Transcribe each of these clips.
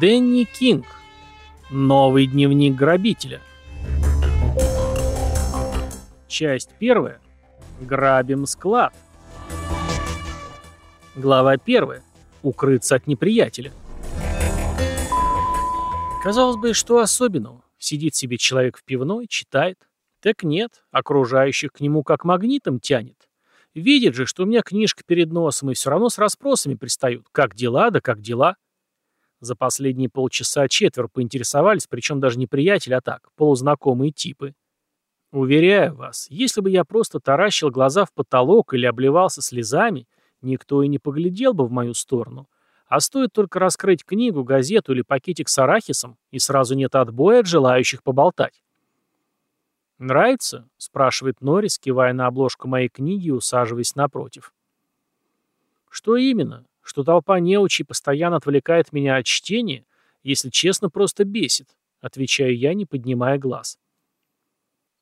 Дэнни Кинг. Новый дневник грабителя. Часть первая. Грабим склад. Глава первая. Укрыться от неприятеля. Казалось бы, что особенного? Сидит себе человек в пивной, читает. Так нет, окружающих к нему как магнитом тянет. Видит же, что у меня книжка перед носом, и все равно с расспросами пристают. Как дела, да как дела. За последние полчаса четверо поинтересовались, причем даже не приятели, а так, полузнакомые типы. Уверяю вас, если бы я просто таращил глаза в потолок или обливался слезами, никто и не поглядел бы в мою сторону. А стоит только раскрыть книгу, газету или пакетик с арахисом, и сразу нет отбоя от желающих поболтать. «Нравится?» — спрашивает Норрис, кивая на обложку моей книги и усаживаясь напротив. «Что именно? Что толпа неучей постоянно отвлекает меня от чтения, если честно, просто бесит, отвечаю я, не поднимая глаз.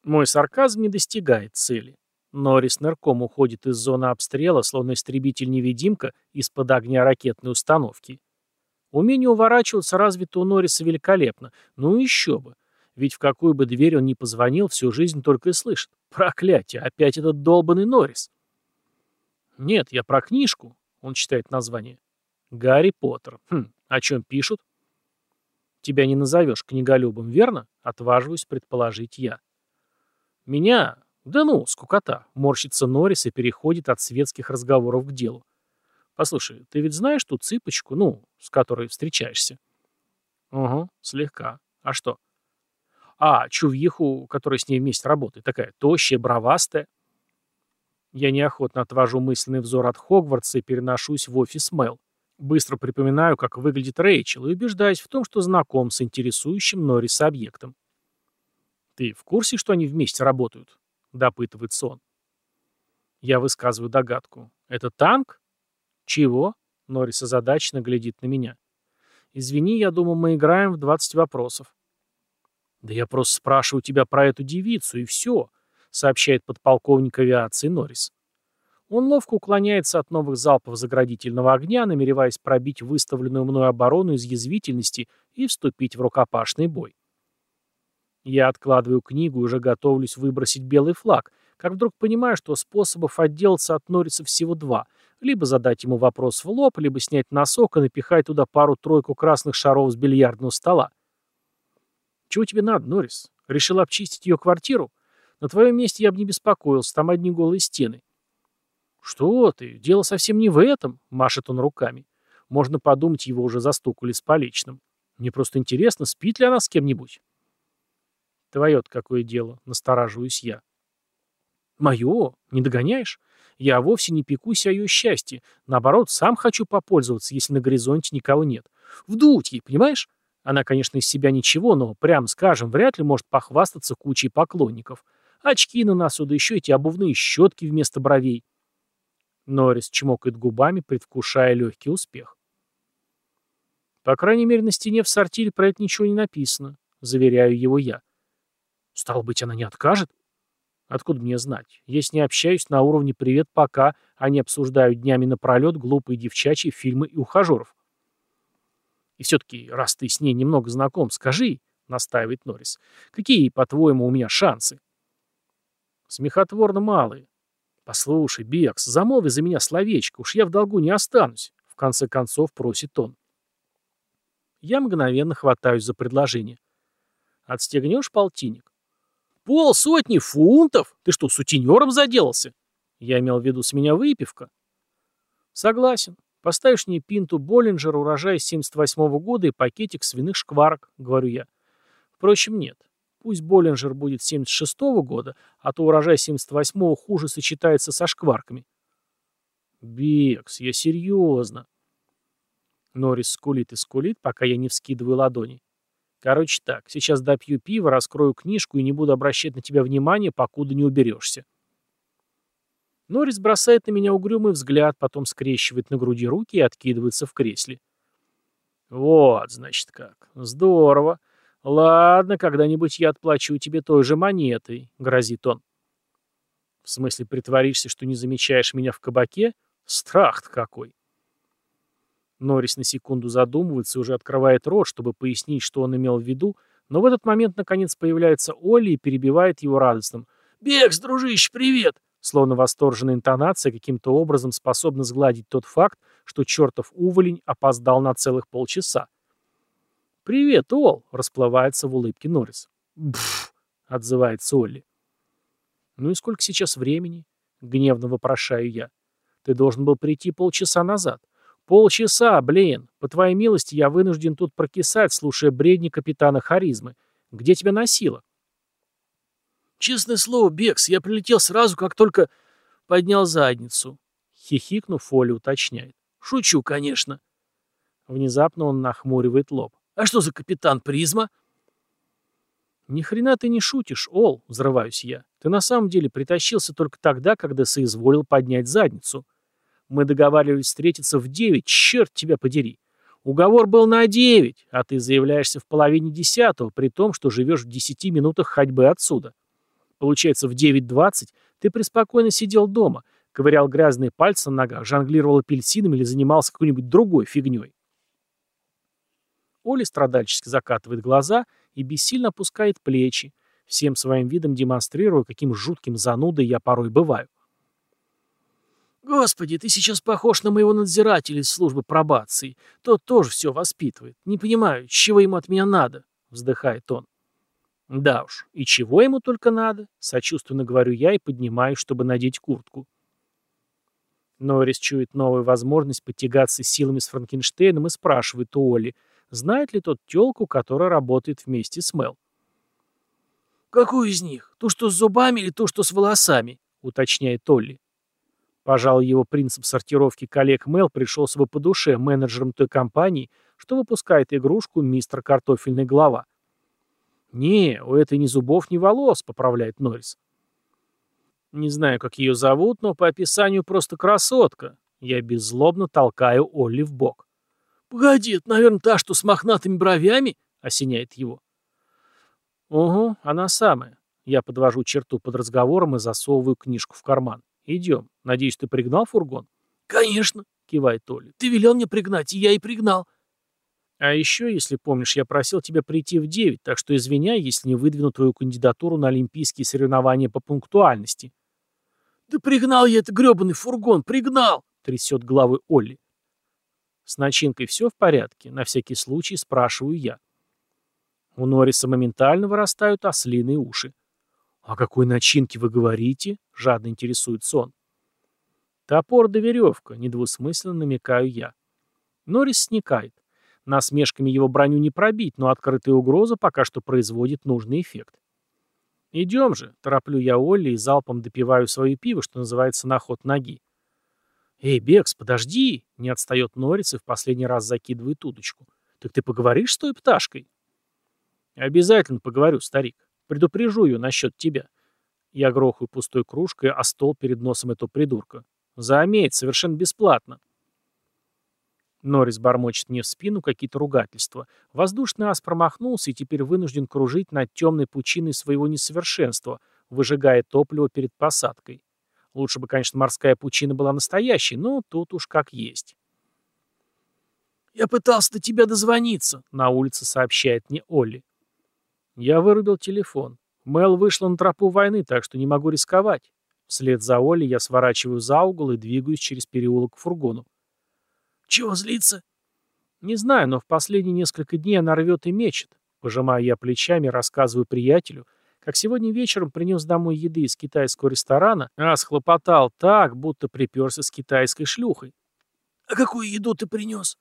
Мой сарказм не достигает цели. Норрис нырком уходит из зоны обстрела, словно истребитель-невидимка из-под огня ракетной установки. Умение уворачиваться развито у Норриса великолепно. Ну еще бы. Ведь в какую бы дверь он ни позвонил, всю жизнь только и слышит. Проклятие, опять этот долбанный Норрис. Нет, я про книжку, он читает название. Гарри Поттер. Хм, о чем пишут? Тебя не назовешь книголюбом, верно? Отваживаюсь предположить я. Меня? Да ну, скукота. Морщится Норрис и переходит от светских разговоров к делу. Послушай, ты ведь знаешь ту цыпочку, ну, с которой встречаешься? Угу, слегка. А что? А, чувиху, которая с ней вместе работает, такая тощая, бровастая. Я неохотно отвожу мысленный взор от Хогвартса и переношусь в офис Мэл. Быстро припоминаю, как выглядит Рэйчел, и убеждаюсь в том, что знаком с интересующим Норриса объектом. «Ты в курсе, что они вместе работают?» — допытывает сон. Я высказываю догадку. «Это танк?» «Чего?» — Норрис озадаченно глядит на меня. «Извини, я думал, мы играем в 20 вопросов». «Да я просто спрашиваю тебя про эту девицу, и все сообщает подполковник авиации Норрис. Он ловко уклоняется от новых залпов заградительного огня, намереваясь пробить выставленную мной оборону из язвительности и вступить в рукопашный бой. Я откладываю книгу и уже готовлюсь выбросить белый флаг, как вдруг понимаю, что способов отделаться от Норриса всего два. Либо задать ему вопрос в лоб, либо снять носок и напихать туда пару-тройку красных шаров с бильярдного стола. «Чего тебе надо, Норрис? Решил обчистить ее квартиру?» На твоем месте я бы не беспокоился, там одни голые стены. Что ты, дело совсем не в этом, машет он руками. Можно подумать, его уже застукали с поличным. Мне просто интересно, спит ли она с кем-нибудь. Твое-то какое дело, настораживаюсь я. Мое? Не догоняешь? Я вовсе не пекусь о ее счастье. Наоборот, сам хочу попользоваться, если на горизонте никого нет. Вдуть ей, понимаешь? Она, конечно, из себя ничего, но, прям скажем, вряд ли может похвастаться кучей поклонников. Очки на носу, да еще эти обувные щетки вместо бровей. Норрис чмокает губами, предвкушая легкий успех. По крайней мере, на стене в сортире про это ничего не написано, заверяю его я. Стало быть, она не откажет? Откуда мне знать? Я с ней общаюсь на уровне «привет, пока», они обсуждают днями напролет глупые девчачьи фильмы и ухажеров. И все-таки, раз ты с ней немного знаком, скажи, настаивает Норрис, какие, по-твоему, у меня шансы? Смехотворно малые. Послушай, Бекс, замолви за меня словечко, уж я в долгу не останусь, в конце концов просит он. Я мгновенно хватаюсь за предложение. Отстегнешь полтинник? Пол сотни фунтов? Ты что, сутенером заделался? Я имел в виду с меня выпивка. Согласен. Поставишь мне пинту Боллинджер, урожай 78 -го года и пакетик свиных шкварок, говорю я. Впрочем, нет. Пусть Боллинджер будет 76-го года, а то урожай 78-го хуже сочетается со шкварками. Бекс, я серьезно. Норрис скулит и скулит, пока я не вскидываю ладони. Короче так, сейчас допью пиво, раскрою книжку и не буду обращать на тебя внимания, покуда не уберешься. Норрис бросает на меня угрюмый взгляд, потом скрещивает на груди руки и откидывается в кресле. Вот, значит, как. Здорово. «Ладно, когда-нибудь я отплачу тебе той же монетой», — грозит он. «В смысле, притворишься, что не замечаешь меня в кабаке? Страх-то какой!» Норрис на секунду задумывается и уже открывает рот, чтобы пояснить, что он имел в виду, но в этот момент наконец появляется Олли и перебивает его радостным. «Бекс, дружище, привет!» Словно восторженная интонация каким-то образом способна сгладить тот факт, что чертов уволень опоздал на целых полчаса. «Привет, Ол!» — расплывается в улыбке Норрис. «Бф!» — отзывается Олли. «Ну и сколько сейчас времени?» — гневно вопрошаю я. «Ты должен был прийти полчаса назад. «Полчаса, блин! По твоей милости я вынужден тут прокисать, слушая бредни капитана Харизмы. Где тебя носило?» «Честное слово, Бекс, я прилетел сразу, как только поднял задницу», — хихикнув, Фоли уточняет. «Шучу, конечно». Внезапно он нахмуривает лоб. «А что за капитан Призма?» «Ни хрена ты не шутишь, Ол», — взрываюсь я. «Ты на самом деле притащился только тогда, когда соизволил поднять задницу». Мы договаривались встретиться в девять, черт тебя подери. Уговор был на девять, а ты заявляешься в половине десятого, при том, что живешь в десяти минутах ходьбы отсюда. Получается, в девять двадцать ты преспокойно сидел дома, ковырял грязные пальцы на ногах, жонглировал апельсином или занимался какой-нибудь другой фигней. Оля страдальчески закатывает глаза и бессильно опускает плечи, всем своим видом демонстрируя, каким жутким занудой я порой бываю. «Господи, ты сейчас похож на моего надзирателя из службы пробации. Тот тоже все воспитывает. Не понимаю, чего ему от меня надо?» — вздыхает он. «Да уж, и чего ему только надо?» — сочувственно говорю я и поднимаюсь, чтобы надеть куртку. Норрис чует новую возможность потягаться силами с Франкенштейном и спрашивает у Оли, знает ли тот тёлку, которая работает вместе с Мел. «Какую из них? Ту, что с зубами или ту, что с волосами?» — уточняет Олли. Пожалуй, его принцип сортировки коллег Мел пришелся бы по душе менеджерам той компании, что выпускает игрушку «Мистер Картофельный Глава». «Не, у этой ни зубов, ни волос», — поправляет Норрис. Не знаю, как ее зовут, но по описанию просто красотка. Я беззлобно толкаю Олли в бок. «Погоди, это, наверное, та, что с мохнатыми бровями?» — осеняет его. «Угу, она самая». Я подвожу черту под разговором и засовываю книжку в карман. «Идем. Надеюсь, ты пригнал фургон?» «Конечно», — кивает Толя. «Ты велел мне пригнать, и я и пригнал». «А еще, если помнишь, я просил тебя прийти в девять, так что извиняй, если не выдвину твою кандидатуру на олимпийские соревнования по пунктуальности». «Да пригнал я этот гребаный фургон, пригнал!» — трясет головой Олли. «С начинкой все в порядке?» — на всякий случай спрашиваю я. У Норриса моментально вырастают ослиные уши. «О какой начинке вы говорите?» — жадно интересуется он. «Топор да веревка», — недвусмысленно намекаю я. Норрис сникает. Насмешками его броню не пробить, но открытая угроза пока что производит нужный эффект. «Идем же», — тороплю я Олли и залпом допиваю свое пиво, что называется на ход ноги. «Эй, Бекс, подожди!» — не отстает Норрис и в последний раз закидывает удочку. «Так ты поговоришь с той пташкой?» «Обязательно поговорю, старик. Предупрежу ее насчет тебя. Я грохаю пустой кружкой, а стол перед носом этого придурка. Заметь, совершенно бесплатно. Норрис бормочет мне в спину какие-то ругательства. Воздушный ас промахнулся и теперь вынужден кружить над темной пучиной своего несовершенства, выжигая топливо перед посадкой. Лучше бы, конечно, морская пучина была настоящей, но тут уж как есть. «Я пытался до тебя дозвониться», — на улице сообщает мне Олли. Я вырубил телефон. Мел вышла на тропу войны, так что не могу рисковать. Вслед за Олей я сворачиваю за угол и двигаюсь через переулок к фургону. «Чего злиться?» «Не знаю, но в последние несколько дней она рвет и мечет». Пожимая я плечами, рассказываю приятелю, как сегодня вечером принес домой еды из китайского ресторана, а схлопотал так, будто приперся с китайской шлюхой. «А какую еду ты принес?»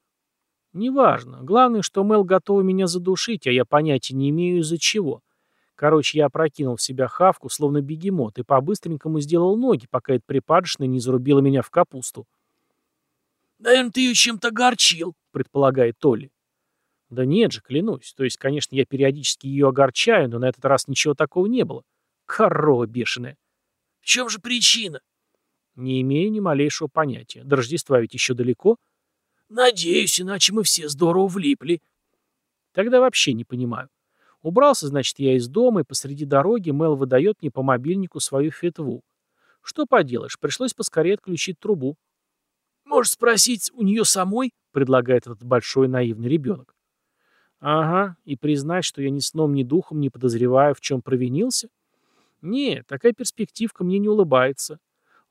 «Неважно. Главное, что Мел готова меня задушить, а я понятия не имею из-за чего. Короче, я опрокинул в себя хавку, словно бегемот, и по-быстренькому сделал ноги, пока эта припадочная не зарубила меня в капусту». «Наверное, ты ее чем-то огорчил», — предполагает Толли. «Да нет же, клянусь. То есть, конечно, я периодически ее огорчаю, но на этот раз ничего такого не было. Корова бешеная». «В чем же причина?» «Не имею ни малейшего понятия. До Рождества ведь еще далеко». «Надеюсь, иначе мы все здорово влипли». «Тогда вообще не понимаю. Убрался, значит, я из дома, и посреди дороги Мел выдает мне по мобильнику свою фетву. Что поделаешь, пришлось поскорее отключить трубу». Можешь спросить у нее самой?» — предлагает этот большой наивный ребенок. «Ага, и признать, что я ни сном, ни духом не подозреваю, в чем провинился? Не, такая перспективка мне не улыбается.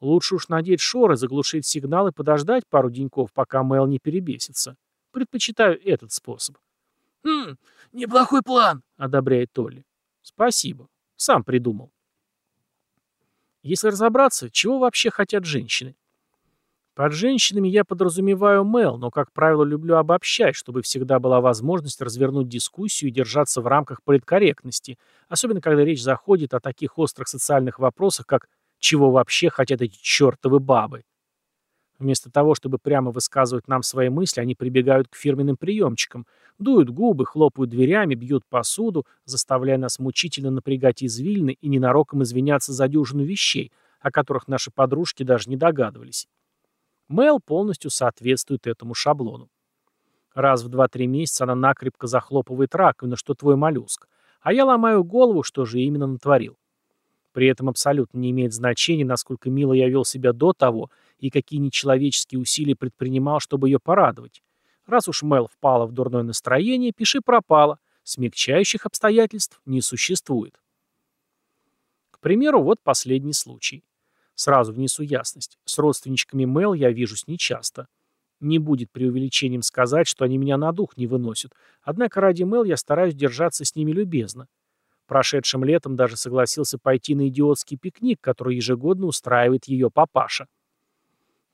Лучше уж надеть шоры, заглушить сигнал и подождать пару деньков, пока Мэл не перебесится. Предпочитаю этот способ». «Хм, неплохой план», — одобряет Толли. «Спасибо. Сам придумал». Если разобраться, чего вообще хотят женщины? Под женщинами я подразумеваю Мел, но, как правило, люблю обобщать, чтобы всегда была возможность развернуть дискуссию и держаться в рамках политкорректности, особенно когда речь заходит о таких острых социальных вопросах, как «чего вообще хотят эти чертовы бабы?». Вместо того, чтобы прямо высказывать нам свои мысли, они прибегают к фирменным приемчикам, дуют губы, хлопают дверями, бьют посуду, заставляя нас мучительно напрягать извилины и ненароком извиняться за дюжину вещей, о которых наши подружки даже не догадывались. Мэл полностью соответствует этому шаблону. Раз в 2-3 месяца она накрепко захлопывает раковину, что твой моллюск, а я ломаю голову, что же именно натворил. При этом абсолютно не имеет значения, насколько мило я вел себя до того и какие нечеловеческие усилия предпринимал, чтобы ее порадовать. Раз уж Мэл впала в дурное настроение, пиши пропало. Смягчающих обстоятельств не существует. К примеру, вот последний случай. Сразу внесу ясность. С родственничками Мэл я вижусь нечасто. Не будет преувеличением сказать, что они меня на дух не выносят. Однако ради Мэл я стараюсь держаться с ними любезно. Прошедшим летом даже согласился пойти на идиотский пикник, который ежегодно устраивает ее папаша.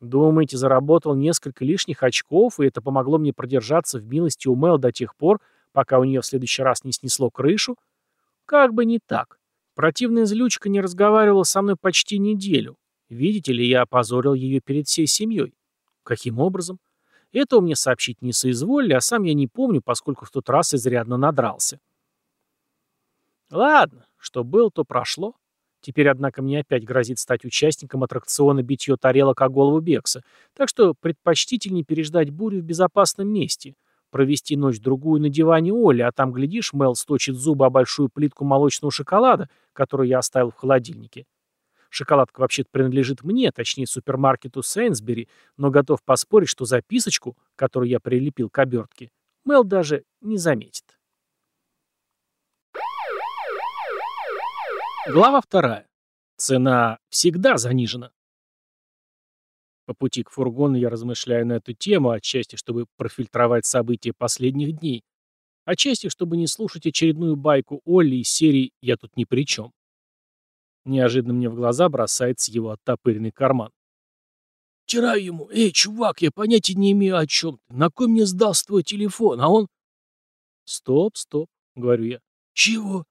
Думаете, заработал несколько лишних очков, и это помогло мне продержаться в милости у Мэл до тех пор, пока у нее в следующий раз не снесло крышу? Как бы не так. Противная злючка не разговаривала со мной почти неделю. Видите ли, я опозорил ее перед всей семьей. Каким образом? Этого мне сообщить не соизволили, а сам я не помню, поскольку в тот раз изрядно надрался. Ладно, что было, то прошло. Теперь, однако, мне опять грозит стать участником аттракциона битье тарелок о голову Бекса, так что предпочтительнее переждать бурю в безопасном месте — Провести ночь-другую на диване Оли, а там, глядишь, Мел сточит зубы о большую плитку молочного шоколада, которую я оставил в холодильнике. Шоколадка вообще-то принадлежит мне, точнее супермаркету Сейнсбери, но готов поспорить, что записочку, которую я прилепил к обертке, Мел даже не заметит. Глава вторая. Цена всегда занижена. По пути к фургону я размышляю на эту тему, отчасти, чтобы профильтровать события последних дней, отчасти, чтобы не слушать очередную байку Олли из серии «Я тут ни при чем». Неожиданно мне в глаза бросается его оттопыренный карман. «Вчера ему, эй, чувак, я понятия не имею о чем ты, на кой мне сдался твой телефон, а он...» «Стоп, стоп», — говорю я. «Чего?»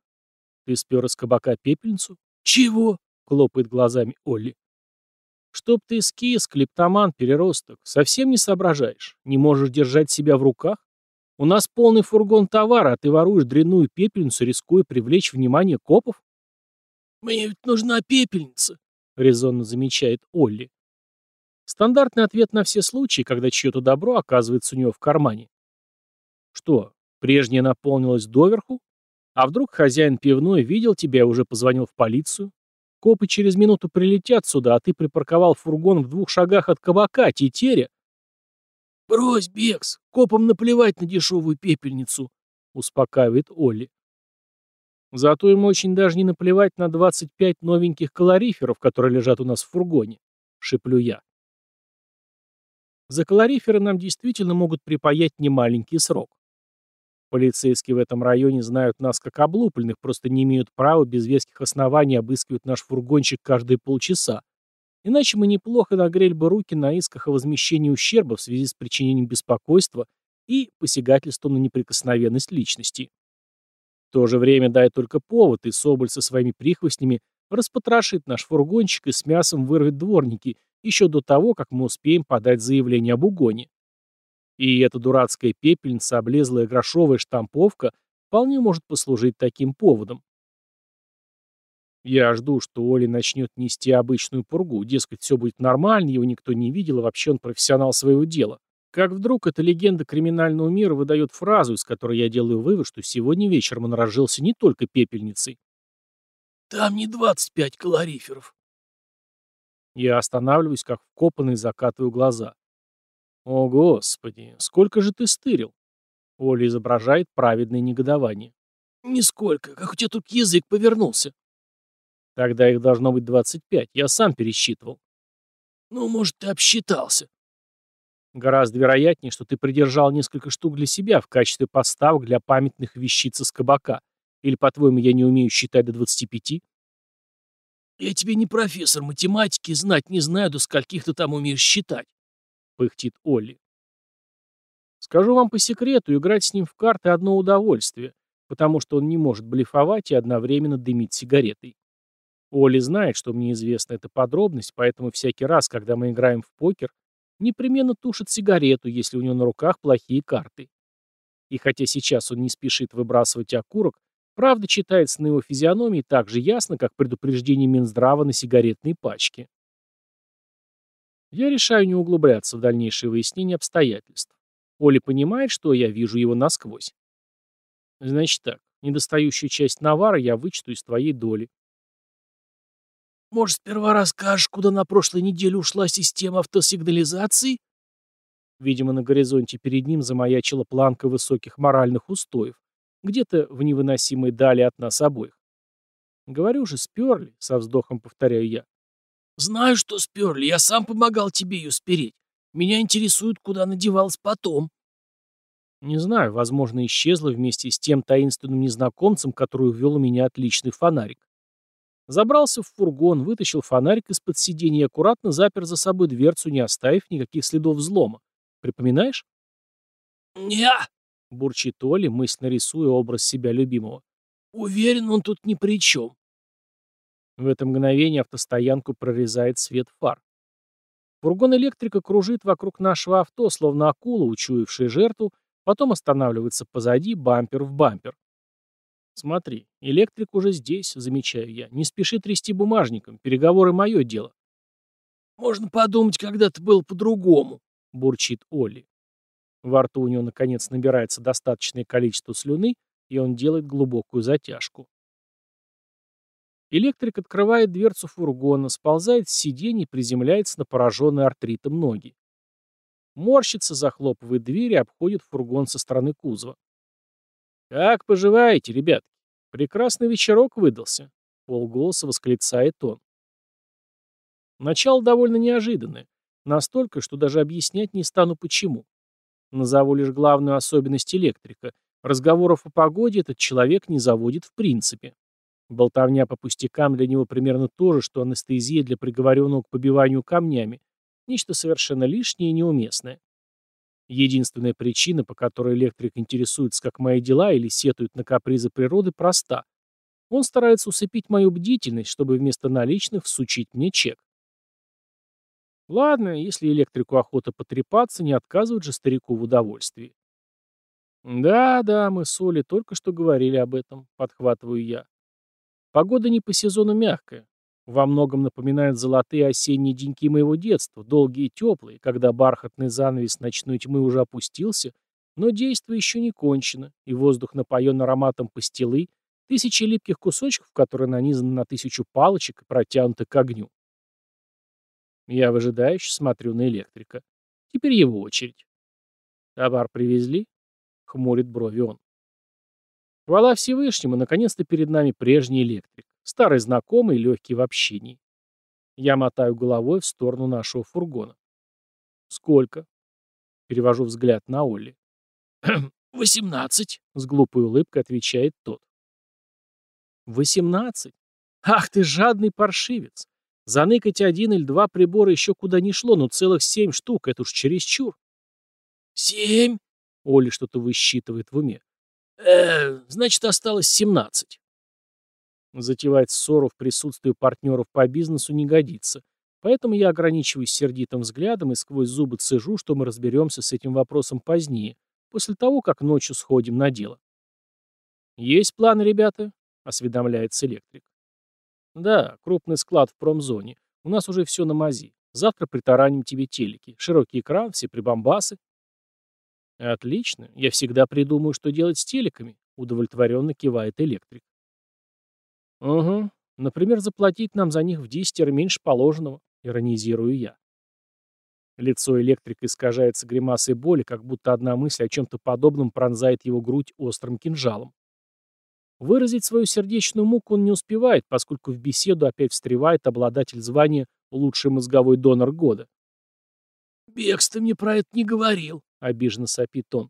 «Ты спер из кабака пепельницу?» «Чего?» — хлопает глазами Олли. Чтоб ты скис, клептоман, переросток, совсем не соображаешь, не можешь держать себя в руках? У нас полный фургон товара, а ты воруешь дрянную пепельницу, рискуя привлечь внимание копов? «Мне ведь нужна пепельница», — резонно замечает Олли. Стандартный ответ на все случаи, когда чье-то добро оказывается у него в кармане. Что, прежнее наполнилось доверху? А вдруг хозяин пивной видел тебя и уже позвонил в полицию? Копы через минуту прилетят сюда, а ты припарковал фургон в двух шагах от кабака, тетеря. «Брось, Бекс, копам наплевать на дешевую пепельницу», — успокаивает Олли. Зато им очень даже не наплевать на 25 новеньких калориферов, которые лежат у нас в фургоне, — шеплю я. За калориферы нам действительно могут припаять немаленький срок. Полицейские в этом районе знают нас как облупленных, просто не имеют права без веских оснований обыскивать наш фургончик каждые полчаса. Иначе мы неплохо нагрели бы руки на исках о возмещении ущерба в связи с причинением беспокойства и посягательством на неприкосновенность личности. В то же время дай только повод, и Соболь со своими прихвостнями распотрошит наш фургончик и с мясом вырвет дворники еще до того, как мы успеем подать заявление об угоне. И эта дурацкая пепельница, облезлая грошовая штамповка, вполне может послужить таким поводом. Я жду, что Оля начнет нести обычную пургу, дескать, все будет нормально, его никто не видел, и вообще он профессионал своего дела. Как вдруг эта легенда криминального мира выдает фразу, из которой я делаю вывод, что сегодня вечером он разжился не только пепельницей. «Там не 25 калориферов». Я останавливаюсь, как вкопанный, закатываю глаза. О, Господи, сколько же ты стырил? Оля изображает праведное негодование. Нисколько. Как у тебя тут язык повернулся? Тогда их должно быть 25. Я сам пересчитывал. Ну, может, ты обсчитался. Гораздо вероятнее, что ты придержал несколько штук для себя в качестве поставок для памятных вещиц из кабака. Или, по-твоему, я не умею считать до 25? Я тебе не профессор математики, знать не знаю, до скольких ты там умеешь считать. Пыхтит Олли. Скажу вам по секрету, играть с ним в карты одно удовольствие, потому что он не может блефовать и одновременно дымить сигаретой. Оли знает, что мне известна эта подробность, поэтому всякий раз, когда мы играем в покер, непременно тушит сигарету, если у него на руках плохие карты. И хотя сейчас он не спешит выбрасывать окурок, правда читается на его физиономии так же ясно, как предупреждение Минздрава на сигаретной пачке. Я решаю не углубляться в дальнейшее выяснение обстоятельств. Оля понимает, что я вижу его насквозь. Значит так, недостающую часть навара я вычту из твоей доли. Может, сперва расскажешь, куда на прошлой неделе ушла система автосигнализации? Видимо, на горизонте перед ним замаячила планка высоких моральных устоев, где-то в невыносимой дали от нас обоих. Говорю же, сперли, со вздохом повторяю я. Знаю, что сперли, я сам помогал тебе ее спереть. Меня интересует, куда она девалась потом. Не знаю, возможно, исчезла вместе с тем таинственным незнакомцем, который увел у меня отличный фонарик. Забрался в фургон, вытащил фонарик из-под сиденья и аккуратно запер за собой дверцу, не оставив никаких следов взлома. Припоминаешь? «Не!» — бурчит Оля, мысленно рисуя образ себя любимого. «Уверен, он тут ни при чем». В это мгновение автостоянку прорезает свет фар. Фургон электрика кружит вокруг нашего авто, словно акула, учуявшая жертву, потом останавливается позади, бампер в бампер. Смотри, электрик уже здесь, замечаю я. Не спеши трясти бумажником, переговоры мое дело. Можно подумать, когда-то было по-другому, бурчит Олли. Во рту у него, наконец, набирается достаточное количество слюны, и он делает глубокую затяжку. Электрик открывает дверцу фургона, сползает с сиденья и приземляется на пораженные артритом ноги. Морщится, захлопывает дверь и обходит фургон со стороны кузова. «Как поживаете, ребят? Прекрасный вечерок выдался», — полголоса восклицает он. Начало довольно неожиданное. Настолько, что даже объяснять не стану почему. Назову лишь главную особенность электрика. Разговоров о погоде этот человек не заводит в принципе. Болтовня по пустякам для него примерно то же, что анестезия для приговоренного к побиванию камнями. Нечто совершенно лишнее и неуместное. Единственная причина, по которой электрик интересуется, как мои дела, или сетует на капризы природы, проста. Он старается усыпить мою бдительность, чтобы вместо наличных всучить мне чек. Ладно, если электрику охота потрепаться, не отказывать же старику в удовольствии. Да, да, мы с Олей только что говорили об этом, подхватываю я. Погода не по сезону мягкая. Во многом напоминает золотые осенние деньки моего детства, долгие и теплые, когда бархатный занавес ночной тьмы уже опустился, но действо еще не кончено, и воздух напоен ароматом пастилы, тысячи липких кусочков, которые нанизаны на тысячу палочек и протянуты к огню. Я выжидающе смотрю на электрика. Теперь его очередь. Товар привезли? Хмурит брови он. Хвала Всевышнему, наконец-то перед нами прежний электрик. Старый знакомый, легкий в общении. Я мотаю головой в сторону нашего фургона. «Сколько?» Перевожу взгляд на Олли. «Восемнадцать», — с глупой улыбкой отвечает тот. «Восемнадцать? Ах ты жадный паршивец! Заныкать один или два прибора еще куда не шло, но целых семь штук — это уж чересчур». «Семь?» — Оля что-то высчитывает в уме. «Э, значит, осталось семнадцать». Затевать ссору в присутствии партнеров по бизнесу не годится. Поэтому я ограничиваюсь сердитым взглядом и сквозь зубы цежу, что мы разберемся с этим вопросом позднее, после того, как ночью сходим на дело. «Есть план, ребята?» — осведомляется электрик. «Да, крупный склад в промзоне. У нас уже все на мази. Завтра притараним тебе телеки. Широкий экран, все прибамбасы». «Отлично. Я всегда придумаю, что делать с телеками», — удовлетворенно кивает электрик. «Угу. Например, заплатить нам за них в десятеро меньше положенного», — иронизирую я. Лицо электрика искажается гримасой боли, как будто одна мысль о чем-то подобном пронзает его грудь острым кинжалом. Выразить свою сердечную муку он не успевает, поскольку в беседу опять встревает обладатель звания «Лучший мозговой донор года». «Бекс, ты мне про это не говорил», — обиженно сопит он.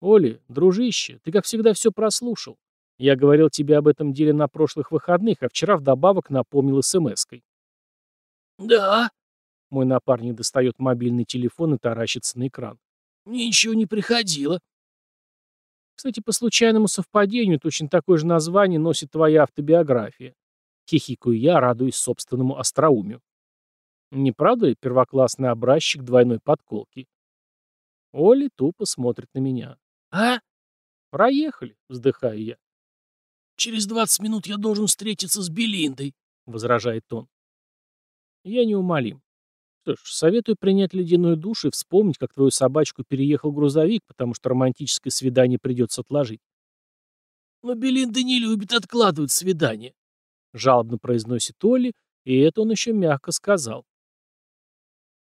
«Оли, дружище, ты как всегда все прослушал. Я говорил тебе об этом деле на прошлых выходных, а вчера вдобавок напомнил смс-кой». «Да», — мой напарник достает мобильный телефон и таращится на экран. «Мне ничего не приходило». Кстати, по случайному совпадению, точно такое же название носит твоя автобиография. Хихикаю я, радуясь собственному остроумию. Не правда ли первоклассный образчик двойной подколки? Оли тупо смотрит на меня. «А?» «Проехали», — вздыхаю я. «Через двадцать минут я должен встретиться с Белиндой», — возражает он. Я неумолим. Что ж, советую принять ледяную душ и вспомнить, как твою собачку переехал грузовик, потому что романтическое свидание придется отложить. «Но Белинда не любит откладывать свидание», — жалобно произносит Олли, и это он еще мягко сказал.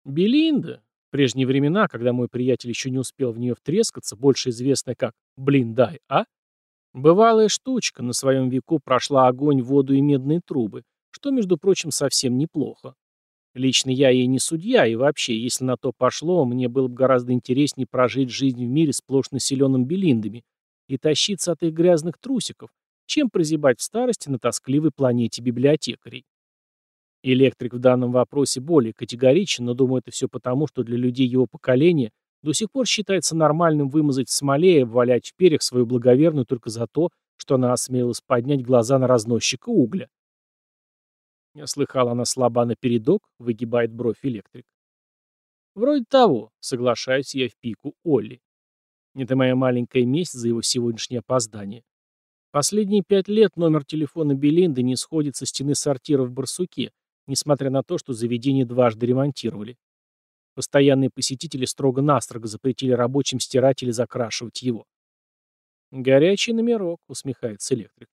Белинда, в прежние времена, когда мой приятель еще не успел в нее втрескаться, больше известная как «блин, дай, а?» Бывалая штучка, на своем веку прошла огонь, воду и медные трубы, что, между прочим, совсем неплохо. Лично я ей не судья, и вообще, если на то пошло, мне было бы гораздо интереснее прожить жизнь в мире сплошь населенным белиндами и тащиться от их грязных трусиков, чем прозябать в старости на тоскливой планете библиотекарей. Электрик в данном вопросе более категоричен, но думаю, это все потому, что для людей его поколения до сих пор считается нормальным вымазать в смоле и обвалять в перьях свою благоверную только за то, что она осмелилась поднять глаза на разносчика угля. Я слыхал, она слаба напередок, выгибает бровь электрик. Вроде того, соглашаюсь я в пику Олли. Это моя маленькая месть за его сегодняшнее опоздание. Последние пять лет номер телефона Белинды не сходит со стены сортира в Барсуке, несмотря на то, что заведение дважды ремонтировали. Постоянные посетители строго-настрого запретили рабочим стирать или закрашивать его. «Горячий номерок», — усмехается электрик.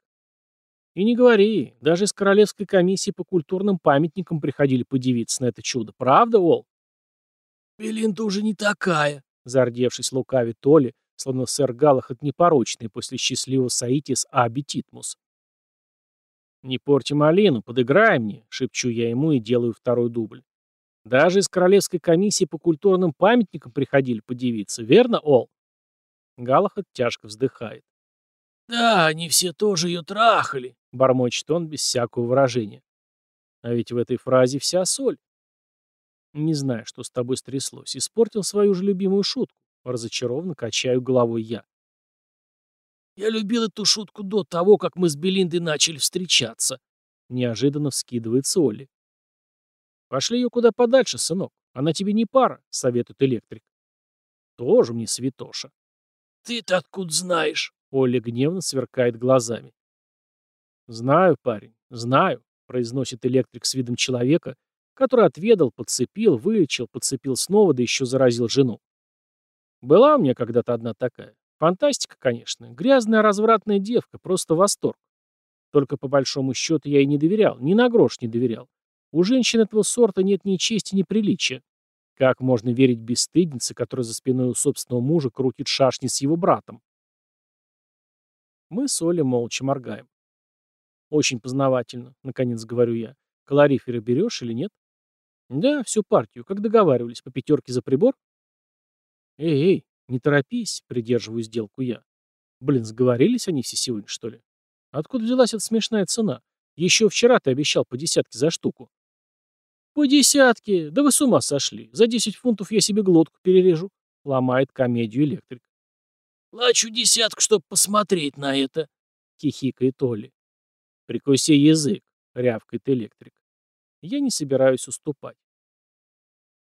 И не говори, даже из Королевской комиссии по культурным памятникам приходили подивиться на это чудо. Правда, Ол? Белинда уже не такая, зардевшись лукавит Толи, словно сэр Галахат непорочный после счастливого соития с Аби Титмус. «Не порти малину, подыграй мне», — шепчу я ему и делаю второй дубль. «Даже из Королевской комиссии по культурным памятникам приходили подивиться, верно, Ол?» Галахат тяжко вздыхает. «Да, они все тоже ее трахали», — бормочет он без всякого выражения. А ведь в этой фразе вся соль. Не знаю, что с тобой стряслось. Испортил свою же любимую шутку. Разочарованно качаю головой я. Я любил эту шутку до того, как мы с Белиндой начали встречаться. Неожиданно вскидывается Олли. Пошли ее куда подальше, сынок. Она тебе не пара, советует электрик. Тоже мне святоша. Ты-то откуда знаешь? Оля гневно сверкает глазами. «Знаю, парень, знаю», — произносит электрик с видом человека, который отведал, подцепил, вылечил, подцепил снова, да еще заразил жену. Была у меня когда-то одна такая. Фантастика, конечно. Грязная, развратная девка, просто восторг. Только по большому счету я ей не доверял, ни на грош не доверял. У женщин этого сорта нет ни чести, ни приличия. Как можно верить бесстыднице, которая за спиной у собственного мужа крутит шашни с его братом? Мы с Олей молча моргаем. Очень познавательно, наконец говорю я. Калориферы берешь или нет? Да, всю партию, как договаривались, по пятерке за прибор. Эй, эй, не торопись, придерживаю сделку я. Блин, сговорились они все сегодня, что ли? Откуда взялась эта смешная цена? Еще вчера ты обещал по десятке за штуку. По десятке? Да вы с ума сошли. За десять фунтов я себе глотку перережу. Ломает комедию электрик. Плачу десятку, чтобы посмотреть на это, хихикает Олли. Прикуси язык, рявкает электрик. Я не собираюсь уступать.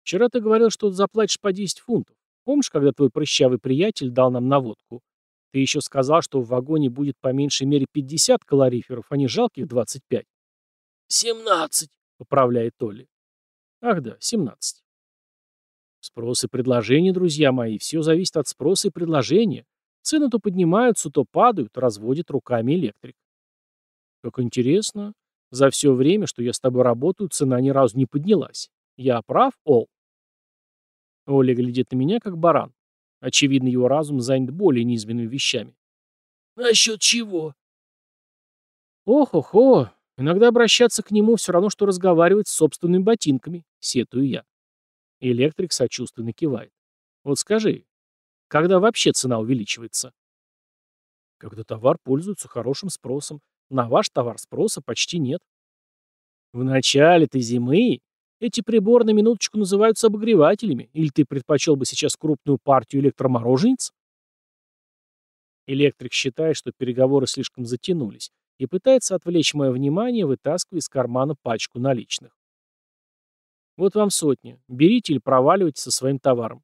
Вчера ты говорил, что заплатишь по 10 фунтов. Помнишь, когда твой прыщавый приятель дал нам наводку? Ты еще сказал, что в вагоне будет по меньшей мере 50 калориферов, а не жалких 25. 17, поправляет Олли. Ах да, 17. Спрос и предложение, друзья мои, все зависит от спроса и предложения. Цены то поднимаются, то падают, разводит руками электрик. Как интересно. За все время, что я с тобой работаю, цена ни разу не поднялась. Я прав, Ол? Оля глядит на меня, как баран. Очевидно, его разум занят более низменными вещами. «Насчет чего?» «Ох-охо, иногда обращаться к нему все равно, что разговаривать с собственными ботинками», — сетую я. Электрик сочувственно кивает. «Вот скажи, когда вообще цена увеличивается?» «Когда товар пользуется хорошим спросом. На ваш товар спроса почти нет». «В начале-то зимы эти приборы на минуточку называются обогревателями. Или ты предпочел бы сейчас крупную партию электроморожениц?» Электрик считает, что переговоры слишком затянулись, и пытается отвлечь мое внимание, вытаскивая из кармана пачку наличных. Вот вам сотня. Берите или проваливайте со своим товаром.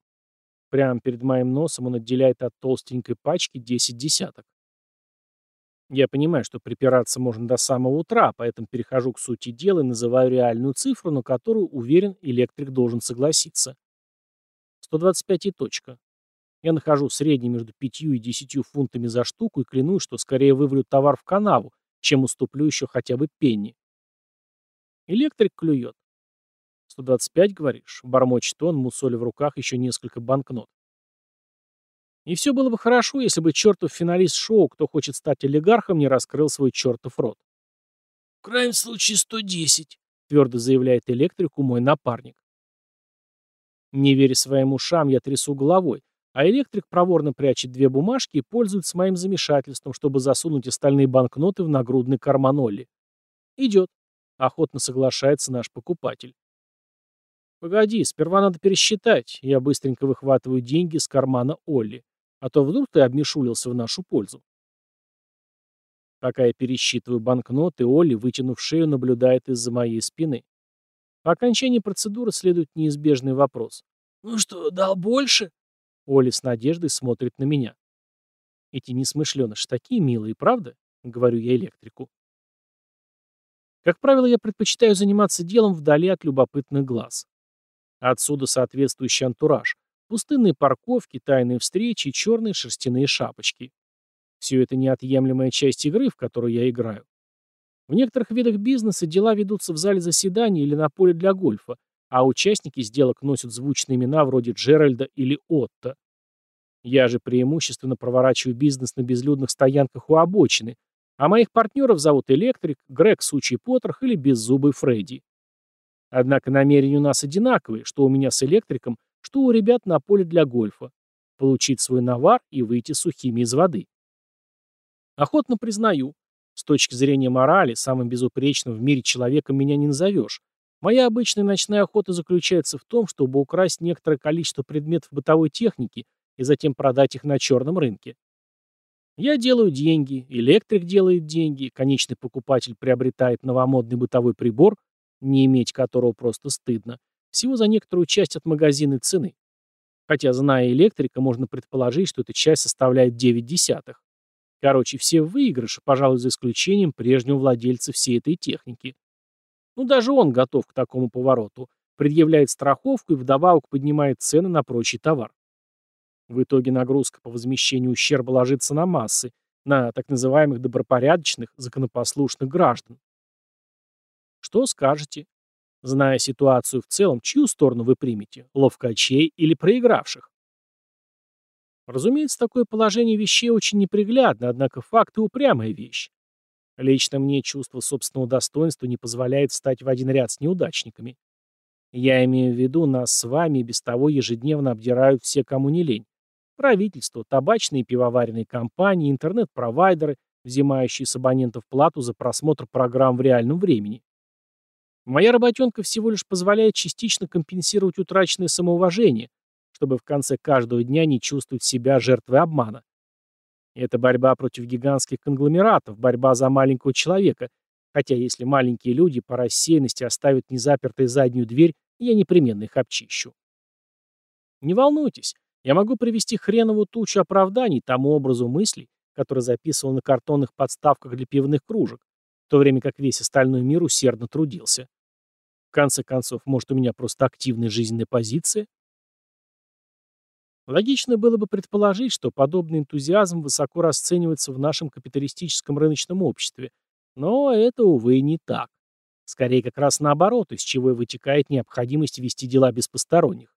Прямо перед моим носом он отделяет от толстенькой пачки 10 десяток. Я понимаю, что припираться можно до самого утра, поэтому перехожу к сути дела и называю реальную цифру, на которую, уверен, электрик должен согласиться. 125 и точка. Я нахожу средний между 5 и 10 фунтами за штуку и клянусь, что скорее вывалю товар в канаву, чем уступлю еще хотя бы пенни. Электрик клюет. 125, говоришь? Бормочет он, мусоли в руках еще несколько банкнот. И все было бы хорошо, если бы чертов финалист шоу «Кто хочет стать олигархом» не раскрыл свой чертов рот. «В крайнем случае 110», — твердо заявляет электрику мой напарник. Не веря своим ушам, я трясу головой, а электрик проворно прячет две бумажки и пользуется моим замешательством, чтобы засунуть остальные банкноты в нагрудный карман Олли. «Идет», — охотно соглашается наш покупатель. «Погоди, сперва надо пересчитать». Я быстренько выхватываю деньги с кармана Олли. А то вдруг ты обмешулился в нашу пользу. Пока я пересчитываю банкноты, Олли, вытянув шею, наблюдает из-за моей спины. По окончании процедуры следует неизбежный вопрос. «Ну что, дал больше?» Оля с надеждой смотрит на меня. Эти несмышленыши такие милые, правда? Говорю я электрику. Как правило, я предпочитаю заниматься делом вдали от любопытных глаз. Отсюда соответствующий антураж. Пустынные парковки, тайные встречи черные шерстяные шапочки. Все это неотъемлемая часть игры, в которую я играю. В некоторых видах бизнеса дела ведутся в зале заседаний или на поле для гольфа, а участники сделок носят звучные имена вроде Джеральда или Отто. Я же преимущественно проворачиваю бизнес на безлюдных стоянках у обочины, а моих партнеров зовут Электрик, Грег Сучий Потрох или Беззубый Фредди. Однако намерения у нас одинаковые, что у меня с Электриком, что у ребят на поле для гольфа. Получить свой навар и выйти сухими из воды. Охотно признаю, с точки зрения морали, самым безупречным в мире человеком меня не назовешь, Моя обычная ночная охота заключается в том, чтобы украсть некоторое количество предметов бытовой техники и затем продать их на черном рынке. Я делаю деньги, электрик делает деньги, конечный покупатель приобретает новомодный бытовой прибор, не иметь которого просто стыдно, всего за некоторую часть от магазинной цены. Хотя, зная электрика, можно предположить, что эта часть составляет 9 десятых. Короче, все выигрыши, пожалуй, за исключением прежнего владельца всей этой техники. Ну, даже он готов к такому повороту, предъявляет страховку и вдобавок поднимает цены на прочий товар. В итоге нагрузка по возмещению ущерба ложится на массы, на так называемых добропорядочных, законопослушных граждан. Что скажете? Зная ситуацию в целом, чью сторону вы примете? Ловкачей или проигравших? Разумеется, такое положение вещей очень неприглядно, однако факты упрямая вещь. Лично мне чувство собственного достоинства не позволяет встать в один ряд с неудачниками. Я имею в виду, нас с вами без того ежедневно обдирают все, кому не лень. Правительство, табачные пивоваренные компании, интернет-провайдеры, взимающие с абонентов плату за просмотр программ в реальном времени. Моя работенка всего лишь позволяет частично компенсировать утраченное самоуважение, чтобы в конце каждого дня не чувствовать себя жертвой обмана. Это борьба против гигантских конгломератов, борьба за маленького человека. Хотя если маленькие люди по рассеянности оставят незапертой заднюю дверь, я непременно их обчищу. Не волнуйтесь, я могу привести хреновую тучу оправданий тому образу мыслей, который записывал на картонных подставках для пивных кружек, то время как весь остальной мир усердно трудился. В конце концов, может, у меня просто активная жизненная позиция? Логично было бы предположить, что подобный энтузиазм высоко расценивается в нашем капиталистическом рыночном обществе, но это, увы, не так. Скорее, как раз наоборот, из чего и вытекает необходимость вести дела без посторонних.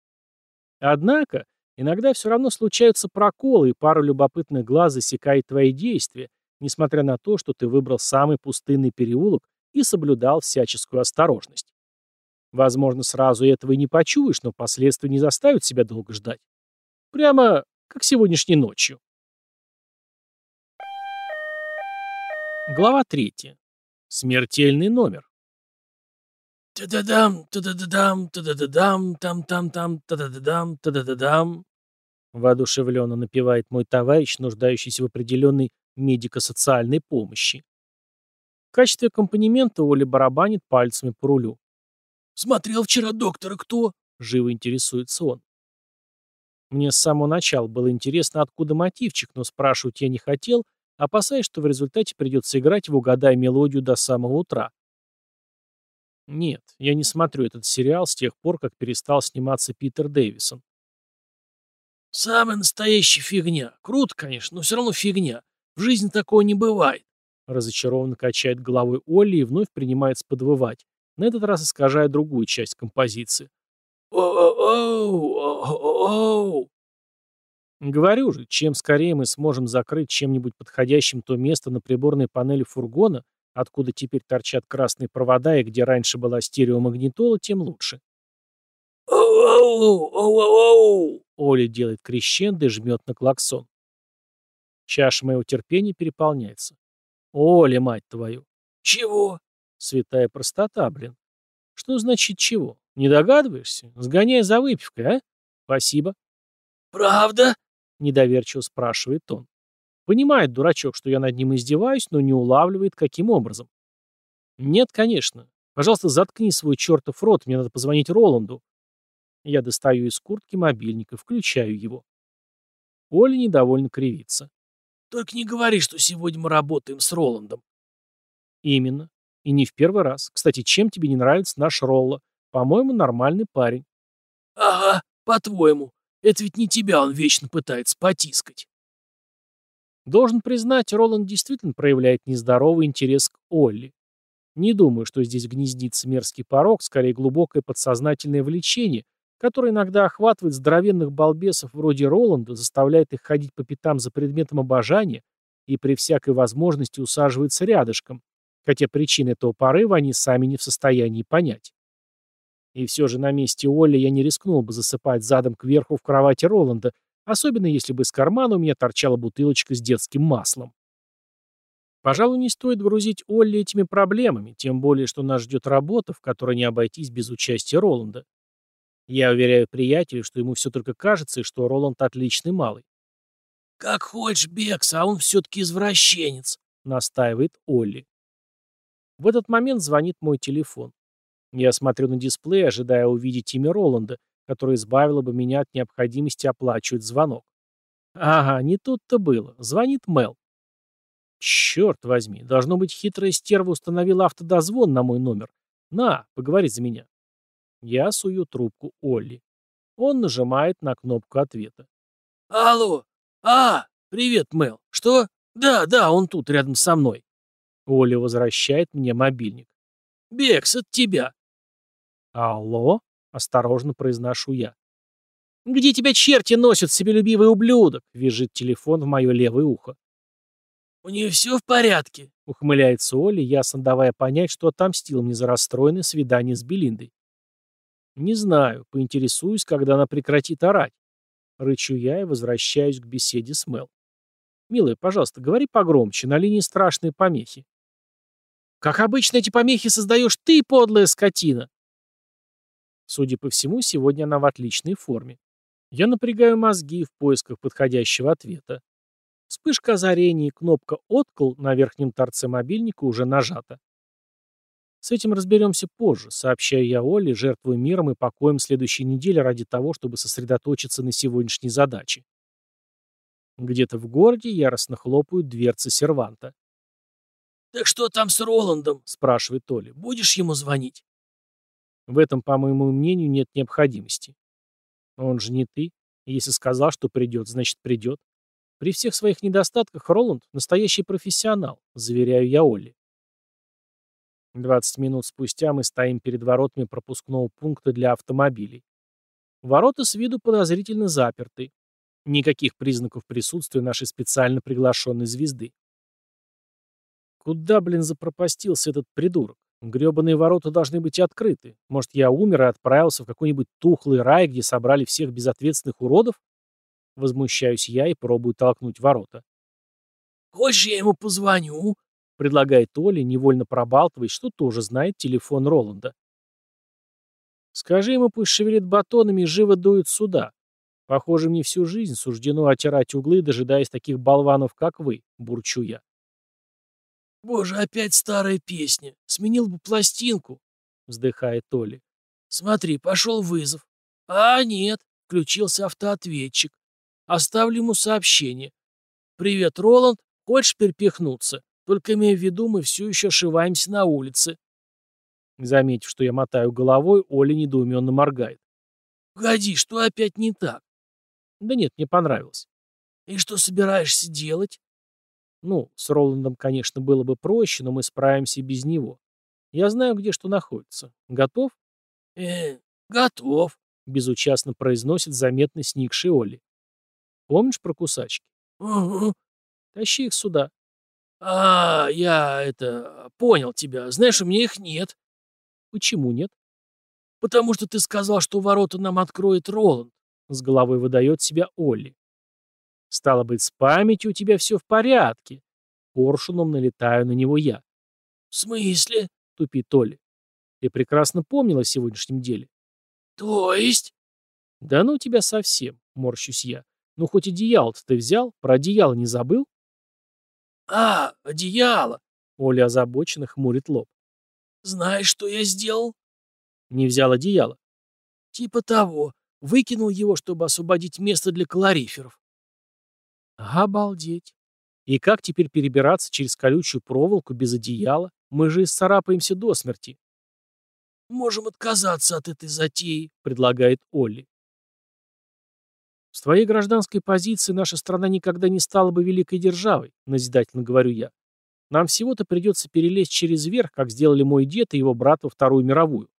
Однако, иногда все равно случаются проколы, и пара любопытных глаз засекает твои действия, несмотря на то, что ты выбрал самый пустынный переулок и соблюдал всяческую осторожность. Возможно, сразу этого и не почуешь, но последствия не заставят себя долго ждать. Прямо как сегодняшней ночью. Глава третья. Смертельный номер. Та-да-дам, та-да-да-дам, та-да-да-дам, там-там-там, та-да-да-дам, та-да-да-дам. Воодушевленно напевает мой товарищ, нуждающийся в определенной медико-социальной помощи. В качестве аккомпанемента Оля барабанит пальцами по рулю. «Смотрел вчера доктора кто?» — живо интересуется он. Мне с самого начала было интересно, откуда мотивчик, но спрашивать я не хотел, опасаясь, что в результате придется играть в «Угадай мелодию» до самого утра. Нет, я не смотрю этот сериал с тех пор, как перестал сниматься Питер Дэвисон. «Самая настоящая фигня. Круто, конечно, но все равно фигня. В жизни такого не бывает», — разочарованно качает головой Олли и вновь принимается подвывать, на этот раз искажая другую часть композиции. «Оу-оу-оу-оу-оу!» Говорю же, чем скорее мы сможем закрыть чем-нибудь подходящим то место на приборной панели фургона, откуда теперь торчат красные провода и где раньше была стереомагнитола, тем лучше. «Оу-оу-оу-оу-оу!» Оля делает крещендо и жмет на клаксон. Чаша моего терпения переполняется. Оля, мать твою! «Чего?» Святая простота, блин. Что значит чего? Не догадываешься? Сгоняй за выпивкой, а? Спасибо. «Правда?» — недоверчиво спрашивает он. Понимает дурачок, что я над ним издеваюсь, но не улавливает, каким образом. Нет, конечно. Пожалуйста, заткни свой чертов рот, мне надо позвонить Роланду. Я достаю из куртки мобильник и включаю его. Оля недовольно кривится. «Только не говори, что сегодня мы работаем с Роландом». «Именно. И не в первый раз. Кстати, чем тебе не нравится наш Ролла? По-моему, нормальный парень». «Ага, по-твоему. Это ведь не тебя он вечно пытается потискать». Должен признать, Роланд действительно проявляет нездоровый интерес к Олли. Не думаю, что здесь гнездится мерзкий порог, скорее глубокое подсознательное влечение, которое иногда охватывает здоровенных балбесов вроде Роланда, заставляет их ходить по пятам за предметом обожания и при всякой возможности усаживается рядышком, хотя причины этого порыва они сами не в состоянии понять. И все же на месте Олли я не рискнул бы засыпать задом кверху в кровати Роланда, особенно если бы из кармана у меня торчала бутылочка с детским маслом. Пожалуй, не стоит грузить Олли этими проблемами, тем более, что нас ждет работа, в которой не обойтись без участия Роланда. Я уверяю приятелю, что ему все только кажется, и что Роланд отличный малый. «Как хочешь, Бекс, а он все-таки извращенец», — настаивает Олли. В этот момент звонит мой телефон. Я смотрю на дисплей, ожидая увидеть имя Роланда, которое избавило бы меня от необходимости оплачивать звонок. Ага, не тут-то было. Звонит Мел. Черт возьми, должно быть, хитрая стерва установила автодозвон на мой номер. На, поговори за меня. Я сую трубку Олли. Он нажимает на кнопку ответа. «Алло! А, привет, Мел. Что? Да, да, он тут, рядом со мной». Оля возвращает мне мобильник. «Бекс, от тебя». «Алло?» — осторожно произношу я. «Где тебя черти носят, себелюбивый ублюдок?» — визжит телефон в мое левое ухо. «У нее все в порядке», — ухмыляется Оля, ясно давая понять, что отомстил мне за расстроенное свидание с Белиндой. «Не знаю, поинтересуюсь, когда она прекратит орать». Рычу я и возвращаюсь к беседе с Мел. «Милая, пожалуйста, говори погромче, на линии страшные помехи». «Как обычно эти помехи создаешь ты, подлая скотина!» Судя по всему, сегодня она в отличной форме. Я напрягаю мозги в поисках подходящего ответа. Вспышка озарения и кнопка «Откл» на верхнем торце мобильника уже нажата. С этим разберемся позже, сообщаю я Оле, жертвую миром и покоем следующей недели ради того, чтобы сосредоточиться на сегодняшней задаче. Где-то в городе яростно хлопают дверцы серванта. «Так что там с Роландом?» – спрашивает Оля. «Будешь ему звонить?» В этом, по моему мнению, нет необходимости. Он же не ты. Если сказал, что придет, значит придет. При всех своих недостатках Роланд – настоящий профессионал, заверяю я Оле. 20 минут спустя мы стоим перед воротами пропускного пункта для автомобилей. Ворота с виду подозрительно заперты. Никаких признаков присутствия нашей специально приглашенной звезды. Куда, блин, запропастился этот придурок? Гребаные ворота должны быть открыты. Может, я умер и отправился в какой-нибудь тухлый рай, где собрали всех безответственных уродов? Возмущаюсь я и пробую толкнуть ворота. «Хочешь, я ему позвоню?» Предлагает Оля, невольно пробалтываясь, что тоже знает телефон Роланда. «Скажи ему, пусть шевелит батонами и живо дует сюда. Похоже, мне всю жизнь суждено отирать углы, дожидаясь таких болванов, как вы», — бурчу я. «Боже, опять старая песня. Сменил бы пластинку», — вздыхает Толи. «Смотри, пошел вызов. А, нет, включился автоответчик. Оставлю ему сообщение. Привет, Роланд. Хочешь перепихнуться? Только имея в виду, мы все еще ошиваемся на улице». Заметив, что я мотаю головой, Оля недоуменно моргает. «Погоди, что опять не так?» «Да нет, мне понравилось». «И что собираешься делать?» Ну, с Роландом, конечно, было бы проще, но мы справимся без него. Я знаю, где что находится. Готов? Э, готов, безучастно произносит заметно сникший Олли. Помнишь про кусачки? Угу. Тащи их сюда. А, я это понял тебя. Знаешь, у меня их нет. Почему нет? Потому что ты сказал, что ворота нам откроет Роланд. С головой выдает себя Олли. Стало быть, с памятью у тебя все в порядке. Коршуном налетаю на него я. В смысле? Тупит Толя. Ты прекрасно помнила о сегодняшнем деле. То есть? Да ну тебя совсем, морщусь я. Ну хоть одеяло-то ты взял, про одеяло не забыл? А, одеяло. Оля озабоченно хмурит лоб. Знаешь, что я сделал? Не взял одеяло. Типа того. Выкинул его, чтобы освободить место для калориферов. Обалдеть. И как теперь перебираться через колючую проволоку без одеяла? Мы же исцарапаемся до смерти. Можем отказаться от этой затеи, предлагает Олли. С твоей гражданской позиции наша страна никогда не стала бы великой державой, назидательно говорю я. Нам всего-то придется перелезть через верх, как сделали мой дед и его брат во Вторую мировую.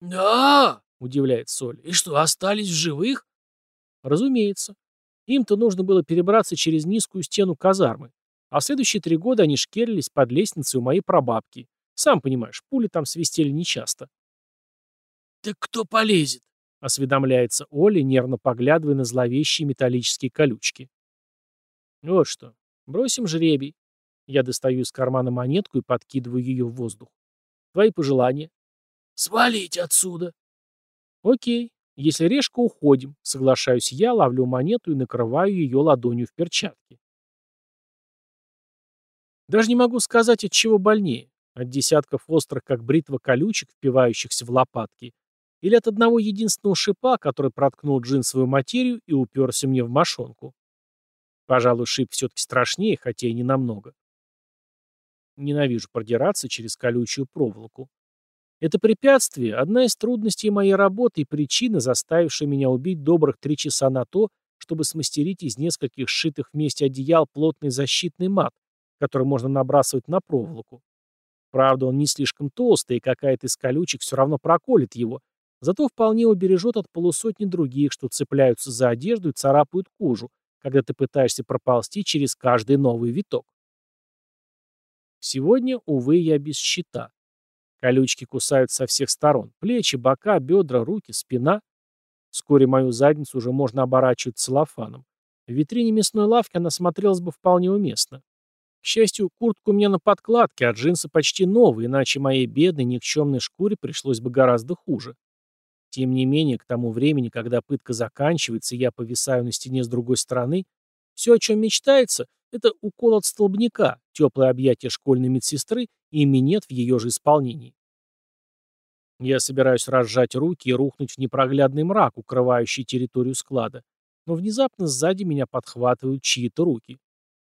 Да, удивляет Соль. И что, остались в живых? Разумеется. Им-то нужно было перебраться через низкую стену казармы. А следующие три года они шкерились под лестницей у моей прабабки. Сам понимаешь, пули там свистели нечасто. «Так кто полезет?» — осведомляется Оля, нервно поглядывая на зловещие металлические колючки. «Вот что. Бросим жребий». Я достаю из кармана монетку и подкидываю ее в воздух. «Твои пожелания?» «Свалить отсюда!» «Окей. Если решка, уходим. Соглашаюсь я, ловлю монету и накрываю ее ладонью в перчатке. Даже не могу сказать, от чего больнее. От десятков острых, как бритва колючек, впивающихся в лопатки, или от одного единственного шипа, который проткнул джинсовую материю и уперся мне в мошонку. Пожалуй, шип все-таки страшнее, хотя и не намного. Ненавижу продираться через колючую проволоку. Это препятствие – одна из трудностей моей работы и причина, заставившая меня убить добрых три часа на то, чтобы смастерить из нескольких сшитых вместе одеял плотный защитный мат, который можно набрасывать на проволоку. Правда, он не слишком толстый, и какая-то из колючек все равно проколет его, зато вполне убережет от полусотни других, что цепляются за одежду и царапают кожу, когда ты пытаешься проползти через каждый новый виток. Сегодня, увы, я без щита. Колючки кусают со всех сторон. Плечи, бока, бедра, руки, спина. Вскоре мою задницу уже можно оборачивать целлофаном. В витрине мясной лавки она смотрелась бы вполне уместно. К счастью, куртка у меня на подкладке, а джинсы почти новые, иначе моей бедной никчемной шкуре пришлось бы гораздо хуже. Тем не менее, к тому времени, когда пытка заканчивается, я повисаю на стене с другой стороны, все, о чем мечтается, это укол от столбняка, теплое объятие школьной медсестры и минет в ее же исполнении. Я собираюсь разжать руки и рухнуть в непроглядный мрак, укрывающий территорию склада, но внезапно сзади меня подхватывают чьи-то руки.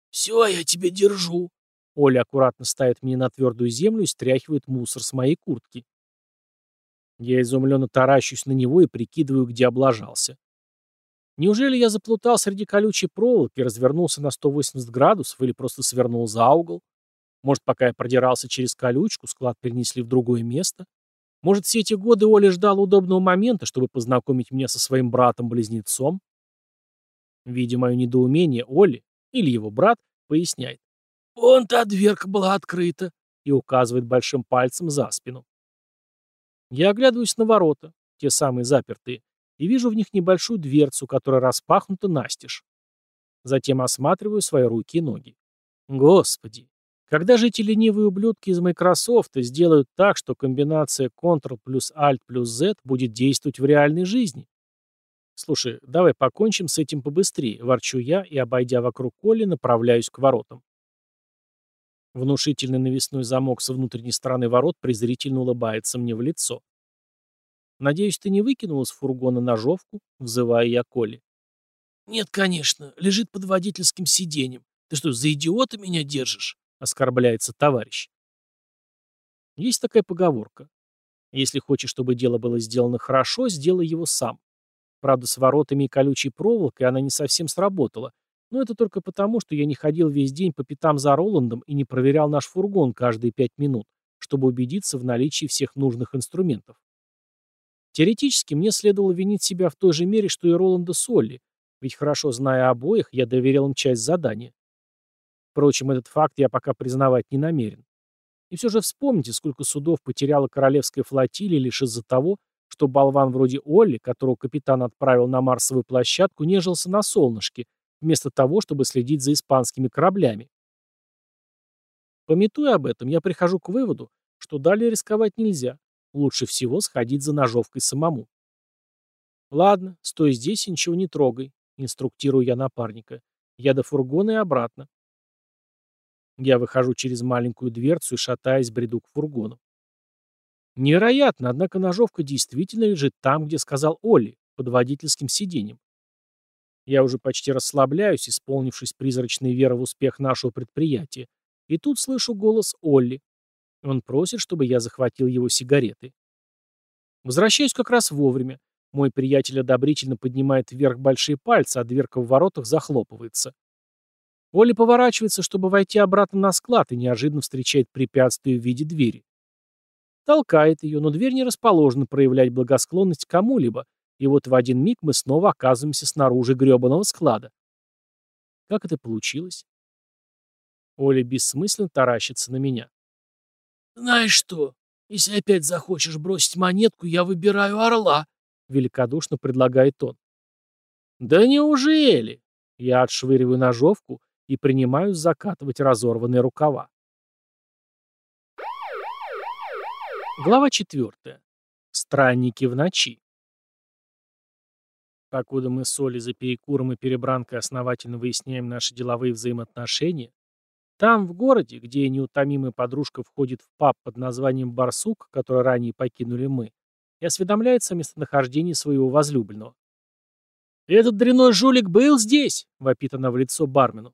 «Все, я тебя держу!» Оля аккуратно ставит меня на твердую землю и стряхивает мусор с моей куртки. Я изумленно таращусь на него и прикидываю, где облажался. Неужели я заплутал среди колючей проволоки, развернулся на 180 градусов или просто свернул за угол? Может, пока я продирался через колючку, склад перенесли в другое место? Может, все эти годы Оля ждала удобного момента, чтобы познакомить меня со своим братом-близнецом? Видя мое недоумение, Оли, или его брат, поясняет. «Вон та дверка была открыта», и указывает большим пальцем за спину. Я оглядываюсь на ворота, те самые запертые, и вижу в них небольшую дверцу, которая распахнута настежь. Затем осматриваю свои руки и ноги. Господи, когда же эти ленивые ублюдки из Microsoft сделают так, что комбинация Ctrl плюс Alt плюс Z будет действовать в реальной жизни? Слушай, давай покончим с этим побыстрее, ворчу я и, обойдя вокруг Колли, направляюсь к воротам. Внушительный навесной замок с внутренней стороны ворот презрительно улыбается мне в лицо. «Надеюсь, ты не выкинул из фургона ножовку?» — взывая я Колли. «Нет, конечно. Лежит под водительским сиденьем. Ты что, за идиота меня держишь?» — оскорбляется товарищ. Есть такая поговорка. Если хочешь, чтобы дело было сделано хорошо, сделай его сам. Правда, с воротами и колючей проволокой она не совсем сработала, но это только потому, что я не ходил весь день по пятам за Роландом и не проверял наш фургон каждые пять минут, чтобы убедиться в наличии всех нужных инструментов. Теоретически мне следовало винить себя в той же мере, что и Роланда Солли, ведь хорошо зная обоих, я доверил им часть задания. Впрочем, этот факт я пока признавать не намерен. И все же вспомните, сколько судов потеряла королевская флотилия лишь из-за того, что болван вроде Олли, которого капитан отправил на Марсовую площадку, нежился на солнышке, вместо того, чтобы следить за испанскими кораблями. Пометуя об этом, я прихожу к выводу, что далее рисковать нельзя. Лучше всего сходить за ножовкой самому. «Ладно, стой здесь и ничего не трогай», — инструктирую я напарника. «Я до фургона и обратно». Я выхожу через маленькую дверцу и, шатаясь, бреду к фургону. Невероятно, однако ножовка действительно лежит там, где сказал Олли, под водительским сиденьем. Я уже почти расслабляюсь, исполнившись призрачной веры в успех нашего предприятия. И тут слышу голос Олли. Он просит, чтобы я захватил его сигареты. Возвращаюсь как раз вовремя. Мой приятель одобрительно поднимает вверх большие пальцы, а дверка в воротах захлопывается. Оля поворачивается, чтобы войти обратно на склад, и неожиданно встречает препятствие в виде двери. Толкает ее, но дверь не расположена проявлять благосклонность кому-либо, и вот в один миг мы снова оказываемся снаружи гребаного склада. Как это получилось? Оля бессмысленно таращится на меня. «Знаешь что, если опять захочешь бросить монетку, я выбираю орла», — великодушно предлагает он. «Да неужели?» Я отшвыриваю ножовку и принимаюсь закатывать разорванные рукава. Глава четвертая. Странники в ночи. Покуда мы с Олей за перекуром и перебранкой основательно выясняем наши деловые взаимоотношения, там, в городе, где неутомимая подружка входит в паб под названием «Барсук», который ранее покинули мы, и осведомляется о местонахождении своего возлюбленного. «Этот дряной жулик был здесь!» — вопит она в лицо бармену.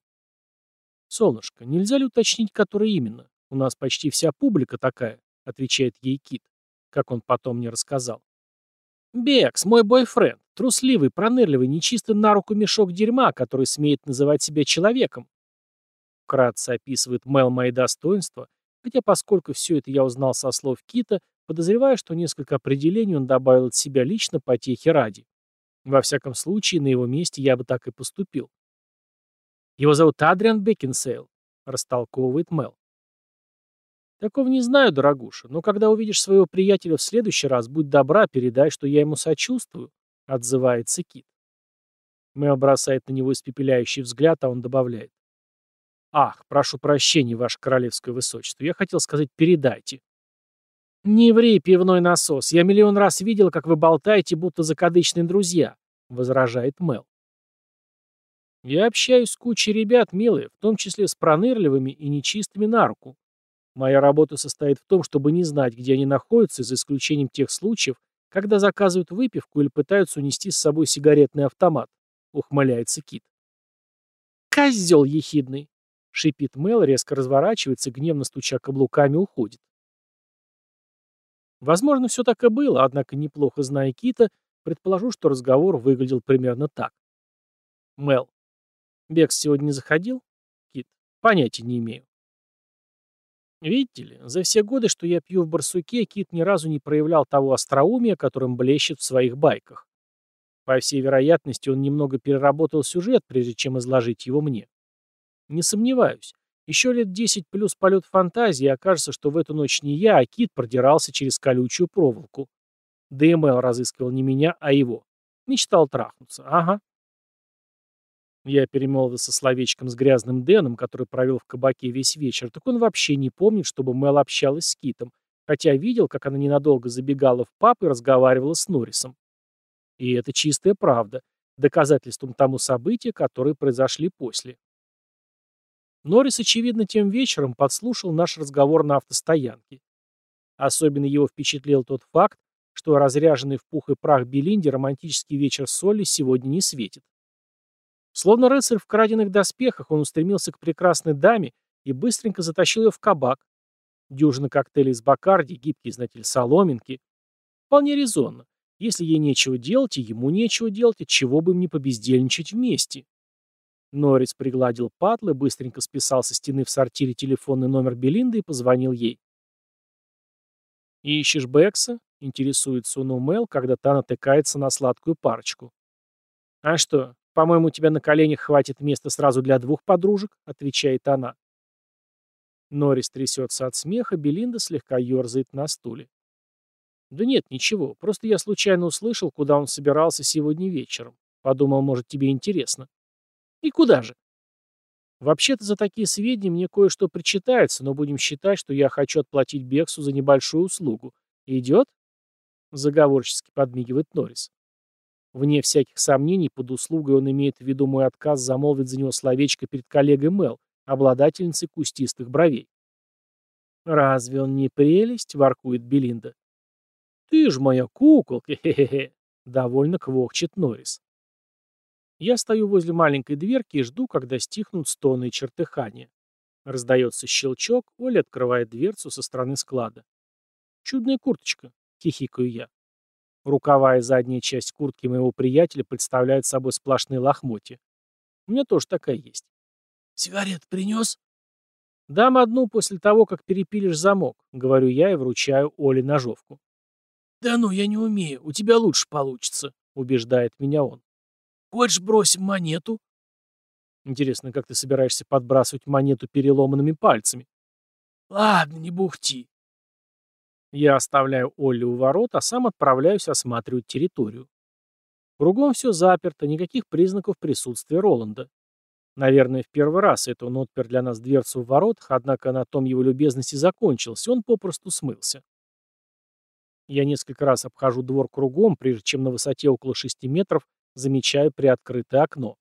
«Солнышко, нельзя ли уточнить, который именно? У нас почти вся публика такая», — отвечает ей Кит, как он потом мне рассказал. «Бекс, мой бойфренд, трусливый, пронырливый, нечистый на руку мешок дерьма, который смеет называть себя человеком». Вкратце описывает Мел мои достоинства, хотя поскольку все это я узнал со слов Кита, подозреваю, что несколько определений он добавил от себя лично по техе ради. Во всяком случае, на его месте я бы так и поступил. «Его зовут Адриан Бекинсейл», — растолковывает Мел. «Такого не знаю, дорогуша, но когда увидишь своего приятеля в следующий раз, будь добра, передай, что я ему сочувствую», — отзывается Кит. Мэл бросает на него испепеляющий взгляд, а он добавляет. «Ах, прошу прощения, ваше королевское высочество, я хотел сказать «передайте». «Не ври, пивной насос, я миллион раз видел, как вы болтаете, будто закадычные друзья», — возражает Мэл. «Я общаюсь с кучей ребят, милые, в том числе с пронырливыми и нечистыми на руку. Моя работа состоит в том, чтобы не знать, где они находятся, за исключением тех случаев, когда заказывают выпивку или пытаются унести с собой сигаретный автомат», — ухмыляется Кит. «Козел ехидный!» — шипит Мел, резко разворачивается, гневно стуча каблуками, уходит. Возможно, все так и было, однако, неплохо зная Кита, предположу, что разговор выглядел примерно так. Мел. Бекс сегодня не заходил? Кит. Понятия не имею. Видите ли, за все годы, что я пью в барсуке, Кит ни разу не проявлял того остроумия, которым блещет в своих байках. По всей вероятности, он немного переработал сюжет, прежде чем изложить его мне. Не сомневаюсь, еще лет десять плюс полет фантазии, окажется, что в эту ночь не я, а Кит продирался через колючую проволоку. ДМЛ разыскивал не меня, а его. Мечтал трахнуться. Ага. Я перемолвился словечком с грязным Дэном, который провел в кабаке весь вечер, так он вообще не помнит, чтобы Мел общалась с Китом, хотя видел, как она ненадолго забегала в паб и разговаривала с Норрисом. И это чистая правда, доказательством тому события, которые произошли после. Норрис, очевидно, тем вечером подслушал наш разговор на автостоянке. Особенно его впечатлил тот факт, что разряженный в пух и прах Белинде романтический вечер с Солли сегодня не светит. Словно рыцарь в краденных доспехах, он устремился к прекрасной даме и быстренько затащил ее в кабак. Дюжина коктейлей с Бакарди, гибкий, знаете ли, соломинки. Вполне резонно. Если ей нечего делать, и ему нечего делать, чего бы им не побездельничать вместе. Норрис пригладил патлы, быстренько списал со стены в сортире телефонный номер Белинды и позвонил ей. «Ищешь Бекса?» — интересуется он у Мэл, когда та натыкается на сладкую парочку. «А что, «По-моему, у тебя на коленях хватит места сразу для двух подружек», — отвечает она. Норрис трясется от смеха, Белинда слегка ерзает на стуле. «Да нет, ничего, просто я случайно услышал, куда он собирался сегодня вечером. Подумал, может, тебе интересно». «И куда же?» «Вообще-то за такие сведения мне кое-что причитается, но будем считать, что я хочу отплатить Бексу за небольшую услугу. Идет?» Заговорчески подмигивает Норрис. Вне всяких сомнений, под услугой он имеет в виду мой отказ замолвить за него словечко перед коллегой Мел, обладательницей кустистых бровей. «Разве он не прелесть?» — воркует Белинда. «Ты ж моя куколка, хе-хе-хе!» — довольно квохчет Норрис. Я стою возле маленькой дверки и жду, когда стихнут стоны и чертыхания. Раздается щелчок, Оля открывает дверцу со стороны склада. «Чудная курточка», — хихикаю я. Рукава и задняя часть куртки моего приятеля представляют собой сплошные лохмотья. У меня тоже такая есть. «Сигарет принес?» «Дам одну после того, как перепилишь замок», — говорю я и вручаю Оле ножовку. «Да ну, я не умею, у тебя лучше получится», — убеждает меня он. «Хочешь бросим монету?» Интересно, как ты собираешься подбрасывать монету переломанными пальцами? «Ладно, не бухти. Я оставляю Олли у ворот, а сам отправляюсь осматривать территорию. Кругом все заперто, никаких признаков присутствия Роланда. Наверное, в первый раз это он отпер для нас дверцу в воротах, однако на том его любезности закончилась, он попросту смылся. Я несколько раз обхожу двор кругом, прежде чем на высоте около шести метров замечаю приоткрытое окно.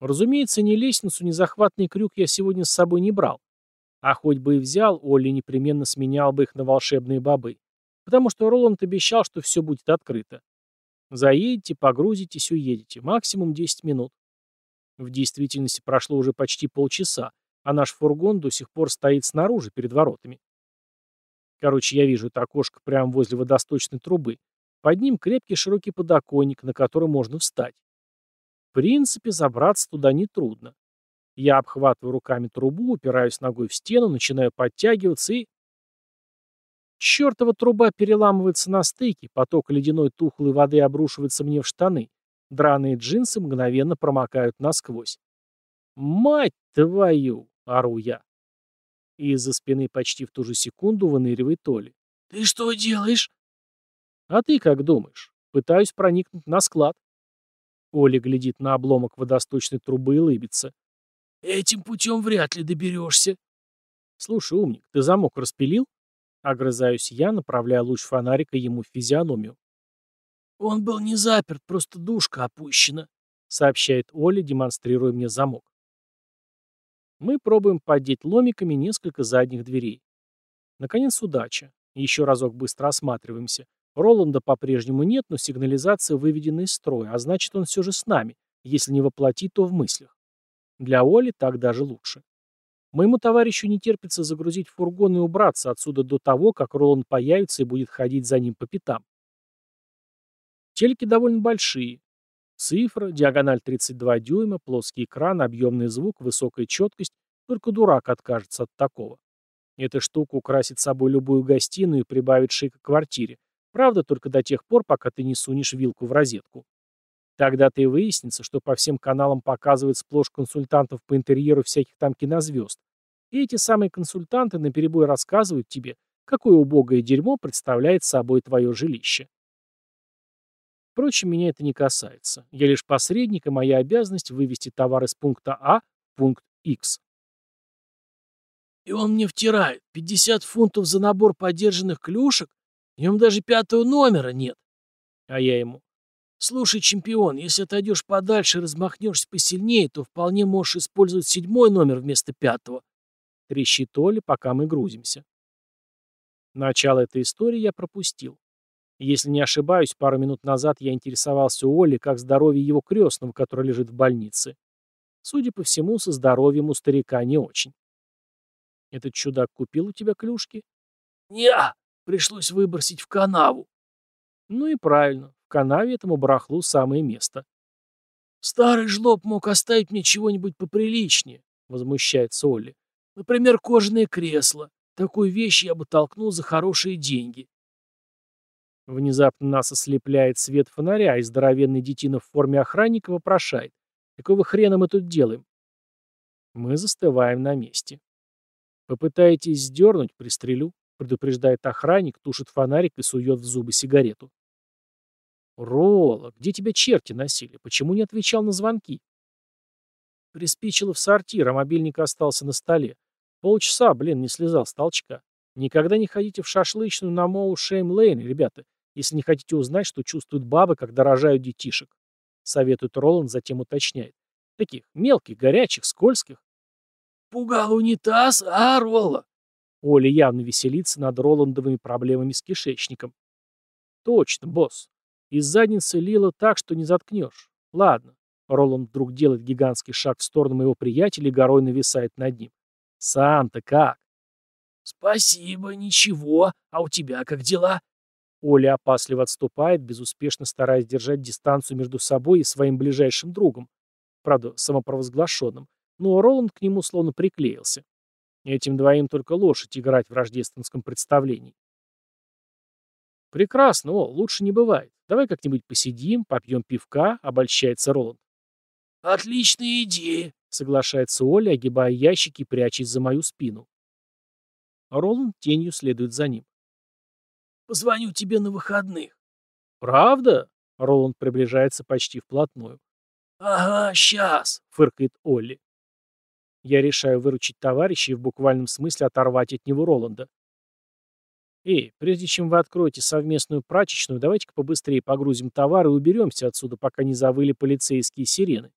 Разумеется, ни лестницу, ни захватный крюк я сегодня с собой не брал. А хоть бы и взял, Олли непременно сменял бы их на волшебные бобы. Потому что Роланд обещал, что все будет открыто. Заедете, погрузитесь, уедете. Максимум 10 минут. В действительности прошло уже почти полчаса, а наш фургон до сих пор стоит снаружи, перед воротами. Короче, я вижу это окошко прямо возле водосточной трубы. Под ним крепкий широкий подоконник, на который можно встать. В принципе, забраться туда нетрудно. Я обхватываю руками трубу, упираюсь ногой в стену, начинаю подтягиваться и... Чёртова труба переламывается на стыке, поток ледяной тухлой воды обрушивается мне в штаны. Драные джинсы мгновенно промокают насквозь. «Мать твою!» — ору я. И из-за спины почти в ту же секунду выныривает Толи. «Ты что делаешь?» «А ты как думаешь? Пытаюсь проникнуть на склад». Оля глядит на обломок водосточной трубы и лыбится. Этим путем вряд ли доберешься. Слушай, умник, ты замок распилил? Огрызаюсь я, направляя луч фонарика ему в физиономию. Он был не заперт, просто душка опущена, сообщает Оля, демонстрируя мне замок. Мы пробуем поддеть ломиками несколько задних дверей. Наконец удача. Еще разок быстро осматриваемся. Роланда по-прежнему нет, но сигнализация выведена из строя, а значит он все же с нами, если не воплотит, то в мыслях. Для Оли так даже лучше. Моему товарищу не терпится загрузить фургон и убраться отсюда до того, как Роланд появится и будет ходить за ним по пятам. Телеки довольно большие. Цифра, диагональ 32 дюйма, плоский экран, объемный звук, высокая четкость. Только дурак откажется от такого. Эта штука украсит собой любую гостиную и прибавит шика квартире. Правда, только до тех пор, пока ты не сунешь вилку в розетку. Тогда-то и выяснится, что по всем каналам показывают сплошь консультантов по интерьеру всяких там кинозвезд. И эти самые консультанты наперебой рассказывают тебе, какое убогое дерьмо представляет собой твое жилище. Впрочем, меня это не касается. Я лишь посредник, и моя обязанность вывести товар из пункта А в пункт X. И он мне втирает. 50 фунтов за набор подержанных клюшек? В нем даже пятого номера нет. А я ему. Слушай, чемпион, если отойдешь подальше и размахнешься посильнее, то вполне можешь использовать седьмой номер вместо пятого. Трещит Оля, пока мы грузимся. Начало этой истории я пропустил. Если не ошибаюсь, пару минут назад я интересовался у Оли, как здоровье его крестного, который лежит в больнице. Судя по всему, со здоровьем у старика не очень. Этот чудак купил у тебя клюшки? Неа, пришлось выбросить в канаву. Ну и правильно, канаве этому барахлу самое место. Старый жлоб мог оставить мне чего-нибудь поприличнее, возмущается Олли. Например, кожаное кресло. Такую вещь я бы толкнул за хорошие деньги. Внезапно нас ослепляет свет фонаря, и здоровенный детина в форме охранника вопрошает. Какого хрена мы тут делаем? Мы застываем на месте. Попытаетесь сдернуть, пристрелю, предупреждает охранник, тушит фонарик и сует в зубы сигарету. Ролла, где тебя черти носили? Почему не отвечал на звонки? Приспичило в сортир, а мобильник остался на столе. Полчаса, блин, не слезал с толчка. Никогда не ходите в шашлычную на Моу Шейм Лейн, ребята, если не хотите узнать, что чувствуют бабы, когда рожают детишек. Советует Роланд, затем уточняет. Таких мелких, горячих, скользких. Пугал унитаз, а, Ролла? Оля явно веселится над Роландовыми проблемами с кишечником. Точно, босс. Из задницы лило так, что не заткнешь. Ладно. Роланд вдруг делает гигантский шаг в сторону моего приятеля и горой нависает над ним. Сам-то как? Спасибо, ничего. А у тебя как дела? Оля опасливо отступает, безуспешно стараясь держать дистанцию между собой и своим ближайшим другом. Правда, самопровозглашенным. Но Роланд к нему словно приклеился. Этим двоим только лошадь играть в рождественском представлении. Прекрасно, о, лучше не бывает. Давай как-нибудь посидим, попьем пивка, обольщается Роланд. Отличная идея, соглашается Оля, огибая ящики и прячась за мою спину. Роланд тенью следует за ним. «Позвоню тебе на выходных». «Правда?» Роланд приближается почти вплотную. «Ага, сейчас», — фыркает Олли. Я решаю выручить товарища и в буквальном смысле оторвать от него Роланда. «Эй, прежде чем вы откроете совместную прачечную, давайте-ка побыстрее погрузим товар и уберемся отсюда, пока не завыли полицейские сирены».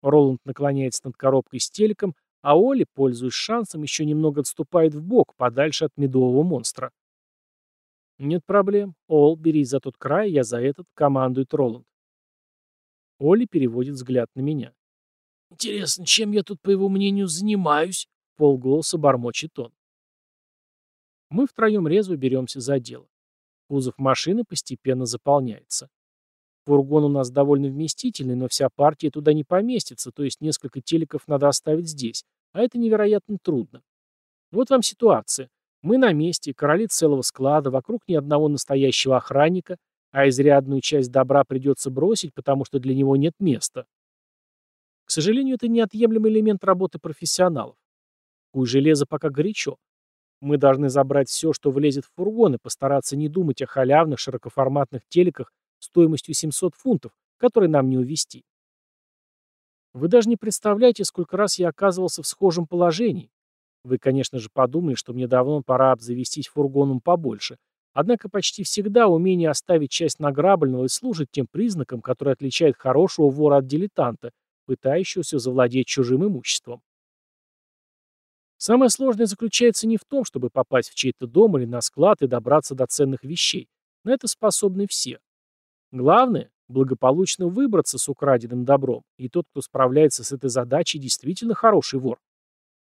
Роланд наклоняется над коробкой с телеком, а Оли, пользуясь шансом, еще немного отступает в бок, подальше от медового монстра. «Нет проблем. Ол, берись за тот край, я за этот», — командует Роланд. Оли переводит взгляд на меня. «Интересно, чем я тут, по его мнению, занимаюсь?» — полголоса бормочет он. Мы втроем резво беремся за дело. Кузов машины постепенно заполняется. Фургон у нас довольно вместительный, но вся партия туда не поместится, то есть несколько телеков надо оставить здесь, а это невероятно трудно. Вот вам ситуация. Мы на месте, короли целого склада, вокруг ни одного настоящего охранника, а изрядную часть добра придется бросить, потому что для него нет места. К сожалению, это неотъемлемый элемент работы профессионалов. Куй железо пока горячо. Мы должны забрать все, что влезет в фургон, и постараться не думать о халявных широкоформатных телеках стоимостью 700 фунтов, которые нам не увезти. Вы даже не представляете, сколько раз я оказывался в схожем положении. Вы, конечно же, подумали, что мне давно пора обзавестись фургоном побольше. Однако почти всегда умение оставить часть награбленного и служит тем признаком, который отличает хорошего вора от дилетанта, пытающегося завладеть чужим имуществом. Самое сложное заключается не в том, чтобы попасть в чей-то дом или на склад и добраться до ценных вещей. На это способны все. Главное – благополучно выбраться с украденным добром, и тот, кто справляется с этой задачей, действительно хороший вор.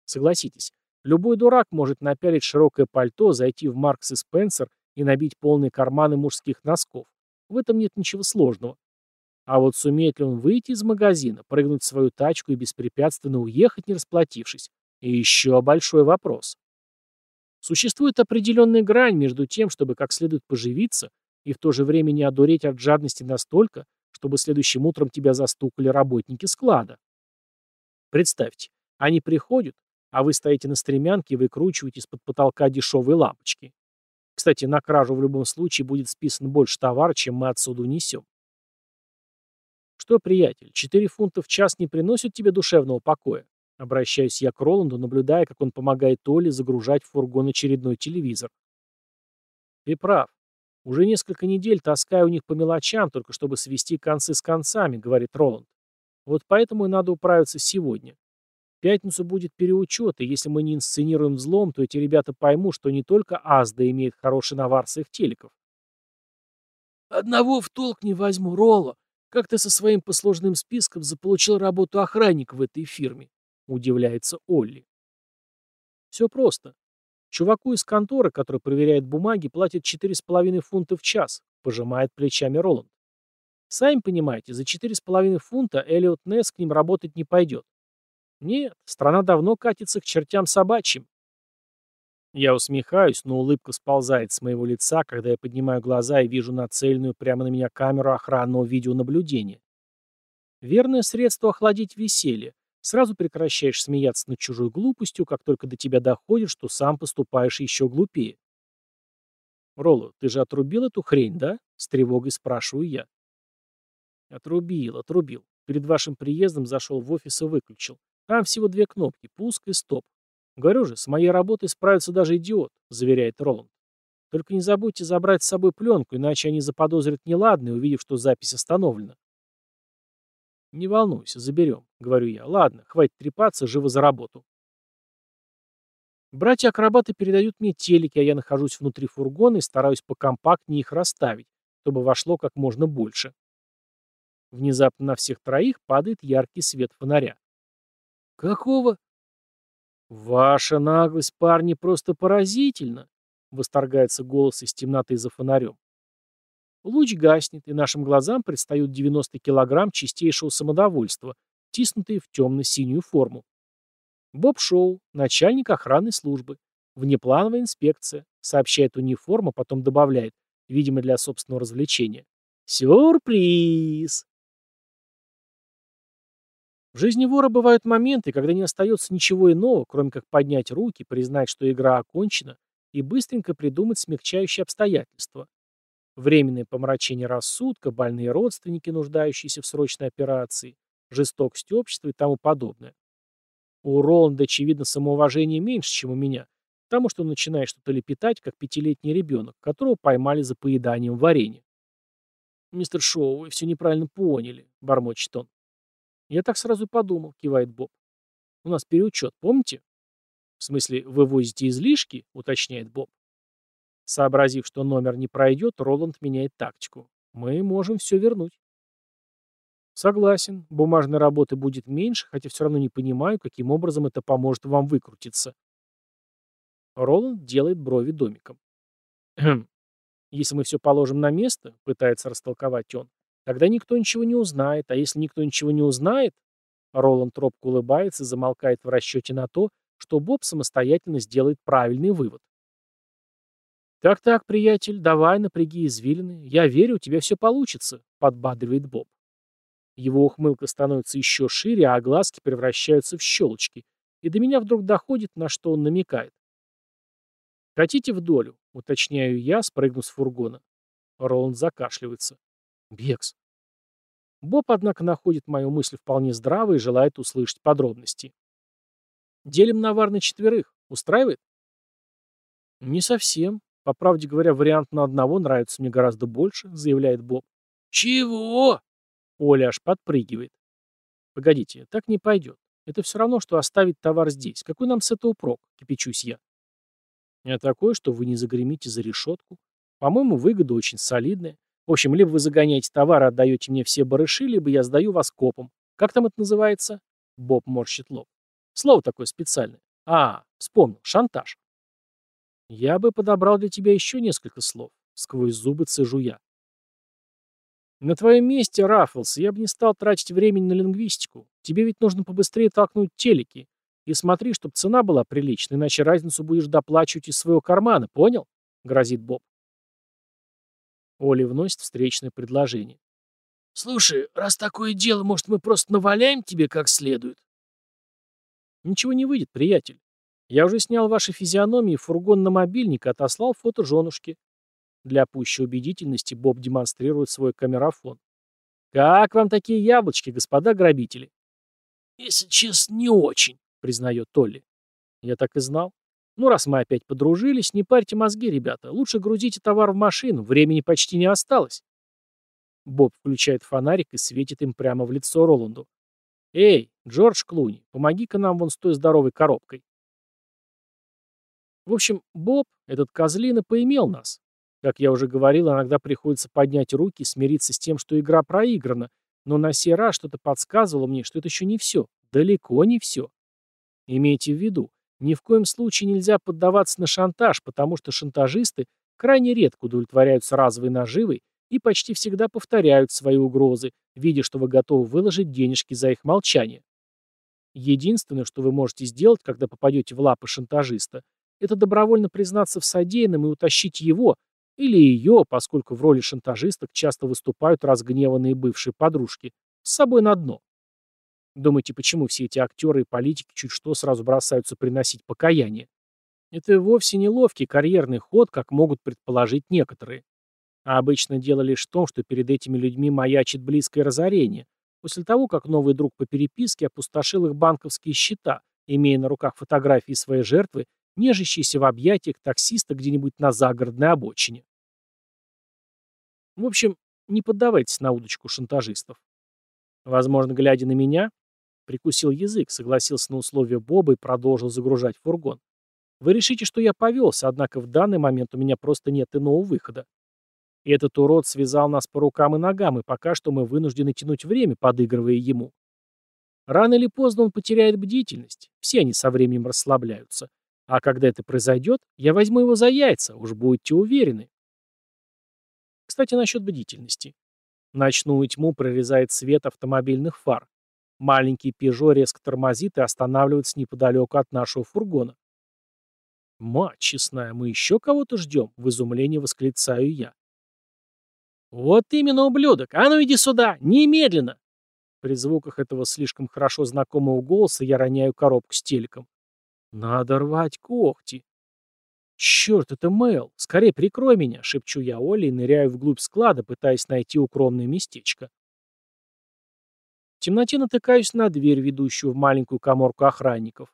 Согласитесь, любой дурак может напялить широкое пальто, зайти в Маркс и Спенсер и набить полные карманы мужских носков. В этом нет ничего сложного. А вот сумеет ли он выйти из магазина, прыгнуть в свою тачку и беспрепятственно уехать, не расплатившись, И еще большой вопрос. Существует определенная грань между тем, чтобы как следует поживиться, и в то же время не одуреть от жадности настолько, чтобы следующим утром тебя застукали работники склада. Представьте, они приходят, а вы стоите на стремянке и выкручиваете из-под потолка дешевые лампочки. Кстати, на кражу в любом случае будет списан больше товара, чем мы отсюда унесем. Что, приятель, 4 фунта в час не приносят тебе душевного покоя? Обращаюсь я к Роланду, наблюдая, как он помогает Оле загружать в фургон очередной телевизор. Ты прав. Уже несколько недель таскаю у них по мелочам, только чтобы свести концы с концами, говорит Роланд. Вот поэтому и надо управиться сегодня. В пятницу будет переучет, и если мы не инсценируем взлом, то эти ребята поймут, что не только Азда имеет хороший навар с их телеков. «Одного в толк не возьму, Ролла. Как ты со своим послужным списком заполучил работу охранника в этой фирме?» — удивляется Олли. «Все просто. Чуваку из конторы, который проверяет бумаги, платят 4,5 фунта в час», — пожимает плечами Роланд. «Сами понимаете, за 4,5 фунта Элliot Несс к ним работать не пойдет. Нет, страна давно катится к чертям собачьим. Я усмехаюсь, но улыбка сползает с моего лица, когда я поднимаю глаза и вижу нацеленную прямо на меня камеру охранного видеонаблюдения. Верное средство охладить веселье. Сразу прекращаешь смеяться над чужой глупостью, как только до тебя доходит, что сам поступаешь еще глупее. «Ролло, ты же отрубил эту хрень, да?» — с тревогой спрашиваю я. «Отрубил, отрубил. Перед вашим приездом зашел в офис и выключил. Там всего две кнопки – пуск и стоп. Говорю же, с моей работой справится даже идиот, заверяет Роланд. Только не забудьте забрать с собой пленку, иначе они заподозрят неладное, увидев, что запись остановлена. Не волнуйся, заберем, говорю я. Ладно, хватит трепаться, живо за работу. Братья-акробаты передают мне телеки, а я нахожусь внутри фургона и стараюсь покомпактнее их расставить, чтобы вошло как можно больше. Внезапно на всех троих падает яркий свет фонаря. «Какого?» «Ваша наглость, парни, просто поразительно!» — восторгается голос из темноты за фонарем. Луч гаснет, и нашим глазам предстают 90 килограмм чистейшего самодовольства, тиснутые в темно-синюю форму. Боб Шоу, начальник охранной службы. Внеплановая инспекция, сообщает униформа, потом добавляет, видимо, для собственного развлечения. Сюрприз! В жизни вора бывают моменты, когда не остается ничего иного, кроме как поднять руки, признать, что игра окончена, и быстренько придумать смягчающие обстоятельства. Временное помрачение рассудка, больные родственники, нуждающиеся в срочной операции, жестокость общества и тому подобное. У Роланда, очевидно, самоуважение меньше, чем у меня, потому что он начинает что-то лепетать, как пятилетний ребенок, которого поймали за поеданием варенья. «Мистер Шоу, вы все неправильно поняли», — бормочет он. «Я так сразу подумал», — кивает Боб. «У нас переучет, помните?» «В смысле, вы возите излишки?» — уточняет Боб. Сообразив, что номер не пройдет, Роланд меняет тактику. «Мы можем все вернуть». «Согласен, бумажной работы будет меньше, хотя все равно не понимаю, каким образом это поможет вам выкрутиться». Роланд делает брови домиком. «Хм. Если мы все положим на место, — пытается растолковать он, Тогда никто ничего не узнает, а если никто ничего не узнает... Роланд робко улыбается и замолкает в расчете на то, что Боб самостоятельно сделает правильный вывод. «Так-так, приятель, давай, напряги извилины. Я верю, у тебя все получится», — подбадривает Боб. Его ухмылка становится еще шире, а глазки превращаются в щелочки, и до меня вдруг доходит, на что он намекает. «Хотите в долю?» — уточняю я, спрыгнув с фургона. Роланд закашливается. «Бекс, Боб, однако, находит мою мысль вполне здравой и желает услышать подробности. «Делим навар на четверых. Устраивает?» «Не совсем. По правде говоря, вариант на одного нравится мне гораздо больше», — заявляет Боб. «Чего?» Оля аж подпрыгивает. «Погодите, так не пойдет. Это все равно, что оставить товар здесь. Какой нам с этого прок?» — кипячусь я. «Я такое, что вы не загремите за решетку. По-моему, выгода очень солидная. В общем, либо вы загоняете товар и отдаете мне все барыши, либо я сдаю вас копом. Как там это называется? Боб морщит лоб. Слово такое специальное. А, вспомнил, шантаж. Я бы подобрал для тебя еще несколько слов. Сквозь зубы цежу я. На твоем месте, Раффлс, я бы не стал тратить времени на лингвистику. Тебе ведь нужно побыстрее толкнуть телеки. И смотри, чтобы цена была приличной, иначе разницу будешь доплачивать из своего кармана, понял? Грозит Боб. Оли вносит встречное предложение. «Слушай, раз такое дело, может, мы просто наваляем тебе как следует?» «Ничего не выйдет, приятель. Я уже снял ваши физиономии, фургон на мобильник и отослал фото женушки». Для пущей убедительности Боб демонстрирует свой камерафон. «Как вам такие яблочки, господа грабители?» «Если честно, не очень», — признает Толли. «Я так и знал. Ну, раз мы опять подружились, не парьте мозги, ребята. Лучше грузите товар в машину, времени почти не осталось». Боб включает фонарик и светит им прямо в лицо Роланду. «Эй, Джордж Клуни, помоги-ка нам вон с той здоровой коробкой». В общем, Боб, этот козлина, поимел нас. Как я уже говорил, иногда приходится поднять руки и смириться с тем, что игра проиграна, но на сей раз что-то подсказывало мне, что это еще не все, далеко не все. Имейте в виду, ни в коем случае нельзя поддаваться на шантаж, потому что шантажисты крайне редко удовлетворяются разовой наживой и почти всегда повторяют свои угрозы, видя, что вы готовы выложить денежки за их молчание. Единственное, что вы можете сделать, когда попадете в лапы шантажиста, это добровольно признаться в содеянном и утащить его, или ее, поскольку в роли шантажисток часто выступают разгневанные бывшие подружки, с собой на дно. Думаете, почему все эти актеры и политики чуть что сразу бросаются приносить покаяние? Это вовсе не ловкий карьерный ход, как могут предположить некоторые. А обычно дело лишь в том, что перед этими людьми маячит близкое разорение, после того, как новый друг по переписке опустошил их банковские счета, имея на руках фотографии своей жертвы, нежащейся в объятиях таксиста где-нибудь на загородной обочине. В общем, не поддавайтесь на удочку шантажистов. Возможно, глядя на меня, прикусил язык, согласился на условия Боба и продолжил загружать фургон. Вы решите, что я повелся, однако в данный момент у меня просто нет иного выхода. И этот урод связал нас по рукам и ногам, и пока что мы вынуждены тянуть время, подыгрывая ему. Рано или поздно он потеряет бдительность, все они со временем расслабляются. А когда это произойдет, я возьму его за яйца, уж будете уверены. Кстати, насчет бдительности. Ночную тьму прорезает свет автомобильных фар. Маленький «Пежо» резко тормозит и останавливается неподалеку от нашего фургона. «Мать честная, мы еще кого-то ждем?» — в изумлении восклицаю я. «Вот именно, ублюдок! А ну иди сюда! Немедленно!» При звуках этого слишком хорошо знакомого голоса я роняю коробку с телеком. «Надо рвать когти!» «Черт, это Мэл! Скорее прикрой меня!» — шепчу я Оле и ныряю вглубь склада, пытаясь найти укромное местечко. В темноте натыкаюсь на дверь, ведущую в маленькую коморку охранников.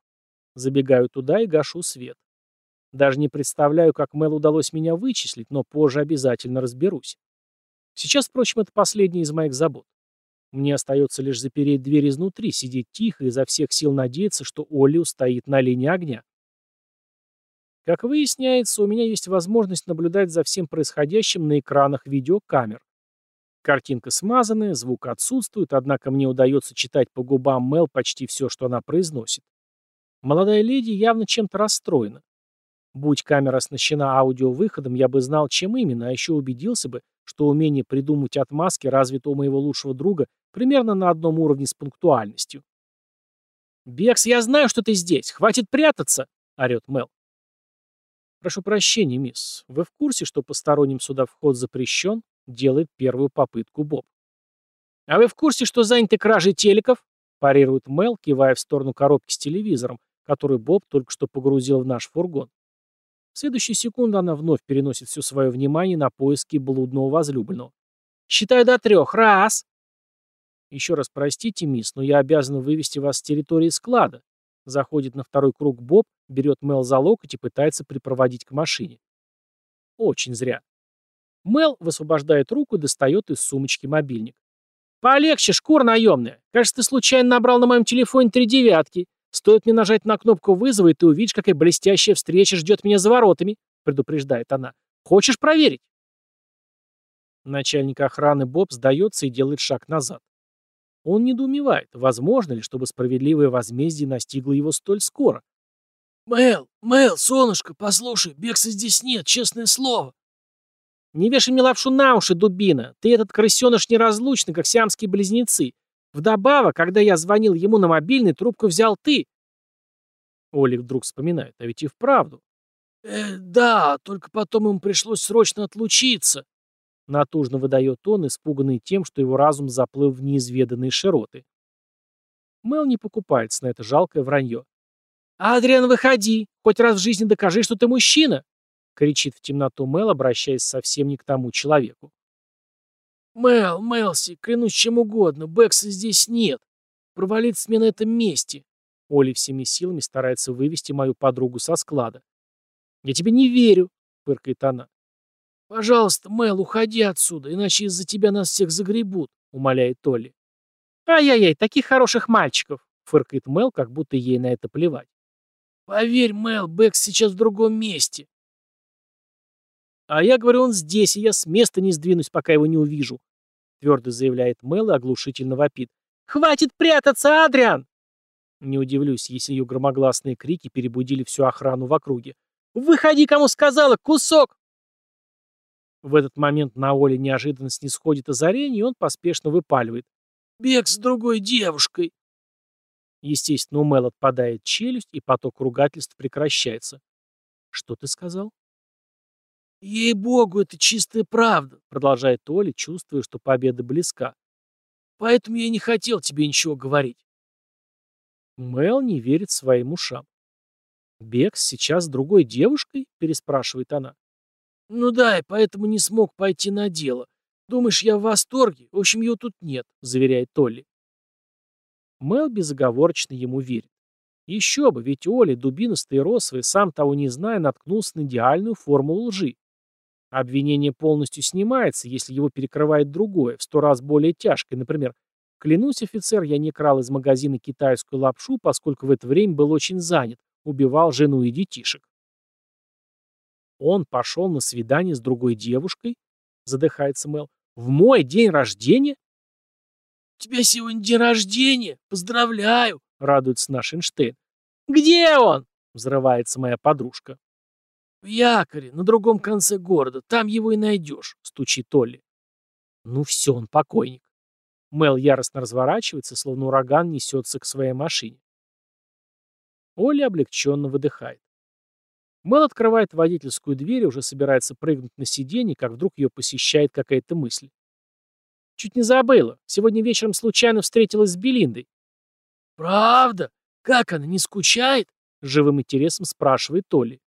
Забегаю туда и гашу свет. Даже не представляю, как Мэл удалось меня вычислить, но позже обязательно разберусь. Сейчас, впрочем, это последняя из моих забот. Мне остается лишь запереть дверь изнутри, сидеть тихо и изо всех сил надеяться, что Олли стоит на линии огня. Как выясняется, у меня есть возможность наблюдать за всем происходящим на экранах видеокамер. Картинка смазанная, звук отсутствует, однако мне удается читать по губам Мел почти все, что она произносит. Молодая леди явно чем-то расстроена. Будь камера оснащена аудиовыходом, я бы знал, чем именно, а еще убедился бы, что умение придумать отмазки развито у моего лучшего друга примерно на одном уровне с пунктуальностью. «Бекс, я знаю, что ты здесь! Хватит прятаться!» — орет Мел. «Прошу прощения, мисс. Вы в курсе, что посторонним сюда вход запрещен?» Делает первую попытку Боб. «А вы в курсе, что заняты кражей телеков?» Парирует Мел, кивая в сторону коробки с телевизором, который Боб только что погрузил в наш фургон. В следующую секунду она вновь переносит все свое внимание на поиски блудного возлюбленного. «Считаю до трех. Раз!» «Еще раз простите, мисс, но я обязан вывести вас с территории склада», Заходит на второй круг Боб, берет Мел за локоть и пытается припроводить к машине. Очень зря. Мел высвобождает руку и достает из сумочки мобильник. «Полегче, шкур наемная. Кажется, ты случайно набрал на моем телефоне три девятки. Стоит мне нажать на кнопку вызова, и ты увидишь, какая блестящая встреча ждет меня за воротами», предупреждает она. «Хочешь проверить?» Начальник охраны Боб сдается и делает шаг назад. Он недоумевает, возможно ли, чтобы справедливое возмездие настигло его столь скоро. «Мэл, Мэл, солнышко, послушай, Бекса здесь нет, честное слово». «Не вешай мне лапшу на уши, дубина. Ты этот крысеныш неразлучный, как сиамские близнецы. Вдобавок, когда я звонил ему на мобильный, трубку взял ты». Олег вдруг вспоминает, а ведь и вправду. «Э, да, только потом им пришлось срочно отлучиться», — натужно выдает он, испуганный тем, что его разум заплыл в неизведанные широты. Мел не покупается на это жалкое вранье. «Адриан, выходи! Хоть раз в жизни докажи, что ты мужчина!» — кричит в темноту Мел, обращаясь совсем не к тому человеку. «Мел, Мелси, клянусь чем угодно, Бекса здесь нет. Провалиться мне на этом месте!» Оли всеми силами старается вывести мою подругу со склада. «Я тебе не верю!» — фыркает она. «Пожалуйста, Мел, уходи отсюда, иначе из-за тебя нас всех загребут», — умоляет Толли. «Ай-яй-яй, таких хороших мальчиков!» — фыркает Мел, как будто ей на это плевать. «Поверь, Мел, Бэкс сейчас в другом месте». «А я говорю, он здесь, и я с места не сдвинусь, пока его не увижу», — твердо заявляет Мел и оглушительно вопит. «Хватит прятаться, Адриан!» Не удивлюсь, если ее громогласные крики перебудили всю охрану в округе. «Выходи, кому сказала, кусок!» В этот момент на Оле неожиданно снисходит озарение, и он поспешно выпаливает. «Бег с другой девушкой!» Естественно, у Мел отпадает челюсть, и поток ругательств прекращается. «Что ты сказал?» «Ей-богу, это чистая правда», — продолжает Оля, чувствуя, что победа близка. «Поэтому я не хотел тебе ничего говорить». Мел не верит своим ушам. «Бекс сейчас с другой девушкой?» — переспрашивает она. «Ну да, и поэтому не смог пойти на дело. Думаешь, я в восторге? В общем, ее тут нет», — заверяет Толли. Мел безоговорочно ему верит. Еще бы, ведь Оля, дубинастый и росовый, сам того не зная, наткнулся на идеальную формулу лжи. Обвинение полностью снимается, если его перекрывает другое, в сто раз более тяжкое, например, «Клянусь, офицер, я не крал из магазина китайскую лапшу, поскольку в это время был очень занят, убивал жену и детишек». «Он пошел на свидание с другой девушкой?» — задыхается Мел. «В мой день рождения?» «У тебя сегодня день рождения! Поздравляю!» — радуется наш Эйнштейн. «Где он?» — взрывается моя подружка. «В якоре, на другом конце города. Там его и найдешь», — стучит Толли. «Ну все, он покойник». Мел яростно разворачивается, словно ураган несется к своей машине. Оля облегченно выдыхает. Мел открывает водительскую дверь и уже собирается прыгнуть на сиденье, как вдруг ее посещает какая-то мысль. Чуть не забыла. Сегодня вечером случайно встретилась с Белиндой. «Правда? Как она, не скучает?» — живым интересом спрашивает Толли.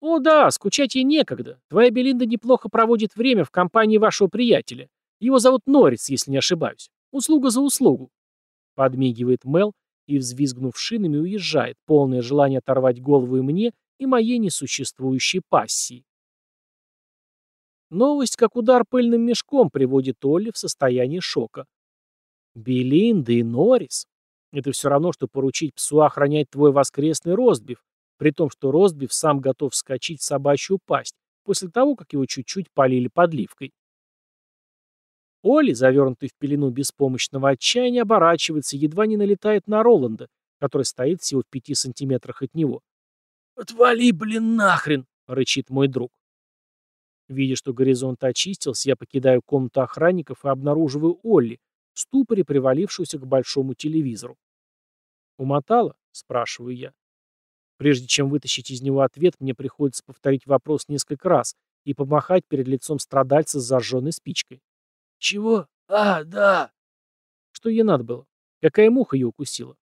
«О да, скучать ей некогда. Твоя Белинда неплохо проводит время в компании вашего приятеля. Его зовут Норрис, если не ошибаюсь. Услуга за услугу». Подмигивает Мел и, взвизгнув шинами, уезжает, полное желание оторвать голову и мне, и моей несуществующей пассии. Новость, как удар пыльным мешком, приводит Олли в состояние шока. Белинда и Норрис. Это все равно, что поручить псу охранять твой воскресный ростбиф, при том, что ростбиф сам готов вскочить в собачью пасть, после того, как его чуть-чуть полили подливкой. Олли, завернутый в пелену беспомощного отчаяния, оборачивается, едва не налетает на Роланда, который стоит всего в пяти сантиметрах от него. «Отвали, блин, нахрен!» — рычит мой друг. Видя, что горизонт очистился, я покидаю комнату охранников и обнаруживаю Олли, в ступоре привалившуюся к большому телевизору. «Умотала?» — спрашиваю я. Прежде чем вытащить из него ответ, мне приходится повторить вопрос несколько раз и помахать перед лицом страдальца с зажженной спичкой. «Чего? А, да!» Что ей надо было? Какая муха ее укусила?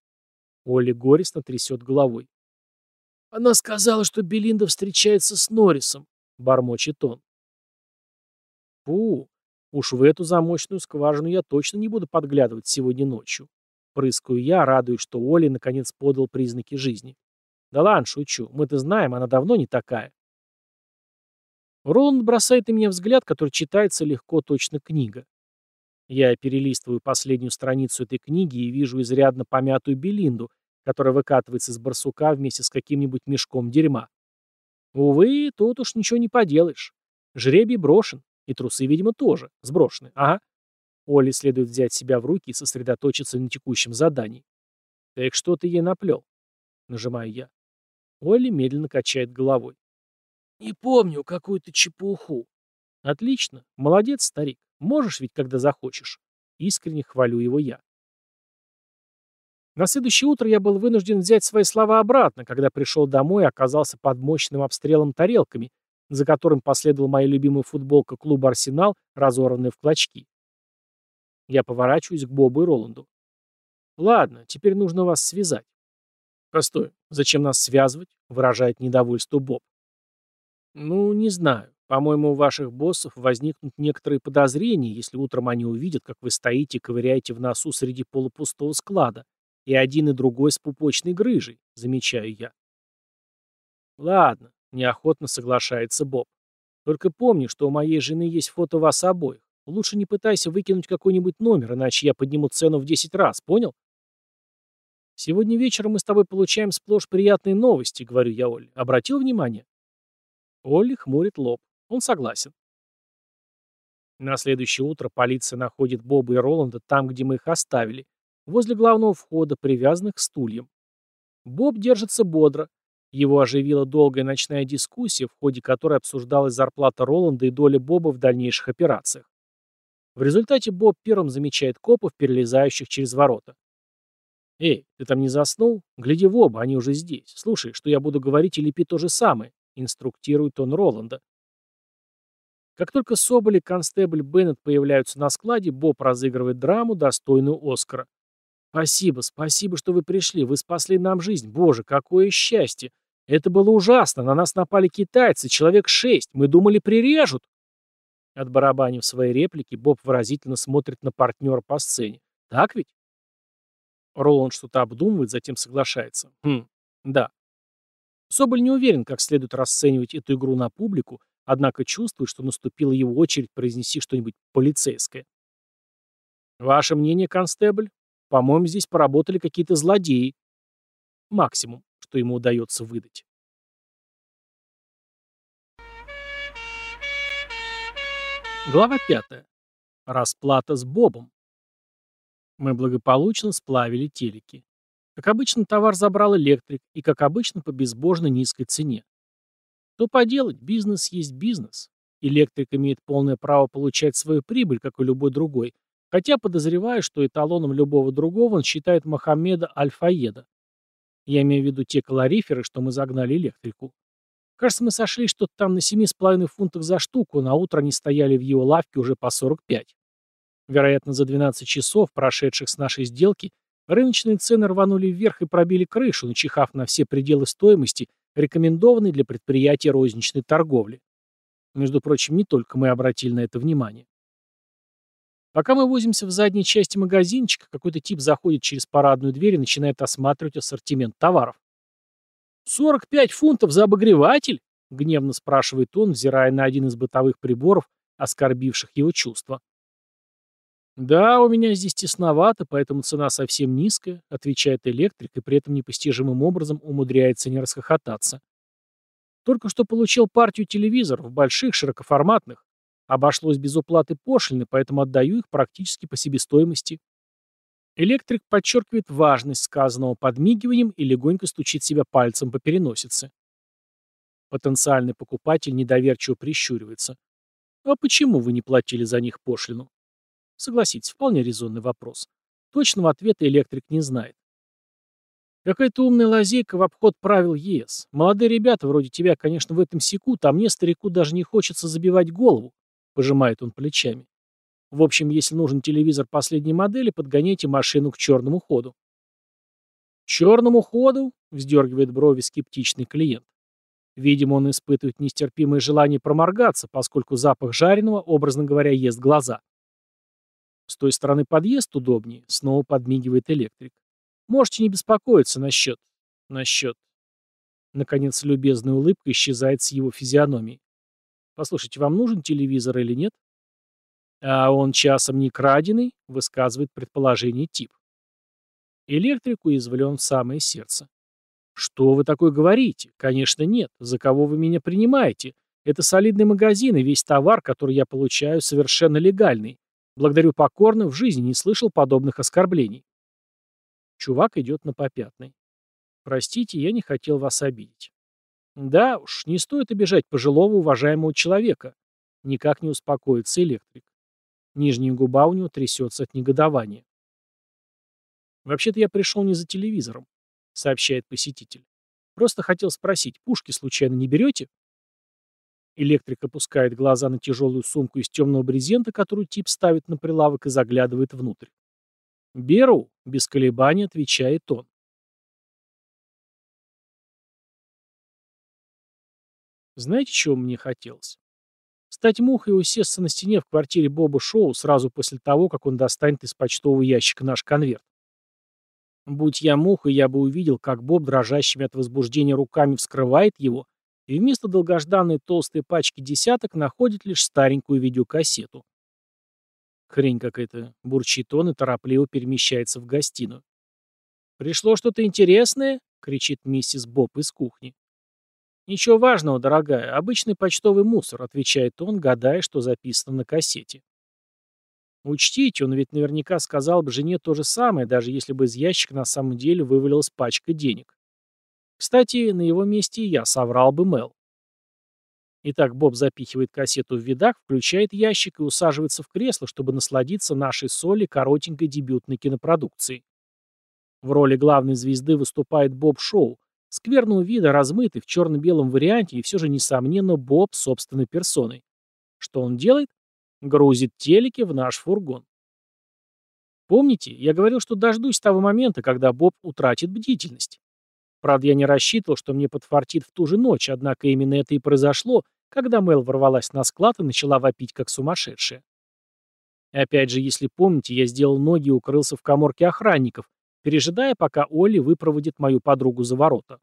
Олли горестно трясет головой. Она сказала, что Белинда встречается с Норрисом, бормочет он. Фу, уж в эту замочную скважину я точно не буду подглядывать сегодня ночью. Прыскаю я, радуюсь, что Оля наконец подал признаки жизни. Да ладно, шучу, мы-то знаем, она давно не такая. Роланд бросает на меня взгляд, который читается легко, точно книга. Я перелистываю последнюю страницу этой книги и вижу изрядно помятую Белинду, которая выкатывается из барсука вместе с каким-нибудь мешком дерьма. Увы, тут уж ничего не поделаешь. Жребий брошен. И трусы, видимо, тоже. Сброшены. Ага. Оле следует взять себя в руки и сосредоточиться на текущем задании. «Так что ты ей наплел?» Нажимаю я. Олли медленно качает головой. «Не помню какую-то чепуху». «Отлично. Молодец, старик. Можешь ведь, когда захочешь». Искренне хвалю его я. На следующее утро я был вынужден взять свои слова обратно, когда пришел домой и оказался под мощным обстрелом тарелками, за которым последовала моя любимая футболка клуба «Арсенал», разорванная в клочки. Я поворачиваюсь к Бобу и Роланду. «Ладно, теперь нужно вас связать». «Постой, зачем нас связывать?» — выражает недовольство Боб. «Ну, не знаю. По-моему, у ваших боссов возникнут некоторые подозрения, если утром они увидят, как вы стоите и ковыряете в носу среди полупустого склада, и один и другой с пупочной грыжей, замечаю я. Ладно, неохотно соглашается Боб. Только помни, что у моей жены есть фото вас обоих. Лучше не пытайся выкинуть какой-нибудь номер, иначе я подниму цену в 10 раз, понял? Сегодня вечером мы с тобой получаем сплошь приятные новости, говорю я Оле. Обратил внимание? Олли хмурит лоб. Он согласен. На следующее утро полиция находит Боба и Роланда там, где мы их оставили, возле главного входа, привязанных к стульям. Боб держится бодро. Его оживила долгая ночная дискуссия, в ходе которой обсуждалась зарплата Роланда и доля Боба в дальнейших операциях. В результате Боб первым замечает копов, перелезающих через ворота. «Эй, ты там не заснул? Гляди в оба, они уже здесь. Слушай, что я буду говорить и лепи то же самое», — инструктирует он Роланда. Как только Соболь и констебль Беннет появляются на складе, Боб разыгрывает драму, достойную Оскара. «Спасибо, спасибо, что вы пришли. Вы спасли нам жизнь. Боже, какое счастье! Это было ужасно. На нас напали китайцы, человек шесть. Мы думали, прирежут». Отбарабанив свои реплики, Боб выразительно смотрит на партнера по сцене. «Так ведь?» Роланд что-то обдумывает, затем соглашается. «Хм, да». Соболь не уверен, как следует расценивать эту игру на публику, однако чувствует, что наступила его очередь произнести что-нибудь полицейское. «Ваше мнение, констебль?» По-моему, здесь поработали какие-то злодеи. Максимум, что ему удается выдать. Глава 5. Расплата с Бобом. Мы благополучно сплавили телеки. Как обычно, товар забрал электрик, и, как обычно, по безбожно низкой цене. Что поделать, бизнес есть бизнес. Электрик имеет полное право получать свою прибыль, как и любой другой, Хотя подозреваю, что эталоном любого другого он считает Мохаммеда Аль-Фаеда. Я имею в виду те калориферы, что мы загнали электрику. Кажется, мы сошли что-то там на 7,5 фунтах за штуку, на утро они стояли в его лавке уже по 45. Вероятно, за 12 часов, прошедших с нашей сделки, рыночные цены рванули вверх и пробили крышу, начихав на все пределы стоимости, рекомендованной для предприятия розничной торговли. Между прочим, не только мы обратили на это внимание. Пока мы возимся в задней части магазинчика, какой-то тип заходит через парадную дверь и начинает осматривать ассортимент товаров. «Сорок пять фунтов за обогреватель?» — гневно спрашивает он, взирая на один из бытовых приборов, оскорбивших его чувства. «Да, у меня здесь тесновато, поэтому цена совсем низкая», — отвечает электрик и при этом непостижимым образом умудряется не расхохотаться. «Только что получил партию телевизоров, больших, широкоформатных. Обошлось без уплаты пошлины, поэтому отдаю их практически по себестоимости. Электрик подчеркивает важность сказанного подмигиванием и легонько стучит себя пальцем по переносице. Потенциальный покупатель недоверчиво прищуривается. А почему вы не платили за них пошлину? Согласитесь, вполне резонный вопрос. Точного ответа электрик не знает. Какая-то умная лазейка в обход правил ЕС. Молодые ребята вроде тебя, конечно, в этом секут, а мне, старику, даже не хочется забивать голову. Пожимает он плечами. В общем, если нужен телевизор последней модели, подгоняйте машину к черному ходу. «Черному ходу?» — вздергивает брови скептичный клиент. Видимо, он испытывает нестерпимое желание проморгаться, поскольку запах жареного, образно говоря, ест глаза. С той стороны подъезд удобнее, снова подмигивает электрик. Можете не беспокоиться насчет... насчет... Наконец, любезная улыбка исчезает с его физиономии. Послушайте, вам нужен телевизор или нет? А он часом не краденый, высказывает предположение тип. Электрик уязвлен в самое сердце. Что вы такое говорите? Конечно, нет. За кого вы меня принимаете? Это солидный магазин, и весь товар, который я получаю, совершенно легальный. Благодарю покорно, в жизни не слышал подобных оскорблений. Чувак идет на попятный. Простите, я не хотел вас обидеть. Да уж, не стоит обижать пожилого уважаемого человека. Никак не успокоится электрик. Нижняя губа у него трясется от негодования. «Вообще-то я пришел не за телевизором», — сообщает посетитель. «Просто хотел спросить, пушки случайно не берете?» Электрик опускает глаза на тяжелую сумку из темного брезента, которую тип ставит на прилавок и заглядывает внутрь. «Беру», — без колебаний отвечает он. Знаете, чего мне хотелось? Стать мухой и усесться на стене в квартире Боба Шоу сразу после того, как он достанет из почтового ящика наш конверт. Будь я мухой, я бы увидел, как Боб дрожащими от возбуждения руками вскрывает его, и вместо долгожданной толстой пачки десяток находит лишь старенькую видеокассету. Хрень какая-то, бурчит он и торопливо перемещается в гостиную. «Пришло что-то интересное?» — кричит миссис Боб из кухни. «Ничего важного, дорогая, обычный почтовый мусор», — отвечает он, гадая, что записано на кассете. Учтите, он ведь наверняка сказал бы жене то же самое, даже если бы из ящика на самом деле вывалилась пачка денег. Кстати, на его месте я соврал бы Мел. Итак, Боб запихивает кассету в видак, включает ящик и усаживается в кресло, чтобы насладиться нашей соли коротенькой дебютной кинопродукцией. В роли главной звезды выступает Боб Шоу, скверного вида, размытый в черно-белом варианте и все же, несомненно, Боб собственной персоной. Что он делает? Грузит телеки в наш фургон. Помните, я говорил, что дождусь того момента, когда Боб утратит бдительность. Правда, я не рассчитывал, что мне подфартит в ту же ночь, однако именно это и произошло, когда Мэл ворвалась на склад и начала вопить как сумасшедшая. И опять же, если помните, я сделал ноги и укрылся в коморке охранников, пережидая, пока Олли выпроводит мою подругу за ворота.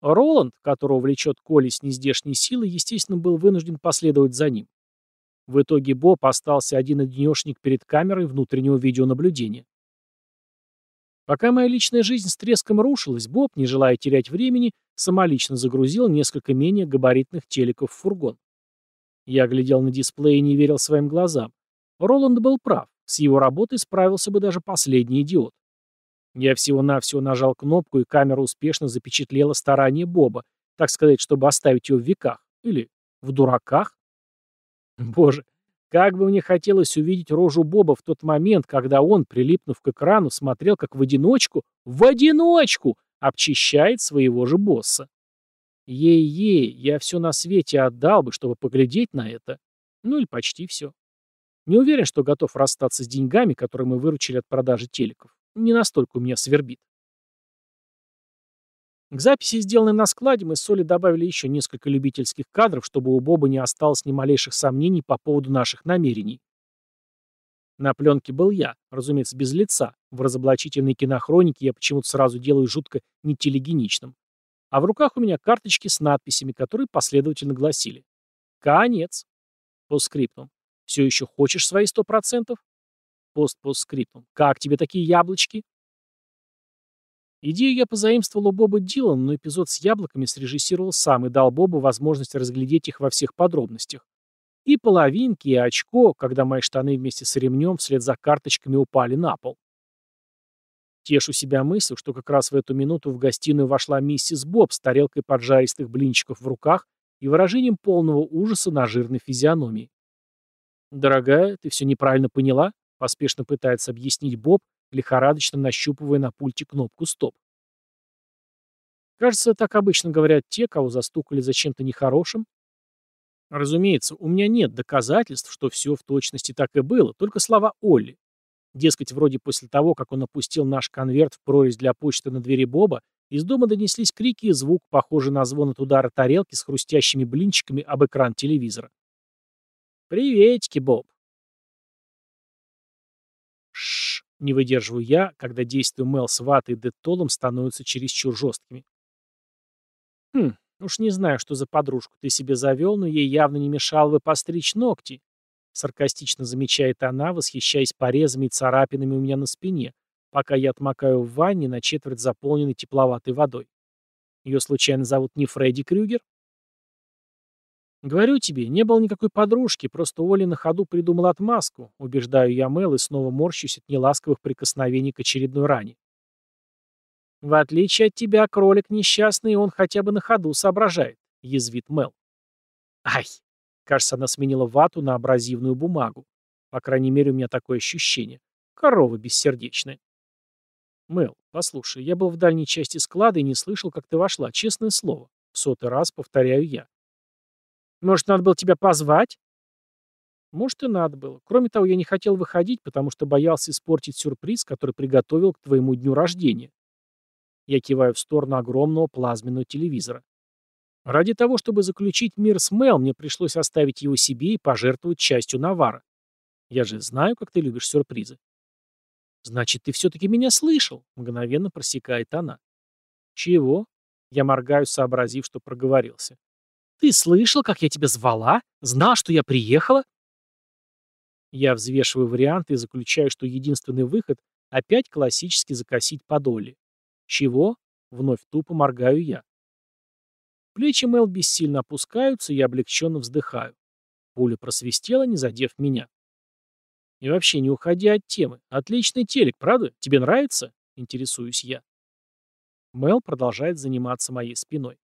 Роланд, которого влечет Коли с нездешней силой, естественно, был вынужден последовать за ним. В итоге Боб остался один-одинешник перед камерой внутреннего видеонаблюдения. Пока моя личная жизнь с треском рушилась, Боб, не желая терять времени, самолично загрузил несколько менее габаритных телеков в фургон. Я глядел на дисплей и не верил своим глазам. Роланд был прав, с его работой справился бы даже последний идиот. Я всего-навсего нажал кнопку, и камера успешно запечатлела старания Боба, так сказать, чтобы оставить его в веках. Или в дураках. Боже, как бы мне хотелось увидеть рожу Боба в тот момент, когда он, прилипнув к экрану, смотрел, как в одиночку, в одиночку, обчищает своего же босса. Ей-ей, я все на свете отдал бы, чтобы поглядеть на это. Ну или почти все. Не уверен, что готов расстаться с деньгами, которые мы выручили от продажи телеков. Не настолько у меня свербит. К записи, сделанной на складе, мы с Солей добавили еще несколько любительских кадров, чтобы у Боба не осталось ни малейших сомнений по поводу наших намерений. На пленке был я, разумеется, без лица. В разоблачительной кинохронике я почему-то сразу делаю жутко нетелегеничным. А в руках у меня карточки с надписями, которые последовательно гласили. Конец. Постскриптум. Все еще хочешь свои сто процентов? Пост-постскриптум. Как тебе такие яблочки? Идею я позаимствовал у Боба Дилана, но эпизод с яблоками срежиссировал сам и дал Бобу возможность разглядеть их во всех подробностях. И половинки, и очко, когда мои штаны вместе с ремнем вслед за карточками упали на пол. Тешу себя мыслью, что как раз в эту минуту в гостиную вошла миссис Боб с тарелкой поджаристых блинчиков в руках и выражением полного ужаса на жирной физиономии. «Дорогая, ты все неправильно поняла?» — поспешно пытается объяснить Боб, лихорадочно нащупывая на пульте кнопку «Стоп». Кажется, так обычно говорят те, кого застукали за чем-то нехорошим. Разумеется, у меня нет доказательств, что все в точности так и было, только слова Олли. Дескать, вроде после того, как он опустил наш конверт в прорезь для почты на двери Боба, из дома донеслись крики и звук, похожий на звон от удара тарелки с хрустящими блинчиками об экран телевизора. «Приветики, Боб!» Не выдерживаю я, когда действия Мел с ватой и детолом становятся чересчур жесткими. Хм, уж не знаю, что за подружку ты себе завел, но ей явно не мешало бы постричь ногти. Саркастично замечает она, восхищаясь порезами и царапинами у меня на спине, пока я отмокаю в ванне на четверть заполненной тепловатой водой. Ее случайно зовут не Фредди Крюгер? «Говорю тебе, не было никакой подружки, просто Оля на ходу придумал отмазку», убеждаю я Мэл и снова морщусь от неласковых прикосновений к очередной ране. «В отличие от тебя, кролик несчастный, он хотя бы на ходу соображает», — язвит Мэл. «Ай!» — кажется, она сменила вату на абразивную бумагу. По крайней мере, у меня такое ощущение. Корова бессердечная. Мэл, послушай, я был в дальней части склада и не слышал, как ты вошла, честное слово. В сотый раз повторяю я. Может, надо было тебя позвать? Может, и надо было. Кроме того, я не хотел выходить, потому что боялся испортить сюрприз, который приготовил к твоему дню рождения. Я киваю в сторону огромного плазменного телевизора. Ради того, чтобы заключить мир с Мел, мне пришлось оставить его себе и пожертвовать частью Навара. Я же знаю, как ты любишь сюрпризы. Значит, ты все-таки меня слышал, мгновенно просекает она. Чего? Я моргаю, сообразив, что проговорился. Ты слышал, как я тебя звала? Знал, что я приехала? Я взвешиваю варианты и заключаю, что единственный выход — опять классически закосить по доле. Чего? Вновь тупо моргаю я. Плечи Мел бессильно опускаются, и я облегченно вздыхаю. Пуля просвистела, не задев меня. И вообще, не уходи от темы. Отличный телек, правда? Тебе нравится? Интересуюсь я. Мел продолжает заниматься моей спиной.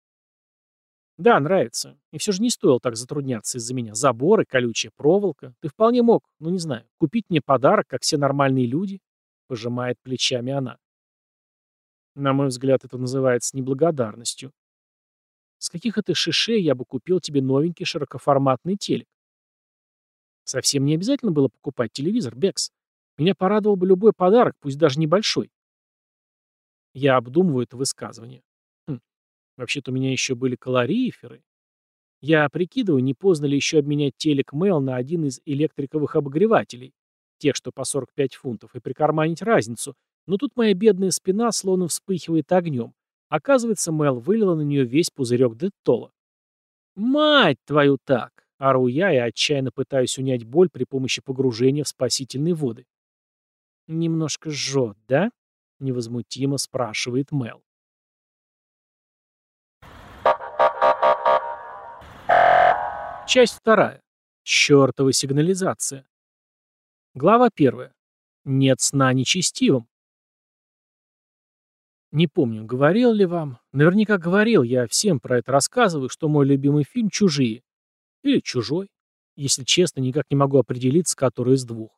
Да, нравится. И все же не стоило так затрудняться из-за меня. Заборы, колючая проволока. Ты вполне мог, ну не знаю, купить мне подарок, как все нормальные люди. Пожимает плечами она. На мой взгляд, это называется неблагодарностью. С каких это шишей я бы купил тебе новенький широкоформатный телек? Совсем не обязательно было покупать телевизор, Бекс. Меня порадовал бы любой подарок, пусть даже небольшой. Я обдумываю это высказывание. Вообще-то у меня еще были калориферы. Я прикидываю, не поздно ли еще обменять телек Мэл на один из электриковых обогревателей, тех, что по 45 фунтов, и прикарманить разницу. Но тут моя бедная спина словно вспыхивает огнем. Оказывается, Мэл вылила на нее весь пузырек Деттола. «Мать твою так!» — ору я и отчаянно пытаюсь унять боль при помощи погружения в спасительные воды. «Немножко жжет, да?» — невозмутимо спрашивает Мэл. Часть вторая. Чёртова сигнализация. Глава первая. Нет сна нечестивым. Не помню, говорил ли вам. Наверняка говорил, я всем про это рассказываю, что мой любимый фильм «Чужие». Или «Чужой». Если честно, никак не могу определиться, который из двух.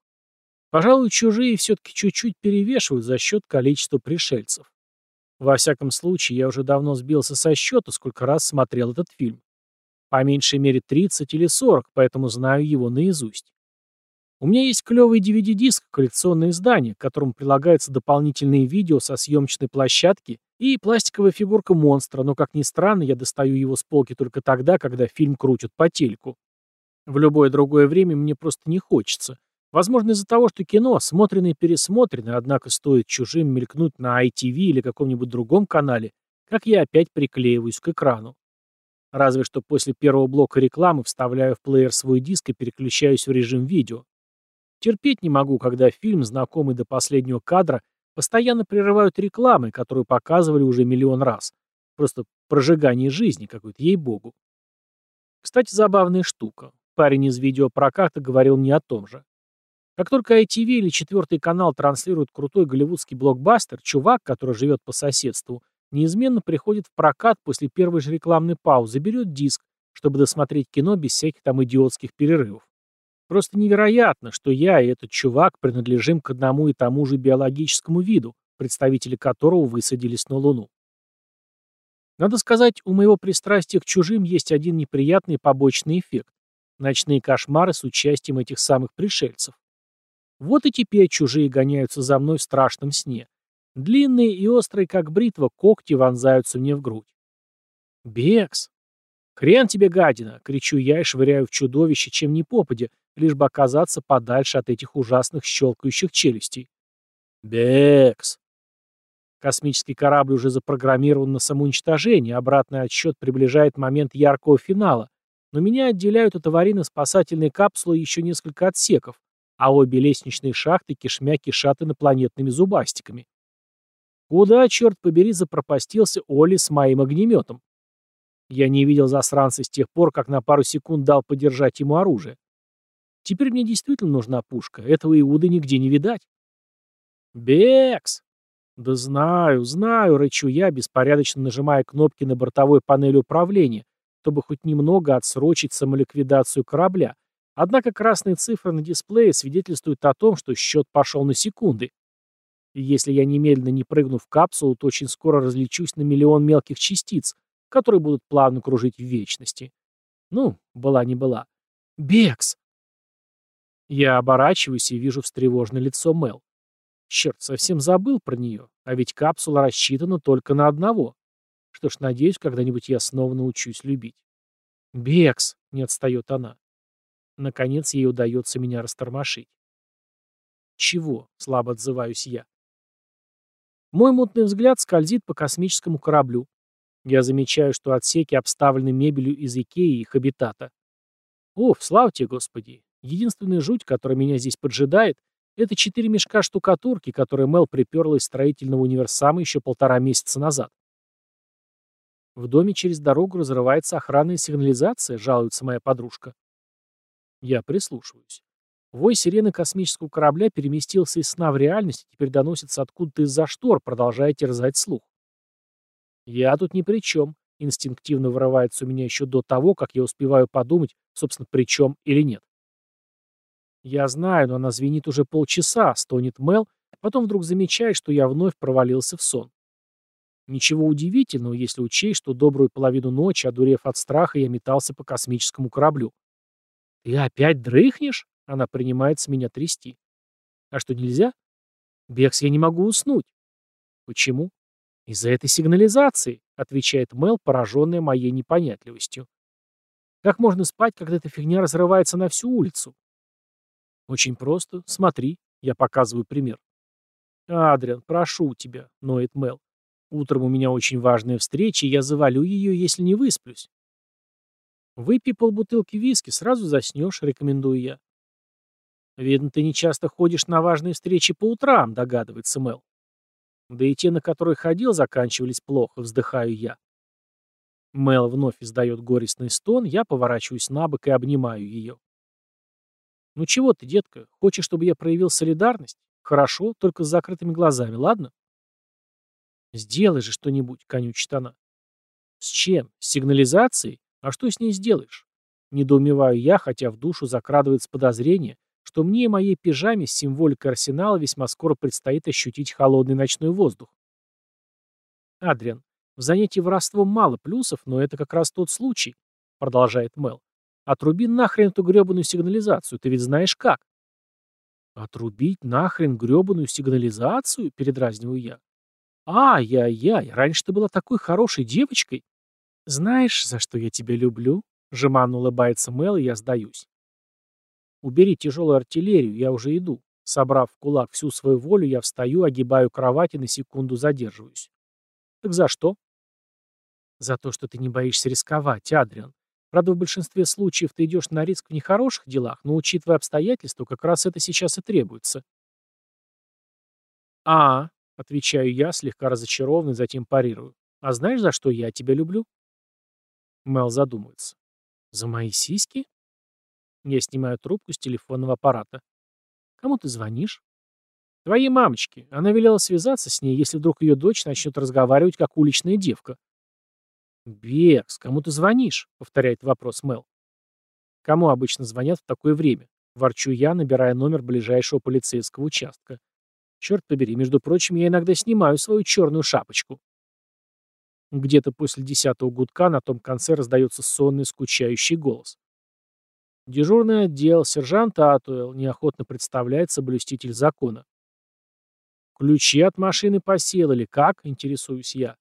Пожалуй, «Чужие» все-таки чуть-чуть перевешивают за счет количества пришельцев. Во всяком случае, я уже давно сбился со счета, сколько раз смотрел этот фильм. По меньшей мере 30 или 40, поэтому знаю его наизусть. У меня есть клевый DVD-диск, коллекционное издание, к которому прилагаются дополнительные видео со съемочной площадки и пластиковая фигурка монстра, но, как ни странно, я достаю его с полки только тогда, когда фильм крутят по телеку. В любое другое время мне просто не хочется. Возможно, из-за того, что кино смотрено и пересмотрено, однако стоит чужим мелькнуть на ITV или каком-нибудь другом канале, как я опять приклеиваюсь к экрану. Разве что после первого блока рекламы вставляю в плеер свой диск и переключаюсь в режим видео. Терпеть не могу, когда фильм, знакомый до последнего кадра, постоянно прерывают рекламы, которую показывали уже миллион раз. Просто прожигание жизни какой-то, ей-богу. Кстати, забавная штука. Парень из видеопроката говорил не о том же. Как только ITV или четвертый канал транслирует крутой голливудский блокбастер, чувак, который живет по соседству, неизменно приходит в прокат после первой же рекламной паузы, берет диск, чтобы досмотреть кино без всяких там идиотских перерывов. Просто невероятно, что я и этот чувак принадлежим к одному и тому же биологическому виду, представители которого высадились на Луну. Надо сказать, у моего пристрастия к чужим есть один неприятный побочный эффект. Ночные кошмары с участием этих самых пришельцев. Вот и теперь чужие гоняются за мной в страшном сне. Длинные и острые, как бритва, когти вонзаются мне в грудь. «Бекс!» «Хрен тебе, гадина!» — кричу я и швыряю в чудовище, чем ни попадя, лишь бы оказаться подальше от этих ужасных щелкающих челюстей. «Бекс!» Космический корабль уже запрограммирован на самоуничтожение, обратный отсчет приближает момент яркого финала, но меня отделяют от аварийно-спасательной капсулы еще несколько отсеков, а обе лестничные шахты кишмя кишат инопланетными зубастиками. Куда, черт побери, запропастился Оли с моим огнеметом? Я не видел засранца с тех пор, как на пару секунд дал подержать ему оружие. Теперь мне действительно нужна пушка. Этого Иуды нигде не видать. Бекс! Да знаю, знаю, рычу я, беспорядочно нажимая кнопки на бортовой панели управления, чтобы хоть немного отсрочить самоликвидацию корабля. Однако красные цифры на дисплее свидетельствуют о том, что счет пошел на секунды. И если я немедленно не прыгну в капсулу, то очень скоро различусь на миллион мелких частиц, которые будут плавно кружить в вечности. Ну, была не была. Бекс! Я оборачиваюсь и вижу встревоженное лицо Мел. Черт, совсем забыл про нее, а ведь капсула рассчитана только на одного. Что ж, надеюсь, когда-нибудь я снова научусь любить. «Бекс!» — не отстает она. Наконец ей удается меня растормошить. «Чего?» — слабо отзываюсь я. Мой мутный взгляд скользит по космическому кораблю. Я замечаю, что отсеки обставлены мебелью из Икеи и их обитата. О, слава тебе, Господи! Единственная жуть, которая меня здесь поджидает, это четыре мешка штукатурки, которые Мел приперла из строительного универсама еще полтора месяца назад. В доме через дорогу разрывается охранная сигнализация, жалуется моя подружка. Я прислушиваюсь. Вой сирены космического корабля переместился из сна в реальность и теперь доносится откуда-то из-за штор, продолжая терзать слух. Я тут ни при чем. Инстинктивно вырывается у меня еще до того, как я успеваю подумать, собственно, при чем или нет. Я знаю, но она звенит уже полчаса, стонет Мел, потом вдруг замечает, что я вновь провалился в сон. Ничего удивительного, если учесть, что добрую половину ночи, одурев от страха, я метался по космическому кораблю. «Ты опять дрыхнешь?» Она принимается меня трясти. «А что, нельзя?» «Бекс, я не могу уснуть». «Почему?» «Из-за этой сигнализации», — отвечает Мел, пораженная моей непонятливостью. «Как можно спать, когда эта фигня разрывается на всю улицу?» Очень просто. Смотри. Я показываю пример. «Адриан, прошу тебя», — ноет Мел. «Утром у меня очень важная встреча, и я завалю ее, если не высплюсь». «Выпей полбутылки виски, сразу заснешь», — рекомендую я. «Видно, ты не часто ходишь на важные встречи по утрам», — догадывается Мел. «Да и те, на которые ходил, заканчивались плохо», — вздыхаю я. Мел вновь издает горестный стон, я поворачиваюсь на бок и обнимаю ее. «Ну чего ты, детка, хочешь, чтобы я проявил солидарность? Хорошо, только с закрытыми глазами, ладно?» «Сделай же что-нибудь», — конючит она. «С чем? С сигнализацией? А что с ней сделаешь?» Недоумеваю я, хотя в душу закрадывается подозрение, что мне и моей пижаме с символикой арсенала весьма скоро предстоит ощутить холодный ночной воздух. «Адриан, в занятии воровством мало плюсов, но это как раз тот случай», — продолжает Мел. Отруби нахрен эту гребаную сигнализацию, ты ведь знаешь как. Отрубить нахрен гребаную сигнализацию? Передразниваю я. Ай-яй-яй, раньше ты была такой хорошей девочкой. Знаешь, за что я тебя люблю? Жеманно улыбается Мел, и я сдаюсь. Убери тяжелую артиллерию, я уже иду. Собрав в кулак всю свою волю, я встаю, огибаю кровать и на секунду задерживаюсь. Так за что? За то, что ты не боишься рисковать, Адриан. Правда, в большинстве случаев ты идешь на риск в нехороших делах, но, учитывая обстоятельства, как раз это сейчас и требуется. «А, — отвечаю я, слегка разочарованный, затем парирую. А знаешь, за что я тебя люблю?» Мел задумывается. «За мои сиськи?» Я снимаю трубку с телефонного аппарата. «Кому ты звонишь?» «Твоей мамочке. Она велела связаться с ней, если вдруг ее дочь начнет разговаривать, как уличная девка». «Бекс, кому ты звонишь?» — повторяет вопрос Мел. «Кому обычно звонят в такое время?» — ворчу я, набирая номер ближайшего полицейского участка. «Черт побери, между прочим, я иногда снимаю свою черную шапочку». Где-то после десятого гудка на том конце раздается сонный, скучающий голос. Дежурный отдел, сержант Атуэлл, неохотно представляется блюститель закона. «Ключи от машины посел или как?» — интересуюсь я.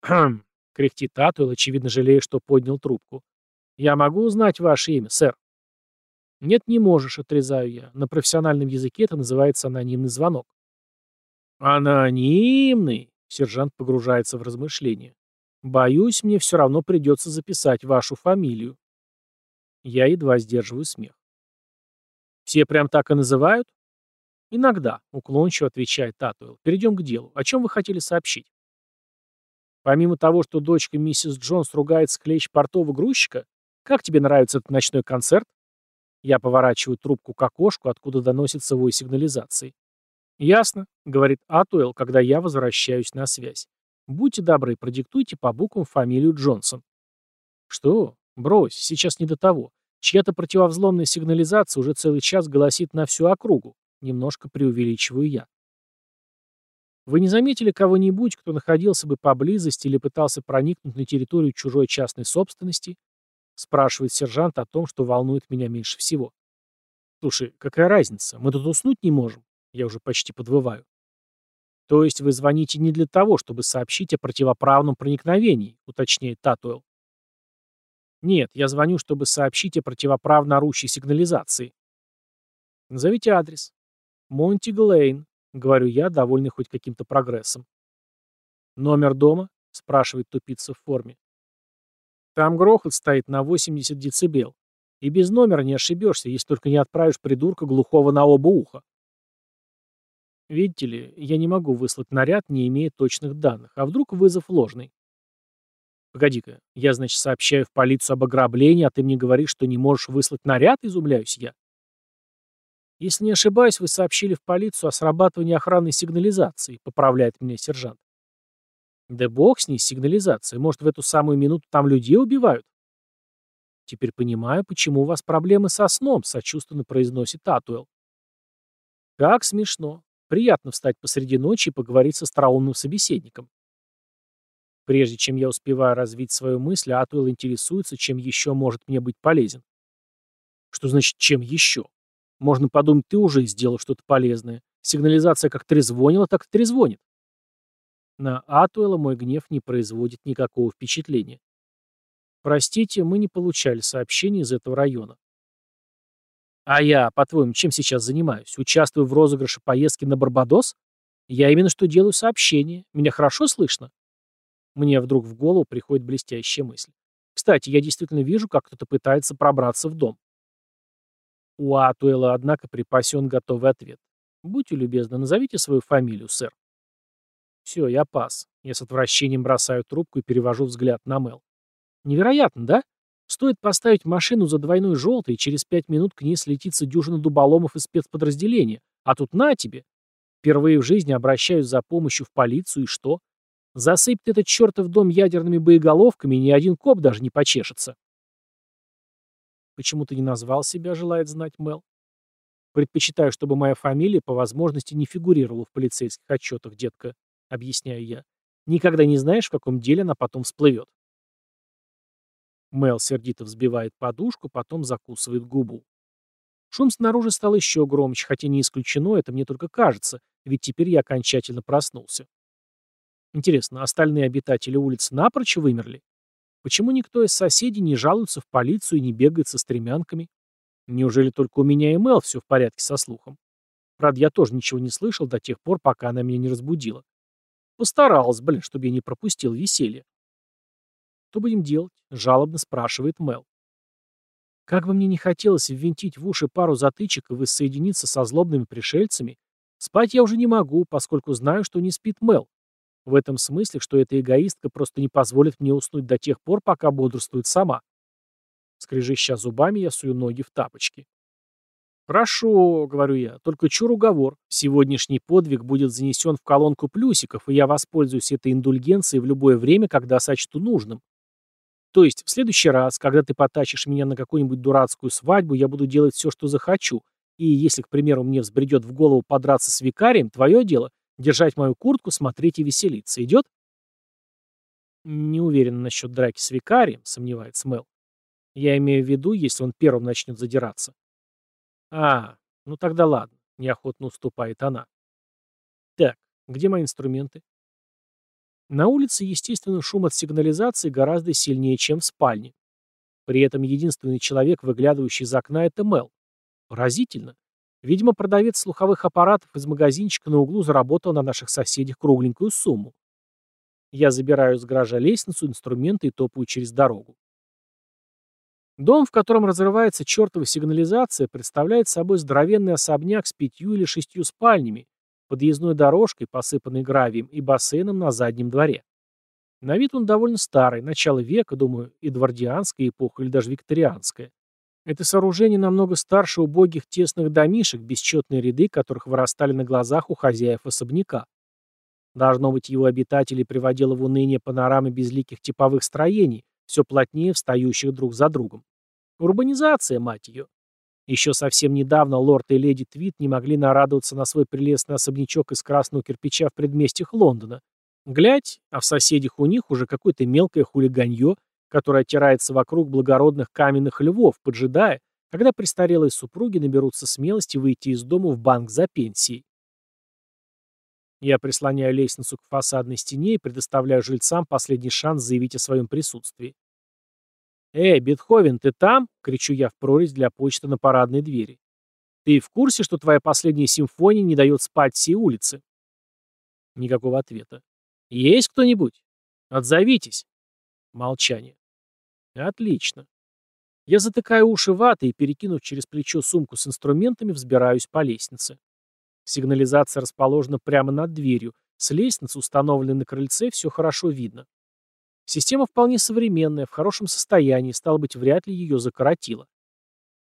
«Хм, Кряхтит Татуэл, очевидно жалея, что поднял трубку. «Я могу узнать ваше имя, сэр?» «Нет, не можешь», — отрезаю я. На профессиональном языке это называется анонимный звонок. «Анонимный?» — сержант погружается в размышления. «Боюсь, мне все равно придется записать вашу фамилию». Я едва сдерживаю смех. «Все прям так и называют?» «Иногда», — уклончиво отвечает Татуэл. «Перейдем к делу. О чем вы хотели сообщить?» Помимо того, что дочка миссис Джонс ругается клещ портового грузчика, как тебе нравится этот ночной концерт? Я поворачиваю трубку к окошку, откуда доносится вой сигнализации. «Ясно», — говорит Атуэлл, когда я возвращаюсь на связь. «Будьте добры, продиктуйте по буквам фамилию Джонсон». «Что? Брось, сейчас не до того. Чья-то противовзломная сигнализация уже целый час голосит на всю округу. Немножко преувеличиваю я. Вы не заметили кого-нибудь, кто находился бы поблизости или пытался проникнуть на территорию чужой частной собственности? Спрашивает сержант о том, что волнует меня меньше всего. Слушай, какая разница? Мы тут уснуть не можем. Я уже почти подвываю. То есть вы звоните не для того, чтобы сообщить о противоправном проникновении, уточняет Татуэлл. Нет, я звоню, чтобы сообщить о противоправно орущей сигнализации. Назовите адрес. Монти Глейн, говорю я, довольный хоть каким-то прогрессом. Номер дома? спрашивает тупица в форме. Там грохот стоит на 80 децибел. И без номера не ошибешься, если только не отправишь придурка глухого на оба уха. Видите ли, я не могу выслать наряд, не имея точных данных. А вдруг вызов ложный? Погоди-ка, я, значит, сообщаю в полицию об ограблении, а ты мне говоришь, что не можешь выслать наряд, изумляюсь я. Если не ошибаюсь, вы сообщили в полицию о срабатывании охранной сигнализации, поправляет меня сержант. Да бог с ней, сигнализация. Может, в эту самую минуту там людей убивают? Теперь понимаю, почему у вас проблемы со сном, сочувственно произносит Атуэлл. Как смешно. Приятно встать посреди ночи и поговорить со остроумным собеседником. Прежде чем я успеваю развить свою мысль, Атуэлл интересуется, чем еще может мне быть полезен. Что значит «чем еще»? Можно подумать, ты уже сделал что-то полезное. Сигнализация как трезвонила, так и трезвонит. На Атуэла мой гнев не производит никакого впечатления. Простите, мы не получали сообщений из этого района. А я, по-твоему, чем сейчас занимаюсь? Участвую в розыгрыше поездки на Барбадос? Я именно что делаю сообщения. Меня хорошо слышно? Мне вдруг в голову приходит блестящая мысль. Кстати, я действительно вижу, как кто-то пытается пробраться в дом. У Атуэла, однако, припасен готовый ответ. Будьте любезны, назовите свою фамилию, сэр. Все, я пас. Я с отвращением бросаю трубку и перевожу взгляд на Мел. Невероятно, да? Стоит поставить машину за двойной желтой, и через пять минут к ней слетится дюжина дуболомов из спецподразделения. А тут на тебе. Впервые в жизни обращаюсь за помощью в полицию, и что? Засыпет этот чертов дом ядерными боеголовками, и ни один коп даже не почешется. Почему ты не назвал себя, желает знать Мел. Предпочитаю, чтобы моя фамилия по возможности не фигурировала в полицейских отчетах, детка, объясняю я. Никогда не знаешь, в каком деле она потом всплывет. Мел сердито взбивает подушку, потом закусывает губу. Шум снаружи стал еще громче, хотя не исключено, это мне только кажется, ведь теперь я окончательно проснулся. Интересно, остальные обитатели улиц напрочь вымерли? Почему никто из соседей не жалуется в полицию и не бегает со стремянками? Неужели только у меня и Мел все в порядке со слухом? Правда, я тоже ничего не слышал до тех пор, пока она меня не разбудила. Постаралась, блин, чтобы я не пропустил веселье. «Что будем делать?» — жалобно спрашивает Мел. Как бы мне не хотелось ввинтить в уши пару затычек и воссоединиться со злобными пришельцами, спать я уже не могу, поскольку знаю, что не спит Мел. В этом смысле, что эта эгоистка просто не позволит мне уснуть до тех пор, пока бодрствует сама. Скрежеща зубами, я сую ноги в тапочки. «Хорошо», — говорю я, — «только чур уговор. Сегодняшний подвиг будет занесен в колонку плюсиков, и я воспользуюсь этой индульгенцией в любое время, когда сочту нужным. То есть, в следующий раз, когда ты потащишь меня на какую-нибудь дурацкую свадьбу, я буду делать все, что захочу. И если, к примеру, мне взбредет в голову подраться с викарием, твое дело — держать мою куртку, смотреть и веселиться. Идет? Не уверен насчет драки с викарием, сомневается Мел. Я имею в виду, если он первым начнет задираться. А, ну тогда ладно, неохотно уступает она. Так, где мои инструменты? На улице, естественно, шум от сигнализации гораздо сильнее, чем в спальне. При этом единственный человек, выглядывающий из окна, это Мел. Поразительно. Видимо, продавец слуховых аппаратов из магазинчика на углу заработал на наших соседях кругленькую сумму. Я забираю с гаража лестницу, инструменты и топаю через дорогу. Дом, в котором разрывается чертова сигнализация, представляет собой здоровенный особняк с пятью или шестью спальнями, подъездной дорожкой, посыпанной гравием, и бассейном на заднем дворе. На вид он довольно старый, начало века, думаю, эдвардианская эпоха или даже викторианская. Это сооружение намного старше убогих тесных домишек, бесчетные ряды которых вырастали на глазах у хозяев особняка. Должно быть, его обитатели приводило в уныние панорамы безликих типовых строений, все плотнее встающих друг за другом. Урбанизация, мать ее. Еще совсем недавно лорд и леди Твит не могли нарадоваться на свой прелестный особнячок из красного кирпича в предместьях Лондона. Глядь, а в соседях у них уже какое-то мелкое хулиганье, которое оттирается вокруг благородных каменных львов, поджидая, когда престарелые супруги наберутся смелости выйти из дома в банк за пенсией. Я прислоняю лестницу к фасадной стене и предоставляю жильцам последний шанс заявить о своем присутствии. «Эй, Бетховен, ты там?» — кричу я в прорезь для почты на парадной двери. «Ты в курсе, что твоя последняя симфония не дает спать всей улице?» Никакого ответа. «Есть кто-нибудь? Отзовитесь!» Молчание. «Отлично. Я затыкаю уши ватой и, перекинув через плечо сумку с инструментами, взбираюсь по лестнице. Сигнализация расположена прямо над дверью. С лестницы, установленной на крыльце, все хорошо видно. Система вполне современная, в хорошем состоянии, стало быть, вряд ли ее закоротило.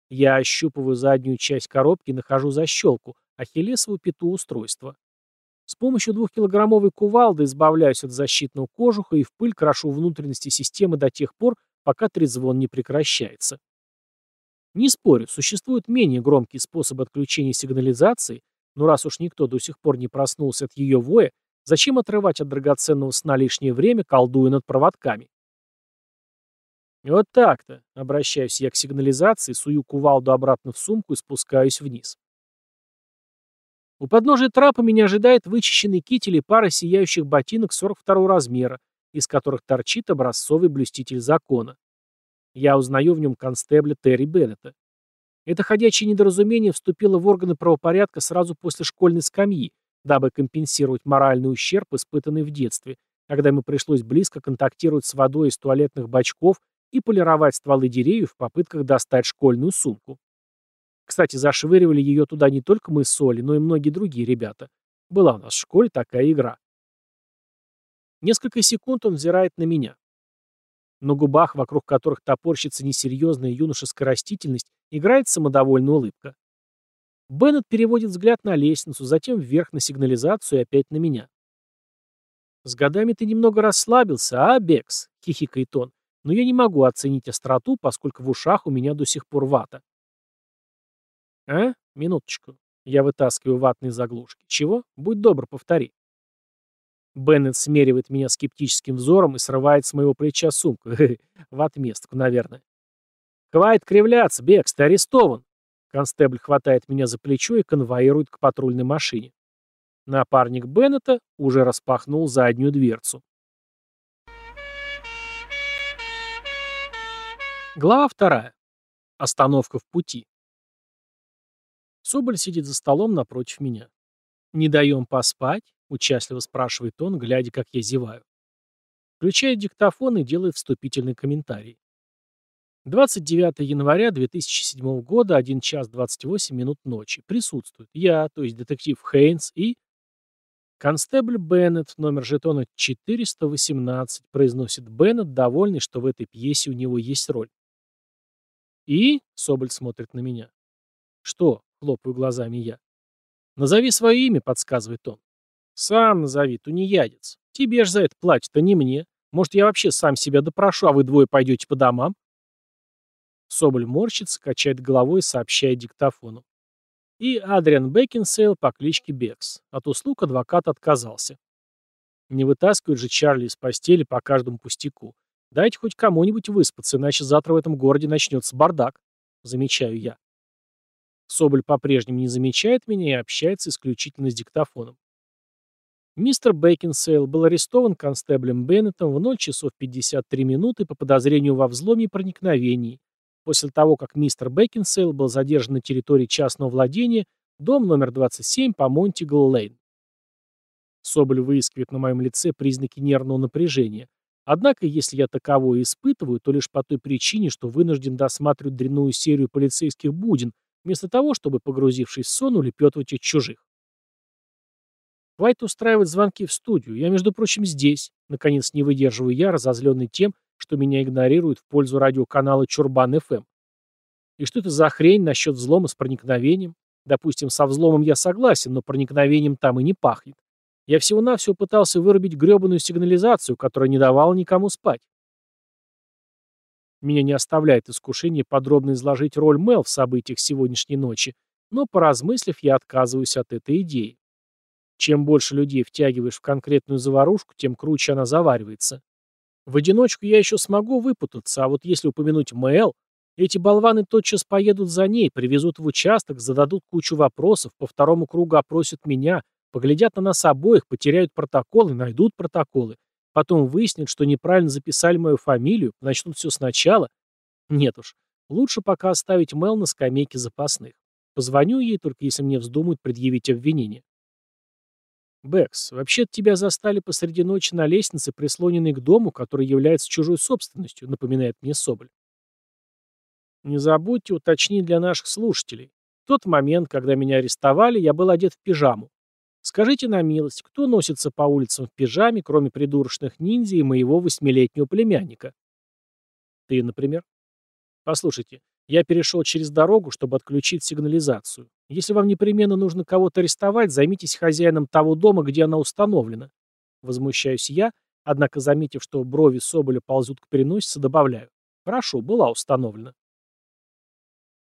Я ощупываю заднюю часть коробки и нахожу защелку, ахиллесову пету устройства. С помощью двухкилограммовой кувалды избавляюсь от защитного кожуха и в пыль крошу внутренности системы до тех пор, пока трезвон не прекращается. Не спорю, существуют менее громкие способы отключения сигнализации, но раз уж никто до сих пор не проснулся от ее воя, Зачем отрывать от драгоценного сна лишнее время, колдуя над проводками? Вот так-то, обращаюсь я к сигнализации, сую кувалду обратно в сумку и спускаюсь вниз. У подножия трапа меня ожидает вычищенный китель и пара сияющих ботинок 42 размера, из которых торчит образцовый блюститель закона. Я узнаю в нем констебля Терри Беннета. Это ходячее недоразумение вступило в органы правопорядка сразу после школьной скамьи, дабы компенсировать моральный ущерб, испытанный в детстве, когда ему пришлось близко контактировать с водой из туалетных бачков и полировать стволы деревьев в попытках достать школьную сумку. Кстати, зашвыривали ее туда не только мы с Соли, но и многие другие ребята. Была у нас в школе такая игра. Несколько секунд он взирает на меня. На губах, вокруг которых топорщится несерьезная юношеская растительность, играет самодовольная улыбка. Беннет переводит взгляд на лестницу, затем вверх на сигнализацию и опять на меня. «С годами ты немного расслабился, а, Бекс?» — хихикает он. «Но я не могу оценить остроту, поскольку в ушах у меня до сих пор вата». «А? Минуточку». Я вытаскиваю ватные заглушки. «Чего? Будь добр, повтори». Беннет смеривает меня скептическим взором и срывает с моего плеча сумку. В отместку, наверное. «Хватит кривляться, Бекс, ты арестован!» Констебль хватает меня за плечо и конвоирует к патрульной машине. Напарник Беннета уже распахнул заднюю дверцу. Глава вторая. Остановка в пути. Соболь сидит за столом напротив меня. «Не даем поспать?» — участливо спрашивает он, глядя, как я зеваю. Включает диктофон и делает вступительный комментарий. 29 января 2007 года, 1 час 28 минут ночи. Присутствует я, то есть детектив Хейнс и... Констебль Беннет, номер жетона 418, произносит Беннет, довольный, что в этой пьесе у него есть роль. И... Соболь смотрит на меня. Что? Хлопаю глазами я. Назови свое имя, подсказывает он. Сам назови, тунеядец. Тебе ж за это платят, а не мне. Может, я вообще сам себя допрошу, а вы двое пойдете по домам? Соболь морщится, качает головой и сообщает диктофону. И Адриан Бекинсейл по кличке Бекс. От услуг адвокат отказался. Не вытаскивают же Чарли из постели по каждому пустяку. Дайте хоть кому-нибудь выспаться, иначе завтра в этом городе начнется бардак. Замечаю я. Соболь по-прежнему не замечает меня и общается исключительно с диктофоном. Мистер Бекинсейл был арестован констеблем Беннетом в 0 часов 53 минуты по подозрению во взломе и проникновении, После того, как мистер Бекинсейл был задержан на территории частного владения, дом номер 27 по Монтигл-Лейн. Соболь выискивает на моем лице признаки нервного напряжения. Однако, если я таковое испытываю, то лишь по той причине, что вынужден досматривать дрянную серию полицейских будин, вместо того, чтобы, погрузившись в сон, улепетывать от чужих. Хватит устраивать звонки в студию. Я, между прочим, здесь. Наконец не выдерживаю я, разозленный тем, что меня игнорируют в пользу радиоканала Чурбан-ФМ. И что это за хрень насчет взлома с проникновением? Допустим, со взломом я согласен, но проникновением там и не пахнет. Я всего-навсего пытался вырубить гребаную сигнализацию, которая не давала никому спать. Меня не оставляет искушение подробно изложить роль Мел в событиях сегодняшней ночи, но, поразмыслив, я отказываюсь от этой идеи. Чем больше людей втягиваешь в конкретную заварушку, тем круче она заваривается. В одиночку я еще смогу выпутаться, а вот если упомянуть Мэл, эти болваны тотчас поедут за ней, привезут в участок, зададут кучу вопросов, по второму кругу опросят меня, поглядят на нас обоих, потеряют протоколы, найдут протоколы, потом выяснят, что неправильно записали мою фамилию, начнут все сначала. Нет уж, лучше пока оставить Мел на скамейке запасных. Позвоню ей, только если мне вздумают предъявить обвинение. «Бэкс, вообще-то тебя застали посреди ночи на лестнице, прислоненной к дому, который является чужой собственностью», напоминает мне Соболь. Не забудьте уточнить для наших слушателей. В тот момент, когда меня арестовали, я был одет в пижаму. Скажите на милость, кто носится по улицам в пижаме, кроме придурочных ниндзя и моего восьмилетнего племянника? Ты, например. Послушайте, я перешел через дорогу, чтобы отключить сигнализацию. Если вам непременно нужно кого-то арестовать, займитесь хозяином того дома, где она установлена. Возмущаюсь я, однако, заметив, что брови Соболя ползут к переносице, добавляю. Хорошо, была установлена.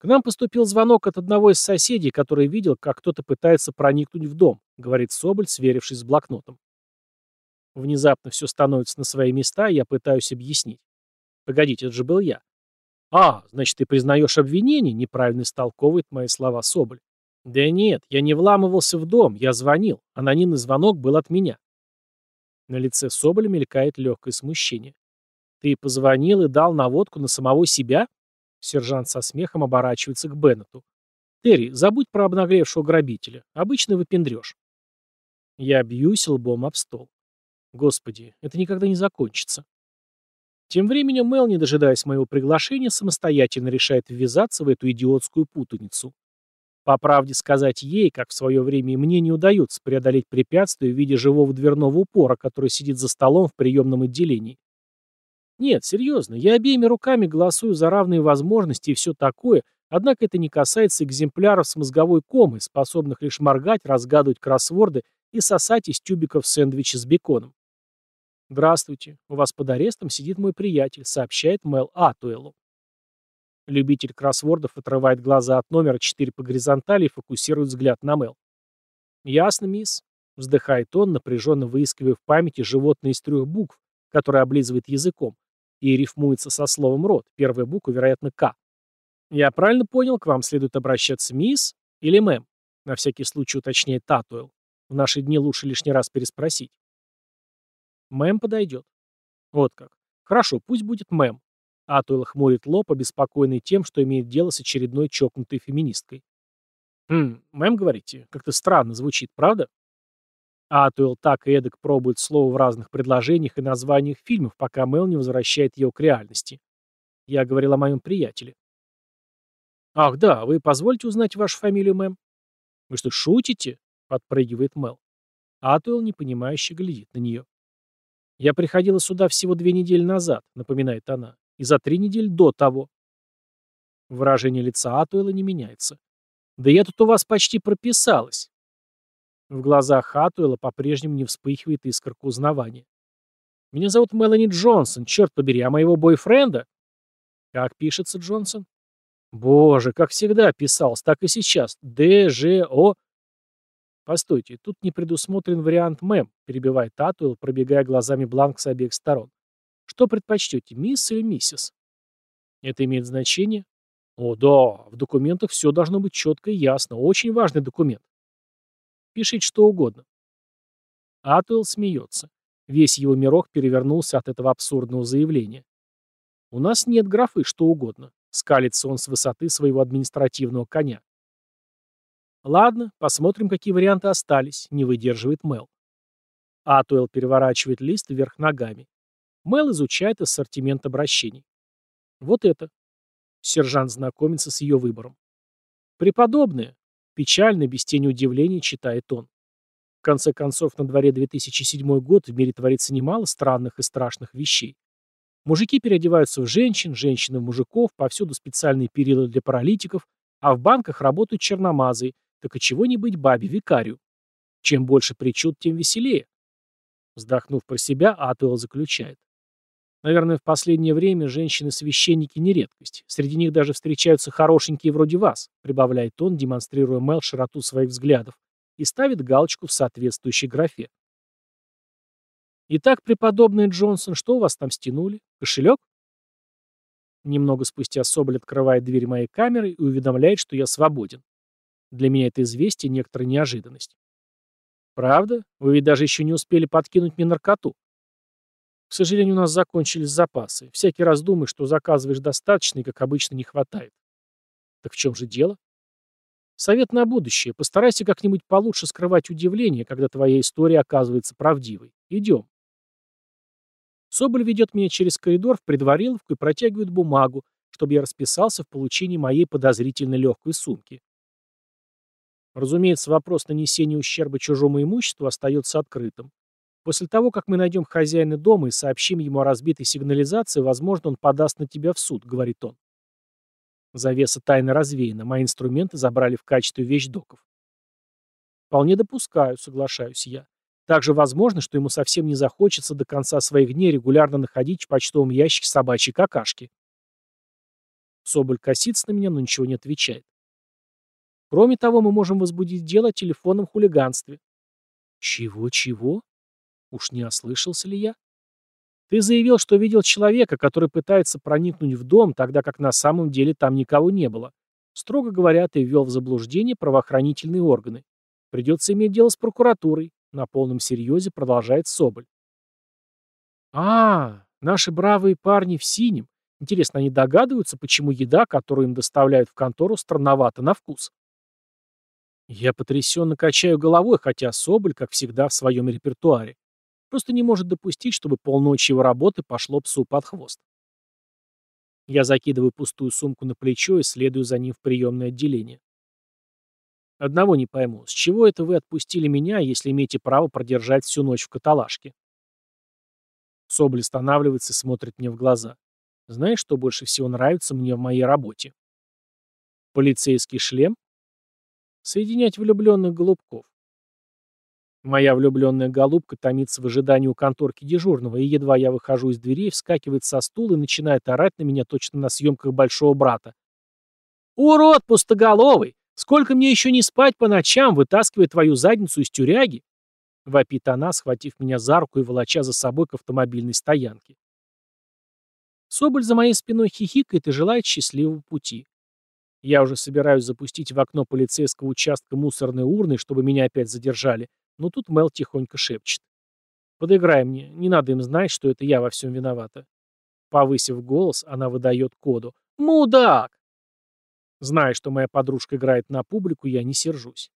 К нам поступил звонок от одного из соседей, который видел, как кто-то пытается проникнуть в дом, говорит Соболь, сверившись с блокнотом. Внезапно все становится на свои места, и я пытаюсь объяснить. Погодите, это же был я. А, значит, ты признаешь обвинение? Неправильно истолковывает мои слова Соболь. Да нет, я не вламывался в дом, я звонил. Анонимный звонок был от меня. На лице Соболя мелькает легкое смущение. Ты позвонил и дал наводку на самого себя? Сержант со смехом оборачивается к Беннету. «Терри, забудь про обнаглевшего грабителя. Обычный выпендрешь». Я бьюсь лбом об стол. Господи, это никогда не закончится. Тем временем Мел, не дожидаясь моего приглашения, самостоятельно решает ввязаться в эту идиотскую путаницу. По правде сказать ей, как в свое время и мне не удается преодолеть препятствие в виде живого дверного упора, который сидит за столом в приемном отделении. Нет, серьезно, я обеими руками голосую за равные возможности и все такое, однако это не касается экземпляров с мозговой комой, способных лишь моргать, разгадывать кроссворды и сосать из тюбиков сэндвичи с беконом. «Здравствуйте, у вас под арестом сидит мой приятель», — сообщает Мел Атуэлу. Любитель кроссвордов отрывает глаза от номера 4 по горизонтали и фокусирует взгляд на Мел. «Ясно, мисс», — вздыхает он, напряженно выискивая в памяти животное из трех букв, которое облизывает языком, и рифмуется со словом «род». Первая буква, вероятно, «К». «Я правильно понял, к вам следует обращаться мисс или мэм?» На всякий случай уточняет Татуэл. В наши дни лучше лишний раз переспросить. Мэм подойдет. Вот как. Хорошо, пусть будет мэм. Атуэл хмурит лоб, обеспокоенный тем, что имеет дело с очередной чокнутой феминисткой. «Хм, мэм, говорите, как-то странно звучит, правда?» Атуэлл так и эдак пробует слово в разных предложениях и названиях фильмов, пока Мел не возвращает его к реальности. Я говорил о моем приятеле. «Ах, да, вы позвольте узнать вашу фамилию, мэм?» «Вы что, шутите?» — подпрыгивает Мел. Атуэлл непонимающе глядит на нее. «Я приходила сюда всего две недели назад», — напоминает она, — «и за три недели до того». Выражение лица Атуэлла не меняется. «Да я тут у вас почти прописалась». В глазах Хатуэла по-прежнему не вспыхивает искорка узнавания. «Меня зовут Мелани Джонсон, черт побери, а моего бойфренда?» «Как пишется Джонсон?» «Боже, как всегда писался, так и сейчас. Д, Ж, О...» «Постойте, тут не предусмотрен вариант мэм», перебивает Татуэлл, пробегая глазами бланк с обеих сторон. «Что предпочтете, мисс или миссис?» «Это имеет значение?» «О, да, в документах все должно быть четко и ясно. Очень важный документ. Пишите что угодно. Атуэлл смеется. Весь его мирок перевернулся от этого абсурдного заявления. У нас нет графы что угодно. Скалится он с высоты своего административного коня. Ладно, посмотрим, какие варианты остались, не выдерживает Мел. Атуэлл переворачивает лист вверх ногами. Мел изучает ассортимент обращений. Вот это. Сержант знакомится с ее выбором. Преподобные, Печально, без тени удивления, читает он. В конце концов, на дворе 2007 год в мире творится немало странных и страшных вещей. Мужики переодеваются в женщин, женщины в мужиков, повсюду специальные перила для паралитиков, а в банках работают черномазы, так и чего не быть бабе, викарию. Чем больше причуд, тем веселее. Вздохнув про себя, Атуэлл заключает. Наверное, в последнее время женщины-священники не редкость. Среди них даже встречаются хорошенькие вроде вас, прибавляет он, демонстрируя Мел широту своих взглядов, и ставит галочку в соответствующей графе. Итак, преподобный Джонсон, что у вас там стянули? Кошелек? Немного спустя Соболь открывает дверь моей камеры и уведомляет, что я свободен. Для меня это известие некоторая неожиданность. Правда? Вы ведь даже еще не успели подкинуть мне наркоту. К сожалению, у нас закончились запасы. Всякий раз думаешь, что заказываешь достаточно и, как обычно, не хватает. Так в чем же дело? Совет на будущее. Постарайся как-нибудь получше скрывать удивление, когда твоя история оказывается правдивой. Идем. Соболь ведет меня через коридор в предвариловку и протягивает бумагу, чтобы я расписался в получении моей подозрительно легкой сумки. Разумеется, вопрос нанесения ущерба чужому имуществу остается открытым. После того, как мы найдем хозяина дома и сообщим ему о разбитой сигнализации, возможно, он подаст на тебя в суд», — говорит он. Завеса тайны развеяна, мои инструменты забрали в качестве вещдоков. «Вполне допускаю», — соглашаюсь я. Также возможно, что ему совсем не захочется до конца своих дней регулярно находить в почтовом ящике собачьей какашки. Соболь косится на меня, но ничего не отвечает. Кроме того, мы можем возбудить дело о телефонном хулиганстве. Чего-чего? Уж не ослышался ли я? Ты заявил, что видел человека, который пытается проникнуть в дом, тогда как на самом деле там никого не было. Строго говоря, ты ввел в заблуждение правоохранительные органы. Придется иметь дело с прокуратурой. На полном серьезе продолжает Соболь. А, наши бравые парни в синем. Интересно, они догадываются, почему еда, которую им доставляют в контору, странновата на вкус? Я потрясенно качаю головой, хотя Соболь, как всегда, в своем репертуаре. Просто не может допустить, чтобы полночи его работы пошло псу под хвост. Я закидываю пустую сумку на плечо и следую за ним в приемное отделение. Одного не пойму, с чего это вы отпустили меня, если имеете право продержать всю ночь в каталажке? Соболь останавливается и смотрит мне в глаза. Знаешь, что больше всего нравится мне в моей работе? Полицейский шлем? Соединять влюбленных голубков. Моя влюбленная голубка томится в ожидании у конторки дежурного, и едва я выхожу из дверей, вскакивает со стула и начинает орать на меня точно на съемках «Большого брата». «Урод пустоголовый! Сколько мне еще не спать по ночам, вытаскивая твою задницу из тюряги?» Вопит она, схватив меня за руку и волоча за собой к автомобильной стоянке. Соболь за моей спиной хихикает и желает счастливого пути. Я уже собираюсь запустить в окно полицейского участка мусорной урны, чтобы меня опять задержали, но тут Мел тихонько шепчет. «Подыграй мне, не надо им знать, что это я во всем виновата». Повысив голос, она выдает коду. «Мудак!» Зная, что моя подружка играет на публику, я не сержусь.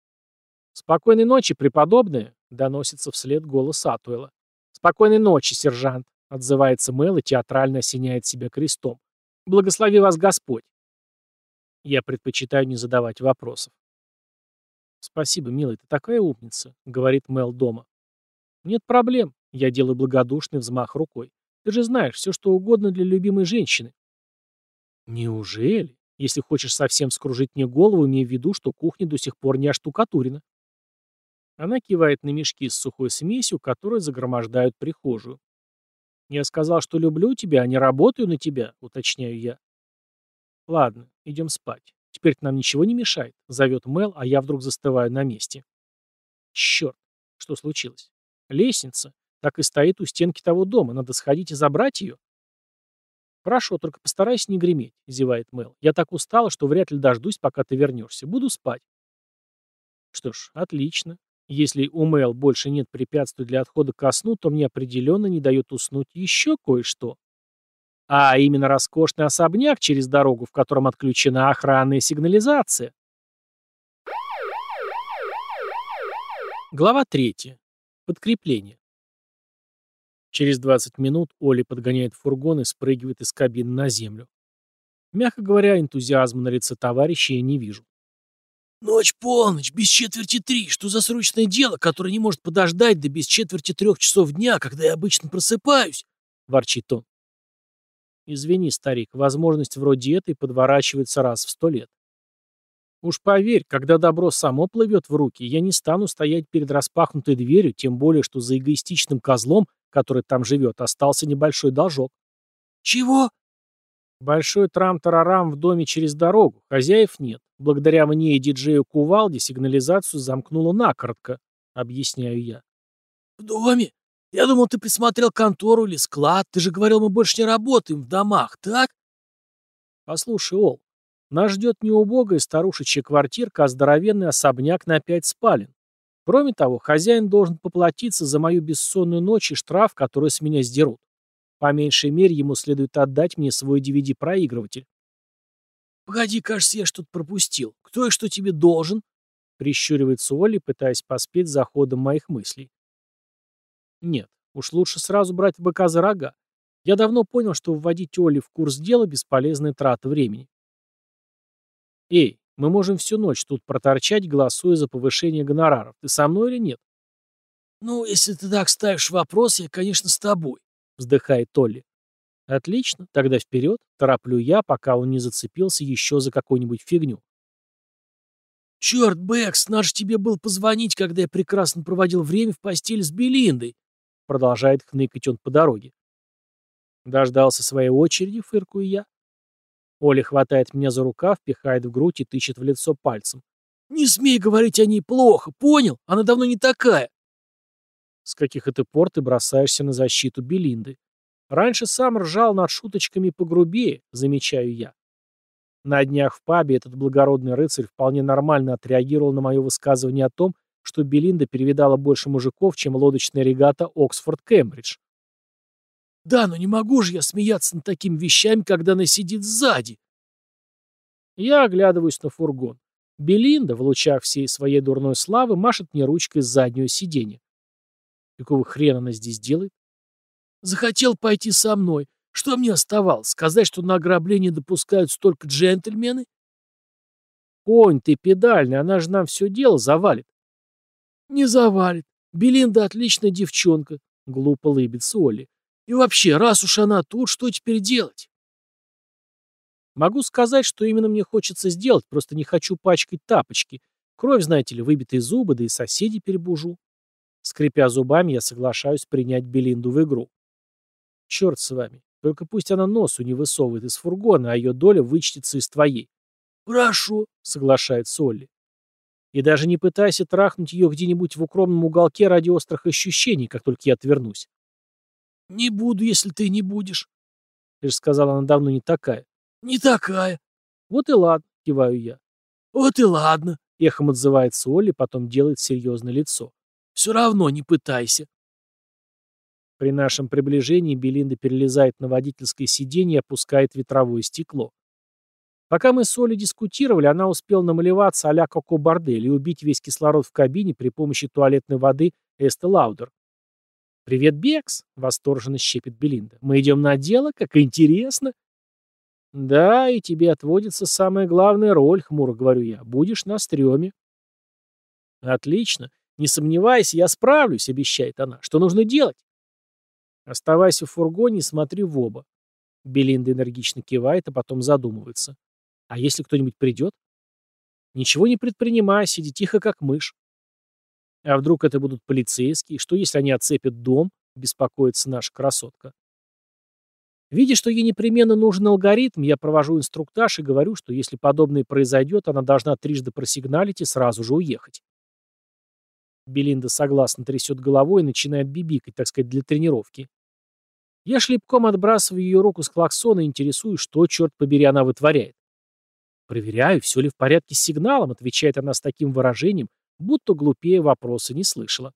«Спокойной ночи, преподобная!» — доносится вслед голос Атуэла. «Спокойной ночи, сержант!» — отзывается Мел и театрально осеняет себя крестом. «Благослови вас Господь!» Я предпочитаю не задавать вопросов. «Спасибо, милый, ты такая умница», — говорит Мел дома. «Нет проблем», — я делаю благодушный взмах рукой. «Ты же знаешь, все что угодно для любимой женщины». «Неужели? Если хочешь совсем скружить мне голову, имей в виду, что кухня до сих пор не оштукатурена». Она кивает на мешки с сухой смесью, которые загромождают прихожую. «Я сказал, что люблю тебя, а не работаю на тебя», — уточняю я. «Ладно, идем спать. Теперь нам ничего не мешает, зовет Мел, а я вдруг застываю на месте. Черт, что случилось? Лестница. Так и стоит у стенки того дома. Надо сходить и забрать ее. Хорошо, только постарайся не греметь, зевает Мел. Я так устала, что вряд ли дождусь, пока ты вернешься. Буду спать. Что ж, отлично. Если у Мел больше нет препятствий для отхода ко сну, то мне определенно не дает уснуть еще кое-что а именно роскошный особняк через дорогу, в котором отключена охранная сигнализация. Глава 3. Подкрепление. Через 20 минут Оли подгоняет фургон и спрыгивает из кабины на землю. Мягко говоря, энтузиазма на лице товарища я не вижу. «Ночь, полночь, без четверти три. Что за срочное дело, которое не может подождать до без четверти трех часов дня, когда я обычно просыпаюсь?» — ворчит он. Извини, старик, возможность вроде этой подворачивается раз в сто лет. Уж поверь, когда добро само плывет в руки, я не стану стоять перед распахнутой дверью, тем более, что за эгоистичным козлом, который там живет, остался небольшой должок. «Чего?» Большой трам-тарарам в доме через дорогу. Хозяев нет. Благодаря мне и диджею Кувалде сигнализацию замкнула накоротко, объясняю я. «В доме? Я думал, ты присмотрел контору или склад. Ты же говорил, мы больше не работаем в домах, так?» Послушай, Ол, нас ждет не убогая старушечья квартирка, а здоровенный особняк на пять спален. Кроме того, хозяин должен поплатиться за мою бессонную ночь и штраф, который с меня сдерут. По меньшей мере, ему следует отдать мне свой DVD-проигрыватель. «Погоди, кажется, я что-то пропустил. Кто и что тебе должен?» Прищуривается Олли, пытаясь поспеть за ходом моих мыслей. Нет, уж лучше сразу брать быка за рога. Я давно понял, что вводить Олли в курс дела – бесполезная трата времени. Эй, мы можем всю ночь тут проторчать, голосуя за повышение гонораров. Ты со мной или нет? Ну, если ты так ставишь вопрос, я, конечно, с тобой. — вздыхает Толли. «Отлично, тогда вперед», — тороплю я, пока он не зацепился еще за какую-нибудь фигню. «Черт, Бэкс, наш тебе был позвонить, когда я прекрасно проводил время в постели с Белиндой», — продолжает хныкать он по дороге. Дождался своей очереди, фыркую я. Оля хватает меня за рукав, пихает в грудь и тычет в лицо пальцем. «Не смей говорить о ней плохо, понял? Она давно не такая. С каких это пор ты бросаешься на защиту Белинды? Раньше сам ржал над шуточками погрубее, замечаю я. На днях в пабе этот благородный рыцарь вполне нормально отреагировал на мое высказывание о том, что Белинда перевидала больше мужиков, чем лодочная регата Оксфорд-Кембридж. «Да, но не могу же я смеяться над такими вещами, когда она сидит сзади!» Я оглядываюсь на фургон. Белинда, в лучах всей своей дурной славы, машет мне ручкой с заднего сиденья. Какого хрена она здесь делает? Захотел пойти со мной. Что мне оставалось? Сказать, что на ограбление допускают только джентльмены? Конь ты педальный, она же нам все дело завалит. Не завалит. Белинда отличная девчонка, глупо лыбится Олли. И вообще, раз уж она тут, что теперь делать? Могу сказать, что именно мне хочется сделать, просто не хочу пачкать тапочки. Кровь, знаете ли, выбитые зубы, да и соседей перебужу. Скрипя зубами, я соглашаюсь принять Белинду в игру. Черт с вами. Только пусть она носу не высовывает из фургона, а ее доля вычтется из твоей. Хорошо, соглашается Олли. И даже не пытайся трахнуть ее где-нибудь в укромном уголке ради острых ощущений, как только я отвернусь. Не буду, если ты не будешь. Ты же сказала, она давно не такая. Не такая. Вот и ладно, киваю я. Вот и ладно, эхом отзывается Олли, потом делает серьезное лицо. Все равно не пытайся. При нашем приближении Белинда перелезает на водительское сиденье и опускает ветровое стекло. Пока мы с Олей дискутировали, она успела намалеваться а-ля Коко Бордель и убить весь кислород в кабине при помощи туалетной воды Эсте Лаудер. «Привет, Бекс!» — восторженно щепит Белинда. «Мы идем на дело? Как интересно!» «Да, и тебе отводится самая главная роль, — хмуро говорю я. Будешь на стреме». «Отлично. «Не сомневайся, я справлюсь», — обещает она. «Что нужно делать?» «Оставайся в фургоне и смотри в оба». Белинда энергично кивает, а потом задумывается. «А если кто-нибудь придет?» «Ничего не предпринимай, сиди тихо, как мышь». «А вдруг это будут полицейские? Что, если они оцепят дом?» — беспокоится наша красотка. Видя, что ей непременно нужен алгоритм, я провожу инструктаж и говорю, что если подобное произойдет, она должна трижды просигналить и сразу же уехать. Белинда согласно трясет головой и начинает бибикать, так сказать, для тренировки. Я шлепком отбрасываю ее руку с клаксона и интересуюсь, что, черт побери, она вытворяет. «Проверяю, все ли в порядке с сигналом», — отвечает она с таким выражением, будто глупее вопроса не слышала.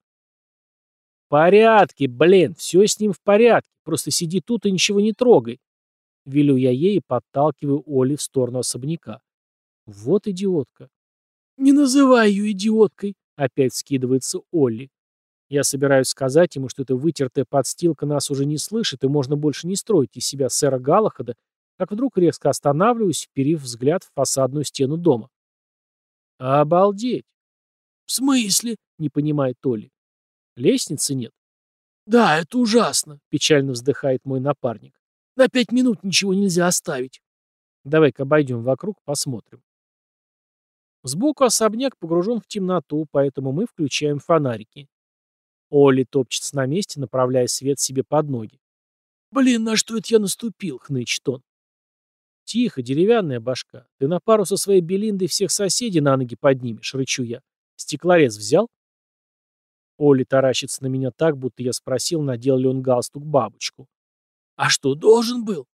«В порядке, блин, все с ним в порядке, просто сиди тут и ничего не трогай», — велю я ей и подталкиваю Оли в сторону особняка. Вот идиотка. «Не называй ее идиоткой», Опять скидывается Олли. Я собираюсь сказать ему, что эта вытертая подстилка нас уже не слышит, и можно больше не строить из себя сэра Галахада, как вдруг резко останавливаюсь, вперив взгляд в фасадную стену дома. «Обалдеть!» «В смысле?» — не понимает Олли. «Лестницы нет». «Да, это ужасно», — печально вздыхает мой напарник. «На пять минут ничего нельзя оставить». «Давай-ка обойдем вокруг, посмотрим». Сбоку особняк погружен в темноту, поэтому мы включаем фонарики. Олли топчется на месте, направляя свет себе под ноги. «Блин, на что это я наступил?» — хнычет он. «Тихо, деревянная башка. Ты на пару со своей Белиндой всех соседей на ноги поднимешь», — рычу я. «Стеклорез взял?» Оля таращится на меня так, будто я спросил, надел ли он галстук бабочку. «А что, должен был?»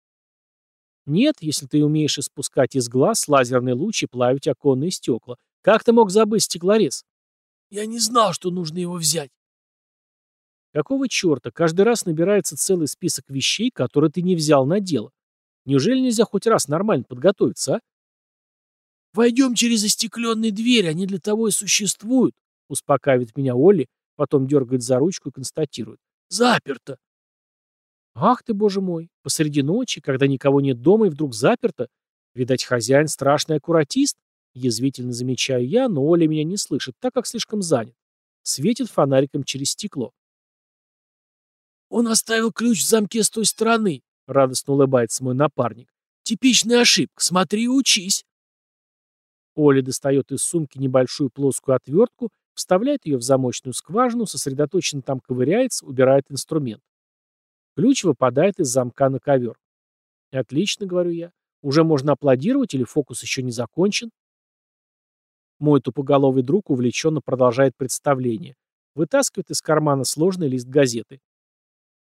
«Нет, если ты умеешь испускать из глаз лазерный луч и плавить оконные стекла. Как ты мог забыть стеклорез?» «Я не знал, что нужно его взять». «Какого черта? Каждый раз набирается целый список вещей, которые ты не взял на дело. Неужели нельзя хоть раз нормально подготовиться, а?» «Войдем через застекленные двери, они для того и существуют», — успокаивает меня Олли, потом дергает за ручку и констатирует. «Заперто!» «Ах ты, боже мой! Посреди ночи, когда никого нет дома и вдруг заперто? Видать, хозяин страшный аккуратист?» Язвительно замечаю я, но Оля меня не слышит, так как слишком занят. Светит фонариком через стекло. «Он оставил ключ в замке с той стороны», — радостно улыбается мой напарник. «Типичная ошибка. Смотри и учись». Оля достает из сумки небольшую плоскую отвертку, вставляет ее в замочную скважину, сосредоточенно там ковыряется, убирает инструмент. Ключ выпадает из замка на ковер. «Отлично», — говорю я. «Уже можно аплодировать или фокус еще не закончен?» Мой тупоголовый друг увлеченно продолжает представление. Вытаскивает из кармана сложный лист газеты.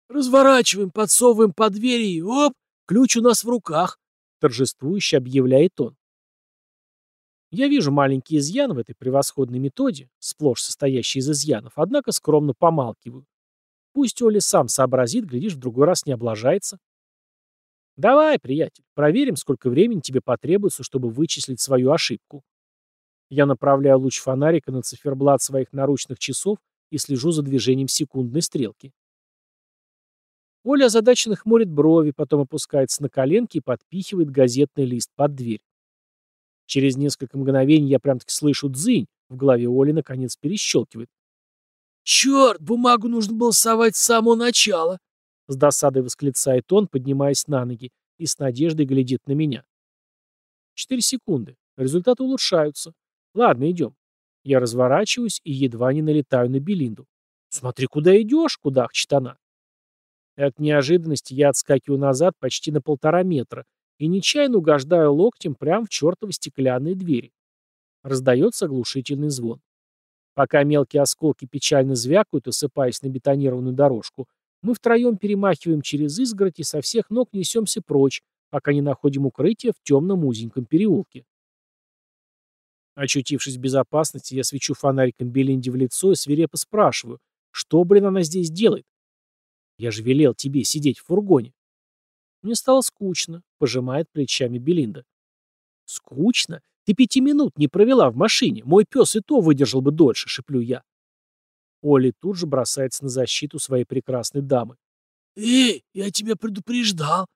«Разворачиваем, подсовываем под двери и оп, ключ у нас в руках», — торжествующе объявляет он. Я вижу маленький изъян в этой превосходной методе, сплошь состоящий из изъянов, однако скромно помалкиваю. Пусть Оля сам сообразит, глядишь, в другой раз не облажается. Давай, приятель, проверим, сколько времени тебе потребуется, чтобы вычислить свою ошибку. Я направляю луч фонарика на циферблат своих наручных часов и слежу за движением секундной стрелки. Оля озадаченно хмурит брови, потом опускается на коленки и подпихивает газетный лист под дверь. Через несколько мгновений я прям-таки слышу дзынь, в голове Оли наконец перещелкивает. «Черт, бумагу нужно было совать с самого начала!» С досадой восклицает он, поднимаясь на ноги, и с надеждой глядит на меня. Четыре секунды. Результаты улучшаются. Ладно, идем. Я разворачиваюсь и едва не налетаю на Белинду. «Смотри, куда идешь?» — кудахчет она. От неожиданности я отскакиваю назад почти на полтора метра и нечаянно угождаю локтем прямо в чертовы стеклянные двери. Раздается оглушительный звон. Пока мелкие осколки печально звякают, осыпаясь на бетонированную дорожку, мы втроем перемахиваем через изгородь и со всех ног несемся прочь, пока не находим укрытие в темном узеньком переулке. Очутившись в безопасности, я свечу фонариком Белинде в лицо и свирепо спрашиваю, что, блин, она здесь делает? Я же велел тебе сидеть в фургоне. Мне стало скучно, пожимает плечами Белинда. Скучно? Ты пяти минут не провела в машине. Мой пес и то выдержал бы дольше, шеплю я. Оля тут же бросается на защиту своей прекрасной дамы. «Эй, я тебя предупреждал!»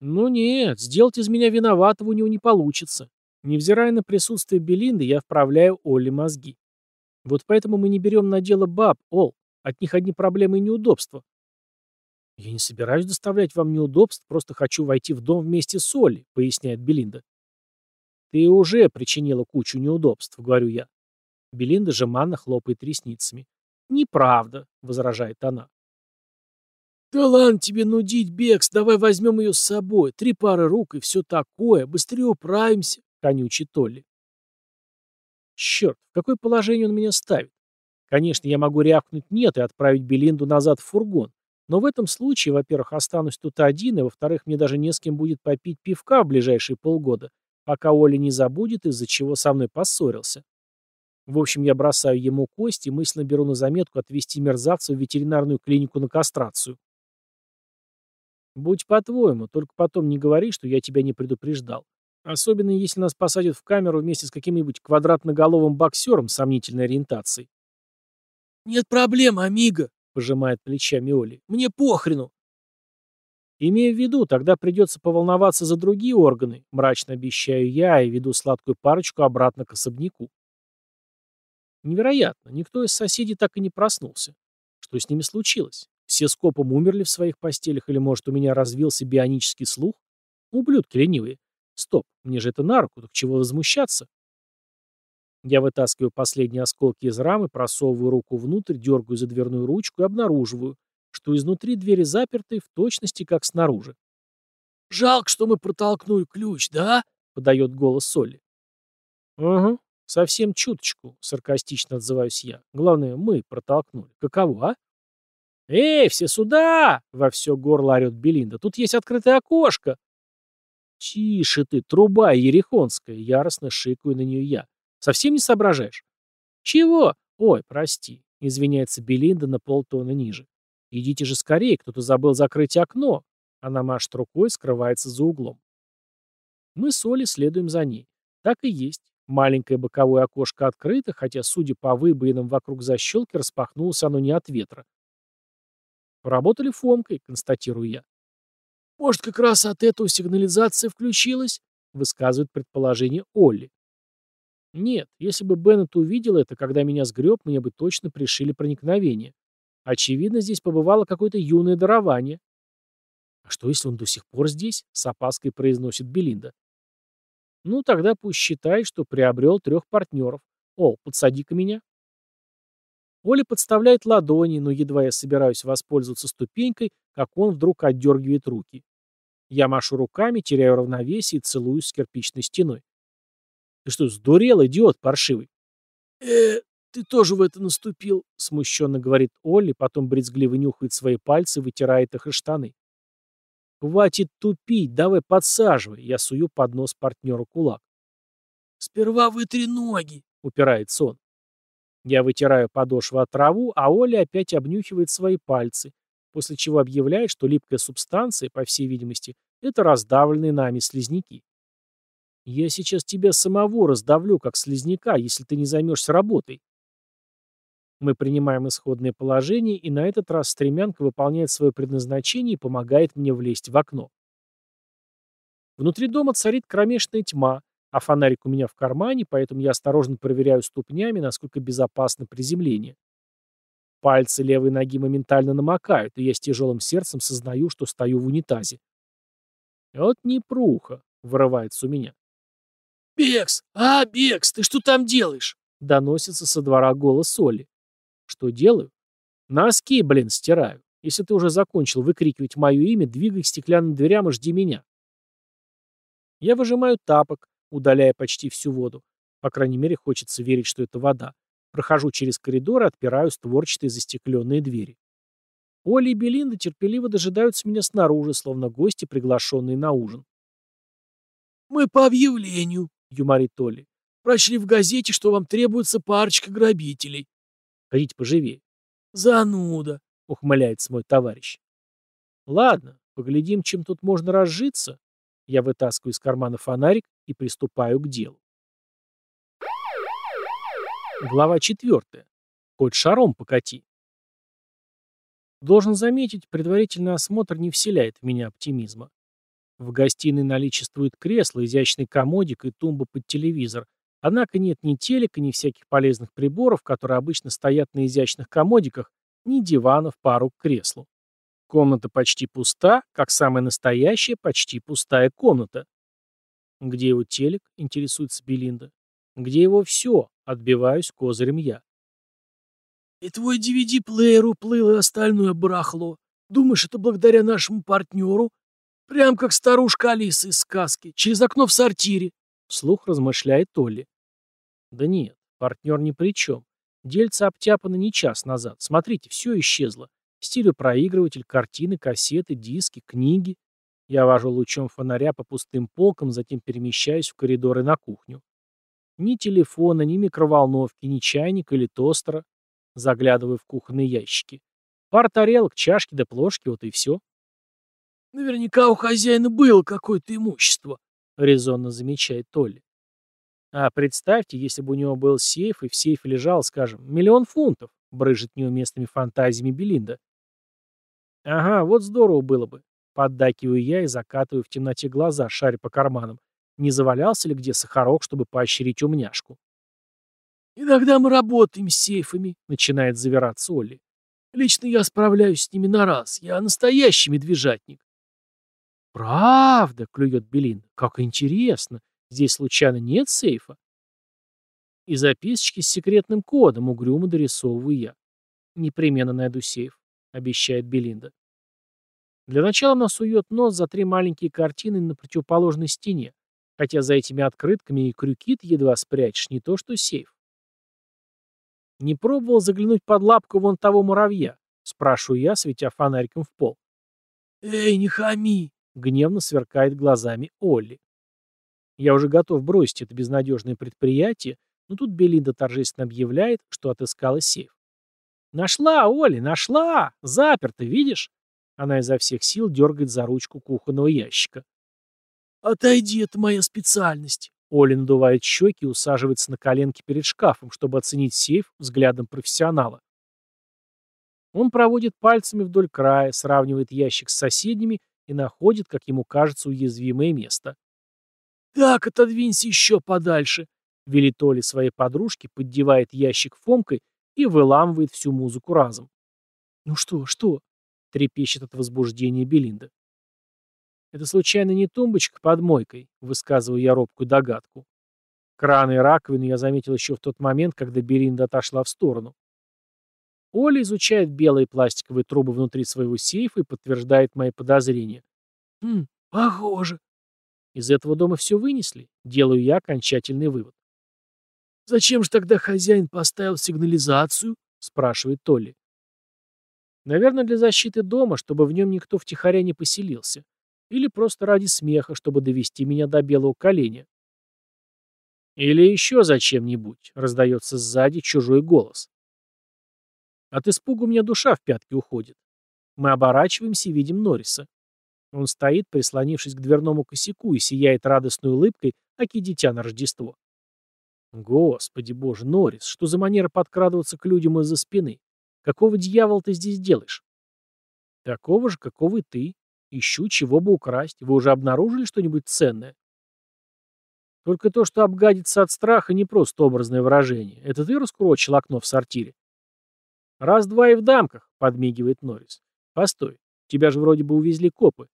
«Ну нет, сделать из меня виноватого у него не получится. Невзирая на присутствие Белинды, я вправляю Оле мозги. Вот поэтому мы не берем на дело баб, Ол. От них одни проблемы и неудобства. Я не собираюсь доставлять вам неудобств, просто хочу войти в дом вместе с Олей, поясняет Белинда. «Ты уже причинила кучу неудобств», — говорю я. Белинда жеманно хлопает ресницами. «Неправда», — возражает она. «Да ладно тебе нудить, Бекс, давай возьмем ее с собой. Три пары рук и все такое. Быстрее управимся», — конючит Толли. Черт, в какое положение он меня ставит? Конечно, я могу рявкнуть «нет» и отправить Белинду назад в фургон. Но в этом случае, во-первых, останусь тут один, и, во-вторых, мне даже не с кем будет попить пивка в ближайшие полгода, пока Оля не забудет, из-за чего со мной поссорился. В общем, я бросаю ему кость и мысленно беру на заметку отвезти мерзавца в ветеринарную клинику на кастрацию. Будь по-твоему, только потом не говори, что я тебя не предупреждал. Особенно, если нас посадят в камеру вместе с каким-нибудь квадратноголовым боксером сомнительной ориентации. «Нет проблем, амиго», — пожимает плечами Оли. «Мне похрену. Имея в виду, тогда придется поволноваться за другие органы, мрачно обещаю я и веду сладкую парочку обратно к особняку. Невероятно, никто из соседей так и не проснулся. Что с ними случилось? Все скопом умерли в своих постелях или, может, у меня развился бионический слух? Ублюдки ленивые. Стоп, мне же это на руку, так чего возмущаться? Я вытаскиваю последние осколки из рамы, просовываю руку внутрь, дергаю за дверную ручку и обнаруживаю, что то изнутри двери заперты в точности, как снаружи. «Жалко, что мы протолкнули ключ, да?» — подает голос Солли. «Угу, совсем чуточку», — саркастично отзываюсь я. «Главное, мы протолкнули. Каково, а?» «Эй, все сюда!» — во все горло орет Белинда. «Тут есть открытое окошко!» «Тише ты, труба ерехонская!» — яростно шикаю на нее я. «Совсем не соображаешь?» «Чего? Ой, прости!» — извиняется Белинда на полтона ниже. «Идите же скорее, кто-то забыл закрыть окно!» Она машет рукой, скрывается за углом. Мы с Олей следуем за ней. Так и есть. Маленькое боковое окошко открыто, хотя, судя по выбоинам вокруг защелки, распахнулось оно не от ветра. Поработали фомкой, констатирую я. «Может, как раз от этого сигнализация включилась?» высказывает предположение Олли. Нет, если бы Беннет увидел это, когда меня сгреб, мне бы точно пришили проникновение. Очевидно, здесь побывало какое-то юное дарование. А что, если он до сих пор здесь? С опаской произносит Белинда. Ну, тогда пусть считает, что приобрел трех партнеров. О, подсади-ка меня. Оля подставляет ладони, но едва я собираюсь воспользоваться ступенькой, как он вдруг отдергивает руки. Я машу руками, теряю равновесие и целуюсь с кирпичной стеной. Ты что, сдурел, идиот паршивый? э ты тоже в это наступил, смущенно говорит Олли, потом брезгливо нюхает свои пальцы и вытирает их из штаны. Хватит тупить, давай подсаживай, я сую под нос партнеру кулак. Сперва вытри ноги, упирается он. Я вытираю подошву от траву, а Оля опять обнюхивает свои пальцы, после чего объявляет, что липкая субстанция, по всей видимости, это раздавленные нами слизняки. Я сейчас тебя самого раздавлю, как слизняка, если ты не займешься работой. Мы принимаем исходное положение, и на этот раз стремянка выполняет свое предназначение и помогает мне влезть в окно. Внутри дома царит кромешная тьма, а фонарик у меня в кармане, поэтому я осторожно проверяю ступнями, насколько безопасно приземление. Пальцы левой ноги моментально намокают, и я с тяжелым сердцем сознаю, что стою в унитазе. «Вот непруха», — вырывается у меня. «Бекс! А, Бекс, ты что там делаешь?» — доносится со двора голос Оли. «Что делаю?» «Носки, блин, стираю. Если ты уже закончил выкрикивать мое имя, двигай к стеклянным дверям и жди меня». Я выжимаю тапок, удаляя почти всю воду. По крайней мере, хочется верить, что это вода. Прохожу через коридор и отпираю створчатые застекленные двери. Оля и Белинда терпеливо дожидаются меня снаружи, словно гости, приглашенные на ужин. «Мы по объявлению», — юморит Оля. «Прочли в газете, что вам требуется парочка грабителей». «Ходите поживее». «Зануда», — ухмыляется мой товарищ. «Ладно, поглядим, чем тут можно разжиться». Я вытаскиваю из кармана фонарик и приступаю к делу. Глава 4. Хоть шаром покати. Должен заметить, предварительный осмотр не вселяет в меня оптимизма. В гостиной наличествует кресло, изящный комодик и тумба под телевизор. Однако нет ни телека, ни всяких полезных приборов, которые обычно стоят на изящных комодиках, ни диванов пару к креслу. Комната почти пуста, как самая настоящая, почти пустая комната. «Где его телек?» — интересуется Белинда. «Где его все?» — отбиваюсь козырем я. «И твой DVD-плеер уплыл, и остальное барахло. Думаешь, это благодаря нашему партнеру? Прям как старушка Алиса из сказки, через окно в сортире», — вслух размышляет Толли. «Да нет, партнер ни при чем. Дельца обтяпано не час назад. Смотрите, все исчезло. Стереопроигрыватель, картины, кассеты, диски, книги. Я вожу лучом фонаря по пустым полкам, затем перемещаюсь в коридоры на кухню. Ни телефона, ни микроволновки, ни чайника или тостера. Заглядываю в кухонные ящики. Пара тарелок, чашки да плошки, вот и все. «Наверняка у хозяина было какое-то имущество», — резонно замечает Толли. «А представьте, если бы у него был сейф, и в сейфе лежал, скажем, миллион фунтов», — брыжет неуместными фантазиями Белинда. «Ага, вот здорово было бы. Поддакиваю я и закатываю в темноте глаза, шаря по карманам. Не завалялся ли где сахарок, чтобы поощрить умняшку? «Иногда мы работаем с сейфами», — начинает завираться Олли. «Лично я справляюсь с ними на раз. Я настоящий медвежатник». «Правда?» — клюет Белин. «Как интересно. Здесь случайно нет сейфа?» И записочки с секретным кодом угрюмо дорисовываю я. Непременно найду сейф. обещает Белинда. Для начала она сует нос за три маленькие картины на противоположной стене, хотя за этими открытками и крюки ты едва спрячешь, не то что сейф. «Не пробовал заглянуть под лапку вон того муравья?» — спрашиваю я, светя фонариком в пол. «Эй, не хами!» — гневно сверкает глазами Олли. Я уже готов бросить это безнадежное предприятие, но тут Белинда торжественно объявляет, что отыскала сейф. «Нашла, Оли, нашла! Заперто, видишь?» Она изо всех сил дергает за ручку кухонного ящика. «Отойди, это моя специальность!» Оля надувает щеки и усаживается на коленки перед шкафом, чтобы оценить сейф взглядом профессионала. Он проводит пальцами вдоль края, сравнивает ящик с соседними и находит, как ему кажется, уязвимое место. «Так, отодвинься еще подальше», — велит Оля своей подружке, поддевает ящик фомкой и выламывает всю музыку разом. «Ну что, что?» — трепещет от возбуждения Белинда. «Это случайно не тумбочка под мойкой?» — высказываю я робкую догадку. Краны и раковины я заметил еще в тот момент, когда Белинда отошла в сторону. Оля изучает белые пластиковые трубы внутри своего сейфа и подтверждает мои подозрения. «Хм, похоже». Из этого дома все вынесли? Делаю я окончательный вывод. «Зачем же тогда хозяин поставил сигнализацию?» — спрашивает Толли. «Наверное, для защиты дома, чтобы в нем никто втихаря не поселился. Или просто ради смеха, чтобы довести меня до белого коленя. Или еще зачем-нибудь, раздается сзади чужой голос. От испуга у меня душа в пятки уходит. Мы оборачиваемся и видим Норриса. Он стоит, прислонившись к дверному косяку и сияет радостной улыбкой, аки дитя на Рождество. Господи боже, Норрис, что за манера подкрадываться к людям из-за спины? Какого дьявола ты здесь делаешь? Такого же, какого и ты, Ищу, чего бы украсть. Вы уже обнаружили что-нибудь ценное? Только то, что обгадиться от страха, не просто образное выражение. Это ты раскурочил окно в сортире? Раз-два и в дамках, подмигивает Норрис. Постой, тебя же вроде бы увезли копы.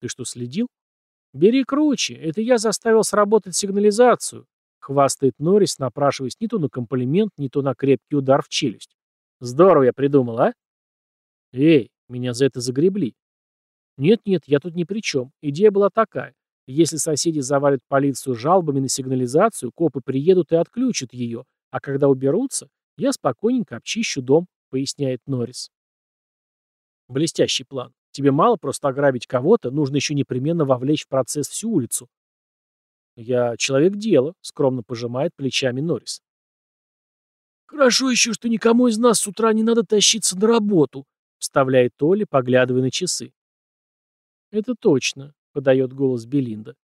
Ты что, следил? Бери круче, это я заставил сработать сигнализацию. Хвастает Норрис, напрашиваясь не то на комплимент, не то на крепкий удар в челюсть. Здорово я придумал, а? Эй, меня за это загребли. Нет-нет, я тут ни при чем. Идея была такая. Если соседи завалят полицию жалобами на сигнализацию, копы приедут и отключат ее, а когда уберутся, я спокойненько обчищу дом, поясняет Норрис. Блестящий план. Тебе мало просто ограбить кого-то, нужно еще непременно вовлечь в процесс всю улицу. Я человек дела, скромно пожимает плечами Норрис. Хорошо еще, что никому из нас с утра не надо тащиться на работу, вставляет Толи, поглядывая на часы. «Это точно», — подает голос Белинда.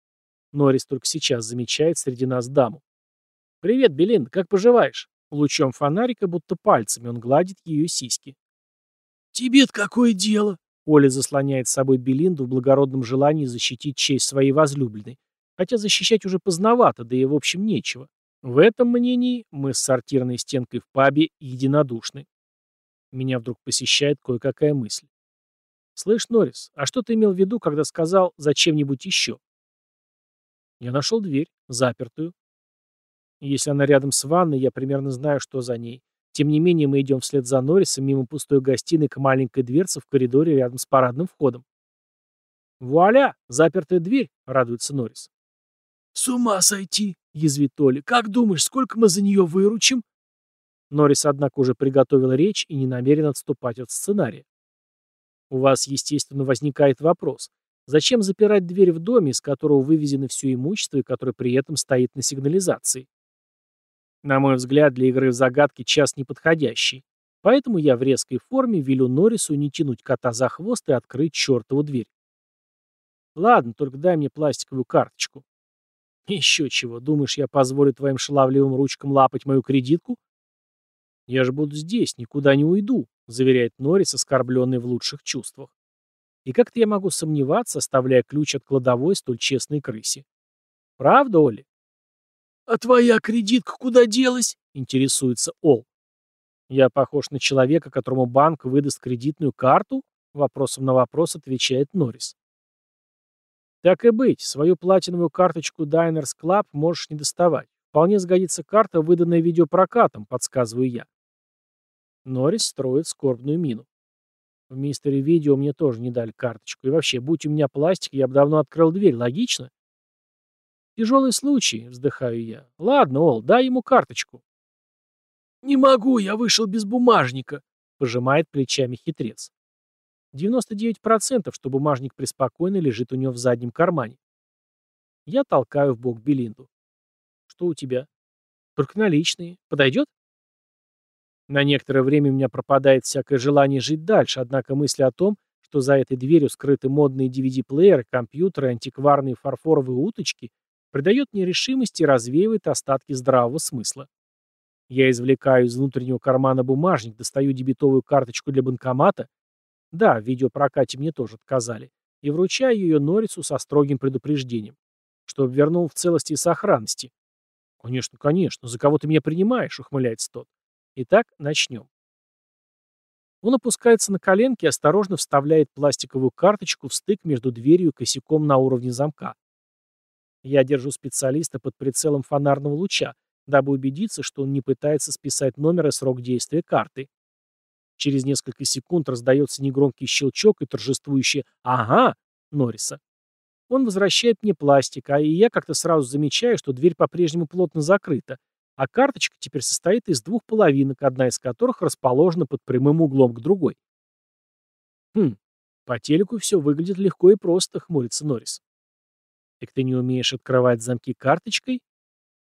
Норрис только сейчас замечает среди нас даму. «Привет, Белинда, как поживаешь?» Лучом фонарика, будто пальцами, он гладит ее сиськи. «Тебе-то какое дело?» Оля заслоняет с собой Белинду в благородном желании защитить честь своей возлюбленной. Хотя защищать уже поздновато, да и в общем нечего. В этом мнении мы с сортирной стенкой в пабе единодушны. Меня вдруг посещает кое-какая мысль. «Слышь, Норрис, а что ты имел в виду, когда сказал «зачем-нибудь еще»?» Я нашел дверь, запертую. Если она рядом с ванной, я примерно знаю, что за ней. Тем не менее, мы идем вслед за Норрисом мимо пустой гостиной к маленькой дверце в коридоре рядом с парадным входом. «Вуаля! Запертая дверь!» — радуется Норрис. «С ума сойти!» — язвит Толи. «Как думаешь, сколько мы за нее выручим?» Норрис, однако, уже приготовил речь и не намерен отступать от сценария. У вас, естественно, возникает вопрос, зачем запирать дверь в доме, из которого вывезено все имущество и которое при этом стоит на сигнализации? На мой взгляд, для игры в загадки час неподходящий. Поэтому я в резкой форме велю Норрису не тянуть кота за хвост и открыть чертову дверь. Ладно, только дай мне пластиковую карточку. Еще чего, думаешь, я позволю твоим шаловливым ручкам лапать мою кредитку? Я же буду здесь, никуда не уйду, заверяет Норрис, оскорбленный в лучших чувствах. И как-то я могу сомневаться, оставляя ключ от кладовой столь честной крысе. Правда, Оли? «А твоя кредитка куда делась?» — интересуется Ол. «Я похож на человека, которому банк выдаст кредитную карту?» Вопросом на вопрос отвечает Норрис. «Так и быть, свою платиновую карточку Diners Club можешь не доставать. Вполне сгодится карта, выданная видеопрокатом», — подсказываю я. Норрис строит скорбную мину. В мистере Видео мне тоже не дали карточку. И вообще, будь у меня пластик, я бы давно открыл дверь. Логично? Тяжелый случай, вздыхаю я. Ладно, Ол, дай ему карточку. Не могу, я вышел без бумажника, пожимает плечами хитрец. 99%, что бумажник преспокойно лежит у него в заднем кармане. Я толкаю в бок Белинду. Что у тебя? Только наличные. Подойдет? На некоторое время у меня пропадает всякое желание жить дальше, однако мысли о том, что за этой дверью скрыты модные DVD-плееры, компьютеры, антикварные фарфоровые уточки, придает мне решимости и развеивает остатки здравого смысла. Я извлекаю из внутреннего кармана бумажник, достаю дебетовую карточку для банкомата. Да, в видеопрокате мне тоже отказали. И вручаю ее Норрису со строгим предупреждением, чтобы вернул в целости и сохранности. «Конечно, конечно. За кого ты меня принимаешь?» — ухмыляется тот. Итак, начнем. Он опускается на коленки и осторожно вставляет пластиковую карточку в стык между дверью и косяком на уровне замка. Я держу специалиста под прицелом фонарного луча, дабы убедиться, что он не пытается списать номер и срок действия карты. Через несколько секунд раздается негромкий щелчок и торжествующее «Ага!» Норриса. Он возвращает мне пластик, а я как-то сразу замечаю, что дверь по-прежнему плотно закрыта, а карточка теперь состоит из двух половинок, одна из которых расположена под прямым углом к другой. Хм, по телеку все выглядит легко и просто, хмурится Норрис. Так ты не умеешь открывать замки карточкой?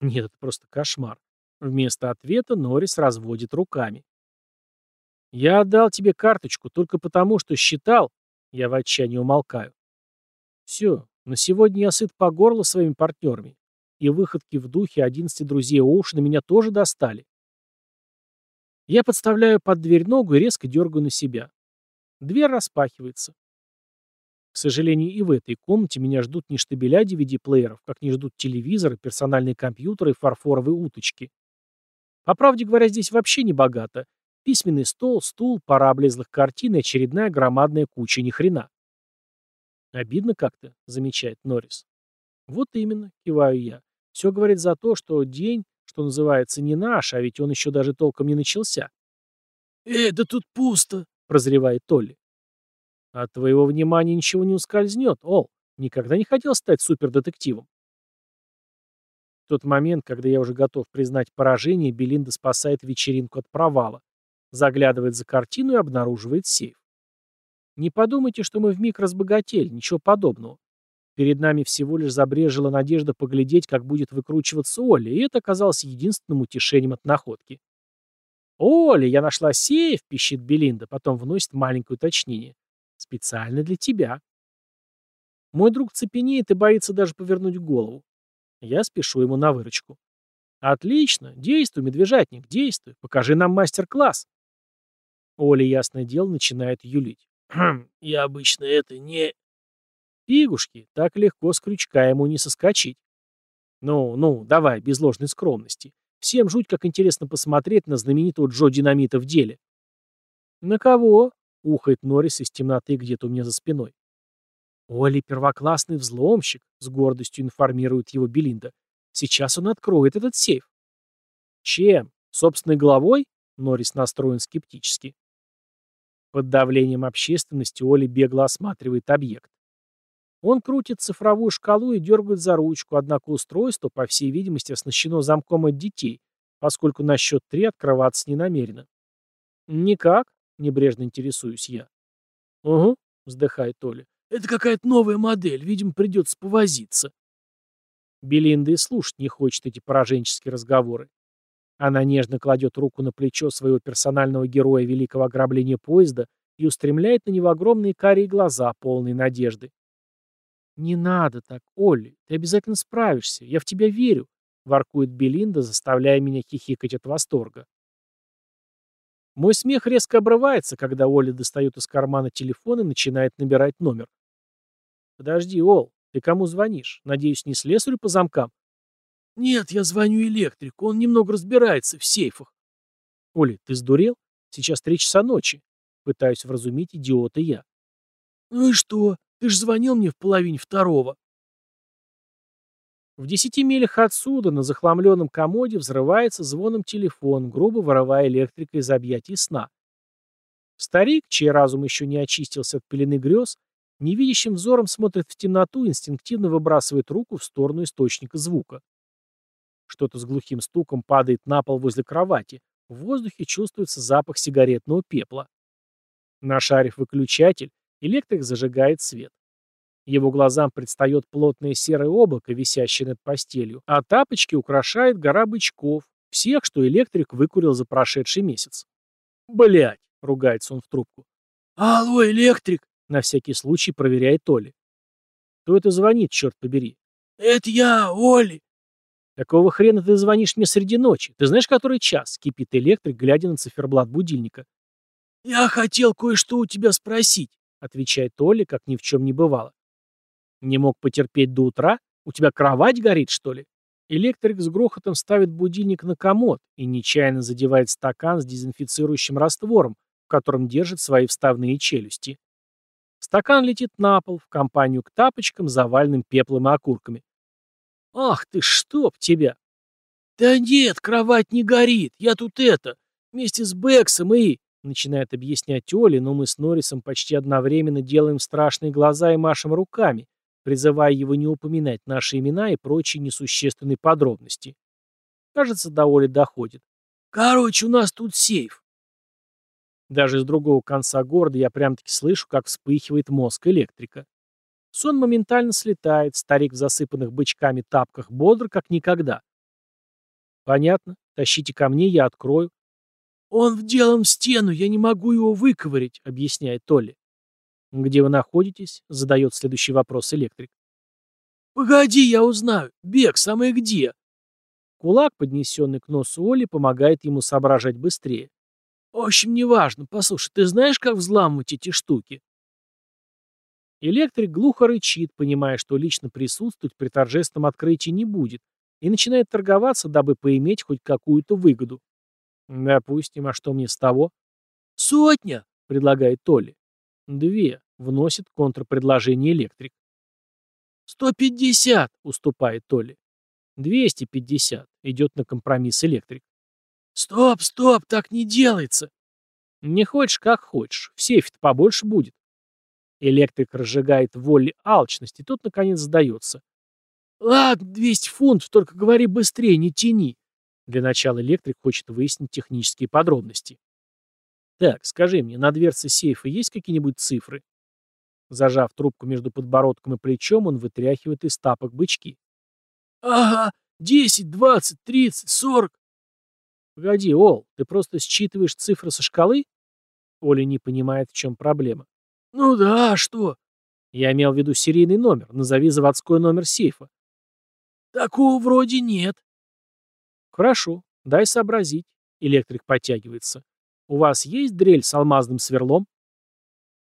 Нет, это просто кошмар. Вместо ответа Норрис разводит руками. Я отдал тебе карточку только потому, что считал... Я в отчаянии умолкаю. Все, на сегодня я сыт по горло своими партнерами и выходки в духе одиннадцати друзей Оушена меня тоже достали. Я подставляю под дверь ногу и резко дергаю на себя. Дверь распахивается. К сожалению, и в этой комнате меня ждут не штабеля DVD-плееров, как не ждут телевизоры, персональные компьютеры и фарфоровые уточки. По правде говоря, здесь вообще не богато. Письменный стол, стул, пара облезлых картин и очередная громадная куча ни хрена. Обидно как-то, замечает Норрис. Вот именно, киваю я. Все говорит за то, что день, что называется, не наш, а ведь он еще даже толком не начался. «Э, да тут пусто», — прозревает Толли. От твоего внимания ничего не ускользнет, Ол. Никогда не хотел стать супердетективом. В тот момент, когда я уже готов признать поражение, Белинда спасает вечеринку от провала. Заглядывает за картину и обнаруживает сейф. Не подумайте, что мы вмиг разбогатели, ничего подобного. Перед нами всего лишь забрежила надежда поглядеть, как будет выкручиваться Оля, и это оказалось единственным утешением от находки. «Оля, я нашла сейф!» — пищит Белинда, потом вносит маленькое уточнение. «Специально для тебя». Мой друг цепенеет и боится даже повернуть голову. Я спешу ему на выручку. «Отлично! Действуй, медвежатник, действуй! Покажи нам мастер-класс!» Оля, ясное дело, начинает юлить. «Хм, я обычно это не...» Фигушки, так легко с крючка ему не соскочить. Ну, ну, давай, без ложной скромности. Всем жуть как интересно посмотреть на знаменитого Джо Динамита в деле. На кого? Ухает Норрис из темноты где-то у меня за спиной. Оли первоклассный взломщик, с гордостью информирует его Белинда. Сейчас он откроет этот сейф. Чем? Собственной головой? Норрис настроен скептически. Под давлением общественности Оли бегло осматривает объект. Он крутит цифровую шкалу и дергает за ручку, однако устройство, по всей видимости, оснащено замком от детей, поскольку на счет три открываться не намерено. «Никак», — небрежно интересуюсь я. «Угу», — вздыхает Толя. «Это какая-то новая модель, видимо, придется повозиться». Белинда и слушать не хочет эти пораженческие разговоры. Она нежно кладет руку на плечо своего персонального героя великого ограбления поезда и устремляет на него огромные карие глаза, полные надежды. «Не надо так, Олли, ты обязательно справишься, я в тебя верю», — воркует Белинда, заставляя меня хихикать от восторга. Мой смех резко обрывается, когда Олли достает из кармана телефон и начинает набирать номер. «Подожди, Ол, ты кому звонишь? Надеюсь, не слесарю по замкам?» «Нет, я звоню электрику, он немного разбирается в сейфах». «Оля, ты сдурел? Сейчас три часа ночи». Пытаюсь вразумить идиота я. «Ну и что? Ты ж звонил мне в половине второго. В десяти милях отсюда на захламленном комоде взрывается звоном телефон, грубо воровая электрика из объятий сна. Старик, чей разум еще не очистился от пелены грез, невидящим взором смотрит в темноту и инстинктивно выбрасывает руку в сторону источника звука. Что-то с глухим стуком падает на пол возле кровати. В воздухе чувствуется запах сигаретного пепла. Нашарив выключатель, электрик зажигает свет. Его глазам предстает плотное серое облако, висящее над постелью, а тапочки украшает гора бычков, всех, что электрик выкурил за прошедший месяц. Блять, ругается он в трубку. «Алло, электрик!» — на всякий случай проверяет Толи. «Кто это звонит, черт побери?» «Это я, Оли!» «Какого хрена ты звонишь мне среди ночи? Ты знаешь, который час?» — кипит электрик, глядя на циферблат будильника. «Я хотел кое-что у тебя спросить», — отвечает Оли, как ни в чем не бывало. «Не мог потерпеть до утра? У тебя кровать горит, что ли?» Электрик с грохотом ставит будильник на комод и нечаянно задевает стакан с дезинфицирующим раствором, в котором держит свои вставные челюсти. Стакан летит на пол, в компанию к тапочкам, заваленным пеплом и окурками. «Ах ты, чтоб тебя!» «Да нет, кровать не горит, я тут это, вместе с Бексом и...» Начинает объяснять Оли, но мы с Норрисом почти одновременно делаем страшные глаза и машем руками, призывая его не упоминать наши имена и прочие несущественные подробности. Кажется, до Оли доходит. «Короче, у нас тут сейф. Даже из другого конца города я прям-таки слышу, как вспыхивает мозг электрика. Сон моментально слетает, старик в засыпанных бычками тапках бодр, как никогда. Понятно. Тащите ко мне, я открою. Он вделан в стену, я не могу его выковырять, объясняет Толли. Где вы находитесь? Задает следующий вопрос электрик. Погоди, я узнаю. Бег, самое где? Кулак, поднесенный к носу Оли, помогает ему соображать быстрее. В общем, неважно. Послушай, ты знаешь, как взламывать эти штуки? Электрик глухо рычит, понимая, что лично присутствовать при торжественном открытии не будет, и начинает торговаться, дабы поиметь хоть какую-то выгоду. Допустим, а что мне с того? Сотня, предлагает Толли. Две, вносит контрпредложение электрик. «Сто пятьдесят!» — уступает Толли. «Двести пятьдесят!» — идет на компромисс электрик. «Стоп, стоп, так не делается!» «Не хочешь, как хочешь. В сейфе-то побольше будет». Электрик разжигает воли алчность, и тот, наконец, сдается. «Ладно, 200 фунтов, только говори быстрее, не тяни». Для начала электрик хочет выяснить технические подробности. «Так, скажи мне, на дверце сейфа есть какие-нибудь цифры?» Зажав трубку между подбородком и плечом, он вытряхивает из тапок бычки. «Ага, десять, двадцать, тридцать, сорок. «Погоди, Ол, ты просто считываешь цифры со шкалы?» Оля не понимает, в чем проблема. «Ну да, а что?» Я имел в виду серийный номер. Назови заводской номер сейфа. «Такого вроде нет». «Хорошо, дай сообразить». Электрик подтягивается. «У вас есть дрель с алмазным сверлом?»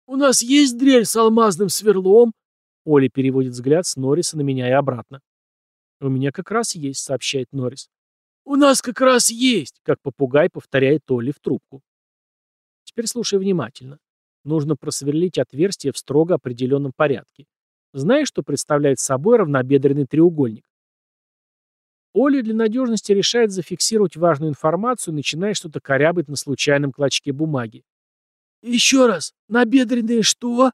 «У нас есть дрель с алмазным сверлом?» Оля переводит взгляд с Норриса на меня и обратно. «У меня как раз есть», — сообщает Норрис. «У нас как раз есть!» — как попугай повторяет Олли в трубку. Теперь слушай внимательно. Нужно просверлить отверстие в строго определенном порядке. Знаешь, что представляет собой равнобедренный треугольник? Оля для надежности решает зафиксировать важную информацию, начиная что-то корябать на случайном клочке бумаги. «Еще раз! Набедренные что?»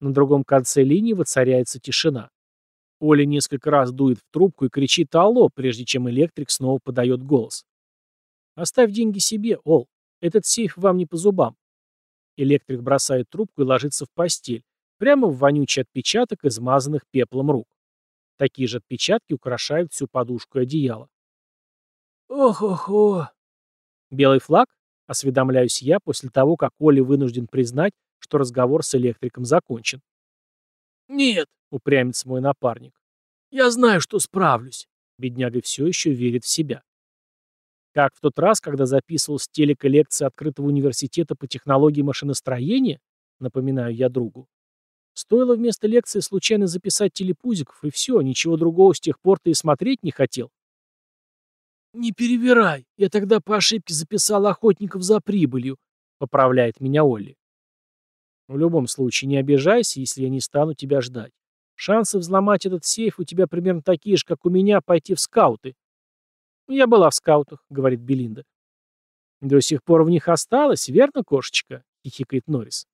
На другом конце линии воцаряется тишина. Оля несколько раз дует в трубку и кричит «Алло!», прежде чем электрик снова подает голос. «Оставь деньги себе, Ол. Этот сейф вам не по зубам». Электрик бросает трубку и ложится в постель, прямо в вонючий отпечаток измазанных пеплом рук. Такие же отпечатки украшают всю подушку и одеяло. «Ох-охо!» «Белый флаг?» — осведомляюсь я после того, как Оля вынужден признать, что разговор с электриком закончен. «Нет», — упрямится мой напарник. «Я знаю, что справлюсь». Бедняга все еще верит в себя. Как в тот раз, когда записывал с телека лекции открытого университета по технологии машиностроения, напоминаю я другу. Стоило вместо лекции случайно записать телепузиков, и все, ничего другого с тех пор ты и смотреть не хотел. «Не перевирай, я тогда по ошибке записал охотников за прибылью», — поправляет меня Олли. В любом случае, не обижайся, если я не стану тебя ждать. Шансы взломать этот сейф у тебя примерно такие же, как у меня пойти в скауты. Я была в скаутах, говорит Белинда. «До сих пор в них осталось, верно, кошечка?» — хихикает Норрис.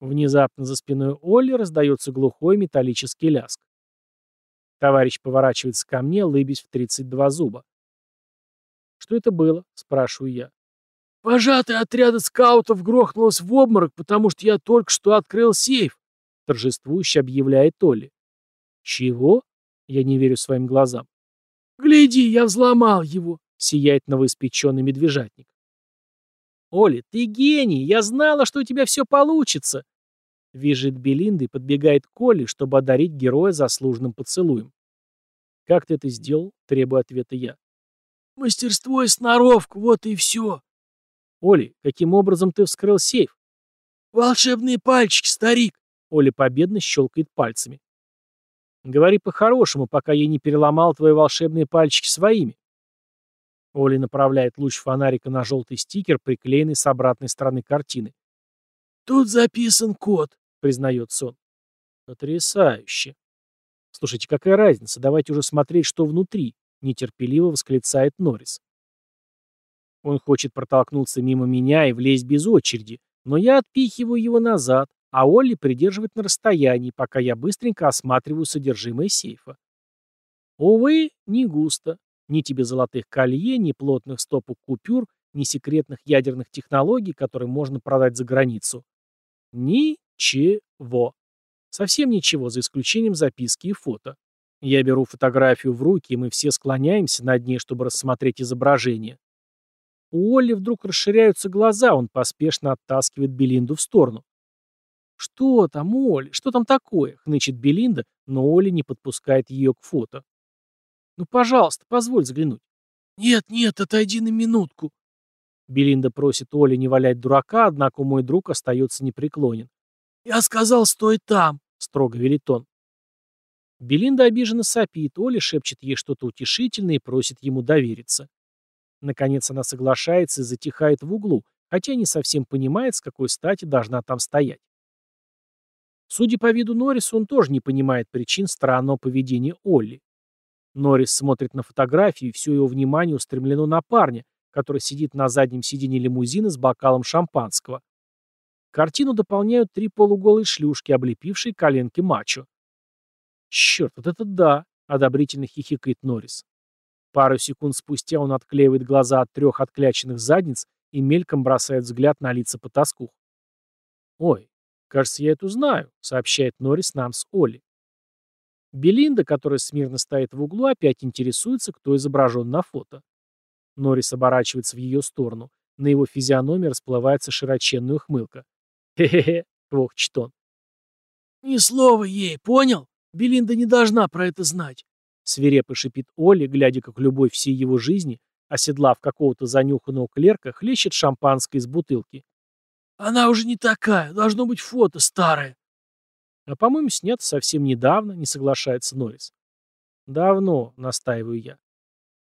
Внезапно за спиной Олли раздается глухой металлический ляск. Товарищ поворачивается ко мне, лыбясь в 32 зуба. «Что это было?» — спрашиваю я. «Пожатая отряда скаутов грохнулась в обморок, потому что я только что открыл сейф», — торжествующе объявляет Олли. «Чего?» — я не верю своим глазам. «Гляди, я взломал его», — сияет новоиспеченный медвежатник. «Оли, ты гений! Я знала, что у тебя все получится!» Визжит Белинда и подбегает к Оле, чтобы одарить героя заслуженным поцелуем. «Как ты это сделал?» — требую ответа я. «Мастерство и сноровка, вот и все!» «Оли, каким образом ты вскрыл сейф?» «Волшебные пальчики, старик!» Оля победно щелкает пальцами. «Говори по-хорошему, пока я не переломал твои волшебные пальчики своими». Оля направляет луч фонарика на желтый стикер, приклеенный с обратной стороны картины. «Тут записан код», — признается он. «Потрясающе!» «Слушайте, какая разница? Давайте уже смотреть, что внутри», — нетерпеливо восклицает Норрис. Он хочет протолкнуться мимо меня и влезть без очереди, но я отпихиваю его назад, а Олли придерживает на расстоянии, пока я быстренько осматриваю содержимое сейфа. Увы, не густо. Ни тебе золотых колье, ни плотных стопок купюр, ни секретных ядерных технологий, которые можно продать за границу. Ничего. Совсем ничего, за исключением записки и фото. Я беру фотографию в руки, и мы все склоняемся над ней, чтобы рассмотреть изображение. У Олли вдруг расширяются глаза, он поспешно оттаскивает Белинду в сторону. «Что там, Олли? Что там такое?» — хнычет Белинда, но Олли не подпускает ее к фото. «Ну, пожалуйста, позволь взглянуть». «Нет, нет, отойди на минутку». Белинда просит Оли не валять дурака, однако мой друг остается непреклонен. «Я сказал, стой там», — строго велит он. Белинда обиженно сопит, Оля шепчет ей что-то утешительное и просит ему довериться. Наконец она соглашается и затихает в углу, хотя не совсем понимает, с какой стати должна там стоять. Судя по виду Норриса, он тоже не понимает причин странного поведения Олли. Норрис смотрит на фотографию, и все его внимание устремлено на парня, который сидит на заднем сиденье лимузина с бокалом шампанского. Картину дополняют три полуголые шлюшки, облепившие коленки мачо. «Черт, вот это да!» — одобрительно хихикает Норрис. Пару секунд спустя он отклеивает глаза от трех откляченных задниц и мельком бросает взгляд на лица потаскух. «Ой, кажется, я эту знаю», — сообщает Норрис нам с Олли. Белинда, которая смирно стоит в углу, опять интересуется, кто изображен на фото. Норрис оборачивается в ее сторону. На его физиономии расплывается широченная ухмылка. «Хе-хе-хе», — квохчет он. «Ни слова ей, понял? Белинда не должна про это знать», — свирепо шипит Оля, глядя, как любовь всей его жизни, оседлав какого-то занюханного клерка, хлещет шампанское из бутылки. «Она уже не такая, должно быть фото старое». А, по-моему, снято совсем недавно, не соглашается Норрис. Давно, настаиваю я.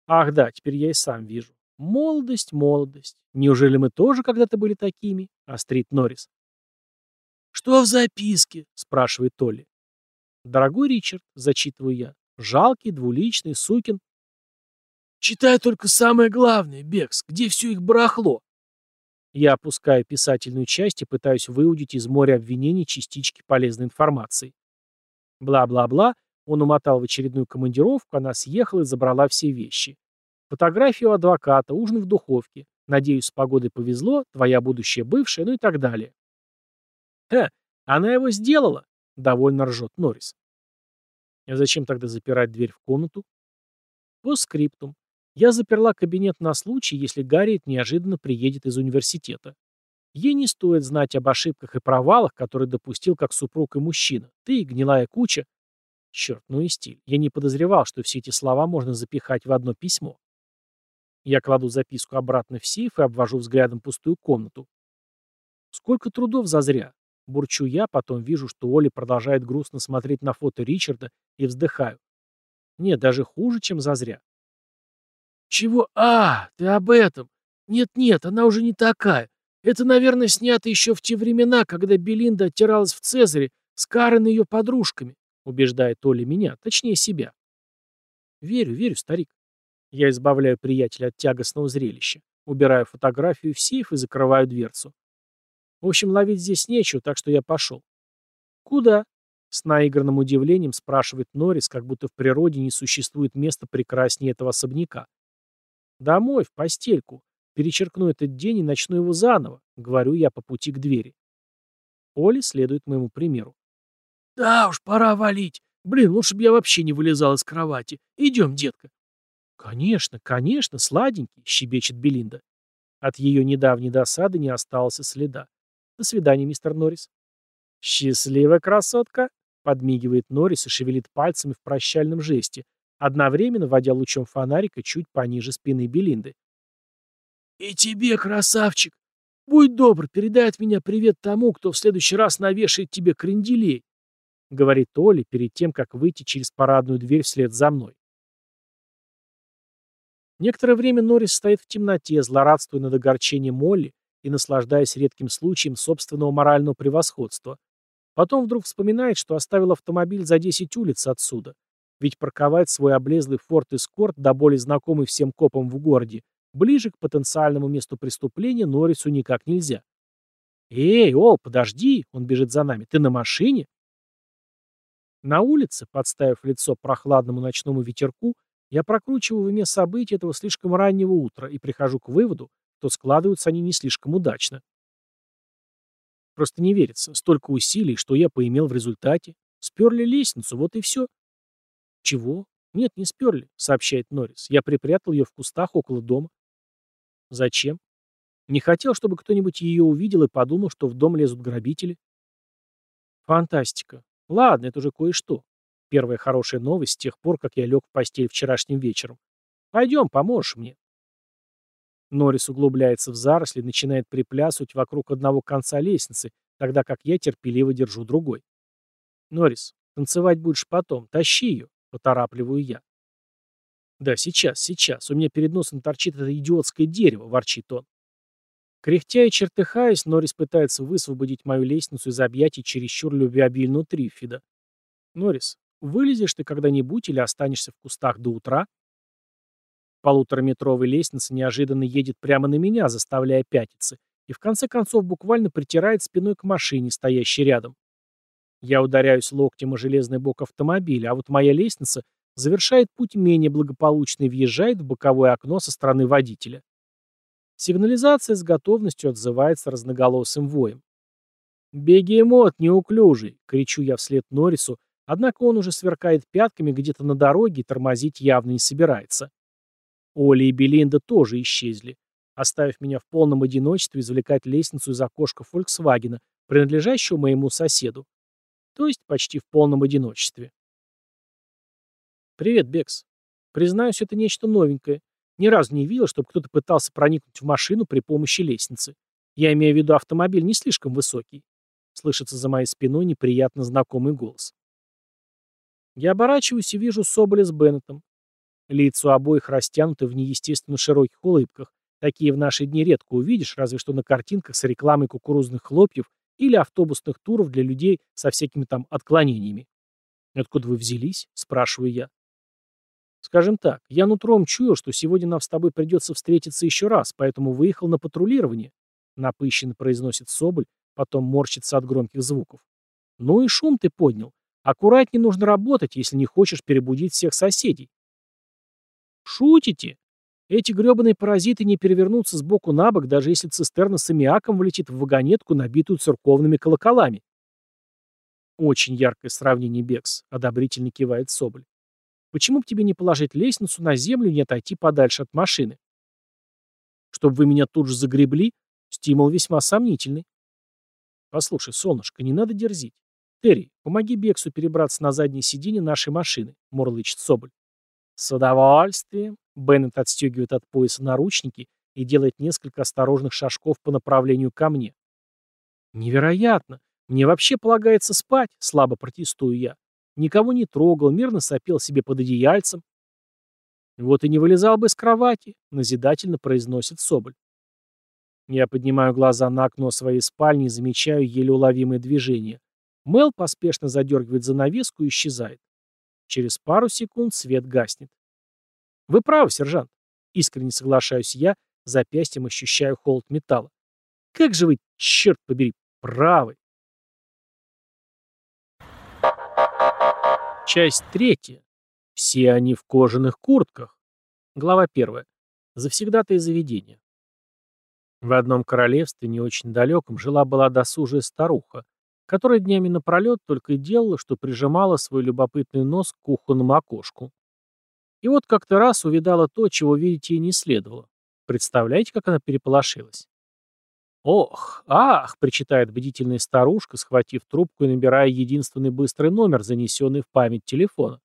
Ах да, теперь я и сам вижу. Молодость, молодость. Неужели мы тоже когда-то были такими? Острит Норрис. Что в записке? Спрашивает Толли. Дорогой Ричард, зачитываю я. Жалкий, двуличный, сукин. Читай только самое главное, Бекс, где все их барахло. Я опускаю писательную часть и пытаюсь выудить из моря обвинений частички полезной информации. Бла-бла-бла, он умотал в очередную командировку, она съехала и забрала все вещи. Фотографию адвоката, ужин в духовке. Надеюсь, с погодой повезло, твоя будущая бывшая, ну и так далее. Ха, она его сделала, довольно ржет Норрис. А зачем тогда запирать дверь в комнату? По скриптум. Я заперла кабинет на случай, если Гарриет неожиданно приедет из университета. Ей не стоит знать об ошибках и провалах, которые допустил как супруг и мужчина. Ты и гнилая куча. Черт, ну и стиль. Я не подозревал, что все эти слова можно запихать в одно письмо. Я кладу записку обратно в сейф и обвожу взглядом пустую комнату. Сколько трудов зазря. Бурчу я, потом вижу, что Оля продолжает грустно смотреть на фото Ричарда и вздыхаю. Нет, даже хуже, чем зазря. «Чего? А, ты об этом. Нет-нет, она уже не такая. Это, наверное, снято еще в те времена, когда Белинда оттиралась в Цезаре с Карен и ее подружками», убеждает Оля меня, точнее себя. Верю, верю, старик. Я избавляю приятеля от тягостного зрелища. убираю фотографию в сейф и закрываю дверцу. В общем, ловить здесь нечего, так что я пошел. Куда? С наигранным удивлением спрашивает Норрис, как будто в природе не существует места прекраснее этого особняка. Домой, в постельку. Перечеркну этот день и начну его заново, говорю я по пути к двери. Оля следует моему примеру. Да уж, пора валить. Блин, лучше бы я вообще не вылезал из кровати. Идем, детка. Конечно, конечно, сладенький, щебечет Белинда. От ее недавней досады не осталось следа. До свидания, мистер Норрис. Счастливая красотка, подмигивает Норрис и шевелит пальцами в прощальном жесте, одновременно водя лучом фонарика чуть пониже спины Белинды. «И тебе, красавчик! Будь добр, передай от меня привет тому, кто в следующий раз навешает тебе кренделей!» — говорит Оля перед тем, как выйти через парадную дверь вслед за мной. Некоторое время Норрис стоит в темноте, злорадствуя над огорчением Молли и наслаждаясь редким случаем собственного морального превосходства. Потом вдруг вспоминает, что оставил автомобиль за 10 улиц отсюда. Ведь парковать свой облезлый форт Эскорт, до боли знакомый всем копам в городе, ближе к потенциальному месту преступления Норрису никак нельзя. «Эй, Ол, подожди!» — он бежит за нами. «Ты на машине?» На улице, подставив лицо прохладному ночному ветерку, я прокручиваю в уме события этого слишком раннего утра и прихожу к выводу, что складываются они не слишком удачно. Просто не верится. Столько усилий, что я поимел в результате. Сперли лестницу, вот и все. Чего? Нет, не сперли, сообщает Норрис. Я припрятал ее в кустах около дома. Зачем? Не хотел, чтобы кто-нибудь ее увидел и подумал, что в дом лезут грабители. Фантастика. Ладно, это уже кое-что. Первая хорошая новость с тех пор, как я лег в постель вчерашним вечером. Пойдем, поможешь мне. Норрис углубляется в заросли начинает приплясывать вокруг одного конца лестницы, тогда как я терпеливо держу другой. Норрис, танцевать будешь потом, тащи ее, поторапливаю я. Да, сейчас, сейчас. У меня перед носом торчит это идиотское дерево, ворчит он. Кряхтя и чертыхаясь, Норрис пытается высвободить мою лестницу из объятий чересчур любвеобильного Триффида. Норрис, Вылезешь ты когда-нибудь или останешься в кустах до утра? Полутораметровая лестница неожиданно едет прямо на меня, заставляя пятиться, и в конце концов буквально притирает спиной к машине, стоящей рядом. Я ударяюсь локтем о железный бок автомобиля, а вот моя лестница завершает путь менее благополучно и въезжает в боковое окно со стороны водителя. Сигнализация с готовностью отзывается разноголосым воем. «Бегемот неуклюжий!» — кричу я вслед Норрису, Однако он уже сверкает пятками где-то на дороге и тормозить явно не собирается. Оля и Белинда тоже исчезли, оставив меня в полном одиночестве извлекать лестницу из окошка Фольксвагена, принадлежащего моему соседу. То есть почти в полном одиночестве. «Привет, Бекс. Признаюсь, это нечто новенькое. Ни разу не видел, чтобы кто-то пытался проникнуть в машину при помощи лестницы. Я имею в виду автомобиль не слишком высокий». Слышится за моей спиной неприятно знакомый голос. Я оборачиваюсь и вижу Соболя с Беннетом. Лица у обоих растянуты в неестественно широких улыбках. Такие в наши дни редко увидишь, разве что на картинках с рекламой кукурузных хлопьев или автобусных туров для людей со всякими там отклонениями. «Откуда вы взялись?» – спрашиваю я. «Скажем так, я нутром чую, что сегодня нам с тобой придется встретиться еще раз, поэтому выехал на патрулирование», – напыщенно произносит Соболь, потом морщится от громких звуков. «Ну и шум ты поднял. Аккуратнее нужно работать, если не хочешь перебудить всех соседей. Шутите? Эти гребаные паразиты не перевернутся с боку на бок, даже если цистерна с аммиаком влетит в вагонетку, набитую церковными колоколами. Очень яркое сравнение, Бекс, одобрительно кивает Соболь. Почему бы тебе не положить лестницу на землю и не отойти подальше от машины? Чтобы вы меня тут же загребли? Стимул весьма сомнительный. Послушай, солнышко, не надо дерзить. «Терри, помоги Бексу перебраться на заднее сиденье нашей машины», — мурлычет Соболь. «С удовольствием». Беннет отстегивает от пояса наручники и делает несколько осторожных шажков по направлению ко мне. «Невероятно! Мне вообще полагается спать», — слабо протестую я. Никого не трогал, мирно сопел себе под одеяльцем. «Вот и не вылезал бы с кровати», — назидательно произносит Соболь. Я поднимаю глаза на окно своей спальни и замечаю еле уловимое движение. Мел поспешно задергивает занавеску и исчезает. Через пару секунд свет гаснет. «Вы правы, сержант», — искренне соглашаюсь я, Запястьем ощущаю холод металла. Как же вы, черт побери, правы. Часть третья. Все они в кожаных куртках. Глава первая. Завсегдатые заведения. В одном королевстве, не очень далеком, жила-была досужая старуха, которая днями напролет только и делала, что прижимала свой любопытный нос к кухонному окошку. И вот как-то раз увидала то, чего видеть ей не следовало. Представляете, как она переполошилась? «Ох, ах!» — причитает бдительная старушка, схватив трубку и набирая единственный быстрый номер, занесенный в память телефона.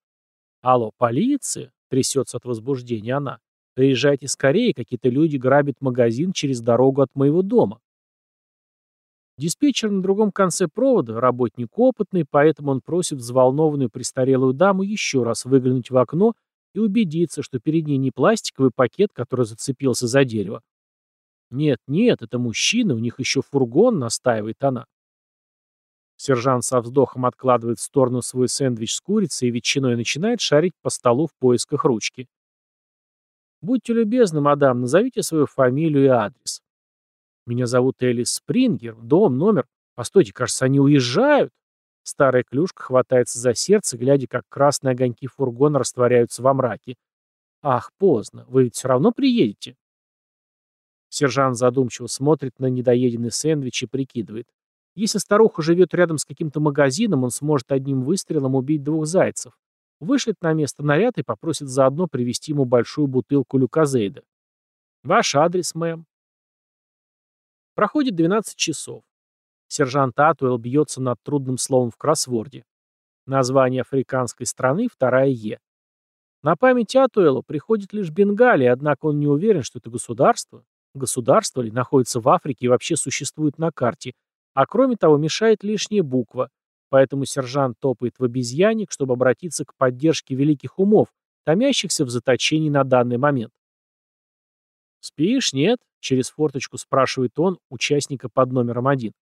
«Алло, полиция?» — трясется от возбуждения она. «Приезжайте скорее, какие-то люди грабят магазин через дорогу от моего дома». Диспетчер на другом конце провода, работник опытный, поэтому он просит взволнованную престарелую даму еще раз выглянуть в окно и убедиться, что перед ней не пластиковый пакет, который зацепился за дерево. Нет, нет, это мужчина, у них еще фургон, настаивает она. Сержант со вздохом откладывает в сторону свой сэндвич с курицей и ветчиной и начинает шарить по столу в поисках ручки. «Будьте любезны, мадам, назовите свою фамилию и адрес». «Меня зовут Элис Спрингер, дом, номер...» «Постойте, кажется, они уезжают?» Старая клюшка хватается за сердце, глядя, как красные огоньки фургона растворяются во мраке. «Ах, поздно. Вы ведь все равно приедете?» Сержант задумчиво смотрит на недоеденный сэндвич и прикидывает. Если старуха живет рядом с каким-то магазином, он сможет одним выстрелом убить двух зайцев. Вышлет на место наряд и попросит заодно привезти ему большую бутылку люказейда. Ваш адрес, мэм. Проходит 12 часов. Сержант Атуэлл бьется над трудным словом в кроссворде. Название африканской страны – вторая Е. На память Атуэлла приходит лишь Бенгалия, однако он не уверен, что это государство. Государство ли находится в Африке и вообще существует на карте, а кроме того мешает лишняя буква, поэтому сержант топает в обезьянник, чтобы обратиться к поддержке великих умов, томящихся в заточении на данный момент. «Спишь, нет?» — через форточку спрашивает он участника под номером один.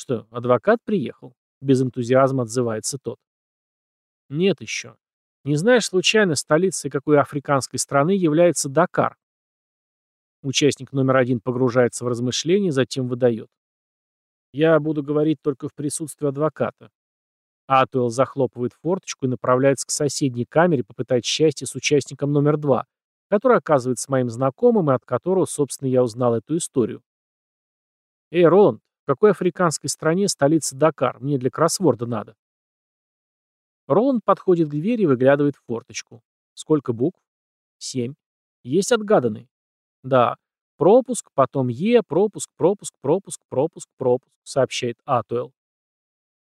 «Что, адвокат приехал?» — без энтузиазма отзывается тот. «Нет еще. Не знаешь, случайно, столицей какой африканской страны является Дакар?» Участник номер один погружается в размышления, затем выдает. «Я буду говорить только в присутствии адвоката». Атуэлл захлопывает форточку и направляется к соседней камере попытать счастье с участником номер два, который оказывается моим знакомым и от которого, собственно, я узнал эту историю. «Эй, Роланд, какой африканской стране столица Дакар? Мне для кроссворда надо. Роланд подходит к двери и выглядывает в форточку. Сколько букв? Семь. Есть отгаданный? Да. Пропуск, потом Е, пропуск, пропуск, пропуск, пропуск, пропуск, сообщает Атуэлл.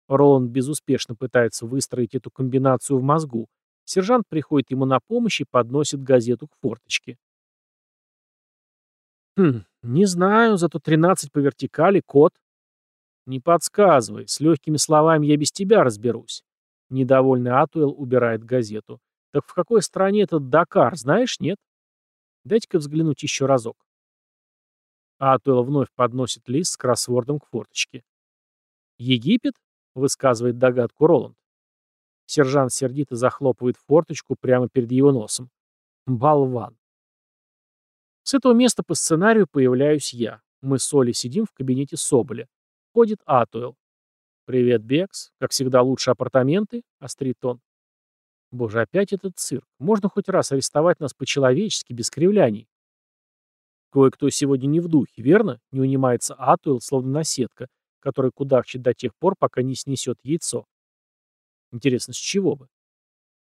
Роланд безуспешно пытается выстроить эту комбинацию в мозгу. Сержант приходит ему на помощь и подносит газету к форточке. Хм, не знаю, зато 13 по вертикали, код. «Не подсказывай, с легкими словами я без тебя разберусь». Недовольный Атуэлл убирает газету. «Так в какой стране этот Дакар, знаешь, нет?» «Дайте-ка взглянуть еще разок». Атуэлл вновь подносит лист с кроссвордом к форточке. «Египет?» — высказывает догадку Роланд. Сержант сердито захлопывает форточку прямо перед его носом. Болван. С этого места по сценарию появляюсь я. Мы с Олей сидим в кабинете Соболя. Входит Атуэл. «Привет, Бекс. Как всегда, лучше апартаменты?» — острит он. «Боже, опять этот цирк. Можно хоть раз арестовать нас по-человечески, без кривляний». Кое-кто сегодня не в духе, верно? Не унимается Атуэл, словно наседка, которая кудахчет до тех пор, пока не снесет яйцо. Интересно, с чего бы?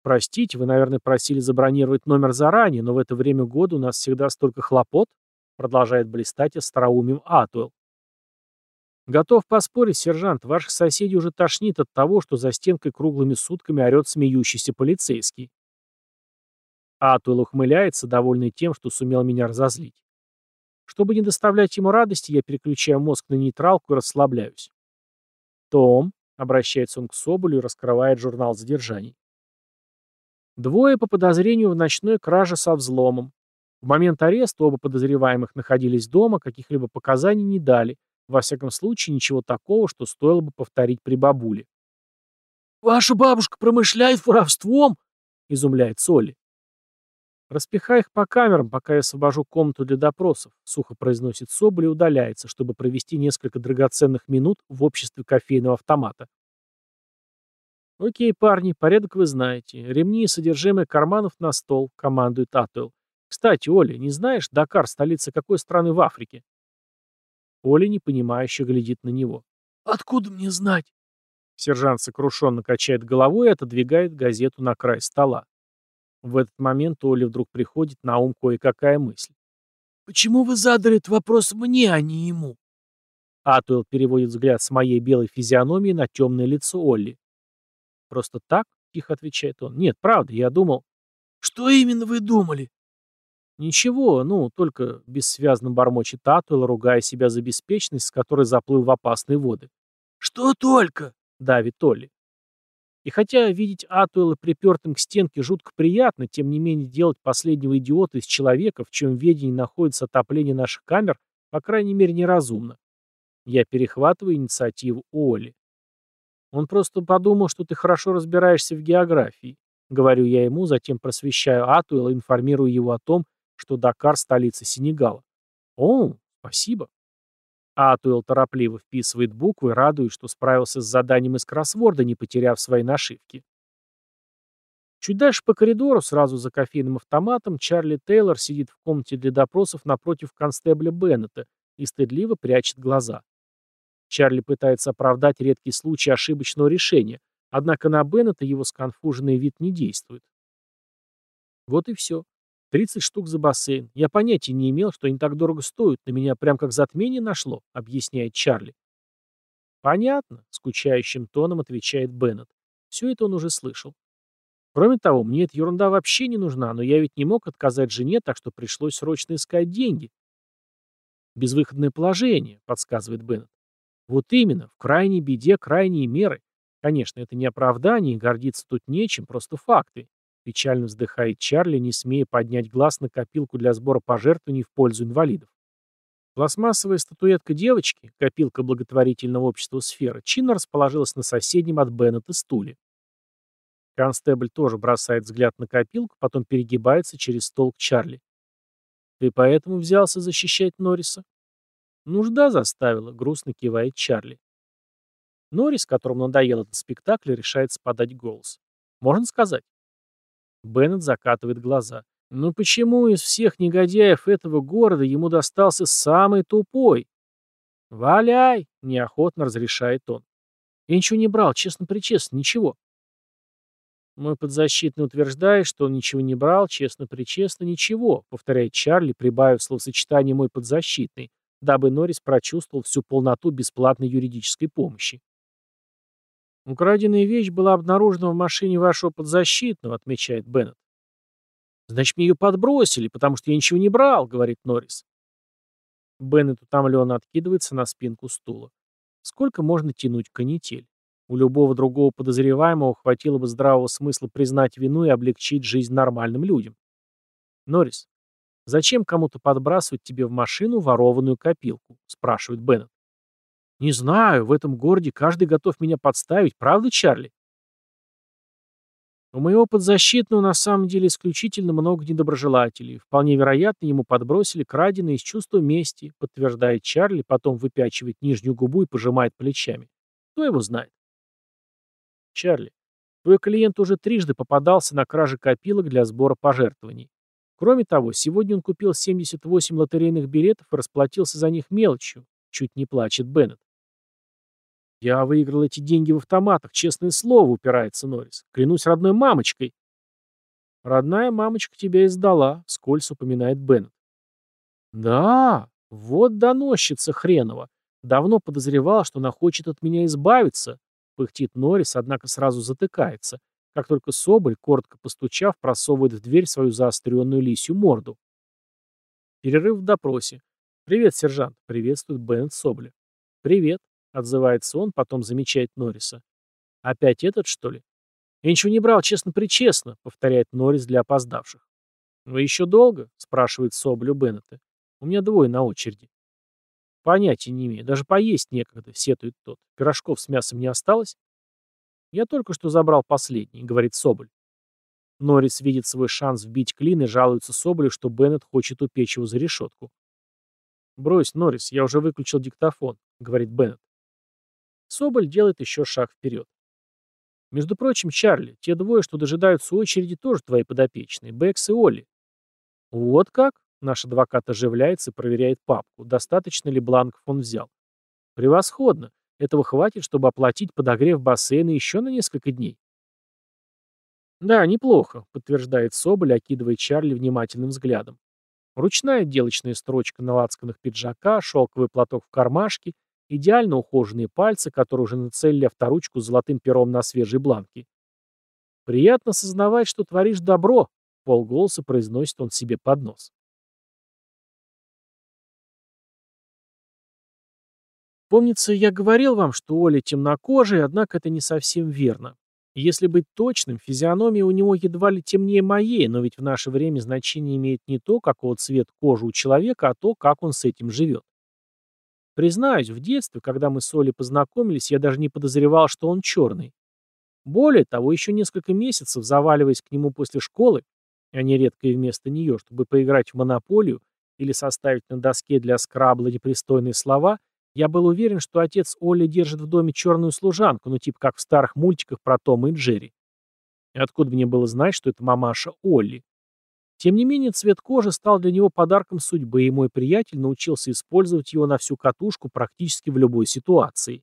Простите, вы, наверное, просили забронировать номер заранее, но в это время года у нас всегда столько хлопот, продолжает блистать остроумием Атуэл. Готов поспорить, сержант, ваших соседей уже тошнит от того, что за стенкой круглыми сутками орет смеющийся полицейский. Атуэл ухмыляется, довольный тем, что сумел меня разозлить. Чтобы не доставлять ему радости, я переключаю мозг на нейтралку и расслабляюсь. «Том», — обращается он к Соболю и раскрывает журнал задержаний. Двое по подозрению в ночной краже со взломом. В момент ареста оба подозреваемых находились дома, каких-либо показаний не дали, во всяком случае, ничего такого, что стоило бы повторить при бабуле. «Ваша бабушка промышляет воровством?» — изумляет Соли. «Распихай их по камерам, пока я освобожу комнату для допросов», — сухо произносит Соболь и удаляется, чтобы провести несколько драгоценных минут в обществе кофейного автомата. «Окей, парни, порядок вы знаете. Ремни и содержимое карманов на стол», — командует Атуэлл. «Кстати, Оля, не знаешь, Дакар — столица какой страны в Африке?» Оля непонимающе глядит на него. «Откуда мне знать?» Сержант сокрушенно качает головой и отодвигает газету на край стола. В этот момент Оле вдруг приходит на ум кое-какая мысль. «Почему вы задали этот вопрос мне, а не ему?» Атуэлл переводит взгляд с моей белой физиономии на темное лицо Олли. «Просто так?» — тихо отвечает он. «Нет, правда, я думал...» «Что именно вы думали?» «Ничего, ну, только бессвязно бормочет Атуэлл, ругая себя за беспечность, с которой заплыл в опасные воды. «Что только?» — давит Олли. И хотя видеть Атуэла припертым к стенке жутко приятно, тем не менее делать последнего идиота из человека, в чем ведении находится отопление наших камер, по крайней мере, неразумно. Я перехватываю инициативу Оли. Он просто подумал, что ты хорошо разбираешься в географии. Говорю я ему, затем просвещаю Атуэла и информирую его о том, что Дакар – столица Сенегала. О, спасибо. Атуэл торопливо вписывает буквы, радуясь, что справился с заданием из кроссворда, не потеряв свои нашивки. Чуть дальше по коридору, сразу за кофейным автоматом, Чарли Тейлор сидит в комнате для допросов напротив констебля Беннета и стыдливо прячет глаза. Чарли пытается оправдать редкий случай ошибочного решения, однако на Беннета его сконфуженный вид не действует. Вот и все. 30 штук за бассейн. Я понятия не имел, что они так дорого стоят. На меня прям как затмение нашло, объясняет Чарли. Понятно, скучающим тоном отвечает Беннет. Все это он уже слышал. Кроме того, мне эта ерунда вообще не нужна, но я ведь не мог отказать жене, так что пришлось срочно искать деньги. Безвыходное положение, подсказывает Беннет. Вот именно, в крайней беде крайние меры. Конечно, это не оправдание, гордиться тут нечем, просто факты. Печально вздыхает Чарли, не смея поднять глаз на копилку для сбора пожертвований в пользу инвалидов. Пластмассовая статуэтка девочки, копилка благотворительного общества «Сфера», чинно расположилась на соседнем от Беннета стуле. Констебль тоже бросает взгляд на копилку, потом перегибается через стол к Чарли. «Ты поэтому взялся защищать Норриса?» «Нужда заставила», — грустно кивает Чарли. Норрис, которому надоел этот спектакль, решается подать голос. «Можно сказать?» Беннет закатывает глаза. «Ну почему из всех негодяев этого города ему достался самый тупой?» «Валяй!» — неохотно разрешает он. «Я ничего не брал, честно-причестно, ничего». Мой подзащитный утверждает, что он ничего не брал, честно-причестно, ничего, повторяет Чарли, прибавив словосочетание «мой подзащитный», дабы Норрис прочувствовал всю полноту бесплатной юридической помощи. «Украденная вещь была обнаружена в машине вашего подзащитного», — отмечает Беннет. «Значит, мне ее подбросили, потому что я ничего не брал», — говорит Норрис. Беннет утомленно откидывается на спинку стула. Сколько можно тянуть канитель? У любого другого подозреваемого хватило бы здравого смысла признать вину и облегчить жизнь нормальным людям. Норрис, зачем кому-то подбрасывать тебе в машину ворованную копилку? спрашивает Беннет. «Не знаю, в этом городе каждый готов меня подставить, правда, Чарли?» У моего подзащитного на самом деле исключительно много недоброжелателей. Вполне вероятно, ему подбросили краденое из чувства мести, подтверждает Чарли, потом выпячивает нижнюю губу и пожимает плечами. Кто его знает? Чарли, твой клиент уже трижды попадался на краже копилок для сбора пожертвований. Кроме того, сегодня он купил 78 лотерейных билетов и расплатился за них мелочью. Чуть не плачет Беннет. «Я выиграл эти деньги в автоматах, честное слово», — упирается Норрис. «Клянусь родной мамочкой». «Родная мамочка тебя издала», — скользь упоминает Беннет. «Да, вот доносчица хренова. Давно подозревал, что она хочет от меня избавиться», — пыхтит Норрис, однако сразу затыкается, как только Соболь, коротко постучав, просовывает в дверь свою заостренную лисью морду. Перерыв в допросе. «Привет, сержант», — приветствует Беннет Соболя. «Привет», — отзывается он, потом замечает Норриса. «Опять этот, что ли?» «Я ничего не брал, честно-причестно», — повторяет Норрис для опоздавших. «Вы еще долго?» — спрашивает Соболю Беннета. «У меня двое на очереди». «Понятия не имею, даже поесть некогда», — сетует тот. «Пирожков с мясом не осталось?» «Я только что забрал последний», — говорит Соболь. Норрис видит свой шанс вбить клин и жалуется Соболю, что Беннет хочет упечь его за решетку. «Брось, Норрис, я уже выключил диктофон», — говорит Беннет. Соболь делает еще шаг вперед. «Между прочим, Чарли, те двое, что дожидаются очереди, тоже твои подопечные, Бэкс и Олли». «Вот как?» — наш адвокат оживляется и проверяет папку. Достаточно ли бланков он взял. «Превосходно. Этого хватит, чтобы оплатить подогрев бассейна еще на несколько дней». «Да, неплохо», — подтверждает Соболь, окидывая Чарли внимательным взглядом. Ручная отделочная строчка на лацканах пиджака, шелковый платок в кармашке, идеально ухоженные пальцы, которые уже нацелили авторучку золотым пером на свежей бланке. «Приятно сознавать, что творишь добро», — полголоса произносит он себе под нос. Помнится, я говорил вам, что Оля темнокожий, однако это не совсем верно. Если быть точным, физиономия у него едва ли темнее моей, но ведь в наше время значение имеет не то, какого цвета кожи у человека, а то, как он с этим живет. Признаюсь, в детстве, когда мы с Олей познакомились, я даже не подозревал, что он черный. Более того, еще несколько месяцев, заваливаясь к нему после школы, а не редко и вместо нее, чтобы поиграть в монополию или составить на доске для скрабла непристойные слова, я был уверен, что отец Олли держит в доме черную служанку, ну типа как в старых мультиках про Тома и Джерри. И откуда мне было знать, что это мамаша Олли? Тем не менее, цвет кожи стал для него подарком судьбы, и мой приятель научился использовать его на всю катушку практически в любой ситуации.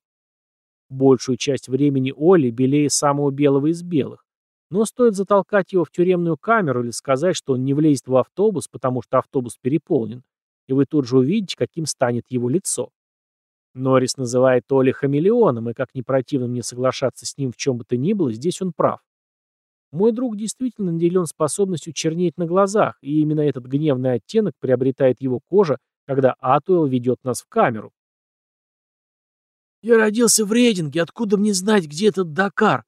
Большую часть времени Олли белее самого белого из белых. Но стоит затолкать его в тюремную камеру или сказать, что он не влезет в автобус, потому что автобус переполнен, и вы тут же увидите, каким станет его лицо. Норрис называет Оли хамелеоном, и как не противно мне соглашаться с ним в чем бы то ни было, здесь он прав. Мой друг действительно наделен способностью чернеть на глазах, и именно этот гневный оттенок приобретает его кожа, когда Атуэл ведет нас в камеру. «Я родился в Рейдинге, откуда мне знать, где этот Дакар?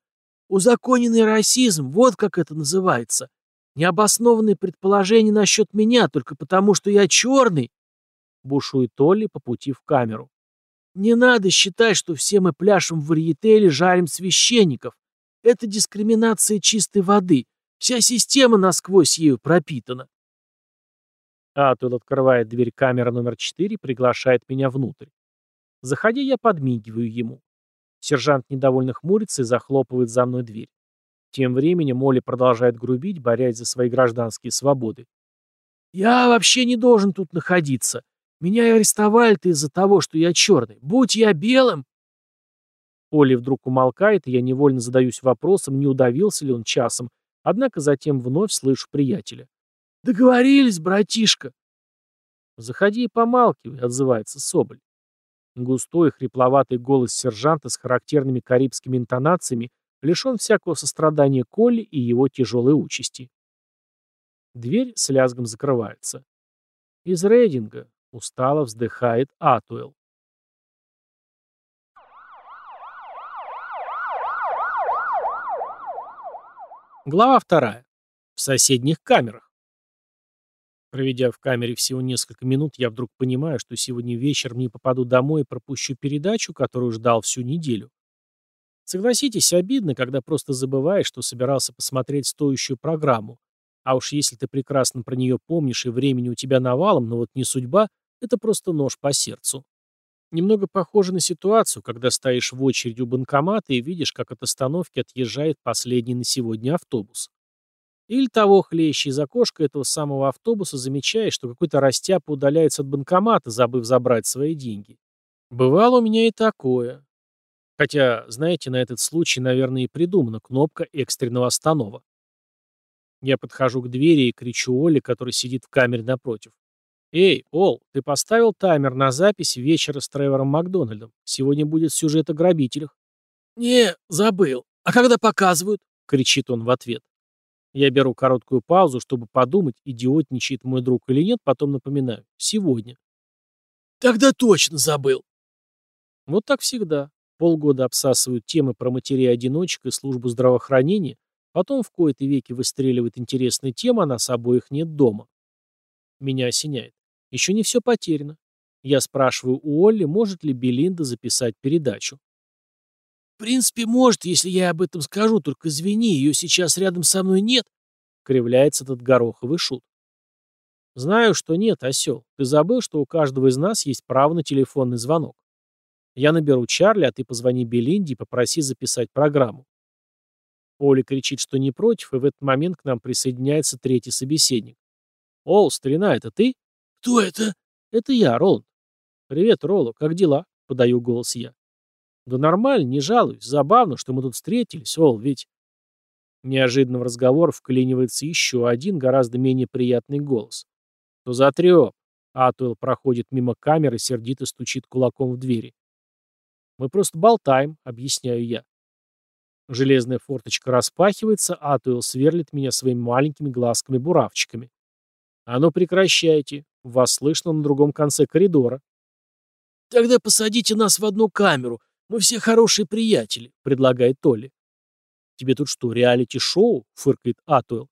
Узаконенный расизм, вот как это называется. Необоснованные предположения насчет меня, только потому, что я черный!» Бушует Толли по пути в камеру. Не надо считать, что все мы пляшем в варьете жарим священников. Это дискриминация чистой воды. Вся система насквозь ею пропитана. Атул открывает дверь камеры номер 4 приглашает меня внутрь. Заходя, я подмигиваю ему. Сержант недовольно хмурится и захлопывает за мной дверь. Тем временем Молли продолжает грубить, борясь за свои гражданские свободы. «Я вообще не должен тут находиться. Меня арестовали-то из-за того, что я черный. Будь я белым!» Оли вдруг умолкает, и я невольно задаюсь вопросом, не удавился ли он часом, однако затем вновь слышу приятеля. «Договорились, братишка!» «Заходи и помалкивай», — отзывается Соболь. Густой, хрипловатый голос сержанта с характерными карибскими интонациями лишен всякого сострадания Колли и его тяжелой участи. Дверь с лязгом закрывается. Из рейдинга, Устало вздыхает Атуэл. Глава вторая. В соседних камерах. Проведя в камере всего несколько минут, я вдруг понимаю, что сегодня вечером не попаду домой и пропущу передачу, которую ждал всю неделю. Согласитесь, обидно, когда просто забываешь, что собирался посмотреть стоящую программу. А уж если ты прекрасно про нее помнишь и времени у тебя навалом, но вот не судьба, это просто нож по сердцу. Немного похоже на ситуацию, когда стоишь в очереди у банкомата и видишь, как от остановки отъезжает последний на сегодня автобус. Или того хлеще из окошка этого самого автобуса замечаешь, что какой-то растяпа удаляется от банкомата, забыв забрать свои деньги. Бывало у меня и такое. Хотя, знаете, на этот случай, наверное, и придумана кнопка экстренного останова. Я подхожу к двери и кричу Оле, который сидит в камере напротив. «Эй, Ол, ты поставил таймер на запись вечера с Тревором Макдональдом? Сегодня будет сюжет о грабителях». «Не, забыл. А когда показывают?» — кричит он в ответ. Я беру короткую паузу, чтобы подумать, идиотничает мой друг или нет, потом напоминаю. Сегодня. «Тогда точно забыл». Вот так всегда. Полгода обсасывают темы про матерей-одиночек и службу здравоохранения, потом в кои-то веки выстреливает интересная тема, а нас обоих нет дома. Меня осеняет. Еще не все потеряно. Я спрашиваю у Олли, может ли Белинда записать передачу. В принципе, может, если я об этом скажу, только извини, ее сейчас рядом со мной нет. кривляется этот гороховый шут. Знаю, что нет, осел. Ты забыл, что у каждого из нас есть право на телефонный звонок. Я наберу Чарли, а ты позвони Белинде и попроси записать программу. Оля кричит, что не против, и в этот момент к нам присоединяется третий собеседник. «О, старина, это ты?» «Кто это?» «Это я, Роланд». «Привет, Ролло, как дела?» — подаю голос я. «Да нормально, не жалуюсь. Забавно, что мы тут встретились, Ол, ведь...» Неожиданно в разговор вклинивается еще один, гораздо менее приятный голос. «Что за треп?» Атуэлл проходит мимо камеры, сердито стучит кулаком в двери. «Мы просто болтаем», — объясняю я. Железная форточка распахивается, Атуэлл сверлит меня своими маленькими глазками-буравчиками. «А ну прекращайте!» Вас слышно на другом конце коридора. «Тогда посадите нас в одну камеру. Мы все хорошие приятели», — предлагает Толли. «Тебе тут что, реалити-шоу?» — фыркает Атуэлл.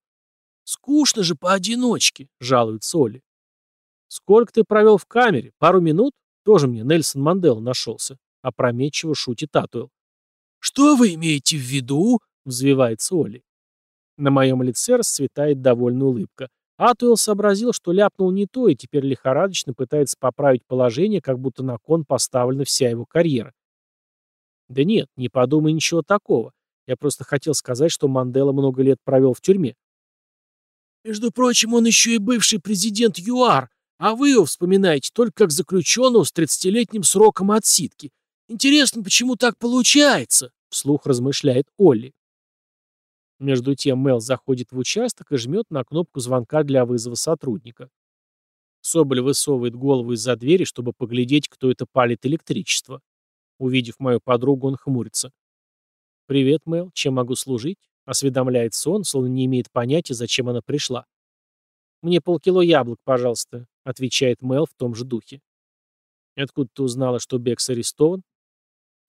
«Скучно же поодиночке», — жалуется Оли. «Сколько ты провел в камере? Пару минут? Тоже мне Нельсон Мандел нашелся», — опрометчиво шутит Атуэлл. «Что вы имеете в виду?» — взвивается Оли. На моем лице расцветает довольная улыбка. Атуэлл сообразил, что ляпнул не то, и теперь лихорадочно пытается поправить положение, как будто на кон поставлена вся его карьера. Да нет, не подумай ничего такого. Я просто хотел сказать, что Мандела много лет провел в тюрьме. Между прочим, он еще и бывший президент ЮАР, а вы его вспоминаете только как заключенного с 30-летним сроком отсидки. Интересно, почему так получается? Вслух размышляет Олли. Между тем Мел заходит в участок и жмет на кнопку звонка для вызова сотрудника. Соболь высовывает голову из-за двери, чтобы поглядеть, кто это палит электричество. Увидев мою подругу, он хмурится. «Привет, Мел. Чем могу служить?» Осведомляется он, словно не имеет понятия, зачем она пришла. «Мне полкило яблок, пожалуйста», — отвечает Мел в том же духе. «Откуда ты узнала, что Бекс арестован?»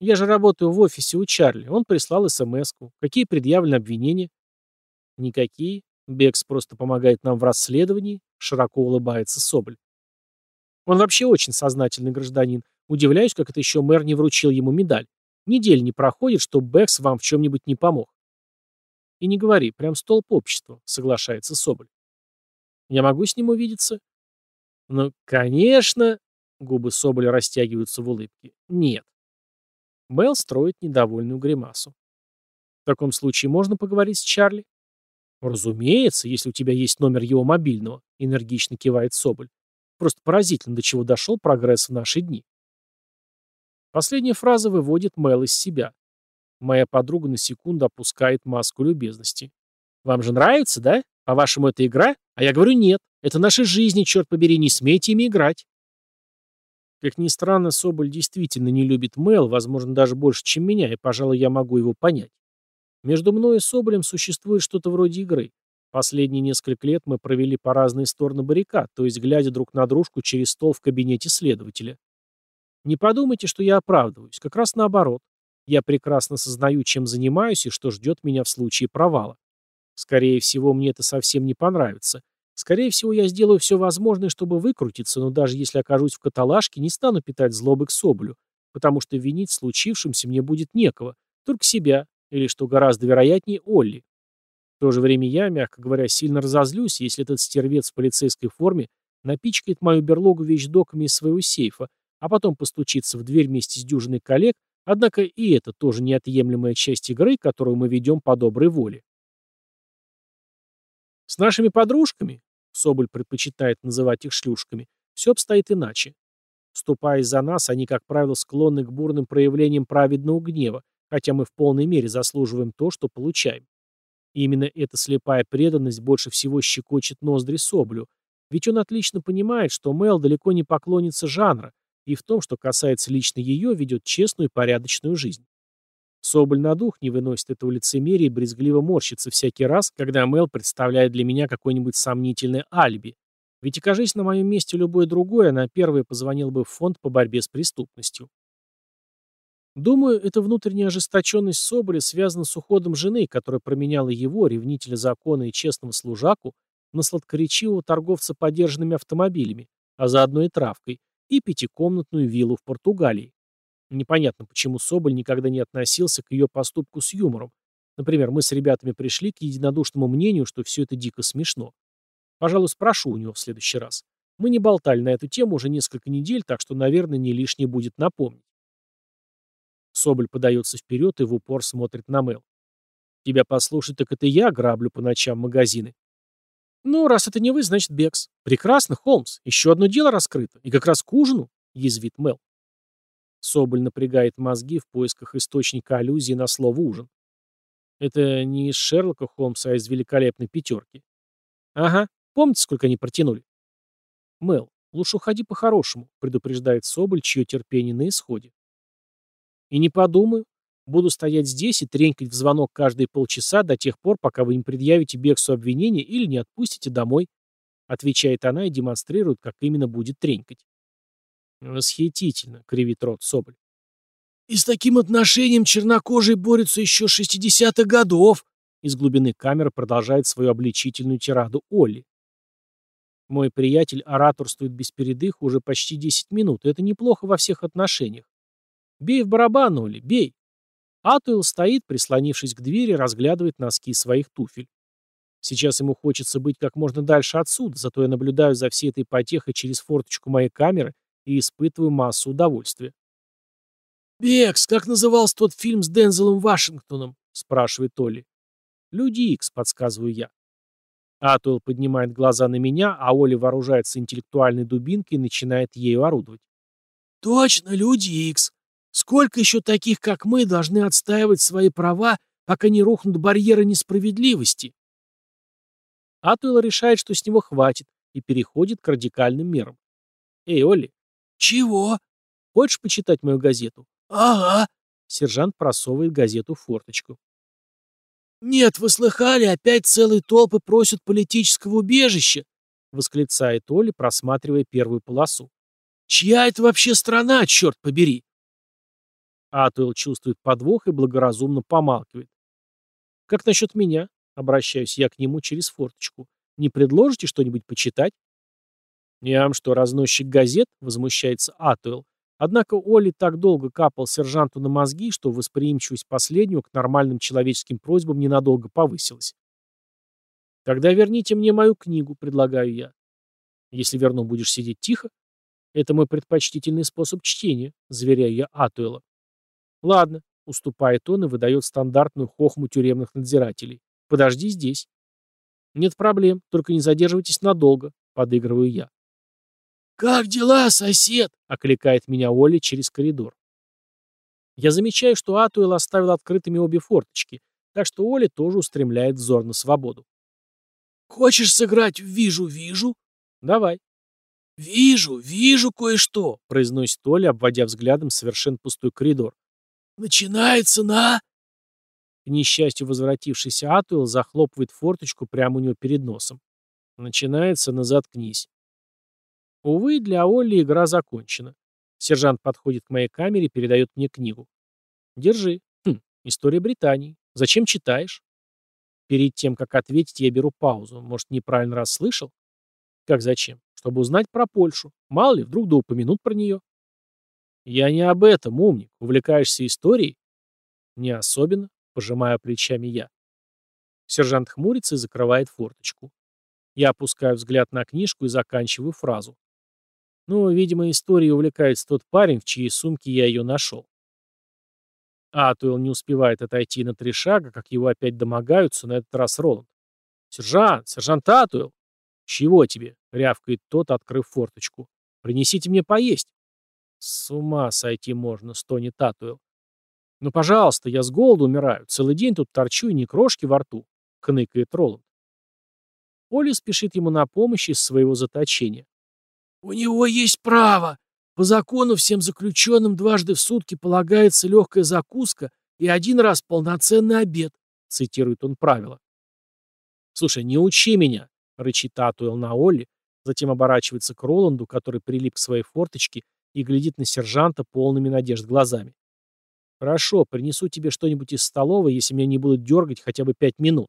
Я же работаю в офисе у Чарли. Он прислал СМС-ку. Какие предъявлены обвинения? Никакие. Бекс просто помогает нам в расследовании, широко улыбается Соболь. Он вообще очень сознательный гражданин. Удивляюсь, как это еще мэр не вручил ему медаль. Недель не проходит, что Бекс вам в чем-нибудь не помог. И не говори, прям столб общества, соглашается Соболь. Я могу с ним увидеться? Ну, конечно, губы Соболя растягиваются в улыбке. Нет. Мэл строит недовольную гримасу. В таком случае можно поговорить с Чарли? Разумеется, если у тебя есть номер его мобильного, энергично кивает Соболь. Просто поразительно, до чего дошел прогресс в наши дни. Последняя фраза выводит Мэл из себя. Моя подруга на секунду опускает маску любезности. «Вам же нравится, да? По-вашему, это игра? А я говорю, нет. Это наши жизни, черт побери, не смейте ими играть». Как ни странно, Соболь действительно не любит Мэл, возможно, даже больше, чем меня, и, пожалуй, я могу его понять. Между мной и Соболем существует что-то вроде игры. Последние несколько лет мы провели по разные стороны баррикад, то есть глядя друг на дружку через стол в кабинете следователя. Не подумайте, что я оправдываюсь, как раз наоборот. Я прекрасно сознаю, чем занимаюсь и что ждет меня в случае провала. Скорее всего, мне это совсем не понравится, Скорее всего, я сделаю все возможное, чтобы выкрутиться, но даже если окажусь в каталажке, не стану питать злобы к Соболю, потому что винить в случившемся мне будет некого, только себя, или, что гораздо вероятнее, Олли. В то же время я, мягко говоря, сильно разозлюсь, если этот стервец в полицейской форме напичкает мою берлогу вещдоками из своего сейфа, а потом постучится в дверь вместе с дюжиной коллег, однако и это тоже неотъемлемая часть игры, которую мы ведем по доброй воле. С нашими подружками, Соболь предпочитает называть их шлюшками, все обстоит иначе. Вступая за нас, они, как правило, склонны к бурным проявлениям праведного гнева, хотя мы в полной мере заслуживаем то, что получаем. И именно эта слепая преданность больше всего щекочет ноздри Соблю, ведь он отлично понимает, что Мел далеко не поклонница жанра, и в том, что касается лично ее, ведет честную и порядочную жизнь. Соболь на дух не выносит этого лицемерия и брезгливо морщится всякий раз, когда Мел представляет для меня какое-нибудь сомнительное алиби. Ведь окажись на моем месте любой другой, она первая позвонила бы в фонд по борьбе с преступностью. Думаю, эта внутренняя ожесточенность Соболя связана с уходом жены, которая променяла его, ревнителя закона и честного служаку, на сладкоречивого торговца подержанными автомобилями, а заодно и травкой, и пятикомнатную виллу в Португалии. Непонятно, почему Соболь никогда не относился к ее поступку с юмором. Например, мы с ребятами пришли к единодушному мнению, что все это дико смешно. Пожалуй, спрошу у него в следующий раз. Мы не болтали на эту тему уже несколько недель, так что, наверное, не лишнее будет напомнить. Соболь подается вперед и в упор смотрит на Мэл. Тебя послушать, так это я граблю по ночам магазины. Ну, раз это не вы, значит Бекс. Прекрасно, Холмс. Еще одно дело раскрыто. И как раз к ужину, язвит Мэл. Соболь напрягает мозги в поисках источника аллюзии на слово «ужин». Это не из Шерлока Холмса, а из великолепной пятерки. Ага, помните, сколько они протянули? Мэл, лучше уходи по-хорошему, предупреждает Соболь, чье терпение на исходе. И не подумаю. Буду стоять здесь и тренькать в звонок каждые полчаса до тех пор, пока вы не предъявите Бексу обвинение или не отпустите домой. Отвечает она и демонстрирует, как именно будет тренькать. Восхитительно, кривит рот Соболь. И с таким отношением чернокожий борется еще 60-х годов. Из глубины камеры продолжает свою обличительную тираду Олли. Мой приятель ораторствует без передыха уже почти 10 минут, и это неплохо во всех отношениях. Бей в барабан, Оли, бей. Атуэл стоит, прислонившись к двери, разглядывает носки своих туфель. Сейчас ему хочется быть как можно дальше отсюда, зато я наблюдаю за всей этой потехой через форточку моей камеры и испытываю массу удовольствия. «Бекс, как назывался тот фильм с Дензелом Вашингтоном?» — спрашивает Олли. «Люди Икс», — подсказываю я. Атуэл поднимает глаза на меня, а Оли вооружается интеллектуальной дубинкой и начинает ею орудовать. «Точно, Люди Икс. Сколько еще таких, как мы, должны отстаивать свои права, пока не рухнут барьеры несправедливости? Атуэлл решает, что с него хватит, и переходит к радикальным мерам. «Эй, Олли!» «Чего?» «Хочешь почитать мою газету?» «Ага». Сержант просовывает газету в форточку. «Нет, вы слыхали, опять целые толпы просят политического убежища!» — восклицает Олли, просматривая первую полосу. «Чья это вообще страна, черт побери?» Атуэл чувствует подвох и благоразумно помалкивает. «Как насчет меня?» — обращаюсь я к нему через форточку. «Не предложите что-нибудь почитать?» «Я вам что, разносчик газет?» — возмущается Атуэл. Однако Олли так долго капал сержанту на мозги, что восприимчивость последнего к нормальным человеческим просьбам ненадолго повысилась. «Тогда верните мне мою книгу», — предлагаю я. «Если верну, будешь сидеть тихо?» «Это мой предпочтительный способ чтения», — заверяю я Атуэла. Ладно, уступает он и выдает стандартную хохму тюремных надзирателей. Подожди здесь. Нет проблем, только не задерживайтесь надолго, подыгрываю я. «Как дела, сосед?» — окликает меня Оля через коридор. Я замечаю, что Атуэл оставил открытыми обе форточки, так что Оля тоже устремляет взор на свободу. «Хочешь сыграть в «Вижу-вижу»?» «Давай». «Вижу, вижу кое-что», — произносит Оля, обводя взглядом совершенно пустой коридор. Начинается на...» К несчастью, возвратившийся Атуэл захлопывает форточку прямо у него перед носом. Начинается на «Заткнись». Увы, для Олли игра закончена. Сержант подходит к моей камере и передает мне книгу. «Держи. Хм, история Британии. Зачем читаешь?» Перед тем, как ответить, я беру паузу. Может, неправильно расслышал? Как зачем? Чтобы узнать про Польшу. Мало ли, вдруг да упомянут про нее. «Я не об этом, умник. Увлекаешься историей?» «Не особенно», — пожимаю плечами я. Сержант хмурится и закрывает форточку. Я опускаю взгляд на книжку и заканчиваю фразу. Ну, видимо, историей увлекается тот парень, в чьей сумке я ее нашел. Атуэл не успевает отойти на три шага, как его опять домогаются, на этот раз Роланд. «Сержант! Сержант Атуэл!» «Чего тебе?» — рявкает тот, открыв форточку. «Принесите мне поесть». С ума сойти можно, стонет Татуэл. Ну, пожалуйста, я с голоду умираю. Целый день тут торчу и ни крошки во рту, кныкает Роланд. Оля спешит ему на помощь из своего заточения. «У него есть право. По закону всем заключенным дважды в сутки полагается легкая закуска и один раз полноценный обед», цитирует он правила. «Слушай, не учи меня», — рычит Татуэл на Олли, затем оборачивается к Роланду, который прилип к своей форточке и глядит на сержанта полными надежд глазами. «Хорошо, принесу тебе что-нибудь из столовой, если меня не будут дергать хотя бы пять минут».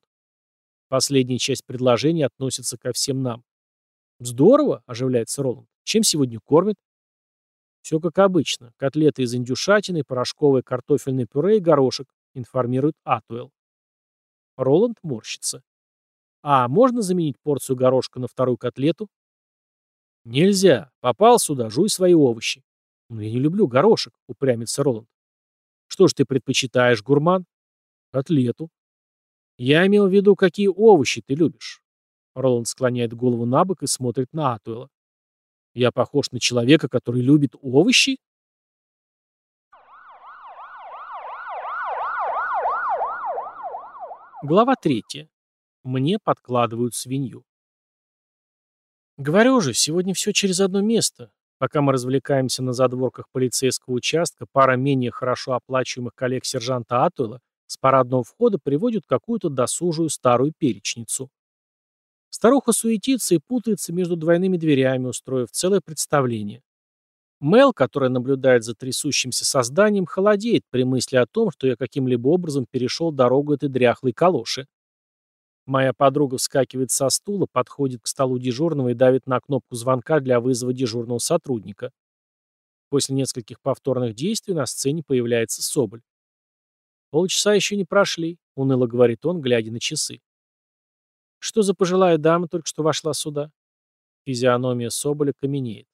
Последняя часть предложения относится ко всем нам. «Здорово», — оживляется Роланд. «Чем сегодня кормят?» «Все как обычно. Котлеты из индюшатины, порошковое картофельное пюре и горошек», — информирует Атуэлл. Роланд морщится. А можно заменить порцию горошка на вторую котлету? Нельзя. Попал сюда, жуй свои овощи. Но я не люблю горошек, упрямится Роланд. Что ж ты предпочитаешь, гурман? Котлету. Я имел в виду, какие овощи ты любишь. Роланд склоняет голову на бок и смотрит на Атуэла. Я похож на человека, который любит овощи? Глава третья. Мне подкладывают свинью. Говорю же, сегодня все через одно место. Пока мы развлекаемся на задворках полицейского участка, пара менее хорошо оплачиваемых коллег сержанта Атуэла с парадного входа приводят какую-то досужую старую перечницу. Старуха суетится и путается между двойными дверями, устроив целое представление. Мел, которая наблюдает за трясущимся созданием, холодеет при мысли о том, что я каким-либо образом перешел дорогу этой дряхлой калоши. Моя подруга вскакивает со стула, подходит к столу дежурного и давит на кнопку звонка для вызова дежурного сотрудника. После нескольких повторных действий на сцене появляется Соболь. «Полчаса еще не прошли», — уныло говорит он, глядя на часы. «Что за пожилая дама только что вошла сюда?» Физиономия Соболя каменеет.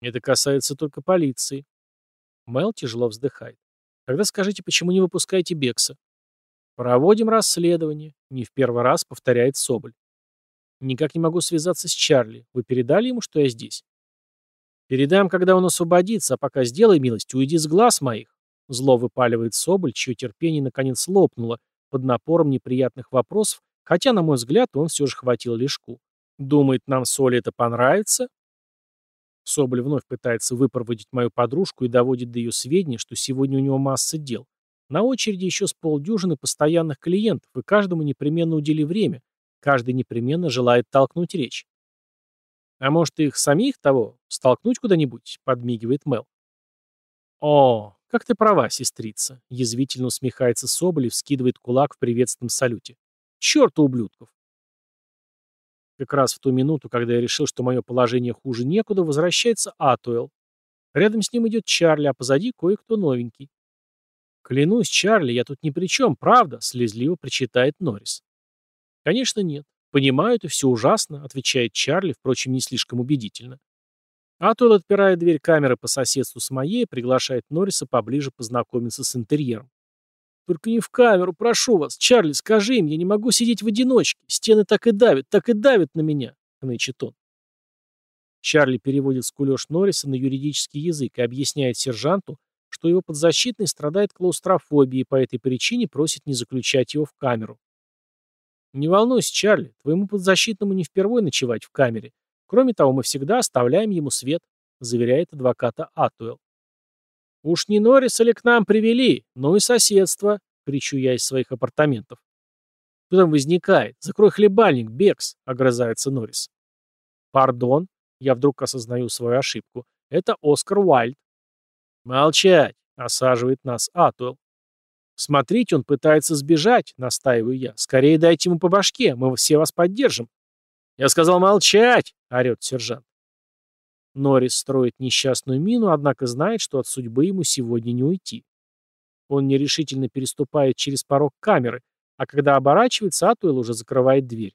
Это касается только полиции. Мел тяжело вздыхает. Тогда скажите, почему не выпускаете Бекса? Проводим расследование. Не в первый раз повторяет Соболь. Никак не могу связаться с Чарли. Вы передали ему, что я здесь? Передам, когда он освободится, а пока сделай милость, уйди с глаз моих. Зло выпаливает Соболь, чье терпение наконец лопнуло под напором неприятных вопросов, хотя, на мой взгляд, он все же хватил лишку. Думает, нам с Олей это понравится? Соболь вновь пытается выпроводить мою подружку и доводит до ее сведения, что сегодня у него масса дел. На очереди еще с полдюжины постоянных клиентов, и каждому непременно удели время. Каждый непременно желает толкнуть речь. «А может, их самих того столкнуть куда-нибудь?» — подмигивает Мел. «О, как ты права, сестрица!» — язвительно усмехается Соболь и вскидывает кулак в приветственном салюте. «Черт, ублюдков! Как раз в ту минуту, когда я решил, что мое положение хуже некуда, возвращается Атуэлл. Рядом с ним идет Чарли, а позади кое-кто новенький. «Клянусь, Чарли, я тут ни при чем, правда?» — слезливо причитает Норрис. «Конечно нет. Понимаю, это все ужасно», — отвечает Чарли, впрочем, не слишком убедительно. Атуэлл отпирает дверь камеры по соседству с моей и приглашает Норриса поближе познакомиться с интерьером. Только не в камеру, прошу вас. Чарли, скажи им, я не могу сидеть в одиночке. Стены так и давят, так и давят на меня, хнычет он. Чарли переводит скулёж Норриса на юридический язык и объясняет сержанту, что его подзащитный страдает клаустрофобией и по этой причине просит не заключать его в камеру. «Не волнуйся, Чарли, твоему подзащитному не впервой ночевать в камере. Кроме того, мы всегда оставляем ему свет», — заверяет адвоката Атуэлл. «Уж не Норриса ли к нам привели? Ну и соседство!» — кричу я из своих апартаментов. «Кто там возникает? Закрой хлебальник, Бекс!» — огрызается Норрис. «Пардон!» — я вдруг осознаю свою ошибку. «Это Оскар Уайльд». «Молчать!» — осаживает нас Атуэлл. «Смотрите, он пытается сбежать», — настаиваю я. «Скорее дайте ему по башке, мы все вас поддержим». «Я сказал молчать!» — орет сержант. Норрис строит несчастную мину, однако знает, что от судьбы ему сегодня не уйти. Он нерешительно переступает через порог камеры, а когда оборачивается, Атуэлл уже закрывает дверь.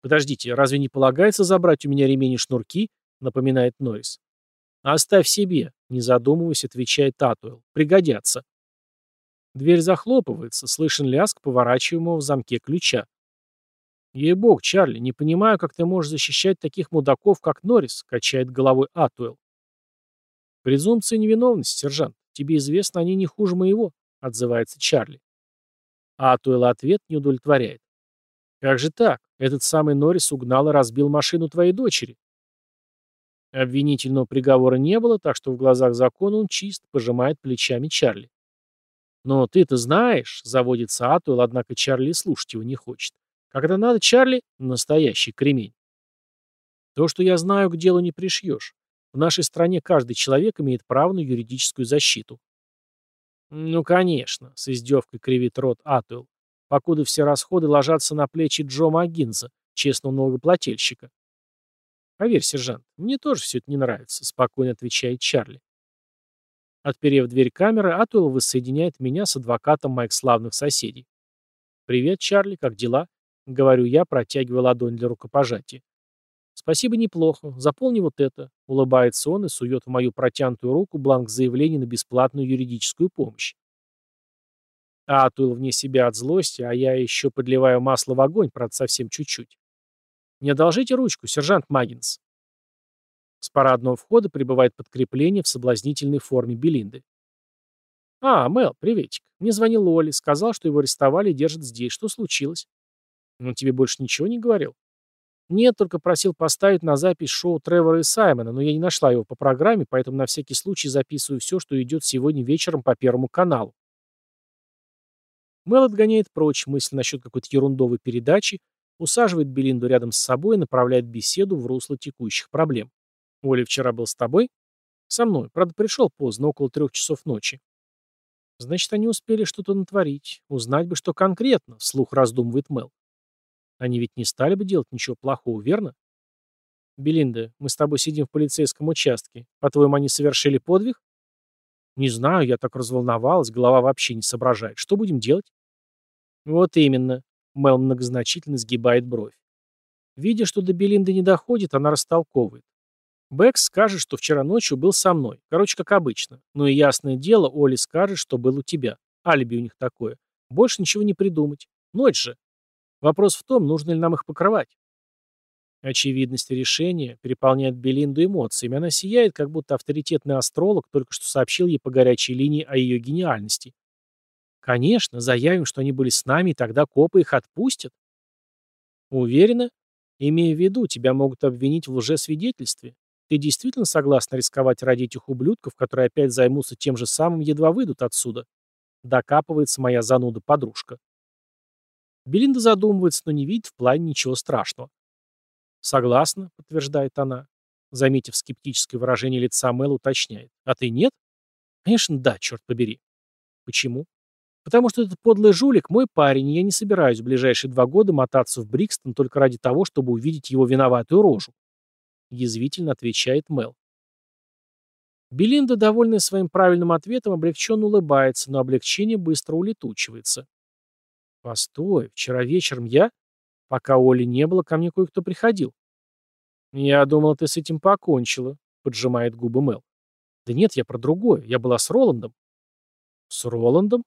«Подождите, разве не полагается забрать у меня ремень и шнурки?» — напоминает Норрис. «Оставь себе», — не задумываясь, отвечает Атуэлл. «Пригодятся». Дверь захлопывается, слышен лязг поворачиваемого в замке ключа. «Ей-бог, Чарли, не понимаю, как ты можешь защищать таких мудаков, как Норрис», — качает головой Атуэлл. «Презумпция невиновности, сержант. Тебе известно, они не хуже моего», — отзывается Чарли. Атуэлл ответ не удовлетворяет. «Как же так? Этот самый Норрис угнал и разбил машину твоей дочери». Обвинительного приговора не было, так что в глазах закона он чист, пожимает плечами Чарли. «Но ты-то знаешь», — заводится Атуэлл, однако Чарли слушать его не хочет. Когда надо, Чарли — настоящий кремень. То, что я знаю, к делу не пришьешь. В нашей стране каждый человек имеет право на юридическую защиту. Ну, конечно, с издевкой кривит рот Атуэлл, покуда все расходы ложатся на плечи Джо Магинза, честного налогоплательщика. Поверь, сержант, мне тоже все это не нравится, спокойно отвечает Чарли. Отперев дверь камеры, Атуэлл воссоединяет меня с адвокатом моих славных соседей. «Привет, Чарли, как дела?» — говорю я, протягивая ладонь для рукопожатия. «Спасибо, неплохо. Заполни вот это», — улыбается он и сует в мою протянутую руку бланк заявления на бесплатную юридическую помощь. Атуил вне себя от злости, а я еще подливаю масло в огонь, правда, совсем чуть-чуть. «Не одолжите ручку, сержант Маггинс». С парадного входа прибывает подкрепление в соблазнительной форме Белинды. «А, Мел, приветик. Мне звонил Оли, сказал, что его арестовали и держат здесь. Что случилось?» «Он тебе больше ничего не говорил?» «Нет, только просил поставить на запись шоу Тревора и Саймона, но я не нашла его по программе, поэтому на всякий случай записываю все, что идет сегодня вечером по Первому каналу». Мел отгоняет прочь мысль насчет какой-то ерундовой передачи, усаживает Белинду рядом с собой и направляет беседу в русло текущих проблем. «Оля вчера был с тобой?» «Со мной. Правда, пришел поздно, около трех часов ночи». «Значит, они успели что-то натворить. Узнать бы, что конкретно», — вслух раздумывает Мел. «Они ведь не стали бы делать ничего плохого, верно?» «Белинда, мы с тобой сидим в полицейском участке. По-твоему, они совершили подвиг?» «Не знаю, я так разволновалась, голова вообще не соображает. Что будем делать?» «Вот именно», — Мел многозначительно сгибает бровь. Видя, что до Белинды не доходит, она растолковывает. Бэкс скажет, что вчера ночью был со мной. Короче, как обычно. Но и ясное дело, Оли скажет, что был у тебя. Алиби у них такое. Больше ничего не придумать. Ночь же. Вопрос в том, нужно ли нам их покрывать. Очевидность решения переполняет Белинду эмоциями. Она сияет, как будто авторитетный астролог только что сообщил ей по горячей линии о ее гениальности. Конечно, заявим, что они были с нами, и тогда копы их отпустят. Уверена? Имея в виду, тебя могут обвинить в лжесвидетельстве. Ты действительно согласна рисковать ради этих ублюдков, которые опять займутся тем же самым, едва выйдут отсюда? Докапывается моя зануда-подружка. Белинда задумывается, но не видит в плане ничего страшного. «Согласна», — подтверждает она. Заметив скептическое выражение лица, Мэл уточняет. «А ты нет?» «Конечно, да, черт побери». «Почему?» «Потому что этот подлый жулик мой парень, и я не собираюсь в ближайшие два года мотаться в Брикстон только ради того, чтобы увидеть его виноватую рожу», — язвительно отвечает Мэл. Белинда, довольная своим правильным ответом, облегченно улыбается, но облегчение быстро улетучивается. «Постой, вчера вечером я...» Пока Оли не было, ко мне кое-кто приходил. «Я думал, ты с этим покончила», — поджимает губы Мел. «Да нет, я про другое. Я была с Роландом». «С Роландом?»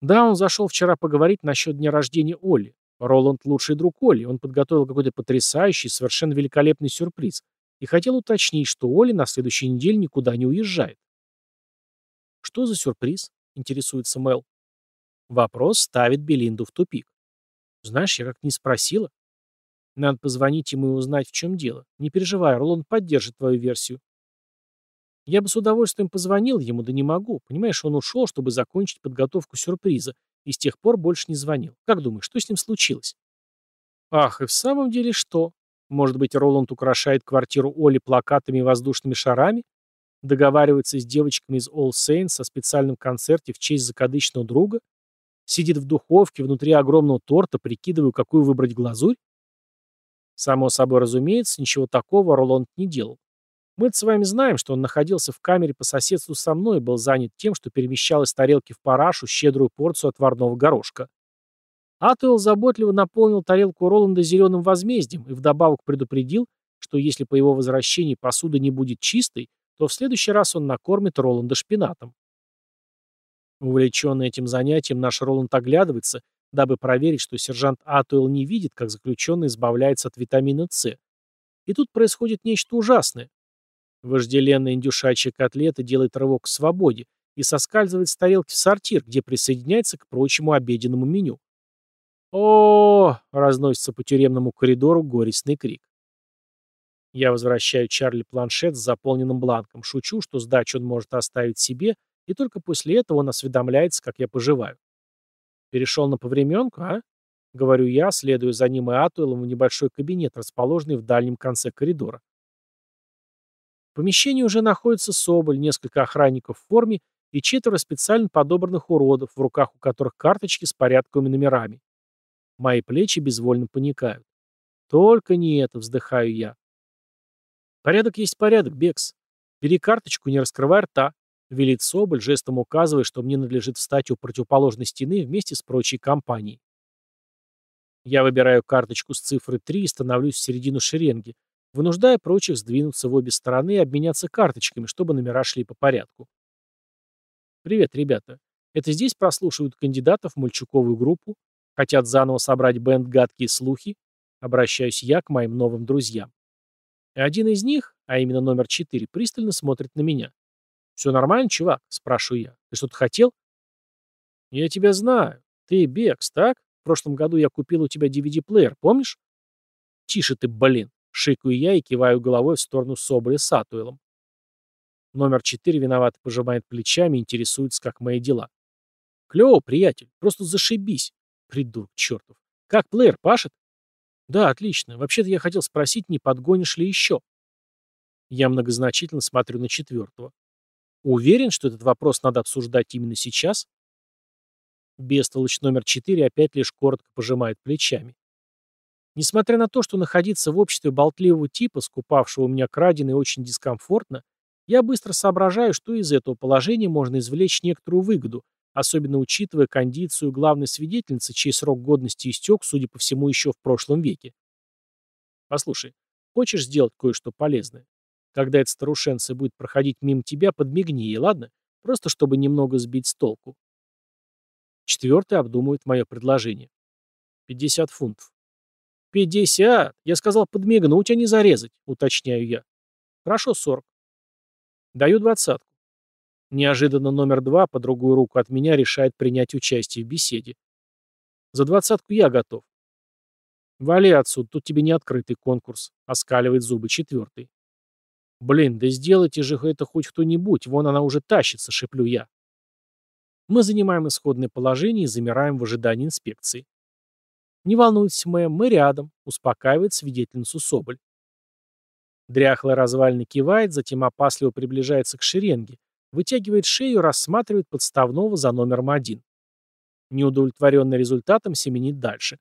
«Да, он зашел вчера поговорить насчет дня рождения Олли. Роланд — лучший друг Олли. Он подготовил какой-то потрясающий, совершенно великолепный сюрприз и хотел уточнить, что Олли на следующей неделе никуда не уезжает». «Что за сюрприз?» — интересуется Мел. Вопрос ставит Белинду в тупик. Знаешь, я как не спросила. Надо позвонить ему и узнать, в чем дело. Не переживай, Роланд поддержит твою версию. Я бы с удовольствием позвонил ему, да не могу. Понимаешь, он ушел, чтобы закончить подготовку сюрприза, и с тех пор больше не звонил. Как думаешь, что с ним случилось? Ах, и в самом деле что? Может быть, Роланд украшает квартиру Оли плакатами и воздушными шарами? Договаривается с девочками из All Saints о специальном концерте в честь закадычного друга? Сидит в духовке внутри огромного торта, прикидываю, какую выбрать глазурь? Само собой разумеется, ничего такого Роланд не делал. мы с вами знаем, что он находился в камере по соседству со мной и был занят тем, что перемещал из тарелки в парашу щедрую порцию отварного горошка. Атуэлл заботливо наполнил тарелку Роланда зеленым возмездием и вдобавок предупредил, что если по его возвращении посуда не будет чистой, то в следующий раз он накормит Роланда шпинатом. Увлеченный этим занятием, наш Роланд оглядывается, дабы проверить, что сержант Атуэлл не видит, как заключенный избавляется от витамина С. И тут происходит нечто ужасное. Вожделенная индюшачья котлета делает рывок к свободе и соскальзывает с тарелки в сортир, где присоединяется к прочему обеденному меню. о, разносится по тюремному коридору горестный крик. Я возвращаю Чарли планшет с заполненным бланком, шучу, что сдачу он может оставить себе, и только после этого он осведомляется, как я поживаю. Перешел на повременку, а? Говорю я, следуя за ним и Атуэлом в небольшой кабинет, расположенный в дальнем конце коридора. В помещении уже находится Соболь, несколько охранников в форме и четверо специально подобранных уродов, в руках у которых карточки с порядковыми номерами. Мои плечи безвольно паникают. Только не это, вздыхаю я. Порядок есть порядок, Бекс. Бери карточку, не раскрывай рта. Велит Соболь, жестом указывая, что мне надлежит встать у противоположной стены вместе с прочей компанией. Я выбираю карточку с цифрой 3 и становлюсь в середину шеренги, вынуждая прочих сдвинуться в обе стороны и обменяться карточками, чтобы номера шли по порядку. «Привет, ребята. Это здесь прослушивают кандидатов в мальчуковую группу? Хотят заново собрать бенд «Гадкие слухи»?» Обращаюсь я к моим новым друзьям. Один из них, а именно номер 4, пристально смотрит на меня. «Все нормально, чувак?» – спрашиваю я. «Ты что-то хотел?» «Я тебя знаю. Ты Бекс, так? В прошлом году я купил у тебя DVD-плеер, помнишь?» «Тише ты, блин!» – шикаю я и киваю головой в сторону Соболя с Атуэлом. Номер четыре виновато пожимает плечами и интересуется, как мои дела. Клево, приятель, просто зашибись. Придурок чертов. Как плеер, пашет? Да, отлично. Вообще-то я хотел спросить, не подгонишь ли еще? Я многозначительно смотрю на четвертого. Уверен, что этот вопрос надо обсуждать именно сейчас? Бестолочь номер четыре опять лишь коротко пожимает плечами. Несмотря на то, что находиться в обществе болтливого типа, скупавшего у меня краденый, очень дискомфортно, я быстро соображаю, что из этого положения можно извлечь некоторую выгоду, особенно учитывая кондицию главной свидетельницы, чей срок годности истек, судя по всему, еще в прошлом веке. Послушай, хочешь сделать кое-что полезное? Когда эта старушенция будет проходить мимо тебя, подмигни ей, ладно? Просто чтобы немного сбить с толку. Четвертый обдумывает мое предложение. 50 фунтов. 50? Я сказал подмигнуть, а не зарезать, уточняю я. Хорошо, 40. Даю двадцатку. Неожиданно номер два по другую руку от меня решает принять участие в беседе. За двадцатку я готов. Вали отсюда, тут тебе не открытый конкурс, оскаливает зубы четвертый. Блин, да сделайте же это хоть кто-нибудь, вон она уже тащится, шеплю я. Мы занимаем исходное положение и замираем в ожидании инспекции. Не волнуйтесь, мэм, мы рядом, успокаивает свидетельницу Соболь. Дряхлая развалина кивает, затем опасливо приближается к шеренге, вытягивает шею, рассматривает подставного за номером один. Неудовлетворенный результатом семенит дальше.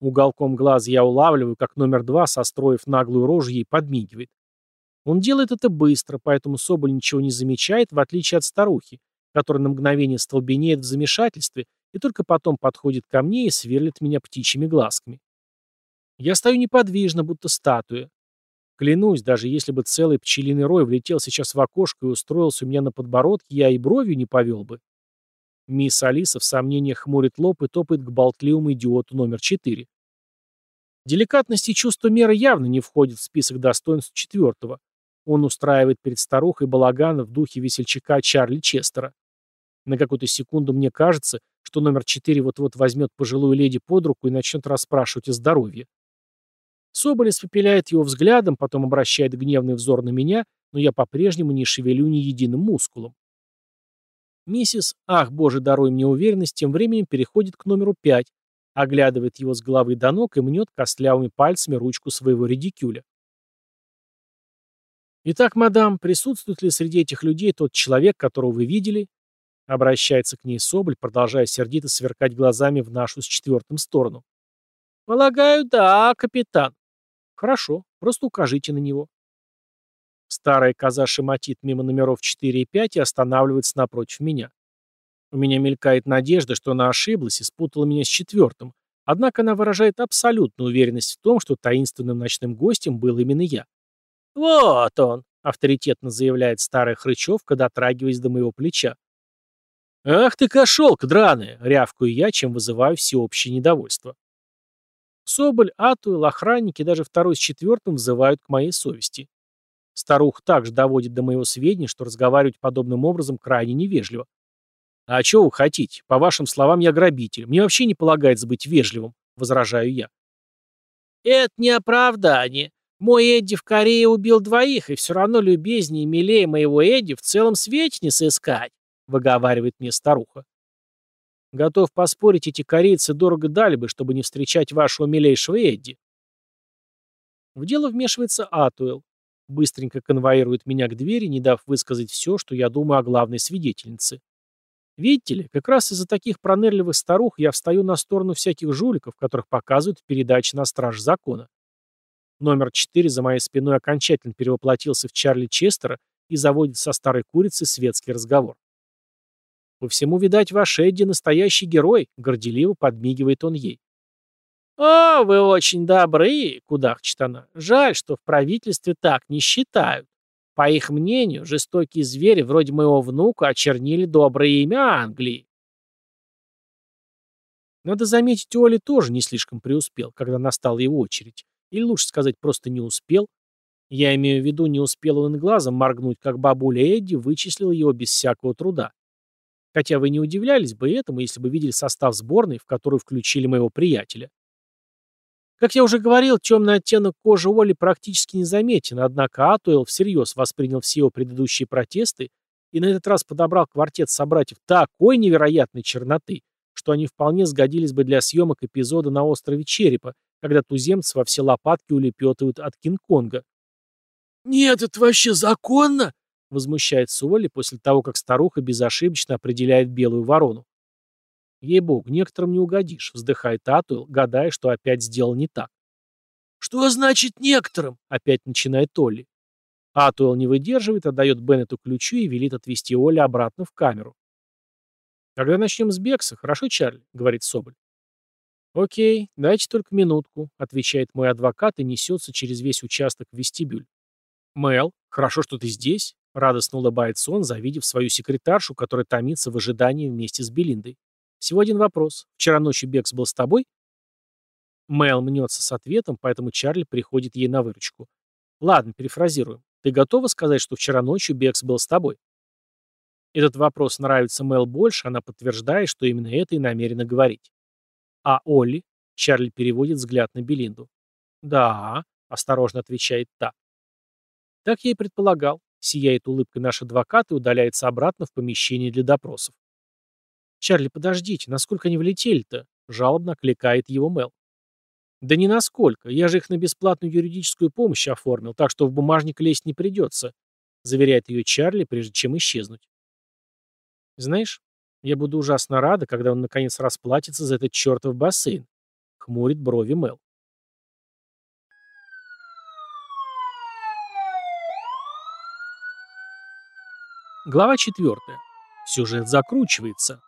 Уголком глаз я улавливаю, как номер два, состроив наглую рожу, ей подмигивает. Он делает это быстро, поэтому Соболь ничего не замечает, в отличие от старухи, которая на мгновение столбенеет в замешательстве и только потом подходит ко мне и сверлит меня птичьими глазками. Я стою неподвижно, будто статуя. Клянусь, даже если бы целый пчелиный рой влетел сейчас в окошко и устроился у меня на подбородке, я и бровью не повел бы. Мисс Алиса в сомнениях хмурит лоб и топает к болтливому идиоту номер четыре. Деликатность и чувство меры явно не входят в список достоинств четвертого. Он устраивает перед старухой балагана в духе весельчака Чарли Честера. На какую-то секунду мне кажется, что номер четыре вот-вот возьмет пожилую леди под руку и начнет расспрашивать о здоровье. Соболь испепеляет его взглядом, потом обращает гневный взор на меня, но я по-прежнему не шевелю ни единым мускулом. Миссис, ах, боже, даруй мне уверенность, тем временем переходит к номеру пять, оглядывает его с головы до ног и мнет костлявыми пальцами ручку своего редикюля. «Итак, мадам, присутствует ли среди этих людей тот человек, которого вы видели?» Обращается к ней Соболь, продолжая сердито сверкать глазами в нашу с четвертым сторону. «Полагаю, да, капитан». Хорошо, просто укажите на него. Старая коза шематит мимо номеров 4 и 5 и останавливается напротив меня. У меня мелькает надежда, что она ошиблась и спутала меня с четвертым, однако она выражает абсолютную уверенность в том, что таинственным ночным гостем был именно я. «Вот он!» — авторитетно заявляет старая хрычевка, дотрагиваясь до моего плеча. «Ах ты кошелка драная!» — рявкаю я, чем вызываю всеобщее недовольство. Соболь, Атуэл, охранники, даже второй с четвертым взывают к моей совести. Старух также доводит до моего сведения, что разговаривать подобным образом крайне невежливо. «А что вы хотите? По вашим словам, я грабитель. Мне вообще не полагается быть вежливым», — возражаю я. «Это не оправдание. Мой Эдди в Корее убил двоих, и все равно любезнее и милее моего Эдди в целом свете не сыскать», — выговаривает мне старуха. Готов поспорить, эти корейцы дорого дали бы, чтобы не встречать вашего милейшего Эдди. В дело вмешивается Атуэл. Быстренько конвоирует меня к двери, не дав высказать все, что я думаю о главной свидетельнице. Видите ли, как раз из-за таких пронырливых старух я встаю на сторону всяких жуликов, которых показывают в передаче на страж закона. Номер четыре за моей спиной окончательно перевоплотился в Чарли Честера и заводит со старой курицей светский разговор. По всему, видать, ваш Эдди настоящий герой, горделиво подмигивает он ей. «О, вы очень добры!» — кудахчет она. «Жаль, что в правительстве так не считают. По их мнению, жестокие звери вроде моего внука очернили доброе имя Англии». Надо заметить, Оли тоже не слишком преуспел, когда настала его очередь. Или лучше сказать, просто не успел. Я имею в виду, не успел он глазом моргнуть, как бабуля Эдди вычислила его без всякого труда. Хотя вы не удивлялись бы этому, если бы видели состав сборной, в которую включили моего приятеля. Как я уже говорил, темный оттенок кожи Оли практически не заметен, однако Атуэлл всерьез воспринял все его предыдущие протесты и на этот раз подобрал квартет собратьев такой невероятной черноты, что они вполне сгодились бы для съемок эпизода на острове Черепа, когда туземцы во все лопатки улепетывают от Кинг-Конга. «Нет, это вообще законно?» — возмущается Олли после того, как старуха безошибочно определяет белую ворону. «Ей-богу, некоторым не угодишь», — вздыхает Атуэл, гадая, что опять сделал не так. «Что значит некоторым?» — опять начинает Олли. Атуэл не выдерживает, отдает Беннету ключи и велит отвезти Олли обратно в камеру. «Когда начнем с Бекса, хорошо, Чарли?» — говорит Соболь. «Окей, дайте только минутку», — отвечает мой адвокат и несется через весь участок в вестибюль. «Мэл, хорошо, что ты здесь», — радостно улыбается он, завидев свою секретаршу, которая томится в ожидании вместе с Белиндой. «Всего один вопрос. Вчера ночью Бекс был с тобой?» Мэл мнется с ответом, поэтому Чарли приходит ей на выручку. «Ладно, перефразируем. Ты готова сказать, что вчера ночью Бекс был с тобой?» Этот вопрос нравится Мел больше, она подтверждает, что именно это и намерена говорить. А Олли? Чарли переводит взгляд на Белинду. Да, осторожно отвечает та. Так я и предполагал. Сияет улыбкой наш адвокат и удаляется обратно в помещение для допросов. «Чарли, подождите, насколько они влетели-то?» Жалобно кликает его Мел. «Да не насколько. Я же их на бесплатную юридическую помощь оформил, так что в бумажник лезть не придется», заверяет ее Чарли, прежде чем исчезнуть. Знаешь, я буду ужасно рада, когда он наконец расплатится за этот чертов бассейн. Хмурит брови Мел. Глава 4. Сюжет закручивается.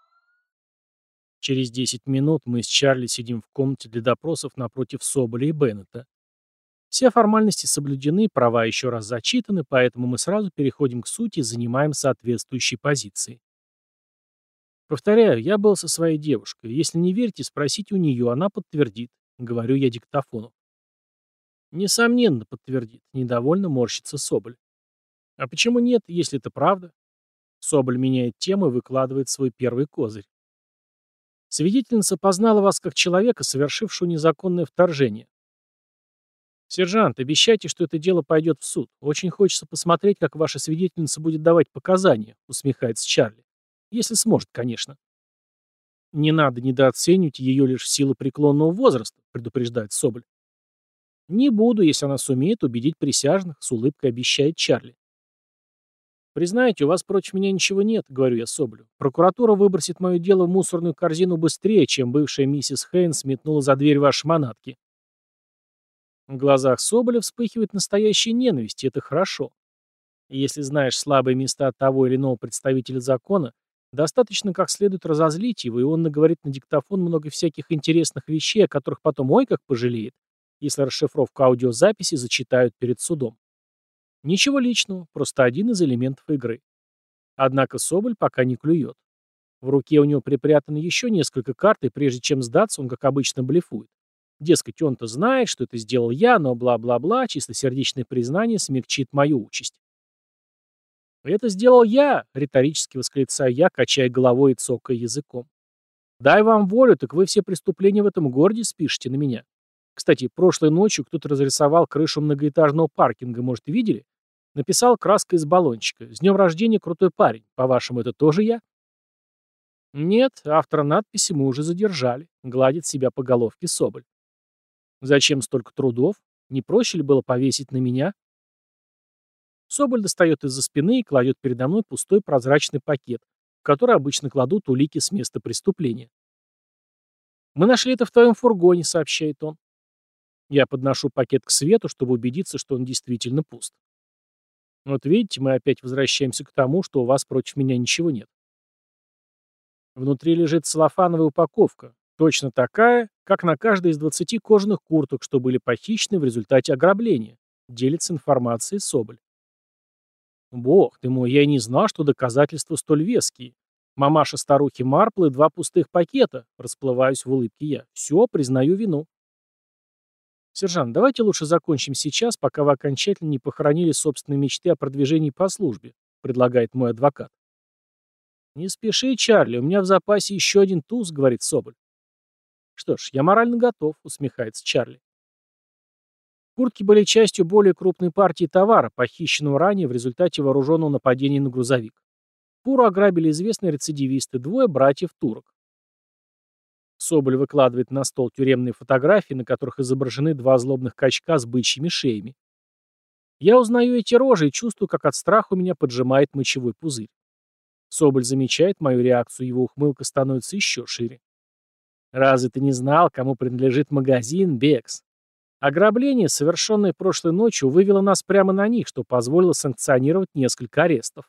Через 10 минут мы с Чарли сидим в комнате для допросов напротив Соболя и Беннета. Все формальности соблюдены, права еще раз зачитаны, поэтому мы сразу переходим к сути и занимаем соответствующие позиции. Повторяю, я был со своей девушкой. Если не верите, спросите у нее, она подтвердит. Говорю я диктофону. Несомненно, подтвердит. Недовольно морщится Соболь. А почему нет, если это правда? Соболь меняет тему и выкладывает свой первый козырь. Свидетельница познала вас как человека, совершившего незаконное вторжение. Сержант, обещайте, что это дело пойдет в суд. Очень хочется посмотреть, как ваша свидетельница будет давать показания, усмехается Чарли. Если сможет, конечно. Не надо недооценивать ее лишь в силу преклонного возраста, предупреждает Соболь. Не буду, если она сумеет убедить присяжных, с улыбкой обещает Чарли. «Признайте, у вас против меня ничего нет», — говорю я Соболю. «Прокуратура выбросит мое дело в мусорную корзину быстрее, чем бывшая миссис Хейнс метнула за дверь вашей манатки». В глазах Соболя вспыхивает настоящая ненависть, и это хорошо. Если знаешь слабые места того или иного представителя закона, Достаточно как следует разозлить его, и он наговорит на диктофон много всяких интересных вещей, о которых потом ой как пожалеет, если расшифровку аудиозаписи зачитают перед судом. Ничего личного, просто один из элементов игры. Однако Соболь пока не клюет. В руке у него припрятано еще несколько карт, и прежде чем сдаться, он, как обычно, блефует. Дескать, он-то знает, что это сделал я, но бла-бла-бла, чистосердечное признание смягчит мою участь. «Это сделал я!» — риторически восклицаю я, качая головой и цокая языком. «Дай вам волю, так вы все преступления в этом городе спишете на меня. Кстати, прошлой ночью кто-то разрисовал крышу многоэтажного паркинга, может, видели? Написал краской из баллончика. С днем рождения, крутой парень. По-вашему, это тоже я?» «Нет, автора надписи мы уже задержали», — гладит себя по головке Соболь. «Зачем столько трудов? Не проще ли было повесить на меня?» Соболь достает из-за спины и кладет передо мной пустой прозрачный пакет, в который обычно кладут улики с места преступления. «Мы нашли это в твоем фургоне», — сообщает он. Я подношу пакет к свету, чтобы убедиться, что он действительно пуст. Вот видите, мы опять возвращаемся к тому, что у вас против меня ничего нет. Внутри лежит целлофановая упаковка. Точно такая, как на каждой из 20 кожаных курток, что были похищены в результате ограбления. Делится информацией Соболь. Бог ты мой, я не знал, что доказательства столь веские. Мамаша старухи Марплы два пустых пакета. Расплываюсь в улыбке я. Все, признаю вину. Сержант, давайте лучше закончим сейчас, пока вы окончательно не похоронили собственные мечты о продвижении по службе, предлагает мой адвокат. Не спеши, Чарли, у меня в запасе еще один туз, говорит Соболь. Что ж, я морально готов, усмехается Чарли. Куртки были частью более крупной партии товара, похищенного ранее в результате вооруженного нападения на грузовик. Фуру ограбили известные рецидивисты, двое братьев-турок. Соболь выкладывает на стол тюремные фотографии, на которых изображены два злобных качка с бычьими шеями. Я узнаю эти рожи и чувствую, как от страха у меня поджимает мочевой пузырь. Соболь замечает мою реакцию, его ухмылка становится еще шире. Разве ты не знал, кому принадлежит магазин Бекс? Ограбление, совершенное прошлой ночью, вывело нас прямо на них, что позволило санкционировать несколько арестов.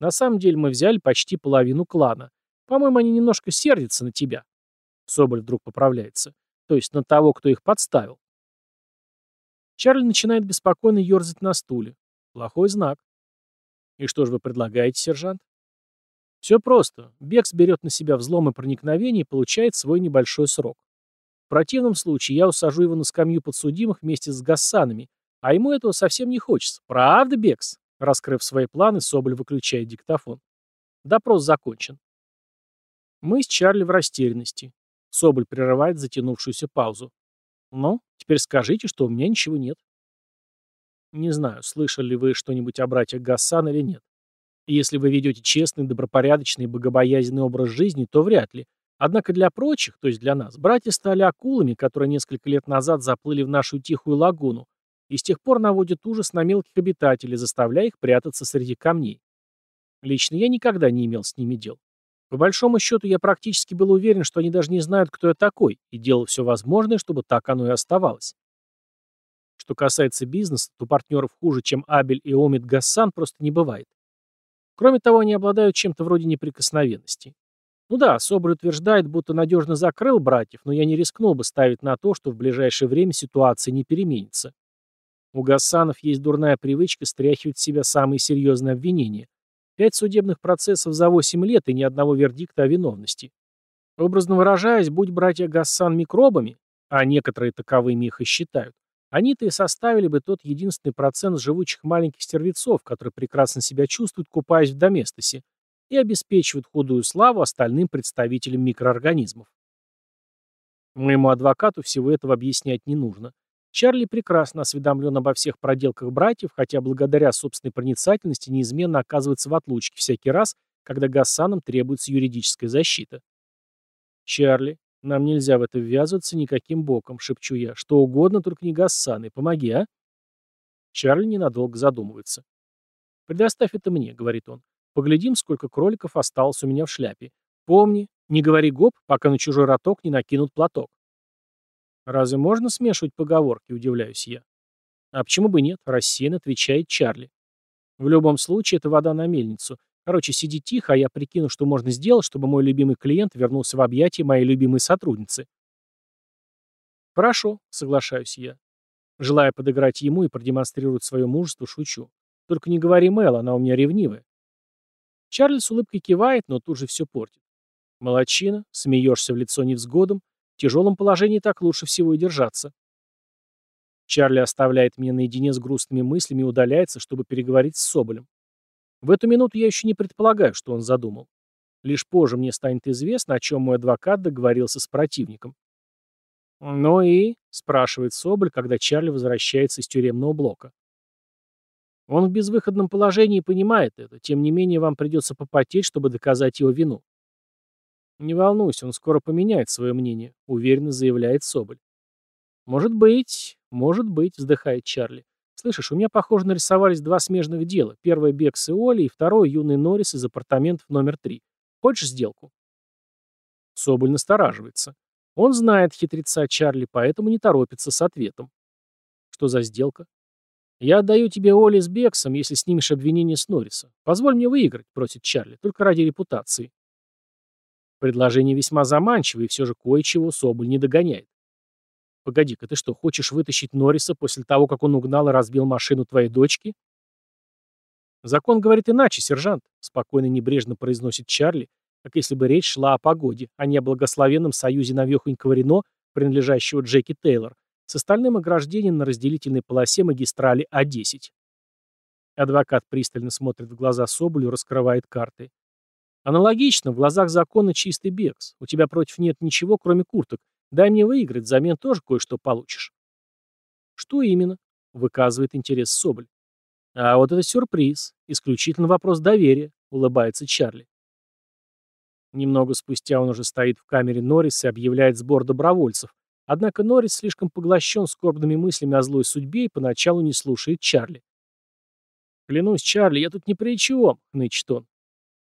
На самом деле мы взяли почти половину клана. По-моему, они немножко сердятся на тебя. Соболь вдруг поправляется. То есть на того, кто их подставил. Чарли начинает беспокойно ерзать на стуле. Плохой знак. И что же вы предлагаете, сержант? Все просто. Бекс берет на себя взлом и проникновение и получает свой небольшой срок. В противном случае я усажу его на скамью подсудимых вместе с Гассанами, а ему этого совсем не хочется. Правда, Бекс? Раскрыв свои планы, Соболь выключает диктофон. Допрос закончен. Мы с Чарли в растерянности. Соболь прерывает затянувшуюся паузу. «Ну, теперь скажите, что у меня ничего нет». Не знаю, слышали ли вы что-нибудь о братьях Гассан или нет. Если вы ведете честный, добропорядочный богобоязненный образ жизни, то вряд ли. Однако для прочих, то есть для нас, братья стали акулами, которые несколько лет назад заплыли в нашу тихую лагуну, и с тех пор наводят ужас на мелких обитателей, заставляя их прятаться среди камней. Лично я никогда не имел с ними дел. По большому счету, я практически был уверен, что они даже не знают, кто я такой, и делал все возможное, чтобы так оно и оставалось. Что касается бизнеса, то партнеров хуже, чем Абель и Омид Гассан, просто не бывает. Кроме того, они обладают чем-то вроде неприкосновенности. Ну да, Соболь утверждает, будто надежно закрыл братьев, но я не рискнул бы ставить на то, что в ближайшее время ситуация не переменится. У Гассанов есть дурная привычка стряхивать в себя самые серьезные обвинения, Пять судебных процессов за восемь лет и ни одного вердикта о виновности. Образно выражаясь, будь братья Гассан микробами, а некоторые таковыми их и считают, они-то и составили бы тот единственный процент живучих маленьких стервецов, которые прекрасно себя чувствуют, купаясь в доместосе, и обеспечивают худую славу остальным представителям микроорганизмов. Моему адвокату всего этого объяснять не нужно. Чарли прекрасно осведомлен обо всех проделках братьев, хотя благодаря собственной проницательности неизменно оказывается в отлучке всякий раз, когда Гассанам требуется юридическая защита. «Чарли, нам нельзя в это ввязываться никаким боком», — шепчу я. «Что угодно, только не Гассаны. Помоги, а?» Чарли ненадолго задумывается. «Предоставь это мне», — говорит он. «Поглядим, сколько кроликов осталось у меня в шляпе. Помни, не говори гоп, пока на чужой роток не накинут платок». Разве можно смешивать поговорки, удивляюсь я. А почему бы нет, рассеянно отвечает Чарли. В любом случае, это вода на мельницу. Короче, сиди тихо, а я прикину, что можно сделать, чтобы мой любимый клиент вернулся в объятия моей любимой сотрудницы. Хорошо, соглашаюсь я. Желая подыграть ему и продемонстрировать свое мужество, шучу. Только не говори Мэл, она у меня ревнивая. Чарли с улыбкой кивает, но тут же все портит. Молодчина, смеешься в лицо невзгодом, в тяжелом положении так лучше всего и держаться. Чарли оставляет меня наедине с грустными мыслями и удаляется, чтобы переговорить с Соболем. В эту минуту я еще не предполагаю, что он задумал. Лишь позже мне станет известно, о чем мой адвокат договорился с противником. «Ну и?» — спрашивает Соболь, когда Чарли возвращается из тюремного блока. Он в безвыходном положении понимает это, тем не менее вам придется попотеть, чтобы доказать его вину. «Не волнуйся, он скоро поменяет свое мнение», — уверенно заявляет Соболь. «Может быть, может быть», — вздыхает Чарли. «Слышишь, у меня, похоже, нарисовались два смежных дела. Первое — Бекс и Оли, и второе — юный Норрис из апартаментов номер три. Хочешь сделку?» Соболь настораживается. Он знает хитреца Чарли, поэтому не торопится с ответом. «Что за сделка?» «Я отдаю тебе Оли с Бексом, если снимешь обвинение с Норриса. Позволь мне выиграть», — просит Чарли, — «только ради репутации». Предложение весьма заманчивое, и все же кое-чего Соболь не догоняет. Погоди-ка, ты что, хочешь вытащить Норриса после того, как он угнал и разбил машину твоей дочки? Закон говорит иначе, сержант, спокойно и небрежно произносит Чарли, как если бы речь шла о погоде, а не о благословенном союзе навехонького Рено, принадлежащего Джеки Тейлор, с остальным ограждением на разделительной полосе магистрали А10. Адвокат пристально смотрит в глаза Соболю, раскрывает карты. Аналогично, в глазах закона чистый бекс. У тебя против нет ничего, кроме курток. Дай мне выиграть, взамен тоже кое-что получишь. Что именно? Выказывает интерес Соболь. А вот это сюрприз. Исключительно вопрос доверия, улыбается Чарли. Немного спустя он уже стоит в камере Норриса и объявляет сбор добровольцев. Однако Норрис слишком поглощен скорбными мыслями о злой судьбе и поначалу не слушает Чарли. «Клянусь, Чарли, я тут ни при чем», — нычет он.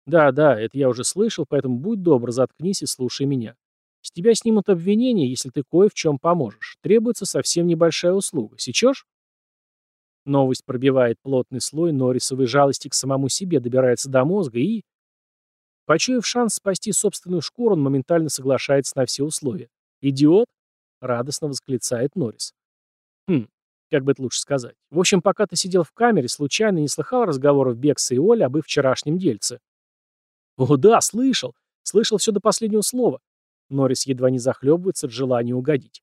«Да, да, это я уже слышал, поэтому будь добр, заткнись и слушай меня. С тебя снимут обвинение, если ты кое в чем поможешь. Требуется совсем небольшая услуга. Сечешь?» Новость пробивает плотный слой Норрисовой жалости к самому себе, добирается до мозга и... Почуяв шанс спасти собственную шкуру, он моментально соглашается на все условия. «Идиот?» — радостно восклицает Норрис. «Хм, как бы это лучше сказать. В общем, пока ты сидел в камере, случайно не слыхал разговоров Бекса и Оли об их вчерашнем дельце?» «О, да, слышал. Слышал все до последнего слова». Норрис едва не захлебывается от желания угодить.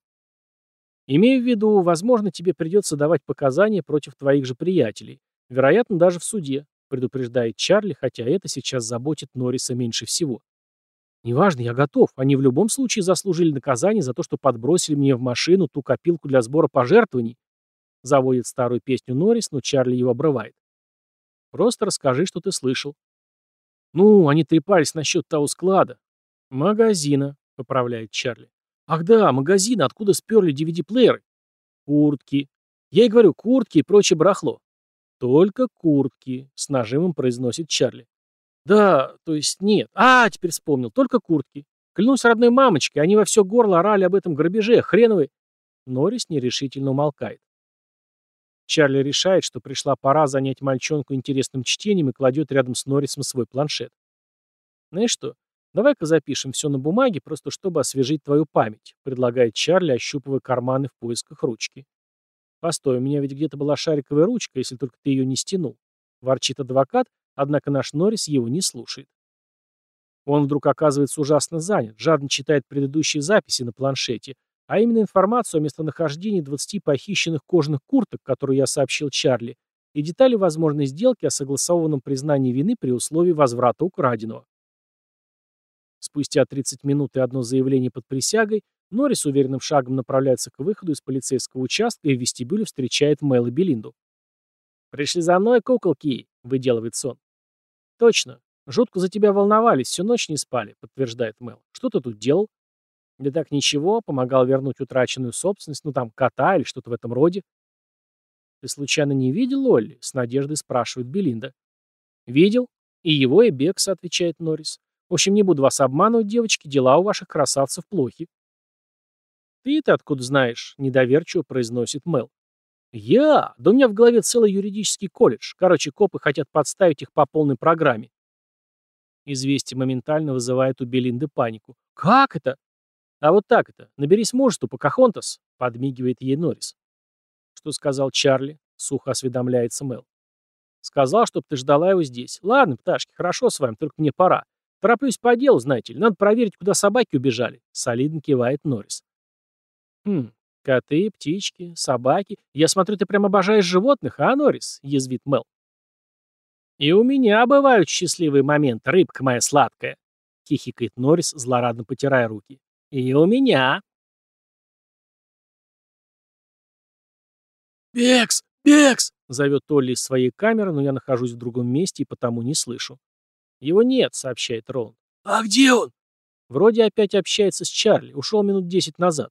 «Имею в виду, возможно, тебе придется давать показания против твоих же приятелей. Вероятно, даже в суде», — предупреждает Чарли, хотя это сейчас заботит Норриса меньше всего. «Неважно, я готов. Они в любом случае заслужили наказание за то, что подбросили мне в машину ту копилку для сбора пожертвований». Заводит старую песню Норрис, но Чарли его обрывает. «Просто расскажи, что ты слышал». «Ну, они трепались насчет того склада». «Магазина», — поправляет Чарли. «Ах да, магазины, откуда сперли DVD-плееры?» «Куртки». «Я и говорю, куртки и прочее барахло». «Только куртки», — с нажимом произносит Чарли. «Да, то есть нет. А, теперь вспомнил. Только куртки. Клянусь родной мамочкой, они во все горло орали об этом грабеже. Хреновы...» Норрис нерешительно умолкает. Чарли решает, что пришла пора занять мальчонку интересным чтением и кладет рядом с Норрисом свой планшет. «Знаешь что, давай-ка запишем все на бумаге, просто чтобы освежить твою память», предлагает Чарли, ощупывая карманы в поисках ручки. «Постой, у меня ведь где-то была шариковая ручка, если только ты ее не стянул», ворчит адвокат, Однако наш Норрис его не слушает. Он вдруг оказывается ужасно занят, жадно читает предыдущие записи на планшете, а именно информацию о местонахождении 20 похищенных кожаных курток, которые я сообщил Чарли, и детали возможной сделки о согласованном признании вины при условии возврата украденного. Спустя 30 минут и одно заявление под присягой, Норрис уверенным шагом направляется к выходу из полицейского участка и в вестибюле встречает Мэл и Белинду. «Пришли за мной, куколки!» — выделывает сон. «Точно. Жутко за тебя волновались, всю ночь не спали», — подтверждает Мэл. «Что ты тут делал?» «Да так ничего, помогал вернуть утраченную собственность, ну там кота или что-то в этом роде». «Ты случайно не видел Олли?» — с надеждой спрашивает Белинда. «Видел. И его, и Бекса», — отвечает Норрис. «В общем, не буду вас обманывать, девочки, дела у ваших красавцев плохи». «Ты это откуда знаешь?» — недоверчиво произносит Мэл. «Я? Да у меня в голове целый юридический колледж. Короче, копы хотят подставить их по полной программе». Известие моментально вызывает у Белинды панику. «Как это?» «А вот так это. Наберись мужества, Покахонтас», — подмигивает ей Норрис. «Что сказал Чарли?» — сухо осведомляется Мел. «Сказал, чтоб ты ждала его здесь. Ладно, пташки, хорошо с вами, только мне пора. Тороплюсь по делу, знаете ли. Надо проверить, куда собаки убежали», — солидно кивает Норрис. «Хм, Коты, птички, собаки. Я смотрю, ты прям обожаешь животных, а, Норрис? Язвит Мел. И у меня бывают счастливые моменты, рыбка моя сладкая. Хихикает Норрис, злорадно потирая руки. И у меня. «Бекс! Бекс!» — зовет Толли из своей камеры, но я нахожусь в другом месте и потому не слышу. «Его нет», — сообщает Рон. «А где он?» «Вроде опять общается с Чарли. Ушел минут десять назад».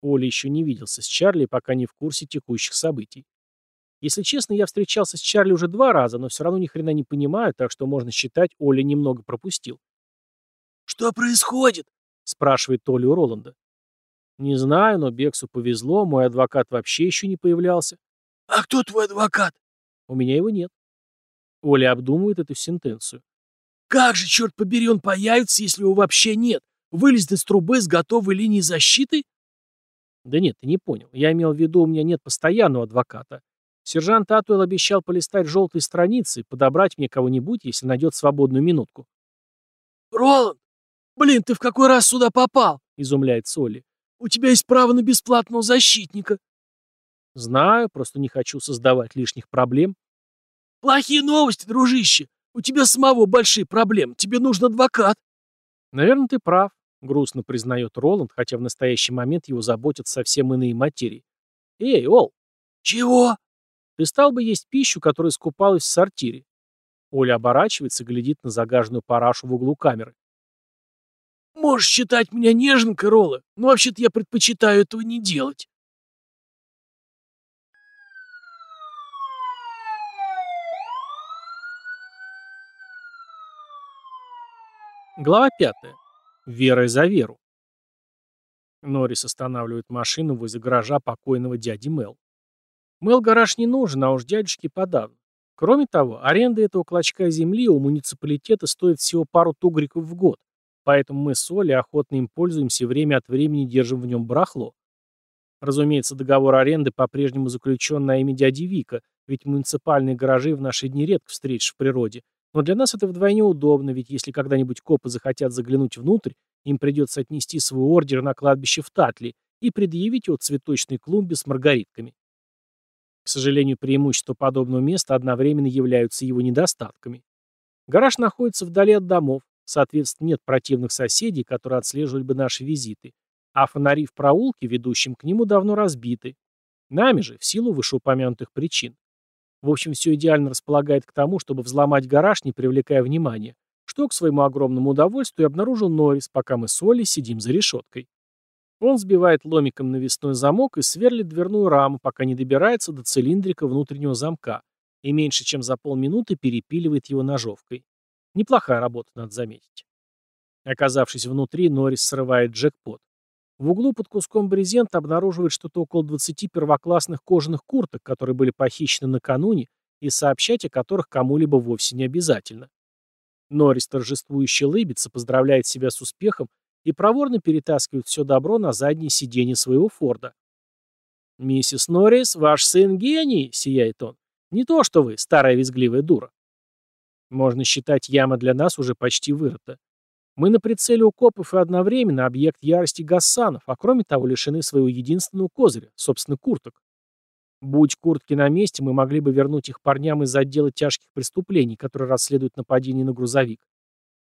Оля еще не виделся с Чарли, пока не в курсе текущих событий. Если честно, я встречался с Чарли уже два раза, но все равно ни хрена не понимаю, так что можно считать, Оля немного пропустил. «Что происходит?» — спрашивает Оля у Роланда. «Не знаю, но Бексу повезло, мой адвокат вообще еще не появлялся». «А кто твой адвокат?» «У меня его нет». Оля обдумывает эту сентенцию. Как же, черт побери, он появится, если его вообще нет? Вылезет из трубы с готовой линией защиты? Да нет, ты не понял. Я имел в виду, у меня нет постоянного адвоката. Сержант Атуэлл обещал полистать желтые страницы и подобрать мне кого-нибудь, если найдет свободную минутку. «Роланд! Блин, ты в какой раз сюда попал?» — изумляется Олли. «У тебя есть право на бесплатного защитника». «Знаю, просто не хочу создавать лишних проблем». «Плохие новости, дружище. У тебя самого большие проблемы. Тебе нужен адвокат». «Наверное, ты прав», — грустно признает Роланд, хотя в настоящий момент его заботят совсем иные материи. «Эй, Ол!» «Чего?» Ты стал бы есть пищу, которая скупалась в сортире. Оля оборачивается и глядит на загаженную парашу в углу камеры. Можешь считать меня неженкой, Ролла, но вообще-то я предпочитаю этого не делать. Глава пятая. Верой за веру. Норрис останавливает машину возле гаража покойного дяди Мел. Мэл гараж не нужен, а уж дядюшке подавно. Кроме того, аренда этого клочка земли у муниципалитета стоит всего пару тугриков в год, поэтому мы с Олей охотно им пользуемся и время от времени держим в нем барахло. Разумеется, договор аренды по-прежнему заключен на имя дяди Вика, ведь муниципальные гаражи в наши дни редко встретишь в природе. Но для нас это вдвойне удобно, ведь если когда-нибудь копы захотят заглянуть внутрь, им придется отнести свой ордер на кладбище в Татли и предъявить его цветочной клумбе с маргаритками. К сожалению, преимущества подобного места одновременно являются его недостатками. Гараж находится вдали от домов, соответственно, нет противных соседей, которые отслеживали бы наши визиты, а фонари в проулке, ведущем к нему, давно разбиты. Нами же, в силу вышеупомянутых причин. В общем, все идеально располагает к тому, чтобы взломать гараж, не привлекая внимания, что к своему огромному удовольствию обнаружил Норрис, пока мы с Олей сидим за решеткой. Он сбивает ломиком навесной замок и сверлит дверную раму, пока не добирается до цилиндрика внутреннего замка, и меньше чем за полминуты перепиливает его ножовкой. Неплохая работа, надо заметить. Оказавшись внутри, Норрис срывает джекпот. В углу под куском брезента обнаруживает что-то около 20 первоклассных кожаных курток, которые были похищены накануне, и сообщать о которых кому-либо вовсе не обязательно. Норрис торжествующе лыбится, поздравляет себя с успехом и проворно перетаскивает все добро на заднее сиденье своего Форда. «Миссис Норрис, ваш сын гений!» — сияет он. «Не то, что вы, старая визгливая дура». Можно считать, яма для нас уже почти вырыта. Мы на прицеле у копов и одновременно объект ярости Гассанов, а кроме того лишены своего единственного козыря, собственно, курток. Будь куртки на месте, мы могли бы вернуть их парням из отдела тяжких преступлений, которые расследуют нападение на грузовик.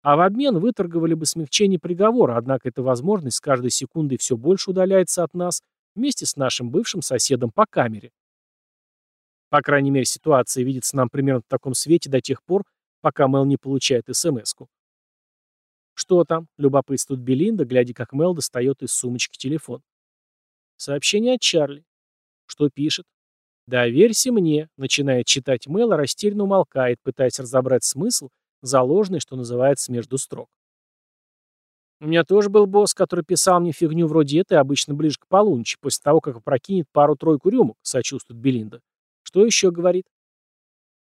А в обмен выторговали бы смягчение приговора, однако эта возможность с каждой секундой все больше удаляется от нас вместе с нашим бывшим соседом по камере. По крайней мере, ситуация видится нам примерно в таком свете до тех пор, пока Мел не получает СМС-ку. «Что там?» — любопытствует Белинда, глядя, как Мел достает из сумочки телефон. Сообщение от Чарли. Что пишет? «Доверься мне», — начинает читать Мел, а растерянно умолкает, пытаясь разобрать смысл, заложенный, что называется, между строк. У меня тоже был босс, который писал мне фигню вроде этой обычно ближе к полуночи, после того, как опрокинет пару-тройку рюмок, сочувствует Белинда. Что еще говорит?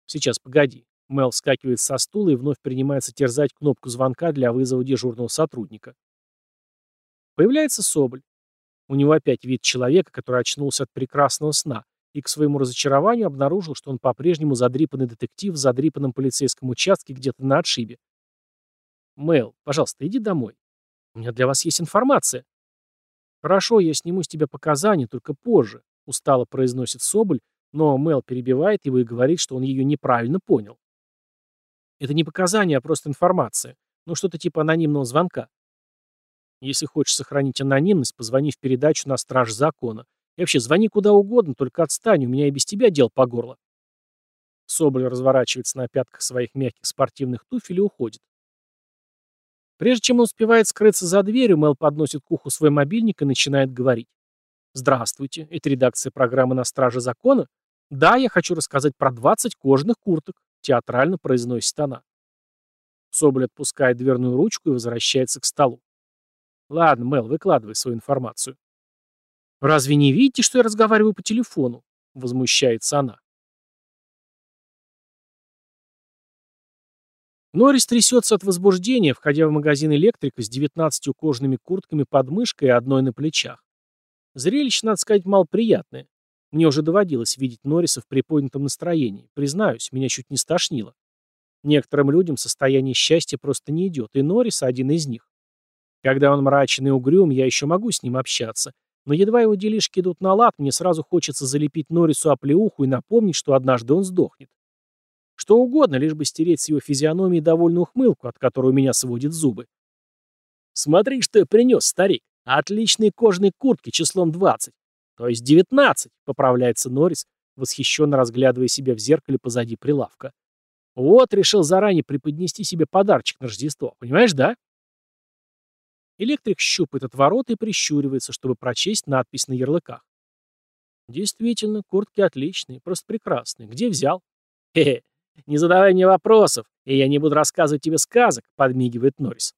Сейчас, погоди. Мел вскакивает со стула и вновь принимается терзать кнопку звонка для вызова дежурного сотрудника. Появляется Соболь. У него опять вид человека, который очнулся от прекрасного сна, и к своему разочарованию обнаружил, что он по-прежнему задрипанный детектив в задрипанном полицейском участке где-то на отшибе. «Мэл, пожалуйста, иди домой. У меня для вас есть информация». «Хорошо, я сниму с тебя показания, только позже», — устало произносит Соболь, но Мэл перебивает его и говорит, что он ее неправильно понял. «Это не показания, а просто информация. Ну, что-то типа анонимного звонка. Если хочешь сохранить анонимность, позвони в передачу на страж закона. И вообще, звони куда угодно, только отстань, у меня и без тебя дел по горло. Соболь разворачивается на пятках своих мягких спортивных туфель и уходит. Прежде чем он успевает скрыться за дверью, Мел подносит к уху свой мобильник и начинает говорить. «Здравствуйте, это редакция программы «На страже закона»? Да, я хочу рассказать про 20 кожаных курток», театрально произносит она. Соболь отпускает дверную ручку и возвращается к столу. «Ладно, Мел, выкладывай свою информацию». «Разве не видите, что я разговариваю по телефону?» — возмущается она. Норрис трясется от возбуждения, входя в магазин электрика с 19 кожаными куртками под мышкой и одной на плечах. Зрелище, надо сказать, малоприятное. Мне уже доводилось видеть Норриса в приподнятом настроении. Признаюсь, меня чуть не стошнило. Некоторым людям состояние счастья просто не идет, и Норрис один из них. Когда он мрачен и угрюм, я еще могу с ним общаться. Но едва его делишки идут на лад, мне сразу хочется залепить Норрису оплеуху и напомнить, что однажды он сдохнет. Что угодно, лишь бы стереть с его физиономии довольную ухмылку, от которой у меня сводит зубы. «Смотри, что я принес, старик. Отличные кожаные куртки числом 20. То есть 19, поправляется Норрис, восхищенно разглядывая себя в зеркале позади прилавка. Вот, решил заранее преподнести себе подарочек на Рождество. Понимаешь, да? Электрик щупает от ворот и прищуривается, чтобы прочесть надпись на ярлыках. Действительно, куртки отличные, просто прекрасные. Где взял? Хе-хе, не задавай мне вопросов, и я не буду рассказывать тебе сказок, подмигивает Норрис.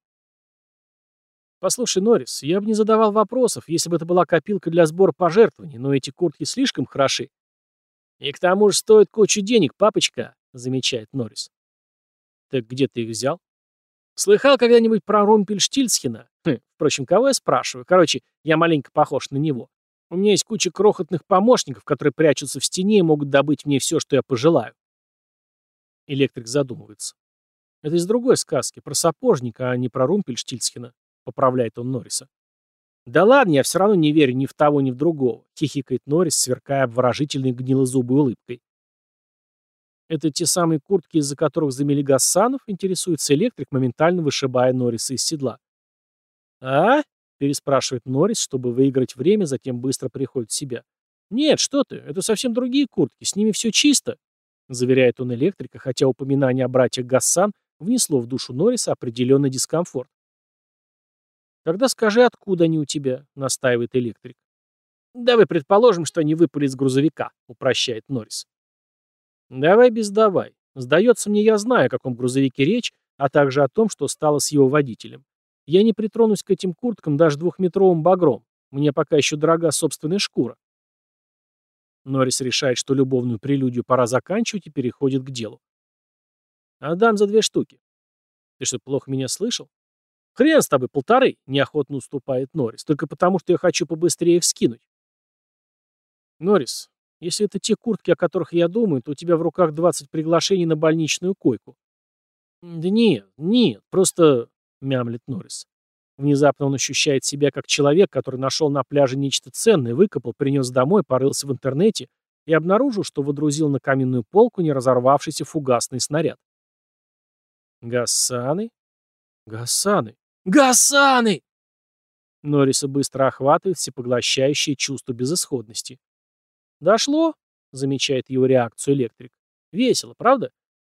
Послушай, Норрис, я бы не задавал вопросов, если бы это была копилка для сбора пожертвований, но эти куртки слишком хороши. И к тому же стоят кучу денег, папочка, замечает Норрис. Так где ты их взял? Слыхал когда-нибудь про Румпельштильцхена? Хм, впрочем, кого я спрашиваю? Короче, я маленько похож на него. У меня есть куча крохотных помощников, которые прячутся в стене и могут добыть мне все, что я пожелаю. Электрик задумывается. Это из другой сказки, про сапожника, а не про Румпельштильцхена, поправляет он Норриса. «Да ладно, я все равно не верю ни в того, ни в другого», — хихикает Норрис, сверкая обворожительной гнилозубой улыбкой. Это те самые куртки, из-за которых замели Гасанов, интересуется электрик, моментально вышибая Норриса из седла. «А?» — переспрашивает Норрис, чтобы выиграть время, затем быстро приходит в себя. «Нет, что ты, это совсем другие куртки, с ними все чисто», — заверяет он электрика, хотя упоминание о братьях Гассан внесло в душу Норриса определенный дискомфорт. «Тогда скажи, откуда они у тебя?» — настаивает электрик. «Давай предположим, что они выпали из грузовика», — упрощает Норрис. «Давай без давай. Сдается мне, я знаю, о каком грузовике речь, а также о том, что стало с его водителем. Я не притронусь к этим курткам даже двухметровым багром. Мне пока еще дорога собственная шкура». Норрис решает, что любовную прелюдию пора заканчивать и переходит к делу. «Отдам за две штуки». «Ты что, плохо меня слышал?» «Хрен с тобой, полторы!» — неохотно уступает Норрис. «Только потому, что я хочу побыстрее их скинуть». «Норрис, если это те куртки, о которых я думаю, то у тебя в руках 20 приглашений на больничную койку. Да нет, нет, просто... мямлет Норрис. Внезапно он ощущает себя как человек, который нашел на пляже нечто ценное, выкопал, принес домой, порылся в интернете и обнаружил, что водрузил на каменную полку не разорвавшийся фугасный снаряд. Гасаны? Гасаны? Гасаны! Норриса быстро охватывает всепоглощающее чувство безысходности. «Дошло?» — замечает его реакцию электрик. «Весело, правда?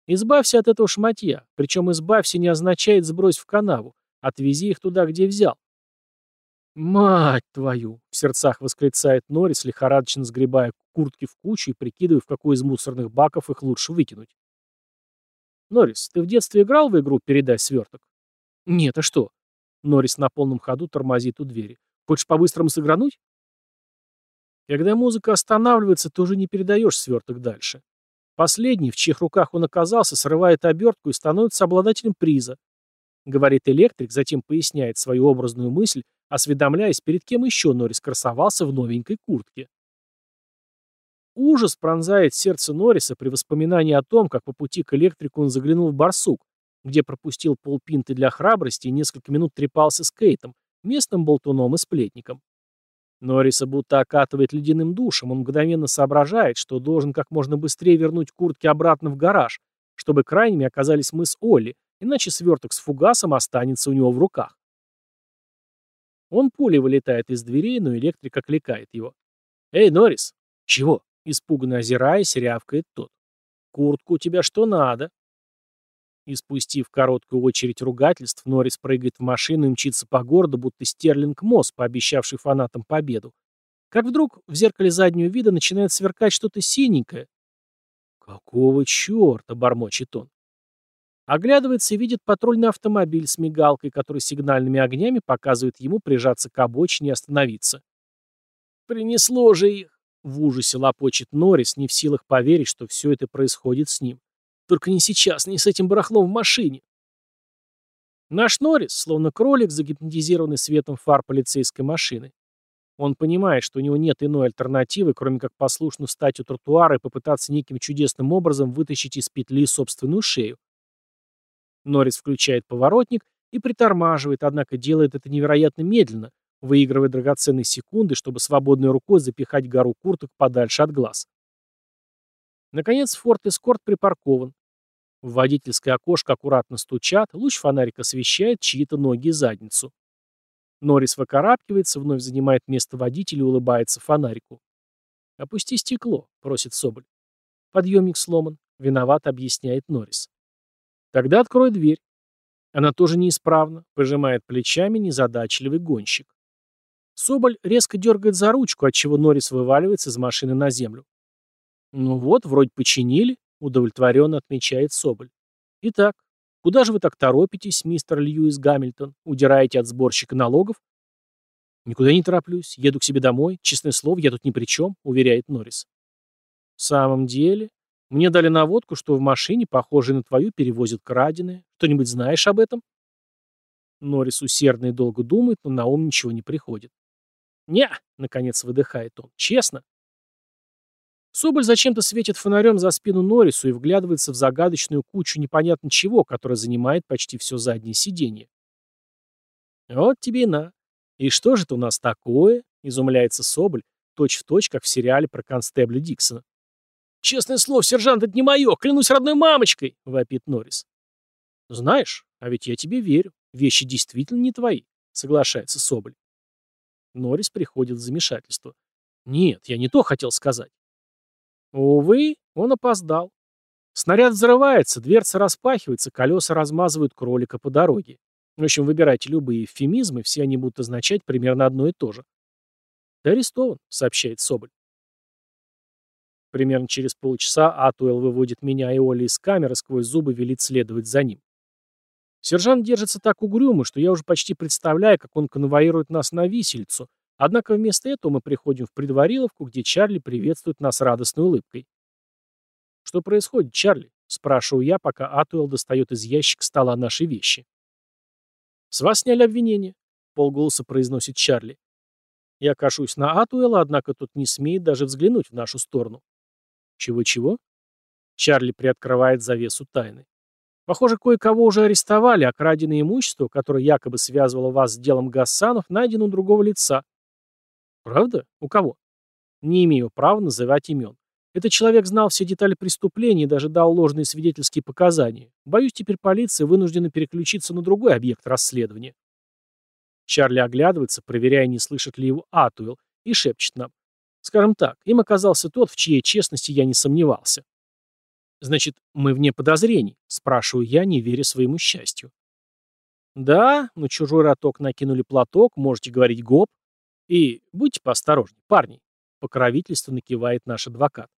Избавься от этого шматья. Причем избавься не означает сбрось в канаву. Отвези их туда, где взял». «Мать твою!» — в сердцах восклицает Норрис, лихорадочно сгребая куртки в кучу и прикидывая, в какой из мусорных баков их лучше выкинуть. «Норрис, ты в детстве играл в игру «Передай сверток»?» «Нет, а что?» Норрис на полном ходу тормозит у двери. «Хочешь по-быстрому сыгрануть?» Когда музыка останавливается, ты уже не передаешь сверток дальше. Последний, в чьих руках он оказался, срывает обертку и становится обладателем приза. Говорит электрик, затем поясняет свою образную мысль, осведомляясь, перед кем еще Норрис красовался в новенькой куртке. Ужас пронзает сердце Норриса при воспоминании о том, как по пути к электрику он заглянул в барсук, где пропустил полпинты для храбрости и несколько минут трепался с Кейтом, местным болтуном и сплетником. Норриса будто окатывает ледяным душем, он мгновенно соображает, что должен как можно быстрее вернуть куртки обратно в гараж, чтобы крайними оказались мы с Олли, иначе сверток с фугасом останется у него в руках. Он пулей вылетает из дверей, но электрик окликает его. «Эй, Норрис!» «Чего?» — испуганно озираясь, рявкает тот. «Куртку у тебя что надо?» И спустив короткую очередь ругательств, Норрис прыгает в машину и мчится по городу, будто Стерлинг Мосс, пообещавший фанатам победу. Как вдруг в зеркале заднего вида начинает сверкать что-то синенькое. «Какого черта?» — бормочет он. Оглядывается и видит патрульный автомобиль с мигалкой, который сигнальными огнями показывает ему прижаться к обочине и остановиться. «Принесло же их!» — в ужасе лопочет Норрис, не в силах поверить, что все это происходит с ним. Только не сейчас, не с этим барахлом в машине. Наш Норрис, словно кролик, загипнотизированный светом фар полицейской машины. Он понимает, что у него нет иной альтернативы, кроме как послушно встать у тротуара и попытаться неким чудесным образом вытащить из петли собственную шею. Норрис включает поворотник и притормаживает, однако делает это невероятно медленно, выигрывая драгоценные секунды, чтобы свободной рукой запихать гору курток подальше от глаз. Наконец, Форд Эскорт припаркован. В водительское окошко аккуратно стучат, луч фонарика освещает чьи-то ноги и задницу. Норрис выкарабкивается, вновь занимает место водителя и улыбается фонарику. «Опусти стекло», — просит Соболь. «Подъемник сломан», — виноват, объясняет Норрис. «Тогда открой дверь». Она тоже неисправна, пожимает плечами незадачливый гонщик. Соболь резко дергает за ручку, отчего Норрис вываливается из машины на землю. «Ну вот, вроде починили», — удовлетворенно отмечает Соболь. «Итак, куда же вы так торопитесь, мистер Льюис Гамильтон? Удираете от сборщика налогов?» «Никуда не тороплюсь. Еду к себе домой. Честное слово, я тут ни при чем», — уверяет Норрис. «В самом деле? Мне дали наводку, что в машине, похожей на твою, перевозят краденое. Что-нибудь знаешь об этом?» Норрис усердно и долго думает, но на ум ничего не приходит. «Не!» — наконец выдыхает он. «Честно?» Соболь зачем-то светит фонарем за спину Норрису и вглядывается в загадочную кучу непонятно чего, которая занимает почти все заднее сиденье. «Вот тебе и на. И что же это у нас такое?» — изумляется Соболь, точь-в-точь, точь, как в сериале про констебля Диксона. «Честное слово, сержант, это не мое! Клянусь родной мамочкой!» — вопит Норрис. «Знаешь, а ведь я тебе верю. Вещи действительно не твои», — соглашается Соболь. Норрис приходит в замешательство. «Нет, я не то хотел сказать». Увы, он опоздал. Снаряд взрывается, дверца распахивается, колеса размазывают кролика по дороге. В общем, выбирайте любые эвфемизмы, все они будут означать примерно одно и то же. «Ты арестован», — сообщает Соболь. Примерно через полчаса Атуэл выводит меня и Оли из камеры, сквозь зубы велит следовать за ним. Сержант держится так угрюмо, что я уже почти представляю, как он конвоирует нас на висельцу, однако вместо этого мы приходим в предвариловку, где Чарли приветствует нас радостной улыбкой. «Что происходит, Чарли?» — спрашиваю я, пока Атуэлл достает из ящика стола наши вещи. «С вас сняли обвинение», — полголоса произносит Чарли. Я кашусь на Атуэлла, однако тот не смеет даже взглянуть в нашу сторону. «Чего-чего?» Чарли приоткрывает завесу тайны. Похоже, кое-кого уже арестовали, а краденое имущество, которое якобы связывало вас с делом Гасанов, найдено у другого лица. Правда? У кого? Не имею права называть имен. Этот человек знал все детали преступления и даже дал ложные свидетельские показания. Боюсь, теперь полиция вынуждена переключиться на другой объект расследования. Чарли оглядывается, проверяя, не слышит ли его Атуэлл, и шепчет нам. Скажем так, им оказался тот, в чьей честности я не сомневался. «Значит, мы вне подозрений?» — спрашиваю я, не веря своему счастью. «Да, на чужой роток накинули платок, можете говорить гоп. И будьте поосторожнее, парни», — покровительственно кивает наш адвокат.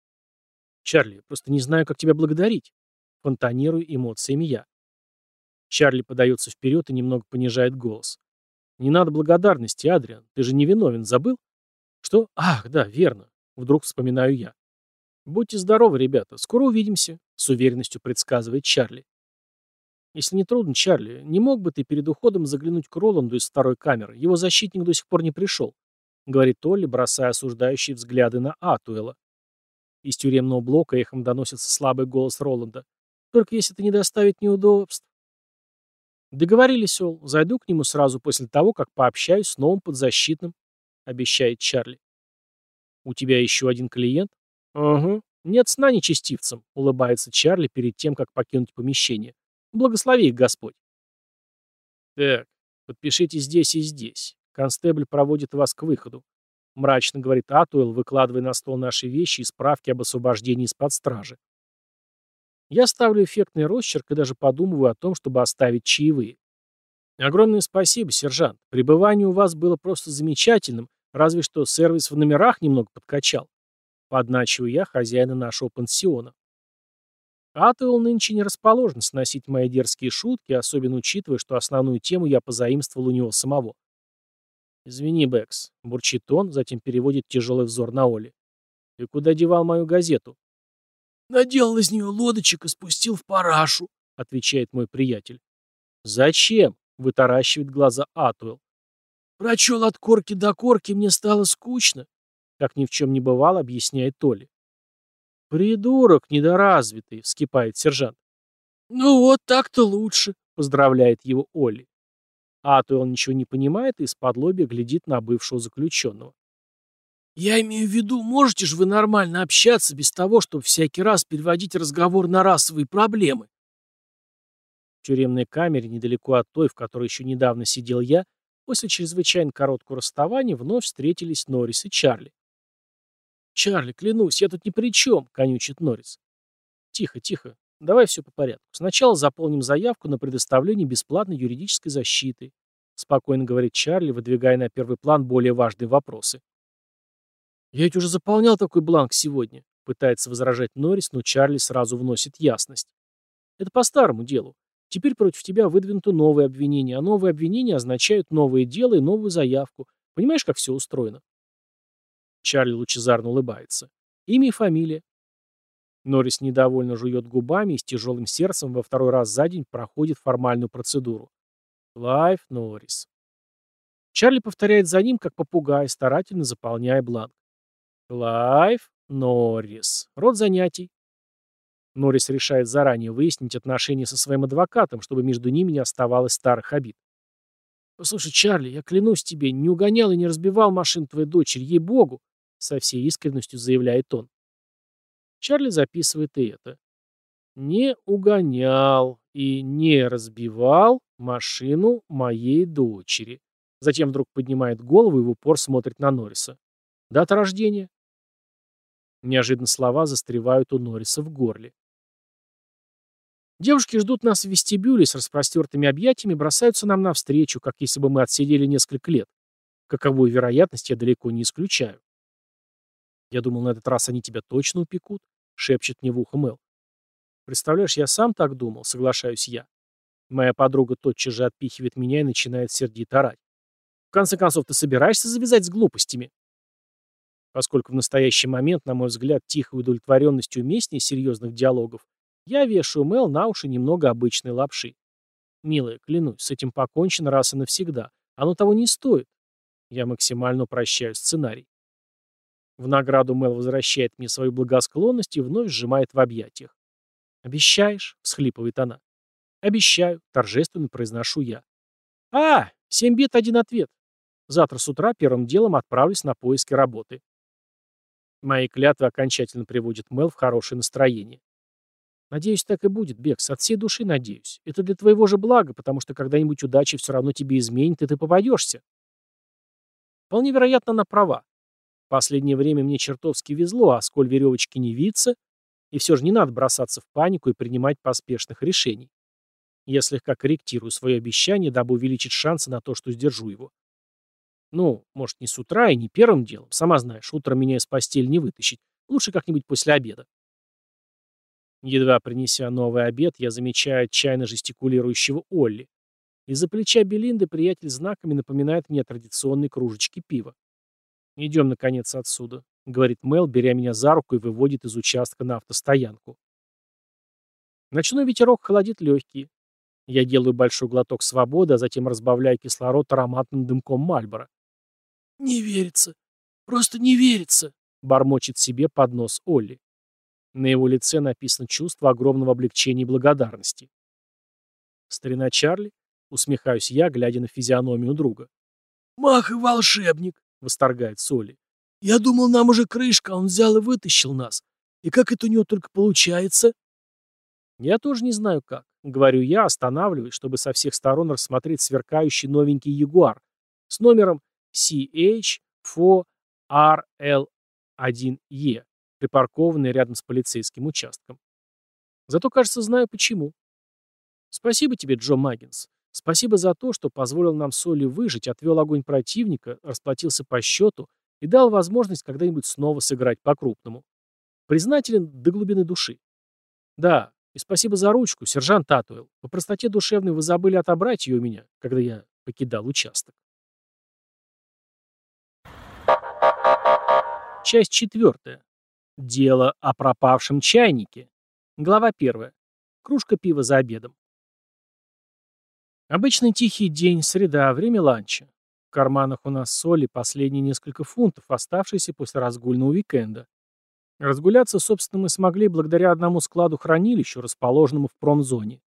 «Чарли, просто не знаю, как тебя благодарить», — фонтанирую эмоциями я. Чарли подается вперед и немного понижает голос. «Не надо благодарности, Адриан, ты же не виновен, забыл?» «Что? Ах, да, верно», — вдруг вспоминаю я. «Будьте здоровы, ребята. Скоро увидимся», — с уверенностью предсказывает Чарли. «Если не трудно, Чарли, не мог бы ты перед уходом заглянуть к Роланду из второй камеры? Его защитник до сих пор не пришел», — говорит Толли, бросая осуждающие взгляды на Атуэла. Из тюремного блока эхом доносится слабый голос Роланда. «Только если это не доставит неудобств». «Договорились, Ол. Зайду к нему сразу после того, как пообщаюсь с новым подзащитным», — обещает Чарли. «У тебя еще один клиент?» «Угу. Нет сна нечестивцам», — улыбается Чарли перед тем, как покинуть помещение. «Благослови их Господь». «Так, подпишите здесь и здесь. Констебль проводит вас к выходу», — мрачно говорит Атуэлл, выкладывая на стол наши вещи и справки об освобождении из-под стражи. Я ставлю эффектный росчерк и даже подумываю о том, чтобы оставить чаевые. Огромное спасибо, сержант. Пребывание у вас было просто замечательным, разве что сервис в номерах немного подкачал. Подначиваю я хозяина нашего пансиона. Атуэлл нынче не расположен сносить мои дерзкие шутки, особенно учитывая, что основную тему я позаимствовал у него самого. «Извини, Бэкс», — бурчит он, затем переводит тяжелый взор на Оли. «Ты куда девал мою газету?» «Наделал из нее лодочек и спустил в парашу», — отвечает мой приятель. «Зачем?» — вытаращивает глаза Атуэлл. «Прочел от корки до корки, мне стало скучно», — как ни в чем не бывало, объясняет Толи. «Придурок недоразвитый», — вскипает сержант. «Ну вот так-то лучше», — поздравляет его Олли. Атуэлл ничего не понимает и из-под лобья глядит на бывшего заключенного. «Я имею в виду, можете же вы нормально общаться без того, чтобы всякий раз переводить разговор на расовые проблемы?» В тюремной камере, недалеко от той, в которой еще недавно сидел я, после чрезвычайно короткого расставания вновь встретились Норрис и Чарли. «Чарли, клянусь, я тут ни при чем», — конючит Норрис. «Тихо, тихо. Давай все по порядку. Сначала заполним заявку на предоставление бесплатной юридической защиты», — спокойно говорит Чарли, выдвигая на первый план более важные вопросы. «Я ведь уже заполнял такой бланк сегодня», — пытается возражать Норрис, но Чарли сразу вносит ясность. «Это по старому делу. Теперь против тебя выдвинуты новые обвинения, а новые обвинения означают новые дела и новую заявку. Понимаешь, как все устроено?» Чарли лучезарно улыбается. «Имя и фамилия». Норрис недовольно жует губами и с тяжелым сердцем во второй раз за день проходит формальную процедуру. Клайв Норрис. Чарли повторяет за ним, как попугай, старательно заполняя бланк. Клайв Норрис. Род занятий. Норрис решает заранее выяснить отношения со своим адвокатом, чтобы между ними не оставалось старых обид. «Послушай, Чарли, я клянусь тебе, не угонял и не разбивал машин твоей дочери, ей-богу!» Со всей искренностью заявляет он. Чарли записывает и это. «Не угонял и не разбивал машину моей дочери». Затем вдруг поднимает голову и в упор смотрит на Норриса. «Дата рождения?» Неожиданно слова застревают у Норриса в горле. Девушки ждут нас в вестибюле с распростертыми объятиями, бросаются нам навстречу, как если бы мы отсидели несколько лет. Каковую вероятность я далеко не исключаю. Я думал, на этот раз они тебя точно упекут, шепчет мне в ухо Мел. Представляешь, я сам так думал, соглашаюсь я. Моя подруга тотчас же отпихивает меня и начинает сердито орать. В конце концов, ты собираешься завязать с глупостями? Поскольку в настоящий момент, на мой взгляд, тихой удовлетворенностью уместнее серьезных диалогов, я вешаю Мел на уши немного обычной лапши. Милая, клянусь, с этим покончено раз и навсегда. Оно того не стоит. Я максимально упрощаю сценарий. В награду Мел возвращает мне свою благосклонность и вновь сжимает в объятиях. «Обещаешь?» — всхлипывает она. «Обещаю», — торжественно произношу я. «А, семь бит, один ответ. Завтра с утра первым делом отправлюсь на поиски работы. Мои клятвы окончательно приводят Мел в хорошее настроение. Надеюсь, так и будет, Бекс. От всей души надеюсь. Это для твоего же блага, потому что когда-нибудь удача все равно тебе изменит, и ты попадешься. Вполне вероятно, она права. Последнее время мне чертовски везло, а сколь веревочки не виться, и все же не надо бросаться в панику и принимать поспешных решений. Я слегка корректирую свое обещание, дабы увеличить шансы на то, что сдержу его. Ну, может, не с утра и не первым делом. Сама знаешь, утром меня из постели не вытащить. Лучше как-нибудь после обеда. Едва принеся новый обед, я замечаю отчаянно жестикулирующего Олли. Из-за плеча Белинды приятель знаками напоминает мне о традиционной кружечке пива. «Идем, наконец, отсюда», — говорит Мел, беря меня за руку и выводит из участка на автостоянку. Ночной ветерок холодит легкие. Я делаю большой глоток свободы, а затем разбавляю кислород ароматным дымком Мальбора. «Не верится. Просто не верится», — бормочет себе под нос Олли. На его лице написано чувство огромного облегчения и благодарности. «Старина Чарли?» — усмехаюсь я, глядя на физиономию друга. «Мах и волшебник!» — восторгает Соли. «Я думал, нам уже крышка, а он взял и вытащил нас. И как это у него только получается?» «Я тоже не знаю как», — говорю я, останавливаясь, чтобы со всех сторон рассмотреть сверкающий новенький Ягуар с номером CH4RL1E, припаркованный рядом с полицейским участком. Зато, кажется, знаю почему. Спасибо тебе, Джо Маггинс. Спасибо за то, что позволил нам с Олли выжить, отвел огонь противника, расплатился по счету и дал возможность когда-нибудь снова сыграть по-крупному. Признателен до глубины души. Да, и спасибо за ручку, сержант Татуэлл. По простоте душевной вы забыли отобрать ее у меня, когда я покидал участок. Часть четвертая. Дело о пропавшем чайнике. Глава первая. Кружка пива за обедом. Обычный тихий день, среда, время ланча. В карманах у нас соли последние несколько фунтов, оставшиеся после разгульного уикенда. Разгуляться, собственно, мы смогли благодаря одному складу-хранилищу, расположенному в промзоне.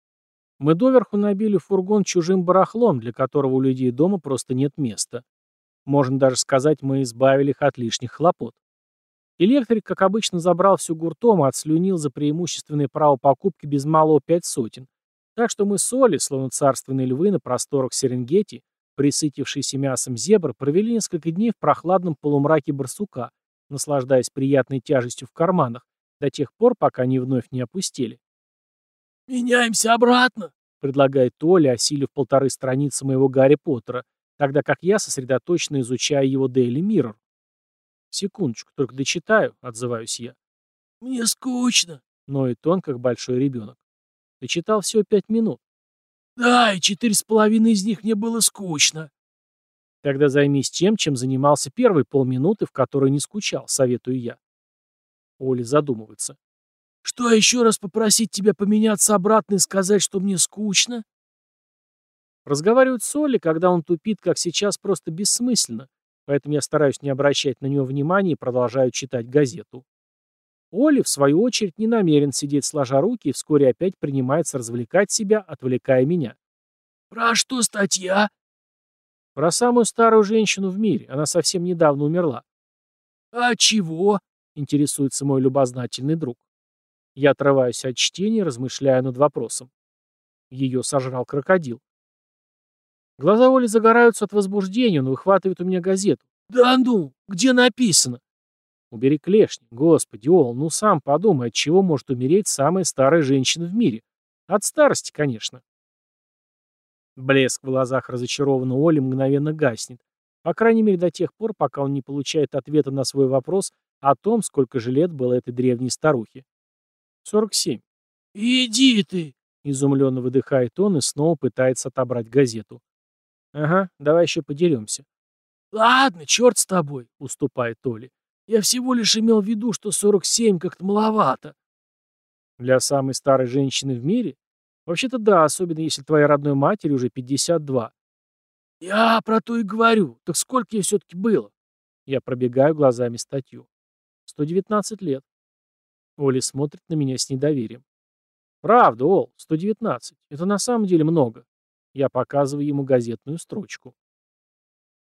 Мы доверху набили фургон чужим барахлом, для которого у людей дома просто нет места. Можно даже сказать, мы избавили их от лишних хлопот. Электрик, как обычно, забрал всю гуртом и отслюнил за преимущественное право покупки без малого пять сотен. Так что мы с Олей, словно царственные львы на просторах Серенгети, присытившиеся мясом зебр, провели несколько дней в прохладном полумраке барсука, наслаждаясь приятной тяжестью в карманах, до тех пор, пока они вновь не опустили. «Меняемся обратно», — предлагает Оля, осилив полторы страницы моего Гарри Поттера, тогда как я сосредоточенно изучаю его Daily Mirror. «Секундочку, только дочитаю», — отзываюсь я. «Мне скучно», — ноет он, как большой ребенок. «Ты читал всего пять минут». «Да, и четыре с половиной из них мне было скучно». «Тогда займись тем, чем занимался первые полминуты, в которые не скучал», — советую я. Оля задумывается. «Что, еще раз попросить тебя поменяться обратно и сказать, что мне скучно?» Разговаривать с Олей, когда он тупит, как сейчас, просто бессмысленно, поэтому я стараюсь не обращать на него внимания и продолжаю читать газету. Оли, в свою очередь, не намерен сидеть сложа руки и вскоре опять принимается развлекать себя, отвлекая меня. «Про что статья?» «Про самую старую женщину в мире. Она совсем недавно умерла». «А чего?» — интересуется мой любознательный друг. Я отрываюсь от чтения, размышляя над вопросом. Ее сожрал крокодил. Глаза Оли загораются от возбуждения, он выхватывает у меня газету. «Да ну, где написано?» Убери клешни. Господи, Ол, ну сам подумай, от чего может умереть самая старая женщина в мире? От старости, конечно. Блеск в глазах разочарованного Оли мгновенно гаснет. По крайней мере, до тех пор, пока он не получает ответа на свой вопрос о том, сколько же лет было этой древней старухе. 47. «Иди ты!» — изумленно выдыхает он и снова пытается отобрать газету. «Ага, давай еще подеремся». «Ладно, черт с тобой», — уступает Оли. Я всего лишь имел в виду, что 47 как-то маловато. Для самой старой женщины в мире? Вообще-то да, особенно если твоей родной матери уже 52. Я про то и говорю. Так сколько ей все-таки было? Я пробегаю глазами статью. 119 лет. Оля смотрит на меня с недоверием. Правда, Ол, 119. Это на самом деле много. Я показываю ему газетную строчку.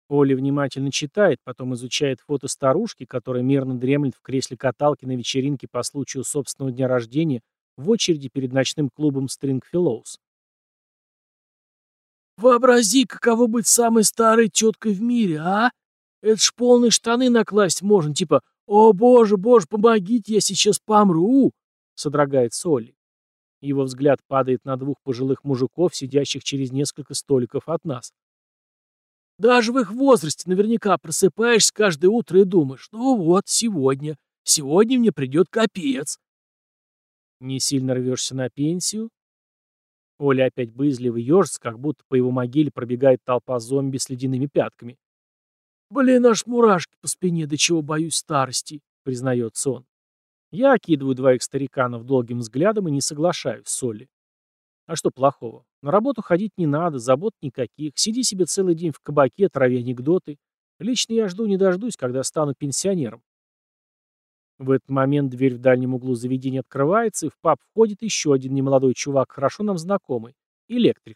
Оля внимательно читает, потом изучает фото старушки, которая мерно дремлет в кресле каталки на вечеринке по случаю собственного дня рождения в очереди перед ночным клубом Stringfellows. «Вообрази, каково быть самой старой теткой в мире, а? Это ж полные штаны накласть можно, типа «О, боже, боже, помогите, я сейчас помру!» — содрогается Олли. Его взгляд падает на двух пожилых мужиков, сидящих через несколько столиков от нас. Даже в их возрасте наверняка просыпаешься каждое утро и думаешь, ну вот, сегодня, сегодня мне придет капец. Не сильно рвешься на пенсию? Оля опять боязливо ежится, как будто по его могиле пробегает толпа зомби с ледяными пятками. «Блин, аж мурашки по спине, до чего боюсь старости», — признается он. Я окидываю двоих стариканов долгим взглядом и не соглашаюсь с Олей. А что плохого? На работу ходить не надо, забот никаких. Сиди себе целый день в кабаке, трави анекдоты. Лично я жду не дождусь, когда стану пенсионером. В этот момент дверь в дальнем углу заведения открывается, и в паб входит еще один немолодой чувак, хорошо нам знакомый. Электрик.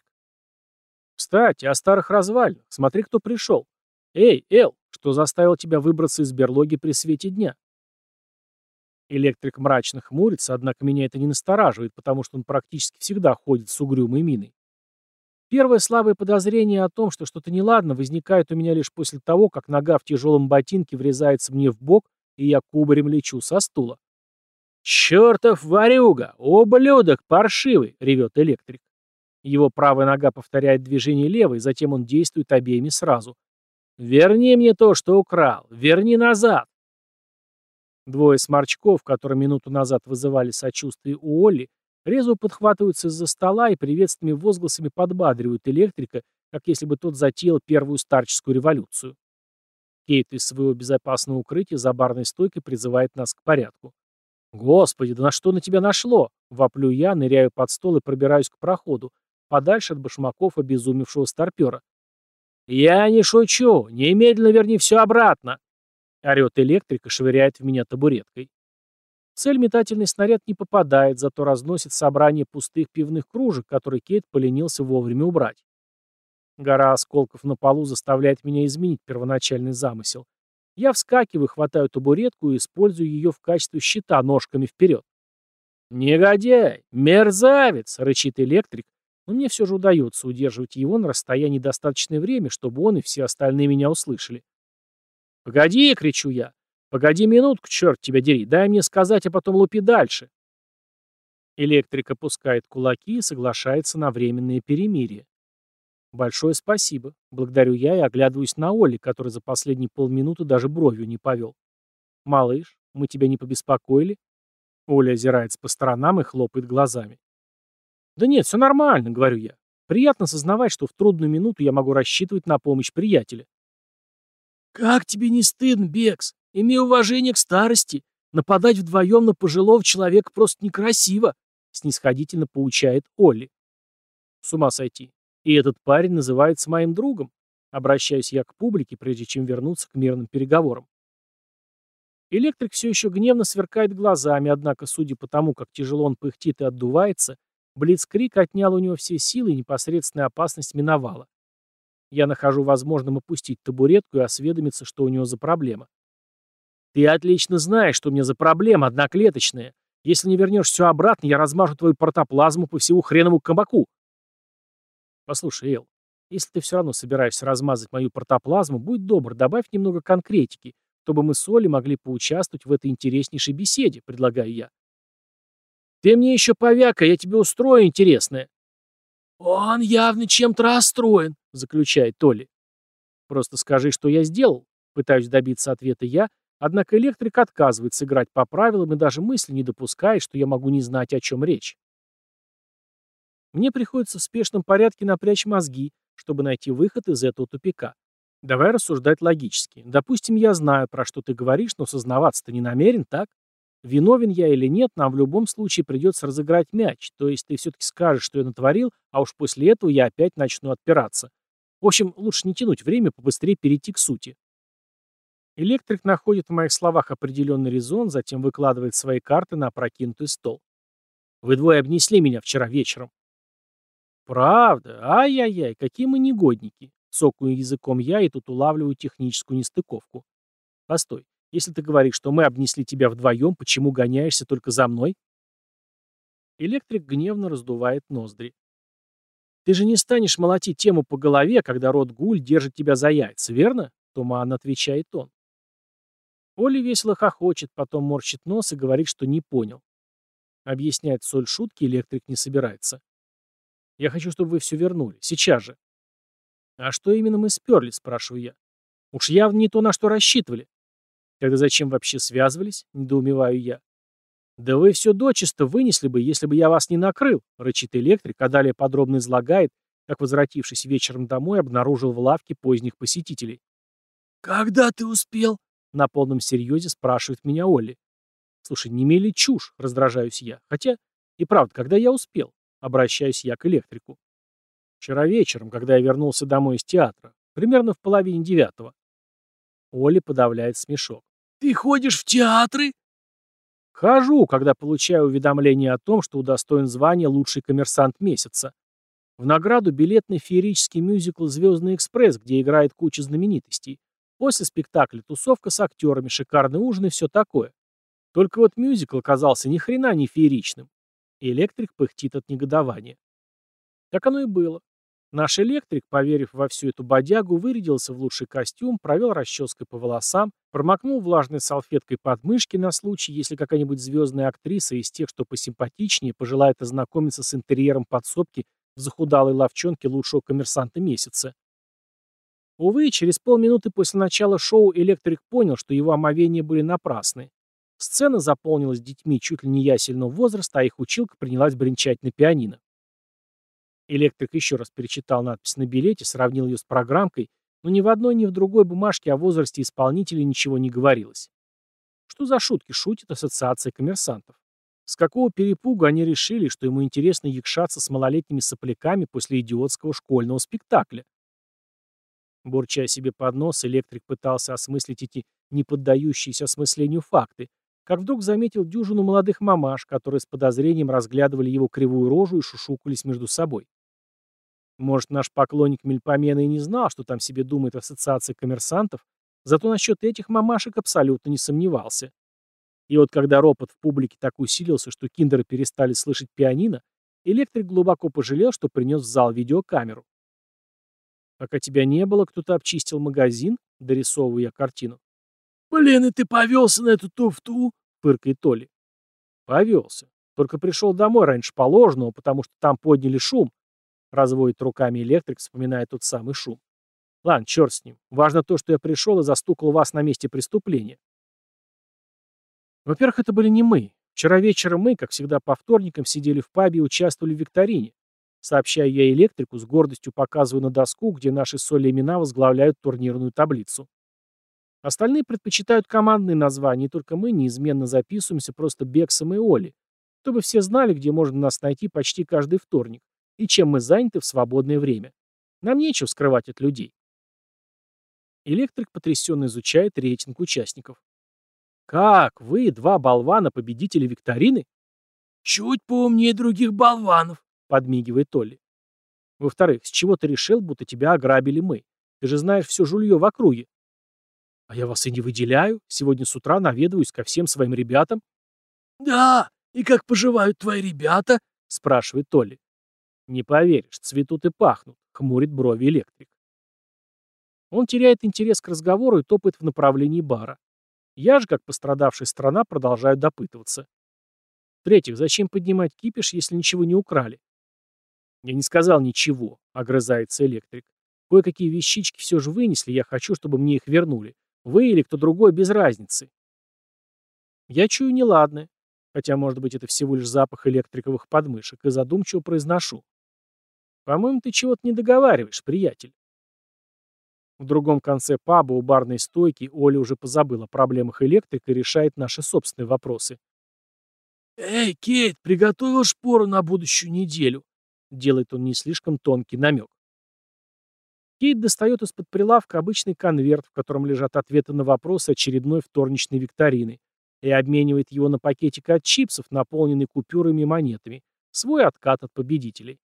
Кстати, о старых развалинах. Смотри, кто пришел. Эй, Эл, что заставил тебя выбраться из берлоги при свете дня? Электрик мрачно хмурится, однако меня это не настораживает, потому что он практически всегда ходит с угрюмой миной. Первое слабое подозрение о том, что что-то неладно, возникает у меня лишь после того, как нога в тяжелом ботинке врезается мне в бок, и я кубарем лечу со стула. «Чертов ворюга! Ублюдок паршивый!» — ревет электрик. Его правая нога повторяет движение левой, затем он действует обеими сразу. «Верни мне то, что украл! Верни назад!» Двое сморчков, которые минуту назад вызывали сочувствие у Олли, резво подхватываются из-за стола и приветственными возгласами подбадривают электрика, как если бы тот затеял первую старческую революцию. Кейт из своего безопасного укрытия за барной стойкой призывает нас к порядку. «Господи, да на что на тебя нашло?» Воплю я, ныряю под стол и пробираюсь к проходу, подальше от башмаков обезумевшего старпера. «Я не шучу! Немедленно верни все обратно!» Орет электрик и швыряет в меня табуреткой. Цель метательный снаряд не попадает, зато разносит собрание пустых пивных кружек, которые Кейт поленился вовремя убрать. Гора осколков на полу заставляет меня изменить первоначальный замысел. Я вскакиваю, хватаю табуретку и использую ее в качестве щита ножками вперед. «Негодяй! Мерзавец!» — рычит электрик, но мне все же удается удерживать его на расстоянии достаточное время, чтобы он и все остальные меня услышали. «Погоди!» — кричу я. «Погоди минутку, черт тебя дери, дай мне сказать, а потом лупи дальше». Электрик опускает кулаки и соглашается на временное перемирие. «Большое спасибо», — благодарю я и оглядываюсь на Олли, который за последние полминуты даже бровью не повел. «Малыш, мы тебя не побеспокоили?» Оля озирается по сторонам и хлопает глазами. «Да нет, все нормально», — говорю я. «Приятно сознавать, что в трудную минуту я могу рассчитывать на помощь приятеля». «Как тебе не стыдно, Бекс? Имей уважение к старости. Нападать вдвоем на пожилого человека просто некрасиво», — снисходительно поучает Олли. «С ума сойти. И этот парень называется моим другом?» Обращаюсь я к публике, прежде чем вернуться к мирным переговорам. Электрик все еще гневно сверкает глазами, однако, судя по тому, как тяжело он пыхтит и отдувается, Блицкрик отнял у него все силы и непосредственная опасность миновала. Я нахожу возможным опустить табуретку и осведомиться, что у него за проблема. «Ты отлично знаешь, что у меня за проблема, одноклеточная. Если не вернешь все обратно, я размажу твою протоплазму по всему хренову кабаку». «Послушай, Эл, если ты все равно собираешься размазать мою протоплазму, будь добр, добавь немного конкретики, чтобы мы с Олей могли поучаствовать в этой интереснейшей беседе», — предлагаю я. «Ты мне еще повяка, я тебе устрою интересное». «Он явно чем-то расстроен», — заключает Толи. «Просто скажи, что я сделал», — пытаюсь добиться ответа я, однако электрик отказывается играть по правилам и даже мысли не допускает, что я могу не знать, о чем речь. Мне приходится в спешном порядке напрячь мозги, чтобы найти выход из этого тупика. Давай рассуждать логически. Допустим, я знаю, про что ты говоришь, но сознаваться-то не намерен, так? Виновен я или нет, нам в любом случае придется разыграть мяч, то есть ты все-таки скажешь, что я натворил, а уж после этого я опять начну отпираться. В общем, лучше не тянуть время, побыстрее перейти к сути. Электрик находит в моих словах определенный резон, затем выкладывает свои карты на опрокинутый стол. Вы двое обнесли меня вчера вечером. Правда? Ай-яй-яй, какие мы негодники. Цокаю языком я и тут улавливаю техническую нестыковку. Постой, если ты говоришь, что мы обнесли тебя вдвоем, почему гоняешься только за мной?» Электрик гневно раздувает ноздри. «Ты же не станешь молотить тему по голове, когда рот гуль держит тебя за яйца, верно?» Туманно отвечает он. Оля весело хохочет, потом морщит нос и говорит, что не понял. Объяснять соль шутки электрик не собирается. «Я хочу, чтобы вы все вернули. Сейчас же». «А что именно мы сперли?» – спрашиваю я. «Уж явно не то, на что рассчитывали». Тогда зачем вообще связывались? Недоумеваю я. Да вы все дочисто вынесли бы, если бы я вас не накрыл, рычит электрик, а далее подробно излагает, как, возвратившись вечером домой, обнаружил в лавке поздних посетителей. «Когда ты успел?» — на полном серьезе спрашивает меня Олли. «Слушай, не мели чушь», — раздражаюсь я. «Хотя, и правда, когда я успел?» — обращаюсь я к электрику. «Вчера вечером, когда я вернулся домой из театра. Примерно в половине девятого». Олли подавляет смешок. «Ты ходишь в театры?» «Хожу, когда получаю уведомление о том, что удостоен звания «Лучший коммерсант месяца». В награду билетный феерический мюзикл «Звездный экспресс», где играет куча знаменитостей. После спектакля тусовка с актерами, шикарный ужин и все такое. Только вот мюзикл оказался ни хрена не фееричным. И электрик пыхтит от негодования. Так оно и было. Наш электрик, поверив во всю эту бодягу, вырядился в лучший костюм, провел расческой по волосам, промокнул влажной салфеткой подмышки на случай, если какая-нибудь звездная актриса из тех, что посимпатичнее, пожелает ознакомиться с интерьером подсобки в захудалой ловчонке лучшего коммерсанта месяца. Увы, через полминуты после начала шоу электрик понял, что его омовения были напрасны. Сцена заполнилась детьми чуть ли не ясельного возраста, а их училка принялась бренчать на пианино. Электрик еще раз перечитал надпись на билете, сравнил ее с программкой, но ни в одной, ни в другой бумажке о возрасте исполнителя ничего не говорилось. Что за шутки шутит Ассоциация коммерсантов? С какого перепугу они решили, что ему интересно якшаться с малолетними сопляками после идиотского школьного спектакля? Бурча себе под нос, электрик пытался осмыслить эти неподдающиеся осмыслению факты, как вдруг заметил дюжину молодых мамаш, которые с подозрением разглядывали его кривую рожу и шушукались между собой. Может, наш поклонник Мельпомена и не знал, что там себе думает ассоциация коммерсантов, зато насчет этих мамашек абсолютно не сомневался. И вот когда ропот в публике так усилился, что киндеры перестали слышать пианино, электрик глубоко пожалел, что принес в зал видеокамеру. Пока тебя не было, кто-то обчистил магазин, дорисовывая картину. «Блин, и ты повелся на эту туфту?» — фыркает Толи. «Повелся. Только пришел домой раньше положенного, потому что там подняли шум». Разводит руками электрик, вспоминая тот самый шум. «Ладно, черт с ним. Важно то, что я пришел и застукал вас на месте преступления». Во-первых, это были не мы. Вчера вечером мы, как всегда по вторникам, сидели в пабе и участвовали в викторине. Сообщаю я электрику, с гордостью показываю на доску, где наши соли имена возглавляют турнирную таблицу. Остальные предпочитают командные названия, и только мы неизменно записываемся просто Бексом и Оли, чтобы все знали, где можно нас найти почти каждый вторник, и чем мы заняты в свободное время. Нам нечего скрывать от людей. Электрик потрясенно изучает рейтинг участников. «Как? Вы, два болвана, победители викторины?» «Чуть поумнее других болванов», — подмигивает Толли. «Во-вторых, с чего ты решил, будто тебя ограбили мы? Ты же знаешь все жулье в округе». «А я вас и не выделяю. Сегодня с утра наведываюсь ко всем своим ребятам». «Да, и как поживают твои ребята?» — спрашивает Толли. «Не поверишь, цветут и пахнут», — хмурит брови электрик. Он теряет интерес к разговору и топает в направлении бара. Я же, как пострадавшая страна, продолжаю допытываться. В-третьих, зачем поднимать кипиш, если ничего не украли? Я не сказал ничего, огрызается электрик. Кое-какие вещички все же вынесли, я хочу, чтобы мне их вернули. Вы или кто другой, без разницы. Я чую неладное, хотя, может быть, это всего лишь запах электриковых подмышек, и задумчиво произношу. По-моему, ты чего-то не договариваешь, приятель. В другом конце паба у барной стойки Оля уже позабыла о проблемах электрика и решает наши собственные вопросы. «Эй, Кейт, приготовил шпору на будущую неделю?» Делает он не слишком тонкий намек. Кейт достает из-под прилавка обычный конверт, в котором лежат ответы на вопросы очередной вторничной викторины, и обменивает его на пакетик от чипсов, наполненный купюрами и монетами. Свой откат от победителей.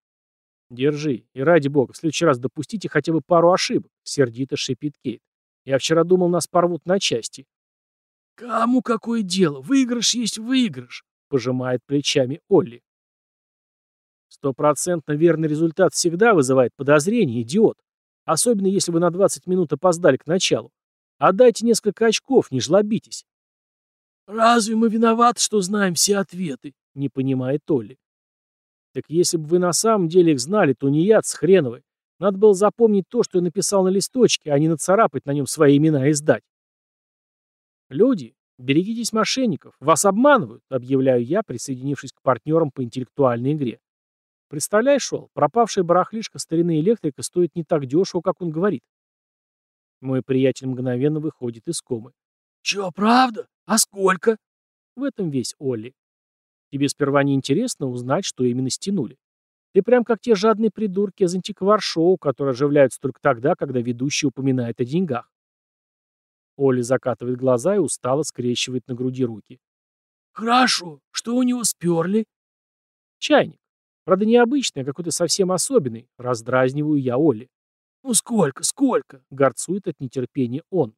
«Держи. И ради бога, в следующий раз допустите хотя бы пару ошибок», — сердито шипит Кейт. «Я вчера думал, нас порвут на части». «Кому какое дело? Выигрыш есть выигрыш», — пожимает плечами Олли. «Стопроцентно верный результат всегда вызывает подозрение, идиот. Особенно, если вы на 20 минут опоздали к началу. Отдайте несколько очков, не жлобитесь». «Разве мы виноваты, что знаем все ответы?» — не понимает Олли. Так если бы вы на самом деле их знали, то не яд с хреновой. Надо было запомнить то, что я написал на листочке, а не нацарапать на нем свои имена и сдать. Люди, берегитесь мошенников. Вас обманывают, объявляю я, присоединившись к партнерам по интеллектуальной игре. Представляешь, Шол, пропавшая барахлишка старины электрика стоит не так дешево, как он говорит. Мой приятель мгновенно выходит из комы. «Чё, правда? А сколько?» В этом весь Олли. Тебе сперва не интересно узнать, что именно стянули. Ты прям как те жадные придурки из антиквар-шоу, которые оживляются только тогда, когда ведущий упоминает о деньгах. Оля закатывает глаза и устало скрещивает на груди руки. «Хорошо. Что у него сперли?» «Чайник. Правда, необычный, а какой-то совсем особенный. Раздразниваю я Оли. «Ну сколько, сколько?» — горцует от нетерпения он.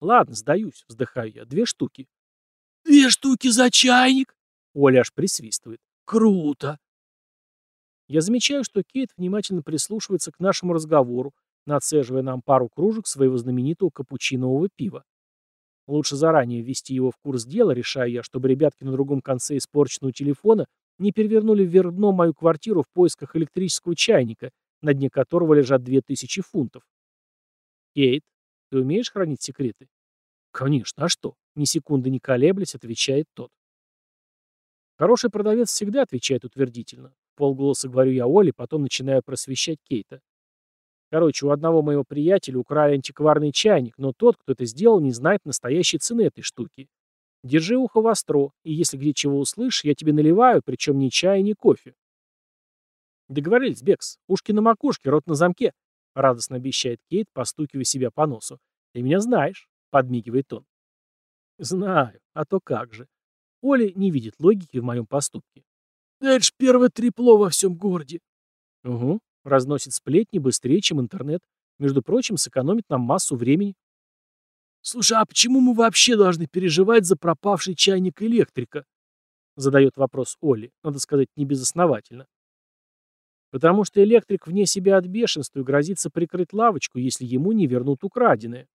«Ладно, сдаюсь», — вздыхаю я. «Две штуки». «Две штуки за чайник?» Оля аж присвистывает. «Круто!» Я замечаю, что Кейт внимательно прислушивается к нашему разговору, нацеживая нам пару кружек своего знаменитого капучинового пива. Лучше заранее ввести его в курс дела, решаю я, чтобы ребятки на другом конце испорченного телефона не перевернули вверх дном мою квартиру в поисках электрического чайника, на дне которого лежат две тысячи фунтов. Кейт, ты умеешь хранить секреты? Конечно, а что? Ни секунды не колеблясь, отвечает тот. Хороший продавец всегда отвечает утвердительно. Полголоса говорю я Оле, потом начинаю просвещать Кейта. Короче, у одного моего приятеля украли антикварный чайник, но тот, кто это сделал, не знает настоящей цены этой штуки. Держи ухо востро, и если где чего услышишь, я тебе наливаю, причем ни чая, ни кофе. Договорились, Бекс. Ушки на макушке, рот на замке, радостно обещает Кейт, постукивая себя по носу. Ты меня знаешь, подмигивает он. Знаю, а то как же. Оля не видит логики в моем поступке. Да это ж первое трепло во всем городе. Угу, разносит сплетни быстрее, чем интернет. Между прочим, сэкономит нам массу времени. Слушай, а почему мы вообще должны переживать за пропавший чайник электрика? Задает вопрос Оли, надо сказать, небезосновательно. Потому что электрик вне себя от бешенства и грозится прикрыть лавочку, если ему не вернут украденное.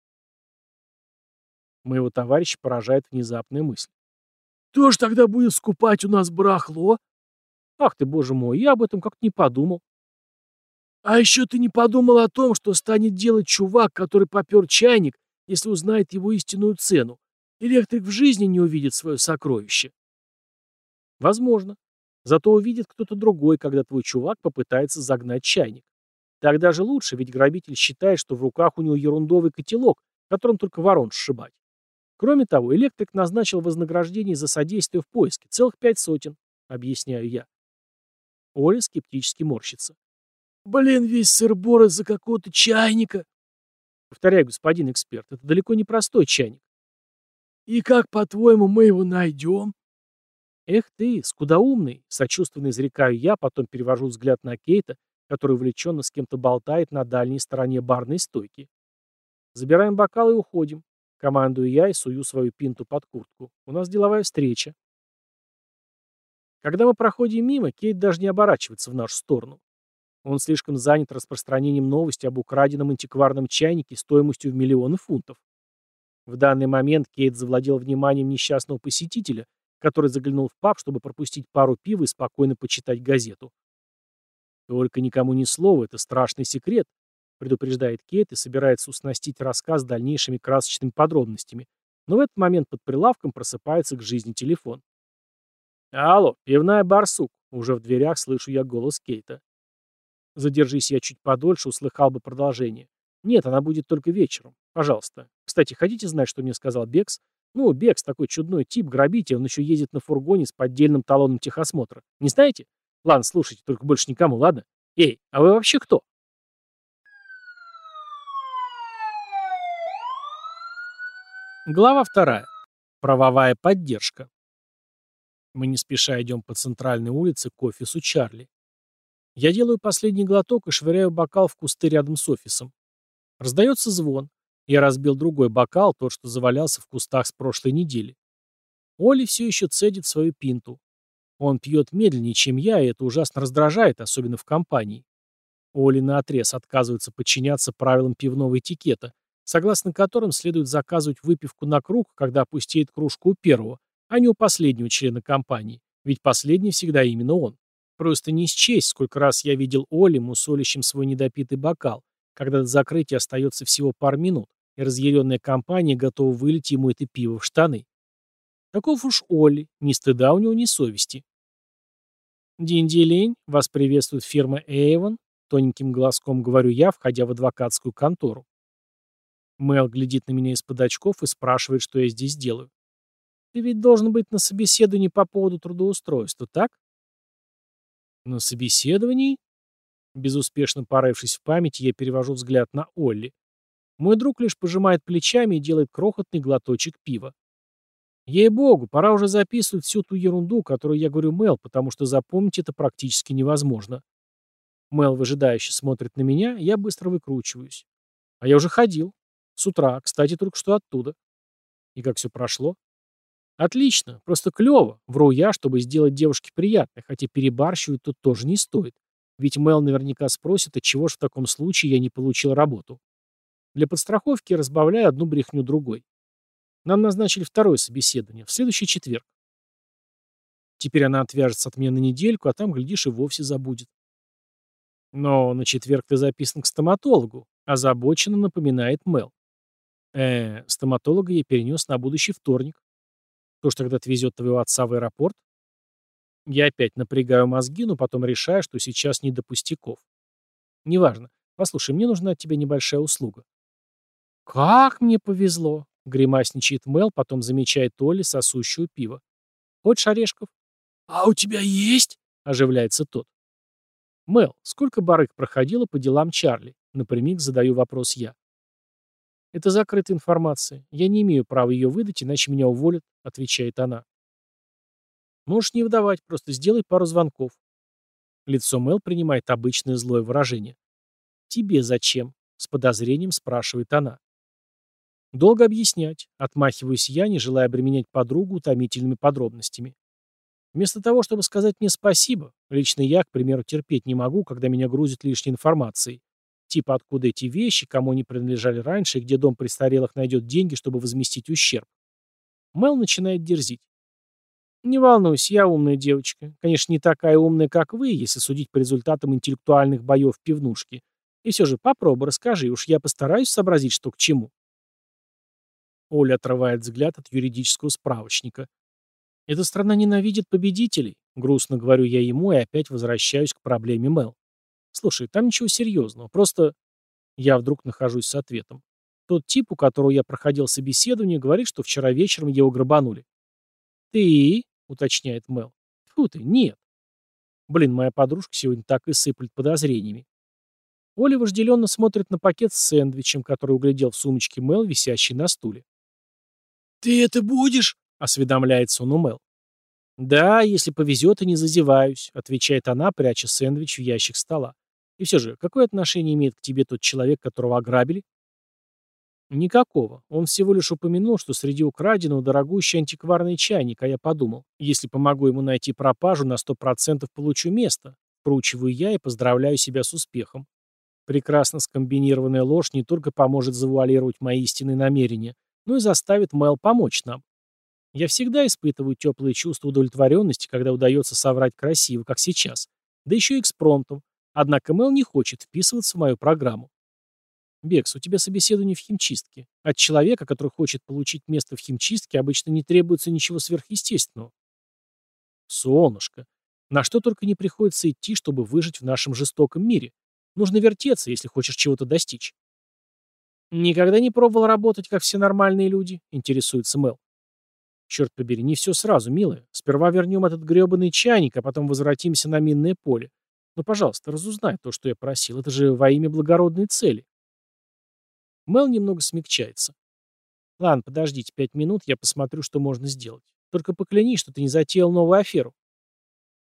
Моего товарища поражает внезапная мысль. Кто ж тогда будет скупать у нас барахло? Ах ты, боже мой, я об этом как-то не подумал. А еще ты не подумал о том, что станет делать чувак, который попер чайник, если узнает его истинную цену. Электрик в жизни не увидит свое сокровище. Возможно. Зато увидит кто-то другой, когда твой чувак попытается загнать чайник. Так даже лучше, ведь грабитель считает, что в руках у него ерундовый котелок, которым только ворон сшибать. Кроме того, электрик назначил вознаграждение за содействие в поиске, целых пять сотен, объясняю я. Оля скептически морщится. Блин, весь сыр-бор из-за какого-то чайника. Повторяю, господин эксперт, это далеко не простой чайник. И как, по-твоему, мы его найдем? Эх ты, скудоумный, сочувственно изрекаю я, потом перевожу взгляд на Кейта, который увлеченно с кем-то болтает на дальней стороне барной стойки. Забираем бокал и уходим. Командую я и сую свою пинту под куртку. У нас деловая встреча. Когда мы проходим мимо, Кейт даже не оборачивается в нашу сторону. Он слишком занят распространением новости об украденном антикварном чайнике стоимостью в миллионы фунтов. В данный момент Кейт завладел вниманием несчастного посетителя, который заглянул в паб, чтобы пропустить пару пива и спокойно почитать газету. Только никому ни слова, это страшный секрет, предупреждает Кейт и собирается уснастить рассказ дальнейшими красочными подробностями. Но в этот момент под прилавком просыпается к жизни телефон. «Алло, пивная барсук!» Уже в дверях слышу я голос Кейта. Задержись я чуть подольше, услыхал бы продолжение. Нет, она будет только вечером. Пожалуйста. Кстати, хотите знать, что мне сказал Бекс? Ну, Бекс такой чудной тип, грабитель, он еще ездит на фургоне с поддельным талоном техосмотра. Не знаете? Ладно, слушайте, только больше никому, ладно? Эй, а вы вообще кто? Глава вторая. Правовая поддержка. Мы не спеша идем по центральной улице к офису Чарли. Я делаю последний глоток и швыряю бокал в кусты рядом с офисом. Раздается звон. Я разбил другой бокал, тот, что завалялся в кустах с прошлой недели. Оли все еще цедит свою пинту. Он пьет медленнее, чем я, и это ужасно раздражает, особенно в компании. Оли наотрез отказывается подчиняться правилам пивного этикета, согласно которым следует заказывать выпивку на круг, когда опустеет кружку у первого, а не у последнего члена компании, ведь последний всегда именно он. Просто не счесть, сколько раз я видел Оли, мусолящим свой недопитый бокал, когда до закрытия остается всего пар минут, и разъяренная компания готова вылить ему это пиво в штаны. Таков уж Олли, ни стыда у него, ни совести. «Динди лень, вас приветствует фирма Эйвон», тоненьким глазком говорю я, входя в адвокатскую контору. Мэл глядит на меня из-под очков и спрашивает, что я здесь делаю. Ты ведь должен быть на собеседовании по поводу трудоустройства, так? На собеседовании? Безуспешно порывшись в памяти, я перевожу взгляд на Олли. Мой друг лишь пожимает плечами и делает крохотный глоточек пива. Ей-богу, пора уже записывать всю ту ерунду, которую я говорю Мел, потому что запомнить это практически невозможно. Мел выжидающе смотрит на меня, я быстро выкручиваюсь. А я уже ходил. С утра, кстати, только что оттуда. И как все прошло? Отлично, просто клево. Вру я, чтобы сделать девушке приятно, хотя перебарщивать тут тоже не стоит. Ведь Мел наверняка спросит, отчего же в таком случае я не получил работу. Для подстраховки разбавляю одну брехню другой. Нам назначили второе собеседование, в следующий четверг. Теперь она отвяжется от меня на недельку, а там, глядишь, и вовсе забудет. Но на четверг ты записан к стоматологу, озабоченно напоминает Мел. Э, стоматолога я перенес на будущий вторник. Кто ж тогда отвезет твоего отца в аэропорт? Я опять напрягаю мозги, но потом решаю, что сейчас не до пустяков. Неважно. Послушай, мне нужна от тебя небольшая услуга. Как мне повезло. Гримасничает Мел, потом замечает Олли, сосущую пиво. Хочешь орешков? «А у тебя есть?» — оживляется тот. Мел, сколько барыг проходило по делам Чарли? Напрямик задаю вопрос я. Это закрытая информация. Я не имею права ее выдать, иначе меня уволят, отвечает она. Можешь не выдавать, просто сделай пару звонков. Лицо Мел принимает обычное злое выражение. «Тебе зачем?» — с подозрением спрашивает она. Долго объяснять, отмахиваюсь я, не желая обременять подругу утомительными подробностями. Вместо того, чтобы сказать мне спасибо, лично я, к примеру, терпеть не могу, когда меня грузят лишней информацией. Типа откуда эти вещи, кому они принадлежали раньше и где дом престарелых найдет деньги, чтобы возместить ущерб. Мел начинает дерзить. Не волнуйся, я умная девочка. Конечно, не такая умная, как вы, если судить по результатам интеллектуальных боев в пивнушке. И все же попробуй, расскажи, уж я постараюсь сообразить, что к чему. Оля отрывает взгляд от юридического справочника. Эта страна ненавидит победителей, грустно говорю я ему и опять возвращаюсь к проблеме Мел. Слушай, там ничего серьезного, просто... Я вдруг нахожусь с ответом. Тот тип, у которого я проходил собеседование, говорит, что вчера вечером его грабанули. «Ты?» — уточняет Мел. Фу ты, нет. Блин, моя подружка сегодня так и сыплет подозрениями. Оля вожделенно смотрит на пакет с сэндвичем, который углядел в сумочке Мел, висящей на стуле. «Ты это будешь?» — осведомляется он у Мел. «Да, если повезет и не зазеваюсь», — отвечает она, пряча сэндвич в ящик стола. «И все же, какое отношение имеет к тебе тот человек, которого ограбили?» «Никакого. Он всего лишь упомянул, что среди украденного дорогущий антикварный чайник, а я подумал, если помогу ему найти пропажу, на сто процентов получу место. Проучиваю я и поздравляю себя с успехом. Прекрасно скомбинированная ложь не только поможет завуалировать мои истинные намерения, но и заставит Мэл помочь нам. Я всегда испытываю теплые чувства удовлетворенности, когда удается соврать красиво, как сейчас. Да еще и экспромтом. Однако Мэл не хочет вписываться в мою программу. Бекс, у тебя собеседование в химчистке. От человека, который хочет получить место в химчистке, обычно не требуется ничего сверхъестественного. Солнышко. На что только не приходится идти, чтобы выжить в нашем жестоком мире. Нужно вертеться, если хочешь чего-то достичь. Никогда не пробовал работать, как все нормальные люди, интересуется Мэл. Черт побери, не все сразу, милая. Сперва вернем этот гребаный чайник, а потом возвратимся на минное поле. Ну, пожалуйста, разузнай то, что я просил. Это же во имя благородной цели. Мел немного смягчается. Ладно, подождите пять минут, я посмотрю, что можно сделать. Только поклянись, что ты не затеял новую аферу.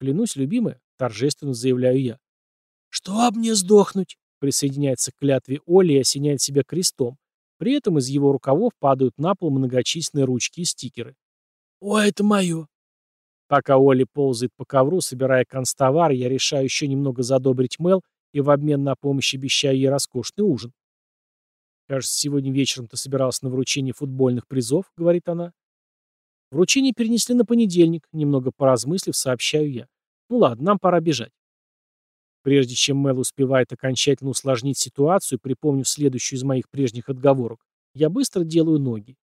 Клянусь, любимая, торжественно заявляю я. Что об мне сдохнуть? Присоединяется к клятве Оли и осеняет себя крестом. При этом из его рукавов падают на пол многочисленные ручки и стикеры. «О, это мое!» Пока Оли ползает по ковру, собирая констовар, я решаю еще немного задобрить Мел и в обмен на помощь обещаю ей роскошный ужин. «Кажется, сегодня вечером ты собирался на вручение футбольных призов», — говорит она. «Вручение перенесли на понедельник», — немного поразмыслив, сообщаю я. «Ну ладно, нам пора бежать». Прежде чем Мел успевает окончательно усложнить ситуацию, припомнив следующую из моих прежних отговорок, я быстро делаю ноги.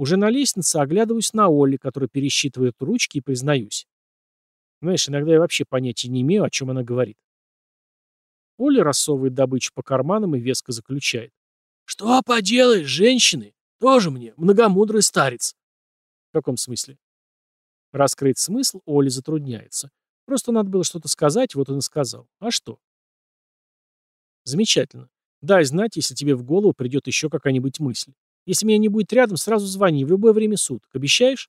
Уже на лестнице оглядываюсь на Олли, который пересчитывает ручки и признаюсь. Знаешь, иногда я вообще понятия не имею, о чем она говорит. Олли рассовывает добычу по карманам и веско заключает. «Что поделаешь, женщины? Тоже мне, многомудрый старец». «В каком смысле?» Раскрыть смысл Оли затрудняется. Просто надо было что-то сказать, вот он и сказал. А что? Замечательно. Дай знать, если тебе в голову придет еще какая-нибудь мысль. Если меня не будет рядом, сразу звони, в любое время суток. Обещаешь?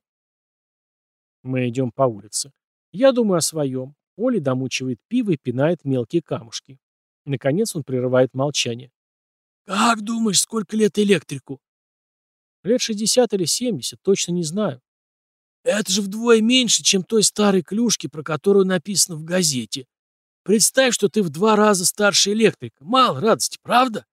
Мы идем по улице. Я думаю о своем. Оля домучивает пиво и пинает мелкие камушки. Наконец он прерывает молчание. «Как думаешь, сколько лет электрику?» «Лет шестьдесят или семьдесят, точно не знаю». «Это же вдвое меньше, чем той старой клюшки, про которую написано в газете. Представь, что ты в два раза старше электрика. Мало радости, правда?»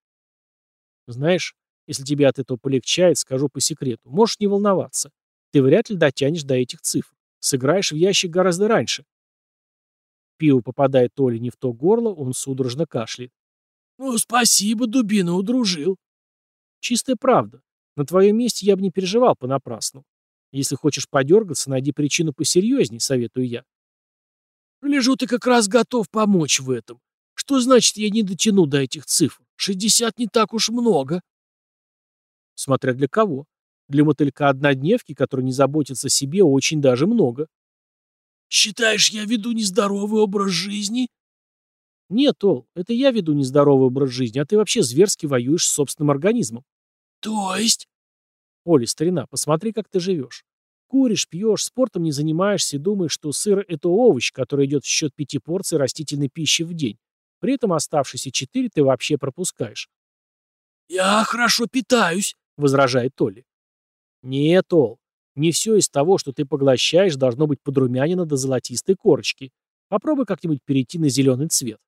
«Знаешь, если тебе от этого полегчает, скажу по секрету. Можешь не волноваться. Ты вряд ли дотянешь до этих цифр. Сыграешь в ящик гораздо раньше». Пиво попадает Оле не в то горло, он судорожно кашляет. «Ну, спасибо, дубина, удружил». «Чистая правда. На твоем месте я бы не переживал понапрасну. Если хочешь подергаться, найди причину посерьезней, советую я». «Гляжу, ты как раз готов помочь в этом. Что значит, я не дотяну до этих цифр? Шестьдесят не так уж много». Смотря для кого. Для мотылька-однодневки, который не заботится о себе, очень даже много. «Считаешь, я веду нездоровый образ жизни?» «Нет, Ол, это я веду нездоровый образ жизни, а ты вообще зверски воюешь с собственным организмом». «То есть?» «Оля, старина, посмотри, как ты живешь. Куришь, пьешь, спортом не занимаешься и думаешь, что сыр – это овощ, который идет в счет пяти порций растительной пищи в день. При этом оставшиеся четыре ты вообще пропускаешь. «Я хорошо питаюсь», — возражает Толли. «Нет, Ол, не все из того, что ты поглощаешь, должно быть подрумянено до золотистой корочки. Попробуй как-нибудь перейти на зеленый цвет».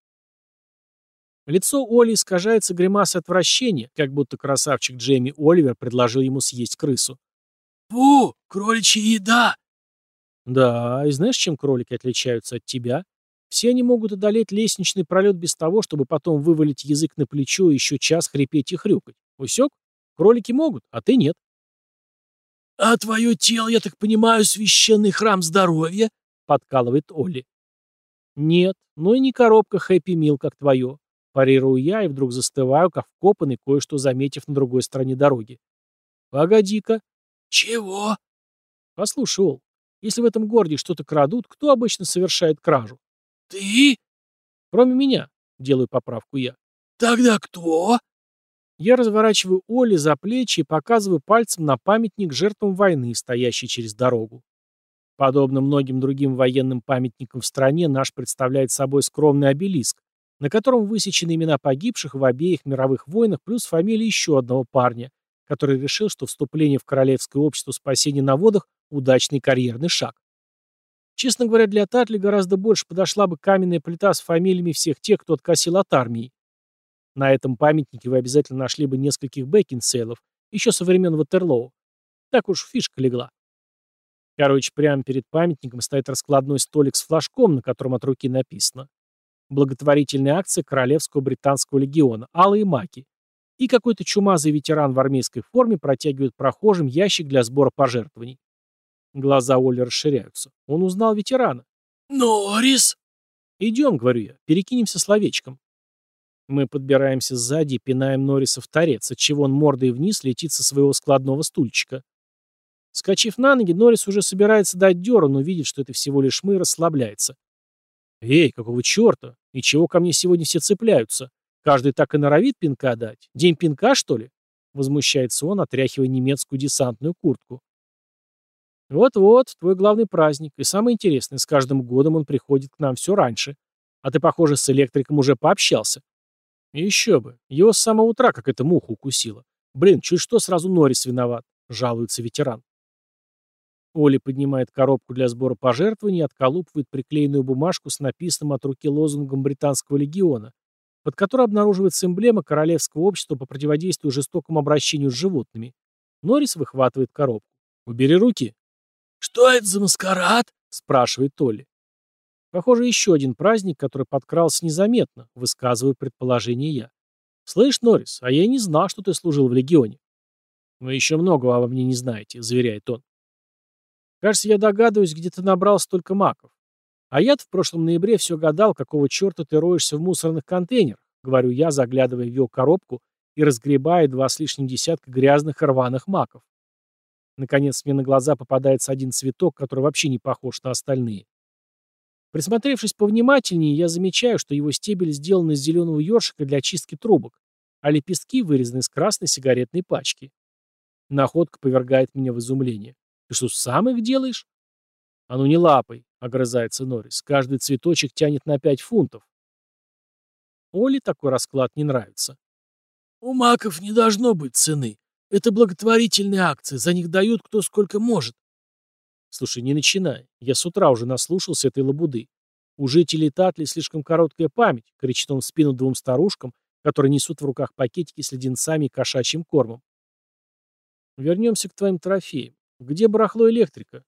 Лицо Оли искажается гримасой отвращения, как будто красавчик Джейми Оливер предложил ему съесть крысу. «Фу, кроличья еда!» «Да, и знаешь, чем кролики отличаются от тебя? Все они могут одолеть лестничный пролет без того, чтобы потом вывалить язык на плечо и еще час хрипеть и хрюкать. Усек? Кролики могут, а ты нет». «А твое тело, я так понимаю, священный храм здоровья?» — подкалывает Олли. «Нет, ну и не коробка Хэппи Мил, как твое. Парирую я и вдруг застываю, как вкопанный, кое-что заметив на другой стороне дороги. «Погоди-ка». «Чего?» «Послушай, Ол, если в этом городе что-то крадут, кто обычно совершает кражу?» «Ты?» «Кроме меня», — делаю поправку я. «Тогда кто?» Я разворачиваю Оли за плечи и показываю пальцем на памятник жертвам войны, стоящий через дорогу. Подобно многим другим военным памятникам в стране, наш представляет собой скромный обелиск, на котором высечены имена погибших в обеих мировых войнах плюс фамилия еще одного парня, который решил, что вступление в Королевское общество спасения на водах – удачный карьерный шаг. Честно говоря, для Татли гораздо больше подошла бы каменная плита с фамилиями всех тех, кто откосил от армии. На этом памятнике вы обязательно нашли бы нескольких Бекинсейлов, еще со времен Ватерлоу. Так уж фишка легла. Короче, прямо перед памятником стоит раскладной столик с флажком, на котором от руки написано благотворительная акция Королевского британского легиона, алые маки. И какой-то чумазый ветеран в армейской форме протягивает прохожим ящик для сбора пожертвований. Глаза Олли расширяются. Он узнал ветерана. «Норрис!» «Идем», — говорю я, — «перекинемся словечком». Мы подбираемся сзади и пинаем Норриса в торец, отчего он мордой вниз летит со своего складного стульчика. Скочив на ноги, Норрис уже собирается дать дёру, но видит, что это всего лишь мы, расслабляется. «Эй, какого черта? И чего ко мне сегодня все цепляются? Каждый так и норовит пинка дать? День пинка, что ли?» Возмущается он, отряхивая немецкую десантную куртку. «Вот-вот, твой главный праздник. И самое интересное, с каждым годом он приходит к нам все раньше. А ты, похоже, с электриком уже пообщался». «Еще бы. Его с самого утра как эта муха укусила. Блин, чуть что сразу Норрис виноват», — жалуется ветеран. Оля поднимает коробку для сбора пожертвований и отколупывает приклеенную бумажку с написанным от руки лозунгом Британского легиона, под которой обнаруживается эмблема Королевского общества по противодействию жестокому обращению с животными. Норрис выхватывает коробку. «Убери руки!» «Что это за маскарад?» — спрашивает Толли. Похоже, еще один праздник, который подкрался незаметно, высказываю предположение я. «Слышь, Норрис, а я не знал, что ты служил в легионе». «Вы еще многого обо мне не знаете», — заверяет он. Кажется, я догадываюсь, где ты набрал столько маков. А я в прошлом ноябре все гадал, какого черта ты роешься в мусорных контейнерах, говорю я, заглядывая в ее коробку и разгребая два с лишним десятка грязных рваных маков. Наконец мне на глаза попадается один цветок, который вообще не похож на остальные. Присмотревшись повнимательнее, я замечаю, что его стебель сделан из зеленого ёршика для очистки трубок, а лепестки вырезаны из красной сигаретной пачки. Находка повергает меня в изумление. Ты что, сам их делаешь? А ну не лапой, огрызается Норрис. Каждый цветочек тянет на пять фунтов. Оле такой расклад не нравится. У маков не должно быть цены. Это благотворительные акции, за них дают кто сколько может. Слушай, не начинай. Я с утра уже наслушался этой лабуды. У жителей Татли слишком короткая память, кричит он в спину двум старушкам, которые несут в руках пакетики с леденцами и кошачьим кормом. Вернемся к твоим трофеям. Где барахло электрика?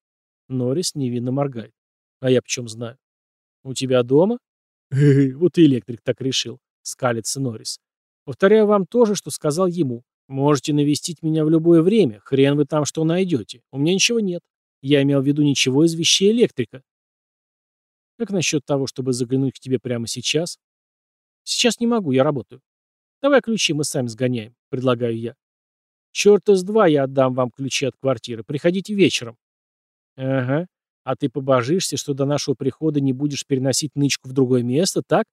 Норрис невинно моргает. А я почем знаю? У тебя дома? Вот и электрик так решил, скалится Норрис. Повторяю вам то же, что сказал ему. Можете навестить меня в любое время, хрен вы там что найдете. У меня ничего нет. Я имел в виду ничего из вещей электрика. Как насчет того, чтобы заглянуть к тебе прямо сейчас? Сейчас не могу, я работаю. Давай ключи мы сами сгоняем, предлагаю я. Черта с два я отдам вам ключи от квартиры. Приходите вечером. Ага. А ты побожишься, что до нашего прихода не будешь переносить нычку в другое место, так?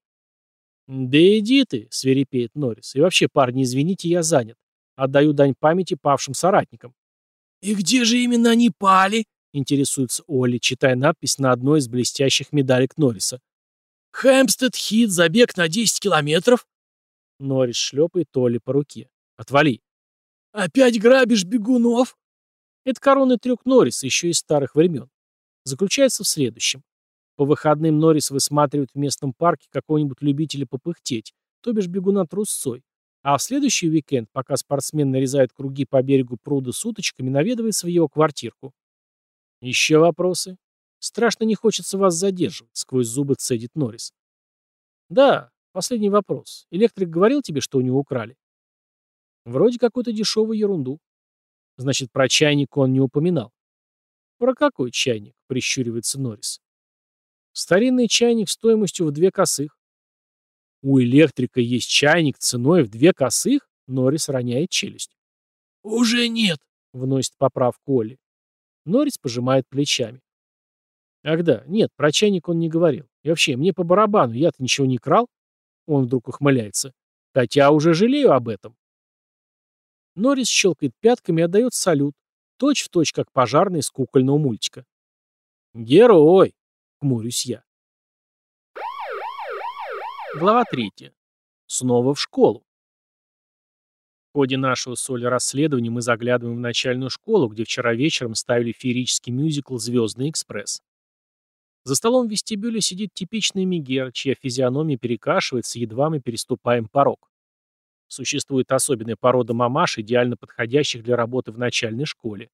Да иди ты, свирепеет Норрис. И вообще, парни, извините, я занят. Отдаю дань памяти павшим соратникам. И где же именно они пали? Интересуется Олли, читая надпись на одной из блестящих медалек Норриса. Хэмпстед Хит, забег на 10 километров? Норрис шлепает Олли по руке. Отвали. Опять грабишь бегунов? Это коронный трюк Норриса, еще из старых времен. Заключается в следующем. По выходным Норрис высматривает в местном парке какого-нибудь любителя попыхтеть, то бишь бегуна трусцой. А в следующий уикенд, пока спортсмен нарезает круги по берегу пруда с уточками, наведывается в его квартирку. Еще вопросы? Страшно не хочется вас задерживать, сквозь зубы цедит Норрис. Да, последний вопрос. Электрик говорил тебе, что у него украли? Вроде какую-то дешевую ерунду. Значит, про чайник он не упоминал. Про какой чайник? Прищуривается Норрис. Старинный чайник стоимостью в две косых. У электрика есть чайник ценой в две косых? Норрис роняет челюсть. «Уже нет», — вносит поправку Олли. Норрис пожимает плечами. Ах да, нет, про чайник он не говорил. И вообще, мне по барабану, я-то ничего не крал. Он вдруг ухмыляется. Хотя уже жалею об этом. Норрис щелкает пятками и отдает салют. Точь в точь, как пожарный из кукольного мультика. Герой! Хмурюсь я. Глава третья. Снова в школу. В ходе нашего с Олей расследования мы заглядываем в начальную школу, где вчера вечером ставили феерический мюзикл «Звездный экспресс». За столом в вестибюле сидит типичный Мегер, чья физиономия перекашивается, едва мы переступаем порог. Существует особенная порода мамаш, идеально подходящих для работы в начальной школе.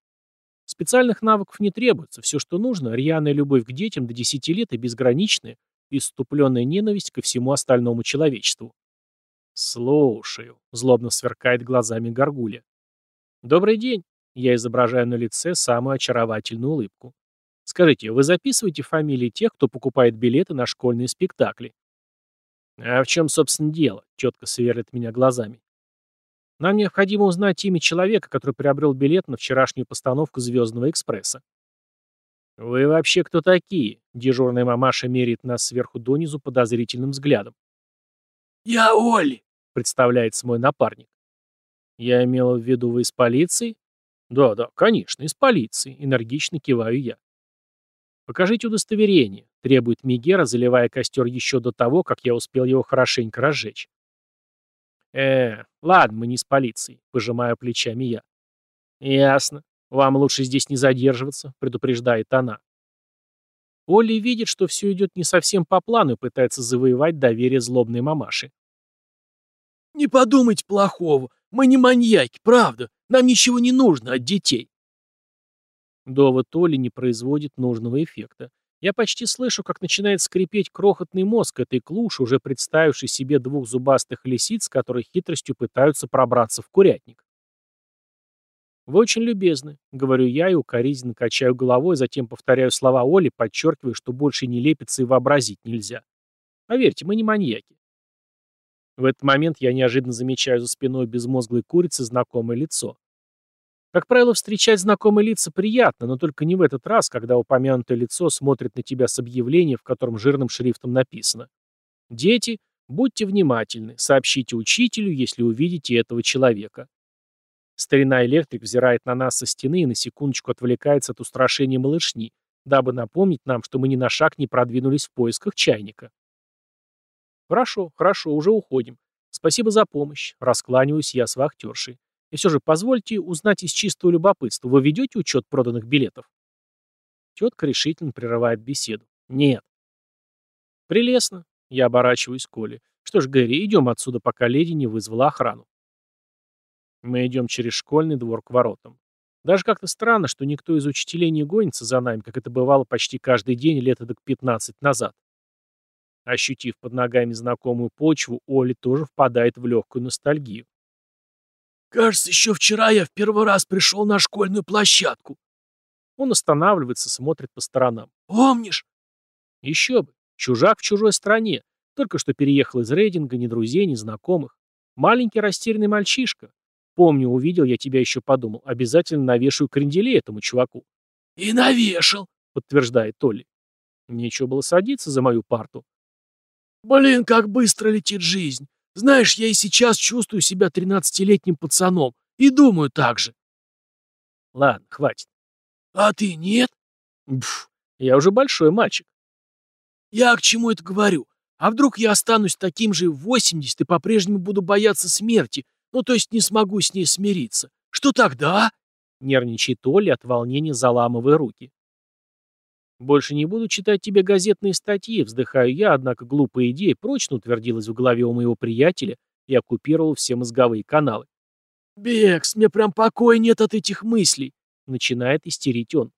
Специальных навыков не требуется, все, что нужно, рьяная любовь к детям до 10 лет и безграничная, иступленная ненависть ко всему остальному человечеству. «Слушаю», — злобно сверкает глазами горгулья. «Добрый день», — я изображаю на лице самую очаровательную улыбку. «Скажите, вы записываете фамилии тех, кто покупает билеты на школьные спектакли?» «А в чем, собственно, дело?» — четко сверлит меня глазами. «Нам необходимо узнать имя человека, который приобрел билет на вчерашнюю постановку «Звездного экспресса». «Вы вообще кто такие?» — дежурная мамаша меряет нас сверху донизу подозрительным взглядом. «Я Олли», представляется мой напарник. Я имел в виду, вы из полиции? Да, да, конечно, из полиции, энергично киваю я. Покажите удостоверение, требует Мигера, заливая костер еще до того, как я успел его хорошенько разжечь. Э, ладно, мы не из полиции, пожимаю плечами я. Ясно. Вам лучше здесь не задерживаться, предупреждает она. Олли видит, что все идет не совсем по плану и пытается завоевать доверие злобной мамаши. «Не подумайте плохого. Мы не маньяки, правда. Нам ничего не нужно от детей». Довод Толи не производит нужного эффекта. Я почти слышу, как начинает скрипеть крохотный мозг этой клуши, уже представившей себе двух зубастых лисиц, которые хитростью пытаются пробраться в курятник. «Вы очень любезны», — говорю я и укоризненно качаю головой, затем повторяю слова Оли, подчеркивая, что больше не лепится и вообразить нельзя. Поверьте, мы не маньяки. В этот момент я неожиданно замечаю за спиной безмозглой курицы знакомое лицо. Как правило, встречать знакомые лица приятно, но только не в этот раз, когда упомянутое лицо смотрит на тебя с объявлением, в котором жирным шрифтом написано. «Дети, будьте внимательны, сообщите учителю, если увидите этого человека». Старина электрик взирает на нас со стены и на секундочку отвлекается от устрашения малышни, дабы напомнить нам, что мы ни на шаг не продвинулись в поисках чайника. Хорошо, хорошо, уже уходим. Спасибо за помощь. Раскланиваюсь я с вахтершей. И все же позвольте узнать из чистого любопытства, вы ведете учет проданных билетов? Тетка решительно прерывает беседу. Нет. Прелестно. Я оборачиваюсь к Коле. Что ж, Гэри, идем отсюда, пока леди не вызвала охрану. Мы идем через школьный двор к воротам. Даже как-то странно, что никто из учителей не гонится за нами, как это бывало почти каждый день лет эдак 15 назад. Ощутив под ногами знакомую почву, Оли тоже впадает в легкую ностальгию. «Кажется, еще вчера я в первый раз пришел на школьную площадку». Он останавливается, смотрит по сторонам. «Помнишь?» «Еще бы. Чужак в чужой стране. Только что переехал из Рейдинга, ни друзей, ни знакомых. Маленький растерянный мальчишка. Помню, увидел я тебя еще подумал. Обязательно навешаю кренделей этому чуваку. И навешал, подтверждает Толли. Нечего было садиться за мою парту. Блин, как быстро летит жизнь. Знаешь, я и сейчас чувствую себя тринадцатилетним пацаном. И думаю так же. Ладно, хватит. А ты нет? Пф, я уже большой мальчик. Я к чему это говорю? А вдруг я останусь таким же в 80 и по-прежнему буду бояться смерти, ну то есть не смогу с ней смириться? Что тогда? Нервничает Оля от волнения, заламывая руки. Больше не буду читать тебе газетные статьи, вздыхаю я, однако глупая идея прочно утвердилась в голове у моего приятеля и оккупировала все мозговые каналы. «Бекс, мне прям покоя нет от этих мыслей», — начинает истерить он.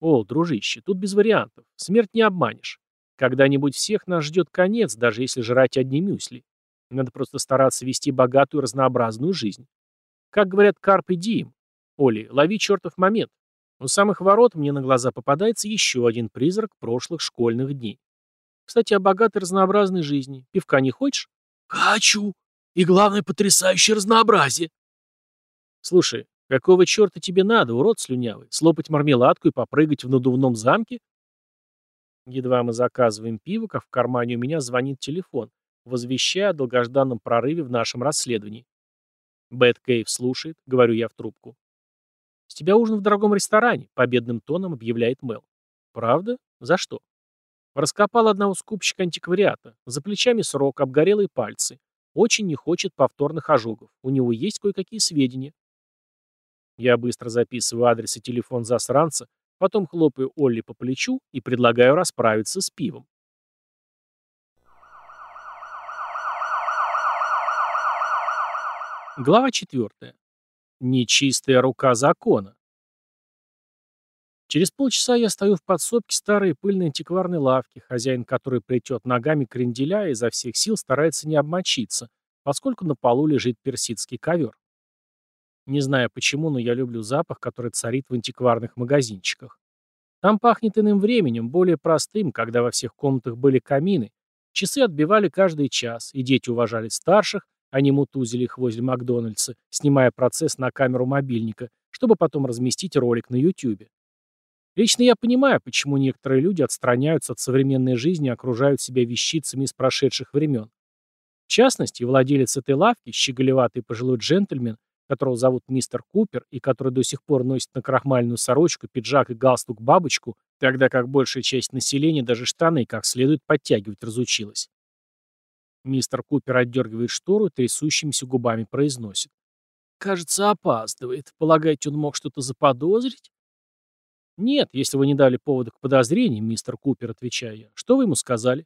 «О, дружище, тут без вариантов. Смерть не обманешь. Когда-нибудь всех нас ждет конец, даже если жрать одни мюсли. Надо просто стараться вести богатую разнообразную жизнь. Как говорят Карп и Дим. Оли, лови чертов момент. У самых ворот мне на глаза попадается еще один призрак прошлых школьных дней. Кстати, о богатой разнообразной жизни. Пивка не хочешь? Хочу. И главное, потрясающее разнообразие. Слушай, какого черта тебе надо, урод слюнявый? Слопать мармеладку и попрыгать в надувном замке? Едва мы заказываем пиво, как в кармане у меня звонит телефон, возвещая о долгожданном прорыве в нашем расследовании. Бэт Кейв слушает, говорю я в трубку. «С тебя ужин в дорогом ресторане», — победным тоном объявляет Мел. «Правда? За что?» Раскопал одного скупщика антиквариата. За плечами срок, обгорелые пальцы. Очень не хочет повторных ожогов. У него есть кое-какие сведения. Я быстро записываю адрес и телефон засранца, потом хлопаю Олли по плечу и предлагаю расправиться с пивом. Глава четвертая. Нечистая рука закона. Через полчаса я стою в подсобке старой пыльной антикварной лавки, хозяин которой плетет ногами кренделя и изо всех сил старается не обмочиться, поскольку на полу лежит персидский ковер. Не знаю почему, но я люблю запах, который царит в антикварных магазинчиках. Там пахнет иным временем, более простым, когда во всех комнатах были камины, часы отбивали каждый час, и дети уважали старших, они мутузили их возле Макдональдса, снимая процесс на камеру мобильника, чтобы потом разместить ролик на Ютубе. Лично я понимаю, почему некоторые люди отстраняются от современной жизни и окружают себя вещицами из прошедших времен. В частности, владелец этой лавки, щеголеватый пожилой джентльмен, которого зовут мистер Купер и который до сих пор носит на крахмальную сорочку, пиджак и галстук бабочку, тогда как большая часть населения даже штаны как следует подтягивать разучилась. Мистер Купер отдергивает штору и трясущимися губами произносит. «Кажется, опаздывает. Полагаете, он мог что-то заподозрить?» «Нет, если вы не дали повода к подозрениям, мистер Купер», отвечаю я. «Что вы ему сказали?»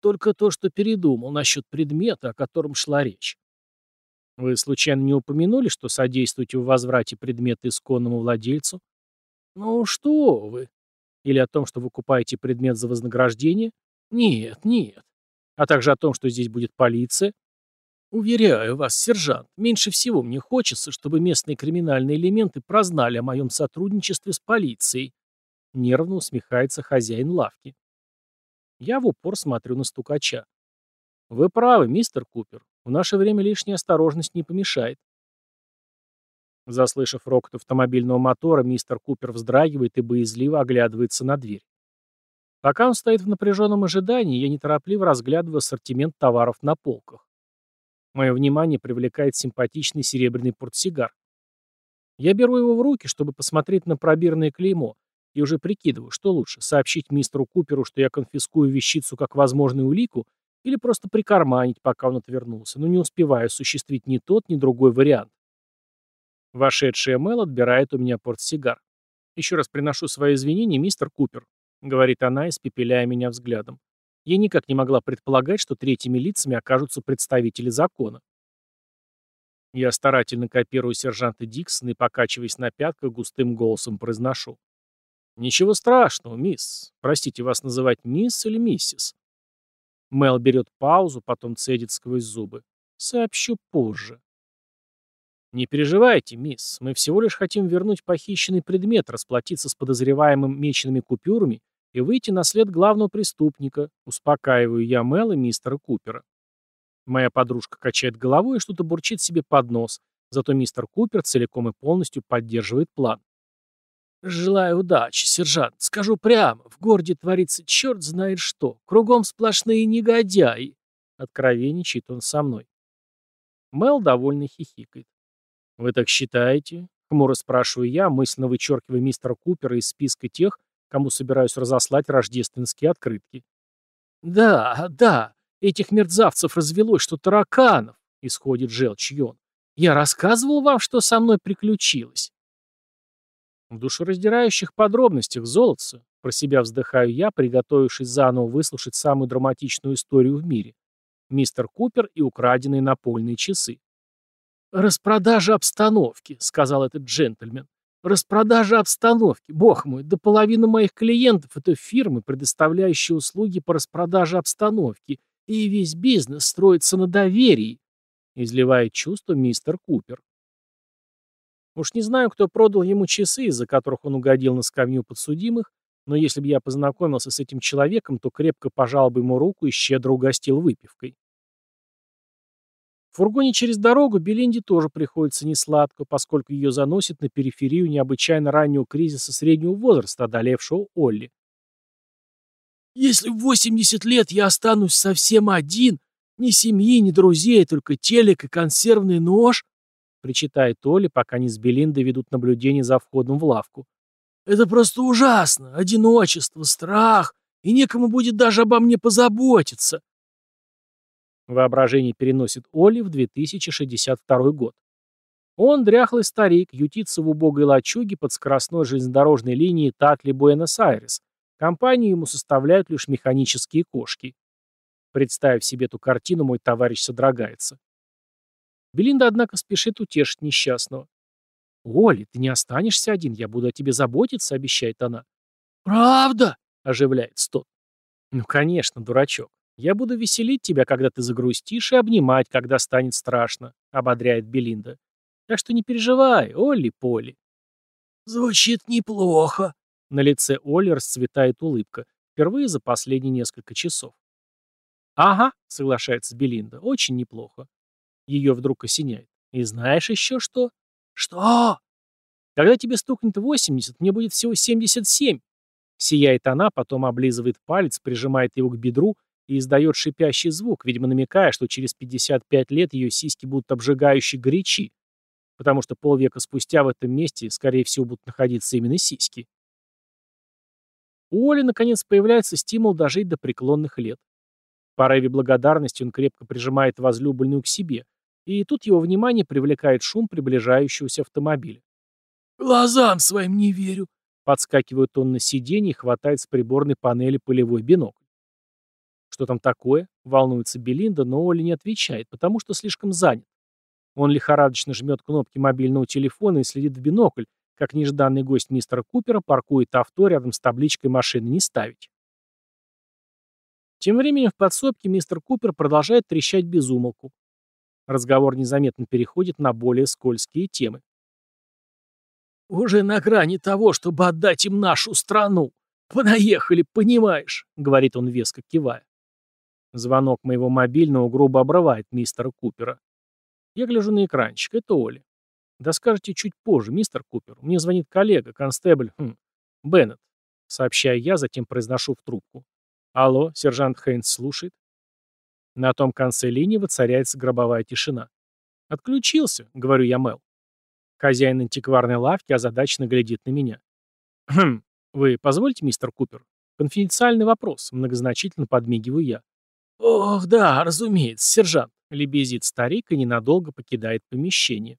«Только то, что передумал насчет предмета, о котором шла речь». «Вы случайно не упомянули, что содействуете в возврате предмета исконному владельцу?» «Ну что вы?» «Или о том, что вы купаете предмет за вознаграждение?» «Нет, нет а также о том, что здесь будет полиция. Уверяю вас, сержант, меньше всего мне хочется, чтобы местные криминальные элементы прознали о моем сотрудничестве с полицией. Нервно усмехается хозяин лавки. Я в упор смотрю на стукача. Вы правы, мистер Купер. В наше время лишняя осторожность не помешает. Заслышав рокот автомобильного мотора, мистер Купер вздрагивает и боязливо оглядывается на дверь. Пока он стоит в напряженном ожидании, я неторопливо разглядываю ассортимент товаров на полках. Мое внимание привлекает симпатичный серебряный портсигар. Я беру его в руки, чтобы посмотреть на пробирное клеймо, и уже прикидываю, что лучше, сообщить мистеру Куперу, что я конфискую вещицу как возможную улику, или просто прикарманить, пока он отвернулся, но не успеваю осуществить ни тот, ни другой вариант. Вошедший Мэл отбирает у меня портсигар. Еще раз приношу свои извинения, мистер Купер. — говорит она, испепеляя меня взглядом. Я никак не могла предполагать, что третьими лицами окажутся представители закона. Я старательно копирую сержанта Диксона и, покачиваясь на пятках, густым голосом произношу. «Ничего страшного, мисс. Простите, вас называть мисс или миссис?» Мел берет паузу, потом цедит сквозь зубы. «Сообщу позже». «Не переживайте, мисс, мы всего лишь хотим вернуть похищенный предмет, расплатиться с подозреваемым меченными купюрами и выйти на след главного преступника», успокаиваю я Мэл и мистера Купера. Моя подружка качает головой и что-то бурчит себе под нос, зато мистер Купер целиком и полностью поддерживает план. «Желаю удачи, сержант. Скажу прямо, в городе творится черт знает что. Кругом сплошные негодяи». Откровенничает он со мной. Мел довольно хихикает. «Вы так считаете?» — хмуро спрашиваю я, мысленно вычеркивая мистера Купера из списка тех, кому собираюсь разослать рождественские открытки. «Да, да, этих мерзавцев развелось, что тараканов!» — исходит желчь Йон. «Я рассказывал вам, что со мной приключилось?» В душераздирающих подробностях золотца, про себя вздыхаю я, приготовившись заново выслушать самую драматичную историю в мире. Мистер Купер и украденные напольные часы. «Распродажа обстановки», — сказал этот джентльмен. «Распродажа обстановки. Бог мой, до половины моих клиентов — это фирмы, предоставляющие услуги по распродаже обстановки, и весь бизнес строится на доверии», — изливает чувство мистер Купер. Уж не знаю, кто продал ему часы, из-за которых он угодил на скамью подсудимых, но если бы я познакомился с этим человеком, то крепко пожал бы ему руку и щедро угостил выпивкой. В фургоне через дорогу Белинде тоже приходится несладко, поскольку ее заносит на периферию необычайно раннего кризиса среднего возраста, одолевшего Олли. «Если в 80 лет я останусь совсем один, ни семьи, ни друзей, только телек и консервный нож», причитает Оля, пока они с Белиндой ведут наблюдение за входом в лавку. «Это просто ужасно! Одиночество, страх, и некому будет даже обо мне позаботиться!» Воображение переносит Оли в 2062 год. Он, дряхлый старик, ютится в убогой лачуге под скоростной железнодорожной линией Татли-Буэнос-Айрес. Компанию ему составляют лишь механические кошки. Представив себе эту картину, мой товарищ содрогается. Белинда, однако, спешит утешить несчастного. «Оли, ты не останешься один, я буду о тебе заботиться», — обещает она. «Правда?» — оживляется тот. «Ну, конечно, дурачок. Я буду веселить тебя, когда ты загрустишь, и обнимать, когда станет страшно», — ободряет Белинда. «Так что не переживай, Олли-Поли». «Звучит неплохо», — на лице Олли расцветает улыбка, впервые за последние несколько часов. «Ага», — соглашается Белинда, — «очень неплохо. Ее вдруг осеняет. И знаешь еще что? Что? Когда тебе стукнет 80, мне будет всего 77. Сияет она, потом облизывает палец, прижимает его к бедру и издает шипящий звук, видимо намекая, что через 55 лет ее сиськи будут обжигающе горячи, потому что полвека спустя в этом месте, скорее всего, будут находиться именно сиськи. У Оли, наконец, появляется стимул дожить до преклонных лет. В порыве благодарности он крепко прижимает возлюбленную к себе, и тут его внимание привлекает шум приближающегося автомобиля. «Глазам своим не верю!» Подскакивает он на сиденье и хватает с приборной панели полевой бинокль. «Что там такое?» — волнуется Белинда, но Оля не отвечает, потому что слишком занят. Он лихорадочно жмет кнопки мобильного телефона и следит в бинокль, как нежданный гость мистера Купера паркует авто рядом с табличкой «Машины не ставить». Тем временем в подсобке мистер Купер продолжает трещать без умолку. Разговор незаметно переходит на более скользкие темы. «Уже на грани того, чтобы отдать им нашу страну. Понаехали, понимаешь», — говорит он веско кивая. Звонок моего мобильного грубо обрывает мистера Купера. Я гляжу на экранчик. Это Оля. Да скажите чуть позже, мистер Купер. Мне звонит коллега, констебль, хм, Беннет. Сообщаю я, затем произношу в трубку. Алло, сержант Хейнс слушает. На том конце линии воцаряется гробовая тишина. «Отключился», — говорю я Мел. Хозяин антикварной лавки озадаченно глядит на меня. «Хм, вы позвольте, мистер Купер? Конфиденциальный вопрос», — многозначительно подмигиваю я. «Ох, да, разумеется, сержант», — лебезит старик и ненадолго покидает помещение.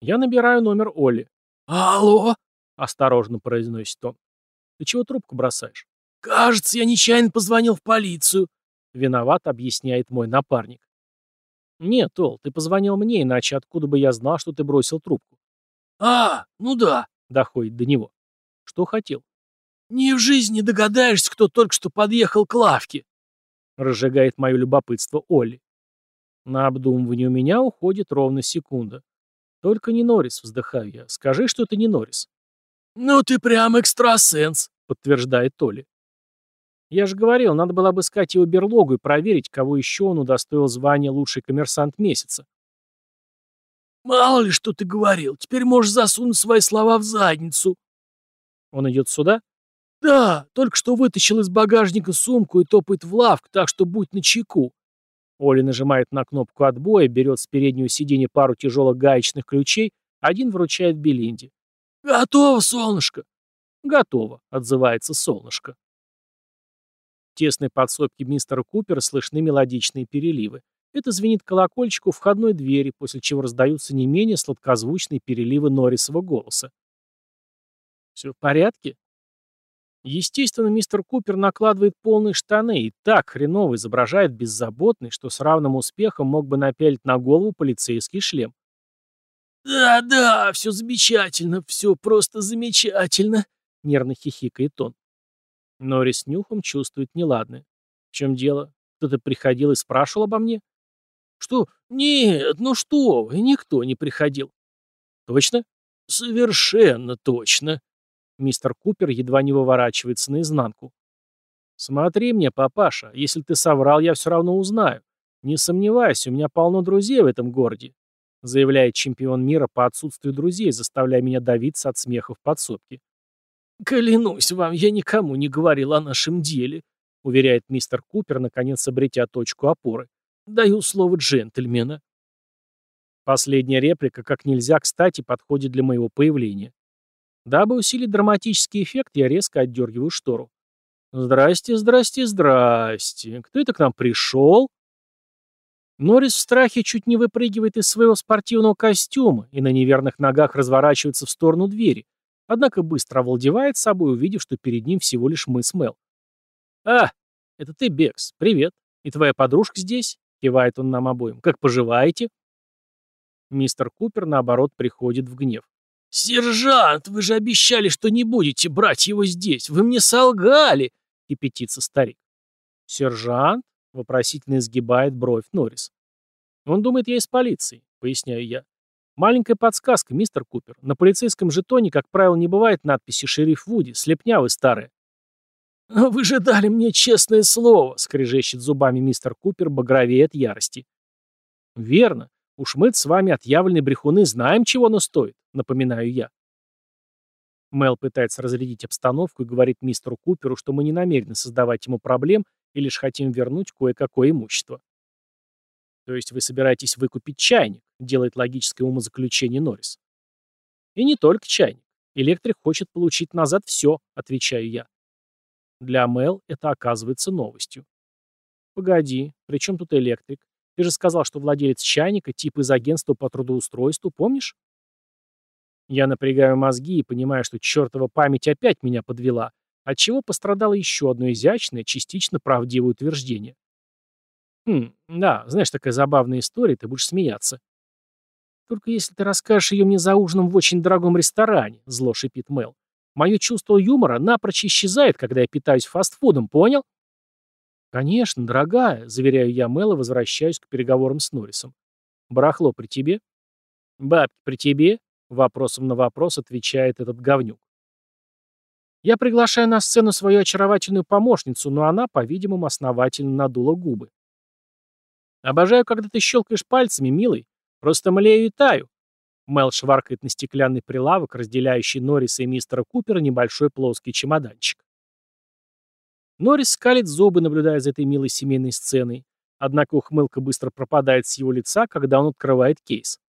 Я набираю номер Оли. «Алло?» — осторожно произносит он. «Ты чего трубку бросаешь?» «Кажется, я нечаянно позвонил в полицию», Виноват, объясняет мой напарник. Нет, Ол, ты позвонил мне, иначе откуда бы я знал, что ты бросил трубку? А, ну да, доходит до него. Что хотел? Ни в жизни не догадаешься, кто только что подъехал к лавке. Разжигает мое любопытство Олли. На обдумывание у меня уходит ровно секунда. Только не Норрис, вздыхаю я. Скажи, что ты не Норрис. Ну ты прям экстрасенс, подтверждает Олли. Я же говорил, надо было обыскать его берлогу и проверить, кого еще он удостоил звания лучший коммерсант месяца. «Мало ли, что ты говорил. Теперь можешь засунуть свои слова в задницу». «Он идет сюда?» «Да, только что вытащил из багажника сумку и топает в лавку, так что будь начеку». Оля нажимает на кнопку отбоя, берет с переднего сиденья пару тяжелых гаечных ключей, один вручает Белинде. «Готово, солнышко!» «Готово», — отзывается солнышко. В тесной подсобке мистера Купера слышны мелодичные переливы. Это звенит колокольчик у входной двери, после чего раздаются не менее сладкозвучные переливы Норрисова голоса. «Все в порядке?» Естественно, мистер Купер накладывает полные штаны и так хреново изображает беззаботный, что с равным успехом мог бы напялить на голову полицейский шлем. «Да-да, все замечательно, все просто замечательно», — нервно хихикает он. Норрис нюхом чувствует неладное. В чем дело? Кто-то приходил и спрашивал обо мне? Что? Нет, ну что вы, никто не приходил. Точно? Совершенно точно. Мистер Купер едва не выворачивается наизнанку. Смотри мне, папаша, если ты соврал, я все равно узнаю. Не сомневайся, у меня полно друзей в этом городе, заявляет чемпион мира по отсутствию друзей, заставляя меня давиться от смеха в подсобке. «Клянусь вам, я никому не говорил о нашем деле», уверяет мистер Купер, наконец обретя точку опоры. Даю слово джентльмена. Последняя реплика как нельзя кстати подходит для моего появления. Дабы усилить драматический эффект, я резко отдергиваю штору. «Здрасте, здрасте, здрасте. Кто это к нам пришел?» Норрис в страхе чуть не выпрыгивает из своего спортивного костюма и на неверных ногах разворачивается в сторону двери, однако быстро овладевает собой, увидев, что перед ним всего лишь мы с Мел. «А, это ты, Бекс. Привет. И твоя подружка здесь?» Кивает он нам обоим. «Как поживаете?» Мистер Купер, наоборот, приходит в гнев. «Сержант, вы же обещали, что не будете брать его здесь. Вы мне солгали!» — кипятится старик. «Сержант?» — вопросительно изгибает бровь Норрис. «Он думает, я из полиции», — поясняю я. «Маленькая подсказка, мистер Купер. На полицейском жетоне, как правило, не бывает надписи «Шериф Вуди», слепня вы старая». «Вы же дали мне честное слово», — скрежещет зубами мистер Купер, багровее от ярости. «Верно. Уж мы с вами отъявленные брехуны знаем, чего оно стоит», — напоминаю я. Мел пытается разрядить обстановку и говорит мистеру Куперу, что мы не намерены создавать ему проблем и лишь хотим вернуть кое-какое имущество. «То есть вы собираетесь выкупить чайник?» — делает логическое умозаключение Норрис. «И не только чайник. Электрик хочет получить назад все», — отвечаю я. Для Мел это оказывается новостью. «Погоди, при чем тут электрик? Ты же сказал, что владелец чайника – тип из агентства по трудоустройству, помнишь?» Я напрягаю мозги и понимаю, что чертова память опять меня подвела, отчего пострадало еще одно изящное, частично правдивое утверждение. «Хм, да, знаешь, такая забавная история, ты будешь смеяться». «Только если ты расскажешь ее мне за ужином в очень дорогом ресторане», – зло шипит Мел. Мое чувство юмора напрочь исчезает, когда я питаюсь фастфудом, понял? Конечно, дорогая, заверяю я Мэла, возвращаюсь к переговорам с Норрисом. Барахло при тебе? Бабки при тебе? Вопросом на вопрос отвечает этот говнюк. Я приглашаю на сцену свою очаровательную помощницу, но она, по-видимому, основательно надула губы. Обожаю, когда ты щелкаешь пальцами, милый. Просто млею и таю. Мел шваркает на стеклянный прилавок, разделяющий Норриса и мистера Купера, небольшой плоский чемоданчик. Норрис скалит зубы, наблюдая за этой милой семейной сценой. Однако ухмылка быстро пропадает с его лица, когда он открывает кейс.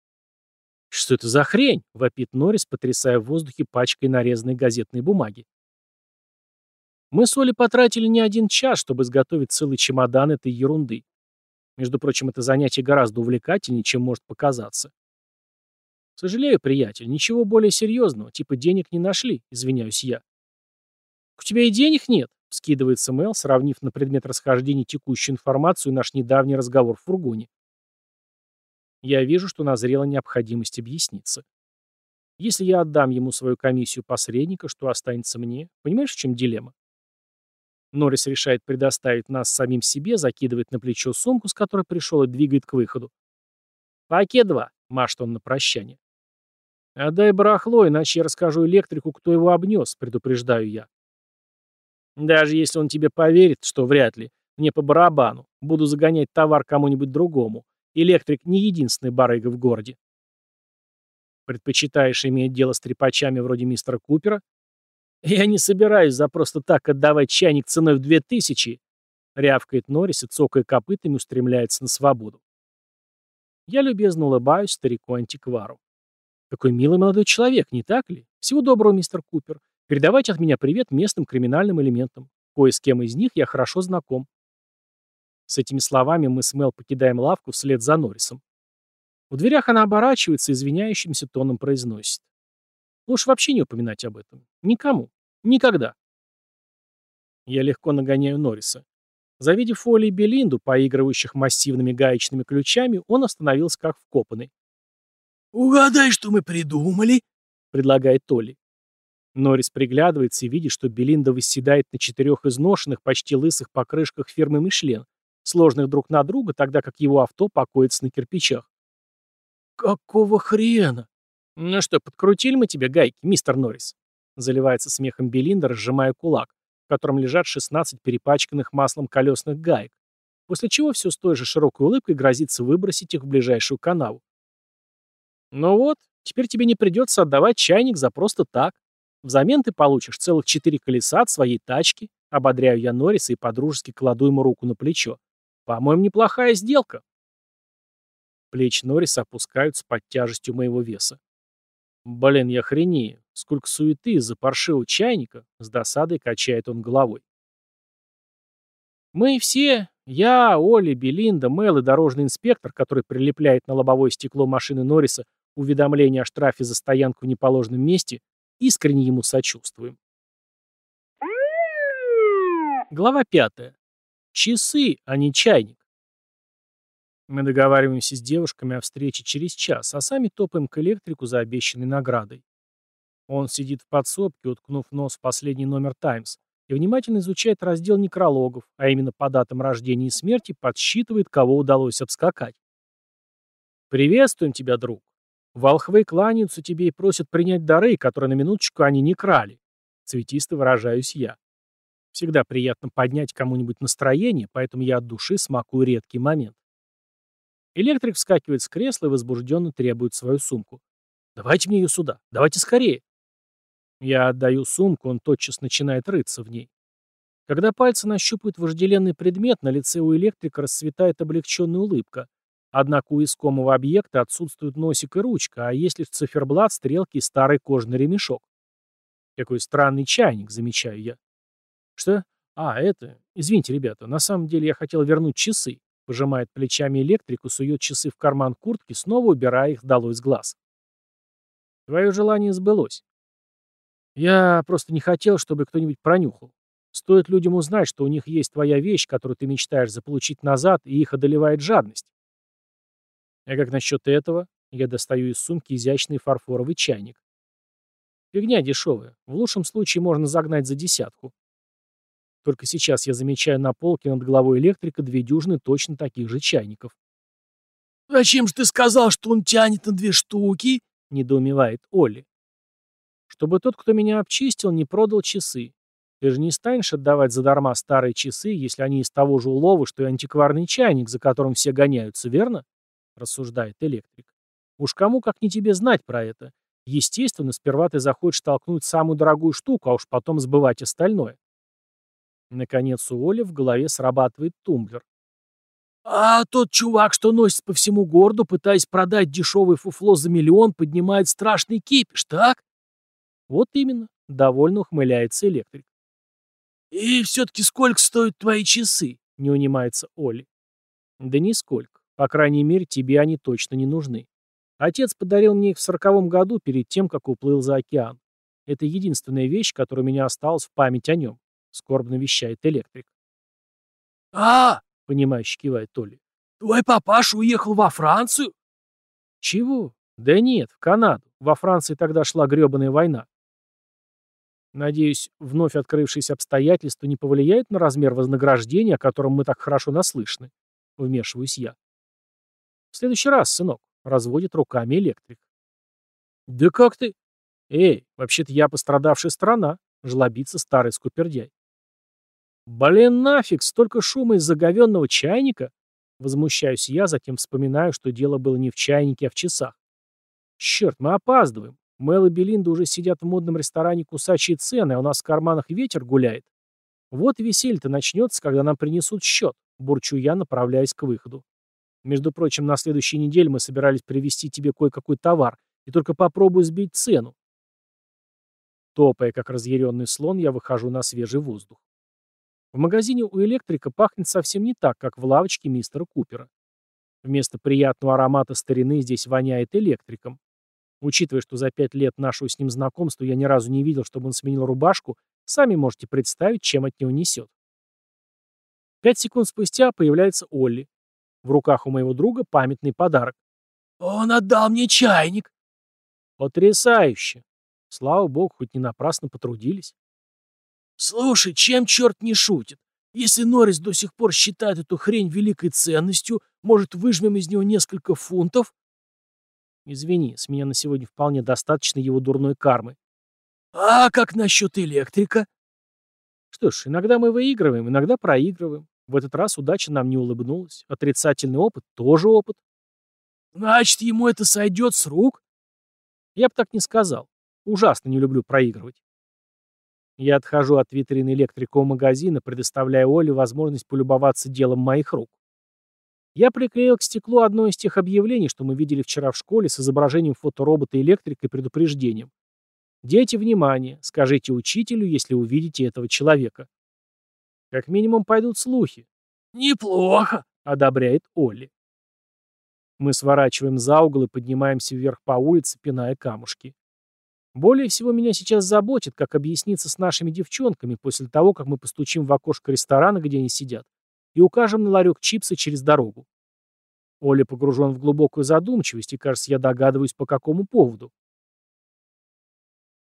«Что это за хрень?» — вопит Норрис, потрясая в воздухе пачкой нарезанной газетной бумаги. Мы с Олей потратили не один час, чтобы изготовить целый чемодан этой ерунды. Между прочим, это занятие гораздо увлекательнее, чем может показаться. «Сожалею, приятель, ничего более серьезного, типа денег не нашли», — извиняюсь я. «У тебя и денег нет», — скидывается Мэл, сравнив на предмет расхождения текущую информацию и наш недавний разговор в фургоне. Я вижу, что назрела необходимость объясниться. Если я отдам ему свою комиссию посредника, что останется мне? Понимаешь, в чем дилемма? Норрис решает предоставить нас самим себе, закидывает на плечо сумку, с которой пришел, и двигает к выходу. «Пакет два», — машет он на прощание. «Отдай барахло, иначе я расскажу электрику, кто его обнес», — предупреждаю я. Даже если он тебе поверит, что вряд ли, мне по барабану. Буду загонять товар кому-нибудь другому. Электрик не единственный барыга в городе. Предпочитаешь иметь дело с трепачами вроде мистера Купера? Я не собираюсь за просто так отдавать чайник ценой в две тысячи, рявкает Норрис и, цокая копытами, устремляется на свободу. Я любезно улыбаюсь старику-антиквару. Какой милый молодой человек, не так ли? Всего доброго, мистер Купер. Передавайте от меня привет местным криминальным элементам. Кое с кем из них я хорошо знаком. С этими словами мы с Мел покидаем лавку вслед за Норрисом. В дверях она оборачивается и извиняющимся тоном произносит. Лучше вообще не упоминать об этом. Никому. Никогда. Я легко нагоняю Норриса. Завидев Фоли и Белинду, поигрывающих массивными гаечными ключами, он остановился как вкопанный. «Угадай, что мы придумали», — предлагает Толли. Норрис приглядывается и видит, что Белинда восседает на четырех изношенных, почти лысых покрышках фирмы «Мишлен», сложных друг на друга, тогда как его авто покоится на кирпичах. «Какого хрена?» «Ну что, подкрутили мы тебе гайки, мистер Норрис?» Заливается смехом Белинда, разжимая кулак, в котором лежат 16 перепачканных маслом колесных гаек, после чего все с той же широкой улыбкой грозится выбросить их в ближайшую канаву. «Ну вот, теперь тебе не придется отдавать чайник за просто так. Взамен ты получишь целых четыре колеса от своей тачки, ободряю я Норриса и подружески кладу ему руку на плечо. По-моему, неплохая сделка. Плечи Норриса опускаются под тяжестью моего веса. Блин, я хренею. Сколько суеты из-за паршивого чайника. С досадой качает он головой. Мы все, я, Оля, Белинда, Мел и дорожный инспектор, который прилепляет на лобовое стекло машины Норриса уведомление о штрафе за стоянку в неположенном месте, искренне ему сочувствуем. Глава пятая. Часы, а не чайник. Мы договариваемся с девушками о встрече через час, а сами топаем к электрику за обещанной наградой. Он сидит в подсобке, уткнув нос в последний номер «Таймс», и внимательно изучает раздел некрологов, а именно по датам рождения и смерти подсчитывает, кого удалось обскакать. «Приветствуем тебя, друг. Волхвы кланяются тебе и просят принять дары, которые на минуточку они не крали». Цветисто выражаюсь я. Всегда приятно поднять кому-нибудь настроение, поэтому я от души смакую редкий момент. Электрик вскакивает с кресла и возбужденно требует свою сумку. «Давайте мне ее сюда. Давайте скорее». Я отдаю сумку, он тотчас начинает рыться в ней. Когда пальцы нащупают вожделенный предмет, на лице у электрика расцветает облегченная улыбка. Однако у искомого объекта отсутствует носик и ручка, а есть лишь циферблат, стрелки и старый кожаный ремешок. Какой странный чайник, замечаю я. Что? А, это... Извините, ребята, на самом деле я хотел вернуть часы. Пожимает плечами электрик и сует часы в карман куртки, снова убирая их долой с глаз. Твое желание сбылось. Я просто не хотел, чтобы кто-нибудь пронюхал. Стоит людям узнать, что у них есть твоя вещь, которую ты мечтаешь заполучить назад, и их одолевает жадность. А как насчет этого? Я достаю из сумки изящный фарфоровый чайник. Фигня дешевая. В лучшем случае можно загнать за десятку. Только сейчас я замечаю на полке над головой электрика две дюжины точно таких же чайников. «Зачем же ты сказал, что он тянет на две штуки?» — недоумевает Олли. «Чтобы тот, кто меня обчистил, не продал часы. Ты же не станешь отдавать задарма старые часы, если они из того же улова, что и антикварный чайник, за которым все гоняются, верно?» — рассуждает электрик. «Уж кому, как не тебе, знать про это. Естественно, сперва ты захочешь толкнуть самую дорогую штуку, а уж потом сбывать остальное. Наконец у Оли в голове срабатывает тумблер. «А тот чувак, что носит по всему городу, пытаясь продать дешевый фуфло за миллион, поднимает страшный кипиш, так?» «Вот именно», — довольно ухмыляется электрик. «И все-таки сколько стоят твои часы?» — не унимается Оли. «Да нисколько. По крайней мере, тебе они точно не нужны. Отец подарил мне их в сороковом году перед тем, как уплыл за океан. Это единственная вещь, которая у меня осталась в память о нем скорбно вещает электрик. «А!» — понимающе кивает Толли. «Твой папаша уехал во Францию?» «Чего? Да нет, в Канаду. Во Франции тогда шла гребаная война. Надеюсь, вновь открывшиеся обстоятельства не повлияют на размер вознаграждения, о котором мы так хорошо наслышаны. Вмешиваюсь я. В следующий раз, сынок, разводит руками электрик. Да как ты? Эй, вообще-то я пострадавшая страна, жлобится старый скупердяй. Блин, нафиг, столько шума из заговенного чайника? Возмущаюсь я, затем вспоминаю, что дело было не в чайнике, а в часах. Черт, мы опаздываем. Мел и Белинда уже сидят в модном ресторане «Кусачие цены», а у нас в карманах ветер гуляет. Вот веселье-то начнется, когда нам принесут счет, бурчу я, направляясь к выходу. Между прочим, на следующей неделе мы собирались привезти тебе кое-какой товар, и только попробую сбить цену. Топая, как разъяренный слон, я выхожу на свежий воздух. В магазине у электрика пахнет совсем не так, как в лавочке мистера Купера. Вместо приятного аромата старины здесь воняет электриком. Учитывая, что за пять лет нашего с ним знакомства я ни разу не видел, чтобы он сменил рубашку, сами можете представить, чем от него несет. Пять секунд спустя появляется Олли. В руках у моего друга памятный подарок. «Он отдал мне чайник!» «Потрясающе!» Слава богу, хоть не напрасно потрудились. «Слушай, чем черт не шутит? Если Норрис до сих пор считает эту хрень великой ценностью, может, выжмем из него несколько фунтов?» «Извини, с меня на сегодня вполне достаточно его дурной кармы». «А как насчет электрика?» «Что ж, иногда мы выигрываем, иногда проигрываем. В этот раз удача нам не улыбнулась. Отрицательный опыт — тоже опыт». «Значит, ему это сойдет с рук?» «Я бы так не сказал. Ужасно не люблю проигрывать. Я отхожу от витрины электрикового магазина, предоставляя Оле возможность полюбоваться делом моих рук. Я приклеил к стеклу одно из тех объявлений, что мы видели вчера в школе с изображением фоторобота-электрика и предупреждением. «Дети, внимание! Скажите учителю, если увидите этого человека». Как минимум пойдут слухи. «Неплохо», — одобряет Олли. Мы сворачиваем за угол и поднимаемся вверх по улице, пиная камушки. Более всего меня сейчас заботит, как объясниться с нашими девчонками после того, как мы постучим в окошко ресторана, где они сидят, и укажем на ларек чипсы через дорогу. Оля погружен в глубокую задумчивость, и, кажется, я догадываюсь, по какому поводу.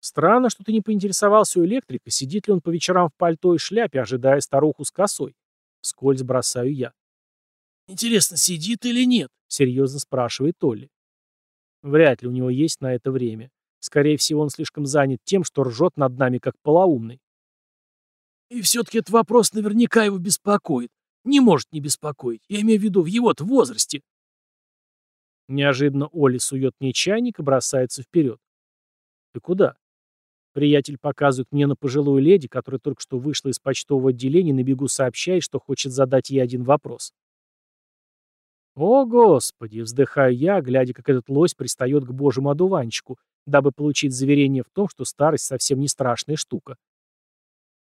Странно, что ты не поинтересовался у электрика, сидит ли он по вечерам в пальто и шляпе, ожидая старуху с косой. Скользь бросаю я. «Интересно, сидит или нет?» — серьезно спрашивает Олли. Вряд ли у него есть на это время. Скорее всего, он слишком занят тем, что ржет над нами, как полоумный. И все-таки этот вопрос наверняка его беспокоит. Не может не беспокоить. Я имею в виду в его-то возрасте. Неожиданно Оля сует мне чайник и бросается вперед. Ты куда? Приятель показывает мне на пожилую леди, которая только что вышла из почтового отделения, на бегу сообщает, что хочет задать ей один вопрос. «О, Господи!» — вздыхаю я, глядя, как этот лось пристает к божьему одуванчику, дабы получить заверение в том, что старость совсем не страшная штука.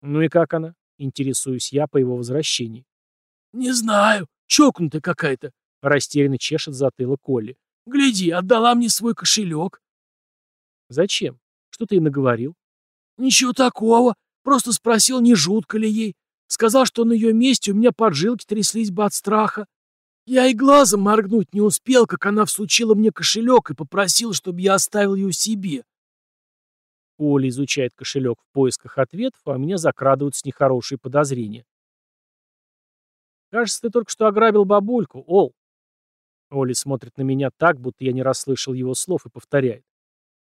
«Ну и как она?» — интересуюсь я по его возвращении. «Не знаю. Чокнутая какая-то», — растерянно чешет затылок Колли. «Гляди, отдала мне свой кошелек». «Зачем? Что ты ей наговорил?» «Ничего такого. Просто спросил, не жутко ли ей. Сказал, что на ее месте у меня поджилки тряслись бы от страха. Я и глазом моргнуть не успел, как она всучила мне кошелек и попросила, чтобы я оставил ее себе. Оля изучает кошелек в поисках ответов, а у меня закрадываются нехорошие подозрения. «Кажется, ты только что ограбил бабульку, Ол». Оля смотрит на меня так, будто я не расслышал его слов и повторяет.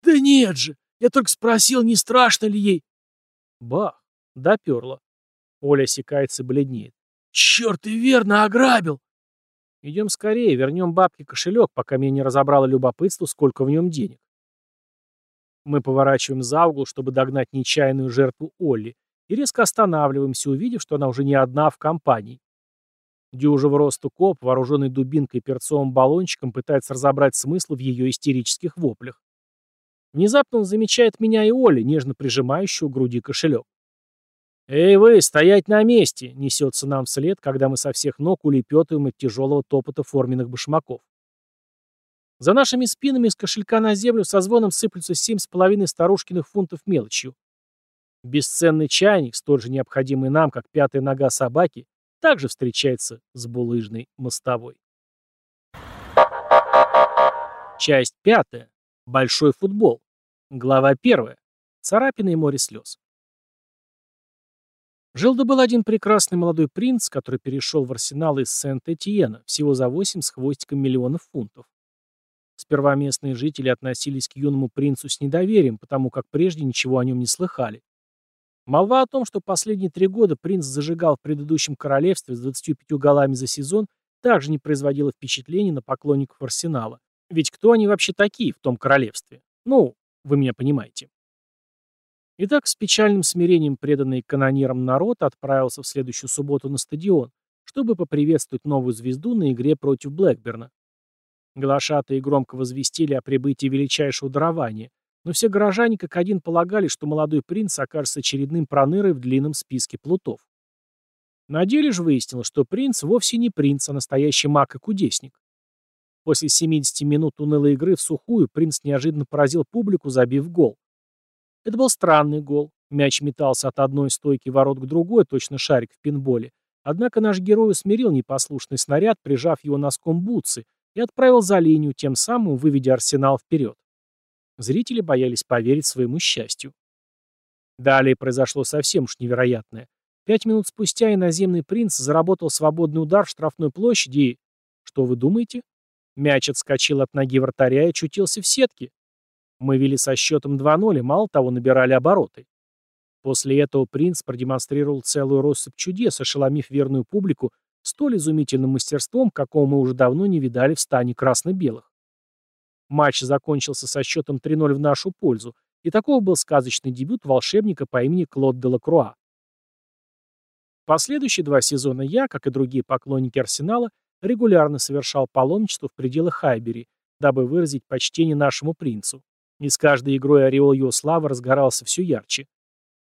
«Да нет же! Я только спросил, не страшно ли ей?» Бах! Доперла. Оля осекается и бледнеет. «Черт, ты верно ограбил!» Идем скорее, вернем бабке кошелек, пока меня не разобрало любопытство, сколько в нем денег. Мы поворачиваем за угол, чтобы догнать нечаянную жертву Олли, и резко останавливаемся, увидев, что она уже не одна в компании. Дюжего росту коп, вооруженный дубинкой и перцовым баллончиком, пытается разобрать смысл в ее истерических воплях. Внезапно он замечает меня и Олли, нежно прижимающую к груди кошелек. «Эй вы, стоять на месте!» — несется нам вслед, когда мы со всех ног улепетываем от тяжелого топота форменных башмаков. За нашими спинами из кошелька на землю со звоном сыплются семь с половиной старушкиных фунтов мелочью. Бесценный чайник, столь же необходимый нам, как пятая нога собаки, также встречается с булыжной мостовой. Часть пятая. Большой футбол. Глава первая. Царапины и море слез. Жил-да был один прекрасный молодой принц, который перешел в арсенал из Сент-Этьена, всего за восемь с хвостиком миллионов фунтов. Сперва местные жители относились к юному принцу с недоверием, потому как прежде ничего о нем не слыхали. Молва о том, что последние три года принц зажигал в предыдущем королевстве с 25 голами за сезон, также не производила впечатления на поклонников Арсенала. Ведь кто они вообще такие в том королевстве? Ну, вы меня понимаете. Итак, с печальным смирением преданный канонирам народ отправился в следующую субботу на стадион, чтобы поприветствовать новую звезду на игре против Блэкберна. Глашатые громко возвестили о прибытии величайшего дарования, но все горожане как один полагали, что молодой принц окажется очередным пронырой в длинном списке плутов. На деле же выяснилось, что принц вовсе не принц, а настоящий маг и кудесник. После 70 минут унылой игры в сухую принц неожиданно поразил публику, забив гол. Это был странный гол. Мяч метался от одной стойки ворот к другой, точно шарик в пинболе. Однако наш герой усмирил непослушный снаряд, прижав его носком бутсы, и отправил за линию, тем самым выведя арсенал вперед. Зрители боялись поверить своему счастью. Далее произошло совсем уж невероятное. Пять минут спустя иноземный принц заработал свободный удар в штрафной площади и... Что вы думаете? Мяч отскочил от ноги вратаря и очутился в сетке. Мы вели со счетом 2-0 и, мало того, набирали обороты. После этого принц продемонстрировал целую россыпь чудес, ошеломив верную публику столь изумительным мастерством, какого мы уже давно не видали в стане красно-белых. Матч закончился со счетом 3-0 в нашу пользу, и таков был сказочный дебют волшебника по имени Клод де Лакруа. Последующие два сезона я, как и другие поклонники Арсенала, регулярно совершал паломничество в пределах Хайбери, дабы выразить почтение нашему принцу. И с каждой игрой ореол его славы разгорался все ярче.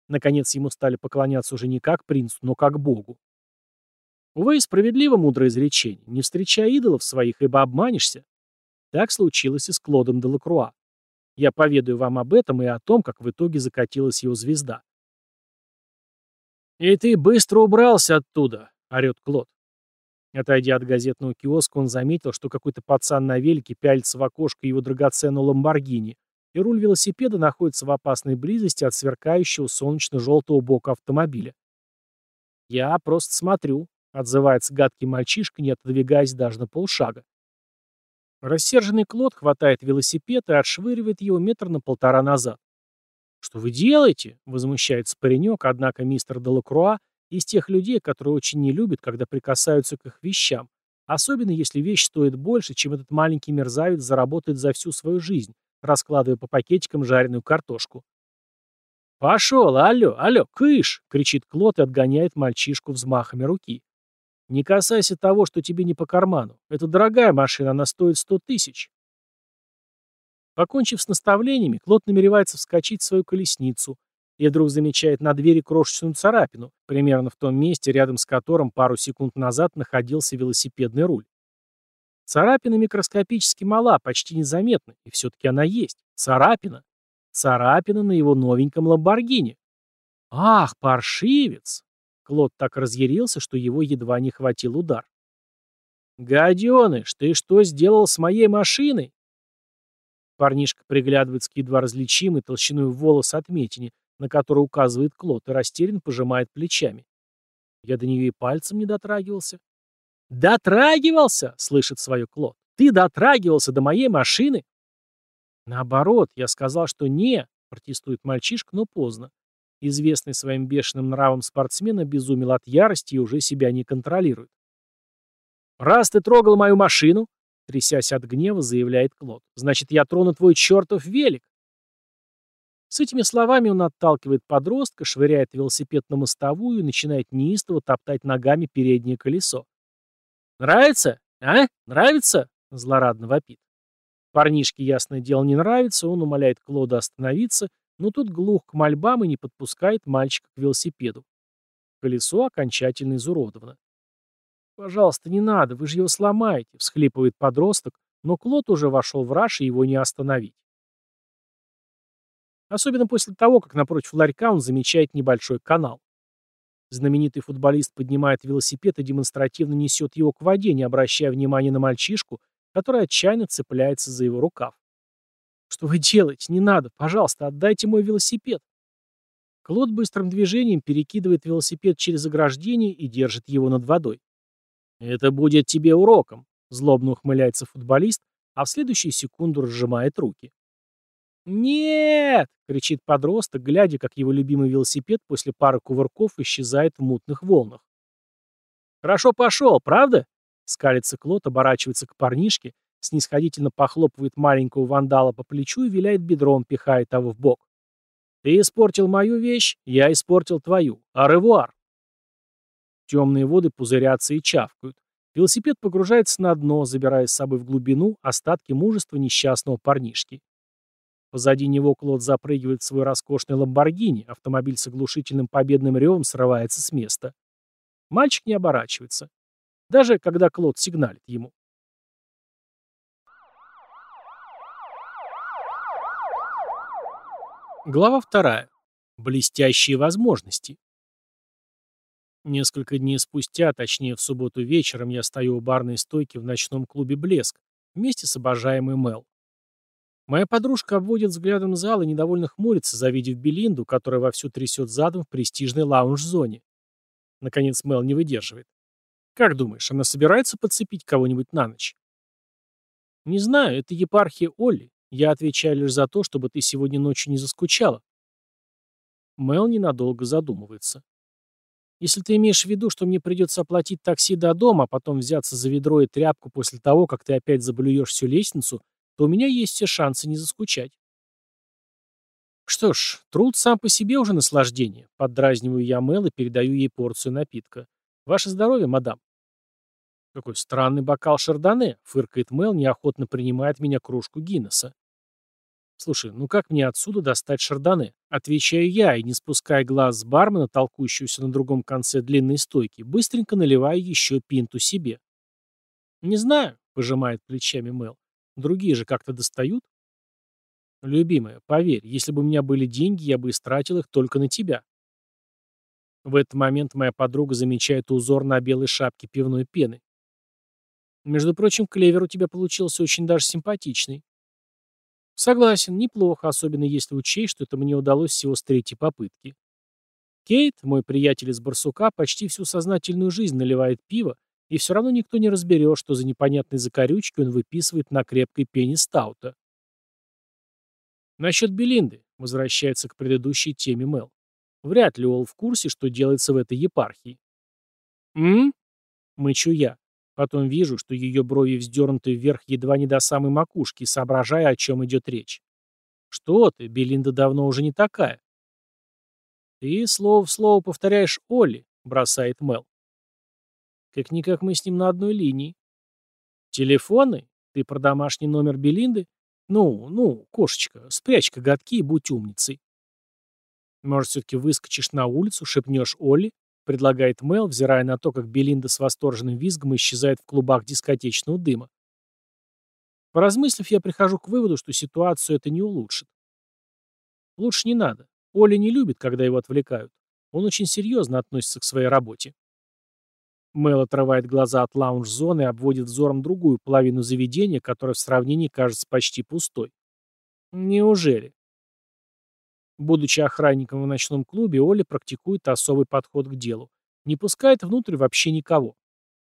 Наконец ему стали поклоняться уже не как принцу, но как богу. Увы, справедливо мудрое изречение. Не встречай идолов своих, ибо обманешься. Так случилось и с Клодом де Лакруа. Я поведаю вам об этом и о том, как в итоге закатилась его звезда. «И ты быстро убрался оттуда!» — орет Клод. Отойдя от газетного киоска, он заметил, что какой-то пацан на велике пялится в окошко его драгоценного Ламборгини, и руль велосипеда находится в опасной близости от сверкающего солнечно-желтого бока автомобиля. «Я просто смотрю», — отзывается гадкий мальчишка, не отодвигаясь даже на полшага. Рассерженный Клод хватает велосипед и отшвыривает его метр на полтора назад. «Что вы делаете?» — возмущается паренек, однако мистер Делакруа из тех людей, которые очень не любят, когда прикасаются к их вещам, особенно если вещь стоит больше, чем этот маленький мерзавец заработает за всю свою жизнь, раскладывая по пакетикам жареную картошку. «Пошел, алло, алло, кыш!» — кричит Клод и отгоняет мальчишку взмахами руки. Не касайся того, что тебе не по карману. Это дорогая машина, она стоит сто тысяч. Покончив с наставлениями, Клод намеревается вскочить в свою колесницу и вдруг замечает на двери крошечную царапину, примерно в том месте, рядом с которым пару секунд назад находился велосипедный руль. Царапина микроскопически мала, почти незаметна, и все-таки она есть. Царапина. Царапина на его новеньком Ламборгини. Ах, паршивец! Клод так разъярился, что его едва не хватил удар. «Гаденыш, ты что сделал с моей машиной?» Парнишка приглядывается к едва различимой толщиной волос отметине, на которую указывает Клод, и растерян пожимает плечами. Я до нее и пальцем не дотрагивался. «Дотрагивался!» — слышит свое Клод. «Ты дотрагивался до моей машины?» «Наоборот, я сказал, что не», — протестует мальчишка, но поздно. Известный своим бешеным нравом спортсмен обезумел от ярости и уже себя не контролирует. «Раз ты трогал мою машину», — трясясь от гнева, заявляет Клод, «значит, я трону твой чертов велик». С этими словами он отталкивает подростка, швыряет велосипед на мостовую и начинает неистово топтать ногами переднее колесо. «Нравится? А? Нравится?» — злорадно вопит. Парнишке, ясное дело, не нравится, он умоляет Клода остановиться, но тут глух к мольбам и не подпускает мальчика к велосипеду. Колесо окончательно изуродовано. «Пожалуйста, не надо, вы же его сломаете», — всхлипывает подросток, но Клод уже вошел в раш, и его не остановить. Особенно после того, как напротив ларька он замечает небольшой канал. Знаменитый футболист поднимает велосипед и демонстративно несет его к воде, не обращая внимания на мальчишку, который отчаянно цепляется за его рукав. «Что вы делаете? Не надо! Пожалуйста, отдайте мой велосипед!» Клод быстрым движением перекидывает велосипед через ограждение и держит его над водой. «Это будет тебе уроком», — злобно ухмыляется футболист, а в следующую секунду разжимает руки. «Нет!» — кричит подросток, глядя, как его любимый велосипед после пары кувырков исчезает в мутных волнах. «Хорошо пошел, правда?» — скалится Клод, оборачивается к парнишке, снисходительно похлопывает маленького вандала по плечу и виляет бедром, пихая того в бок. «Ты испортил мою вещь, я испортил твою. Аревуар!» Темные воды пузырятся и чавкают. Велосипед погружается на дно, забирая с собой в глубину остатки мужества несчастного парнишки. Позади него Клод запрыгивает в свой роскошный ламборгини, автомобиль с оглушительным победным ревом срывается с места. Мальчик не оборачивается. Даже когда Клод сигналит ему. Глава вторая. Блестящие возможности. Несколько дней спустя, точнее в субботу вечером, я стою у барной стойки в ночном клубе «Блеск» вместе с обожаемой Мел. Моя подружка обводит взглядом зал и недовольно хмурится, завидев Белинду, которая вовсю трясет задом в престижной лаунж-зоне. Наконец Мел не выдерживает. «Как думаешь, она собирается подцепить кого-нибудь на ночь?» «Не знаю, это епархия Олли. Я отвечаю лишь за то, чтобы ты сегодня ночью не заскучала». Мел ненадолго задумывается. «Если ты имеешь в виду, что мне придется оплатить такси до дома, а потом взяться за ведро и тряпку после того, как ты опять заблюешь всю лестницу, то у меня есть все шансы не заскучать. Что ж, труд сам по себе уже наслаждение. Поддразниваю я Мэл и передаю ей порцию напитка. Ваше здоровье, мадам. Какой странный бокал шардоне, фыркает Мэл, неохотно принимает меня кружку Гиннесса. Слушай, ну как мне отсюда достать шардоне? Отвечаю я и, не спуская глаз с бармена, толкущегося на другом конце длинной стойки, быстренько наливаю еще пинту себе. Не знаю, пожимает плечами Мэл. Другие же как-то достают? Любимая, поверь, если бы у меня были деньги, я бы истратил их только на тебя. В этот момент моя подруга замечает узор на белой шапке пивной пены. Между прочим, клевер у тебя получился очень даже симпатичный. Согласен, неплохо, особенно если учесть, что это мне удалось всего с третьей попытки. Кейт, мой приятель из Барсука, почти всю сознательную жизнь наливает пиво, и все равно никто не разберет, что за непонятные закорючки он выписывает на крепкой пене стаута. Насчет Белинды, возвращается к предыдущей теме Мел. Вряд ли Ол в курсе, что делается в этой епархии. «М?» — мычу я. Потом вижу, что ее брови вздернуты вверх едва не до самой макушки, соображая, о чем идет речь. «Что ты, Белинда давно уже не такая». «Ты слово в слово повторяешь Олли», — бросает Мел. Как-никак мы с ним на одной линии. Телефоны? Ты про домашний номер Белинды? Ну, ну, кошечка, спрячь коготки и будь умницей. Может, все-таки выскочишь на улицу, шепнешь Олли? Предлагает Мел, взирая на то, как Белинда с восторженным визгом исчезает в клубах дискотечного дыма. Поразмыслив, я прихожу к выводу, что ситуацию это не улучшит. Лучше не надо. Оля не любит, когда его отвлекают. Он очень серьезно относится к своей работе. Мэл отрывает глаза от лаунж-зоны и обводит взором другую половину заведения, которая в сравнении кажется почти пустой. Неужели? Будучи охранником в ночном клубе, Оля практикует особый подход к делу. Не пускает внутрь вообще никого.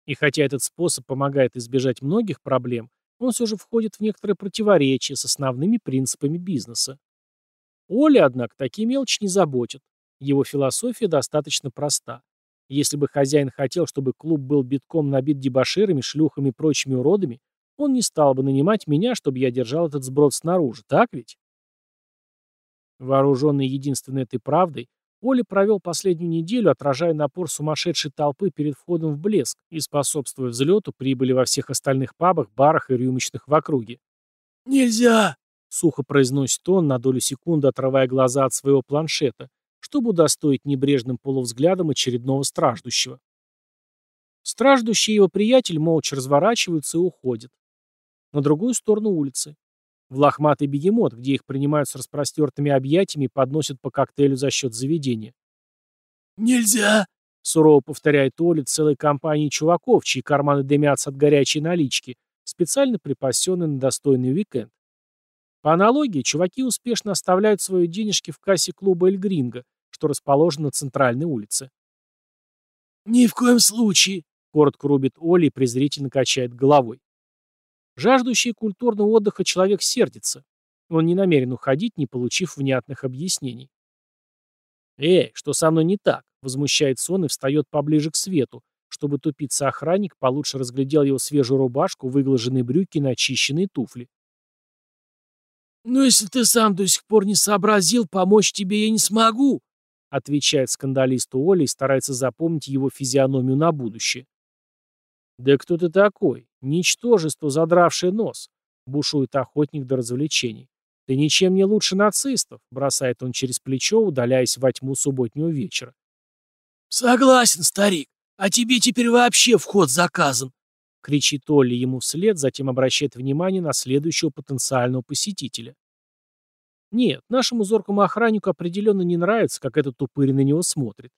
И хотя этот способ помогает избежать многих проблем, он все же входит в некоторые противоречия с основными принципами бизнеса. Оля, однако, такие мелочи не заботит. Его философия достаточно проста. Если бы хозяин хотел, чтобы клуб был битком набит дебоширами, шлюхами и прочими уродами, он не стал бы нанимать меня, чтобы я держал этот сброд снаружи, так ведь? Вооруженный единственной этой правдой, Оля провел последнюю неделю, отражая напор сумасшедшей толпы перед входом в блеск и способствуя взлету прибыли во всех остальных пабах, барах и рюмочных в округе. «Нельзя!» — сухо произносит он, на долю секунды отрывая глаза от своего планшета, чтобы удостоить небрежным полувзглядом очередного страждущего. Страждущий и его приятель молча разворачиваются и уходят. На другую сторону улицы. В лохматый бегемот, где их принимают с распростертыми объятиями и подносят по коктейлю за счет заведения. «Нельзя!» — сурово повторяет Оля целой компании чуваков, чьи карманы дымятся от горячей налички, специально припасенной на достойный уикенд. По аналогии, чуваки успешно оставляют свои денежки в кассе клуба «Эль Гринго», что расположен на центральной улице. «Ни в коем случае!» — коротко рубит Оля и презрительно качает головой. Жаждущий культурного отдыха человек сердится. Он не намерен уходить, не получив внятных объяснений. «Эй, что со мной не так?» — возмущается он и встает поближе к свету, чтобы тупица-охранник получше разглядел его свежую рубашку, выглаженные брюки и начищенные туфли. «Ну, если ты сам до сих пор не сообразил, помочь тебе я не смогу», отвечает скандалисту Оля и старается запомнить его физиономию на будущее. «Да кто ты такой? Ничтожество, задравшее нос!» — бушует охотник до развлечений. «Ты ничем не лучше нацистов», — бросает он через плечо, удаляясь во тьму субботнего вечера. «Согласен, старик. А тебе теперь вообще вход заказан», — кричит Олли ему вслед, затем обращает внимание на следующего потенциального посетителя. Нет, нашему зоркому охраннику определенно не нравится, как этот упырь на него смотрит.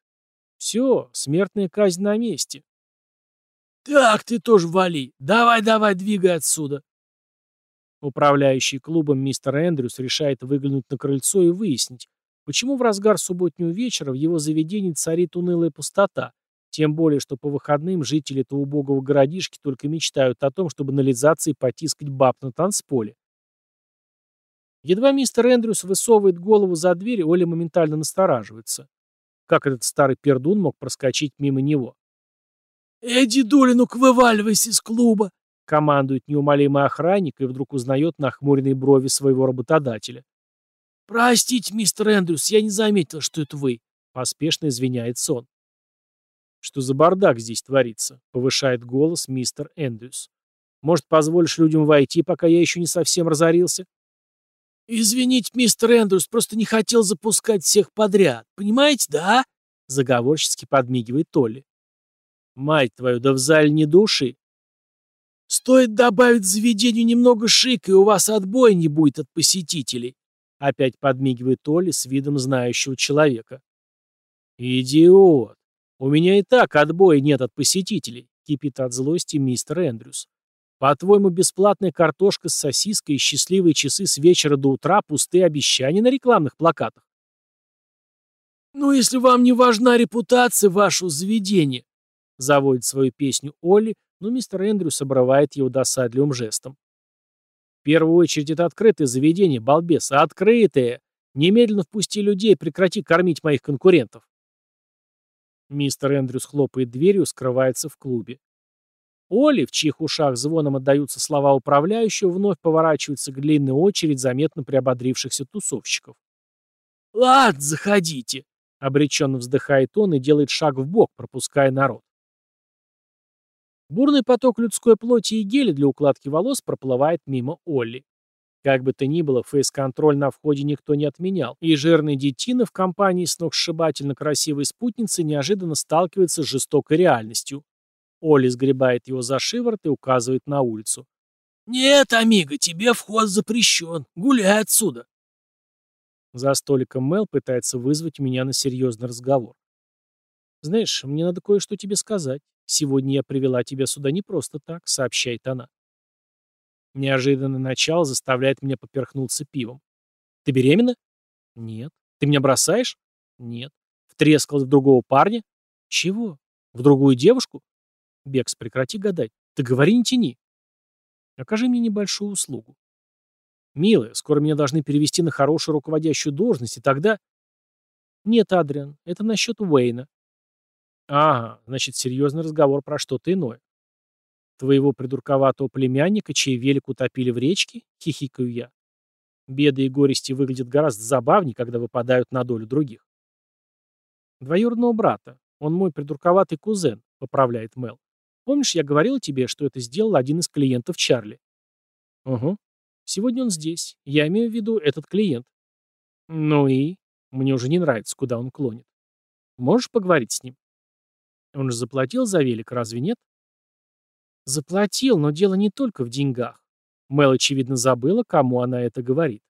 Все, смертная казнь на месте. «Так, ты тоже вали. Давай-давай, двигай отсюда», Управляющий клубом мистер Эндрюс решает выглянуть на крыльцо и выяснить, почему в разгар субботнего вечера в его заведении царит унылая пустота, тем более, что по выходным жители этого убогого городишки только мечтают о том, чтобы нализаться и потискать баб на танцполе. Едва мистер Эндрюс высовывает голову за дверь, Оля моментально настораживается. Как этот старый пердун мог проскочить мимо него? «Эдди Долинук, вываливайся из клуба!» Командует неумолимый охранник и вдруг узнает нахмуренные брови своего работодателя. «Простите, мистер Эндрюс, я не заметил, что это вы», — поспешно извиняется он. «Что за бардак здесь творится?» — повышает голос мистер Эндрюс. «Может, позволишь людям войти, пока я еще не совсем разорился?» «Извините, мистер Эндрюс, просто не хотел запускать всех подряд. Понимаете, да?» — заговорчески подмигивает Толли. «Мать твою, да в зале не души!» Стоит добавить заведению немного шика, и у вас отбоя не будет от посетителей. Опять подмигивает Оля с видом знающего человека. Идиот! У меня и так отбоя нет от посетителей, кипит от злости мистер Эндрюс. По-твоему, бесплатная картошка с сосиской и счастливые часы с вечера до утра пустые обещания на рекламных плакатах? Ну, если вам не важна репутация вашего заведения, заводит свою песню Олли, но мистер Эндрюс обрывает его досадливым жестом. «В первую очередь это открытое заведение, балбес, а открытое! Немедленно впусти людей, прекрати кормить моих конкурентов!» Мистер Эндрюс хлопает дверью, скрывается в клубе. Оли, в чьих ушах звоном отдаются слова управляющего, вновь поворачивается к длинной очередь заметно приободрившихся тусовщиков. «Ладно, заходите», — обреченно вздыхает он и делает шаг в бок, пропуская народ. Бурный поток людской плоти и геля для укладки волос проплывает мимо Олли. Как бы то ни было, фейс-контроль на входе никто не отменял, и жирный детина в компании сногсшибательно красивой спутницы неожиданно сталкивается с жестокой реальностью. Олли сгребает его за шиворот и указывает на улицу. «Нет, амиго, тебе вход запрещен. Гуляй отсюда». За столиком Мел пытается вызвать меня на серьезный разговор. «Знаешь, мне надо кое-что тебе сказать. Сегодня я привела тебя сюда не просто так», — сообщает она. Неожиданное начало заставляет меня поперхнуться пивом. «Ты беременна?» «Нет». «Ты меня бросаешь?» «Нет». «Втрескалась в другого парня?» «Чего? В другую девушку?» «Бекс, прекрати гадать. Ты говори, не тяни». «Окажи мне небольшую услугу». «Милая, скоро меня должны перевести на хорошую руководящую должность, и тогда...» «Нет, Адриан, это насчет Уэйна. Ага, значит, серьезный разговор про что-то иное. Твоего придурковатого племянника, чей велик утопили в речке? Хихикаю я. Беды и горести выглядят гораздо забавнее, когда выпадают на долю других. Двоюродного брата. Он мой придурковатый кузен, поправляет Мел. Помнишь, я говорил тебе, что это сделал один из клиентов Чарли? Угу. Сегодня он здесь. Я имею в виду этот клиент. Ну и? Мне уже не нравится, куда он клонит. Можешь поговорить с ним? Он же заплатил за велик, разве нет? Заплатил, но дело не только в деньгах. Мел, очевидно, забыла, кому она это говорит.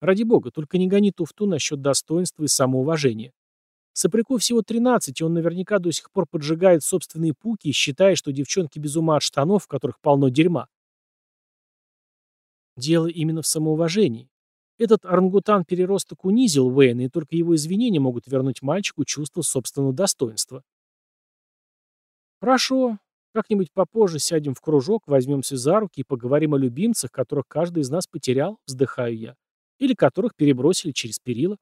Ради бога, только не гони туфту насчет достоинства и самоуважения. Сопряку всего 13, и он наверняка до сих пор поджигает собственные пуки и считает, что девчонки без ума от штанов, в которых полно дерьма. Дело именно в самоуважении. Этот орангутан-переросток унизил Уэйна, и только его извинения могут вернуть мальчику чувство собственного достоинства. Хорошо. Как-нибудь попозже сядем в кружок, возьмемся за руки и поговорим о любимцах, которых каждый из нас потерял, вздыхаю я, или которых перебросили через перила.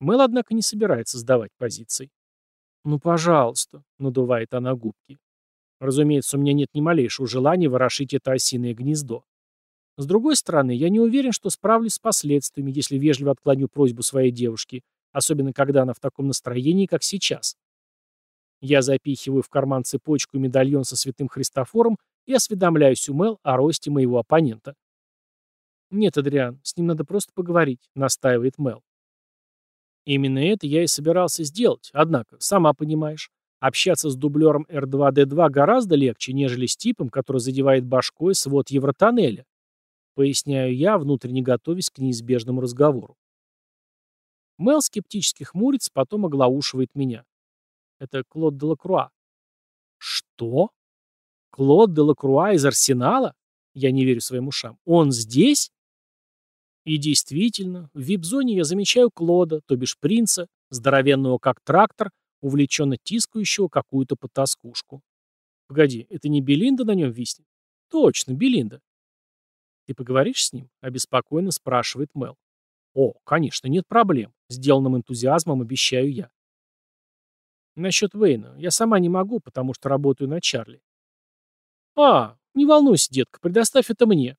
Мэл, однако, не собирается сдавать позиции. «Ну, пожалуйста», — надувает она губки. Разумеется, у меня нет ни малейшего желания ворошить это осиное гнездо. С другой стороны, я не уверен, что справлюсь с последствиями, если вежливо отклоню просьбу своей девушки, особенно когда она в таком настроении, как сейчас. Я запихиваю в карман цепочку и медальон со святым Христофором и осведомляюсь у Мел о росте моего оппонента. «Нет, Адриан, с ним надо просто поговорить», — настаивает Мел. Именно это я и собирался сделать, однако, сама понимаешь, общаться с дублером R2-D2 гораздо легче, нежели с типом, который задевает башкой свод Евротоннеля. Поясняю я, внутренне готовясь к неизбежному разговору. Мел скептически хмурится, потом оглаушивает меня. Это Клод де Лакруа. Что? Клод де Лакруа из Арсенала? Я не верю своим ушам. Он здесь? И действительно, в вип-зоне я замечаю Клода, то бишь принца, здоровенного как трактор, увлеченно тискающего какую-то потаскушку. Погоди, это не Белинда на нем виснет? Точно, Белинда. Ты поговоришь с ним? Обеспокоенно спрашивает Мел. О, конечно, нет проблем. Сделанным энтузиазмом обещаю я. Насчет Вейна. Я сама не могу, потому что работаю на Чарли. А, не волнуйся, детка, предоставь это мне.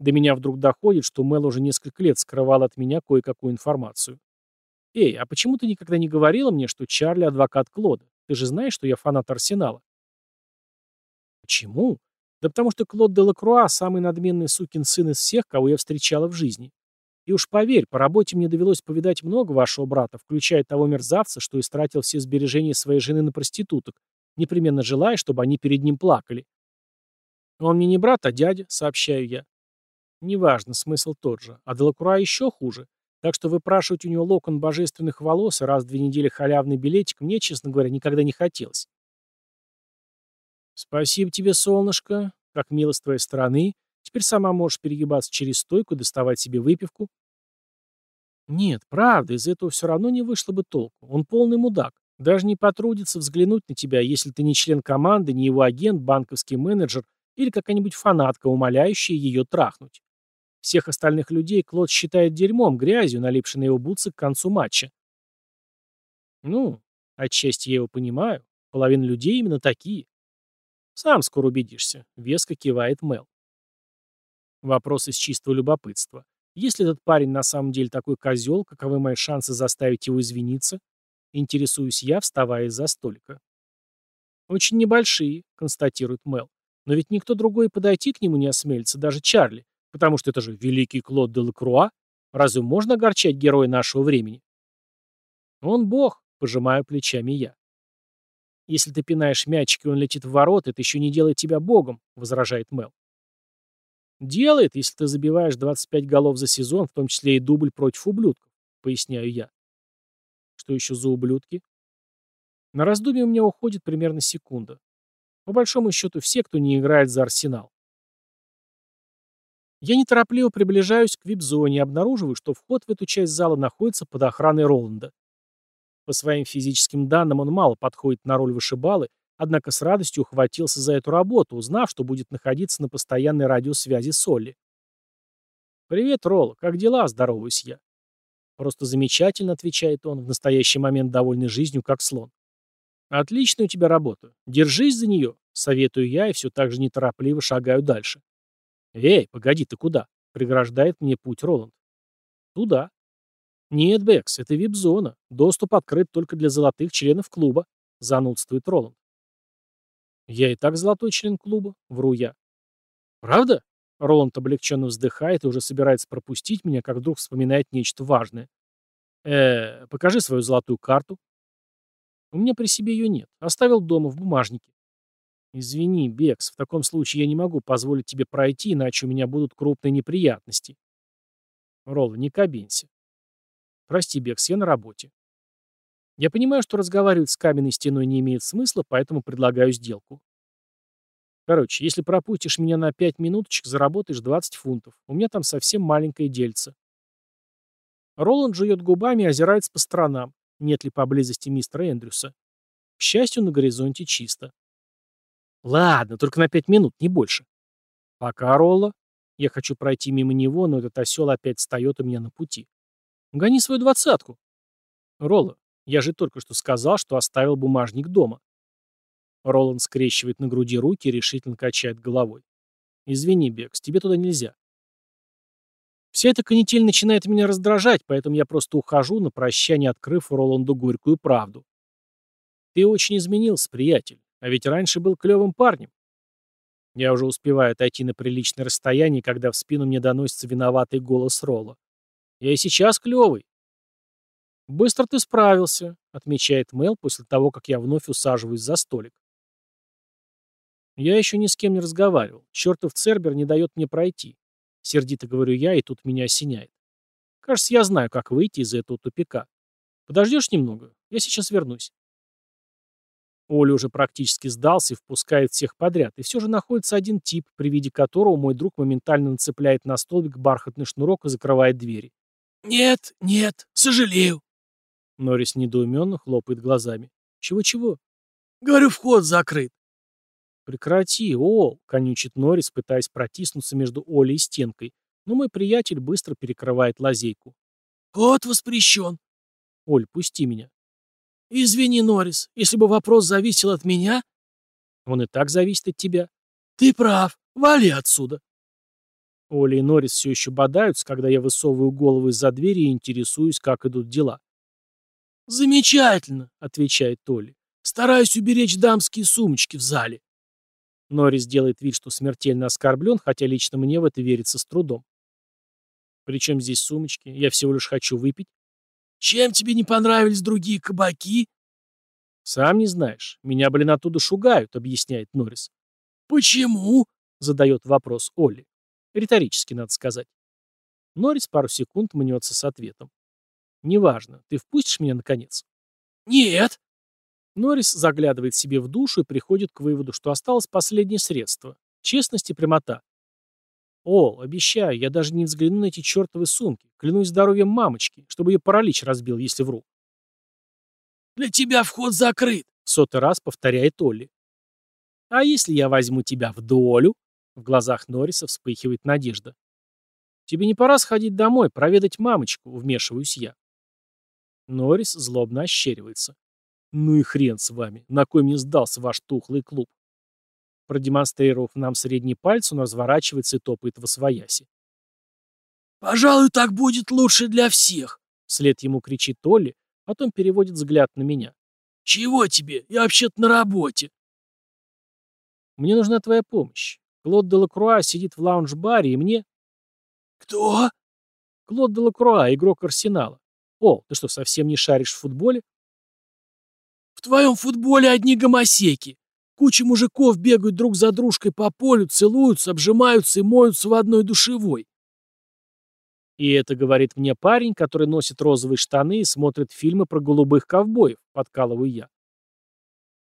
До меня вдруг доходит, что Мел уже несколько лет скрывал от меня кое-какую информацию. Эй, а почему ты никогда не говорила мне, что Чарли адвокат Клода? Ты же знаешь, что я фанат Арсенала. Почему? Да потому что Клод де Лакруа самый надменный сукин сын из всех, кого я встречала в жизни. И уж поверь, по работе мне довелось повидать много вашего брата, включая того мерзавца, что истратил все сбережения своей жены на проституток, непременно желая, чтобы они перед ним плакали. Он мне не брат, а дядя, сообщаю я. Неважно, смысл тот же. А Делакруа еще хуже. Так что выпрашивать у него локон божественных волос и раз в две недели халявный билетик мне, честно говоря, никогда не хотелось. «Спасибо тебе, солнышко. Как мило с твоей стороны. Теперь сама можешь перегибаться через стойку, доставать себе выпивку. Нет, правда, из этого все равно не вышло бы толку. Он полный мудак. Даже не потрудится взглянуть на тебя, если ты не член команды, не его агент, банковский менеджер или какая-нибудь фанатка, умоляющая ее трахнуть. Всех остальных людей Клод считает дерьмом, грязью, налипшей на его бутсы к концу матча. Ну, отчасти я его понимаю. Половина людей именно такие. Сам скоро убедишься, веско кивает Мел. Вопрос из чистого любопытства. Если этот парень на самом деле такой козел, каковы мои шансы заставить его извиниться? Интересуюсь я, вставая из-за столика. Очень небольшие, констатирует Мел. Но ведь никто другой подойти к нему не осмелится, даже Чарли, потому что это же великий Клод де Лакруа. Разве можно огорчать героя нашего времени? Он бог, пожимаю плечами я. Если ты пинаешь мячик, и он летит в ворота, это еще не делает тебя богом, возражает Мел. «Делает, если ты забиваешь 25 голов за сезон, в том числе и дубль против ублюдков», — поясняю я. «Что еще за ублюдки?» На раздумье у меня уходит примерно секунда. По большому счету, все, кто не играет за Арсенал. Я неторопливо приближаюсь к вип-зоне и обнаруживаю, что вход в эту часть зала находится под охраной Роланда. По своим физическим данным он мало подходит на роль вышибалы, Однако с радостью ухватился за эту работу, узнав, что будет находиться на постоянной радиосвязи с Олли. «Привет, Ролл, как дела?» – здороваюсь я. «Просто замечательно», – отвечает он, в настоящий момент довольный жизнью, как слон. «Отличная у тебя работа. Держись за нее», – советую я и все так же неторопливо шагаю дальше. «Эй, погоди, ты куда?» – преграждает мне путь Роланд. «Туда». «Нет, Бэкс, это вип-зона. Доступ открыт только для золотых членов клуба», – занудствует Роланд. Я и так золотой член клуба, вру я. Правда? Роланд облегченно вздыхает и уже собирается пропустить меня, как вдруг вспоминает нечто важное. э покажи свою золотую карту. У меня при себе ее нет. Оставил дома, в бумажнике. Извини, Бекс, в таком случае я не могу позволить тебе пройти, иначе у меня будут крупные неприятности. Ролл, не кабинься. Прости, Бекс, я на работе. Я понимаю, что разговаривать с каменной стеной не имеет смысла, поэтому предлагаю сделку. Короче, если пропустишь меня на 5 минуточек, заработаешь 20 фунтов. У меня там совсем маленькое дельце. Роланд жует губами и озирается по сторонам, нет ли поблизости мистера Эндрюса. К счастью, на горизонте чисто. Ладно, только на пять минут, не больше. Пока, Ролла. Я хочу пройти мимо него, но этот осел опять встает у меня на пути. Гони свою двадцатку. Ролла, я же только что сказал, что оставил бумажник дома. Роланд скрещивает на груди руки и решительно качает головой. «Извини, Бекс, тебе туда нельзя». Вся эта канитель начинает меня раздражать, поэтому я просто ухожу, на прощание открыв Роланду горькую правду. «Ты очень изменился, приятель, а ведь раньше был клевым парнем. Я уже успеваю отойти на приличное расстояние, когда в спину мне доносится виноватый голос Ролла. «Я и сейчас клевый». «Быстро ты справился», — отмечает Мел после того, как я вновь усаживаюсь за столик. Я еще ни с кем не разговаривал. Чертов Цербер не дает мне пройти. Сердито говорю я, и тут меня осеняет. Кажется, я знаю, как выйти из этого тупика. Подождешь немного? Я сейчас вернусь. Оля уже практически сдался и впускает всех подряд, и все же находится один тип, при виде которого мой друг моментально нацепляет на столбик бархатный шнурок и закрывает двери. «Нет, нет, сожалею». Норрис недоуменно хлопает глазами. «Чего-чего?» «Говорю, вход закрыт». «Прекрати, Ол!» — конючит Норрис, пытаясь протиснуться между Олей и стенкой, но мой приятель быстро перекрывает лазейку. «Вход воспрещен». «Оль, пусти меня». «Извини, Норрис, если бы вопрос зависел от меня...» «Он и так зависит от тебя». «Ты прав. Вали отсюда». Оля и Норрис все еще бодаются, когда я высовываю голову из-за двери и интересуюсь, как идут дела. «Замечательно», — отвечает Толли. «Стараюсь уберечь дамские сумочки в зале». Норрис делает вид, что смертельно оскорблен, хотя лично мне в это верится с трудом. «Причем здесь сумочки? Я всего лишь хочу выпить». Чем тебе не понравились другие кабаки? Сам не знаешь. Меня, блин, оттуда шугают, объясняет Норрис. Почему? Задает вопрос Олли. Риторически, надо сказать. Норрис пару секунд мнется с ответом. «Неважно. Ты впустишь меня, наконец?» «Нет». Норрис заглядывает себе в душу и приходит к выводу, что осталось последнее средство. Честность и прямота. Ол, обещаю, я даже не взгляну на эти чертовы сумки. Клянусь здоровьем мамочки, чтобы ее паралич разбил, если вру. Для тебя вход закрыт, сотый раз повторяет Олли. А если я возьму тебя в долю? В глазах Норриса вспыхивает надежда. Тебе не пора сходить домой, проведать мамочку, вмешиваюсь я. Норрис злобно ощеривается. Ну и хрен с вами, на кой мне сдался ваш тухлый клуб? Продемонстрировав нам средний палец, он разворачивается и топает в освояси. «Пожалуй, так будет лучше для всех», — вслед ему кричит Олли, потом переводит взгляд на меня. «Чего тебе? Я вообще-то на работе». «Мне нужна твоя помощь. Клод де Лакруа сидит в лаунж-баре, и мне...» «Кто?» «Клод де Лакруа, игрок Арсенала. О, ты что, совсем не шаришь в футболе?» «В твоем футболе одни гомосеки. Куча мужиков бегают друг за дружкой по полю, целуются, обжимаются и моются в одной душевой. И это говорит мне парень, который носит розовые штаны и смотрит фильмы про голубых ковбоев, подкалываю я.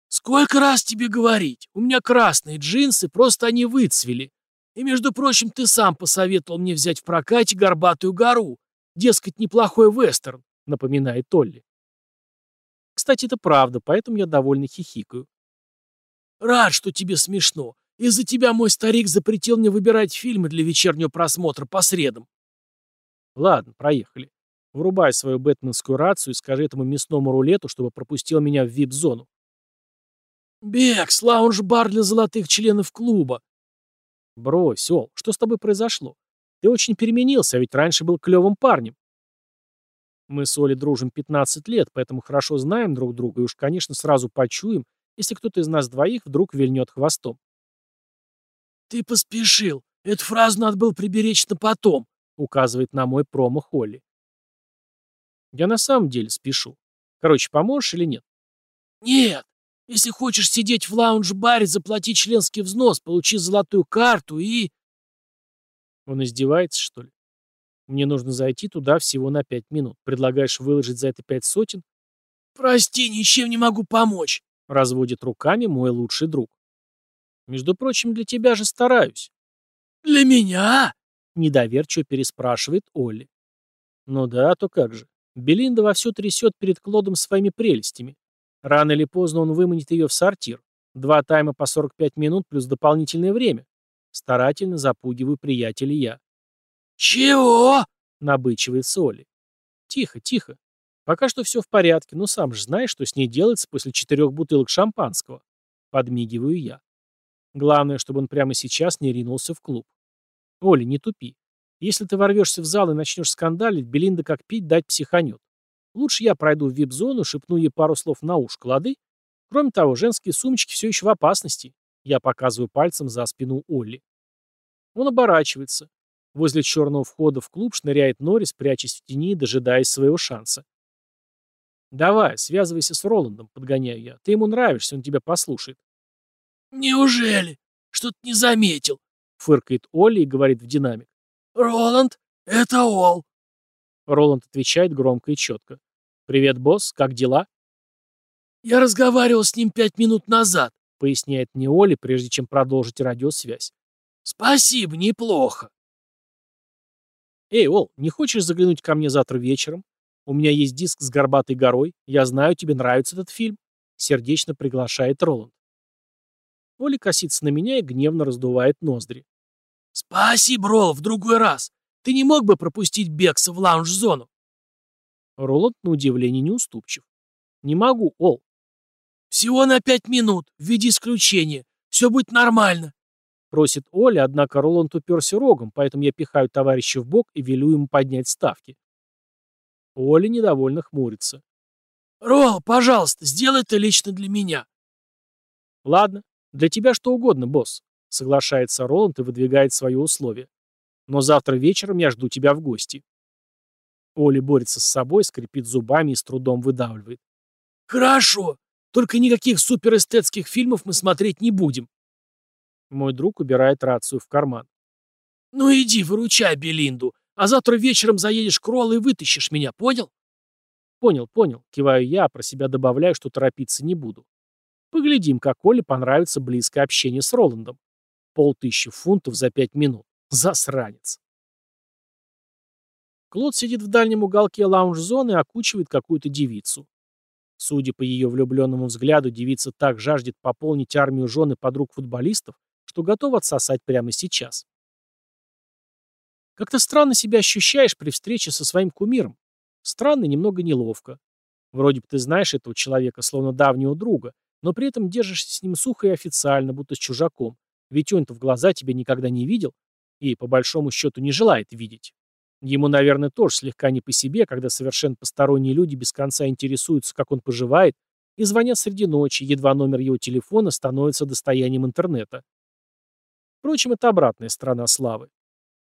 Сколько раз тебе говорить? У меня красные джинсы, просто они выцвели. И, между прочим, ты сам посоветовал мне взять в прокате горбатую гору. Дескать, неплохой вестерн, напоминает Толли. Кстати, это правда, поэтому я довольно хихикаю. Рад, что тебе смешно. Из-за тебя мой старик запретил мне выбирать фильмы для вечернего просмотра по средам. Ладно, проехали. Врубай свою бэтменскую рацию и скажи этому мясному рулету, чтобы пропустил меня в вип-зону. Бекс, лаунж-бар для золотых членов клуба. Брось, Ол, что с тобой произошло? Ты очень переменился, а ведь раньше был клевым парнем. Мы с Олей дружим 15 лет, поэтому хорошо знаем друг друга и уж, конечно, сразу почуем, если кто-то из нас двоих вдруг вильнет хвостом. «Ты поспешил. Эту фразу надо было приберечь на потом», — указывает на мой промо Холли. «Я на самом деле спешу. Короче, поможешь или нет?» «Нет. Если хочешь сидеть в лаунж-баре, заплати членский взнос, получи золотую карту и...» Он издевается, что ли? Мне нужно зайти туда всего на пять минут. Предлагаешь выложить за это пять сотен? «Прости, ничем не могу помочь», Разводит руками мой лучший друг. Между прочим, для тебя же стараюсь. Для меня? Недоверчиво переспрашивает Олли. Ну да, то как же. Белинда вовсю трясет перед Клодом своими прелестями. Рано или поздно он выманит ее в сортир. Два тайма по 45 минут плюс дополнительное время. Старательно запугиваю приятеля я. «Чего?» — набычивается Оли. «Тихо, тихо. Пока что все в порядке, но сам же знаешь, что с ней делается после четырех бутылок шампанского». Подмигиваю я. Главное, чтобы он прямо сейчас не ринулся в клуб. Оля, не тупи. Если ты ворвешься в зал и начнешь скандалить, Белинда как пить дать психанет. Лучше я пройду в вип-зону, шепну ей пару слов на ушко, лады? Кроме того, женские сумочки все еще в опасности. Я показываю пальцем за спину Олли. Он оборачивается. Возле черного входа в клуб шныряет Норрис, прячась в тени, дожидаясь своего шанса. «Давай, связывайся с Роландом», — подгоняю я. «Ты ему нравишься, он тебя послушает». «Неужели? Что-то не заметил», — фыркает Олли и говорит в динамик. «Роланд, это Ол». Роланд отвечает громко и четко. «Привет, босс, как дела?» «Я разговаривал с ним пять минут назад», — поясняет мне Оли, прежде чем продолжить радиосвязь. «Спасибо, неплохо». «Эй, Ол, не хочешь заглянуть ко мне завтра вечером? У меня есть диск с горбатой горой. Я знаю, тебе нравится этот фильм», — сердечно приглашает Роланд. Оля косится на меня и гневно раздувает ноздри. «Спасибо, Ролл, в другой раз. Ты не мог бы пропустить Бекса в лаунж-зону?» Роланд на удивление неуступчив. «Не могу, Ол». «Всего на пять минут, в виде исключения. Все будет нормально», — просит Оля, однако Роланд уперся рогом, поэтому я пихаю товарища в бок и велю ему поднять ставки. Оля недовольно хмурится. «Ролл, пожалуйста, сделай это лично для меня». «Ладно, для тебя что угодно, босс», — соглашается Роланд и выдвигает свои условия. «Но завтра вечером я жду тебя в гости». Оля борется с собой, скрипит зубами и с трудом выдавливает. «Хорошо, только никаких суперэстетских фильмов мы смотреть не будем». Мой друг убирает рацию в карман. «Ну иди, выручай Белинду, а завтра вечером заедешь к Роллу и вытащишь меня, понял?» «Понял, понял», — киваю я, про себя добавляю, что торопиться не буду. Поглядим, как Оле понравится близкое общение с Роландом. Полтысячи фунтов за пять минут. Засранец. Клод сидит в дальнем уголке лаунж-зоны и окучивает какую-то девицу. Судя по ее влюбленному взгляду, девица так жаждет пополнить армию жены подруг футболистов, что готова отсосать прямо сейчас. Как-то странно себя ощущаешь при встрече со своим кумиром. Странно, немного неловко. Вроде бы ты знаешь этого человека, словно давнего друга, но при этом держишься с ним сухо и официально, будто с чужаком. Ведь он-то в глаза тебя никогда не видел и, по большому счету, не желает видеть. Ему, наверное, тоже слегка не по себе, когда совершенно посторонние люди без конца интересуются, как он поживает, и звонят среди ночи, едва номер его телефона становится достоянием интернета. Впрочем, это обратная сторона славы.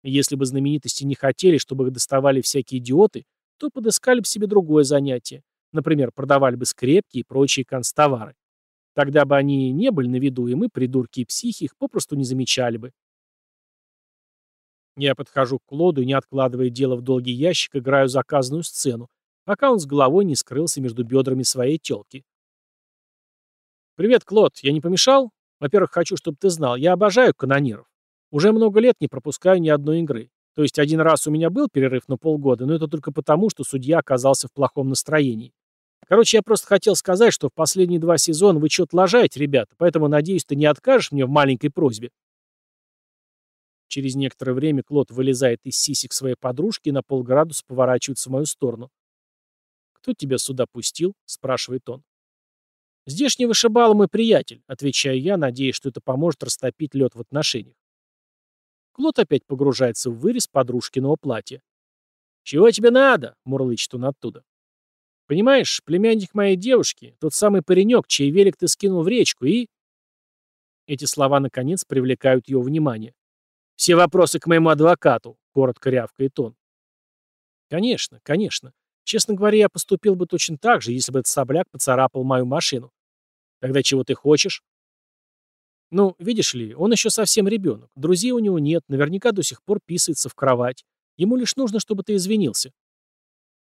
Если бы знаменитости не хотели, чтобы их доставали всякие идиоты, то подыскали бы себе другое занятие. Например, продавали бы скрепки и прочие констовары. Тогда бы они не были на виду, и мы, придурки и психи, их попросту не замечали бы. Я подхожу к Клоду и, не откладывая дело в долгий ящик, играю заказанную сцену, пока он с головой не скрылся между бедрами своей телки. «Привет, Клод, я не помешал? Во-первых, хочу, чтобы ты знал, я обожаю канониров. Уже много лет не пропускаю ни одной игры. То есть один раз у меня был перерыв на полгода, но это только потому, что судья оказался в плохом настроении. Короче, я просто хотел сказать, что в последние два сезона вы что-то лажаете, ребята, поэтому, надеюсь, ты не откажешь мне в маленькой просьбе. Через некоторое время Клод вылезает из сисек своей подружки и на полградуса поворачивается в мою сторону. «Кто тебя сюда пустил?» — спрашивает он. «Здешний вышибал мой приятель», — отвечаю я, надеясь, что это поможет растопить лед в отношениях. Клод опять погружается в вырез подружкиного платья. «Чего тебе надо?» — мурлычет он оттуда. Понимаешь, племянник моей девушки, тот самый паренек, чей велик ты скинул в речку, и...» Эти слова, наконец, привлекают ее внимание. «Все вопросы к моему адвокату», — коротко рявкает он. «Конечно, конечно. Честно говоря, я поступил бы точно так же, если бы этот собляк поцарапал мою машину. Тогда чего ты хочешь?» «Ну, видишь ли, он еще совсем ребенок. Друзей у него нет, наверняка до сих пор писается в кровать. Ему лишь нужно, чтобы ты извинился».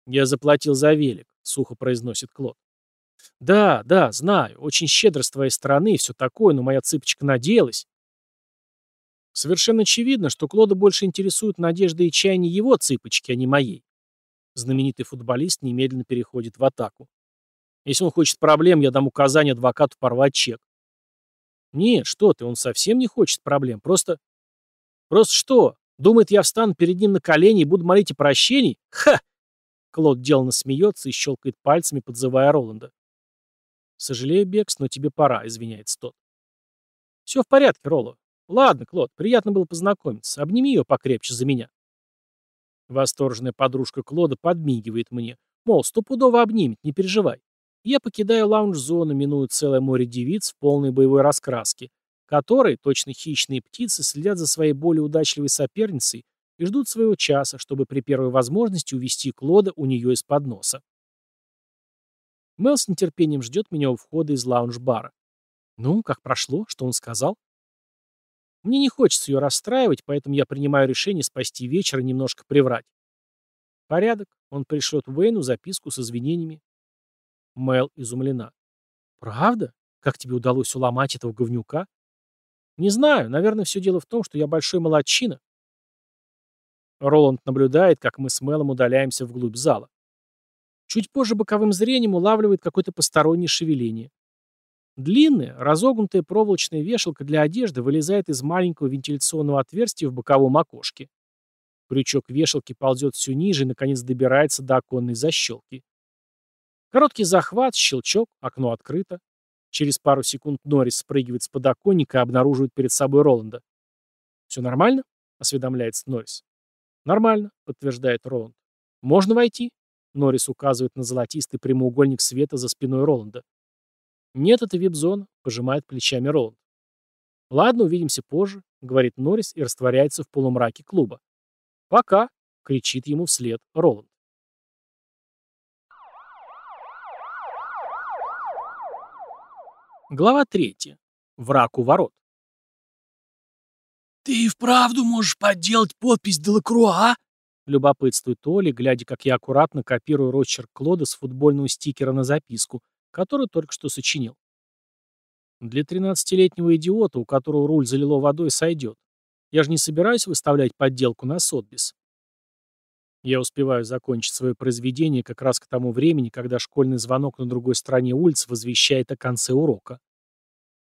«Я заплатил за велик», — сухо произносит Клод. «Да, да, знаю. Очень щедро с твоей стороны и все такое, но моя цыпочка надеялась». Совершенно очевидно, что Клода больше интересуют надежды и чаяния его цыпочки, а не моей. Знаменитый футболист немедленно переходит в атаку. Если он хочет проблем, я дам указание адвокату порвать чек. Нет, что ты, он совсем не хочет проблем, просто... Просто что? Думает, я встану перед ним на колени и буду молить о прощении? Ха! Клод деланно смеется и щелкает пальцами, подзывая Роланда. «Сожалею, Бекс, но тебе пора», — извиняется тот. «Все в порядке, Ролло. Ладно, Клод, приятно было познакомиться. Обними ее покрепче за меня». Восторженная подружка Клода подмигивает мне. Мол, стопудово обнимет, не переживай. Я покидаю лаунж-зону, минуя целое море девиц в полной боевой раскраске, которые, точно хищные птицы, следят за своей более удачливой соперницей и ждут своего часа, чтобы при первой возможности увести Клода у нее из-под носа. Мел с нетерпением ждет меня у входа из лаунж-бара. Ну, как прошло? Что он сказал? Мне не хочется ее расстраивать, поэтому я принимаю решение спасти вечер и немножко приврать. Порядок. Он пришлет Уэйну записку с извинениями. Мел изумлена. Правда? Как тебе удалось уломать этого говнюка? Не знаю. Наверное, все дело в том, что я большой молодчина. Роланд наблюдает, как мы с Мелом удаляемся вглубь зала. Чуть позже боковым зрением улавливает какое-то постороннее шевеление. Длинная, разогнутая проволочная вешалка для одежды вылезает из маленького вентиляционного отверстия в боковом окошке. Крючок вешалки ползет все ниже и, наконец, добирается до оконной защелки. Короткий захват, щелчок, окно открыто. Через пару секунд Норрис спрыгивает с подоконника и обнаруживает перед собой Роланда. «Все нормально?» — осведомляется Норрис. «Нормально», — подтверждает Роланд. «Можно войти?» Норрис указывает на золотистый прямоугольник света за спиной Роланда. «Нет, это вип-зона», — пожимает плечами Роланд. «Ладно, увидимся позже», — говорит Норрис и растворяется в полумраке клуба. «Пока», — кричит ему вслед Роланд. Глава третья. Враг у ворот. «Ты и вправду можешь подделать подпись Делакруа?» Любопытствует Оли, глядя, как я аккуратно копирую росчерк Клода с футбольного стикера на записку, которую только что сочинил. Для тринадцатилетнего идиота, у которого руль залило водой, сойдет. Я же не собираюсь выставлять подделку на Сотбис. Я успеваю закончить свое произведение как раз к тому времени, когда школьный звонок на другой стороне улицы возвещает о конце урока.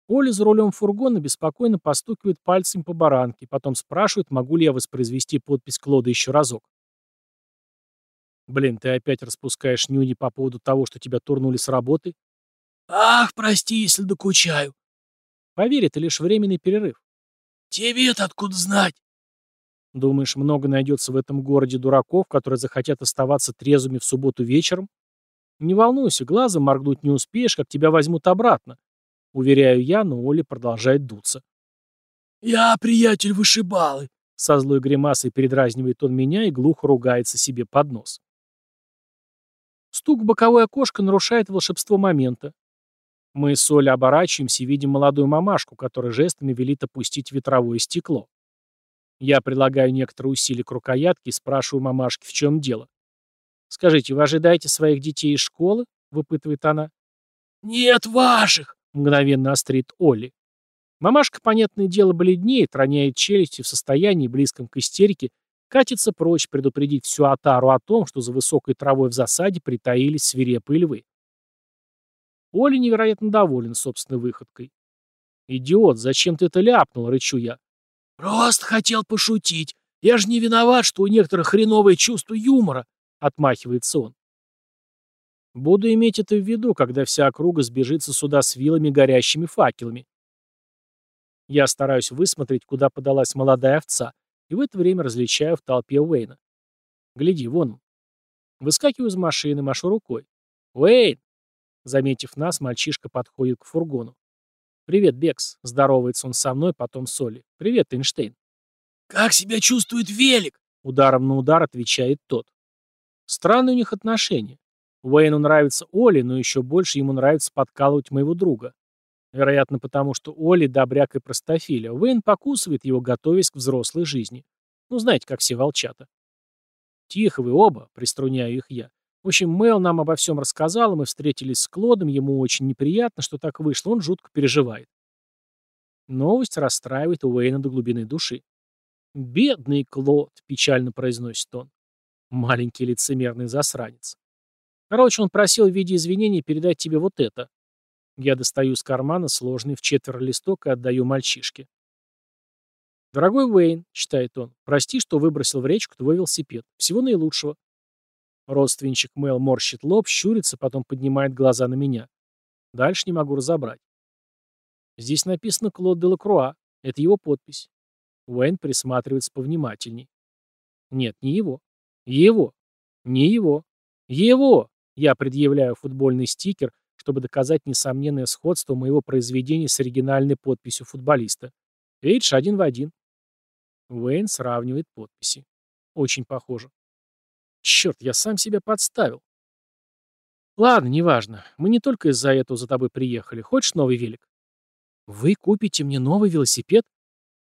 Оля за рулем фургона беспокойно постукивает пальцем по баранке, потом спрашивает, могу ли я воспроизвести подпись Клода еще разок. «Блин, ты опять распускаешь нюни по поводу того, что тебя турнули с работы?» «Ах, прости, если докучаю». «Поверь, это лишь временный перерыв». «Тебе-то откуда знать?» «Думаешь, много найдется в этом городе дураков, которые захотят оставаться трезвыми в субботу вечером?» «Не волнуйся, глазом моргнуть не успеешь, как тебя возьмут обратно. Уверяю я, но Оля продолжает дуться. «Я приятель вышибалы», — со злой гримасой передразнивает он меня и глухо ругается себе под нос. Стук в боковое окошко нарушает волшебство момента. Мы с Олей оборачиваемся и видим молодую мамашку, которая жестами велит опустить ветровое стекло. Я прилагаю некоторые усилия к рукоятке и спрашиваю мамашки, в чем дело. «Скажите, вы ожидаете своих детей из школы?» — выпытывает она. «Нет ваших!» мгновенно острит Олли. Мамашка, понятное дело, бледнеет, роняет челюсти в состоянии, близком к истерике, катится прочь предупредить всю отару о том, что за высокой травой в засаде притаились свирепые львы. Оля невероятно доволен собственной выходкой. «Идиот, зачем ты это ляпнул?» — рычу я. «Просто хотел пошутить. Я же не виноват, что у некоторых хреновое чувство юмора», — отмахивается он. Буду иметь это в виду, когда вся округа сбежится сюда с вилами горящими факелами. Я стараюсь высмотреть, куда подалась молодая овца, и в это время различаю в толпе Уэйна. Гляди, вон он. Выскакиваю из машины, машу рукой. «Уэйн!» Заметив нас, мальчишка подходит к фургону. «Привет, Бекс!» Здоровается он со мной, потом с Олей. «Привет, Эйнштейн!» «Как себя чувствует велик?» Ударом на удар отвечает тот. Странные у них отношения. Уэйну нравится Оли, но еще больше ему нравится подкалывать моего друга. Вероятно, потому что Оли добряк и простофиля. Уэйн покусывает его, готовясь к взрослой жизни. Ну, знаете, как все волчата. «Тихо вы оба», — приструняю их я. В общем, Мэл нам обо всем рассказал, мы встретились с Клодом, ему очень неприятно, что так вышло, он жутко переживает. Новость расстраивает Уэйна до глубины души. «Бедный Клод», — печально произносит он. Маленький лицемерный засранец. Короче, он просил в виде извинений передать тебе вот это. Я достаю из кармана сложный в четверо листок и отдаю мальчишке. «Дорогой Уэйн», — читает он, — «прости, что выбросил в речку твой велосипед. Всего наилучшего». Родственничек Мэл морщит лоб, щурится, потом поднимает глаза на меня. Дальше не могу разобрать. Здесь написано «Клод де Лакруа». Это его подпись. Уэйн присматривается повнимательней. Нет, не его. Его. Не его. Его! Я предъявляю футбольный стикер, чтобы доказать несомненное сходство моего произведения с оригинальной подписью футболиста. Видишь, один в один. Уэйн сравнивает подписи. Очень похоже. Черт, я сам себя подставил. Ладно, неважно. Мы не только из-за этого за тобой приехали. Хочешь новый велик? Вы купите мне новый велосипед?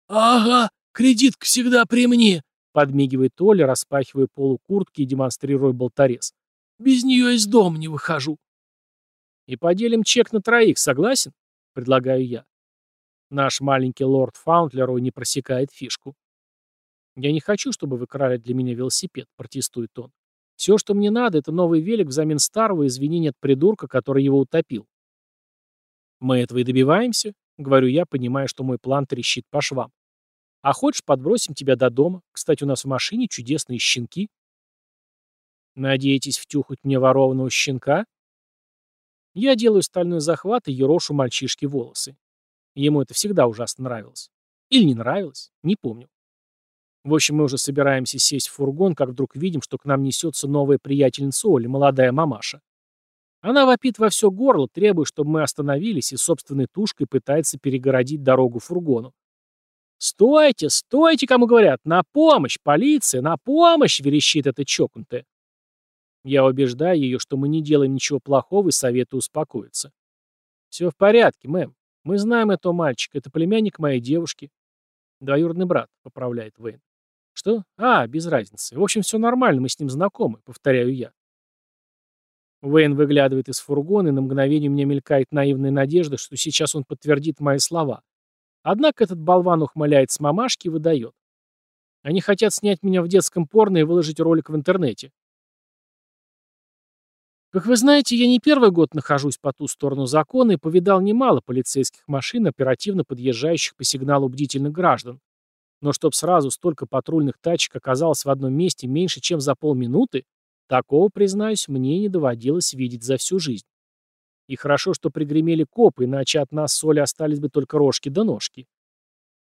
Ага, кредитка всегда при мне, подмигивает Оля, распахивая полу куртки и демонстрируя болторез. Без нее из дома не выхожу. И поделим чек на троих, согласен? Предлагаю я. Наш маленький лорд Фаунтлерой не просекает фишку. «Я не хочу, чтобы вы крали для меня велосипед», — протестует он. «Все, что мне надо, это новый велик взамен старого извинения от придурка, который его утопил». «Мы этого и добиваемся», — говорю я, понимая, что мой план трещит по швам. «А хочешь, подбросим тебя до дома? Кстати, у нас в машине чудесные щенки». «Надеетесь втюхать мне ворованного щенка?» Я делаю стальной захват и ерошу мальчишке волосы. Ему это всегда ужасно нравилось. Или не нравилось, не помню. В общем, мы уже собираемся сесть в фургон, как вдруг видим, что к нам несется новая приятельница Оли, молодая мамаша. Она вопит во все горло, требуя, чтобы мы остановились, и собственной тушкой пытается перегородить дорогу фургону. «Стойте, стойте!» — кому говорят. «На помощь! Полиция! На помощь!» — верещит эта чокнутая. Я убеждаю ее, что мы не делаем ничего плохого и советую успокоиться. «Все в порядке, мэм. Мы знаем этого мальчика. Это племянник моей девушки». «Двоюродный брат», — поправляет Вейн. «Что? А, без разницы. В общем, все нормально, мы с ним знакомы», — повторяю я. Вейн выглядывает из фургона, и на мгновение мне мелькает наивная надежда, что сейчас он подтвердит мои слова. Однако этот болван ухмыляет с мамашки и выдает. Они хотят снять меня в детском порно и выложить ролик в интернете. Как вы знаете, я не первый год нахожусь по ту сторону закона и повидал немало полицейских машин, оперативно подъезжающих по сигналу бдительных граждан. Но чтоб сразу столько патрульных тачек оказалось в одном месте меньше, чем за полминуты, такого, признаюсь, мне не доводилось видеть за всю жизнь. И хорошо, что пригремели копы, иначе от нас соли остались бы только рожки да ножки.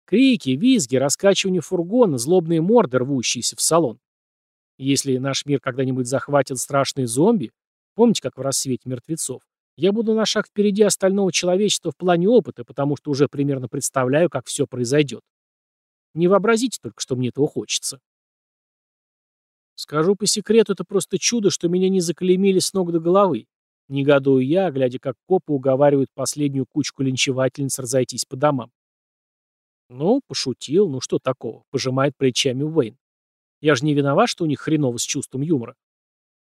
Крики, визги, раскачивание фургона, злобные морды, рвущиеся в салон. Если наш мир когда-нибудь захватит страшные зомби, помните, как в рассвете мертвецов, я буду на шаг впереди остального человечества в плане опыта, потому что уже примерно представляю, как все произойдет. Не вообразите только, что мне этого хочется. Скажу по секрету, это просто чудо, что меня не заклеймили с ног до головы. Негодую я, глядя, как копы уговаривают последнюю кучку линчевательниц разойтись по домам. Ну, пошутил, ну что такого, пожимает плечами Уэйн. Я же не виноват, что у них хреново с чувством юмора.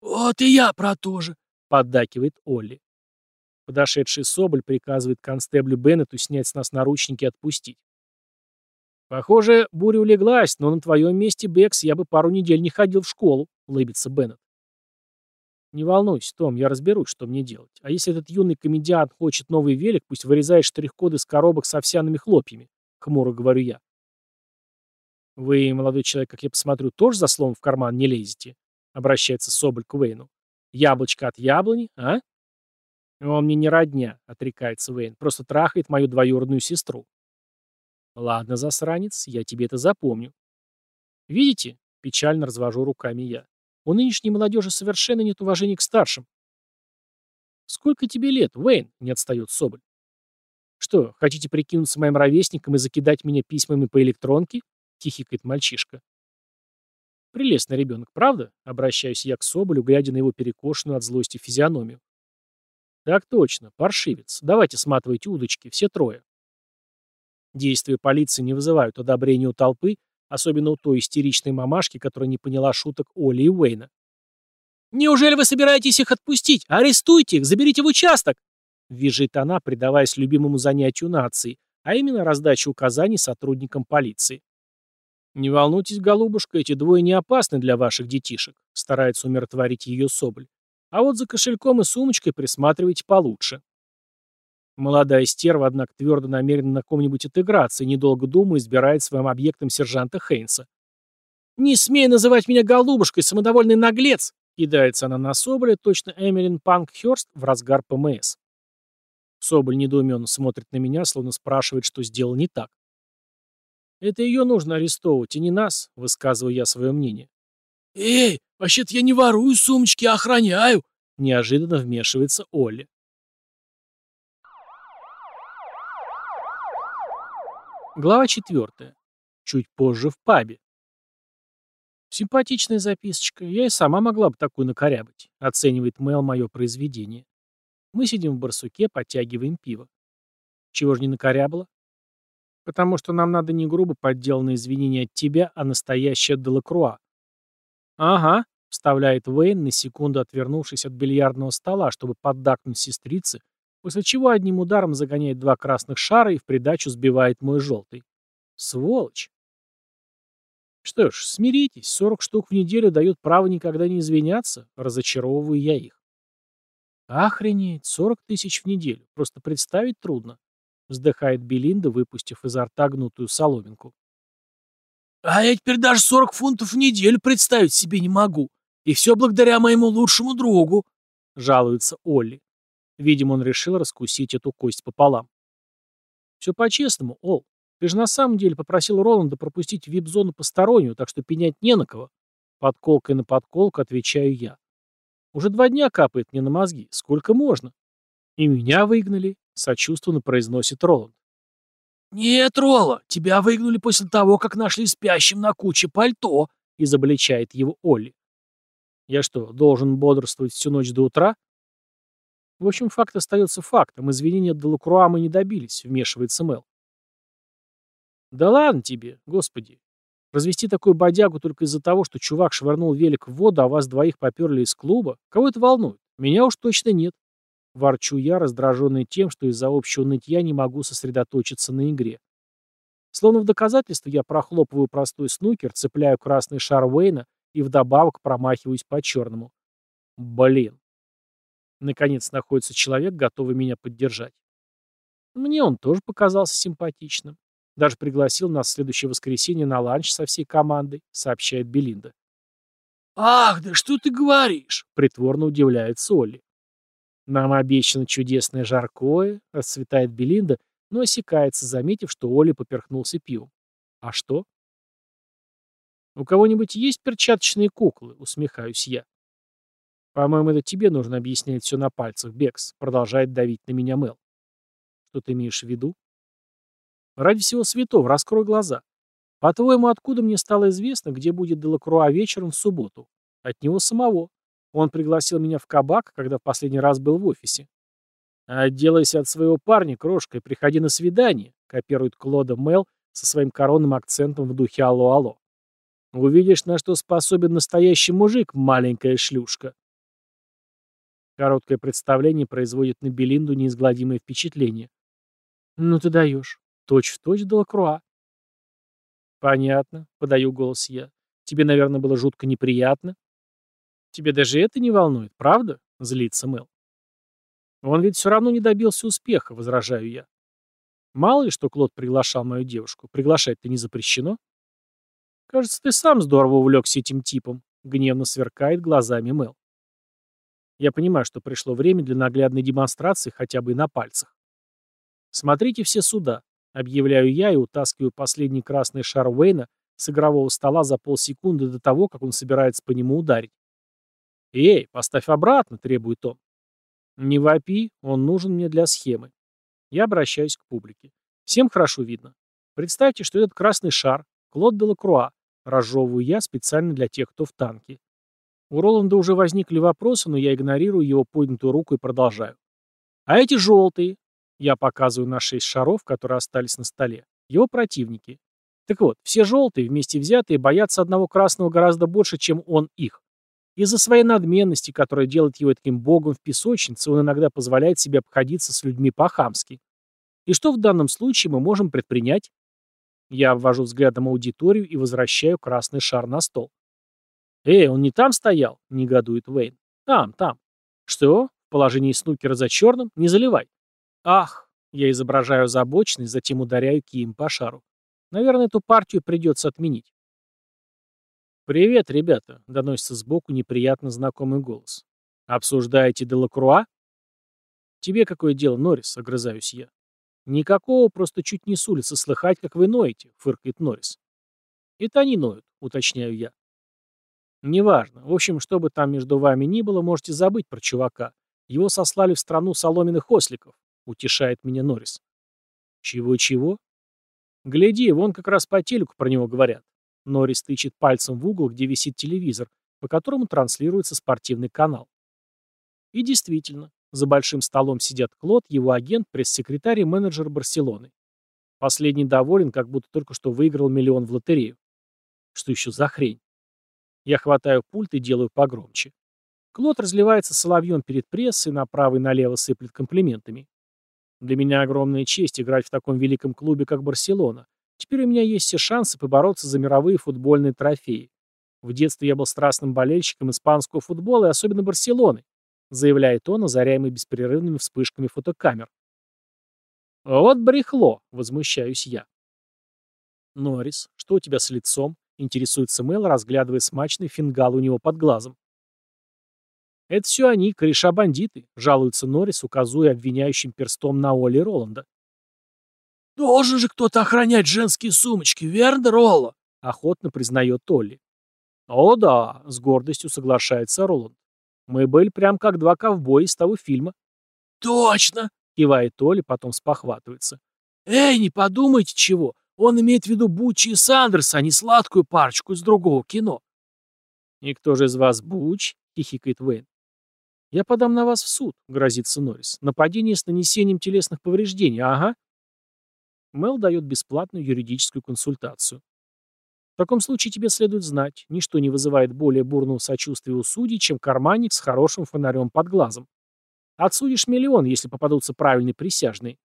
Вот и я про то же, поддакивает Олли. Подошедший Соболь приказывает констеблю Беннету снять с нас наручники и отпустить. «Похоже, буря улеглась, но на твоем месте, Бекс, я бы пару недель не ходил в школу», — улыбится Беннет. «Не волнуйся, Том, я разберусь, что мне делать. А если этот юный комедиант хочет новый велик, пусть вырезает штрих-коды с коробок с овсяными хлопьями», — хмуро говорю я. «Вы, молодой человек, как я посмотрю, тоже за словом в карман не лезете?» — обращается Соболь к Уэйну. «Яблочко от яблони, а?» «Он мне не родня», — отрекается Уэйн, — «просто трахает мою двоюродную сестру. Ладно, засранец, я тебе это запомню. Видите? Печально развожу руками я. У нынешней молодежи совершенно нет уважения к старшим. Сколько тебе лет, Уэйн? Не отстает Соболь. Что, хотите прикинуться моим ровесником и закидать меня письмами по электронке? Хихикает мальчишка. Прелестный ребенок, правда? Обращаюсь я к Соболю, глядя на его перекошенную от злости физиономию. Так точно, паршивец. Давайте сматывайте удочки, все трое. Действия полиции не вызывают одобрения у толпы, особенно у той истеричной мамашки, которая не поняла шуток Оли и Уэйна. «Неужели вы собираетесь их отпустить? Арестуйте их, заберите в участок!» Визжит она, предаваясь любимому занятию нации, а именно раздаче указаний сотрудникам полиции. «Не волнуйтесь, голубушка, эти двое не опасны для ваших детишек», старается умиротворить ее Соболь. «А вот за кошельком и сумочкой присматривайте получше». Молодая стерва, однако, твердо намерена на ком-нибудь отыграться и, недолго думая, избирает своим объектом сержанта Хейнса. «Не смей называть меня голубушкой, самодовольный наглец!» кидается она на Соболя, точно Эмилин Панкхёрст в разгар ПМС. Соболь недоуменно смотрит на меня, словно спрашивает, что сделал не так. «Это ее нужно арестовывать, и не нас», — высказываю я свое мнение. «Эй, вообще-то я не ворую сумочки, а охраняю!» — неожиданно вмешивается Олли. Глава четвертая. Чуть позже в пабе. Симпатичная записочка. Я и сама могла бы такую накорябать, оценивает Мэл мое произведение. Мы сидим в барсуке, подтягиваем пиво. Чего же не накорябла? Потому что нам надо не грубо подделанные извинения от тебя, а настоящее от Делакруа. Ага, вставляет Уэйн, на секунду отвернувшись от бильярдного стола, чтобы поддакнуть сестрице, после чего одним ударом загоняет два красных шара и в придачу сбивает мой желтый. Сволочь. Что ж, смиритесь, 40 штук в неделю дают право никогда не извиняться, разочаровываю я их. Охренеть, 40 тысяч в неделю, просто представить трудно, вздыхает Белинда, выпустив изо рта гнутую соломинку. А я теперь даже 40 фунтов в неделю представить себе не могу. И все благодаря моему лучшему другу, жалуется Олли. Видимо, он решил раскусить эту кость пополам. Все по-честному, Ол. Ты же на самом деле попросил Роланда пропустить в вип-зону постороннюю, так что пенять не на кого. Подколкой на подколку отвечаю я. Уже два дня капает мне на мозги. Сколько можно? И меня выгнали, сочувственно произносит Роланд. «Нет, Ролла, тебя выгнали после того, как нашли спящим на куче пальто», — изобличает его Олли. «Я что, должен бодрствовать всю ночь до утра?» В общем, факт остается фактом. Извинения от Делакруа мы не добились, вмешивается Мел. Да ладно тебе, господи. Развести такую бодягу только из-за того, что чувак швырнул велик в воду, а вас двоих поперли из клуба? Кого это волнует? Меня уж точно нет. Ворчу я, раздраженный тем, что из-за общего нытья не могу сосредоточиться на игре. Словно в доказательство я прохлопываю простой снукер, цепляю красный шар Уэйна и вдобавок промахиваюсь по черному. Блин. Наконец находится человек, готовый меня поддержать. Мне он тоже показался симпатичным. Даже пригласил нас в следующее воскресенье на ланч со всей командой, сообщает Белинда. «Ах, да что ты говоришь?» — притворно удивляется Олли. «Нам обещано чудесное жаркое», — расцветает Белинда, но осекается, заметив, что Оля поперхнулся пивом. «А что?» «У кого-нибудь есть перчаточные куклы?» — усмехаюсь я. «По-моему, это тебе нужно объяснять все на пальцах, Бекс», — продолжает давить на меня Мел. «Что ты имеешь в виду?» «Ради всего святого, раскрой глаза. По-твоему, откуда мне стало известно, где будет Делакруа вечером в субботу? От него самого. Он пригласил меня в кабак, когда в последний раз был в офисе. «Отделайся от своего парня, крошка, и приходи на свидание», копирует Клода Мел со своим коронным акцентом в духе «Алло-алло». «Увидишь, на что способен настоящий мужик, маленькая шлюшка». Короткое представление производит на Белинду неизгладимое впечатление. «Ну ты даешь. Точь в точь Делакруа». «Понятно», — подаю голос я. «Тебе, наверное, было жутко неприятно?» «Тебе даже это не волнует, правда?» — злится Мэл. «Он ведь все равно не добился успеха», — возражаю я. «Мало ли, что Клод приглашал мою девушку. Приглашать-то не запрещено». «Кажется, ты сам здорово увлекся этим типом», — гневно сверкает глазами Мэл. Я понимаю, что пришло время для наглядной демонстрации хотя бы и на пальцах. «Смотрите все сюда», — объявляю я и утаскиваю последний красный шар Уэйна с игрового стола за полсекунды до того, как он собирается по нему ударить. «Эй, поставь обратно», — требует он. «Не вопи, он нужен мне для схемы». Я обращаюсь к публике. Всем хорошо видно. Представьте, что этот красный шар — Клод де Лакруа, разжевываю я специально для тех, кто в танке. У Роланда уже возникли вопросы, но я игнорирую его поднятую руку и продолжаю. А эти желтые, я показываю на шесть шаров, которые остались на столе, его противники. Так вот, все желтые, вместе взятые, боятся одного красного гораздо больше, чем он их. Из-за своей надменности, которая делает его таким богом в песочнице, он иногда позволяет себе обходиться с людьми по-хамски. И что в данном случае мы можем предпринять? Я ввожу взглядом аудиторию и возвращаю красный шар на стол. «Эй, он не там стоял?» — негодует Уэйн. «Там, там». «Что? В положении снукера за черным? Не заливай». «Ах!» Я изображаю озабоченность, затем ударяю кием по шару. Наверное, эту партию придется отменить. «Привет, ребята», — доносится сбоку неприятно знакомый голос. «Обсуждаете Делакруа?» «Тебе какое дело, Норрис?» — огрызаюсь я. «Никакого, просто чуть не с улицы слыхать, как вы ноете», — фыркает Норрис. «Это они ноют», — уточняю я. «Неважно. В общем, что бы там между вами ни было, можете забыть про чувака. Его сослали в страну соломенных осликов», — утешает меня Норрис. «Чего-чего?» «Гляди, вон как раз по телеку про него говорят». Норрис тычет пальцем в угол, где висит телевизор, по которому транслируется спортивный канал. И действительно, за большим столом сидят Клод, его агент, пресс-секретарь и менеджер Барселоны. Последний доволен, как будто только что выиграл миллион в лотерею. Что еще за хрень? Я хватаю пульт и делаю погромче. Клод разливается соловьем перед прессой, направо и налево сыплет комплиментами. Для меня огромная честь играть в таком великом клубе, как Барселона. Теперь у меня есть все шансы побороться за мировые футбольные трофеи. В детстве я был страстным болельщиком испанского футбола и особенно Барселоны заявляет он, озаряемый беспрерывными вспышками фотокамер. «Вот брехло!» — возмущаюсь я. «Норрис, что у тебя с лицом?» — интересуется Мэл, разглядывая смачный фингал у него под глазом. «Это все они, кореша-бандиты», — жалуется Норрис, указывая обвиняющим перстом на Олли Роланда. «Должен же кто-то охранять женские сумочки, верно, Ролло?» — охотно признает Толли. «О да», — с гордостью соглашается Роланд. Мы были прям как два ковбоя из того фильма. «Точно!» — кивает Толя, потом спохватывается. «Эй, не подумайте чего! Он имеет в виду Бучи и Сандерса, а не сладкую парочку из другого кино». «И кто же из вас Буч?» — хихикает Вейн. «Я подам на вас в суд», — грозится Норрис. «Нападение с нанесением телесных повреждений, ага». Мел дает бесплатную юридическую консультацию. В таком случае тебе следует знать, ничто не вызывает более бурного сочувствия у судей, чем карманник с хорошим фонарем под глазом. Отсудишь миллион, если попадутся правильные присяжные.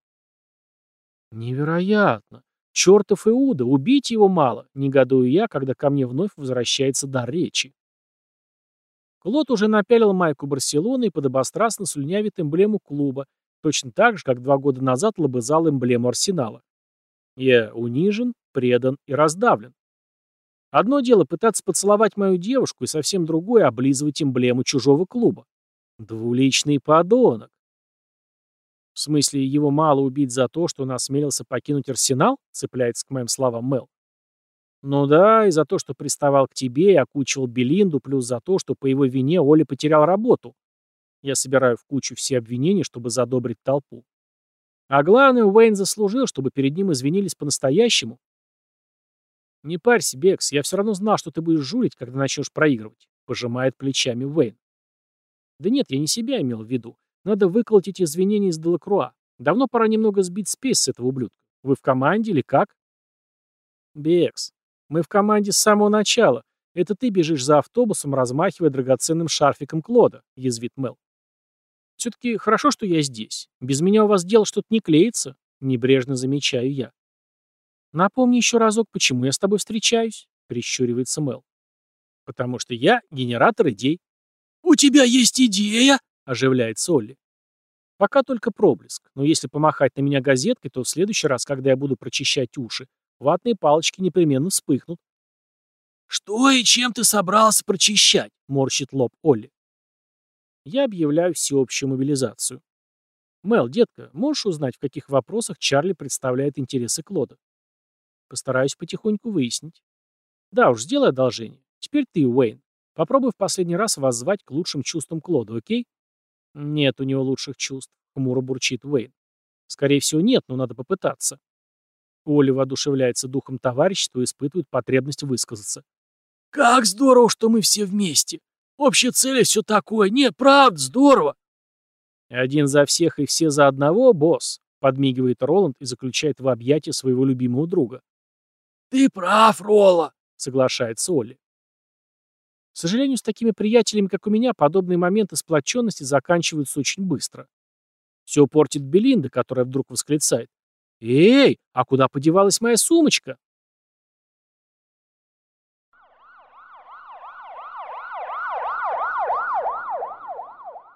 Невероятно. Чертов Иуда, убить его мало, негодую я, когда ко мне вновь возвращается дар речи. Клод уже напялил майку Барселоны и подобострастно слюнявит эмблему клуба, точно так же, как два года назад лобызал эмблему Арсенала. Я унижен, предан и раздавлен. Одно дело пытаться поцеловать мою девушку, и совсем другое — облизывать эмблему чужого клуба. Двуличный подонок. В смысле, его мало убить за то, что он осмелился покинуть Арсенал? Цепляется к моим словам Мел. Ну да, и за то, что приставал к тебе и окучивал Белинду, плюс за то, что по его вине Оля потерял работу. Я собираю в кучу все обвинения, чтобы задобрить толпу. А главное, Уэйн заслужил, чтобы перед ним извинились по-настоящему. «Не парься, Бекс, я все равно знал, что ты будешь жулить, когда начнешь проигрывать», — пожимает плечами Уэйн. «Да нет, я не себя имел в виду. Надо выколоть эти извинения из Делакруа. Давно пора немного сбить спесь с этого ублюдка. Вы в команде или как?» «Бекс, мы в команде с самого начала. Это ты бежишь за автобусом, размахивая драгоценным шарфиком Клода», — язвит Мел. «Все-таки хорошо, что я здесь. Без меня у вас дело что-то не клеится», — небрежно замечаю я. «Напомни еще разок, почему я с тобой встречаюсь?» — прищуривается Мел. «Потому что я генератор идей». «У тебя есть идея?» — оживляется Олли. «Пока только проблеск, но если помахать на меня газеткой, то в следующий раз, когда я буду прочищать уши, ватные палочки непременно вспыхнут». «Что и чем ты собрался прочищать?» — морщит лоб Олли. Я объявляю всеобщую мобилизацию. Мел, детка, можешь узнать, в каких вопросах Чарли представляет интересы Клода? Постараюсь потихоньку выяснить. Да уж, сделай одолжение. Теперь ты, Уэйн. Попробуй в последний раз воззвать к лучшим чувствам Клода, окей? Нет у него лучших чувств, хмуро бурчит Уэйн. Скорее всего, нет, но надо попытаться. Оля воодушевляется духом товарищества и испытывает потребность высказаться. «Как здорово, что мы все вместе! Общая цель все такое! Не, правда, здорово!» «Один за всех и все за одного, босс», — подмигивает Роланд и заключает в объятия своего любимого друга. «Ты прав, Ролла», — соглашается Олли. К сожалению, с такими приятелями, как у меня, подобные моменты сплоченности заканчиваются очень быстро. Все портит Белинда, которая вдруг восклицает. «Эй, а куда подевалась моя сумочка?»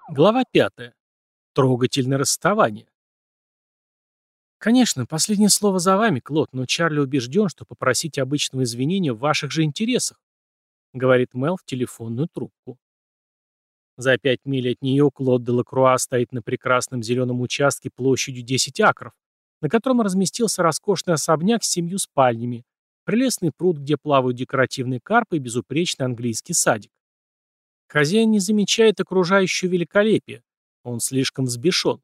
Глава пятая. Трогательное расставание. Конечно, последнее слово за вами, Клод, но Чарли убежден, что попросить обычного извинения в ваших же интересах, говорит Мел в телефонную трубку. За пять миль от нее Клод де Лакруа стоит на прекрасном зеленом участке площадью 10 акров, на котором разместился роскошный особняк с семью спальнями, прелестный пруд, где плавают декоративные карпы и безупречный английский садик. Хозяин не замечает окружающего великолепия. Он слишком взбешен.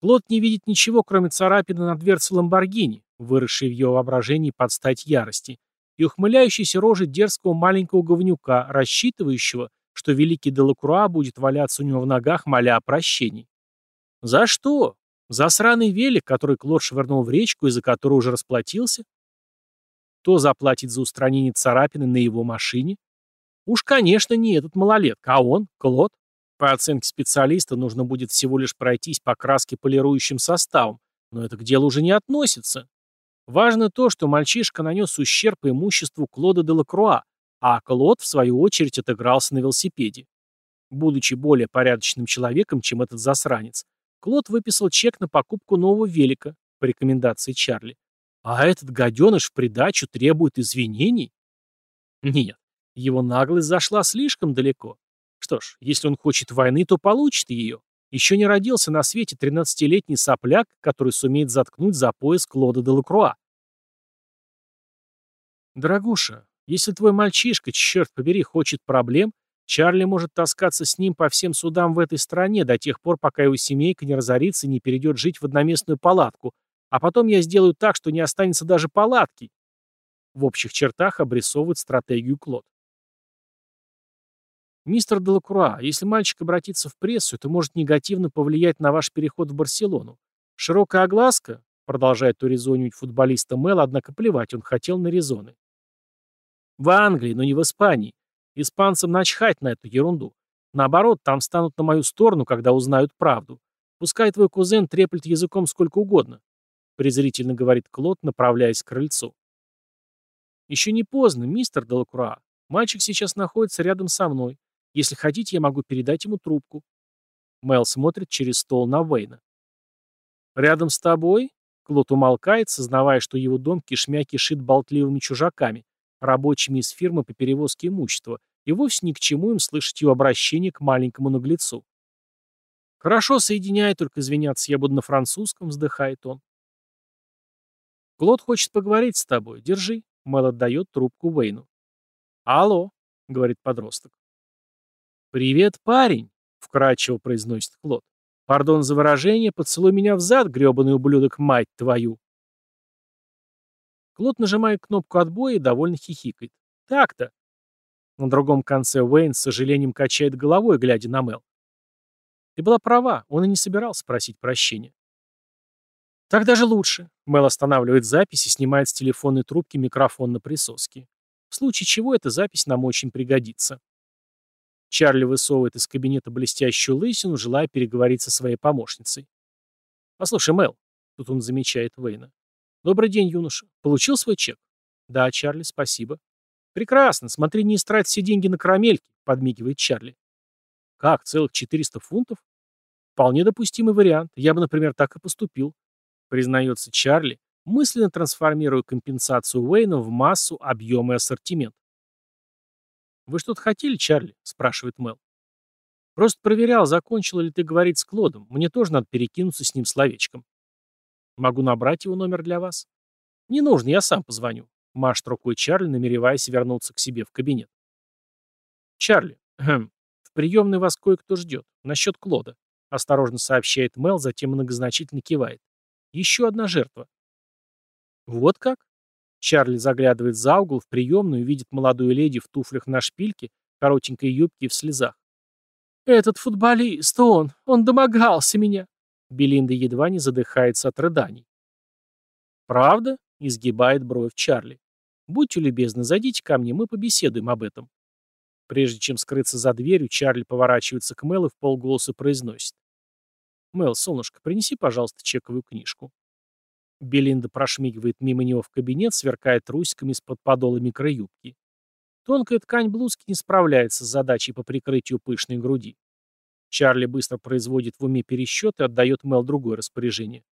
Клод не видит ничего, кроме царапины на дверце Ламборгини, выросшей в его воображении под стать ярости, и ухмыляющейся рожи дерзкого маленького говнюка, рассчитывающего, что великий Делакруа будет валяться у него в ногах, моля о прощении. За что? За сраный велик, который Клод швырнул в речку и за который уже расплатился? Кто заплатит за устранение царапины на его машине? Уж, конечно, не этот малолетка, а он, Клод. По оценке специалиста нужно будет всего лишь пройтись по краске полирующим составом, но это к делу уже не относится. Важно то, что мальчишка нанес ущерб имуществу Клода де Лакруа, а Клод, в свою очередь, отыгрался на велосипеде. Будучи более порядочным человеком, чем этот засранец, Клод выписал чек на покупку нового велика по рекомендации Чарли. А этот гаденыш в придачу требует извинений? Нет, его наглость зашла слишком далеко. Что ж, если он хочет войны, то получит ее. Еще не родился на свете 13-летний сопляк, который сумеет заткнуть за пояс Клода де Лакруа. Дорогуша, если твой мальчишка, черт побери, хочет проблем, Чарли может таскаться с ним по всем судам в этой стране до тех пор, пока его семейка не разорится и не перейдет жить в одноместную палатку, а потом я сделаю так, что не останется даже палатки. В общих чертах обрисовывает стратегию Клод. Мистер Делакруа, если мальчик обратится в прессу, это может негативно повлиять на ваш переход в Барселону. Широкая огласка, продолжает урезонивать футболиста Мэл, однако плевать он хотел на резоны. В Англии, но не в Испании. Испанцам начхать на эту ерунду. Наоборот, там станут на мою сторону, когда узнают правду. Пускай твой кузен треплет языком сколько угодно. Презрительно говорит Клод, направляясь к крыльцу. Еще не поздно, мистер Делакруа. Мальчик сейчас находится рядом со мной. Если хотите, я могу передать ему трубку. Мел смотрит через стол на Вейна. «Рядом с тобой?» Клод умолкает, сознавая, что его дом кишмя кишит болтливыми чужаками, рабочими из фирмы по перевозке имущества, и вовсе ни к чему им слышать его обращение к маленькому наглецу. «Хорошо, соединяй, только извиняться я буду на французском», — вздыхает он. «Клод хочет поговорить с тобой. Держи». Мэл отдает трубку Уэйну. «Алло», — говорит подросток. «Привет, парень», — вкрадчиво произносит Клод. «Пардон за выражение, поцелуй меня в зад, гребаный ублюдок, мать твою». Клод нажимает кнопку отбоя и довольно хихикает. «Так-то». На другом конце Уэйн с сожалением качает головой, глядя на Мел. «Ты была права, он и не собирался просить прощения». «Так даже лучше». Мел останавливает запись и снимает с телефонной трубки микрофон на присоске. В случае чего эта запись нам очень пригодится. Чарли высовывает из кабинета блестящую лысину, желая переговорить со своей помощницей. «Послушай, Мел», — тут он замечает Вейна. «Добрый день, юноша. Получил свой чек?» «Да, Чарли, спасибо». «Прекрасно. Смотри, не истрать все деньги на карамельки», — подмигивает Чарли. «Как, целых 400 фунтов?» «Вполне допустимый вариант. Я бы, например, так и поступил», — признается Чарли, мысленно трансформируя компенсацию Уэйна в массу, объем и ассортимент. «Вы что-то хотели, Чарли?» — спрашивает Мел. «Просто проверял, закончил ли ты говорить с Клодом. Мне тоже надо перекинуться с ним словечком». «Могу набрать его номер для вас?» «Не нужно, я сам позвоню», — машет рукой Чарли, намереваясь вернуться к себе в кабинет. «Чарли, хм, в приемной вас кое-кто ждет. Насчет Клода», — осторожно сообщает Мел, затем многозначительно кивает. «Еще одна жертва». «Вот как?» Чарли заглядывает за угол в приемную и видит молодую леди в туфлях на шпильке, коротенькой юбке и в слезах. «Этот футболист, он, он домогался меня!» Белинда едва не задыхается от рыданий. «Правда?» — изгибает бровь Чарли. «Будьте любезны, зайдите ко мне, мы побеседуем об этом». Прежде чем скрыться за дверью, Чарли поворачивается к Мэл и в полголоса произносит. «Мэл, солнышко, принеси, пожалуйста, чековую книжку». Белинда прошмигивает мимо него в кабинет, сверкая трусиками из-под подола микроюбки. Тонкая ткань блузки не справляется с задачей по прикрытию пышной груди. Чарли быстро производит в уме пересчет и отдает Мел другое распоряжение.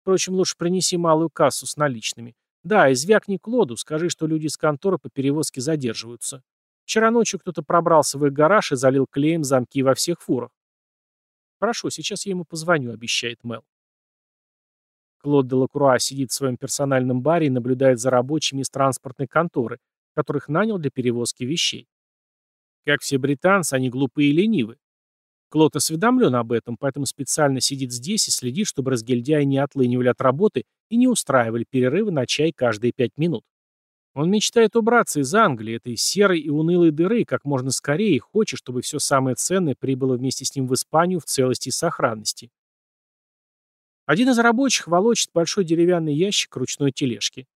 Впрочем, лучше принеси малую кассу с наличными. Да, и звякни Клоду, скажи, что люди из конторы по перевозке задерживаются. Вчера ночью кто-то пробрался в их гараж и залил клеем замки во всех фурах. Хорошо, сейчас я ему позвоню, обещает Мел. Клод де Лакруа сидит в своем персональном баре и наблюдает за рабочими из транспортной конторы, которых нанял для перевозки вещей. Как все британцы, они глупые и ленивы. Клод осведомлен об этом, поэтому специально сидит здесь и следит, чтобы разгильдяи не отлынивали от работы и не устраивали перерывы на чай каждые пять минут. Он мечтает убраться из Англии, этой серой и унылой дыры, как можно скорее и хочет, чтобы все самое ценное прибыло вместе с ним в Испанию в целости и сохранности. Один из рабочих волочит большой деревянный ящик ручной тележки.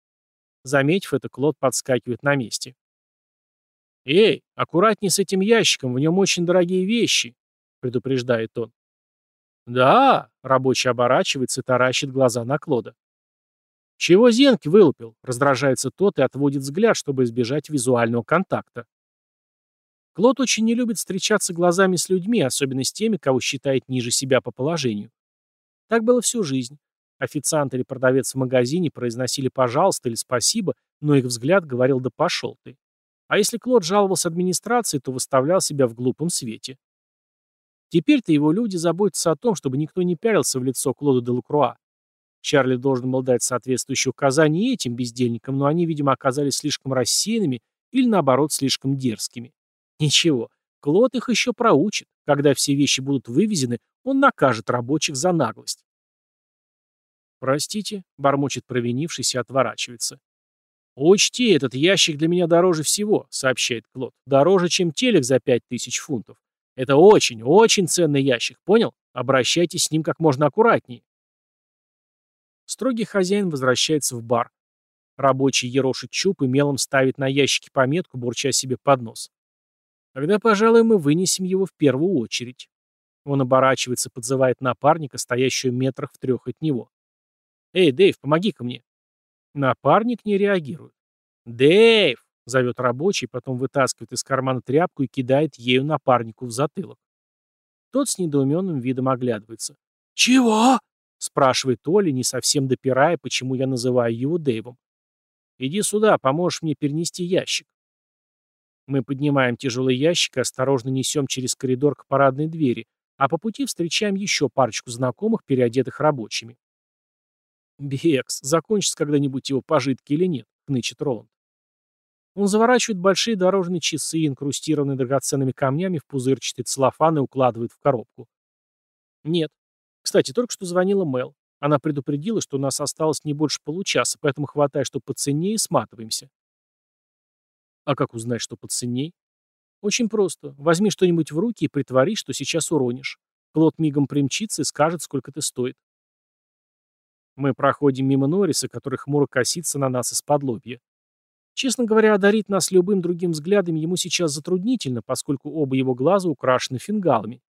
Заметив это, Клод подскакивает на месте. «Эй, аккуратней с этим ящиком, в нем очень дорогие вещи», — предупреждает он. «Да», — рабочий оборачивается и таращит глаза на Клода. «Чего зенки вылупил?» — раздражается тот и отводит взгляд, чтобы избежать визуального контакта. Клод очень не любит встречаться глазами с людьми, особенно с теми, кого считает ниже себя по положению. Так было всю жизнь. Официант или продавец в магазине произносили «пожалуйста» или «спасибо», но их взгляд говорил «да пошел ты». А если Клод жаловался администрации, то выставлял себя в глупом свете. Теперь-то его люди заботятся о том, чтобы никто не пялился в лицо Клоду де Лакруа. Чарли должен был дать соответствующие указания этим бездельникам, но они, видимо, оказались слишком рассеянными или, наоборот, слишком дерзкими. Ничего, Клод их еще проучит. Когда все вещи будут вывезены, он накажет рабочих за наглость. «Простите», — бормочет провинившийся и отворачивается. «Учти, этот ящик для меня дороже всего», — сообщает Клод. «Дороже, чем телек за пять тысяч фунтов. Это очень, очень ценный ящик, понял? Обращайтесь с ним как можно аккуратнее». Строгий хозяин возвращается в бар. Рабочий ерошит чуб и мелом ставит на ящике пометку, бурча себе под нос. Тогда, пожалуй, мы вынесем его в первую очередь. Он оборачивается, подзывает напарника, стоящего метрах в трех от него. «Эй, Дэйв, помоги-ка мне». Напарник не реагирует. «Дэйв!» — зовет рабочий, потом вытаскивает из кармана тряпку и кидает ею напарнику в затылок. Тот с недоуменным видом оглядывается. «Чего?» — спрашивает Оля, не совсем допирая, почему я называю его Дэйвом. «Иди сюда, поможешь мне перенести ящик». Мы поднимаем тяжелый ящик и осторожно несем через коридор к парадной двери, а по пути встречаем еще парочку знакомых, переодетых рабочими. «Бекс, закончится когда-нибудь его пожитки или нет?» — хнычет Роланд. Он заворачивает большие дорожные часы, инкрустированные драгоценными камнями, в пузырчатый целлофан и укладывает в коробку. «Нет. Кстати, только что звонила Мел. Она предупредила, что у нас осталось не больше получаса, поэтому хватай, что поценнее, и сматываемся». «А как узнать, что поценней?» «Очень просто. Возьми что-нибудь в руки и притвори, что сейчас уронишь. Клод мигом примчится и скажет, сколько ты стоит. Мы проходим мимо Норриса, который хмуро косится на нас из-под лобья. Честно говоря, одарить нас любым другим взглядом ему сейчас затруднительно, поскольку оба его глаза украшены фингалами.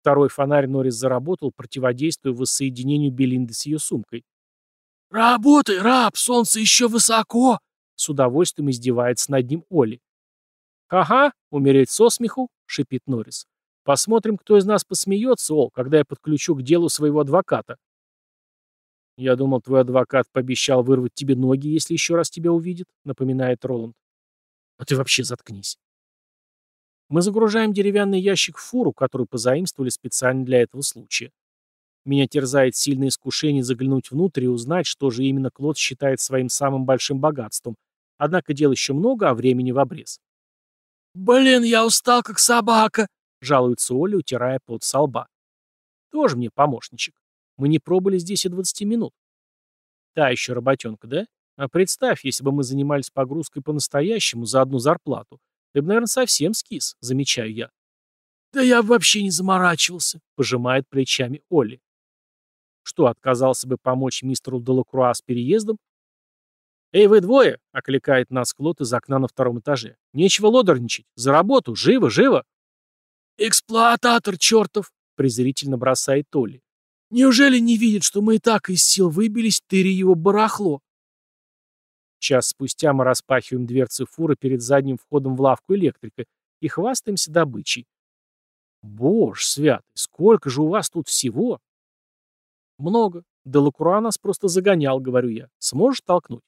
Второй фонарь Норрис заработал, противодействуя воссоединению Белинды с ее сумкой. «Работай, раб, солнце еще высоко!» С удовольствием издевается над ним Оли. «Ага, умереть со смеху», — шипит Норрис. «Посмотрим, кто из нас посмеется, Ол, когда я подключу к делу своего адвоката». «Я думал, твой адвокат пообещал вырвать тебе ноги, если еще раз тебя увидит», — напоминает Роланд. «А ты вообще заткнись». Мы загружаем деревянный ящик в фуру, который позаимствовали специально для этого случая. Меня терзает сильное искушение заглянуть внутрь и узнать, что же именно Клод считает своим самым большим богатством. Однако дел еще много, а времени в обрез. «Блин, я устал, как собака», — жалуется Оля, утирая пот со лба. «Тоже мне помощничек. Мы не пробыли здесь и 20 минут. Та еще работенка, да? А представь, если бы мы занимались погрузкой по-настоящему за одну зарплату. Ты бы, наверное, совсем скис, замечаю я. Да я вообще не заморачивался, пожимает плечами Олли. Что, отказался бы помочь мистеру Делакруа с переездом? «Эй, вы двое!» — окликает нас Клод из окна на втором этаже. «Нечего лодорничать! За работу! Живо, живо!» «Эксплуататор чертов!» — презрительно бросает Толли. Неужели не видит, что мы и так из сил выбились, тыри его барахло? Час спустя мы распахиваем дверцы фуры перед задним входом в лавку электрика и хвастаемся добычей. Боже святый, сколько же у вас тут всего? Много. Делакруа нас просто загонял, говорю я. Сможешь толкнуть?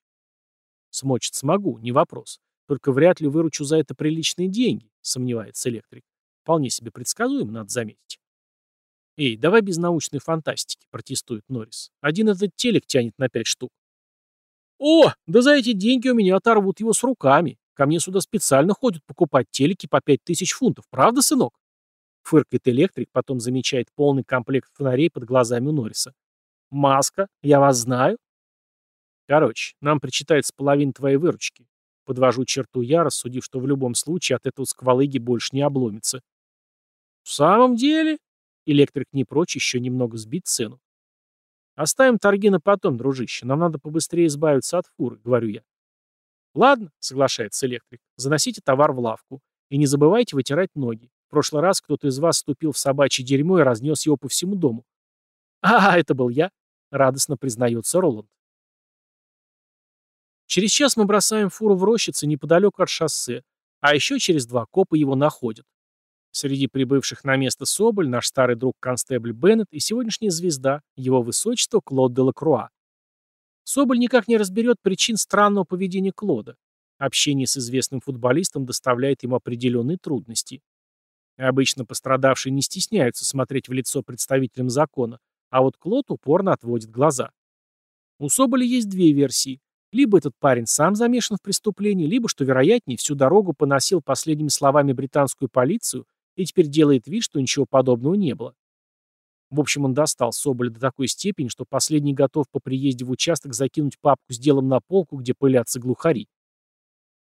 Смочить смогу, не вопрос. Только вряд ли выручу за это приличные деньги, сомневается электрик. Вполне себе предсказуем, надо заметить. «Эй, давай без научной фантастики», — протестует Норрис. «Один этот телек тянет на пять штук». «О, да за эти деньги у меня оторвут его с руками. Ко мне сюда специально ходят покупать телеки по пять тысяч фунтов. Правда, сынок?» Фыркает электрик, потом замечает полный комплект фонарей под глазами у Норриса. «Маска? Я вас знаю?» «Короче, нам причитается половина твоей выручки. Подвожу черту я, рассудив, что в любом случае от этого сквалыги больше не обломится. «В самом деле?» Электрик не прочь еще немного сбить цену. «Оставим торги на потом, дружище. Нам надо побыстрее избавиться от фуры», — говорю я. «Ладно», — соглашается электрик. «Заносите товар в лавку. И не забывайте вытирать ноги. В прошлый раз кто-то из вас ступил в собачье дерьмо и разнес его по всему дому». «А, это был я», — радостно признается Роланд. Через час мы бросаем фуру в рощице неподалеку от шоссе, а еще через два копы его находят. Среди прибывших на место Соболь наш старый друг констебль Беннет и сегодняшняя звезда, его высочество Клод де Лакруа. Соболь никак не разберет причин странного поведения Клода. Общение с известным футболистом доставляет ему определенные трудности. Обычно пострадавшие не стесняются смотреть в лицо представителям закона, а вот Клод упорно отводит глаза. У Соболя есть две версии. Либо этот парень сам замешан в преступлении, либо, что вероятнее, всю дорогу поносил последними словами британскую полицию и теперь делает вид, что ничего подобного не было. В общем, он достал Соболя до такой степени, что последний готов по приезде в участок закинуть папку с делом на полку, где пылятся глухари.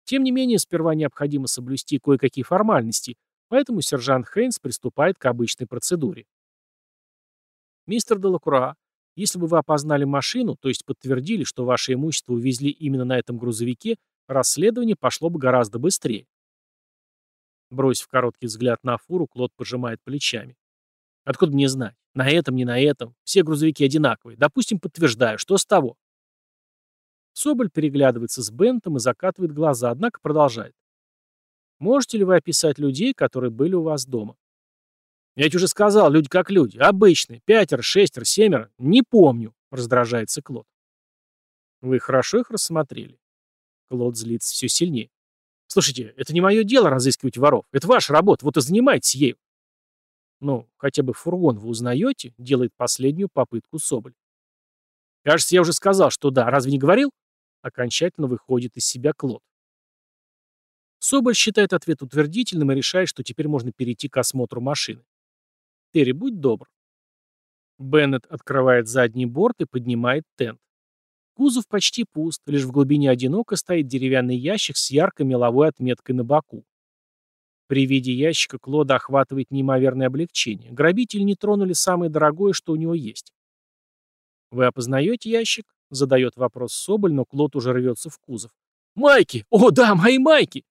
Тем не менее, сперва необходимо соблюсти кое-какие формальности, поэтому сержант Хейнс приступает к обычной процедуре. «Мистер Делакура, если бы вы опознали машину, то есть подтвердили, что ваше имущество увезли именно на этом грузовике, расследование пошло бы гораздо быстрее. Бросив короткий взгляд на фуру, Клод пожимает плечами. Откуда мне знать? На этом, не на этом. Все грузовики одинаковые. Допустим, подтверждаю. Что с того? Соболь переглядывается с Бентом и закатывает глаза, однако продолжает. Можете ли вы описать людей, которые были у вас дома? Я ведь уже сказал, люди как люди. Обычные. Пятеро, шестеро, семеро. Не помню, раздражается Клод. Вы хорошо их рассмотрели? Клод злится все сильнее. Слушайте, это не мое дело разыскивать воров. Это ваша работа, вот и занимайтесь ею. Ну, хотя бы фургон вы узнаете, делает последнюю попытку Соболь. Кажется, я уже сказал, что да, разве не говорил? Окончательно выходит из себя Клод. Соболь считает ответ утвердительным и решает, что теперь можно перейти к осмотру машины. Терри, будь добр. Беннет открывает задний борт и поднимает тент. Кузов почти пуст, лишь в глубине одиноко стоит деревянный ящик с яркой меловой отметкой на боку. При виде ящика Клода охватывает неимоверное облегчение. Грабители не тронули самое дорогое, что у него есть. «Вы опознаете ящик?» — задает вопрос Соболь, но Клод уже рвется в кузов. «Майки! О, да, мои майки!»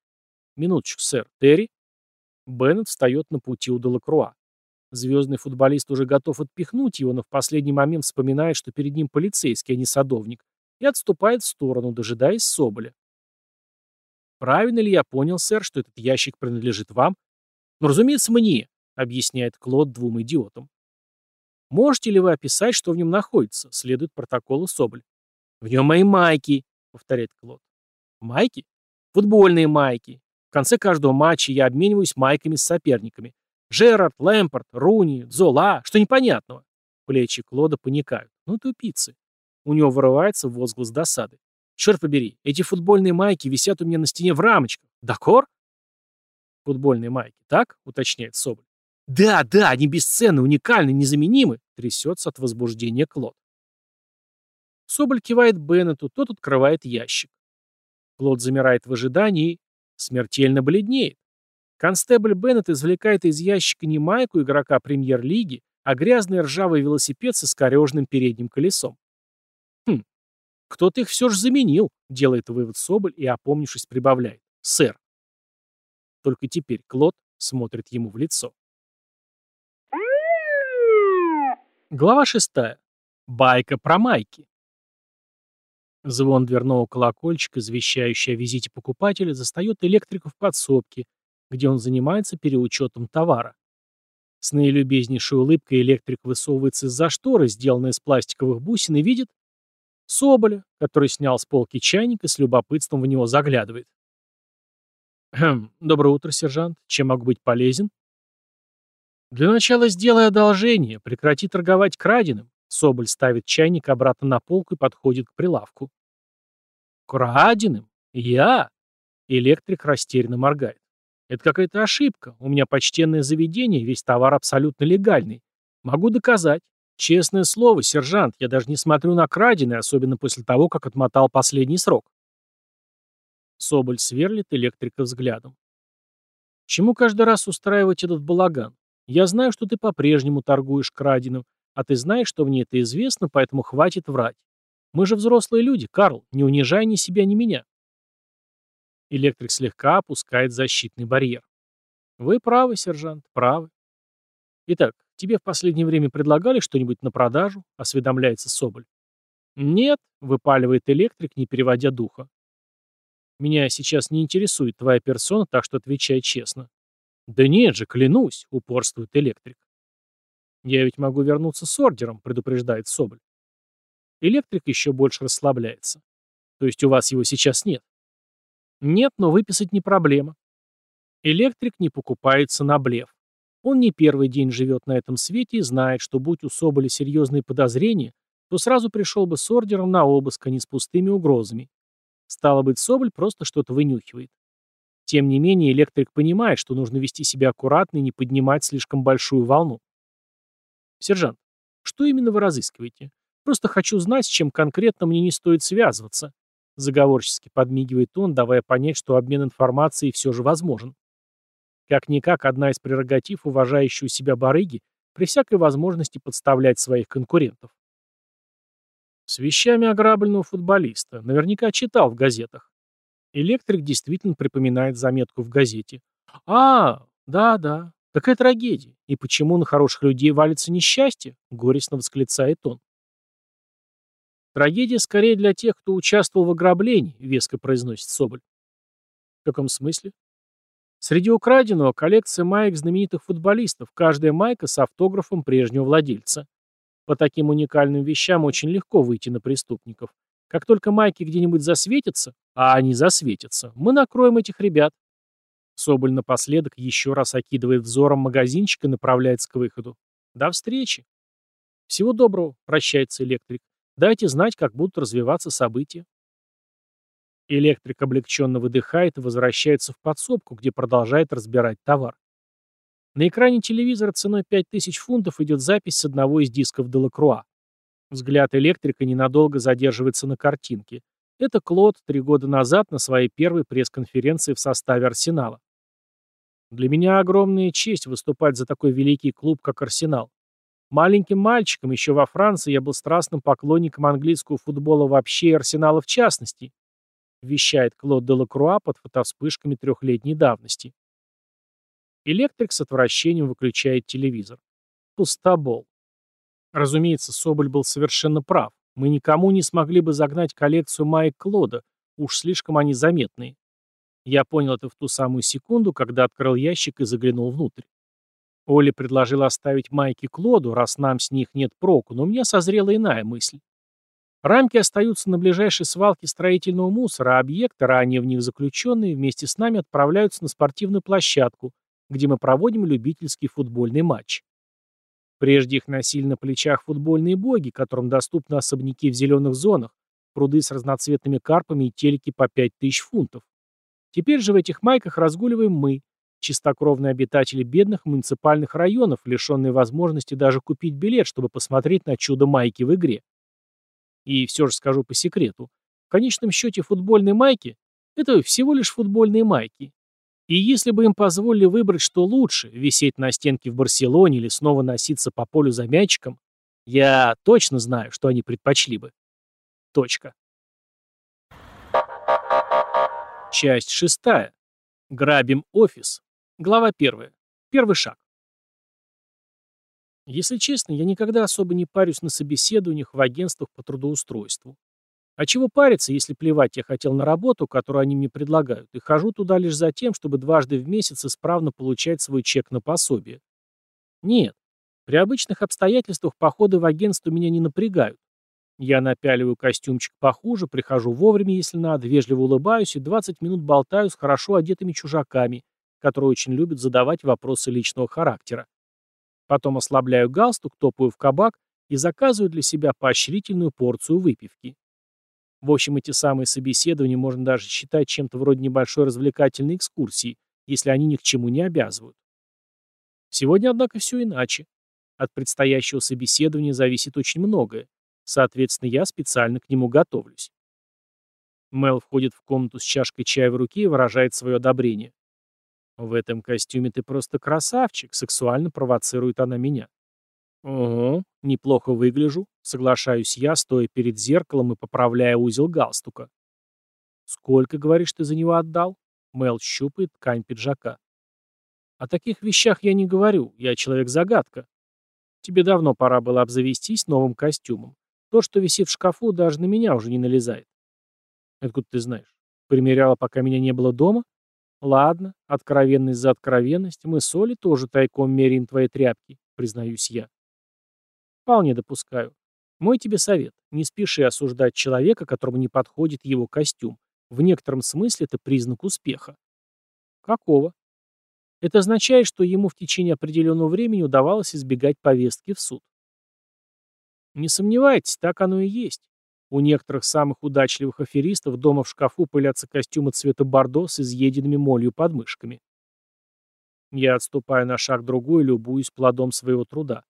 «Минуточку, сэр. Терри?» Беннет встает на пути у Делакруа. Звездный футболист уже готов отпихнуть его, но в последний момент вспоминает, что перед ним полицейский, а не садовник, и отступает в сторону, дожидаясь Соболя. «Правильно ли я понял, сэр, что этот ящик принадлежит вам?» «Ну, разумеется, мне», — объясняет Клод двум идиотам. «Можете ли вы описать, что в нем находится?» — следует протоколу Соболь. «В нем мои майки», — повторяет Клод. «Майки? Футбольные майки. В конце каждого матча я обмениваюсь майками с соперниками. Джерард, Лэмпорт, Руни, Зола, что непонятного?» Плечи Клода паникают. «Ну, тупицы. У него вырывается возглас досады. «Черт побери, эти футбольные майки висят у меня на стене в рамочках. Дакор?» «Футбольные майки, так?» — уточняет Соболь. «Да, да, они бесценны, уникальны, незаменимы!» — трясется от возбуждения Клод. Соболь кивает Беннету, тот открывает ящик. Клод замирает в ожидании и смертельно бледнеет. Констебль Беннет извлекает из ящика не майку игрока премьер-лиги, а грязный ржавый велосипед со скорежным передним колесом. Хм, кто-то их все же заменил, делает вывод Соболь и, опомнившись, прибавляет. Сэр. Только теперь Клод смотрит ему в лицо. Глава шестая. Байка про майки. Звон дверного колокольчика, извещающий о визите покупателя, застает электрика в подсобке, где он занимается переучетом товара. С наилюбезнейшей улыбкой электрик высовывается из-за шторы, сделанной из пластиковых бусин, и видит Соболя, который снял с полки чайник и с любопытством в него заглядывает. «Хм, доброе утро, сержант. Чем могу быть полезен?» «Для начала сделай одолжение, прекрати торговать краденым». Соболь ставит чайник обратно на полку и подходит к прилавку. «Краденым? Я?» Электрик растерянно моргает. «Это какая-то ошибка. У меня почтенное заведение, весь товар абсолютно легальный. Могу доказать. Честное слово, сержант, я даже не смотрю на краденое, особенно после того, как отмотал последний срок». Соболь сверлит электрика взглядом. «Чему каждый раз устраивать этот балаган? Я знаю, что ты по-прежнему торгуешь краденым, а ты знаешь, что мне это известно, поэтому хватит врать. Мы же взрослые люди, Карл, не унижай ни себя, ни меня. Электрик слегка опускает защитный барьер. Вы правы, сержант, правы. Итак, тебе в последнее время предлагали что-нибудь на продажу? Осведомляется Соболь. Нет, выпаливает электрик, не переводя духа. Меня сейчас не интересует твоя персона, так что отвечай честно. «Да нет же, клянусь», — упорствует электрик. «Я ведь могу вернуться с ордером», — предупреждает Соболь. Электрик еще больше расслабляется. «То есть у вас его сейчас нет?» «Нет, но выписать не проблема». Электрик не покупается на блеф. Он не первый день живет на этом свете и знает, что будь у Соболя серьезные подозрения, то сразу пришел бы с ордером на обыск, а не с пустыми угрозами. Стало быть, Соболь просто что-то вынюхивает. Тем не менее, электрик понимает, что нужно вести себя аккуратно и не поднимать слишком большую волну. «Сержант, что именно вы разыскиваете? Просто хочу знать, с чем конкретно мне не стоит связываться», заговорчески подмигивает он, давая понять, что обмен информацией все же возможен. Как-никак, одна из прерогатив уважающего себя барыги при всякой возможности подставлять своих конкурентов. С вещами ограбленного футболиста. Наверняка читал в газетах. Электрик действительно припоминает заметку в газете. «А, да-да, какая трагедия. И почему на хороших людей валится несчастье?» — горестно восклицает он. «Трагедия скорее для тех, кто участвовал в ограблении», — веско произносит Соболь. «В каком смысле?» Среди украденного коллекция маек знаменитых футболистов, каждая майка с автографом прежнего владельца. По таким уникальным вещам очень легко выйти на преступников. Как только майки где-нибудь засветятся, а они засветятся, мы накроем этих ребят. Соболь напоследок еще раз окидывает взором магазинчик и направляется к выходу. До встречи. Всего доброго, прощается электрик. Дайте знать, как будут развиваться события. Электрик облегченно выдыхает и возвращается в подсобку, где продолжает разбирать товар. На экране телевизора ценой 5000 фунтов идет запись с одного из дисков Делакруа. Взгляд электрика ненадолго задерживается на картинке. Это Клод три года назад на своей первой пресс-конференции в составе «Арсенала». Для меня огромная честь выступать за такой великий клуб, как «Арсенал». Маленьким мальчиком еще во Франции я был страстным поклонником английского футбола вообще и «Арсенала» в частности, вещает Клод де Лакруа под фотовспышками трехлетней давности. Электрик с отвращением выключает телевизор. Пустобол. Разумеется, Соболь был совершенно прав. Мы никому не смогли бы загнать коллекцию маек Клода, уж слишком они заметные. Я понял это в ту самую секунду, когда открыл ящик и заглянул внутрь. Оля предложил оставить майки Клоду, раз нам с них нет проку, но у меня созрела иная мысль. Рамки остаются на ближайшей свалке строительного мусора, а объекты, ранее в них заключенные, вместе с нами отправляются на спортивную площадку, где мы проводим любительский футбольный матч. Прежде их носили на плечах футбольные боги, которым доступны особняки в зеленых зонах, пруды с разноцветными карпами и телеки по 5000 фунтов. Теперь же в этих майках разгуливаем мы, чистокровные обитатели бедных муниципальных районов, лишенные возможности даже купить билет, чтобы посмотреть на чудо майки в игре. И все же скажу по секрету, в конечном счете футбольные майки – это всего лишь футбольные майки, и если бы им позволили выбрать, что лучше, висеть на стенке в Барселоне или снова носиться по полю за мячиком, я точно знаю, что они предпочли бы. Точка. Часть шестая. Грабим офис. Глава первая. Первый шаг. Если честно, я никогда особо не парюсь на собеседованиях в агентствах по трудоустройству. А чего париться, если плевать я хотел на работу, которую они мне предлагают, и хожу туда лишь за тем, чтобы дважды в месяц исправно получать свой чек на пособие. Нет, при обычных обстоятельствах походы в агентство меня не напрягают. Я напяливаю костюмчик похуже, прихожу вовремя, если надо, вежливо улыбаюсь и 20 минут болтаю с хорошо одетыми чужаками, которые очень любят задавать вопросы личного характера. Потом ослабляю галстук, топаю в кабак и заказываю для себя поощрительную порцию выпивки. В общем, эти самые собеседования можно даже считать чем-то вроде небольшой развлекательной экскурсии, если они ни к чему не обязывают. Сегодня, однако, все иначе. От предстоящего собеседования зависит очень многое. Соответственно, я специально к нему готовлюсь. Мел входит в комнату с чашкой чая в руке и выражает свое одобрение. «В этом костюме ты просто красавчик», — сексуально провоцирует она меня. «Угу, неплохо выгляжу», — соглашаюсь я, стоя перед зеркалом и поправляя узел галстука. «Сколько, говоришь, ты за него отдал?» Мел щупает ткань пиджака. «О таких вещах я не говорю, я человек-загадка. Тебе давно пора было обзавестись новым костюмом. То, что висит в шкафу, даже на меня уже не налезает». «Откуда ты знаешь? Примеряла, пока меня не было дома?» «Ладно, откровенность за откровенность. Мы с Олей тоже тайком меряем твои тряпки», — признаюсь я. «Вполне допускаю. Мой тебе совет. Не спеши осуждать человека, которому не подходит его костюм. В некотором смысле это признак успеха». «Какого?» Это означает, что ему в течение определенного времени удавалось избегать повестки в суд. Не сомневайтесь, так оно и есть. У некоторых самых удачливых аферистов дома в шкафу пылятся костюмы цвета бордо с изъеденными молью подмышками. Я отступаю на шаг другой и любуюсь плодом своего труда.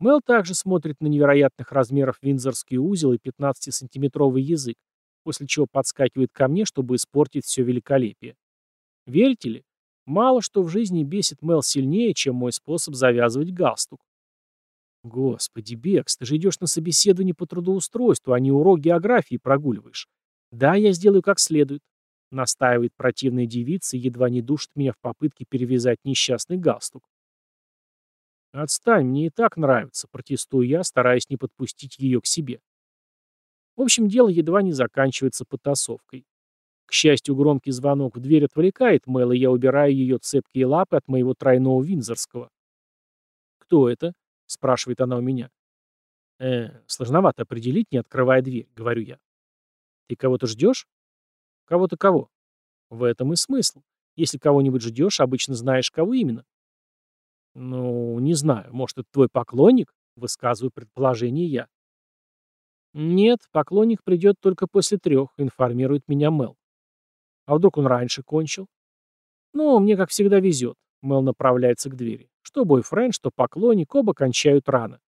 Мел также смотрит на невероятных размеров винзорский узел и 15-сантиметровый язык, после чего подскакивает ко мне, чтобы испортить все великолепие. Верите ли, мало что в жизни бесит Мел сильнее, чем мой способ завязывать галстук. Господи, Бекс, ты же идешь на собеседование по трудоустройству, а не урок географии прогуливаешь. Да, я сделаю как следует. Настаивает противная девица и едва не душит меня в попытке перевязать несчастный галстук. Отстань, мне и так нравится, протестую я, стараясь не подпустить ее к себе. В общем, дело едва не заканчивается потасовкой. К счастью, громкий звонок в дверь отвлекает Мэл, и я убираю ее цепкие лапы от моего тройного винзорского. «Кто это?» — спрашивает она у меня. «Э, сложновато определить, не открывая дверь», — говорю я. «Ты кого-то ждешь?» «Кого-то кого?» «В этом и смысл. Если кого-нибудь ждешь, обычно знаешь, кого именно». «Ну, не знаю. Может, это твой поклонник?» — высказываю предположение я. «Нет, поклонник придет только после трех», — информирует меня Мел. «А вдруг он раньше кончил?» «Ну, мне, как всегда, везет». Мел направляется к двери. Что бойфренд, что поклонник, оба кончают рано.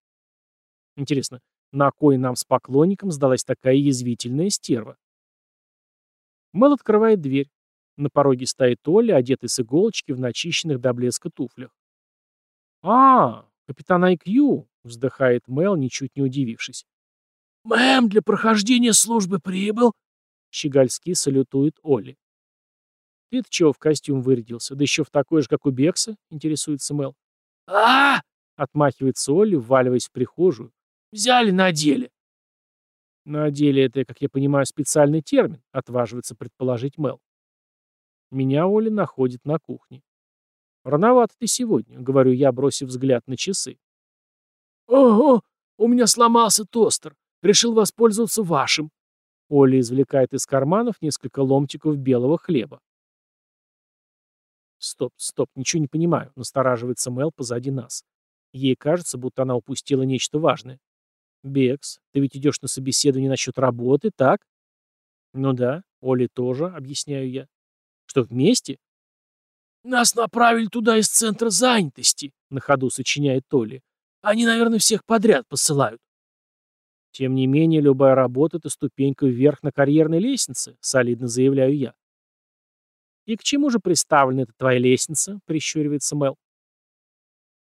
Интересно, на кой нам с поклонником сдалась такая язвительная стерва? Мэл открывает дверь. На пороге стоит Оля, одетый с иголочки в начищенных до блеска туфлях. «А, капитан Айкью!» — вздыхает Мэл, ничуть не удивившись. «Мэм, для прохождения службы прибыл!» — щегольски салютует Оли. «Ты-то чего в костюм вырядился? Да еще в такой же, как у Бекса?» — интересуется Мэл а отмахивается Олли, вваливаясь в прихожую. «Взяли на деле». «На деле это, как я понимаю, специальный термин», — отваживается предположить Мел. Меня Оля находит на кухне. «Рановато ты сегодня», — говорю я, бросив взгляд на часы. «Ого, у меня сломался тостер. Решил воспользоваться вашим». Оля извлекает из карманов несколько ломтиков белого хлеба. Стоп, стоп, ничего не понимаю, настораживается Мел позади нас. Ей кажется, будто она упустила нечто важное. Бекс, ты ведь идешь на собеседование насчет работы, так? Ну да, Оли тоже, объясняю я. Что, вместе? Нас направили туда из центра занятости, на ходу сочиняет Толли. Они, наверное, всех подряд посылают. Тем не менее, любая работа — это ступенька вверх на карьерной лестнице, солидно заявляю я. «И к чему же приставлена эта твоя лестница?» — прищуривается Мел.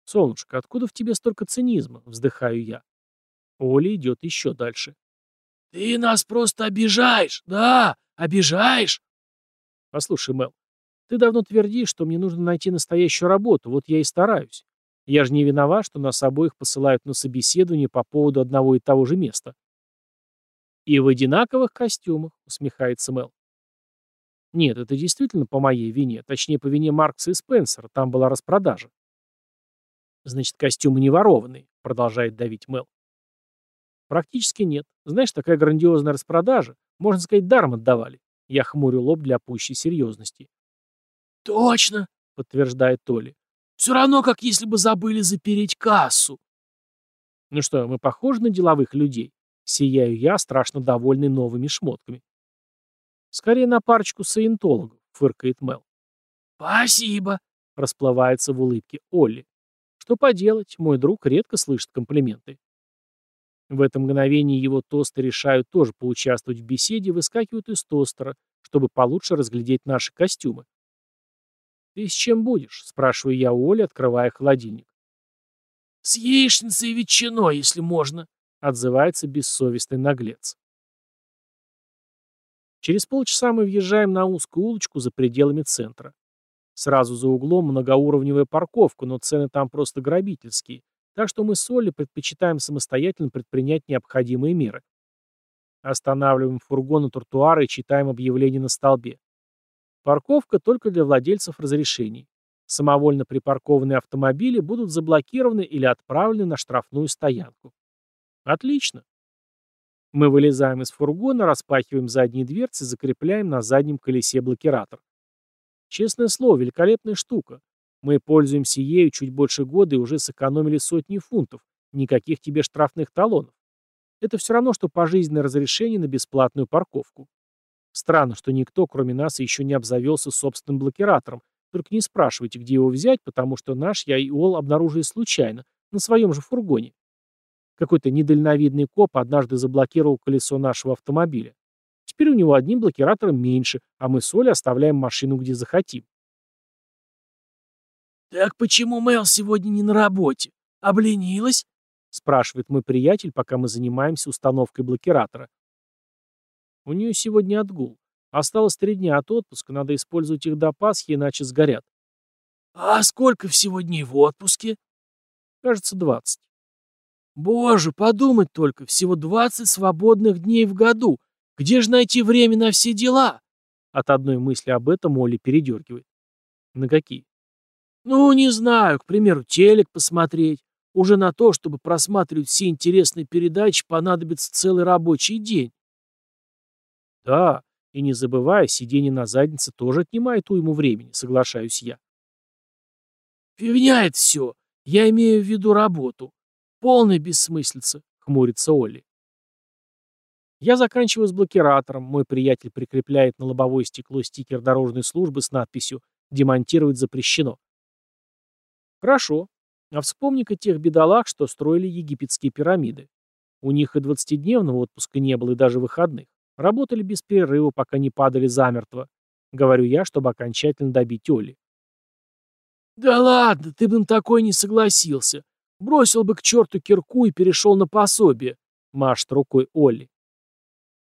«Солнышко, откуда в тебе столько цинизма?» — вздыхаю я. Оля идет еще дальше. «Ты нас просто обижаешь, да, обижаешь!» «Послушай, Мел, ты давно твердишь, что мне нужно найти настоящую работу, вот я и стараюсь. Я же не виноват, что нас обоих посылают на собеседование по поводу одного и того же места». «И в одинаковых костюмах», — усмехается Мел. Нет, это действительно по моей вине, точнее по вине Маркса и Спенсера, там была распродажа. Значит, костюмы не ворованные, продолжает давить Мел. Практически нет. Знаешь, такая грандиозная распродажа, можно сказать, даром отдавали. Я хмурю лоб для пущей серьезности. Точно, подтверждает Толи. Все равно, как если бы забыли запереть кассу. Ну что, мы похожи на деловых людей? Сияю я, страшно довольный новыми шмотками. Скорее на парочку саентологов, фыркает Мел. Спасибо, расплывается в улыбке Олли. Что поделать, мой друг редко слышит комплименты. В это мгновение его тосты решают тоже поучаствовать в беседе, выскакивают из тостера, чтобы получше разглядеть наши костюмы. «Ты с чем будешь?» — спрашиваю я у Оли, открывая холодильник. «С яичницей и ветчиной, если можно», — отзывается бессовестный наглец. Через полчаса мы въезжаем на узкую улочку за пределами центра. Сразу за углом многоуровневая парковка, но цены там просто грабительские, так что мы с Олли предпочитаем самостоятельно предпринять необходимые меры. Останавливаем фургон у тротуара и читаем объявление на столбе. Парковка только для владельцев разрешений. Самовольно припаркованные автомобили будут заблокированы или отправлены на штрафную стоянку. Отлично. Мы вылезаем из фургона, распахиваем задние дверцы, закрепляем на заднем колесе блокиратор. Честное слово, великолепная штука. Мы пользуемся ею чуть больше года и уже сэкономили сотни фунтов. Никаких тебе штрафных талонов. Это все равно, что пожизненное разрешение на бесплатную парковку. Странно, что никто, кроме нас, еще не обзавелся собственным блокиратором. Только не спрашивайте, где его взять, потому что наш я и Ол обнаружили случайно, на своем же фургоне. Какой-то недальновидный коп однажды заблокировал колесо нашего автомобиля. Теперь у него одним блокиратором меньше, а мы с Олей оставляем машину где захотим. «Так почему Мэл сегодня не на работе? Обленилась?» — спрашивает мой приятель, пока мы занимаемся установкой блокиратора. У нее сегодня отгул. Осталось три дня от отпуска, надо использовать их до Пасхи, иначе сгорят. А сколько всего дней в отпуске? Кажется, двадцать. Боже, подумать только, всего двадцать свободных дней в году. Где же найти время на все дела? От одной мысли об этом Молли передергивает. На какие? Ну, не знаю, к примеру, телек посмотреть. Уже на то, чтобы просматривать все интересные передачи, понадобится целый рабочий день. Да, и не забывая, сидение на заднице тоже отнимает уйму времени, соглашаюсь я. Фигня это все. Я имею в виду работу. Полная бессмыслица, хмурится Олли. Я заканчиваю с блокиратором. Мой приятель прикрепляет на лобовое стекло стикер дорожной службы с надписью «Демонтировать запрещено». Хорошо. А вспомни-ка тех бедолаг, что строили египетские пирамиды. У них и двадцатидневного отпуска не было, и даже выходных. Работали без перерыва, пока не падали замертво. Говорю я, чтобы окончательно добить Оли. «Да ладно, ты бы на такой не согласился. Бросил бы к черту кирку и перешел на пособие», — машет рукой Олли.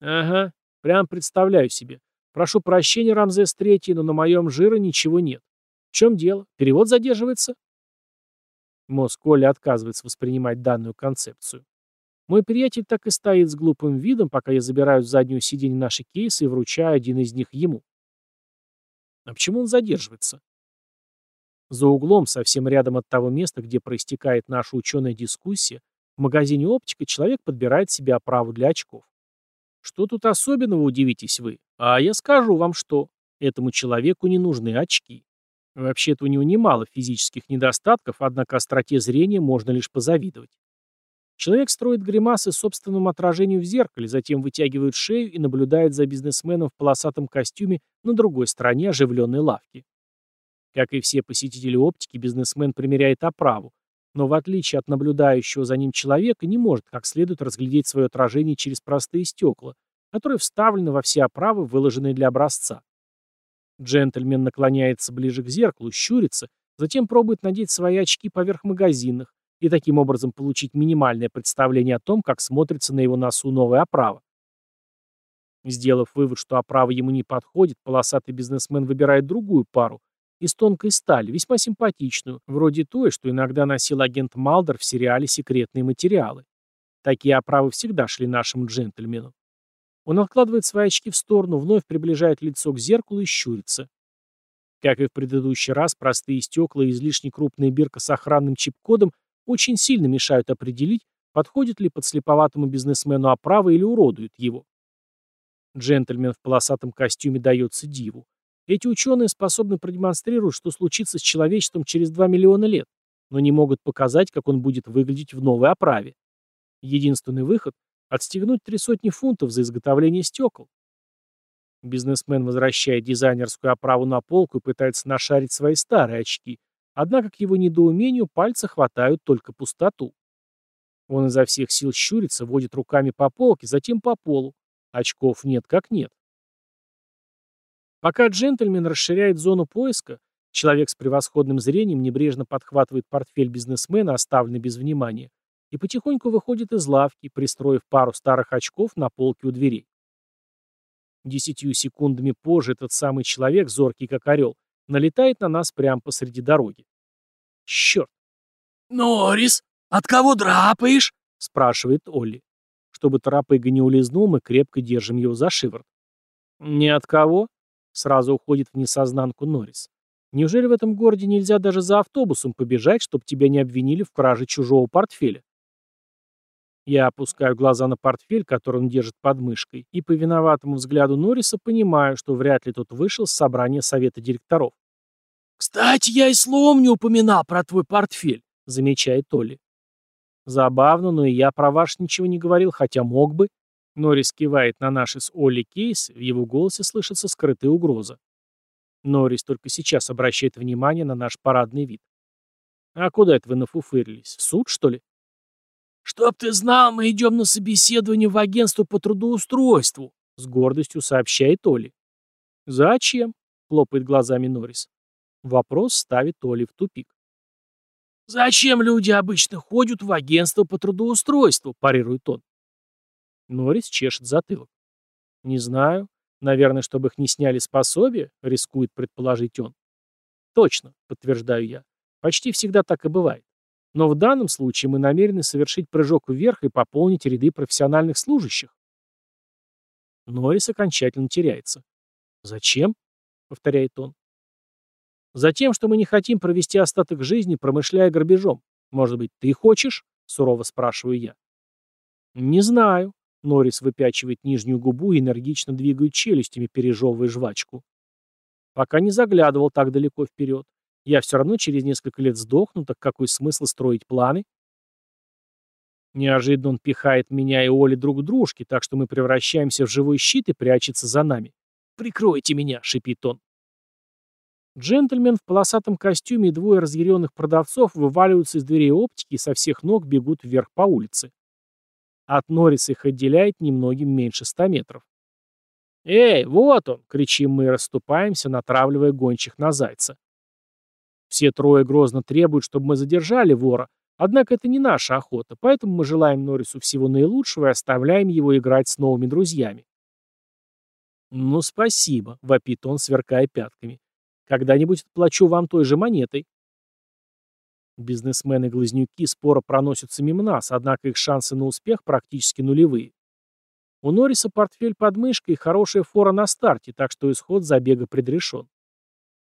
«Ага, прям представляю себе. Прошу прощения, Рамзес Третий, но на моем жира ничего нет. В чем дело? Перевод задерживается?» Мозг Олли отказывается воспринимать данную концепцию. Мой приятель так и стоит с глупым видом, пока я забираю с заднего сиденья наши кейсы и вручаю один из них ему. А почему он задерживается? За углом, совсем рядом от того места, где проистекает наша ученая дискуссия, в магазине оптика человек подбирает себе оправу для очков. Что тут особенного, удивитесь вы? А я скажу вам что. Этому человеку не нужны очки. Вообще-то у него немало физических недостатков, однако остроте зрения можно лишь позавидовать. Человек строит гримасы собственному отражению в зеркале, затем вытягивает шею и наблюдает за бизнесменом в полосатом костюме на другой стороне оживленной лавки. Как и все посетители оптики, бизнесмен примеряет оправу, но в отличие от наблюдающего за ним человека не может как следует разглядеть свое отражение через простые стекла, которые вставлены во все оправы, выложенные для образца. Джентльмен наклоняется ближе к зеркалу, щурится, затем пробует надеть свои очки поверх магазинных, и таким образом получить минимальное представление о том, как смотрится на его носу новая оправа. Сделав вывод, что оправа ему не подходит, полосатый бизнесмен выбирает другую пару из тонкой стали, весьма симпатичную, вроде той, что иногда носил агент Малдер в сериале «Секретные материалы». Такие оправы всегда шли нашему джентльмену. Он откладывает свои очки в сторону, вновь приближает лицо к зеркалу и щурится. Как и в предыдущий раз, простые стекла и излишне крупная бирка с охранным чип-кодом очень сильно мешают определить, подходит ли подслеповатому бизнесмену оправа или уродует его. Джентльмен в полосатом костюме дается диву. Эти ученые способны продемонстрировать, что случится с человечеством через 2 миллиона лет, но не могут показать, как он будет выглядеть в новой оправе. Единственный выход – отстегнуть три сотни фунтов за изготовление стекол. Бизнесмен возвращает дизайнерскую оправу на полку и пытается нашарить свои старые очки, однако к его недоумению пальцы хватают только пустоту. Он изо всех сил щурится, водит руками по полке, затем по полу. Очков нет как нет. Пока джентльмен расширяет зону поиска, человек с превосходным зрением небрежно подхватывает портфель бизнесмена, оставленный без внимания, и потихоньку выходит из лавки, пристроив пару старых очков на полке у дверей. Десятью секундами позже этот самый человек, зоркий как орел, налетает на нас прямо посреди дороги. Черт! «Норрис, от кого драпаешь?» — спрашивает Олли. Чтобы торопыга не улизнул, мы крепко держим его за шиворот. «Ни от кого?» — сразу уходит в несознанку Норрис. «Неужели в этом городе нельзя даже за автобусом побежать, чтобы тебя не обвинили в краже чужого портфеля?» Я опускаю глаза на портфель, который он держит под мышкой, и по виноватому взгляду Норриса понимаю, что вряд ли тот вышел с собрания совета директоров. «Кстати, я и словом не упоминал про твой портфель», — замечает Толли. Забавно, но и я про ваш ничего не говорил, хотя мог бы. Норрис кивает на наши с Олли кейс, в его голосе слышится скрытая угроза. Норрис только сейчас обращает внимание на наш парадный вид. «А куда это вы нафуфырились? В суд, что ли?» «Чтоб ты знал, мы идем на собеседование в агентство по трудоустройству», с гордостью сообщает Оли. «Зачем?» — хлопает глазами Норрис. Вопрос ставит Оли в тупик. «Зачем люди обычно ходят в агентство по трудоустройству?» – парирует он. Норрис чешет затылок. «Не знаю. Наверное, чтобы их не сняли с пособия», — рискует предположить он. «Точно», — подтверждаю я. «Почти всегда так и бывает. Но в данном случае мы намерены совершить прыжок вверх и пополнить ряды профессиональных служащих. Норрис окончательно теряется. «Зачем?» — повторяет он. «Затем, что мы не хотим провести остаток жизни, промышляя грабежом. Может быть, ты хочешь?» — сурово спрашиваю я. «Не знаю». Норрис выпячивает нижнюю губу и энергично двигает челюстями, пережевывая жвачку. Пока не заглядывал так далеко вперед. Я все равно через несколько лет сдохну, так какой смысл строить планы? Неожиданно он пихает меня и Оли друг к дружке, так что мы превращаемся в живой щит и прячется за нами. «Прикройте меня!» — шипит он. Джентльмен в полосатом костюме и двое разъяренных продавцов вываливаются из дверей оптики и со всех ног бегут вверх по улице. От Норриса их отделяет немногим меньше ста метров. «Эй, вот он!» — кричим мы и расступаемся, натравливая гончих на зайца. Все трое грозно требуют, чтобы мы задержали вора, однако это не наша охота, поэтому мы желаем Норрису всего наилучшего и оставляем его играть с новыми друзьями. «Ну, спасибо», — вопит он, сверкая пятками. «Когда-нибудь отплачу вам той же монетой». Бизнесмены-глазнюки споро проносятся мимо нас, однако их шансы на успех практически нулевые. У Норриса портфель под мышкой и хорошая фора на старте, так что исход забега предрешен.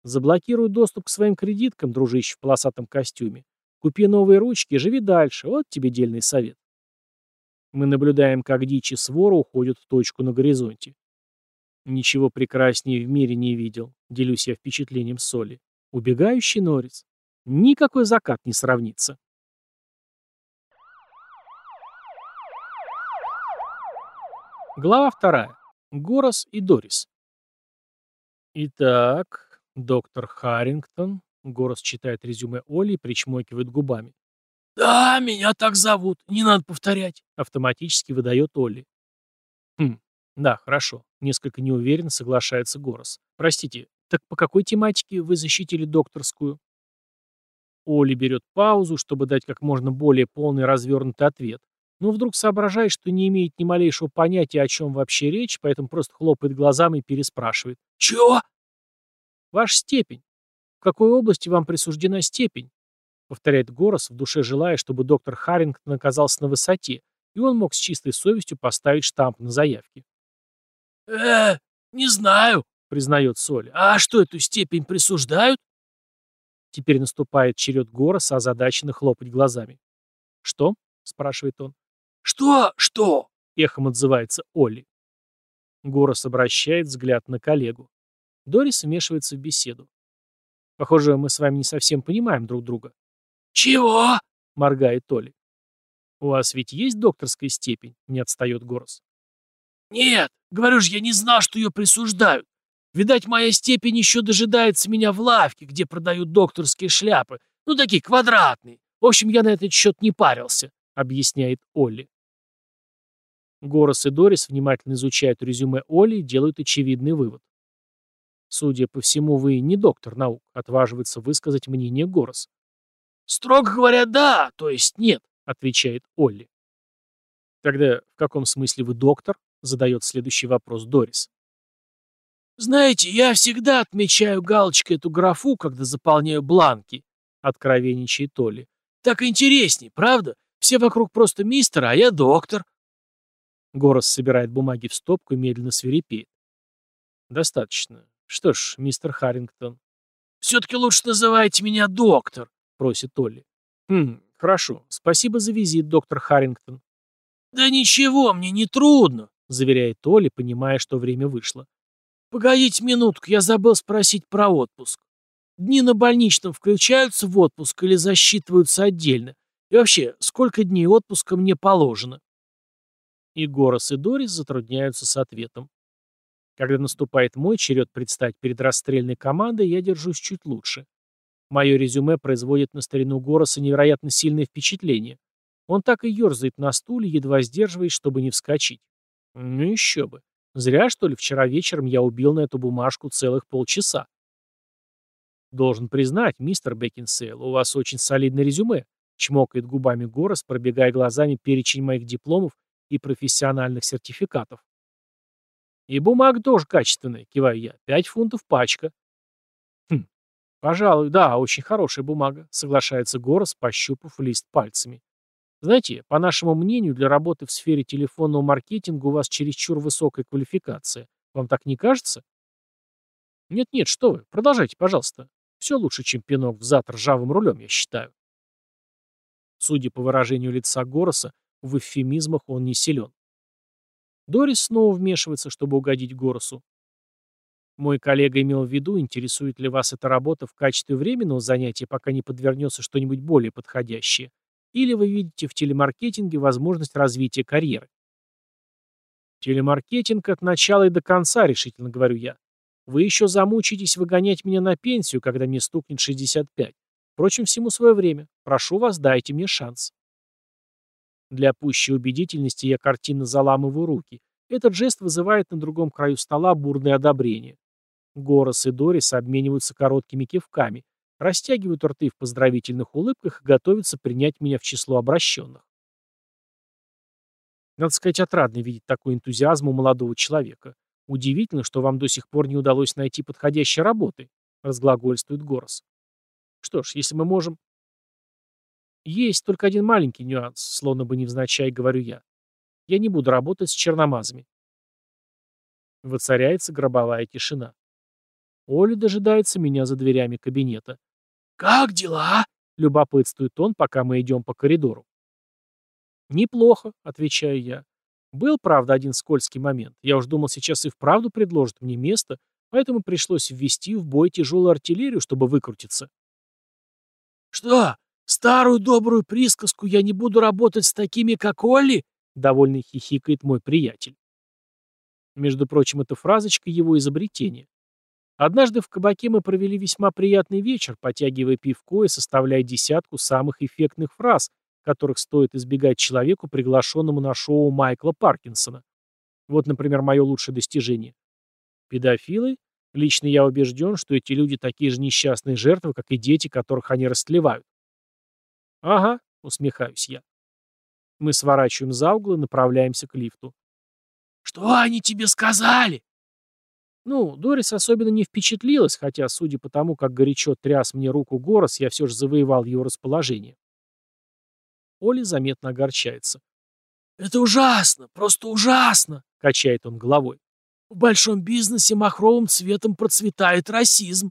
Заблокируй доступ к своим кредиткам, дружище в полосатом костюме. Купи новые ручки живи дальше. Вот тебе дельный совет. Мы наблюдаем, как дичи свора уходят в точку на горизонте. Ничего прекраснее в мире не видел, делюсь я впечатлением соли. Убегающий норец. Никакой закат не сравнится. Глава вторая. Горос и Дорис. Итак, «Доктор Харрингтон», — Горос читает резюме Оли и причмокивает губами. «Да, меня так зовут, не надо повторять», — автоматически выдает Олли. «Хм, да, хорошо», — несколько неуверенно соглашается Горос. «Простите, так по какой тематике вы защитили докторскую?» Оли берет паузу, чтобы дать как можно более полный развернутый ответ, но вдруг соображает, что не имеет ни малейшего понятия, о чем вообще речь, поэтому просто хлопает глазами и переспрашивает. «Чего?» Ваша степень. В какой области вам присуждена степень? Повторяет Горос, в душе желая, чтобы доктор Харрингтон оказался на высоте, и он мог с чистой совестью поставить штамп на заявке. э не знаю», признает Соль. «А что, эту степень присуждают?» Теперь наступает черед Гороса, озадаченно хлопать глазами. «Что?» — спрашивает он. «Что? Что?» — эхом отзывается Олли. Горос обращает взгляд на коллегу. Дорис вмешивается в беседу. «Похоже, мы с вами не совсем понимаем друг друга». «Чего?» — моргает Олли. «У вас ведь есть докторская степень?» — не отстает Горос. «Нет, говорю же, я не знал, что ее присуждают. Видать, моя степень еще дожидается меня в лавке, где продают докторские шляпы. Ну, такие квадратные. В общем, я на этот счет не парился», — объясняет Олли. Горос и Дорис внимательно изучают резюме Олли и делают очевидный вывод. Судя по всему, вы не доктор наук, отваживается высказать мнение Горос. «Строго говоря, да, то есть нет», — отвечает Олли. «Тогда в каком смысле вы доктор?» — задает следующий вопрос Дорис. «Знаете, я всегда отмечаю галочкой эту графу, когда заполняю бланки», — откровенничает Олли. «Так интересней, правда? Все вокруг просто мистер, а я доктор». Горос собирает бумаги в стопку и медленно свирепеет. «Достаточно. Что ж, мистер Харрингтон...» «Все-таки лучше называйте меня доктор», — просит Олли. «Хм, хорошо. Спасибо за визит, доктор Харрингтон». «Да ничего, мне не трудно», — заверяет Олли, понимая, что время вышло. «Погодите минутку, я забыл спросить про отпуск. Дни на больничном включаются в отпуск или засчитываются отдельно? И вообще, сколько дней отпуска мне положено?» И Горос, и Дорис затрудняются с ответом. Когда наступает мой черед предстать перед расстрельной командой, я держусь чуть лучше. Мое резюме производит на старину Гороса невероятно сильное впечатление. Он так и ерзает на стуле, едва сдерживаясь, чтобы не вскочить. Ну еще бы. Зря, что ли, вчера вечером я убил на эту бумажку целых полчаса. Должен признать, мистер Бекинсейл, у вас очень солидное резюме, чмокает губами Горос, пробегая глазами перечень моих дипломов и профессиональных сертификатов. И бумага тоже качественная, киваю я. Пять фунтов пачка. Хм, пожалуй, да, очень хорошая бумага, соглашается Горос, пощупав лист пальцами. Знаете, по нашему мнению, для работы в сфере телефонного маркетинга у вас чересчур высокая квалификация. Вам так не кажется? Нет-нет, что вы, продолжайте, пожалуйста. Все лучше, чем пинок в зад ржавым рулем, я считаю. Судя по выражению лица Гороса, в эвфемизмах он не силен. Дорис снова вмешивается, чтобы угодить Горосу. Мой коллега имел в виду, интересует ли вас эта работа в качестве временного занятия, пока не подвернется что-нибудь более подходящее, или вы видите в телемаркетинге возможность развития карьеры. Телемаркетинг от начала и до конца, решительно говорю я. Вы еще замучитесь выгонять меня на пенсию, когда мне стукнет 65. Впрочем, всему свое время. Прошу вас, дайте мне шанс. Для пущей убедительности я картинно заламываю руки. Этот жест вызывает на другом краю стола бурное одобрение. Горос и Дорис обмениваются короткими кивками, растягивают рты в поздравительных улыбках и готовятся принять меня в число обращенных. Надо сказать, отрадно видеть такой энтузиазм у молодого человека. Удивительно, что вам до сих пор не удалось найти подходящей работы, разглагольствует Горос. Что ж, если мы можем... Есть только один маленький нюанс, словно бы невзначай говорю я. Я не буду работать с черномазами. Воцаряется гробовая тишина. Оля дожидается меня за дверями кабинета. «Как дела?» — любопытствует он, пока мы идем по коридору. «Неплохо», — отвечаю я. Был, правда, один скользкий момент. Я уж думал, сейчас и вправду предложат мне место, поэтому пришлось ввести в бой тяжелую артиллерию, чтобы выкрутиться. «Что, Старую добрую присказку «я не буду работать с такими, как Олли»?» — довольно хихикает мой приятель. Между прочим, эта фразочка его изобретение. Однажды в кабаке мы провели весьма приятный вечер, потягивая пивко и составляя десятку самых эффектных фраз, которых стоит избегать человеку, приглашенному на шоу Майкла Паркинсона. Вот, например, мое лучшее достижение. Педофилы? Лично я убежден, что эти люди такие же несчастные жертвы, как и дети, которых они растлевают. «Ага», — усмехаюсь я. Мы сворачиваем за угол и направляемся к лифту. «Что они тебе сказали?» Ну, Дорис особенно не впечатлилась, хотя, судя по тому, как горячо тряс мне руку Горос, я все же завоевал его расположение. Оля заметно огорчается. «Это ужасно, просто ужасно!» — качает он головой. В большом бизнесе махровым цветом процветает расизм.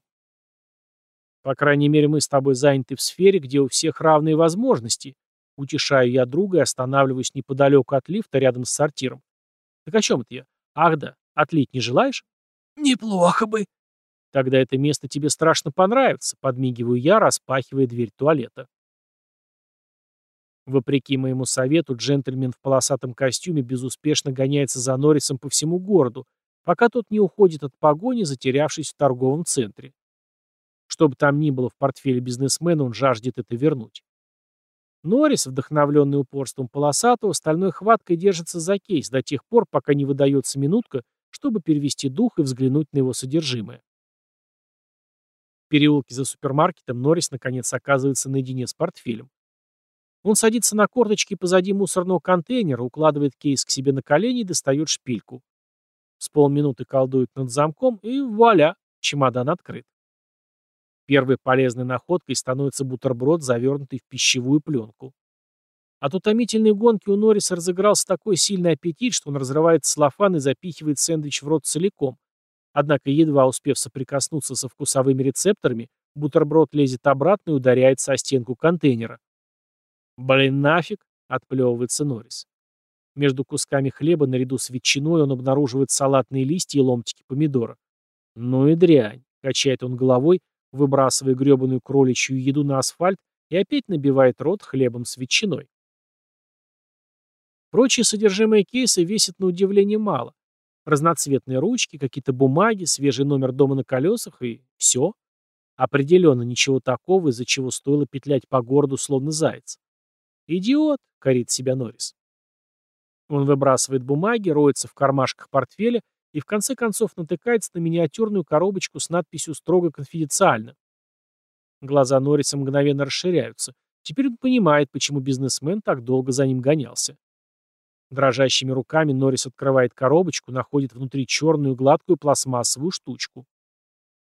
По крайней мере, мы с тобой заняты в сфере, где у всех равные возможности. Утешаю я друга и останавливаюсь неподалеку от лифта рядом с сортиром. Так о чем это я? Ах да, отлить не желаешь? Неплохо бы. Тогда это место тебе страшно понравится, подмигиваю я, распахивая дверь туалета. Вопреки моему совету, джентльмен в полосатом костюме безуспешно гоняется за Норрисом по всему городу, пока тот не уходит от погони, затерявшись в торговом центре. Что бы там ни было в портфеле бизнесмена, он жаждет это вернуть. Норрис, вдохновленный упорством полосатого, стальной хваткой держится за кейс до тех пор, пока не выдается минутка, чтобы перевести дух и взглянуть на его содержимое. В переулке за супермаркетом Норрис наконец оказывается наедине с портфелем. Он садится на корточки позади мусорного контейнера, укладывает кейс к себе на колени и достает шпильку. С полминуты колдует над замком, и вуаля, чемодан открыт. Первой полезной находкой становится бутерброд, завернутый в пищевую пленку. От утомительной гонки у Норриса разыгрался такой сильный аппетит, что он разрывает целлофан и запихивает сэндвич в рот целиком. Однако, едва успев соприкоснуться со вкусовыми рецепторами, бутерброд лезет обратно и ударяется о стенку контейнера. «Блин, нафиг!» — отплевывается Норрис. Между кусками хлеба наряду с ветчиной он обнаруживает салатные листья и ломтики помидора. «Ну и дрянь!» — качает он головой, выбрасывая гребаную кроличью еду на асфальт и опять набивает рот хлебом с ветчиной. Прочее содержимое кейса весит на удивление мало. Разноцветные ручки, какие-то бумаги, свежий номер дома на колесах и все. Определенно ничего такого, из-за чего стоило петлять по городу, словно заяц. «Идиот!» — корит себя Норрис. Он выбрасывает бумаги, роется в кармашках портфеля и в конце концов натыкается на миниатюрную коробочку с надписью «Строго конфиденциально». Глаза Норриса мгновенно расширяются. Теперь он понимает, почему бизнесмен так долго за ним гонялся. Дрожащими руками Норрис открывает коробочку, находит внутри черную гладкую пластмассовую штучку.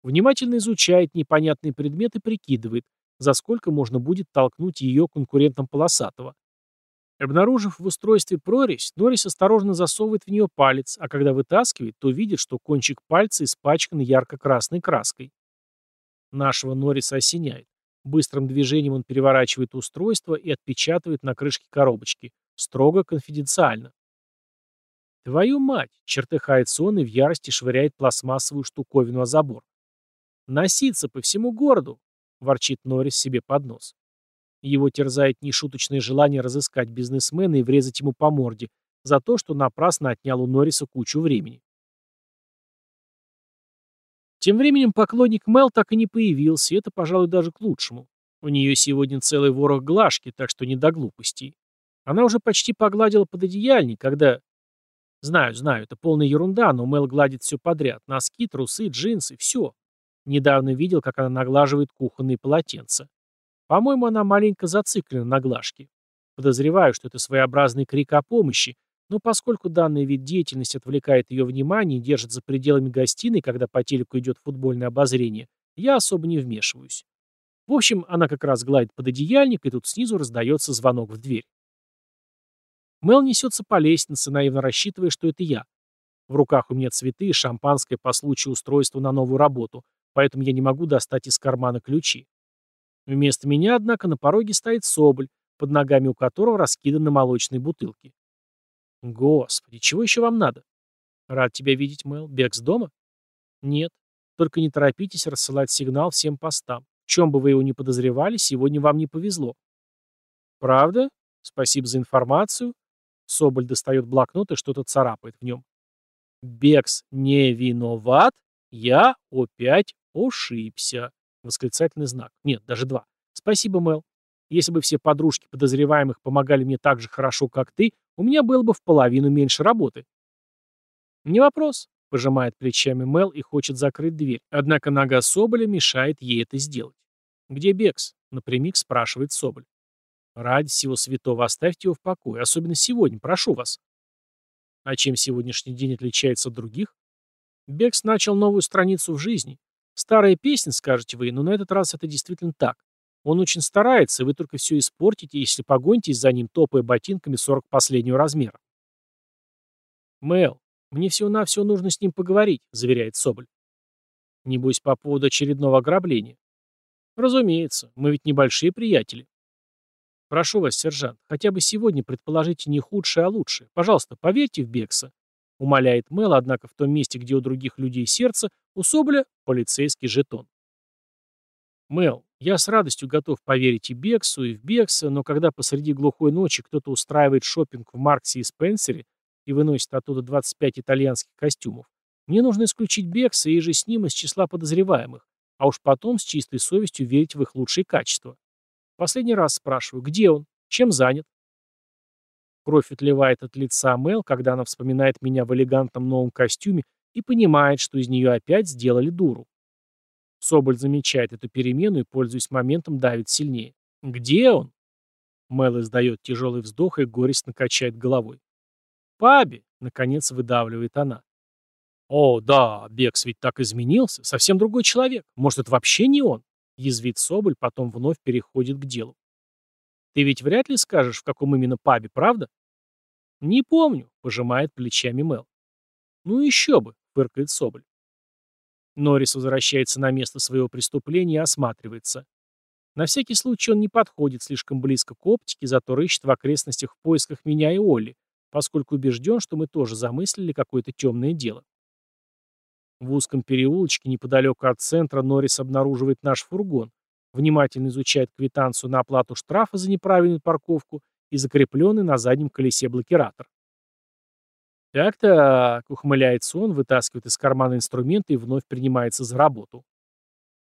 Внимательно изучает непонятный предмет и прикидывает, за сколько можно будет толкнуть ее конкурентам полосатого. Обнаружив в устройстве прорезь, Норрис осторожно засовывает в нее палец, а когда вытаскивает, то видит, что кончик пальца испачкан ярко-красной краской. Нашего Норриса осеняет. Быстрым движением он переворачивает устройство и отпечатывает на крышке коробочки. Строго конфиденциально. «Твою мать!» — чертыхается он и в ярости швыряет пластмассовую штуковину о забор. «Носиться по всему городу!» — ворчит Норрис себе под нос. Его терзает нешуточное желание разыскать бизнесмена и врезать ему по морде за то, что напрасно отнял у Норриса кучу времени. Тем временем поклонник Мел так и не появился, и это, пожалуй, даже к лучшему. У нее сегодня целый ворох глажки, так что не до глупостей. Она уже почти погладила пододеяльник, когда... Знаю, знаю, это полная ерунда, но Мел гладит все подряд. Носки, трусы, джинсы, все. Недавно видел, как она наглаживает кухонные полотенца. По-моему, она маленько зациклена на глажке. Подозреваю, что это своеобразный крик о помощи, но поскольку данный вид деятельности отвлекает ее внимание и держит за пределами гостиной, когда по телеку идет футбольное обозрение, я особо не вмешиваюсь. В общем, она как раз гладит под одеяльник, и тут снизу раздается звонок в дверь. Мел несется по лестнице, наивно рассчитывая, что это я. В руках у меня цветы и шампанское по случаю устройства на новую работу, поэтому я не могу достать из кармана ключи. Вместо меня, однако, на пороге стоит Соболь, под ногами у которого раскиданы молочные бутылки. Господи, чего еще вам надо? Рад тебя видеть, Мэл. Бекс дома? Нет. Только не торопитесь рассылать сигнал всем постам. В чем бы вы его ни подозревали, сегодня вам не повезло. Правда? Спасибо за информацию. Соболь достает блокнот и что-то царапает в нем. Бекс не виноват? Я опять ошибся. Восклицательный знак. Нет, даже два. Спасибо, Мэл. Если бы все подружки подозреваемых помогали мне так же хорошо, как ты, у меня было бы в половину меньше работы. Не вопрос, пожимает плечами Мэл и хочет закрыть дверь. Однако нога Соболя мешает ей это сделать. Где Бекс? Напрямик спрашивает Соболь. Ради всего святого оставьте его в покое, особенно сегодня, прошу вас. А чем сегодняшний день отличается от других? Бекс начал новую страницу в жизни. Старая песня, скажете вы, но на этот раз это действительно так. Он очень старается, и вы только все испортите, если погонитесь за ним, топая ботинками 40 последнего размера. Мэл, Мне всего-навсего нужно с ним поговорить, заверяет Соболь. Небось, по поводу очередного ограбления. Разумеется, мы ведь небольшие приятели. Прошу вас, сержант, хотя бы сегодня предположите не худшее, а лучшее. Пожалуйста, поверьте в Бекса. Умоляет Мэл, однако в том месте, где у других людей сердце, у Соболя полицейский жетон. Мэл, я с радостью готов поверить и Бексу, и в Бекса, но когда посреди глухой ночи кто-то устраивает шопинг в Марксе и Спенсере и выносит оттуда 25 итальянских костюмов, мне нужно исключить Бекса и же с ним из числа подозреваемых, а уж потом с чистой совестью верить в их лучшие качества. Последний раз спрашиваю, где он? Чем занят? Кровь отливает от лица Мел, когда она вспоминает меня в элегантном новом костюме и понимает, что из нее опять сделали дуру. Соболь замечает эту перемену и, пользуясь моментом, давит сильнее. «Где он?» Мел издает тяжелый вздох и горестно качает головой. «Паби!» — наконец выдавливает она. «О, да, Бекс ведь так изменился. Совсем другой человек. Может, это вообще не он?» Язвит Соболь, потом вновь переходит к делу. «Ты ведь вряд ли скажешь, в каком именно пабе, правда?» «Не помню», — пожимает плечами Мел. «Ну еще бы», — фыркает Соболь. Норрис возвращается на место своего преступления и осматривается. На всякий случай он не подходит слишком близко к оптике, зато рыщет в окрестностях в поисках меня и Олли, поскольку убежден, что мы тоже замыслили какое-то темное дело. В узком переулочке неподалеку от центра Норрис обнаруживает наш фургон, внимательно изучает квитанцию на оплату штрафа за неправильную парковку и закрепленный на заднем колесе блокиратор. «Так-так», — ухмыляется он, вытаскивает из кармана инструменты и вновь принимается за работу.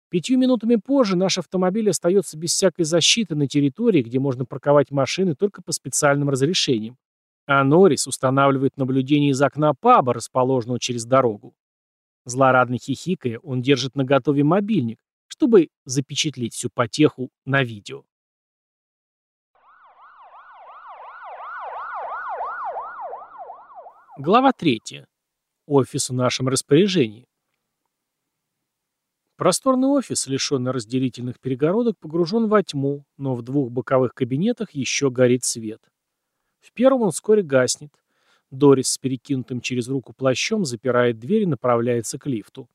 Пятью минутами позже наш автомобиль остается без всякой защиты на территории, где можно парковать машины только по специальным разрешениям. А Норрис устанавливает наблюдение из окна паба, расположенного через дорогу. Злорадно хихикая, он держит наготове мобильник, чтобы запечатлеть всю потеху на видео. Глава 3. Офис в нашем распоряжении. Просторный офис, лишенный разделительных перегородок, погружен во тьму, но в двух боковых кабинетах еще горит свет. В первом он вскоре гаснет. Дорис с перекинутым через руку плащом запирает дверь и направляется к лифту.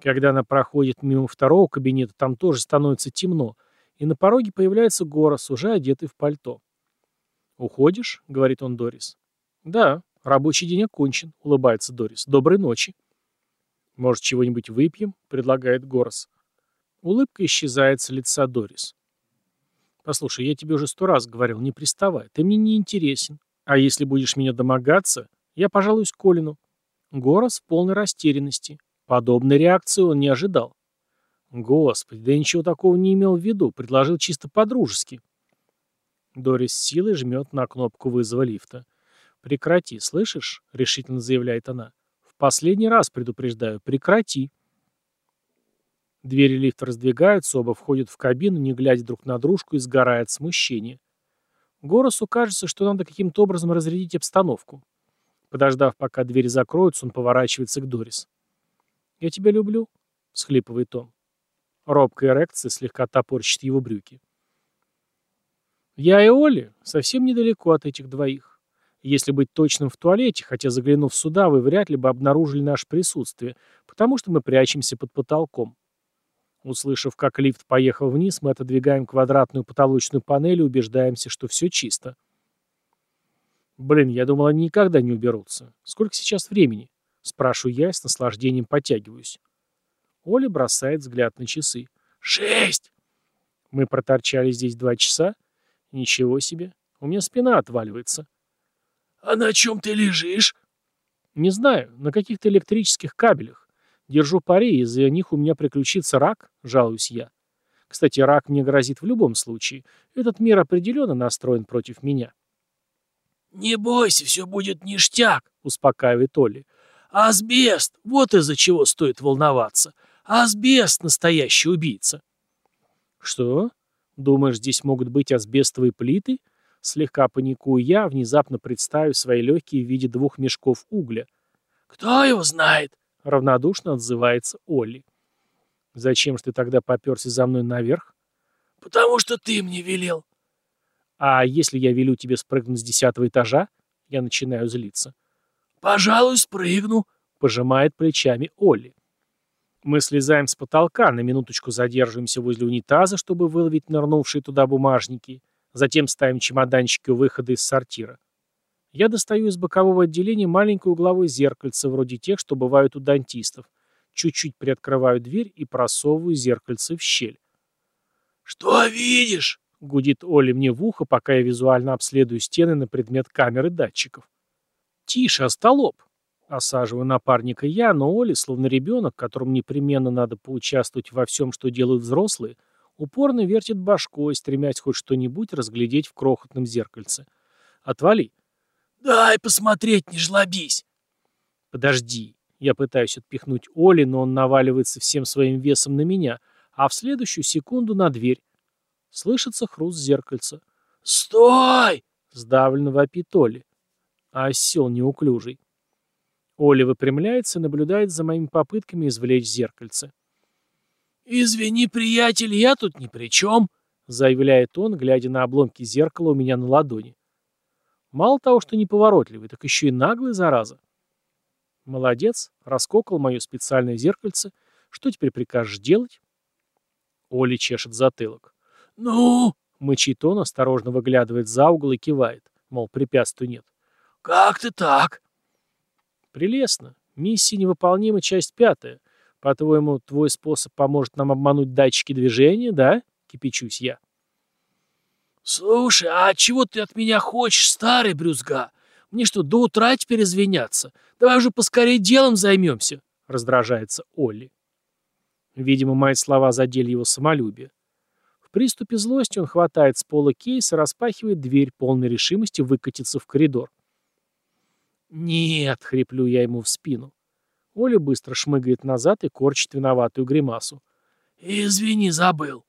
Когда она проходит мимо второго кабинета, там тоже становится темно, и на пороге появляется Горос, уже одетый в пальто. «Уходишь?» — говорит он Дорис. «Да, рабочий день окончен», — улыбается Дорис. «Доброй ночи». «Может, чего-нибудь выпьем?» — предлагает Горос. Улыбка исчезает с лица Дорис. «Послушай, я тебе уже сто раз говорил, не приставай, ты мне не интересен. А если будешь меня домогаться, я пожалуюсь Колину. Горос в полной растерянности. Подобной реакции он не ожидал. Господи, да я ничего такого не имел в виду, предложил чисто по-дружески. Дорис силой жмет на кнопку вызова лифта. «Прекрати, слышишь?» — решительно заявляет она. «В последний раз предупреждаю, прекрати». Двери лифта раздвигаются, оба входят в кабину, не глядя друг на дружку и сгорает смущение. Горосу кажется, что надо каким-то образом разрядить обстановку. Подождав, пока двери закроются, он поворачивается к Дорис. «Я тебя люблю», — схлипывает он. Робкая эрекция слегка топорщит его брюки. Я и Оля совсем недалеко от этих двоих. Если быть точным в туалете, хотя заглянув сюда, вы вряд ли бы обнаружили наше присутствие, потому что мы прячемся под потолком. Услышав, как лифт поехал вниз, мы отодвигаем квадратную потолочную панель и убеждаемся, что все чисто. Блин, я думал, они никогда не уберутся. Сколько сейчас времени? Спрашиваю я и с наслаждением подтягиваюсь. Оля бросает взгляд на часы. «Шесть!» Мы проторчали здесь два часа? Ничего себе. У меня спина отваливается. «А на чем ты лежишь?» «Не знаю. На каких-то электрических кабелях. Держу пари, из-за них у меня приключится рак, жалуюсь я. Кстати, рак мне грозит в любом случае. Этот мир определенно настроен против меня. «Не бойся, все будет ништяк», — успокаивает Олли. «Асбест! Вот из-за чего стоит волноваться. Асбест — настоящий убийца». «Что? Думаешь, здесь могут быть асбестовые плиты?» Слегка паникую я, внезапно представив свои легкие в виде двух мешков угля. «Кто его знает?» Равнодушно отзывается Олли. «Зачем же ты тогда поперся за мной наверх?» «Потому что ты мне велел». «А если я велю тебе спрыгнуть с десятого этажа?» Я начинаю злиться. пожалуй, спрыгну», — пожимает плечами Олли. Мы слезаем с потолка, на минуточку задерживаемся возле унитаза, чтобы выловить нырнувшие туда бумажники, затем ставим чемоданчики у выхода из сортира. Я достаю из бокового отделения маленькое угловое зеркальце, вроде тех, что бывают у дантистов. Чуть-чуть приоткрываю дверь и просовываю зеркальце в щель. «Что видишь?» — гудит Оля мне в ухо, пока я визуально обследую стены на предмет камеры датчиков. «Тише, остолоп!» Осаживаю напарника я, но Оля, словно ребенок, которому непременно надо поучаствовать во всем, что делают взрослые, упорно вертит башкой, стремясь хоть что-нибудь разглядеть в крохотном зеркальце. «Отвали!» «Дай посмотреть, не жлобись!» «Подожди!» Я пытаюсь отпихнуть Оли, но он наваливается всем своим весом на меня, а в следующую секунду на дверь. Слышится хруст зеркальца. «Стой!» — сдавленно вопит Оли. А осел неуклюжий. Оля выпрямляется и наблюдает за моими попытками извлечь зеркальце. «Извини, приятель, я тут ни при чем», — заявляет он, глядя на обломки зеркала у меня на ладони. Мало того, что неповоротливый, так еще и наглый, зараза. Молодец, раскокал мое специальное зеркальце. Что теперь прикажешь делать? Оля чешет затылок. «Ну?» — мычит он, осторожно выглядывает за угол и кивает. Мол, препятствий нет. «Как ты так?» «Прелестно. Миссия невыполнима, часть пятая. По-твоему, твой способ поможет нам обмануть датчики движения, да?» — кипячусь я. «Слушай, а чего ты от меня хочешь, старый брюзга? Мне что, до утра теперь извиняться? Давай уже поскорее делом займемся», — раздражается Олли. Видимо, мои слова задели его самолюбие. В приступе злости он хватает с пола кейс и распахивает дверь, полной решимости выкатиться в коридор. «Нет», — хриплю я ему в спину. Оля быстро шмыгает назад и корчит виноватую гримасу. «Извини, забыл».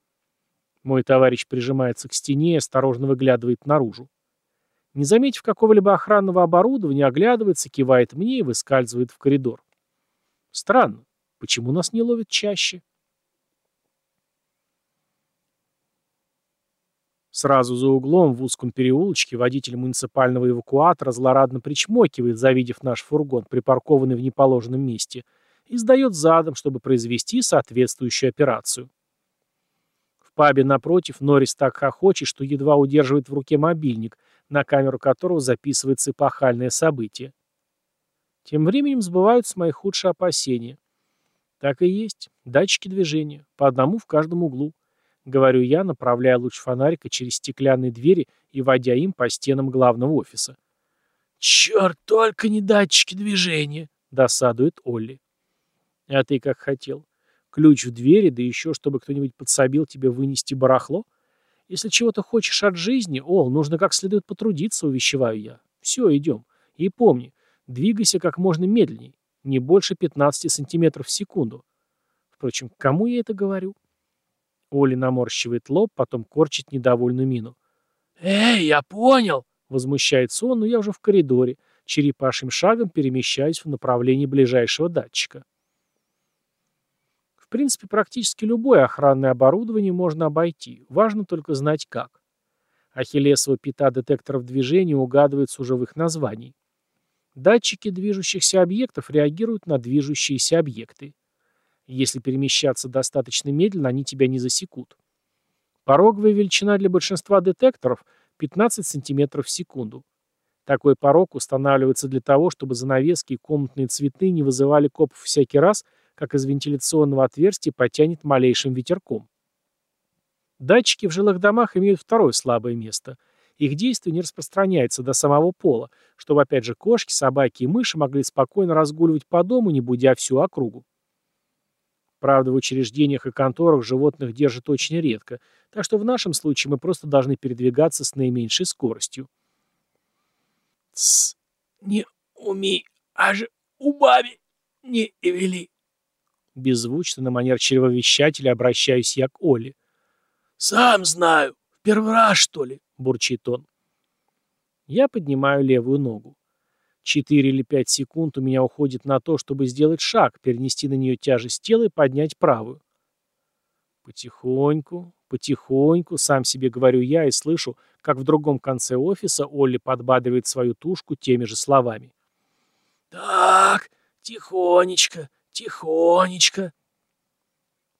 Мой товарищ прижимается к стене и осторожно выглядывает наружу. Не заметив какого-либо охранного оборудования, оглядывается, кивает мне и выскальзывает в коридор. Странно, почему нас не ловят чаще? Сразу за углом в узком переулочке водитель муниципального эвакуатора злорадно причмокивает, завидев наш фургон, припаркованный в неположенном месте, и сдает задом, чтобы произвести соответствующую операцию пабе напротив Норрис так хохочет, что едва удерживает в руке мобильник, на камеру которого записывается эпохальное событие. Тем временем сбываются мои худшие опасения. Так и есть. Датчики движения. По одному в каждом углу. Говорю я, направляя луч фонарика через стеклянные двери и водя им по стенам главного офиса. «Черт, только не датчики движения!» — досадует Олли. «А ты как хотел. Ключ в двери, да еще, чтобы кто-нибудь подсобил тебе вынести барахло? Если чего-то хочешь от жизни, Ол, нужно как следует потрудиться, увещеваю я. Все, идем. И помни, двигайся как можно медленней, не больше 15 сантиметров в секунду. Впрочем, кому я это говорю? Оля наморщивает лоб, потом корчит недовольную мину. «Эй, я понял!» — возмущается он, но я уже в коридоре, черепашьим шагом перемещаюсь в направлении ближайшего датчика. В принципе, практически любое охранное оборудование можно обойти, важно только знать как. Ахиллесова пята детекторов движения угадывается уже в их названии. Датчики движущихся объектов реагируют на движущиеся объекты. Если перемещаться достаточно медленно, они тебя не засекут. Пороговая величина для большинства детекторов – 15 см в секунду. Такой порог устанавливается для того, чтобы занавески и комнатные цветы не вызывали копов всякий раз, как из вентиляционного отверстия потянет малейшим ветерком. Датчики в жилых домах имеют второе слабое место. Их действие не распространяется до самого пола, чтобы, опять же, кошки, собаки и мыши могли спокойно разгуливать по дому, не будя всю округу. Правда, в учреждениях и конторах животных держат очень редко, так что в нашем случае мы просто должны передвигаться с наименьшей скоростью. «Тсс, не умей, аж убави не вели», Беззвучно на манер чревовещателя обращаюсь я к Оле. «Сам знаю. В первый раз, что ли?» — бурчит он. Я поднимаю левую ногу. Четыре или пять секунд у меня уходит на то, чтобы сделать шаг, перенести на нее тяжесть тела и поднять правую. Потихоньку, потихоньку, сам себе говорю я и слышу, как в другом конце офиса Олли подбадривает свою тушку теми же словами. «Так, тихонечко, тихонечко».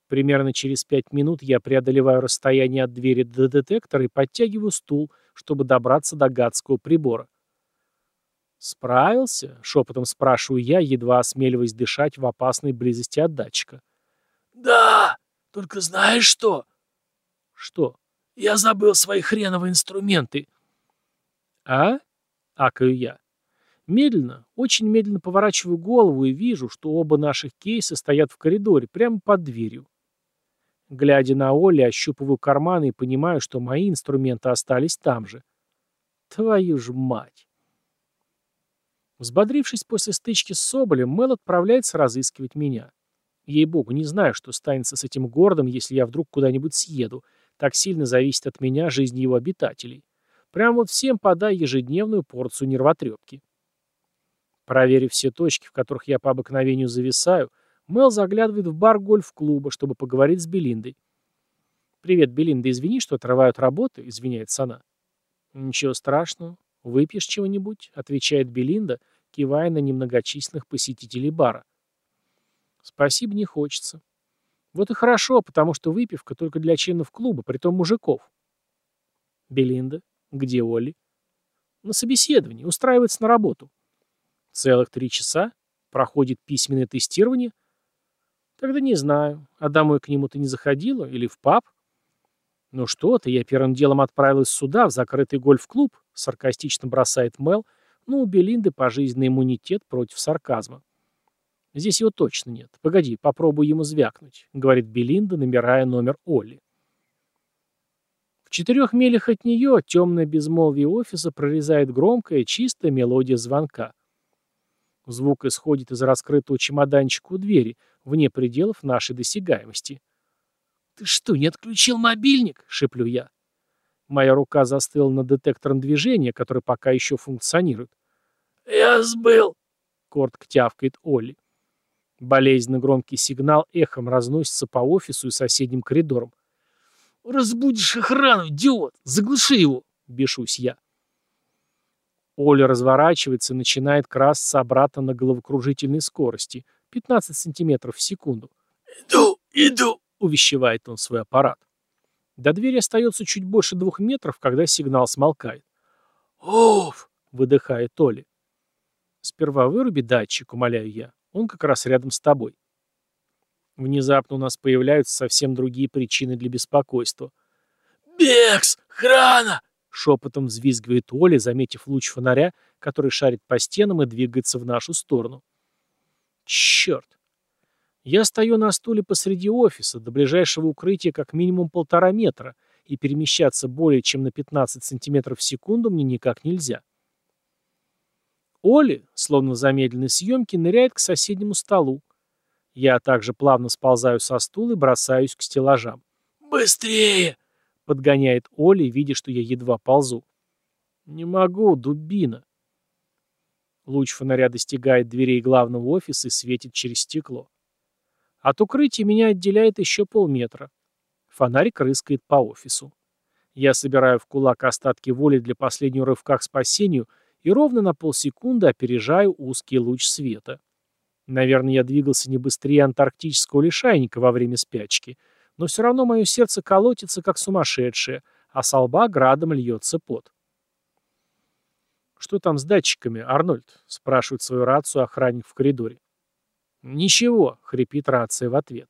Примерно через пять минут я преодолеваю расстояние от двери до детектора и подтягиваю стул, чтобы добраться до гадского прибора. «Справился?» — шепотом спрашиваю я, едва осмеливаясь дышать в опасной близости от датчика. «Да, только знаешь что?» «Что?» «Я забыл свои хреновые инструменты». «А?» — акаю я. Медленно, очень медленно поворачиваю голову и вижу, что оба наших кейса стоят в коридоре, прямо под дверью. Глядя на Олли, ощупываю карманы и понимаю, что мои инструменты остались там же. Твою ж мать! Взбодрившись после стычки с Соболем, Мел отправляется разыскивать меня. Ей-богу, не знаю, что станется с этим городом, если я вдруг куда-нибудь съеду. Так сильно зависит от меня жизнь его обитателей. Прям вот всем подай ежедневную порцию нервотрепки. Проверив все точки, в которых я по обыкновению зависаю, Мел заглядывает в бар гольф-клуба, чтобы поговорить с Белиндой. «Привет, Белинда, извини, что отрываю от работы», — извиняется она. «Ничего страшного. Выпьешь чего-нибудь?» — отвечает Белинда, кивая на немногочисленных посетителей бара. «Спасибо, не хочется». «Вот и хорошо, потому что выпивка только для членов клуба, притом мужиков». «Белинда, где Олли?» «На собеседовании, устраивается на работу». «Целых три часа? Проходит письменное тестирование?» Тогда не знаю. А домой к нему ты не заходила? Или в паб? Ну что ты, я первым делом отправилась сюда, в закрытый гольф-клуб, саркастично бросает Мел, но у Белинды пожизненный иммунитет против сарказма. Здесь его точно нет. Погоди, попробуй ему звякнуть, говорит Белинда, набирая номер Олли. В четырех милях от нее темное безмолвие офиса прорезает громкая, чистая мелодия звонка. Звук исходит из раскрытого чемоданчика у двери, вне пределов нашей досягаемости. «Ты что, не отключил мобильник?» — шеплю я. Моя рука застыла над детектором движения, который пока еще функционирует. «Я сбыл!» — коротко тявкает Олли. Болезненно громкий сигнал эхом разносится по офису и соседним коридорам. «Разбудишь охрану, идиот! Заглуши его!» — бешусь я. Оля разворачивается и начинает красться обратно на головокружительной скорости. 15 сантиметров в секунду. «Иду, иду!» — увещевает он свой аппарат. До двери остается чуть больше двух метров, когда сигнал смолкает. «Уф!» — выдыхает Толи. «Сперва выруби датчик», — умоляю я. «Он как раз рядом с тобой». Внезапно у нас появляются совсем другие причины для беспокойства. «Бекс! Храна!» Шепотом взвизгивает Оля, заметив луч фонаря, который шарит по стенам и двигается в нашу сторону. Черт! Я стою на стуле посреди офиса, до ближайшего укрытия как минимум полтора метра, и перемещаться более чем на 15 сантиметров в секунду мне никак нельзя. Оли, словно в замедленной съемке, ныряет к соседнему столу. Я также плавно сползаю со стула и бросаюсь к стеллажам. «Быстрее!» Подгоняет Оли, видя, что я едва ползу. Не могу, дубина. Луч фонаря достигает дверей главного офиса и светит через стекло. От укрытия меня отделяет еще полметра. Фонарик рыскает по офису. Я собираю в кулак остатки воли для последнего рывка к спасению и ровно на полсекунды опережаю узкий луч света. Наверное, я двигался не быстрее антарктического лишайника во время спячки — но все равно мое сердце колотится, как сумасшедшее, а со лба градом льется пот. «Что там с датчиками, Арнольд?» — спрашивает свою рацию охранник в коридоре. «Ничего», — хрипит рация в ответ.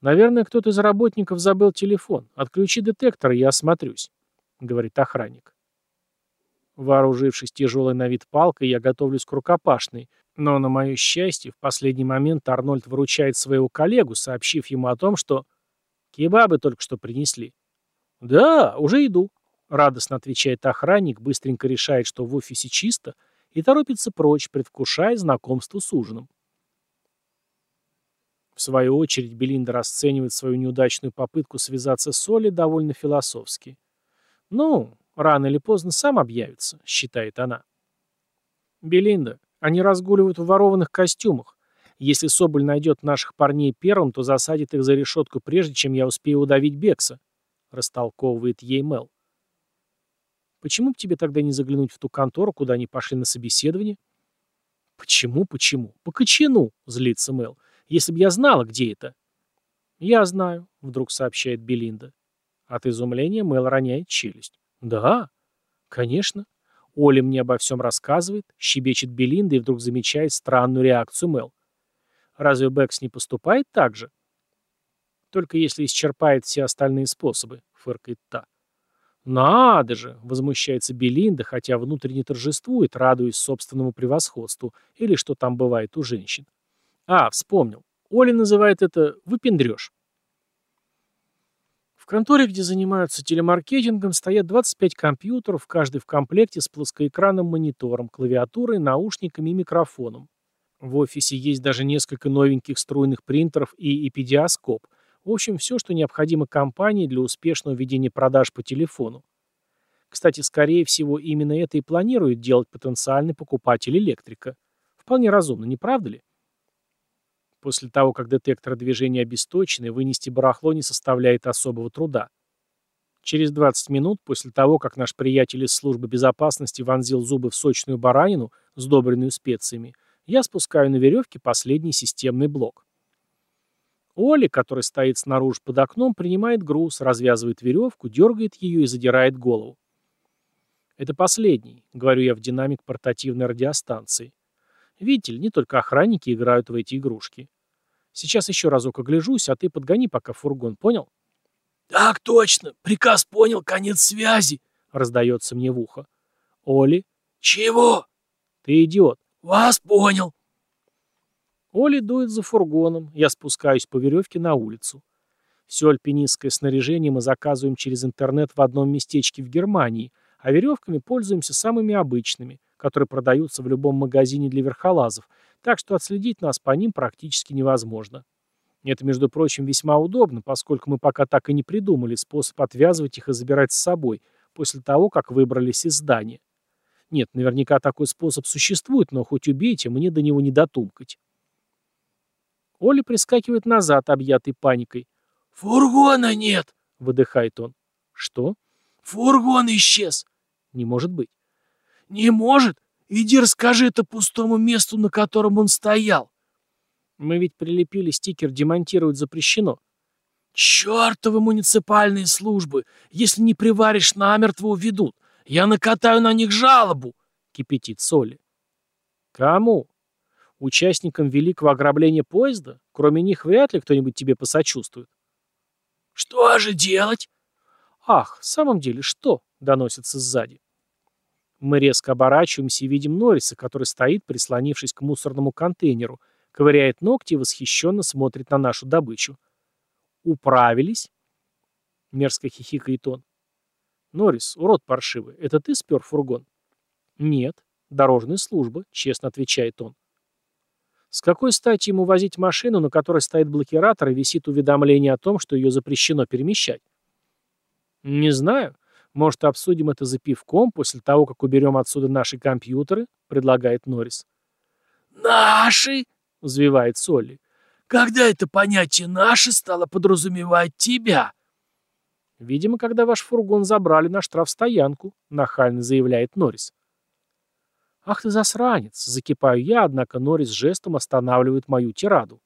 «Наверное, кто-то из работников забыл телефон. Отключи детектор, и я осмотрюсь», — говорит охранник. Вооружившись тяжелой на вид палкой, я готовлюсь к рукопашной, но, на мое счастье, в последний момент Арнольд выручает своего коллегу, сообщив ему о том, что Кебабы только что принесли. Да, уже иду. Радостно отвечает охранник, быстренько решает, что в офисе чисто, и торопится прочь, предвкушая знакомство с ужином. В свою очередь, Белинда расценивает свою неудачную попытку связаться с Олей довольно философски. «Ну, рано или поздно сам объявится», — считает она. «Белинда, они разгуливают в ворованных костюмах. Если Соболь найдет наших парней первым, то засадит их за решетку, прежде чем я успею удавить Бекса», — растолковывает ей Мел. «Почему бы тебе тогда не заглянуть в ту контору, куда они пошли на собеседование?» Почему, почему? По кочану, злится Мел. Если б я знала, где это. Я знаю, вдруг сообщает Белинда. От изумления Мел роняет челюсть. Да, конечно. Оля мне обо всем рассказывает, щебечет Белинда и вдруг замечает странную реакцию Мел. Разве Бэкс не поступает так же? Только если исчерпает все остальные способы, фыркает та. «Надо же!» — возмущается Белинда, хотя внутренне торжествует, радуясь собственному превосходству, или что там бывает у женщин. А, вспомнил. Оля называет это «выпендрёж». В конторе, где занимаются телемаркетингом, стоят 25 компьютеров, каждый в комплекте с плоскоэкранным монитором, клавиатурой, наушниками и микрофоном. В офисе есть даже несколько новеньких струйных принтеров и эпидиоскоп, в общем, все, что необходимо компании для успешного ведения продаж по телефону. Кстати, скорее всего, именно это и планирует делать потенциальный покупатель электрика. Вполне разумно, не правда ли? После того, как детектор движения обесточены, вынести барахло не составляет особого труда. Через 20 минут, после того, как наш приятель из службы безопасности вонзил зубы в сочную баранину, сдобренную специями, я спускаю на веревке последний системный блок. Оля, который стоит снаружи под окном, принимает груз, развязывает веревку, дергает ее и задирает голову. «Это последний», — говорю я в динамик портативной радиостанции. «Видите ли, не только охранники играют в эти игрушки. Сейчас еще разок огляжусь, а ты подгони пока фургон, понял?» «Так точно! Приказ понял, конец связи!» — раздается мне в ухо. «Оли?» «Чего?» «Ты идиот!» «Вас понял!» Оли дует за фургоном, я спускаюсь по веревке на улицу. Все альпинистское снаряжение мы заказываем через интернет в одном местечке в Германии, а веревками пользуемся самыми обычными, которые продаются в любом магазине для верхолазов, так что отследить нас по ним практически невозможно. Это, между прочим, весьма удобно, поскольку мы пока так и не придумали способ отвязывать их и забирать с собой, после того, как выбрались из здания. Нет, наверняка такой способ существует, но хоть убейте, мне до него не дотумкать. Оля прискакивает назад, объятый паникой. «Фургона нет!» — выдыхает он. «Что?» «Фургон исчез!» «Не может быть!» «Не может? Иди расскажи это пустому месту, на котором он стоял!» «Мы ведь прилепили стикер «Демонтировать запрещено». «Чёртовы муниципальные службы! Если не приваришь, намертво уведут! Я накатаю на них жалобу!» — кипятит Соли. «Кому?» Участникам великого ограбления поезда? Кроме них вряд ли кто-нибудь тебе посочувствует. «Что же делать?» «Ах, в самом деле, что?» — доносится сзади. Мы резко оборачиваемся и видим Норриса, который стоит, прислонившись к мусорному контейнеру, ковыряет ногти и восхищенно смотрит на нашу добычу. «Управились?» — мерзко хихикает он. «Норрис, урод паршивый, это ты спер фургон?» «Нет, дорожная служба», — честно отвечает он. С какой стати ему возить машину, на которой стоит блокиратор и висит уведомление о том, что ее запрещено перемещать? Не знаю. Может, обсудим это за пивком после того, как уберем отсюда наши компьютеры? Предлагает Норрис. Наши? Взвивает Солли. Когда это понятие «наши» стало подразумевать тебя? Видимо, когда ваш фургон забрали на штрафстоянку, нахально заявляет Норрис. «Ах ты засранец!» — закипаю я, однако Норрис жестом останавливает мою тираду.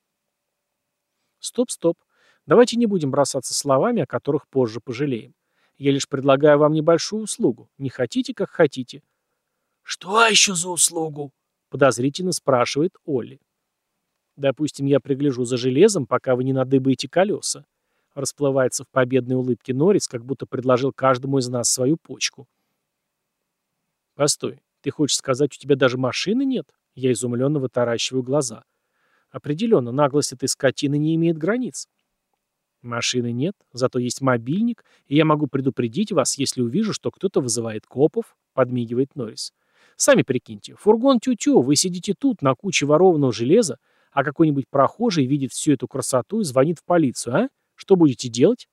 «Стоп, стоп. Давайте не будем бросаться словами, о которых позже пожалеем. Я лишь предлагаю вам небольшую услугу. Не хотите, как хотите». «Что еще за услугу?» — подозрительно спрашивает Олли. «Допустим, я пригляжу за железом, пока вы не надыбаете колеса». Расплывается в победной улыбке Норрис, как будто предложил каждому из нас свою почку. «Постой. Ты хочешь сказать, у тебя даже машины нет? Я изумленно вытаращиваю глаза. Определенно, наглость этой скотины не имеет границ. Машины нет, зато есть мобильник, и я могу предупредить вас, если увижу, что кто-то вызывает копов, подмигивает Норрис. Сами прикиньте, фургон тю-тю, вы сидите тут на куче ворованного железа, а какой-нибудь прохожий видит всю эту красоту и звонит в полицию, а? Что будете делать?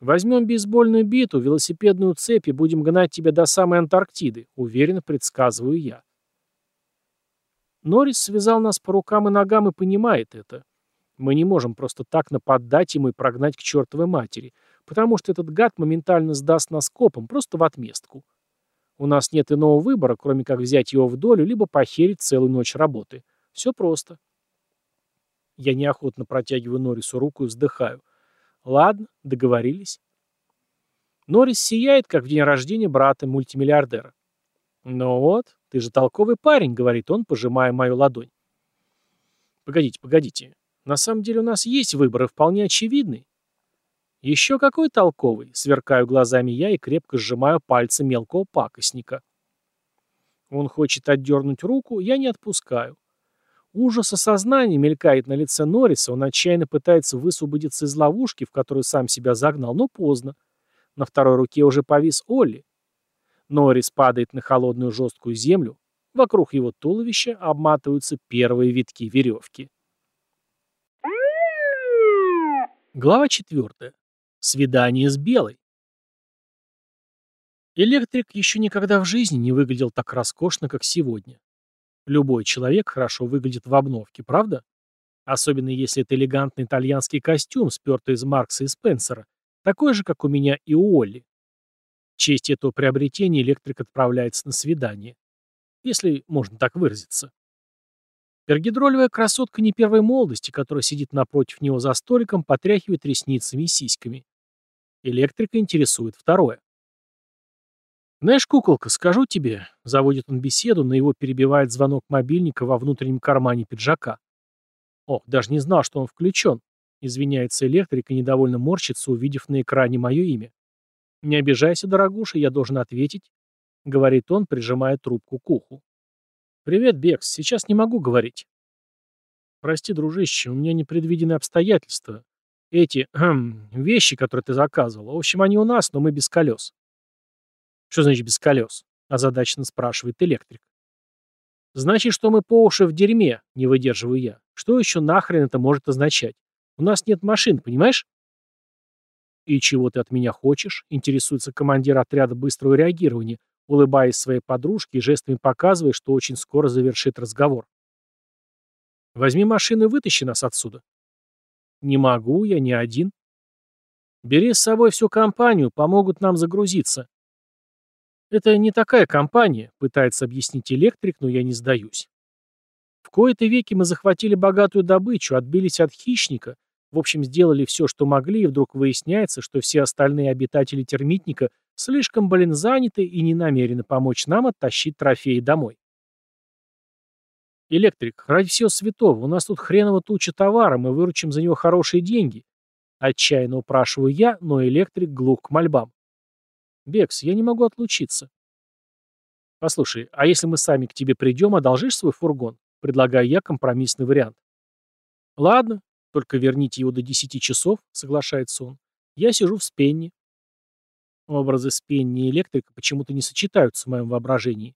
Возьмем бейсбольную биту, велосипедную цепь и будем гнать тебя до самой Антарктиды, уверенно предсказываю я. Норрис связал нас по рукам и ногам и понимает это. Мы не можем просто так нападать ему и прогнать к чертовой матери, потому что этот гад моментально сдаст нас копом, просто в отместку. У нас нет иного выбора, кроме как взять его в долю, либо похерить целую ночь работы. Все просто. Я неохотно протягиваю Норрису руку и вздыхаю. Ладно, договорились. Норрис сияет, как в день рождения брата мультимиллиардера. «Ну вот, ты же толковый парень», — говорит он, пожимая мою ладонь. «Погодите, погодите. На самом деле у нас есть выбор, и вполне очевидный». «Еще какой толковый?» — сверкаю глазами я и крепко сжимаю пальцы мелкого пакостника. Он хочет отдернуть руку, я не отпускаю. Ужас осознания мелькает на лице Норриса, он отчаянно пытается высвободиться из ловушки, в которую сам себя загнал, но поздно. На второй руке уже повис Олли. Норрис падает на холодную жесткую землю, вокруг его туловища обматываются первые витки веревки. Глава четвертая. Свидание с Белой. Электрик еще никогда в жизни не выглядел так роскошно, как сегодня. Любой человек хорошо выглядит в обновке, правда? Особенно если это элегантный итальянский костюм, спертый из Маркса и Спенсера, такой же, как у меня и у Олли. В честь этого приобретения электрик отправляется на свидание. Если можно так выразиться. Пергидролевая красотка не первой молодости, которая сидит напротив него за столиком, потряхивает ресницами и сиськами. Электрика интересует второе. «Знаешь, куколка, скажу тебе», — заводит он беседу, но его перебивает звонок мобильника во внутреннем кармане пиджака. Ох, даже не знал, что он включен. Извиняется электрик и недовольно морщится, увидев на экране мое имя. «Не обижайся, дорогуша, я должен ответить», — говорит он, прижимая трубку к уху. «Привет, Бекс, сейчас не могу говорить». «Прости, дружище, у меня непредвиденные обстоятельства. Эти, хм, вещи, которые ты заказывал, в общем, они у нас, но мы без колес». «Что значит без колес?» — озадаченно спрашивает электрик. «Значит, что мы по уши в дерьме», — не выдерживаю я. «Что еще нахрен это может означать? У нас нет машин, понимаешь?» «И чего ты от меня хочешь?» — интересуется командир отряда быстрого реагирования, улыбаясь своей подружке и жестами показывая, что очень скоро завершит разговор. «Возьми машину и вытащи нас отсюда». «Не могу, я не один». «Бери с собой всю компанию, помогут нам загрузиться». «Это не такая компания», — пытается объяснить электрик, но я не сдаюсь. В кои-то веки мы захватили богатую добычу, отбились от хищника, в общем, сделали все, что могли, и вдруг выясняется, что все остальные обитатели термитника слишком, блин, заняты и не намерены помочь нам оттащить трофеи домой. «Электрик, ради всего святого, у нас тут хреново туча товара, мы выручим за него хорошие деньги». Отчаянно упрашиваю я, но электрик глух к мольбам. «Бекс, я не могу отлучиться». «Послушай, а если мы сами к тебе придем, одолжишь свой фургон?» Предлагаю я компромиссный вариант. «Ладно, только верните его до десяти часов», — соглашается он. «Я сижу в Спенне». Образы Спенни и Электрика почему-то не сочетаются в моем воображении.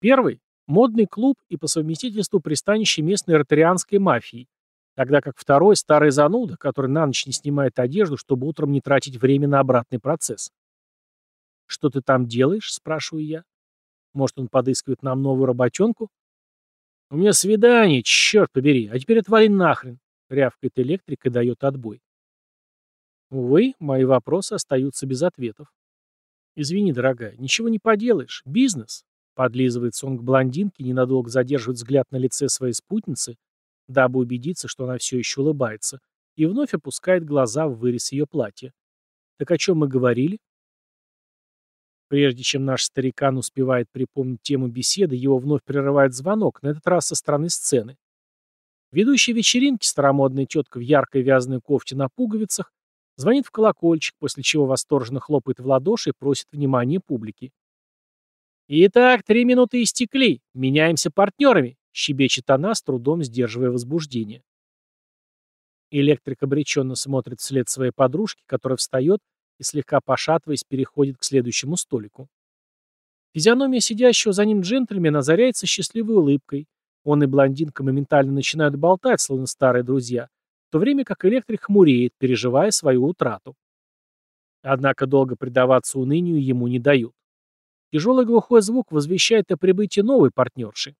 Первый — модный клуб и по совместительству пристанище местной ротарианской мафии, тогда как второй — старый зануда, который на ночь не снимает одежду, чтобы утром не тратить время на обратный процесс. «Что ты там делаешь?» — спрашиваю я. «Может, он подыскивает нам новую работенку?» «У меня свидание, черт побери, а теперь отвали нахрен!» — рявкает электрик и дает отбой. Увы, мои вопросы остаются без ответов. «Извини, дорогая, ничего не поделаешь. Бизнес!» Подлизывается он к блондинке, ненадолго задерживает взгляд на лице своей спутницы, дабы убедиться, что она все еще улыбается, и вновь опускает глаза в вырез ее платья. «Так о чем мы говорили?» Прежде чем наш старикан успевает припомнить тему беседы, его вновь прерывает звонок, на этот раз со стороны сцены. Ведущая вечеринки, старомодная тетка в яркой вязаной кофте на пуговицах, звонит в колокольчик, после чего восторженно хлопает в ладоши и просит внимания публики. «Итак, три минуты истекли. Меняемся партнерами», — щебечет она, с трудом сдерживая возбуждение. Электрик обреченно смотрит вслед своей подружки, которая встает и, слегка пошатываясь, переходит к следующему столику. Физиономия сидящего за ним джентльмена озаряется счастливой улыбкой. Он и блондинка моментально начинают болтать, словно старые друзья, в то время как электрик хмуреет, переживая свою утрату. Однако долго предаваться унынию ему не дают. Тяжелый глухой звук возвещает о прибытии новой партнерши.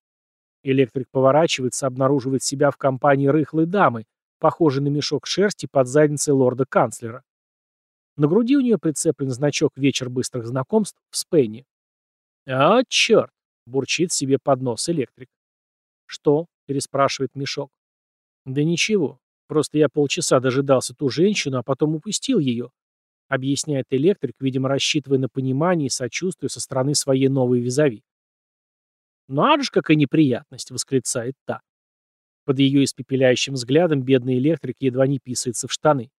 Электрик поворачивается, обнаруживает себя в компании рыхлой дамы, похожей на мешок шерсти под задницей лорда-канцлера. На груди у нее прицеплен значок «Вечер быстрых знакомств» в Спенне. «А, черт!» — бурчит себе под нос электрик. «Что?» — переспрашивает Мешок. «Да ничего. Просто я полчаса дожидался ту женщину, а потом упустил ее», — объясняет электрик, видимо, рассчитывая на понимание и сочувствие со стороны своей новой визави. «Ну, ж какая неприятность!» — восклицает та. Под ее испепеляющим взглядом бедный электрик едва не писается в штаны.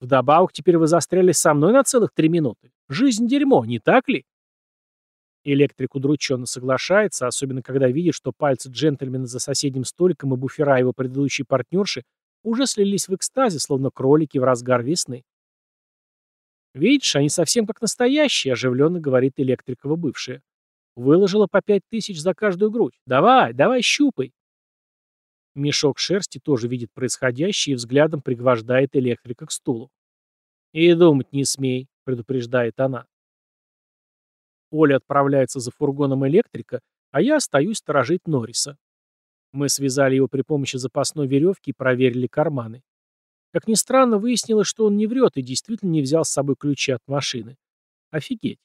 «Вдобавок, теперь вы застряли со мной на целых три минуты. Жизнь — дерьмо, не так ли?» Электрик удрученно соглашается, особенно когда видит, что пальцы джентльмена за соседним столиком и буфера его предыдущей партнерши уже слились в экстазе, словно кролики в разгар весны. «Видишь, они совсем как настоящие», — оживленно говорит электрикова бывшая. «Выложила по пять тысяч за каждую грудь. Давай, давай, щупай». Мешок шерсти тоже видит происходящее и взглядом пригвождает электрика к стулу. «И думать не смей», — предупреждает она. Оля отправляется за фургоном электрика, а я остаюсь сторожить Норриса. Мы связали его при помощи запасной веревки и проверили карманы. Как ни странно, выяснилось, что он не врет и действительно не взял с собой ключи от машины. Офигеть.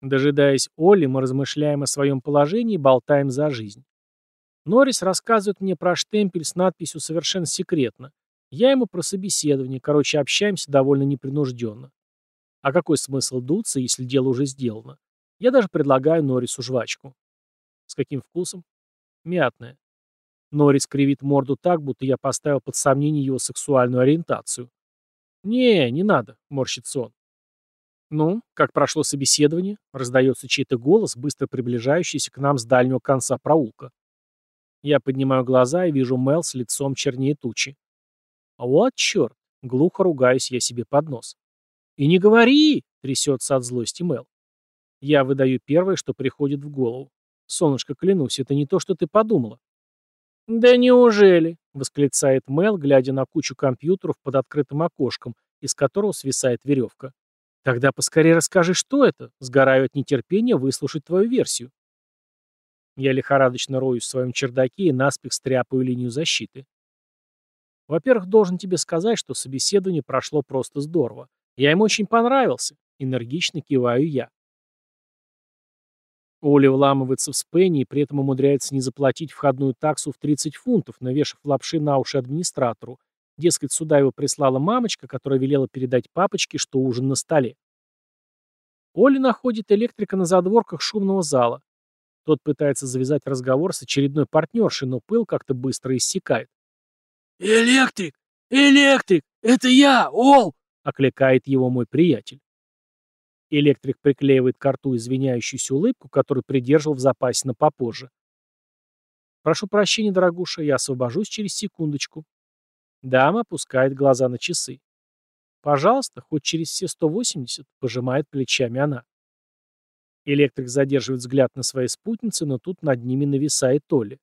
Дожидаясь Оли, мы размышляем о своем положении и болтаем за жизнь. Норрис рассказывает мне про штемпель с надписью «Совершенно секретно». Я ему про собеседование, короче, общаемся довольно непринужденно. А какой смысл дуться, если дело уже сделано? Я даже предлагаю Норрису жвачку. С каким вкусом? Мятная. Норрис кривит морду так, будто я поставил под сомнение его сексуальную ориентацию. «Не, не надо», — морщится он. «Ну, как прошло собеседование?» — раздается чей-то голос, быстро приближающийся к нам с дальнего конца проулка. Я поднимаю глаза и вижу Мел с лицом чернее тучи. «Вот черт!» — глухо ругаюсь я себе под нос. «И не говори!» — трясется от злости Мел. Я выдаю первое, что приходит в голову. Солнышко, клянусь, это не то, что ты подумала. «Да неужели?» — восклицает Мел, глядя на кучу компьютеров под открытым окошком, из которого свисает веревка. «Тогда поскорее расскажи, что это. Сгораю от нетерпения выслушать твою версию». Я лихорадочно роюсь в своем чердаке и наспех стряпаю линию защиты. Во-первых, должен тебе сказать, что собеседование прошло просто здорово. Я им очень понравился. Энергично киваю я. Оля вламывается в Спенни и при этом умудряется не заплатить входную таксу в 30 фунтов, навешав лапши на уши администратору. Дескать, сюда его прислала мамочка, которая велела передать папочке, что ужин на столе. Оля находит электрика на задворках шумного зала. Тот пытается завязать разговор с очередной партнершей, но пыл как-то быстро иссякает. «Электрик! Электрик! Это я, Ол!» — окликает его мой приятель. Электрик приклеивает к рту извиняющуюся улыбку, которую придерживал в запасе на попозже. «Прошу прощения, дорогуша, я освобожусь через секундочку». Дама опускает глаза на часы. «Пожалуйста, хоть через все 180», — пожимает плечами она. Электрик задерживает взгляд на своей спутнице, но тут над ними нависает Толли.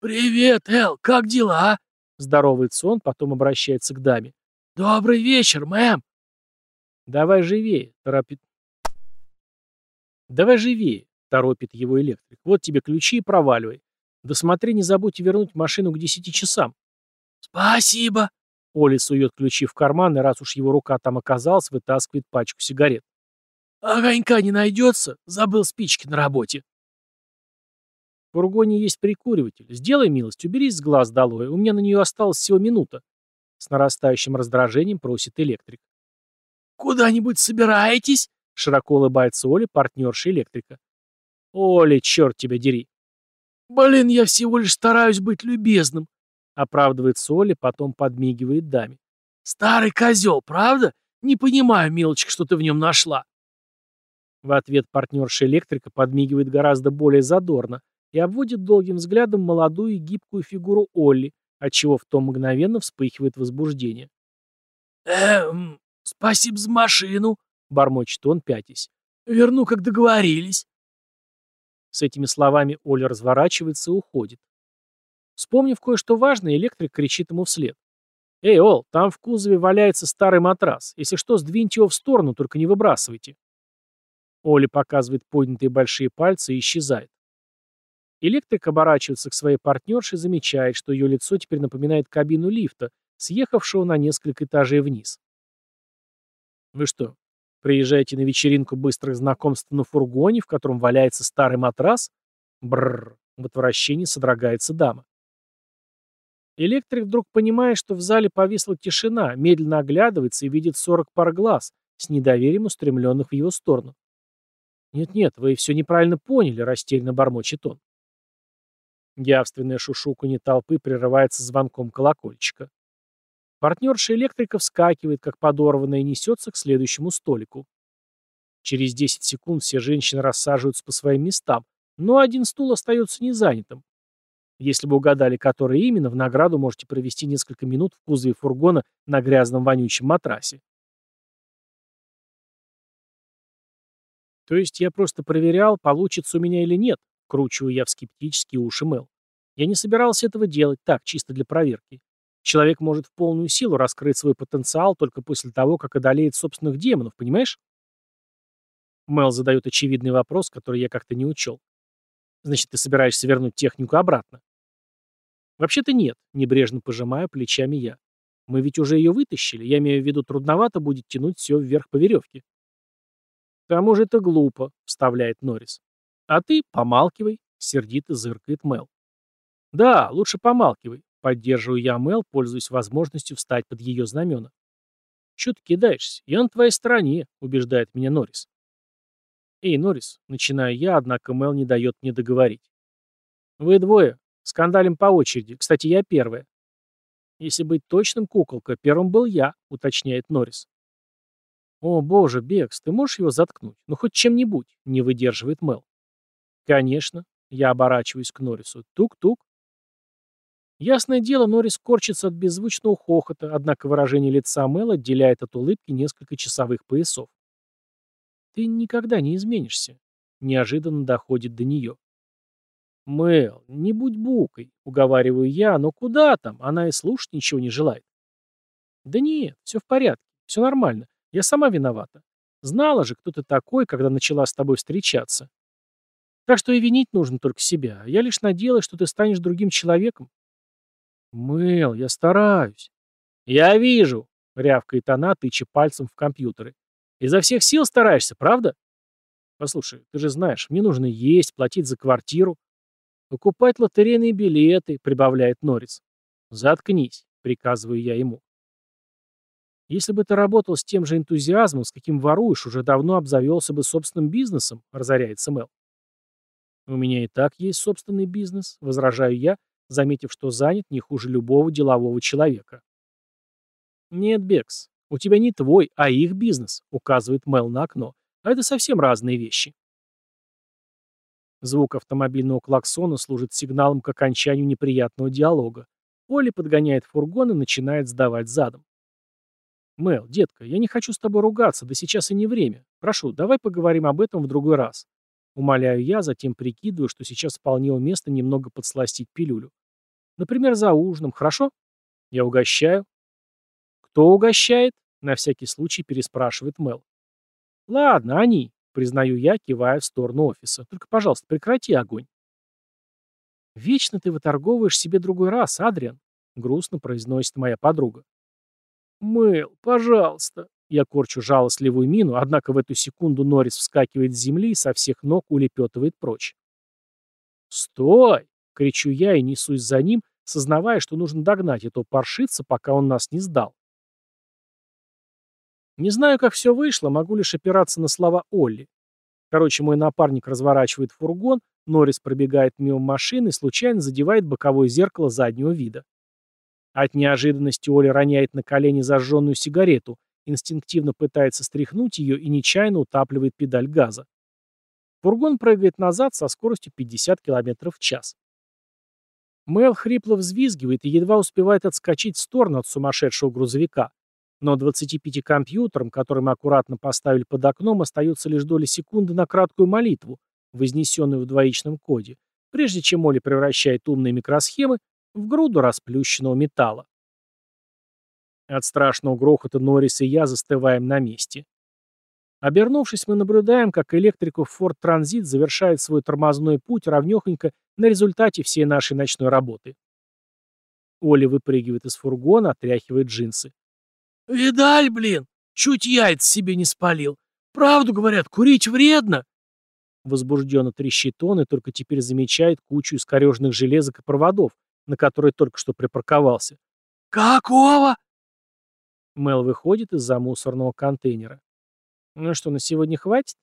«Привет, Эл, как дела?» Здоровается он, потом обращается к даме. «Добрый вечер, мэм!» «Давай живее», — торопит. «Давай живее», — торопит его электрик. «Вот тебе ключи и проваливай. Да смотри, не забудь вернуть машину к десяти часам». «Спасибо». Оля сует ключи в карман, и раз уж его рука там оказалась, вытаскивает пачку сигарет. «Огонька не найдется? Забыл спички на работе». В фургоне есть прикуриватель. Сделай милость, уберись с глаз долой. У меня на нее осталась всего минута. С нарастающим раздражением просит электрик. «Куда-нибудь собираетесь?» — широко улыбается Оля, партнерша электрика. «Оля, черт тебя дери!» «Блин, я всего лишь стараюсь быть любезным», — оправдывается Оля, потом подмигивает даме. «Старый козел, правда? Не понимаю, мелочка, что ты в нем нашла». В ответ партнерша электрика подмигивает гораздо более задорно и обводит долгим взглядом молодую и гибкую фигуру Олли, отчего в том мгновенно вспыхивает возбуждение. «Эм, «Спасибо за машину», — бормочет он, пятясь. «Верну, как договорились». С этими словами Оля разворачивается и уходит. Вспомнив кое-что важное, электрик кричит ему вслед. «Эй, Ол, там в кузове валяется старый матрас. Если что, сдвиньте его в сторону, только не выбрасывайте». Оля показывает поднятые большие пальцы и исчезает. Электрик оборачивается к своей партнерше и замечает, что ее лицо теперь напоминает кабину лифта, съехавшего на несколько этажей вниз. «Вы что, Приезжаете на вечеринку быстрых знакомств на фургоне, в котором валяется старый матрас? Бррр, в отвращении содрогается дама. Электрик вдруг понимает, что в зале повисла тишина, медленно оглядывается и видит сорок пар глаз, с недоверием устремленных в его сторону. «Нет-нет, вы все неправильно поняли», — растерянно бормочет он. Явственное шушуканье толпы прерывается звонком колокольчика. Партнерша электрика вскакивает, как подорванная, и несется к следующему столику. Через 10 секунд все женщины рассаживаются по своим местам, но один стул остается незанятым. Если бы угадали, который именно, в награду можете провести несколько минут в кузове фургона на грязном вонючем матрасе. То есть я просто проверял, получится у меня или нет, кручиваю я в скептические уши Мэл. Я не собирался этого делать так, чисто для проверки. Человек может в полную силу раскрыть свой потенциал только после того, как одолеет собственных демонов, понимаешь? Мэл задает очевидный вопрос, который я как-то не учел. Значит, ты собираешься вернуть технику обратно? Вообще-то нет, небрежно пожимаю плечами я. Мы ведь уже ее вытащили, я имею в виду, трудновато будет тянуть все вверх по веревке. К тому же это глупо, вставляет Норрис. А ты помалкивай, сердито зыркает Мэл. Да, лучше помалкивай, поддерживаю я Мэл, пользуясь возможностью встать под ее знамена. Чего ты кидаешься? Я на твоей стороне, убеждает меня Норрис. Эй, Норрис, начинаю я, однако Мэл не дает мне договорить. Вы двое, скандалим по очереди. Кстати, я первая. Если быть точным, куколка, первым был я, уточняет Норрис. «О, боже, Бекс, ты можешь его заткнуть? Ну, хоть чем-нибудь», — не выдерживает Мел. «Конечно». Я оборачиваюсь к Норрису. Тук-тук. Ясное дело, Норрис корчится от беззвучного хохота, однако выражение лица Мела отделяет от улыбки несколько часовых поясов. «Ты никогда не изменишься», — неожиданно доходит до нее. «Мэл, не будь букой», — уговариваю я, но куда там, она и слушать ничего не желает. «Да нет, все в порядке, все нормально. Я сама виновата. Знала же, кто ты такой, когда начала с тобой встречаться. Так что и винить нужно только себя. Я лишь надеялась, что ты станешь другим человеком. Мэл, я стараюсь. Я вижу, рявкает она, тыча пальцем в компьютеры. Изо всех сил стараешься, правда? Послушай, ты же знаешь, мне нужно есть, платить за квартиру. Покупать лотерейные билеты, прибавляет Норрис. Заткнись, приказываю я ему. Если бы ты работал с тем же энтузиазмом, с каким воруешь, уже давно обзавелся бы собственным бизнесом, разоряется Мэл. У меня и так есть собственный бизнес, возражаю я, заметив, что занят не хуже любого делового человека. Нет, Бекс, у тебя не твой, а их бизнес, указывает Мэл на окно. А это совсем разные вещи. Звук автомобильного клаксона служит сигналом к окончанию неприятного диалога. Оли подгоняет фургон и начинает сдавать задом. «Мэл, детка, я не хочу с тобой ругаться, да сейчас и не время. Прошу, давай поговорим об этом в другой раз». Умоляю я, затем прикидываю, что сейчас вполне уместно немного подсластить пилюлю. Например, за ужином, хорошо? Я угощаю. Кто угощает? На всякий случай переспрашивает Мэл. Ладно, они, признаю я, кивая в сторону офиса. Только, пожалуйста, прекрати огонь. Вечно ты выторговываешь себе другой раз, Адриан, грустно произносит моя подруга. «Мэл, пожалуйста!» Я корчу жалостливую мину, однако в эту секунду Норрис вскакивает с земли и со всех ног улепетывает прочь. «Стой!» — кричу я и несусь за ним, сознавая, что нужно догнать этого паршивца, пока он нас не сдал. Не знаю, как все вышло, могу лишь опираться на слова Олли. Короче, мой напарник разворачивает фургон, Норрис пробегает мимо машины и случайно задевает боковое зеркало заднего вида. От неожиданности Оля роняет на колени зажженную сигарету, инстинктивно пытается стряхнуть ее и нечаянно утапливает педаль газа. Фургон прыгает назад со скоростью 50 км в час. Мэл хрипло взвизгивает и едва успевает отскочить в сторону от сумасшедшего грузовика. Но 25 компьютерам, которые мы аккуратно поставили под окном, остается лишь доля секунды на краткую молитву, вознесенную в двоичном коде, прежде чем Оля превращает умные микросхемы в груду расплющенного металла. От страшного грохота Норрис и я застываем на месте. Обернувшись, мы наблюдаем, как электрику Ford Transit завершает свой тормозной путь равнёхонько на результате всей нашей ночной работы. Оля выпрыгивает из фургона, отряхивает джинсы. «Видаль, блин! Чуть яйца себе не спалил! Правду говорят, курить вредно!» Возбужденно трещит он и только теперь замечает кучу искореженных железок и проводов, на которые только что припарковался. «Какого?» Мел выходит из-за мусорного контейнера. «Ну что, на сегодня хватит?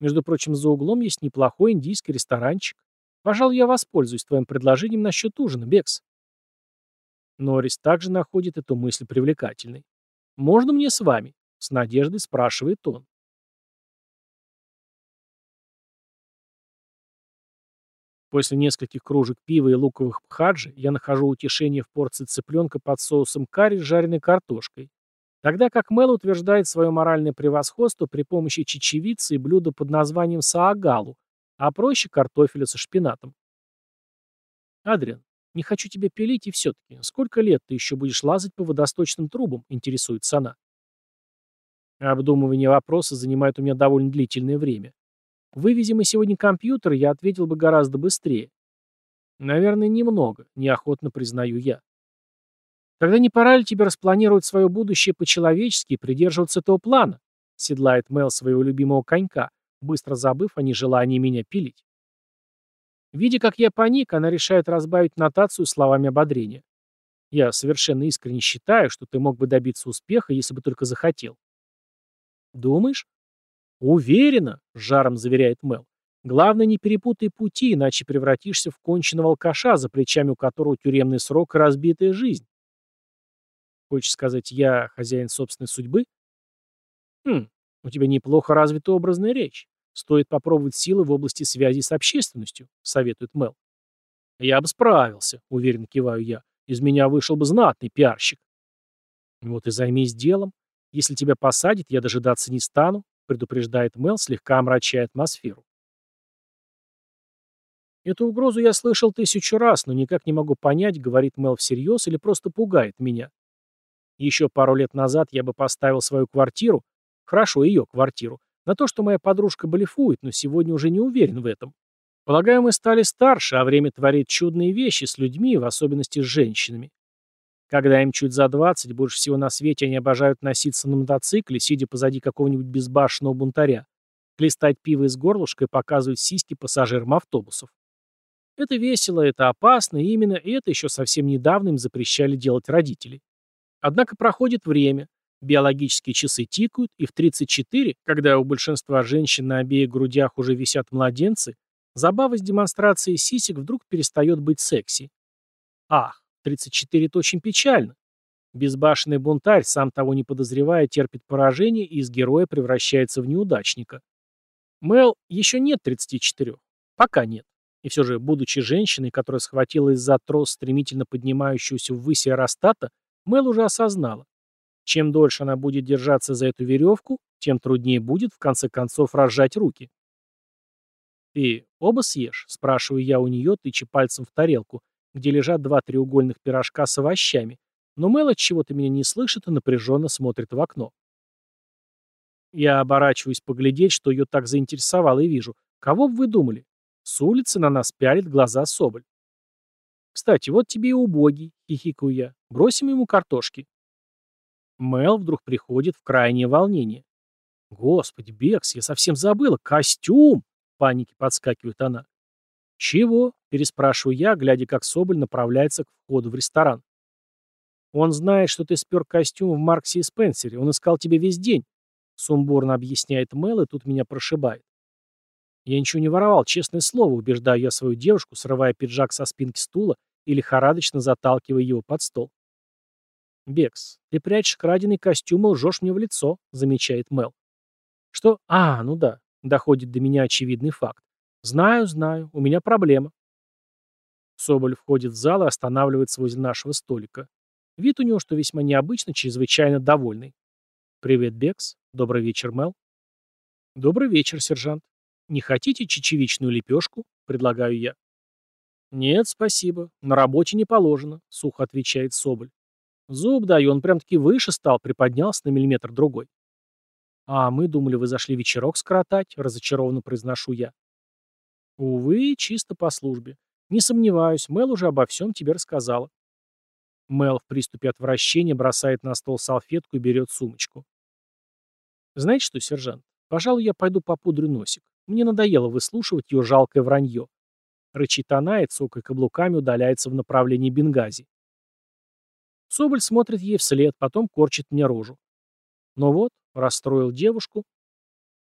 Между прочим, за углом есть неплохой индийский ресторанчик. Пожалуй, я воспользуюсь твоим предложением насчет ужина, Бекс». Норрис также находит эту мысль привлекательной. «Можно мне с вами?» — с надеждой спрашивает он. После нескольких кружек пива и луковых пхаджи я нахожу утешение в порции цыпленка под соусом карри с жареной картошкой, тогда как Мел утверждает свое моральное превосходство при помощи чечевицы и блюда под названием саагалу, а проще картофеля со шпинатом. Адриан, не хочу тебя пилить и все-таки, сколько лет ты еще будешь лазать по водосточным трубам, интересуется она. Обдумывание вопроса занимает у меня довольно длительное время. Вывези мы сегодня компьютер, я ответил бы гораздо быстрее. Наверное, немного, неохотно признаю я. Тогда не пора ли тебе распланировать свое будущее по-человечески и придерживаться этого плана? Седлает Мел своего любимого конька, быстро забыв о нежелании меня пилить. Видя, как я паник, она решает разбавить нотацию словами ободрения. Я совершенно искренне считаю, что ты мог бы добиться успеха, если бы только захотел. Думаешь? «Уверена», — жаром заверяет Мел. «Главное, не перепутай пути, иначе превратишься в конченого алкаша, за плечами у которого тюремный срок и разбитая жизнь». Хочешь сказать, я хозяин собственной судьбы? Хм, у тебя неплохо развита образная речь. Стоит попробовать силы в области связи с общественностью, советует Мел. Я бы справился, уверенно киваю я. Из меня вышел бы знатный пиарщик. Вот и займись делом. Если тебя посадят, я дожидаться не стану, предупреждает Мел, слегка омрачая атмосферу. Эту угрозу я слышал тысячу раз, но никак не могу понять, говорит Мел всерьез или просто пугает меня. Еще пару лет назад я бы поставил свою квартиру, хорошо, ее квартиру, на то, что моя подружка блефует, но сегодня уже не уверен в этом. Полагаю, мы стали старше, а время творит чудные вещи с людьми, в особенности с женщинами. Когда им чуть за 20, больше всего на свете они обожают носиться на мотоцикле, сидя позади какого-нибудь безбашенного бунтаря, хлестать пиво из горлышка и показывать сиськи пассажирам автобусов. Это весело, это опасно, и именно это еще совсем недавно им запрещали делать родители. Однако проходит время, биологические часы тикают, и в 34, когда у большинства женщин на обеих грудях уже висят младенцы, забава с демонстрацией сисек вдруг перестает быть секси. Ах, 34 – это очень печально. Безбашенный бунтарь, сам того не подозревая, терпит поражение и из героя превращается в неудачника. Мел еще нет 34. Пока нет. И все же, будучи женщиной, которая схватилась за трос стремительно поднимающегося ввысь аэростата, Мел уже осознала. Чем дольше она будет держаться за эту веревку, тем труднее будет, в конце концов, разжать руки. «Ты оба съешь?» – спрашиваю я у нее, тыча пальцем в тарелку, где лежат два треугольных пирожка с овощами, но Мэл от чего-то меня не слышит и напряженно смотрит в окно. Я оборачиваюсь поглядеть, что ее так заинтересовало, и вижу. Кого бы вы думали? С улицы на нас пялит глаза Соболь. Кстати, вот тебе и убогий, хихикаю я. Бросим ему картошки. Мэл вдруг приходит в крайнее волнение. Господи, Бекс, я совсем забыла. Костюм! В панике подскакивает она. «Чего?» – переспрашиваю я, глядя, как Соболь направляется к входу в ресторан. «Он знает, что ты спер костюм в Марксе и Спенсере. Он искал тебя весь день», – сумбурно объясняет Мэл, и тут меня прошибает. «Я ничего не воровал, честное слово», – убеждаю я свою девушку, срывая пиджак со спинки стула и лихорадочно заталкивая его под стол. «Бекс, ты прячешь краденый костюм и лжешь мне в лицо», — замечает Мел. «Что? А, ну да», — доходит до меня очевидный факт. «Знаю, знаю, у меня проблема». Соболь входит в зал и останавливается возле нашего столика. Вид у него, что весьма необычно, чрезвычайно довольный. «Привет, Бекс. Добрый вечер, Мел». «Добрый вечер, сержант. Не хотите чечевичную лепешку?» — предлагаю я. «Нет, спасибо. На работе не положено», — сухо отвечает Соболь. «Зуб даю, он прям-таки выше стал, приподнялся на миллиметр другой». «А мы думали, вы зашли вечерок скоротать», — разочарованно произношу я. Увы, чисто по службе. Не сомневаюсь, Мел уже обо всем тебе рассказала. Мел в приступе отвращения бросает на стол салфетку и берет сумочку. Знаете что, сержант, Пожалуй, я пойду попудрю носик. Мне надоело выслушивать ее жалкое вранье. Рычит она и, цокая каблуками, удаляется в направлении Бенгази. Соболь смотрит ей вслед, потом корчит мне рожу. Ну вот, расстроил девушку.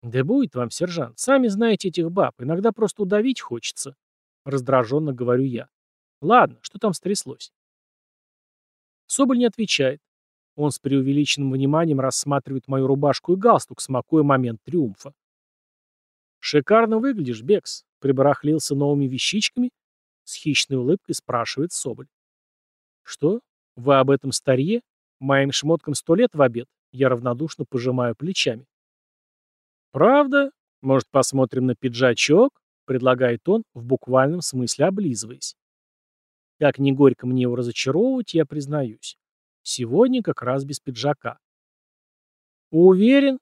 Да будет вам, сержант, сами знаете этих баб, иногда просто удавить хочется. Раздраженно говорю я. Ладно, что там стряслось? Соболь не отвечает. Он с преувеличенным вниманием рассматривает мою рубашку и галстук, смакуя момент триумфа. «Шикарно выглядишь, Бекс», — прибарахлился новыми вещичками. С хищной улыбкой спрашивает Соболь. «Что? Вы об этом старье? Моим шмоткам сто лет в обед?» Я равнодушно пожимаю плечами. «Правда? Может, посмотрим на пиджачок?» — предлагает он, в буквальном смысле облизываясь. Как не горько мне его разочаровывать, я признаюсь. Сегодня как раз без пиджака. Уверен?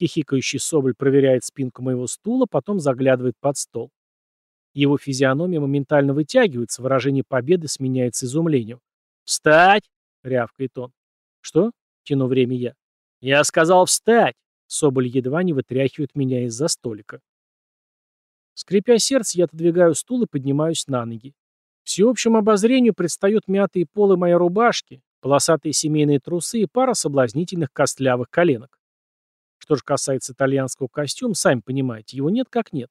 Хихикающий Соболь проверяет спинку моего стула, потом заглядывает под стол. Его физиономия моментально вытягивается, выражение победы сменяется изумлением. «Встать!» — рявкает он. «Что?» — тяну время я. «Я сказал встать!» Соболь едва не вытряхивает меня из-за столика. Скрипя сердце, я отодвигаю стул и поднимаюсь на ноги. Всеобщему обозрению предстают мятые полы моей рубашки, полосатые семейные трусы и пара соблазнительных костлявых коленок. Что же касается итальянского костюма, сами понимаете, его нет как нет.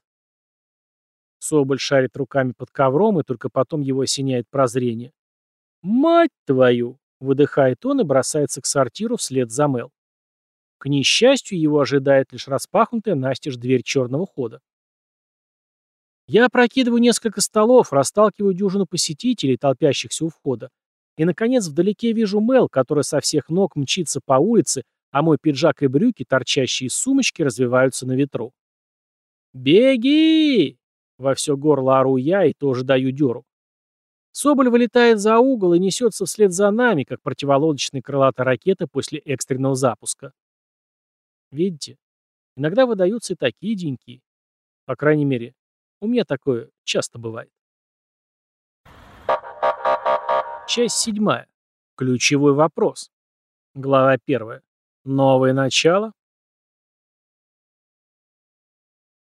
Соболь шарит руками под ковром, и только потом его осеняет прозрение. «Мать твою!» — выдыхает он и бросается к сортиру вслед за Мел. К несчастью, его ожидает лишь распахнутая настежь дверь черного хода. Я опрокидываю несколько столов, расталкиваю дюжину посетителей, толпящихся у входа, и, наконец, вдалеке вижу Мел, которая со всех ног мчится по улице, а мой пиджак и брюки, торчащие из сумочки, развиваются на ветру. «Беги!» — во все горло ору я и тоже даю дёру. Соболь вылетает за угол и несется вслед за нами, как противолодочная крылатая ракета после экстренного запуска. Видите, иногда выдаются и такие деньки. По крайней мере, у меня такое часто бывает. Часть седьмая. Ключевой вопрос. Глава первая. Новое начало.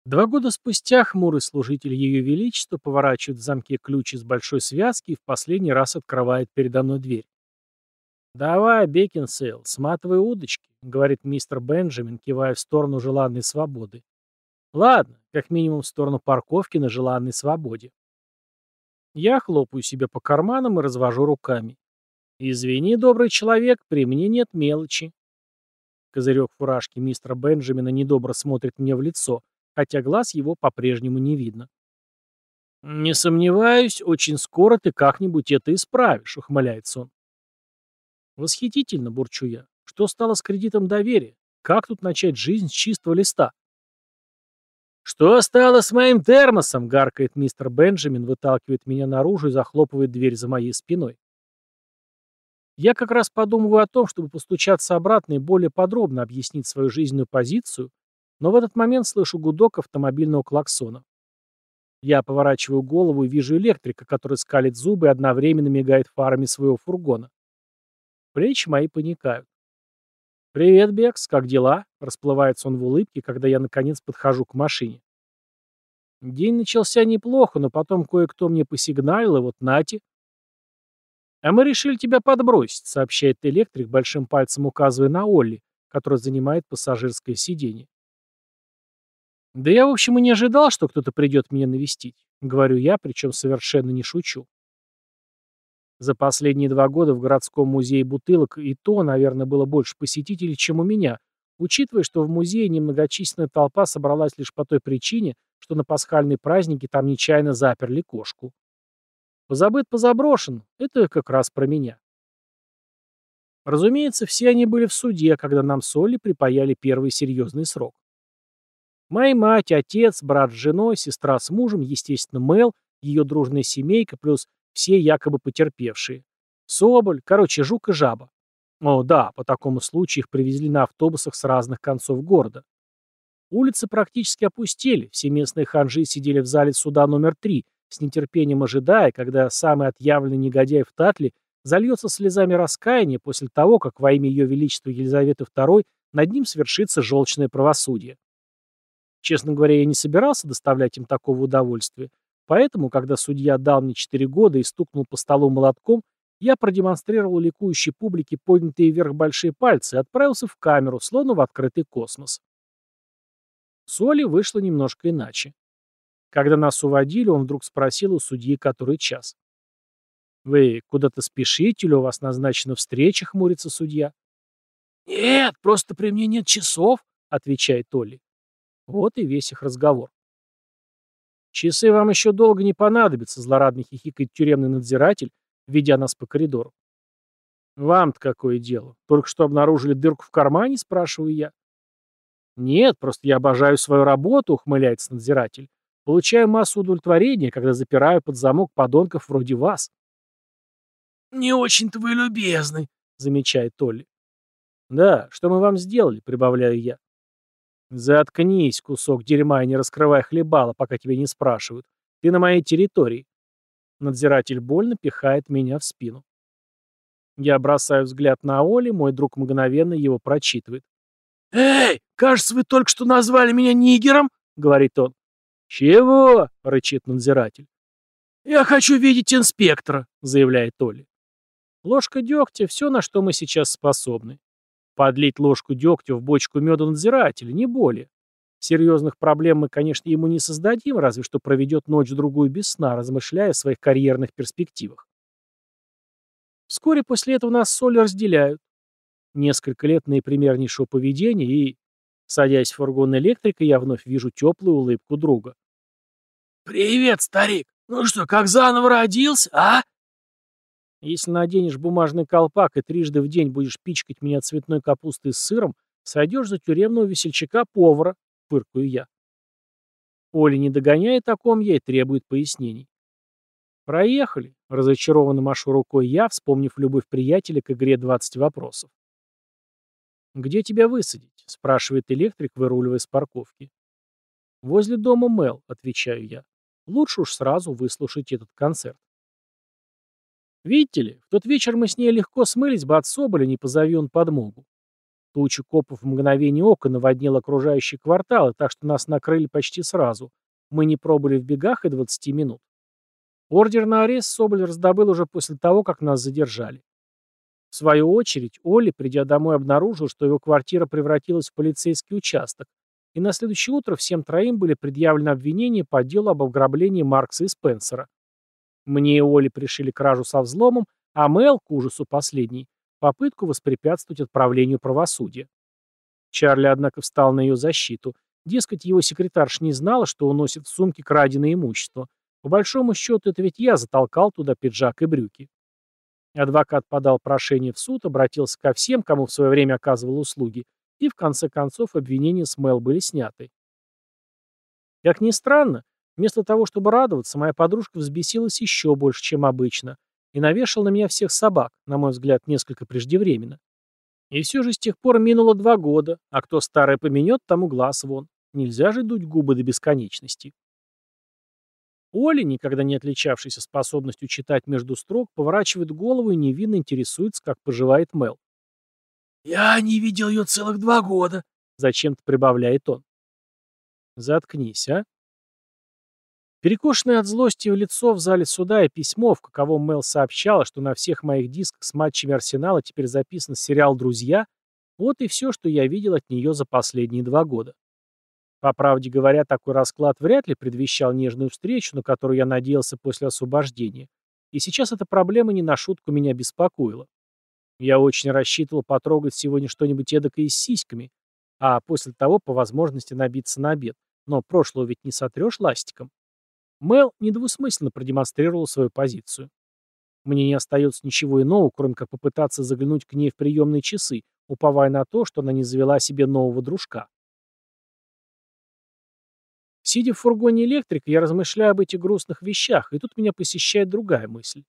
Два года спустя хмурый служитель Ее Величества поворачивает в замке ключ из большой связки и в последний раз открывает передо мной дверь. «Давай, Бекинсейл, сматывай удочки», — говорит мистер Бенджамин, кивая в сторону желанной свободы. «Ладно, как минимум в сторону парковки на желанной свободе». Я хлопаю себе по карманам и развожу руками. «Извини, добрый человек, при мне нет мелочи». Козырек фуражки мистера Бенджамина недобро смотрит мне в лицо, хотя глаз его по-прежнему не видно. «Не сомневаюсь, очень скоро ты как-нибудь это исправишь», — ухмыляется он. «Восхитительно», — бурчу я. «Что стало с кредитом доверия? Как тут начать жизнь с чистого листа?» «Что стало с моим термосом?» — гаркает мистер Бенджамин, выталкивает меня наружу и захлопывает дверь за моей спиной. Я как раз подумываю о том, чтобы постучаться обратно и более подробно объяснить свою жизненную позицию, но в этот момент слышу гудок автомобильного клаксона. Я поворачиваю голову и вижу электрика, который скалит зубы и одновременно мигает фарами своего фургона. Плечи мои паникают. «Привет, Бекс, как дела?» — расплывается он в улыбке, когда я, наконец, подхожу к машине. День начался неплохо, но потом кое-кто мне посигналил, и вот нате. «А мы решили тебя подбросить», — сообщает электрик, большим пальцем указывая на Олли, который занимает пассажирское сиденье. «Да я, в общем, и не ожидал, что кто-то придет меня навестить», — говорю я, причем совершенно не шучу. За последние два года в городском музее бутылок и то, наверное, было больше посетителей, чем у меня, учитывая, что в музее немногочисленная толпа собралась лишь по той причине, что на пасхальные праздники там нечаянно заперли кошку. Позабыт позаброшен, это как раз про меня. Разумеется, все они были в суде, когда нам с Олли припаяли первый серьезный срок. Моя мать, отец, брат с женой, сестра с мужем, естественно, Мэл, ее дружная семейка, плюс все якобы потерпевшие. Соболь, короче, жук и жаба. О, да, по такому случаю их привезли на автобусах с разных концов города. Улицы практически опустели, все местные ханжи сидели в зале суда номер три, с нетерпением ожидая, когда самый отъявленный негодяй в Татле зальется слезами раскаяния после того, как во имя Ее Величества Елизаветы II над ним свершится желчное правосудие. Честно говоря, я не собирался доставлять им такого удовольствия, поэтому, когда судья дал мне четыре года и стукнул по столу молотком, я продемонстрировал ликующей публике поднятые вверх большие пальцы и отправился в камеру, словно в открытый космос. С Олей вышло немножко иначе. Когда нас уводили, он вдруг спросил у судьи, который час. «Вы куда-то спешите или у вас назначена встреча?» — хмурится судья. «Нет, просто при мне нет часов», — отвечает Олли. Вот и весь их разговор. «Часы вам еще долго не понадобятся», — злорадно хихикает тюремный надзиратель, ведя нас по коридору. «Вам-то какое дело? Только что обнаружили дырку в кармане?» — спрашиваю я. «Нет, просто я обожаю свою работу», — ухмыляется надзиратель. «Получаю массу удовлетворения, когда запираю под замок подонков вроде вас». «Не очень-то вы любезны», — замечает Толли. «Да, что мы вам сделали?» — прибавляю я. «Заткнись, кусок дерьма, и не раскрывай хлебала, пока тебя не спрашивают. Ты на моей территории. Надзиратель больно пихает меня в спину. Я бросаю взгляд на Оли, мой друг мгновенно его прочитывает. «Эй, кажется, вы только что назвали меня нигером», — говорит он. «Чего?» — рычит надзиратель. «Я хочу видеть инспектора», — заявляет Оли. Ложка дегтя — все, на что мы сейчас способны. Подлить ложку дегтя в бочку меда надзирателя, не более. Серьезных проблем мы, конечно, ему не создадим, разве что проведет ночь-другую без сна, размышляя о своих карьерных перспективах. Вскоре после этого нас с Солей разделяют. Несколько лет наипримернейшего поведения и, садясь в фургон электрика, я вновь вижу теплую улыбку друга. «Привет, старик! Ну что, как заново родился, а?» Если наденешь бумажный колпак и трижды в день будешь пичкать меня цветной капустой с сыром, сойдешь за тюремного весельчака-повара, фыркаю я. Оля не догоняет о ком и требует пояснений. «Проехали», — разочарованно машу рукой я, вспомнив любовь приятеля к игре «20 вопросов». «Где тебя высадить?» — спрашивает электрик, выруливая с парковки. «Возле дома Мел», — отвечаю я. «Лучше уж сразу выслушать этот концерт». Видите ли, в тот вечер мы с ней легко смылись бы от Соболя, не позови он подмогу. Туча копов в мгновение ока наводнил окружающие кварталы, так что нас накрыли почти сразу. Мы не пробыли в бегах и 20 минут. Ордер на арест Соболь раздобыл уже после того, как нас задержали. В свою очередь, Олли, придя домой, обнаружил, что его квартира превратилась в полицейский участок, и на следующее утро всем троим были предъявлены обвинения по делу об ограблении Маркса и Спенсера. Мне и Олли пришили кражу со взломом, а Мэл, к ужасу последней, попытку воспрепятствовать отправлению правосудия. Чарли, однако, встал на ее защиту. Дескать, его секретарш не знала, что он носит в сумке краденое имущество. По большому счету, это ведь я затолкал туда пиджак и брюки. Адвокат подал прошение в суд, обратился ко всем, кому в свое время оказывал услуги, и в конце концов обвинения с Мэл были сняты. Как ни странно, вместо того, чтобы радоваться, моя подружка взбесилась еще больше, чем обычно, и навешал на меня всех собак, на мой взгляд, несколько преждевременно. И все же с тех пор минуло два года, а кто старое поменет, тому глаз вон. Нельзя же дуть губы до бесконечности. Оля, никогда не отличавшийся способностью читать между строк, поворачивает голову и невинно интересуется, как поживает Мел. «Я не видел ее целых два года», — зачем-то прибавляет он. «Заткнись, а?» Перекошенное от злости в лицо в зале суда и письмо, в каковом Мел сообщала, что на всех моих дисках с матчами Арсенала теперь записан сериал «Друзья», вот и все, что я видел от нее за последние два года. По правде говоря, такой расклад вряд ли предвещал нежную встречу, на которую я надеялся после освобождения. И сейчас эта проблема не на шутку меня беспокоила. Я очень рассчитывал потрогать сегодня что-нибудь эдакое с сиськами, а после того по возможности набиться на обед. Но прошлого ведь не сотрешь ластиком. Мел недвусмысленно продемонстрировал свою позицию. Мне не остается ничего иного, кроме как попытаться заглянуть к ней в приемные часы, уповая на то, что она не завела себе нового дружка. Сидя в фургоне электрика, я размышляю об этих грустных вещах, и тут меня посещает другая мысль.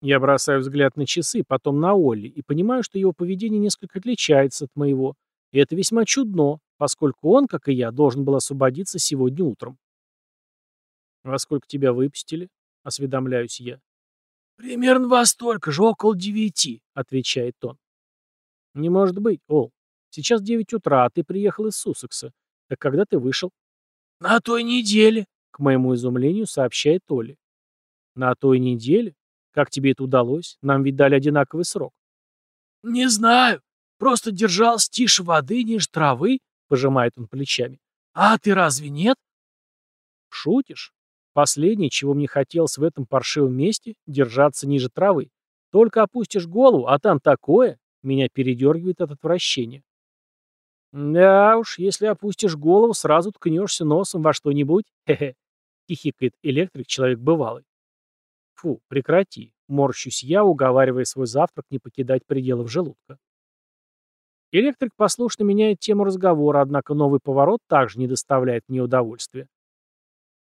Я бросаю взгляд на часы, потом на Олли, и понимаю, что его поведение несколько отличается от моего. И это весьма чудно, поскольку он, как и я, должен был освободиться сегодня утром. «Во сколько тебя выпустили?» — осведомляюсь я. «Примерно во столько же, около девяти», — отвечает он. «Не может быть, Ол. Сейчас девять утра, а ты приехал из Суссекса. Так когда ты вышел?» На той неделе, к моему изумлению сообщает Оля. На той неделе? Как тебе это удалось? Нам ведь дали одинаковый срок. Не знаю. Просто держался тише воды, ниже травы, пожимает он плечами. А ты разве нет? Шутишь? Последнее, чего мне хотелось в этом паршивом месте, держаться ниже травы. Только опустишь голову, а там такое, меня передергивает от отвращения. Да уж, если опустишь голову, сразу ткнешься носом во что-нибудь. Хе-хе. Хихикает электрик, человек бывалый. Фу, прекрати. Морщусь я, уговаривая свой завтрак не покидать пределов желудка. Электрик послушно меняет тему разговора, однако новый поворот также не доставляет мне удовольствия.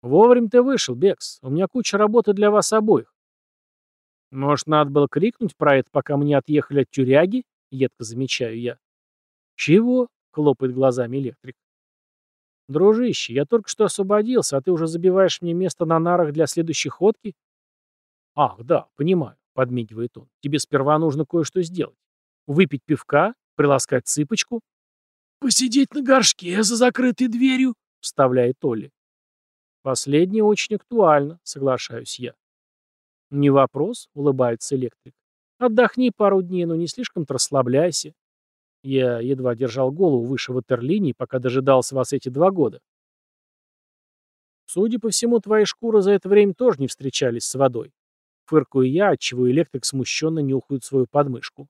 «Вовремя ты вышел, Бекс. У меня куча работы для вас обоих». «Может, надо было крикнуть про это, пока мы не отъехали от тюряги?» — едко замечаю я. «Чего?» — хлопает глазами электрик. «Дружище, я только что освободился, а ты уже забиваешь мне место на нарах для следующей ходки?» «Ах, да, понимаю», — подмигивает он. «Тебе сперва нужно кое-что сделать. Выпить пивка, приласкать цыпочку». «Посидеть на горшке за закрытой дверью», — вставляет Олли. «Последнее очень актуально», — соглашаюсь я. «Не вопрос», — улыбается электрик. «Отдохни пару дней, но не слишком-то расслабляйся. Я едва держал голову выше ватерлинии, пока дожидался вас эти два года. Судя по всему, твои шкуры за это время тоже не встречались с водой. Фыркаю я, отчего электрик смущенно нюхает свою подмышку.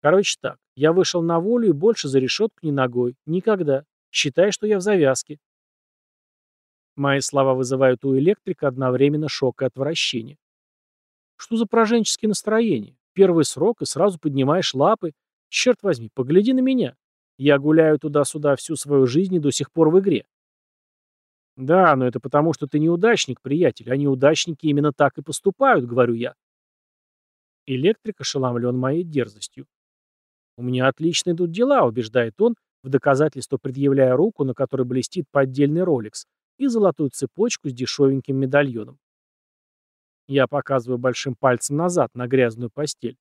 Короче так, я вышел на волю и больше за решетку ни ногой. Никогда. Считай, что я в завязке. Мои слова вызывают у электрика одновременно шок и отвращение. Что за пораженческие настроения? Первый срок, и сразу поднимаешь лапы. Черт возьми, погляди на меня. Я гуляю туда-сюда всю свою жизнь и до сих пор в игре. Да, но это потому, что ты неудачник, приятель, а неудачники именно так и поступают, говорю я. Электрик ошеломлен моей дерзостью. У меня отлично идут дела, убеждает он, в доказательство предъявляя руку, на которой блестит поддельный роликс, и золотую цепочку с дешевеньким медальоном. Я показываю большим пальцем назад на грязную постель.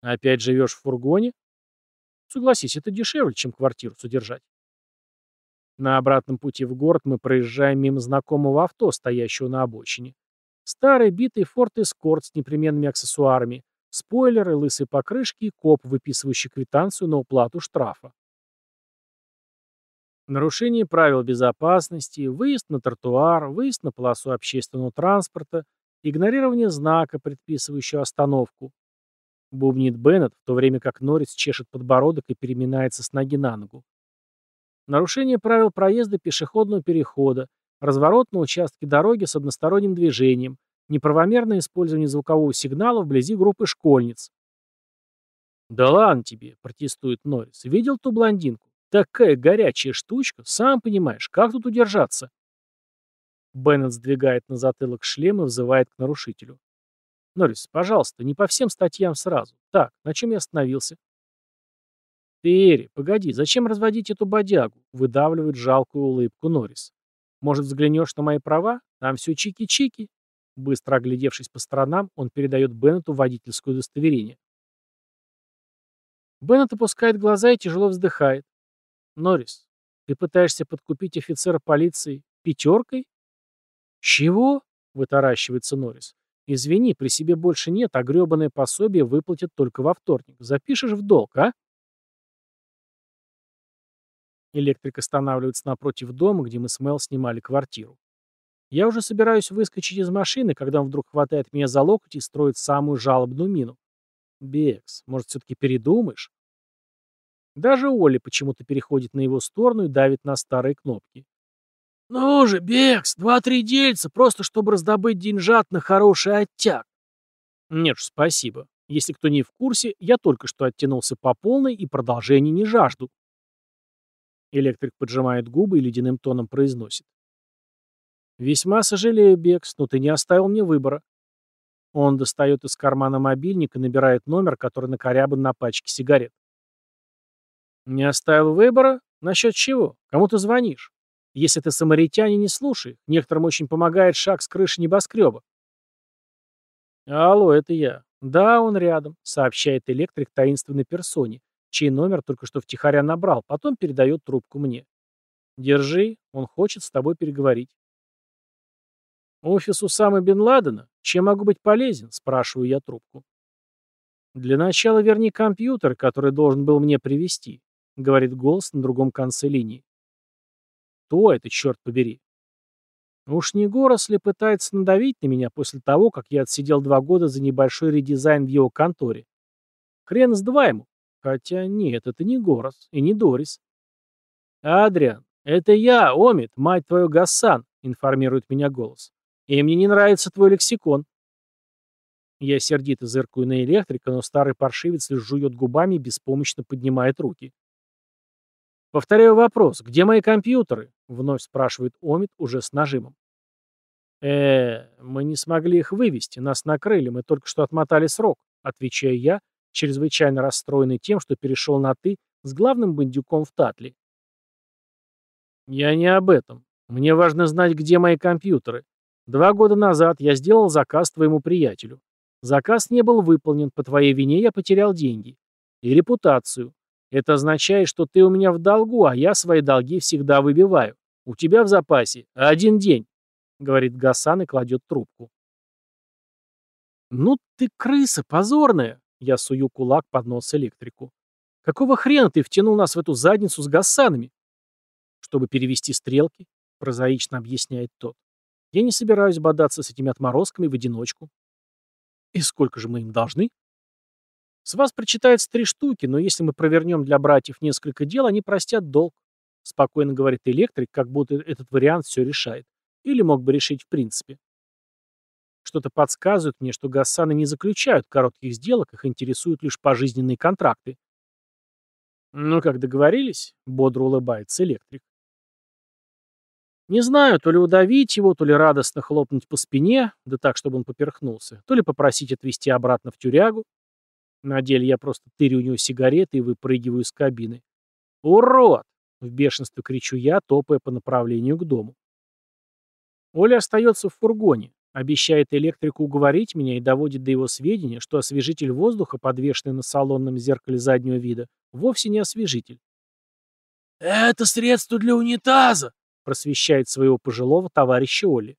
Опять живешь в фургоне? Согласись, это дешевле, чем квартиру содержать. На обратном пути в город мы проезжаем мимо знакомого авто, стоящего на обочине. Старый битый Форд Эскорт с непременными аксессуарами, спойлеры, лысые покрышки и коп, выписывающий квитанцию на уплату штрафа. Нарушение правил безопасности, выезд на тротуар, выезд на полосу общественного транспорта, игнорирование знака, предписывающего остановку. Бубнит Беннет, в то время как Норрис чешет подбородок и переминается с ноги на ногу. Нарушение правил проезда пешеходного перехода, разворот на участке дороги с односторонним движением, неправомерное использование звукового сигнала вблизи группы школьниц. «Да ладно тебе», — протестует Норрис. «Видел ту блондинку? Такая горячая штучка, сам понимаешь, как тут удержаться? Беннет сдвигает на затылок шлем и взывает к нарушителю. Норрис, пожалуйста, не по всем статьям сразу. Так, на чем я остановился? Терри, погоди, зачем разводить эту бодягу? Выдавливает жалкую улыбку Норрис. Может, взглянешь на мои права? Там все чики-чики. Быстро оглядевшись по сторонам, он передает Беннету водительское удостоверение. Беннет опускает глаза и тяжело вздыхает. Норрис, ты пытаешься подкупить офицера полиции пятеркой? Чего? Вытаращивается Норрис. Извини, при себе больше нет, а гребаное пособие выплатят только во вторник. Запишешь в долг, а? Электрик останавливается напротив дома, где мы с Мел снимали квартиру. Я уже собираюсь выскочить из машины, когда он вдруг хватает меня за локоть и строит самую жалобную мину. Бекс, может, все-таки передумаешь? Даже Оля почему-то переходит на его сторону и давит на старые кнопки. «Ну же, Бекс, два-три дельца, просто чтобы раздобыть деньжат на хороший оттяг». «Нет уж, спасибо. Если кто не в курсе, я только что оттянулся по полной и продолжения не жажду». Электрик поджимает губы и ледяным тоном произносит. «Весьма сожалею, Бекс, но ты не оставил мне выбора». Он достает из кармана мобильник и набирает номер, который накорябан на пачке сигарет. «Не оставил выбора? Насчет чего? Кому ты звонишь? Если ты самаритянин, не слушай. Некоторым очень помогает шаг с крыши небоскреба». «Алло, это я. Да, он рядом», — сообщает электрик таинственной персоне, чей номер только что втихаря набрал, потом передает трубку мне. Держи, он хочет с тобой переговорить. Офис Усамы Бен Ладена? Чем могу быть полезен? Спрашиваю я трубку. Для начала верни компьютер, который должен был мне привести, говорит голос на другом конце линии. Кто это, черт побери? Уж не Горос ли пытается надавить на меня после того, как я отсидел два года за небольшой редизайн в его конторе? Хрен с два ему. Хотя нет, это не Горос и не Дорис. Адриан, это я, Омид, мать твою Гассан, информирует меня голос. И мне не нравится твой лексикон. Я сердито зыркаю на электрика, но старый паршивец лишь жует губами и беспомощно поднимает руки. «Повторяю вопрос. Где мои компьютеры?» — вновь спрашивает Омид уже с нажимом. э мы не смогли их вывести, нас накрыли, мы только что отмотали срок», — отвечаю я, чрезвычайно расстроенный тем, что перешел на «ты» с главным бандюком в Татле. «Я не об этом. Мне важно знать, где мои компьютеры. Два года назад я сделал заказ твоему приятелю. Заказ не был выполнен, по твоей вине я потерял деньги. И репутацию. Это означает, что ты у меня в долгу, а я свои долги всегда выбиваю. У тебя в запасе один день, говорит Гасан и кладет трубку. Ну ты крыса позорная, я сую кулак под нос электрику. Какого хрена ты втянул нас в эту задницу с Гасанами? Чтобы перевести стрелки, прозаично объясняет тот. Я не собираюсь бодаться с этими отморозками в одиночку. И сколько же мы им должны? С вас причитается три штуки, но если мы провернем для братьев несколько дел, они простят долг. Спокойно говорит электрик, как будто этот вариант все решает. Или мог бы решить в принципе. Что-то подсказывает мне, что Гассаны не заключают коротких сделок, их интересуют лишь пожизненные контракты. «Ну, как договорились?» — бодро улыбается электрик. Не знаю, то ли удавить его, то ли радостно хлопнуть по спине, да так, чтобы он поперхнулся, то ли попросить отвезти обратно в тюрягу. На деле я просто тырю у него сигареты и выпрыгиваю из кабины. «Урод!» — в бешенстве кричу я, топая по направлению к дому. Оля остается в фургоне, обещает электрику уговорить меня и доводит до его сведения, что освежитель воздуха, подвешенный на салонном зеркале заднего вида, вовсе не освежитель. «Это средство для унитаза!» просвещает своего пожилого товарища Оли.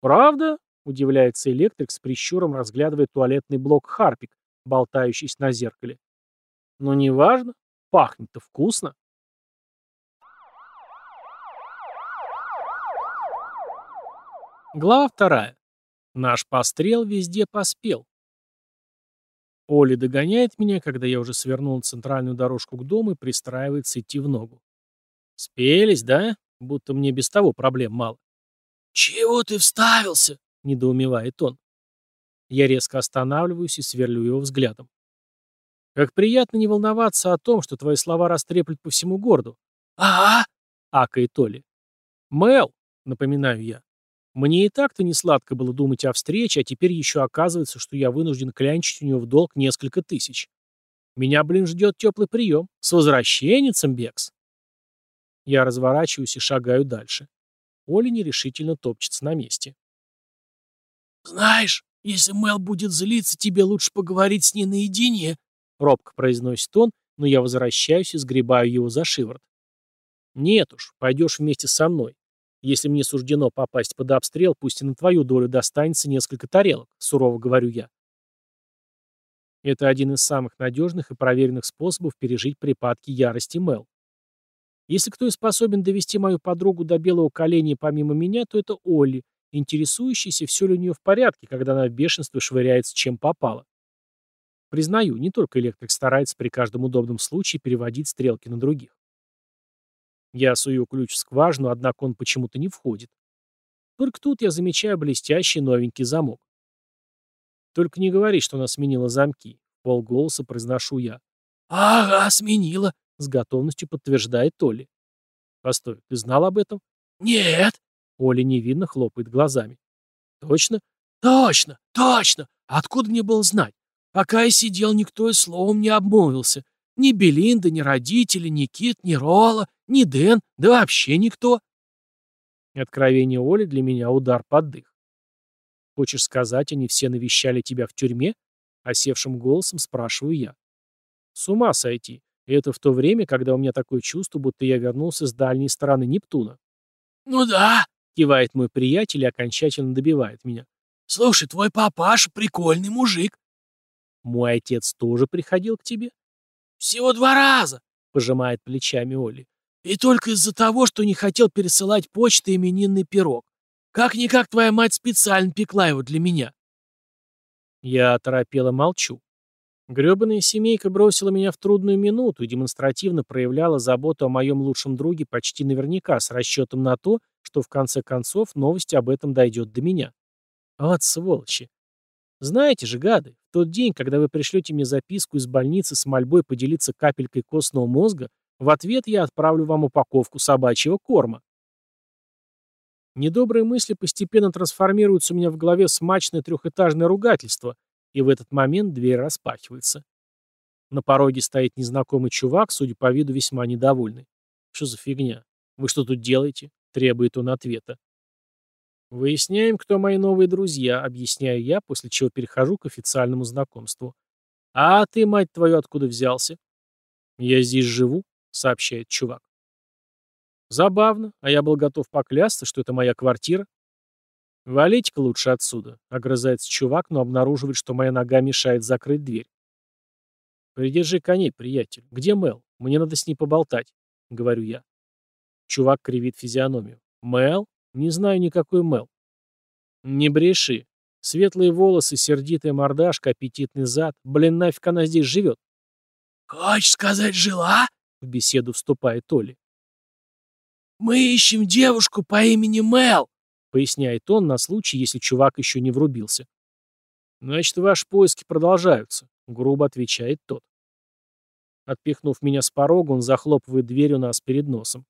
«Правда?» — удивляется электрик с прищуром, разглядывая туалетный блок Харпик, болтающийся на зеркале. «Но неважно, пахнет-то вкусно». Глава вторая. Наш пострел везде поспел. Оля догоняет меня, когда я уже свернул центральную дорожку к дому и пристраивается идти в ногу. «Спелись, да?» Будто мне без того проблем мало. «Чего ты вставился?» — недоумевает он. Я резко останавливаюсь и сверлю его взглядом. «Как приятно не волноваться о том, что твои слова растреплют по всему городу». «Ага!» — акает Толи. «Мэл!» — напоминаю я. «Мне и так-то не сладко было думать о встрече, а теперь еще оказывается, что я вынужден клянчить у него в долг несколько тысяч. Меня, блин, ждет теплый прием. С возвращенницем, Бекс!» Я разворачиваюсь и шагаю дальше. Оля нерешительно топчется на месте. «Знаешь, если Мел будет злиться, тебе лучше поговорить с ней наедине», — робко произносит он, но я возвращаюсь и сгребаю его за шиворот. «Нет уж, пойдешь вместе со мной. Если мне суждено попасть под обстрел, пусть и на твою долю достанется несколько тарелок», — сурово говорю я. Это один из самых надежных и проверенных способов пережить припадки ярости Мел. Если кто и способен довести мою подругу до белого коленя помимо меня, то это Олли, интересующийся, все ли у нее в порядке, когда она в бешенстве швыряется, чем попало. Признаю, не только электрик старается при каждом удобном случае переводить стрелки на других. Я сую ключ в скважину, однако он почему-то не входит. Только тут я замечаю блестящий новенький замок. Только не говори, что она сменила замки. Полголоса произношу я. «Ага, сменила», с готовностью подтверждает Толли. Постой, ты знал об этом? Нет. Оля невинно хлопает глазами. Точно? Точно, точно. Откуда мне было знать? Пока я сидел, никто и словом не обмолвился. Ни Белинда, ни родители, ни Кит, ни Ролла, ни Дэн, да вообще никто. Откровение Оли для меня удар под дых. Хочешь сказать, они все навещали тебя в тюрьме? Осевшим голосом спрашиваю я. С ума сойти. Это в то время, когда у меня такое чувство, будто я вернулся с дальней стороны Нептуна. «Ну да», — кивает мой приятель и окончательно добивает меня. «Слушай, твой папаша прикольный мужик». «Мой отец тоже приходил к тебе?» «Всего два раза», — пожимает плечами Оли. «И только из-за того, что не хотел пересылать почтой именинный пирог. Как-никак твоя мать специально пекла его для меня». Я оторопело молчу. Грёбаная семейка бросила меня в трудную минуту и демонстративно проявляла заботу о моем лучшем друге почти наверняка, с расчетом на то, что в конце концов новость об этом дойдет до меня. Вот сволочи. Знаете же, гады, в тот день, когда вы пришлете мне записку из больницы с мольбой поделиться капелькой костного мозга, в ответ я отправлю вам упаковку собачьего корма. Недобрые мысли постепенно трансформируются у меня в голове в смачное трехэтажное ругательство, и в этот момент дверь распахивается. На пороге стоит незнакомый чувак, судя по виду, весьма недовольный. «Что за фигня? Вы что тут делаете?» — требует он ответа. «Выясняем, кто мои новые друзья», — объясняю я, после чего перехожу к официальному знакомству. «А ты, мать твою, откуда взялся?» «Я здесь живу», — сообщает чувак. Забавно, а я был готов поклясться, что это моя квартира. «Валите-ка лучше отсюда», — огрызается чувак, но обнаруживает, что моя нога мешает закрыть дверь. «Придержи коней, приятель. Где Мел? Мне надо с ней поболтать», — говорю я. Чувак кривит физиономию. «Мел? Не знаю никакой Мел». «Не бреши. Светлые волосы, сердитая мордашка, аппетитный зад. Блин, нафиг она здесь живет?» «Хочешь сказать, жила?» — в беседу вступает Оли. «Мы ищем девушку по имени Мел», — поясняет он на случай, если чувак еще не врубился. «Значит, ваши поиски продолжаются», — грубо отвечает тот. Отпихнув меня с порога, он захлопывает дверь у нас перед носом.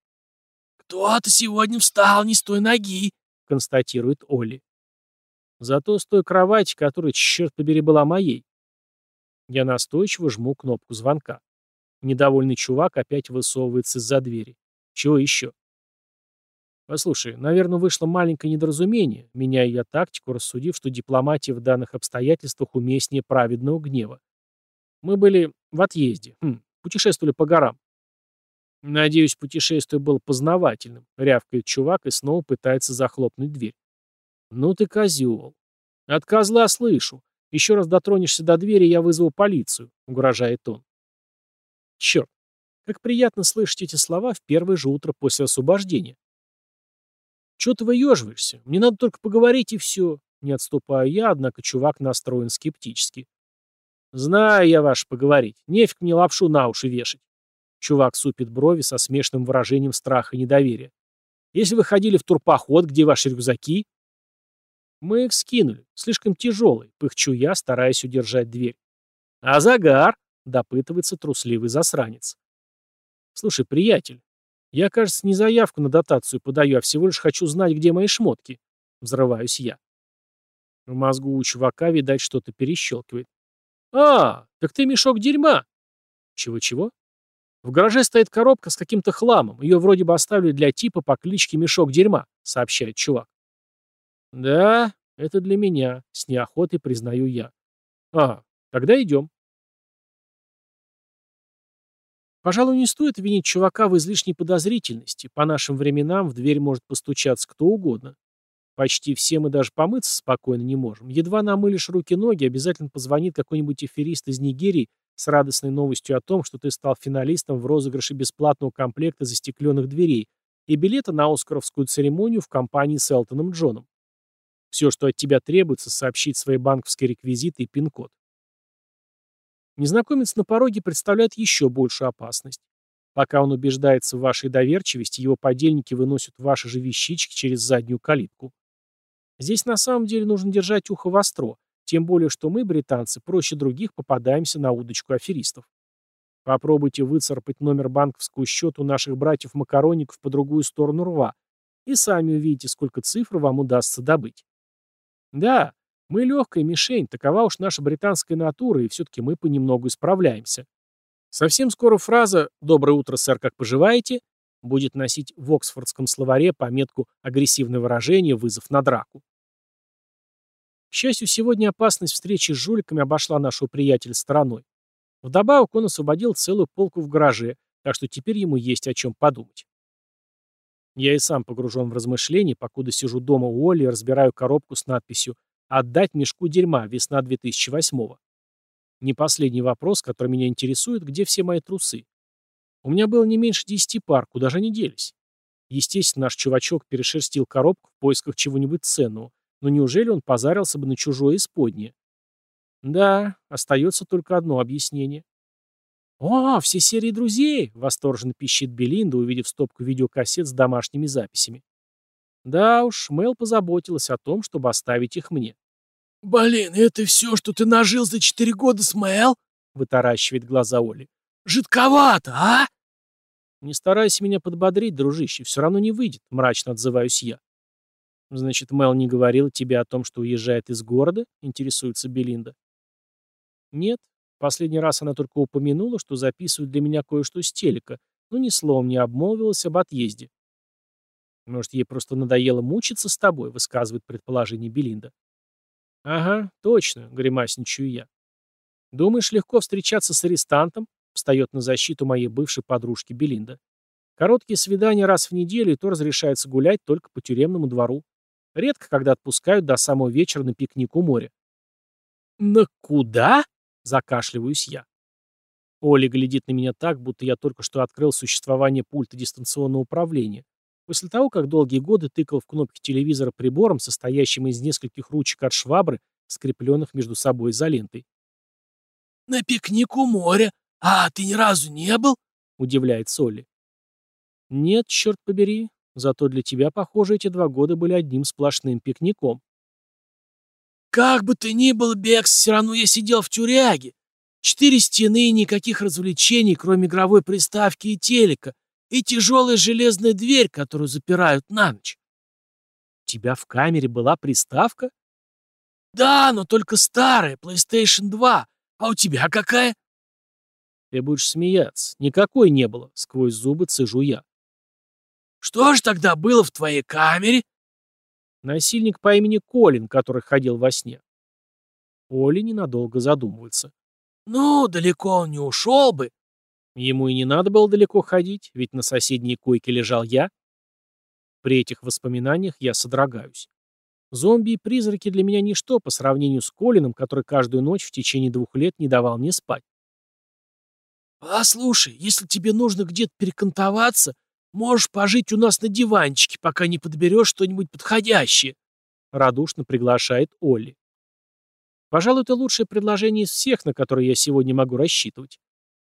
«Кто-то сегодня встал не с той ноги», — констатирует Олли. «Зато с той кровати, которая, черт побери, была моей». Я настойчиво жму кнопку звонка. Недовольный чувак опять высовывается из-за двери. Чего еще? Послушай, наверное, вышло маленькое недоразумение, меняя я тактику, рассудив, что дипломатия в данных обстоятельствах уместнее праведного гнева. Мы были в отъезде, хм, путешествовали по горам. Надеюсь, путешествие было познавательным, рявкает чувак и снова пытается захлопнуть дверь. Ну ты козел. От козла слышу. Еще раз дотронешься до двери, я вызову полицию, угрожает он. Черт, как приятно слышать эти слова в первое же утро после освобождения. «Чего ты выеживаешься? Мне надо только поговорить и все». Не отступаю я, однако чувак настроен скептически. «Знаю я ваш поговорить. Нефиг мне лапшу на уши вешать». Чувак супит брови со смешным выражением страха и недоверия. «Если вы ходили в турпоход, где ваши рюкзаки?» «Мы их скинули. Слишком тяжелый», — пыхчу я, стараясь удержать дверь. «А загар?» — допытывается трусливый засранец. «Слушай, приятель, я, кажется, не заявку на дотацию подаю, а всего лишь хочу знать, где мои шмотки. Взрываюсь я. В мозгу у чувака, видать, что-то перещелкивает. А, так ты мешок дерьма. Чего-чего? В гараже стоит коробка с каким-то хламом. Ее вроде бы оставили для типа по кличке Мешок дерьма, сообщает чувак. Да, это для меня, с неохотой признаю я. А, тогда идем. Пожалуй, не стоит винить чувака в излишней подозрительности. По нашим временам в дверь может постучаться кто угодно. Почти все мы даже помыться спокойно не можем. Едва намылишь руки-ноги, обязательно позвонит какой-нибудь эфирист из Нигерии с радостной новостью о том, что ты стал финалистом в розыгрыше бесплатного комплекта застекленных дверей и билета на Оскаровскую церемонию в компании с Элтоном Джоном. Все, что от тебя требуется, сообщить свои банковские реквизиты и пин-код. Незнакомец на пороге представляет еще большую опасность. Пока он убеждается в вашей доверчивости, его подельники выносят ваши же вещички через заднюю калитку. Здесь на самом деле нужно держать ухо востро, тем более, что мы, британцы, проще других попадаемся на удочку аферистов. Попробуйте выцарапать номер банковского счета у наших братьев-макаронников по другую сторону рва, и сами увидите, сколько цифр вам удастся добыть. Да, мы легкая мишень, такова уж наша британская натура, и все-таки мы понемногу исправляемся. Совсем скоро фраза «Доброе утро, сэр, как поживаете?» будет носить в Оксфордском словаре пометку «Агрессивное выражение, вызов на драку». Счастью, сегодня опасность встречи с жуликами обошла нашего приятеля стороной. Вдобавок он освободил целую полку в гараже, так что теперь ему есть о чем подумать. Я и сам погружен в размышления, покуда сижу дома у Оли и разбираю коробку с надписью «Отдать мешку дерьма. Весна 2008-го». Не последний вопрос, который меня интересует, где все мои трусы. У меня было не меньше десяти пар, куда же они делись? Естественно, наш чувачок перешерстил коробку в поисках чего-нибудь ценного, но неужели он позарился бы на чужое исподнее? Да, остается только одно объяснение. «О, все серии друзей!» — восторженно пищит Белинда, увидев стопку видеокассет с домашними записями. Да уж, Мэл позаботилась о том, чтобы оставить их мне. «Блин, это все, что ты нажил за четыре года с Мэл?» — вытаращивает глаза Оли. «Жидковато, а?» «Не старайся меня подбодрить, дружище, все равно не выйдет», — мрачно отзываюсь я. «Значит, Мэл не говорил тебе о том, что уезжает из города?» — интересуется Белинда. «Нет, Последний раз она только упомянула, что записывает для меня кое-что с телека, но ни словом не обмолвилась об отъезде. «Может, ей просто надоело мучиться с тобой?» — высказывает предположение Белинда. «Ага, точно», — гримасничаю я. «Думаешь, легко встречаться с арестантом?» — встает на защиту моей бывшей подружки Белинда. «Короткие свидания раз в неделю, и то разрешается гулять только по тюремному двору. Редко, когда отпускают до самого вечера на пикник у моря». «На куда?» Закашливаюсь я. Оля глядит на меня так, будто я только что открыл существование пульта дистанционного управления. После того, как долгие годы тыкал в кнопки телевизора прибором, состоящим из нескольких ручек от швабры, скрепленных между собой изолентой. «На пикник у моря? А, ты ни разу не был?» — удивляется Олли. «Нет, черт побери. Зато для тебя, похоже, эти два года были одним сплошным пикником». Как бы ты ни был, Бекс, все равно я сидел в тюряге. Четыре стены и никаких развлечений, кроме игровой приставки и телека, и тяжелая железная дверь, которую запирают на ночь. У тебя в камере была приставка? Да, но только старая, PlayStation 2. А у тебя какая? Ты будешь смеяться. Никакой не было, сквозь зубы цежу я. Что же тогда было в твоей камере? Насильник по имени Колин, который ходил во сне. Оля ненадолго задумывается. «Ну, далеко он не ушел бы». Ему и не надо было далеко ходить, ведь на соседней койке лежал я. При этих воспоминаниях я содрогаюсь. Зомби и призраки для меня ничто по сравнению с Колином, который каждую ночь в течение двух лет не давал мне спать. «Послушай, если тебе нужно где-то перекантоваться, Можешь пожить у нас на диванчике, пока не подберешь что-нибудь подходящее», — радушно приглашает Олли. Пожалуй, это лучшее предложение из всех, на которые я сегодня могу рассчитывать.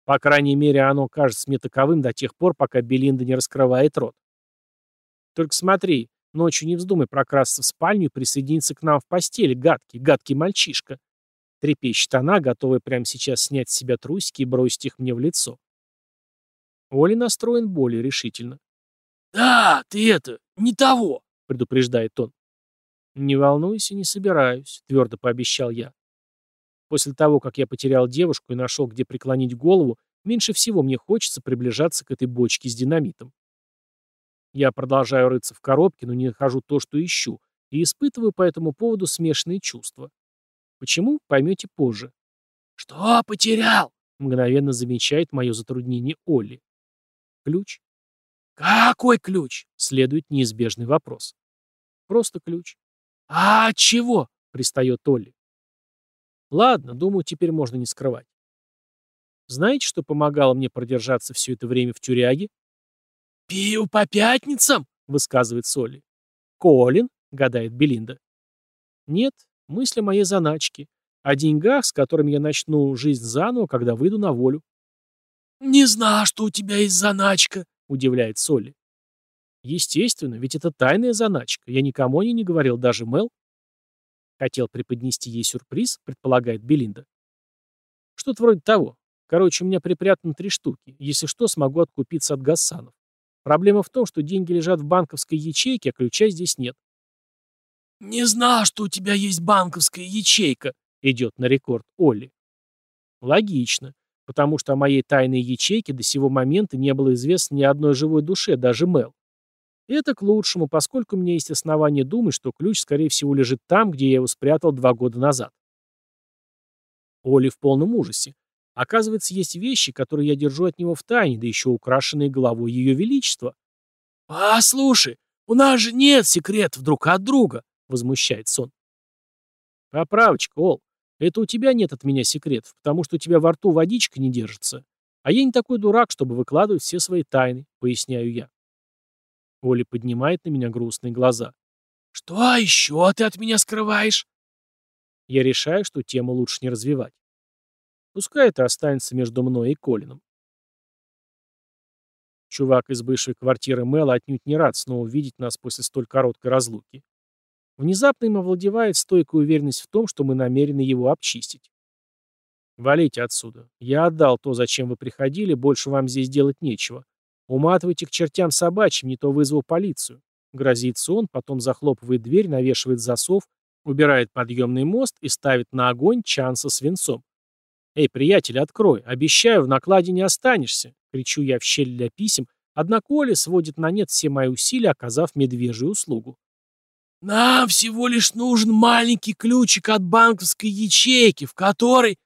По крайней мере, оно кажется мне таковым до тех пор, пока Белинда не раскрывает рот. Только смотри, ночью не вздумай прокрасться в спальню и присоединиться к нам в постели, гадкий, гадкий мальчишка. Трепещет она, готовая прямо сейчас снять с себя трусики и бросить их мне в лицо. Оля настроен более решительно. «Да, ты это, не того», — предупреждает он. «Не волнуйся, не собираюсь», — твердо пообещал я. После того, как я потерял девушку и нашел, где преклонить голову, меньше всего мне хочется приближаться к этой бочке с динамитом. Я продолжаю рыться в коробке, но не нахожу то, что ищу, и испытываю по этому поводу смешанные чувства. Почему, поймете позже. «Что потерял?» — мгновенно замечает мое затруднение Олли. Ключ? Какой ключ? Следует неизбежный вопрос. Просто ключ. А от чего? Пристает Олли. Ладно, думаю, теперь можно не скрывать. Знаете, что помогало мне продержаться все это время в тюряге? «Пиво по пятницам?» — высказывает Солли. «Колин?» — гадает Белинда. «Нет, мысли моей заначки. О деньгах, с которыми я начну жизнь заново, когда выйду на волю. «Не знаю, что у тебя есть заначка», — удивляет Солли. «Естественно, ведь это тайная заначка. Я никому о ней не говорил, даже Мел». Хотел преподнести ей сюрприз, предполагает Белинда. Что-то вроде того. Короче, у меня припрятано три штуки. Если что, смогу откупиться от Гассанов. Проблема в том, что деньги лежат в банковской ячейке, а ключа здесь нет. «Не знал, что у тебя есть банковская ячейка», — идет на рекорд Олли. Логично потому что о моей тайной ячейке до сего момента не было известно ни одной живой душе, даже Мел. И это к лучшему, поскольку у меня есть основания думать, что ключ, скорее всего, лежит там, где я его спрятал два года назад. Оли в полном ужасе. Оказывается, есть вещи, которые я держу от него в тайне, да еще украшенные головой Ее Величества. «А, слушай, у нас же нет секретов друг от друга», — возмущается он. «Поправочка, Ол, это у тебя нет от меня секретов, потому что у тебя во рту водичка не держится. А я не такой дурак, чтобы выкладывать все свои тайны», — поясняю я. Оля поднимает на меня грустные глаза. «Что еще ты от меня скрываешь?» Я решаю, что тему лучше не развивать. Пускай это останется между мной и Колином. Чувак из бывшей квартиры Мэла отнюдь не рад снова увидеть нас после столь короткой разлуки. Внезапно им овладевает стойкая уверенность в том, что мы намерены его обчистить. «Валите отсюда. Я отдал то, зачем вы приходили, больше вам здесь делать нечего. Уматывайте к чертям собачьим, не то вызову полицию». Грозится он, потом захлопывает дверь, навешивает засов, убирает подъемный мост и ставит на огонь чан со свинцом. «Эй, приятель, открой. Обещаю, в накладе не останешься!» — кричу я в щель для писем, однако Оля сводит на нет все мои усилия, оказав медвежью услугу. «Нам всего лишь нужен маленький ключик от банковской ячейки, в которой...»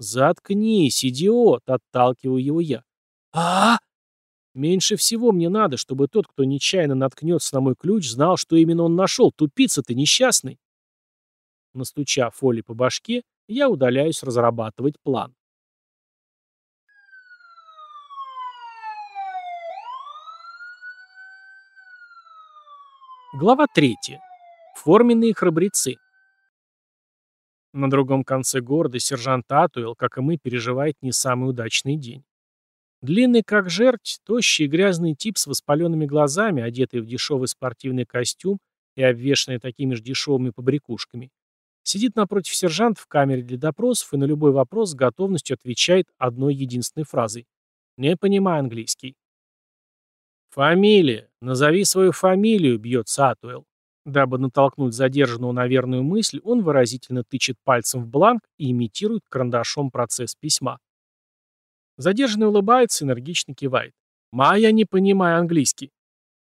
«Заткнись, идиот!» — отталкиваю его я. «А?» «Меньше всего мне надо, чтобы тот, кто нечаянно наткнется на мой ключ, знал, что именно он нашел. Тупица ты несчастный!» Настучав Оли по башке, я удаляюсь разрабатывать план. Глава 3. Форменные храбрецы. На другом конце города сержант Атуэл, как и мы, переживает не самый удачный день. Длинный как жерть, тощий и грязный тип с воспаленными глазами, одетый в дешевый спортивный костюм и обвешанный такими же дешевыми побрякушками, Сидит напротив сержанта в камере для допросов и на любой вопрос с готовностью отвечает одной единственной фразой. «Не понимаю английский». «Фамилия! Назови свою фамилию!» — бьет Сатуэлл. Дабы натолкнуть задержанного на верную мысль, он выразительно тычет пальцем в бланк и имитирует карандашом процесс письма. Задержанный улыбается, энергично кивает. «Майя, не понимаю английский».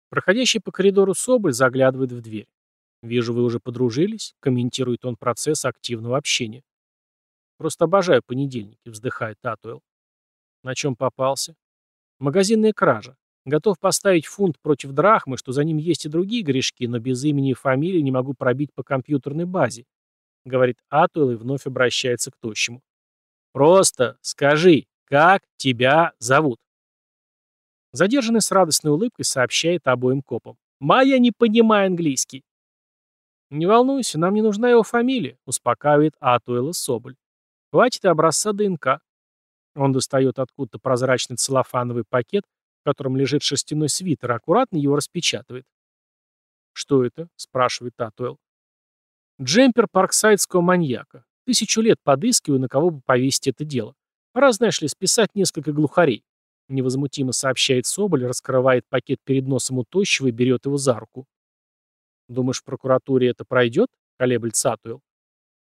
Проходящий по коридору Соболь заглядывает в дверь. «Вижу, вы уже подружились», — комментирует он процесс активного общения. «Просто обожаю понедельники», — вздыхает Татуэлл. «На чем попался?» «Магазинная кража. Готов поставить фунт против драхмы, что за ним есть и другие грешки, но без имени и фамилии не могу пробить по компьютерной базе», — говорит Атуэлл и вновь обращается к тощему. «Просто скажи, как тебя зовут?» Задержанный с радостной улыбкой сообщает обоим копам. «Майя не понимает английский». «Не волнуйся, нам не нужна его фамилия», — успокаивает Атуэла Соболь. «Хватит и образца ДНК». Он достает откуда-то прозрачный целлофановый пакет, в котором лежит шерстяной свитер, аккуратно его распечатывает. «Что это?» — спрашивает Атуэл. «Джемпер парксайдского маньяка. Тысячу лет подыскиваю, на кого бы повесить это дело. Пора, знаешь ли, списать несколько глухарей», — невозмутимо сообщает Соболь, раскрывает пакет перед носом у тощего и берет его за руку. Думаешь, в прокуратуре это пройдет? Колеблет Сатуэл.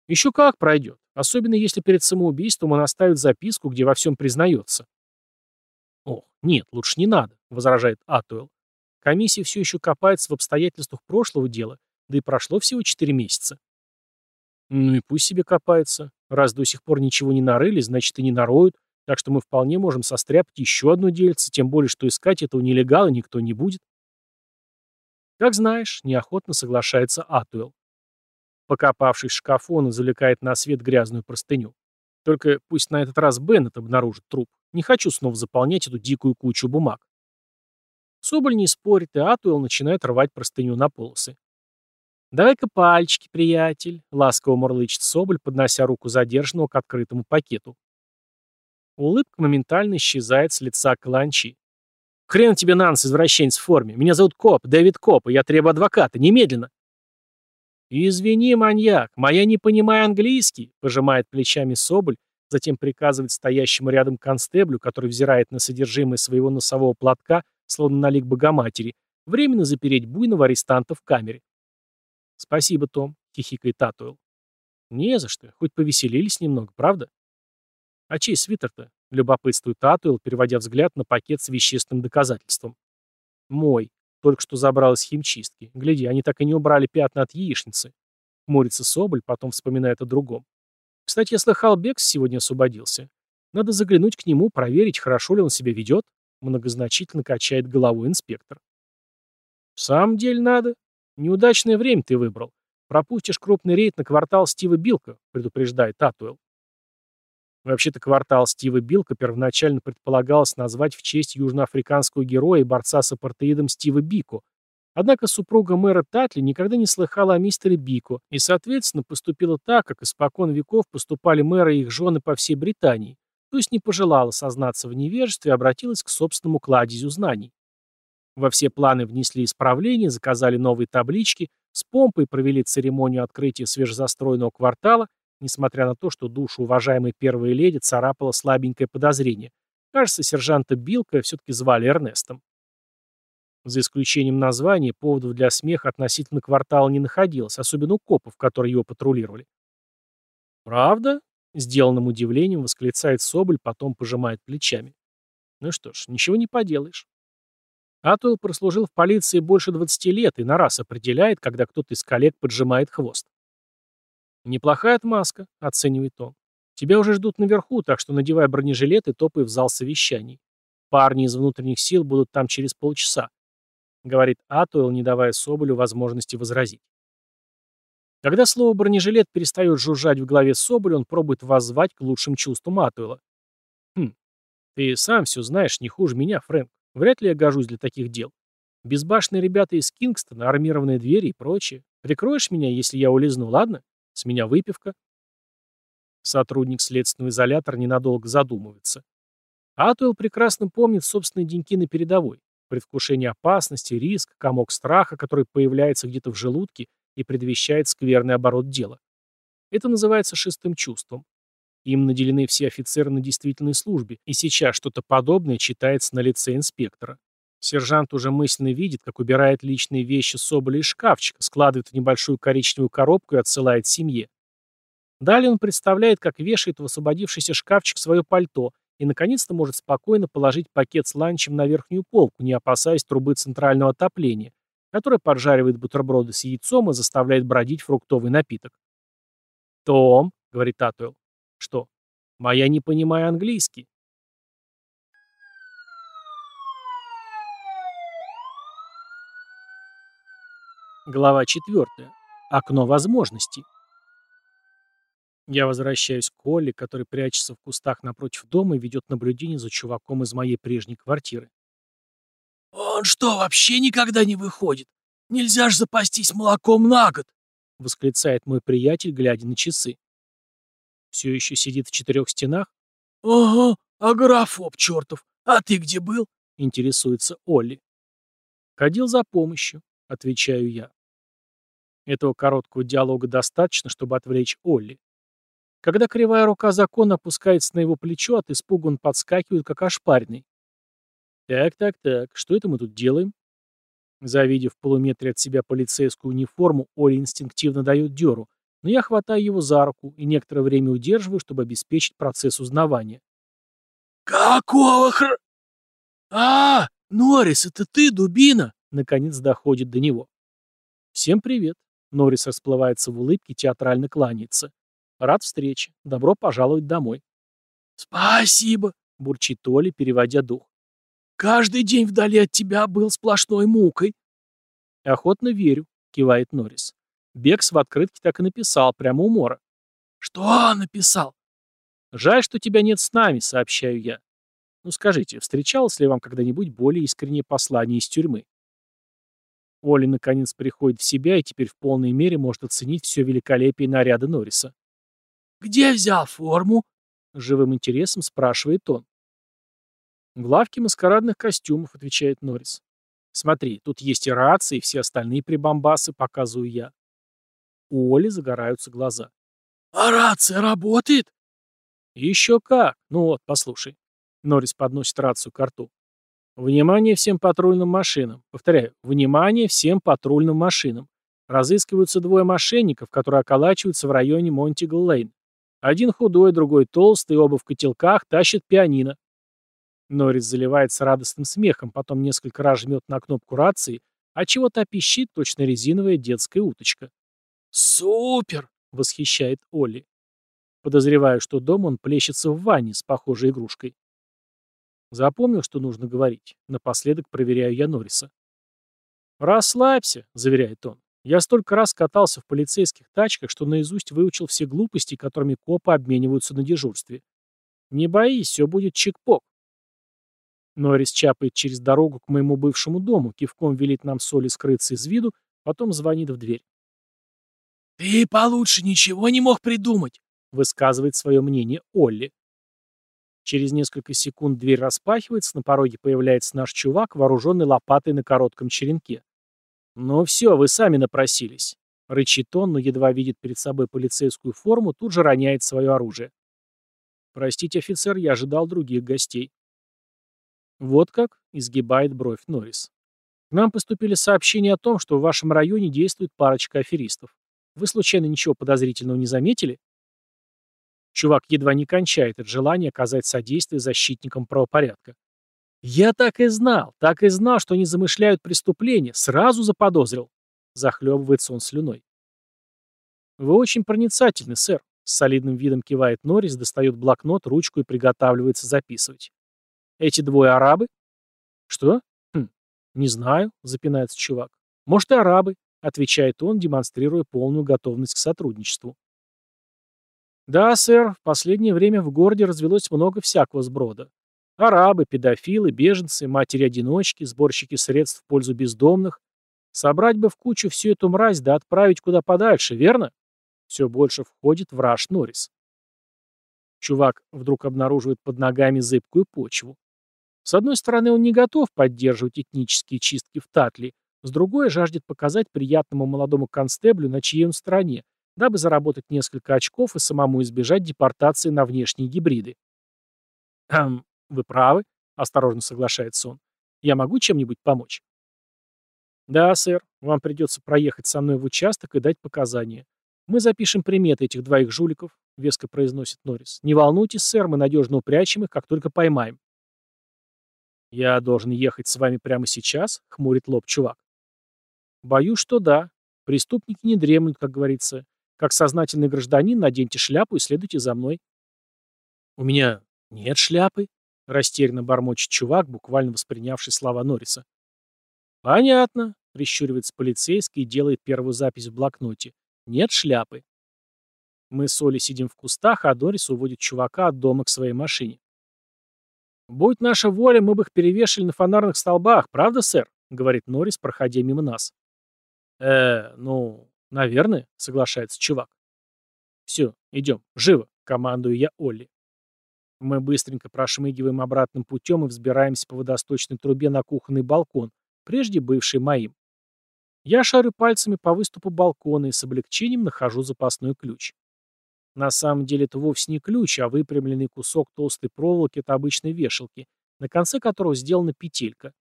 Еще как пройдет. Особенно если перед самоубийством он оставит записку, где во всем признается. Ох, нет, лучше не надо, возражает Атуэл. Комиссия все еще копается в обстоятельствах прошлого дела, да и прошло всего четыре месяца. Ну и пусть себе копается. Раз до сих пор ничего не нарыли, значит и не нароют, так что мы вполне можем состряпать еще одно дельце, тем более, что искать этого нелегала никто не будет. «Как знаешь», — неохотно соглашается Атуэлл. Покопавшись в шкафу, он извлекает на свет грязную простыню. Только пусть на этот раз Беннет обнаружит труп. Не хочу снова заполнять эту дикую кучу бумаг. Соболь не спорит, и Атуэлл начинает рвать простыню на полосы. «Давай-ка пальчики, приятель», — ласково мурлычет Соболь, поднося руку задержанного к открытому пакету. Улыбка моментально исчезает с лица Каланчи. «Хрен тебе, Нанс, извращенец в форме. Меня зовут Коп, Дэвид Коп, и я требую адвоката. Немедленно!» «Извини, маньяк, моя не понимая английский», — пожимает плечами Соболь, затем приказывает стоящему рядом констеблю, который взирает на содержимое своего носового платка, словно на лик Богоматери, временно запереть буйного арестанта в камере. «Спасибо, Том», — хихикает Татуэлл. «Не за что, хоть повеселились немного, правда?» «А чей свитер-то?» — любопытствует Атуэлл, переводя взгляд на пакет с вещественным доказательством. «Мой. Только что забрал из химчистки. Гляди, они так и не убрали пятна от яичницы». Морится Соболь, потом вспоминает о другом. «Кстати, я слыхал, Бекс сегодня освободился. Надо заглянуть к нему, проверить, хорошо ли он себя ведет. Многозначительно качает головой инспектор. В самом деле надо. Неудачное время ты выбрал. Пропустишь крупный рейд на квартал Стива Билка, предупреждает Атуэлл. Вообще-то квартал Стива Билка первоначально предполагалось назвать в честь южноафриканского героя и борца с апартеидом Стива Бико. Однако супруга мэра Татли никогда не слыхала о мистере Бико и, соответственно, поступила так, как испокон веков поступали мэры и их жены по всей Британии, то есть не пожелала сознаться в невежестве и обратилась к собственному кладезю знаний. Во все планы внесли исправления, заказали новые таблички, с помпой провели церемонию открытия свежезастроенного квартала несмотря на то, что душу уважаемой первой леди царапало слабенькое подозрение. Кажется, сержанта Билка все-таки звали Эрнестом. За исключением названия, поводов для смеха относительно квартала не находилось, особенно у копов, которые его патрулировали. «Правда?» — сделанным удивлением восклицает Соболь, потом пожимает плечами. «Ну что ж, ничего не поделаешь». Атуэлл прослужил в полиции больше 20 лет и на раз определяет, когда кто-то из коллег поджимает хвост. «Неплохая отмазка», — оценивает он. «Тебя уже ждут наверху, так что надевай бронежилет и топай в зал совещаний. Парни из внутренних сил будут там через полчаса», — говорит Атуэлл, не давая Соболю возможности возразить. Когда слово «бронежилет» перестает жужжать в голове Соболя, он пробует воззвать к лучшим чувствам Атуэлла. «Хм, ты сам все знаешь не хуже меня, Фрэнк. Вряд ли я гожусь для таких дел. Безбашенные ребята из Кингстона, армированные двери и прочее. Прикроешь меня, если я улизну, ладно?» С меня выпивка. Сотрудник следственного изолятора ненадолго задумывается. Атуэлл прекрасно помнит собственные деньки на передовой. Предвкушение опасности, риск, комок страха, который появляется где-то в желудке и предвещает скверный оборот дела. Это называется шестым чувством. Им наделены все офицеры на действительной службе, и сейчас что-то подобное читается на лице инспектора. Сержант уже мысленно видит, как убирает личные вещи Соболя из шкафчика, складывает в небольшую коричневую коробку и отсылает семье. Далее он представляет, как вешает в освободившийся шкафчик свое пальто и, наконец-то, может спокойно положить пакет с ланчем на верхнюю полку, не опасаясь трубы центрального отопления, которая поджаривает бутерброды с яйцом и заставляет бродить фруктовый напиток. «Том», — говорит Атуэлл, — «что? Моя не понимаю английский». Глава 4. Окно возможностей. Я возвращаюсь к Олли, который прячется в кустах напротив дома и ведет наблюдение за чуваком из моей прежней квартиры. «Он что, вообще никогда не выходит? Нельзя ж запастись молоком на год!» — восклицает мой приятель, глядя на часы. «Все еще сидит в четырех стенах?» «Ага, агорафоб чертов! А ты где был?» — интересуется Олли. «Ходил за помощью», — отвечаю я. Этого короткого диалога достаточно, чтобы отвлечь Олли. Когда кривая рука закона опускается на его плечо, от испуга он подскакивает, как ошпаренный. «Так, так, так, что это мы тут делаем?» Завидев в полуметре от себя полицейскую униформу, Оли инстинктивно дает дёру, но я хватаю его за руку и некоторое время удерживаю, чтобы обеспечить процесс узнавания. «Какого хр...» «А, Норрис, это ты, дубина!» Наконец доходит до него. «Всем привет. Норрис расплывается в улыбке, театрально кланяется. Рад встрече. Добро пожаловать домой. Спасибо, бурчит Толи, переводя дух. Каждый день вдали от тебя был сплошной мукой. Охотно верю, кивает Норрис. Бекс в открытке так и написал, прямо у Мора. Что написал? Жаль, что тебя нет с нами, сообщаю я. Ну скажите, встречалось ли вам когда-нибудь более искреннее послание из тюрьмы? Оля наконец приходит в себя и теперь в полной мере может оценить все великолепие наряда Норриса. «Где взял форму?» — живым интересом спрашивает он. «В лавке маскарадных костюмов», — отвечает Норрис. «Смотри, тут есть и рации, и все остальные прибамбасы», — показываю я. У Оли загораются глаза. «А рация работает?» «Еще как! Ну вот, послушай». Норрис подносит рацию к рту. Внимание всем патрульным машинам. Повторяю, внимание всем патрульным машинам. Разыскиваются двое мошенников, которые околачиваются в районе Монтигл-Лейн. Один худой, другой толстый, оба в котелках, тащат пианино. Норрис заливается радостным смехом, потом несколько раз жмет на кнопку рации, а чего-то пищит точно резиновая детская уточка. «Супер!» — восхищает Олли. Подозреваю, что дома он плещется в ванне с похожей игрушкой. Запомнил, что нужно говорить. Напоследок проверяю я Норриса. «Расслабься», — заверяет он. «Я столько раз катался в полицейских тачках, что наизусть выучил все глупости, которыми копы обмениваются на дежурстве. Не боись, все будет чик-пок». Норрис чапает через дорогу к моему бывшему дому, кивком велит нам соли скрыться из виду, потом звонит в дверь. «Ты получше ничего не мог придумать», — высказывает свое мнение Олли. Через несколько секунд дверь распахивается, на пороге появляется наш чувак, вооруженный лопатой на коротком черенке. «Ну все, вы сами напросились». Рычит он, но едва видит перед собой полицейскую форму, тут же роняет свое оружие. «Простите, офицер, я ожидал других гостей». «Вот как?» — изгибает бровь Норрис. «К нам поступили сообщения о том, что в вашем районе действует парочка аферистов. Вы случайно ничего подозрительного не заметили?» Чувак едва не кончает от желания оказать содействие защитникам правопорядка. «Я так и знал, так и знал, что они замышляют преступление, сразу заподозрил», — захлебывается он слюной. «Вы очень проницательны, сэр», — с солидным видом кивает Норрис, достает блокнот, ручку и приготавливается записывать. «Эти двое арабы?» «Что? Хм, не знаю», — запинается чувак. «Может, и арабы», — отвечает он, демонстрируя полную готовность к сотрудничеству. Да, сэр, в последнее время в городе развелось много всякого сброда. Арабы, педофилы, беженцы, матери-одиночки, сборщики средств в пользу бездомных. Собрать бы в кучу всю эту мразь да отправить куда подальше, верно? Все больше входит в раш Норрис. Чувак вдруг обнаруживает под ногами зыбкую почву. С одной стороны, он не готов поддерживать этнические чистки в Татли, с другой жаждет показать приятному молодому констеблю, на чьей он стороне, дабы заработать несколько очков и самому избежать депортации на внешние гибриды. «Эм, вы правы», — осторожно соглашается он. «Я могу чем-нибудь помочь?» «Да, сэр, вам придется проехать со мной в участок и дать показания. Мы запишем приметы этих двоих жуликов», — веско произносит Норрис. «Не волнуйтесь, сэр, мы надежно упрячем их, как только поймаем». «Я должен ехать с вами прямо сейчас?» — хмурит лоб чувак. «Боюсь, что да. Преступники не дремлют, как говорится. Как сознательный гражданин, наденьте шляпу и следуйте за мной. У меня нет шляпы, растерянно бормочет чувак, буквально воспринявший слова Норриса. Понятно, прищуривается полицейский и делает первую запись в блокноте. Нет шляпы. Мы с Олей сидим в кустах, а Норрис уводит чувака от дома к своей машине. «Будь наша воля, мы бы их перевешали на фонарных столбах, правда, сэр?» — говорит Норрис, проходя мимо нас. «Э, ну, «Наверное», — соглашается чувак. «Все, идем, живо», — командую я Олли. Мы быстренько прошмыгиваем обратным путем и взбираемся по водосточной трубе на кухонный балкон, прежде бывший моим. Я шарю пальцами по выступу балкона и с облегчением нахожу запасной ключ. На самом деле это вовсе не ключ, а выпрямленный кусок толстой проволоки от обычной вешалки, на конце которого сделана петелька.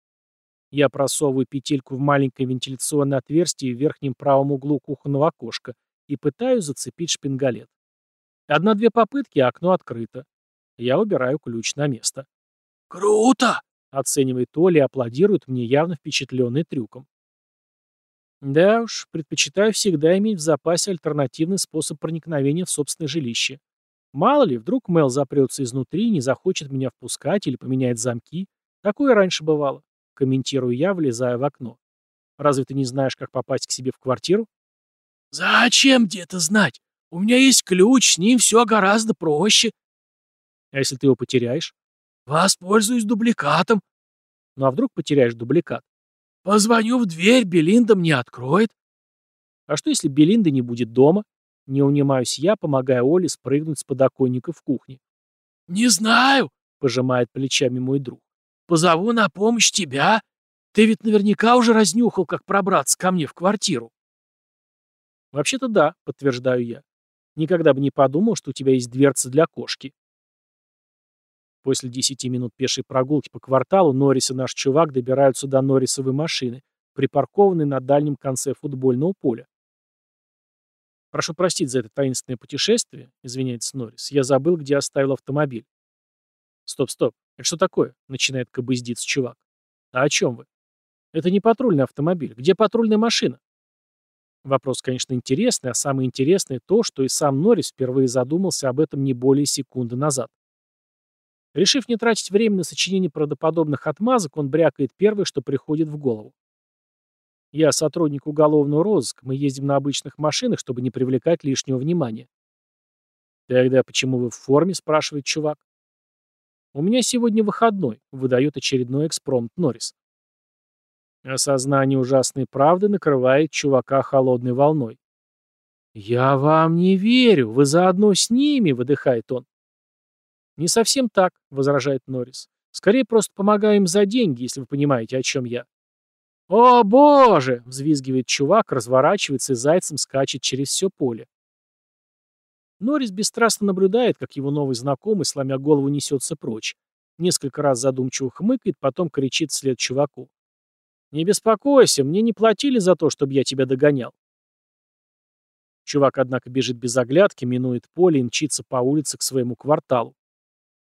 Я просовываю петельку в маленькое вентиляционное отверстие в верхнем правом углу кухонного окошка и пытаюсь зацепить шпингалет. Одна-две попытки, а окно открыто. Я убираю ключ на место. «Круто!» — оценивает Оля и аплодирует мне, явно впечатленный трюком. Да уж, предпочитаю всегда иметь в запасе альтернативный способ проникновения в собственное жилище. Мало ли, вдруг Мел запрется изнутри и не захочет меня впускать или поменяет замки. Такое раньше бывало комментирую я, влезая в окно. Разве ты не знаешь, как попасть к себе в квартиру? Зачем тебе это знать? У меня есть ключ, с ним все гораздо проще. А если ты его потеряешь? Воспользуюсь дубликатом. Ну а вдруг потеряешь дубликат? Позвоню в дверь, Белинда мне откроет. А что, если Белинда не будет дома? Не унимаюсь я, помогая Оле спрыгнуть с подоконника в кухне. «Не знаю», — пожимает плечами мой друг. Позову на помощь тебя. Ты ведь наверняка уже разнюхал, как пробраться ко мне в квартиру. Вообще-то да, подтверждаю я. Никогда бы не подумал, что у тебя есть дверца для кошки. После десяти минут пешей прогулки по кварталу Норрис и наш чувак добираются до Норрисовой машины, припаркованной на дальнем конце футбольного поля. «Прошу простить за это таинственное путешествие», — извиняется Норрис. «Я забыл, где оставил автомобиль». «Стоп, стоп. Это что такое?» — начинает кобыздиться чувак. «А о чем вы?» «Это не патрульный автомобиль. Где патрульная машина?» Вопрос, конечно, интересный, а самое интересное то, что и сам Норрис впервые задумался об этом не более секунды назад. Решив не тратить время на сочинение правдоподобных отмазок, он брякает первое, что приходит в голову. Я сотрудник уголовного розыска, мы ездим на обычных машинах, чтобы не привлекать лишнего внимания. Тогда почему вы в форме, спрашивает чувак. У меня сегодня выходной, выдает очередной экспромт Норрис. Осознание ужасной правды накрывает чувака холодной волной. «Я вам не верю, вы заодно с ними», — выдыхает он. «Не совсем так», — возражает Норрис. «Скорее просто помогаю им за деньги, если вы понимаете, о чем я». «О, боже!» — взвизгивает чувак, разворачивается и зайцем скачет через все поле. Норрис бесстрастно наблюдает, как его новый знакомый, сломя голову, несется прочь. Несколько раз задумчиво хмыкает, потом кричит вслед чуваку. «Не беспокойся, мне не платили за то, чтобы я тебя догонял». Чувак, однако, бежит без оглядки, минует поле и мчится по улице к своему кварталу.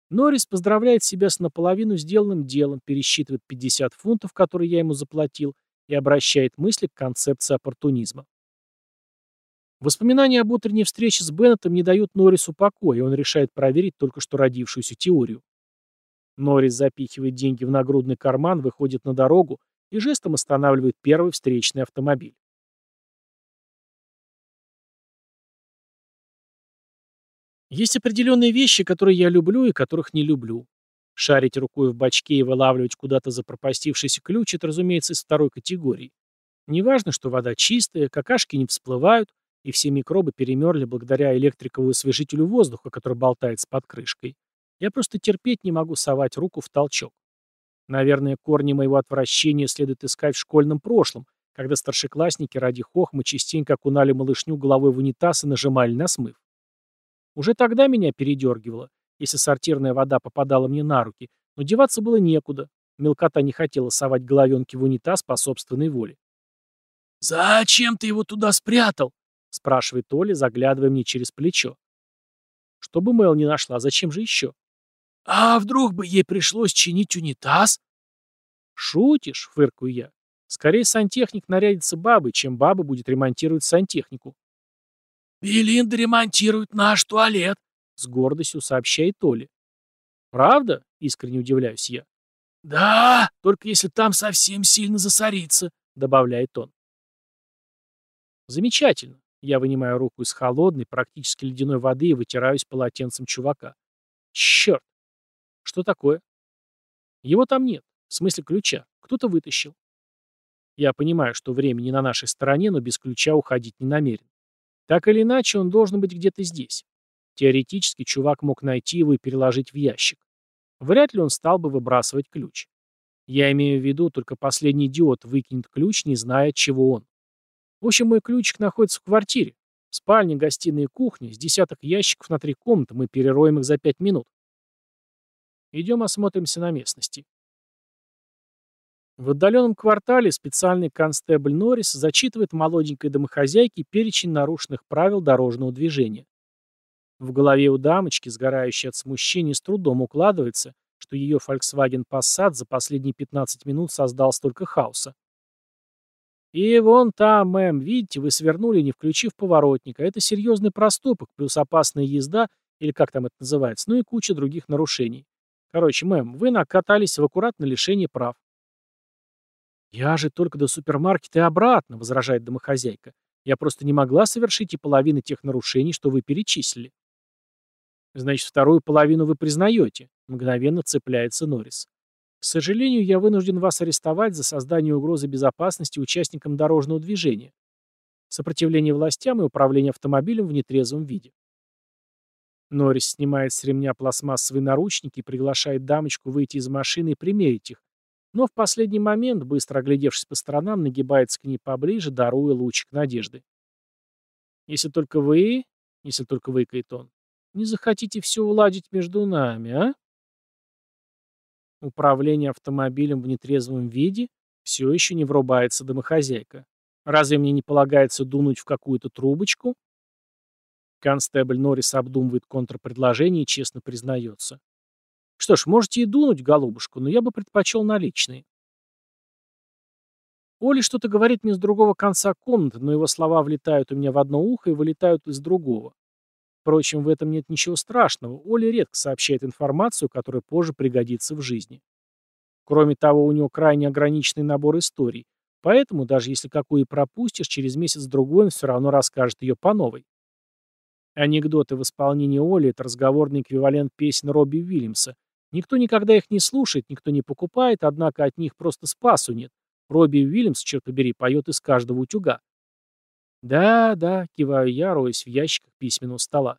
Норрис поздравляет себя с наполовину сделанным делом, пересчитывает 50 фунтов, которые я ему заплатил, и обращает мысли к концепции оппортунизма. Воспоминания об утренней встрече с Беннетом не дают Норрису покоя, и он решает проверить только что родившуюся теорию. Норрис запихивает деньги в нагрудный карман, выходит на дорогу и жестом останавливает первый встречный автомобиль. Есть определенные вещи, которые я люблю и которых не люблю. Шарить рукой в бачке и вылавливать куда-то запропастившийся ключ – это, разумеется, из второй категории. Неважно, что вода чистая, какашки не всплывают, и все микробы перемерли благодаря электриковому освежителю воздуха, который болтается под крышкой. Я просто терпеть не могу совать руку в толчок. Наверное, корни моего отвращения следует искать в школьном прошлом, когда старшеклассники ради хохмы частенько окунали малышню головой в унитаз и нажимали на смыв. Уже тогда меня передергивало, если сортирная вода попадала мне на руки, но деваться было некуда. Мелкота не хотела совать головенки в унитаз по собственной воле. «Зачем ты его туда спрятал?» — спрашивает Оля, заглядывая мне через плечо. «Чтобы Мэл не нашла, зачем же еще?» «А вдруг бы ей пришлось чинить унитаз?» «Шутишь?» — фыркаю я. «Скорее сантехник нарядится бабой, чем баба будет ремонтировать сантехнику». «Белинда ремонтирует наш туалет», — с гордостью сообщает Толя. «Правда?» — искренне удивляюсь я. «Да, только если там совсем сильно засорится», — добавляет он. «Замечательно». Я вынимаю руку из холодной, практически ледяной воды и вытираюсь полотенцем чувака. «Черт! Что такое?» «Его там нет. В смысле ключа. Кто-то вытащил». Я понимаю, что время не на нашей стороне, но без ключа уходить не намерен. Так или иначе, он должен быть где-то здесь. Теоретически, чувак мог найти его и переложить в ящик. Вряд ли он стал бы выбрасывать ключ. Я имею в виду, только последний идиот выкинет ключ, не зная, чего он. В общем, мой ключик находится в квартире. Спальня, гостиная и кухня, с десяток ящиков на три комнаты, мы перероем их за пять минут. Идем осмотримся на местности. В отдаленном квартале специальный констебль Норрис зачитывает молоденькой домохозяйке перечень нарушенных правил дорожного движения. В голове у дамочки, сгорающей от смущения, с трудом укладывается, что ее Volkswagen Passat за последние 15 минут создал столько хаоса. И вон там, мэм, видите, вы свернули, не включив поворотника. Это серьезный проступок, плюс опасная езда, или как там это называется, ну и куча других нарушений. Короче, мэм, вы накатались в аккуратное лишение прав. «Я же только до супермаркета и обратно», — возражает домохозяйка. «Я просто не могла совершить и половины тех нарушений, что вы перечислили». «Значит, вторую половину вы признаете», — мгновенно цепляется Норрис. «К сожалению, я вынужден вас арестовать за создание угрозы безопасности участникам дорожного движения, сопротивление властям и управление автомобилем в нетрезвом виде». Норрис снимает с ремня пластмассовые наручники и приглашает дамочку выйти из машины и примерить их, но в последний момент, быстро оглядевшись по сторонам, нагибается к ней поближе, даруя лучик надежды. «Если только вы, если только вы, Кайтон, не захотите все уладить между нами, а?» Управление автомобилем в нетрезвом виде все еще не врубается домохозяйка. Разве мне не полагается дунуть в какую-то трубочку? Констебль Норрис обдумывает контрпредложение и честно признается. Что ж, можете и дунуть, голубушку, но я бы предпочел наличные. Оля что-то говорит мне с другого конца комнаты, но его слова влетают у меня в одно ухо и вылетают из другого. Впрочем, в этом нет ничего страшного. Оля редко сообщает информацию, которая позже пригодится в жизни. Кроме того, у него крайне ограниченный набор историй, поэтому, даже если какую и пропустишь, через месяц-другой он все равно расскажет ее по новой. Анекдоты в исполнении Оли – это разговорный эквивалент песен Робби Уильямса. Никто никогда их не слушает, никто не покупает, однако от них просто спасу нет. Робби Уильямс, черт побери, поет из каждого утюга. «Да, да», — киваю я, роясь в ящиках письменного стола.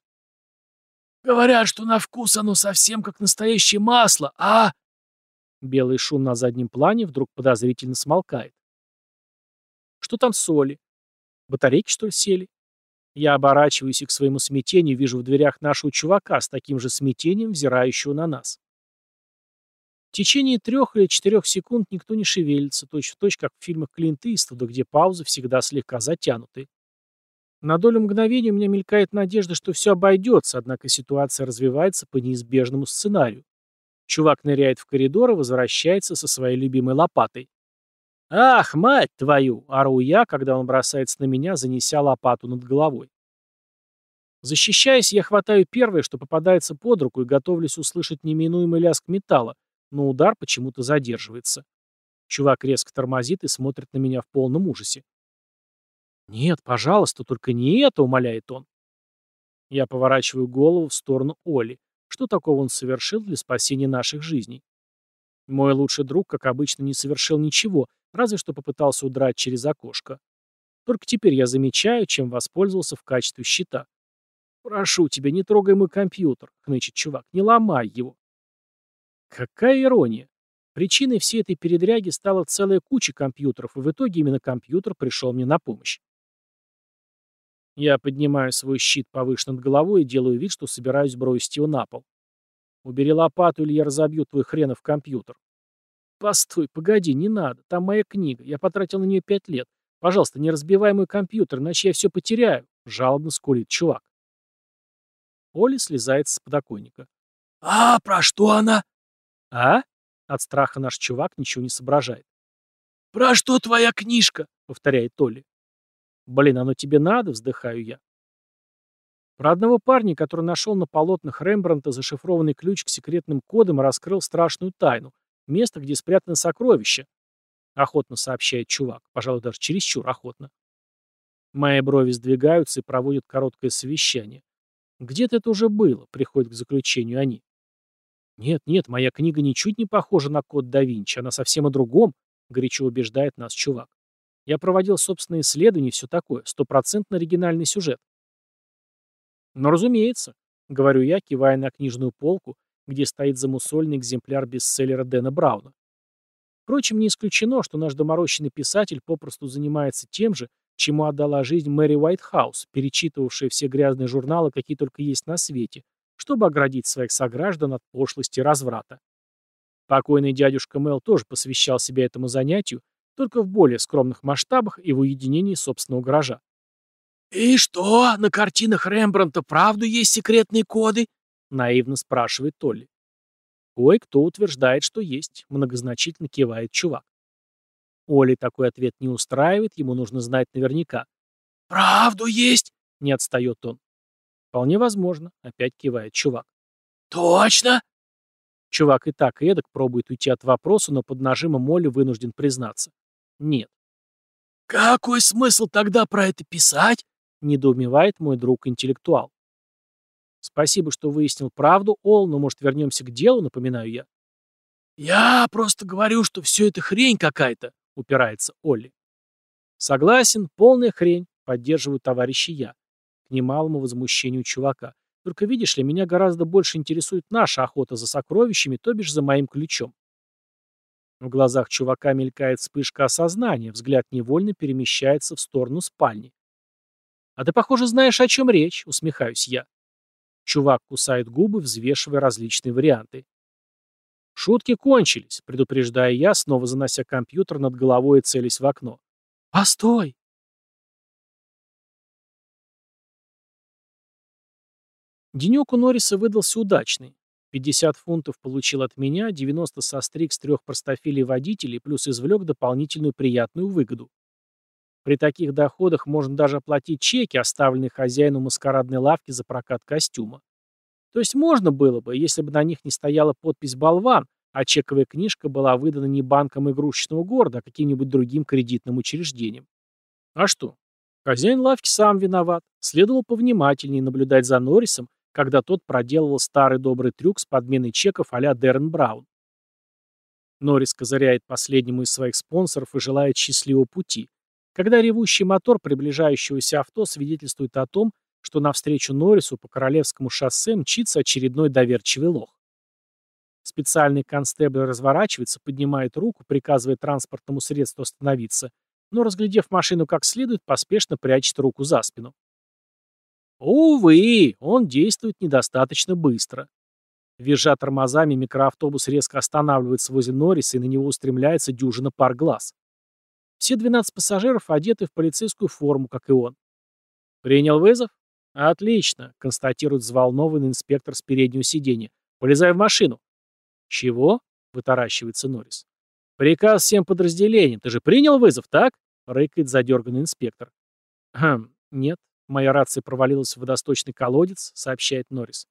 «Говорят, что на вкус оно совсем как настоящее масло, а...» Белый шум на заднем плане вдруг подозрительно смолкает. «Что там соли? Батарейки, что ли, сели?» Я оборачиваюсь и к своему смятению вижу в дверях нашего чувака с таким же смятением, взирающего на нас. Течение трех или четырех секунд никто не шевелится, точь-в-точь, точь, как в фильмах Клинта Иствуда, где паузы всегда слегка затянуты. На долю мгновения у меня мелькает надежда, что все обойдется, однако ситуация развивается по неизбежному сценарию. Чувак ныряет в коридор и возвращается со своей любимой лопатой. «Ах, мать твою!» — ору я, когда он бросается на меня, занеся лопату над головой. Защищаясь, я хватаю первое, что попадается под руку, и готовлюсь услышать неминуемый лязг металла, но удар почему-то задерживается. Чувак резко тормозит и смотрит на меня в полном ужасе. «Нет, пожалуйста, только не это!» — умоляет он. Я поворачиваю голову в сторону Оли. Что такого он совершил для спасения наших жизней? Мой лучший друг, как обычно, не совершил ничего, разве что попытался удрать через окошко. Только теперь я замечаю, чем воспользовался в качестве щита. «Прошу тебя, не трогай мой компьютер», — хнычет чувак, — «не ломай его». Какая ирония. Причиной всей этой передряги стала целая куча компьютеров, и в итоге именно компьютер пришел мне на помощь. Я поднимаю свой щит повыше над головой и делаю вид, что собираюсь бросить его на пол. Убери лопату, или я разобью твой хренов компьютер. «Постой, погоди, не надо. Там моя книга. Я потратил на нее пять лет. Пожалуйста, не разбивай мой компьютер, иначе я все потеряю», — жалобно скулит чувак. Оля слезает с подоконника. «А, про что она?» «А?» — от страха наш чувак ничего не соображает. «Про что твоя книжка?» — повторяет Толи. «Блин, оно тебе надо?» — вздыхаю я. Про одного парня, который нашел на полотнах Рембрандта зашифрованный ключ к секретным кодам и раскрыл страшную тайну, Место, где спрятано сокровище. Охотно сообщает чувак. Пожалуй, даже чересчур охотно. Мои брови сдвигаются и проводят короткое совещание. Где-то это уже было, приходят к заключению они. Нет, нет, моя книга ничуть не похожа на код да Винчи, она совсем о другом, горячо убеждает нас чувак. Я проводил собственные исследования и все такое, стопроцентно оригинальный сюжет. Но разумеется, говорю я, кивая на книжную полку, где стоит замусольный экземпляр бестселлера Дэна Брауна. Впрочем, не исключено, что наш доморощенный писатель попросту занимается тем же, чему отдала жизнь Мэри Уайтхаус, перечитывавшая все грязные журналы, какие только есть на свете, чтобы оградить своих сограждан от пошлости и разврата. Покойный дядюшка Мел тоже посвящал себя этому занятию, только в более скромных масштабах и в уединении собственного гаража. «И что, на картинах Рембрандта правду есть секретные коды?» — наивно спрашивает Толли. Кое-кто утверждает, что есть, многозначительно кивает чувак. Оли такой ответ не устраивает, ему нужно знать наверняка. «Правду есть?» — не отстает он. «Вполне возможно», — опять кивает чувак. «Точно?» Чувак и так и эдак пробует уйти от вопроса, но под нажимом Оли вынужден признаться. Нет. «Какой смысл тогда про это писать?» — недоумевает мой друг-интеллектуал. Спасибо, что выяснил правду, Ол, но, может, вернемся к делу, напоминаю я. Я просто говорю, что все это хрень какая-то, упирается Олли. Согласен, полная хрень, поддерживаю товарищи я. К немалому возмущению чувака. Только видишь ли, меня гораздо больше интересует наша охота за сокровищами, то бишь за моим ключом. В глазах чувака мелькает вспышка осознания, взгляд невольно перемещается в сторону спальни. «А ты, похоже, знаешь, о чем речь», — усмехаюсь я. Чувак кусает губы, взвешивая различные варианты. «Шутки кончились», — предупреждая я, снова занося компьютер над головой и целясь в окно. «Постой!» Денек у Норриса выдался удачный. 50 фунтов получил от меня, 90 со стрик с трех простофилей водителей, плюс извлек дополнительную приятную выгоду. При таких доходах можно даже оплатить чеки, оставленные хозяину маскарадной лавки за прокат костюма. То есть можно было бы, если бы на них не стояла подпись «Болван», а чековая книжка была выдана не банком игрушечного города, а каким-нибудь другим кредитным учреждением. А что? Хозяин лавки сам виноват. Следовало повнимательнее наблюдать за Норрисом, когда тот проделывал старый добрый трюк с подменой чеков а-ля Дэрен Браун. Норрис козыряет последнему из своих спонсоров и желает счастливого пути, когда ревущий мотор приближающегося авто свидетельствует о том, что навстречу Норрису по Королевскому шоссе мчится очередной доверчивый лох. Специальный констебль разворачивается, поднимает руку, приказывая транспортному средству остановиться, но, разглядев машину как следует, поспешно прячет руку за спину. Увы, он действует недостаточно быстро. Визжа тормозами, микроавтобус резко останавливается возле Норриса, и на него устремляется дюжина пар глаз. Все 12 пассажиров одеты в полицейскую форму, как и он. «Принял вызов?» «Отлично», — констатирует взволнованный инспектор с переднего сиденья. «Полезай в машину». «Чего?» — вытаращивается Норрис. «Приказ всем подразделениям. Ты же принял вызов, так?» — рыкает задерганный инспектор. «Хм, нет. Моя рация провалилась в водосточный колодец», — сообщает Норрис.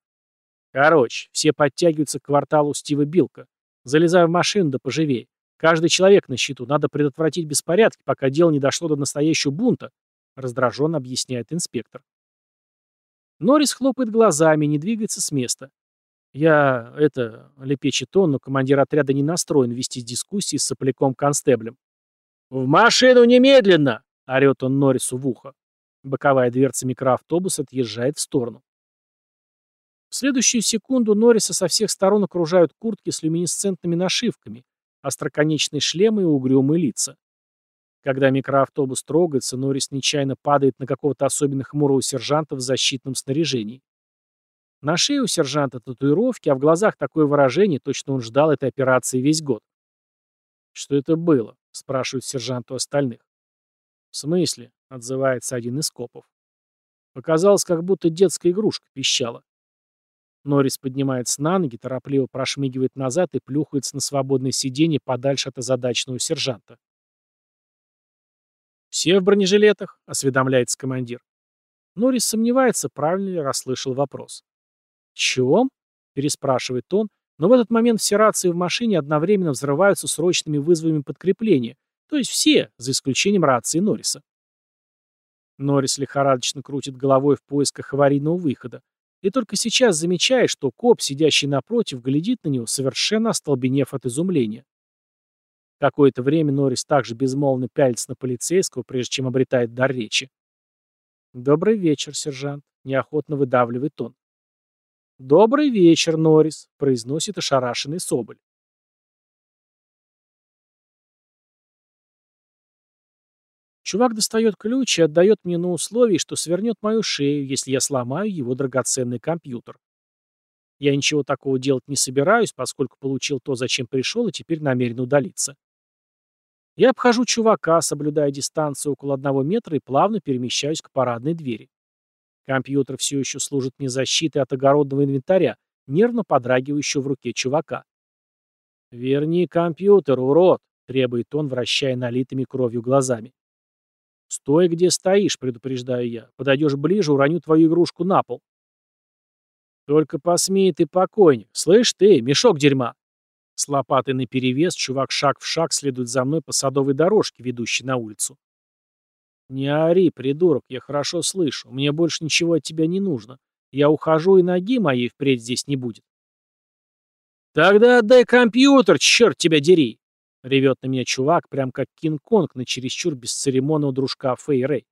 «Короче, все подтягиваются к кварталу Стива Билка. Залезай в машину, да поживей. Каждый человек на счету. Надо предотвратить беспорядки, пока дело не дошло до настоящего бунта», — раздраженно объясняет инспектор. Норрис хлопает глазами, не двигается с места. Я, это, лепечет он, но командир отряда не настроен вести дискуссии с сопляком-констеблем. «В машину немедленно!» — орет он Норрису в ухо. Боковая дверца микроавтобуса отъезжает в сторону. В следующую секунду Норриса со всех сторон окружают куртки с люминесцентными нашивками, остроконечные шлемы и угрюмые лица. Когда микроавтобус трогается, Норрис нечаянно падает на какого-то особенно хмурого сержанта в защитном снаряжении. На шее у сержанта татуировки, а в глазах такое выражение, точно он ждал этой операции весь год. «Что это было?» — спрашивает сержант у остальных. «В смысле?» — отзывается один из копов. Показалось, как будто детская игрушка пищала. Норрис поднимается на ноги, торопливо прошмыгивает назад и плюхается на свободное сиденье подальше от озадаченного сержанта. «Все в бронежилетах?» — осведомляется командир. Норрис сомневается, правильно ли расслышал вопрос. «Чем?» — переспрашивает он, но в этот момент все рации в машине одновременно взрываются срочными вызовами подкрепления, то есть все, за исключением рации Норриса. Норрис лихорадочно крутит головой в поисках аварийного выхода, и только сейчас замечает, что коп, сидящий напротив, глядит на него, совершенно остолбенев от изумления. Какое-то время Норрис также безмолвно пялится на полицейского, прежде чем обретает дар речи. «Добрый вечер, сержант», — неохотно выдавливает он. «Добрый вечер, Норрис», — произносит ошарашенный Соболь. Чувак достает ключ и отдает мне на условии, что свернет мою шею, если я сломаю его драгоценный компьютер. Я ничего такого делать не собираюсь, поскольку получил то, зачем пришел, и теперь намерен удалиться. Я обхожу чувака, соблюдая дистанцию около одного метра и плавно перемещаюсь к парадной двери. Компьютер все еще служит мне защитой от огородного инвентаря, нервно подрагивающего в руке чувака. «Верни компьютер, урод!» — требует он, вращая налитыми кровью глазами. «Стой, где стоишь», — предупреждаю я. «Подойдешь ближе, уроню твою игрушку на пол». «Только посмей ты покойник. Слышь ты, мешок дерьма!» С лопатой наперевес чувак шаг в шаг следует за мной по садовой дорожке, ведущей на улицу. «Не ори, придурок, я хорошо слышу. Мне больше ничего от тебя не нужно. Я ухожу, и ноги моей впредь здесь не будет». «Тогда отдай компьютер, черт тебя дери!» — ревет на меня чувак, прям как Кинг-Конг на чересчур бесцеремонного дружка Фэй Рэй.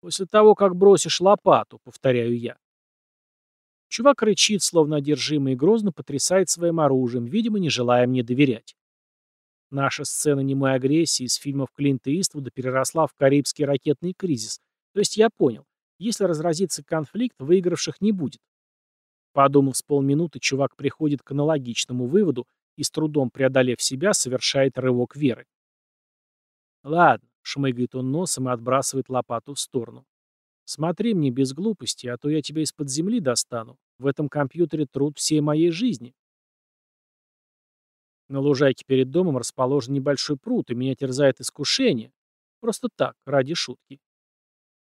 «После того, как бросишь лопату», — повторяю я. Чувак рычит, словно одержимый, и грозно потрясает своим оружием, видимо, не желая мне доверять. Наша сцена немой агрессии из фильмов Клинта Иствуда переросла в Карибский ракетный кризис. То есть я понял, если разразится конфликт, выигравших не будет. Подумав с полминуты, чувак приходит к аналогичному выводу и, с трудом преодолев себя, совершает рывок веры. «Ладно», — шмыгает он носом и отбрасывает лопату в сторону. «Смотри мне без глупости, а то я тебя из-под земли достану. В этом компьютере труд всей моей жизни. На лужайке перед домом расположен небольшой пруд, и меня терзает искушение. Просто так, ради шутки.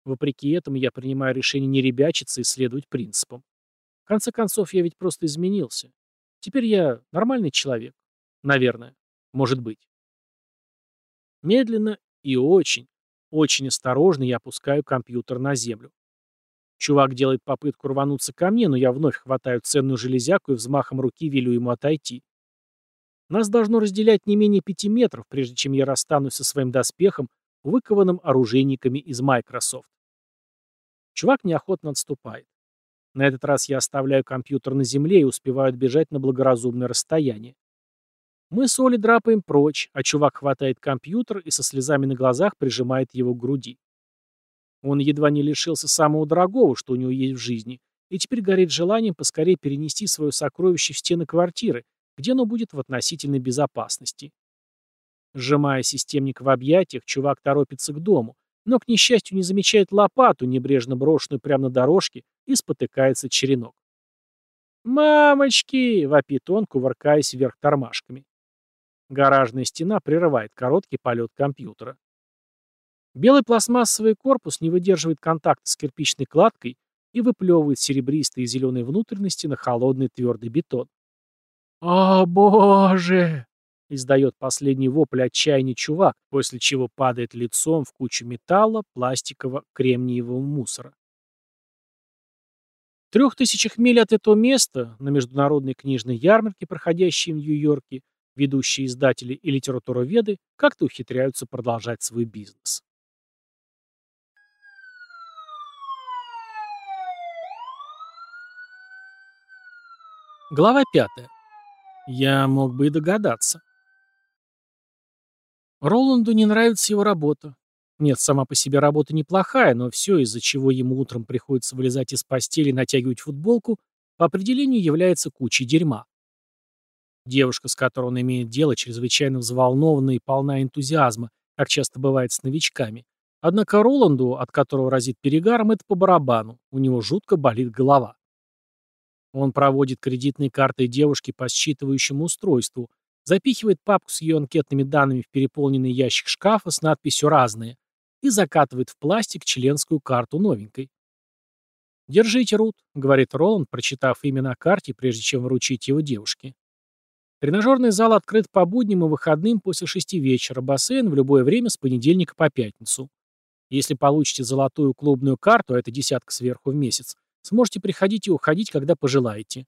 Вопреки этому я принимаю решение не ребячиться и следовать принципам. В конце концов, я ведь просто изменился. Теперь я нормальный человек. Наверное. Может быть. Медленно и очень, очень осторожно я опускаю компьютер на землю. Чувак делает попытку рвануться ко мне, но я вновь хватаю ценную железяку и взмахом руки велю ему отойти. Нас должно разделять не менее пяти метров, прежде чем я расстанусь со своим доспехом, выкованным оружейниками из Microsoft. Чувак неохотно отступает. На этот раз я оставляю компьютер на земле и успеваю отбежать на благоразумное расстояние. Мы с Олей драпаем прочь, а чувак хватает компьютер и со слезами на глазах прижимает его к груди. Он едва не лишился самого дорогого, что у него есть в жизни, и теперь горит желанием поскорее перенести свое сокровище в стены квартиры, где оно будет в относительной безопасности. Сжимая системник в объятиях, чувак торопится к дому, но, к несчастью, не замечает лопату, небрежно брошенную прямо на дорожке, и спотыкается черенок. «Мамочки!» — вопит он, кувыркаясь вверх тормашками. Гаражная стена прерывает короткий полет компьютера. Белый пластмассовый корпус не выдерживает контакта с кирпичной кладкой и выплевывает серебристые и зеленые внутренности на холодный твердый бетон. «О, боже!» — издает последний вопль отчаяния чувак, после чего падает лицом в кучу металла, пластикового, кремниевого мусора. Трех тысячах миль от этого места, на международной книжной ярмарке, проходящей в Нью-Йорке, ведущие издатели и литературоведы как-то ухитряются продолжать свой бизнес. Глава пятая. Я мог бы и догадаться. Роланду не нравится его работа. Нет, сама по себе работа неплохая, но все, из-за чего ему утром приходится вылезать из постели и натягивать футболку, по определению является кучей дерьма. Девушка, с которой он имеет дело, чрезвычайно взволнована и полна энтузиазма, как часто бывает с новичками. Однако Роланду, от которого разит перегаром, это по барабану, у него жутко болит голова. Он проводит кредитные карты девушки по считывающему устройству, запихивает папку с ее анкетными данными в переполненный ящик шкафа с надписью «Разные» и закатывает в пластик членскую карту новенькой. «Держите, Рут», — говорит Роланд, прочитав имя на карте, прежде чем вручить его девушке. Тренажерный зал открыт по будням и выходным после шести вечера, бассейн в любое время с понедельника по пятницу. Если получите золотую клубную карту, а это десятка сверху в месяц, Сможете приходить и уходить, когда пожелаете.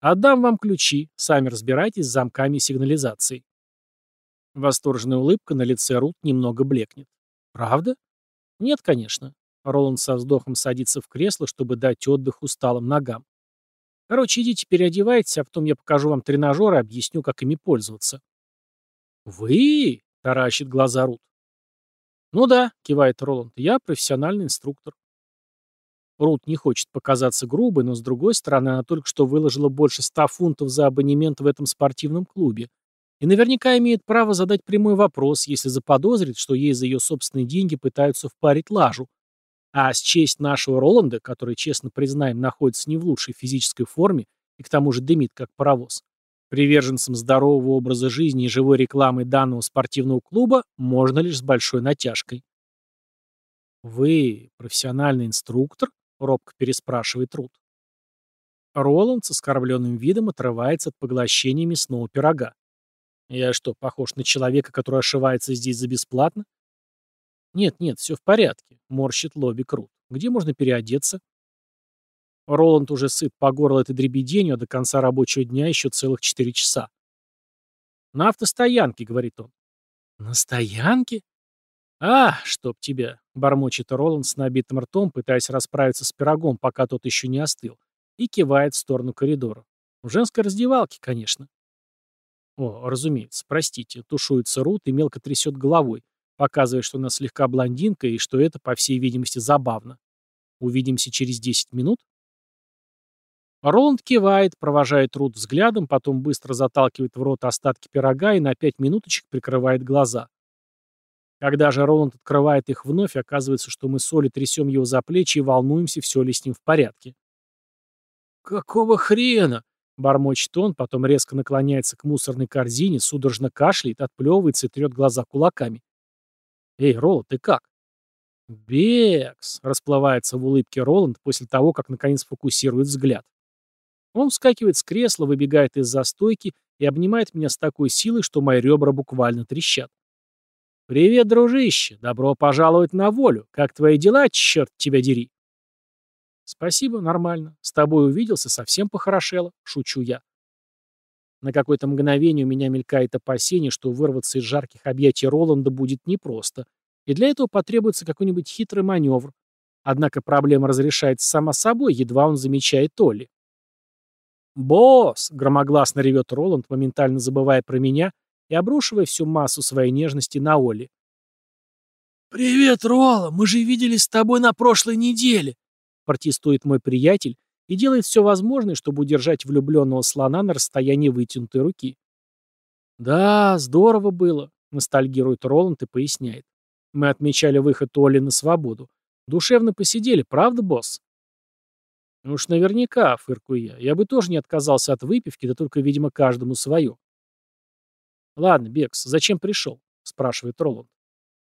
Отдам вам ключи, сами разбирайтесь с замками и сигнализацией. Восторженная улыбка на лице Рут немного блекнет. Правда? Нет, конечно. Роланд со вздохом садится в кресло, чтобы дать отдых усталым ногам. Короче, идите переодевайтесь, а потом я покажу вам тренажер и объясню, как ими пользоваться. «Вы?» — таращит глаза Рут. «Ну да», — кивает Роланд, — «я профессиональный инструктор». Рут не хочет показаться грубой, но с другой стороны, она только что выложила больше ста фунтов за абонемент в этом спортивном клубе. И наверняка имеет право задать прямой вопрос, если заподозрит, что ей за ее собственные деньги пытаются впарить лажу. А с честь нашего Роланда, который, честно признаем, находится не в лучшей физической форме и к тому же дымит как паровоз, приверженцем здорового образа жизни и живой рекламы данного спортивного клуба можно лишь с большой натяжкой. «Вы профессиональный инструктор?» робко переспрашивает Рут. Роланд с оскорбленным видом отрывается от поглощения мясного пирога. Я что, похож на человека, который ошивается здесь за бесплатно? Нет, нет, все в порядке, морщит лобик Рут. Где можно переодеться? Роланд уже сыт по горло этой дребеденью, а до конца рабочего дня еще целых четыре часа. «На автостоянке», — говорит он. «На стоянке?» «А, чтоб тебя!» — бормочет Роланд с набитым ртом, пытаясь расправиться с пирогом, пока тот еще не остыл, и кивает в сторону коридора. В женской раздевалке, конечно. О, разумеется, простите, тушуется Рут и мелко трясет головой, показывая, что она слегка блондинка и что это, по всей видимости, забавно. Увидимся через 10 минут? Роланд кивает, провожает Рут взглядом, потом быстро заталкивает в рот остатки пирога и на пять минуточек прикрывает глаза. Когда же Роланд открывает их вновь, оказывается, что мы с Олей трясем его за плечи и волнуемся, все ли с ним в порядке. «Какого хрена?» — бормочет он, потом резко наклоняется к мусорной корзине, судорожно кашляет, отплевывается и трет глаза кулаками. «Эй, Ролл, ты как?» «Бекс!» — расплывается в улыбке Роланд после того, как наконец фокусирует взгляд. Он вскакивает с кресла, выбегает из застойки и обнимает меня с такой силой, что мои ребра буквально трещат. «Привет, дружище! Добро пожаловать на волю! Как твои дела, черт тебя дери!» «Спасибо, нормально. С тобой увиделся, совсем похорошело», — шучу я. На какое-то мгновение у меня мелькает опасение, что вырваться из жарких объятий Роланда будет непросто, и для этого потребуется какой-нибудь хитрый маневр. Однако проблема разрешается сама собой, едва он замечает Толли. «Босс!» — громогласно ревет Роланд, моментально забывая про меня и обрушивая всю массу своей нежности на Олли. «Привет, Ролла! Мы же виделись с тобой на прошлой неделе!» — протестует мой приятель и делает все возможное, чтобы удержать влюбленного слона на расстоянии вытянутой руки. «Да, здорово было», — ностальгирует Роланд и поясняет. «Мы отмечали выход Олли на свободу. Душевно посидели, правда, босс?» «Ну уж наверняка», — фыркую я. «Я бы тоже не отказался от выпивки, да только, видимо, каждому свое». «Ладно, Бекс, зачем пришел?» — спрашивает Роланд.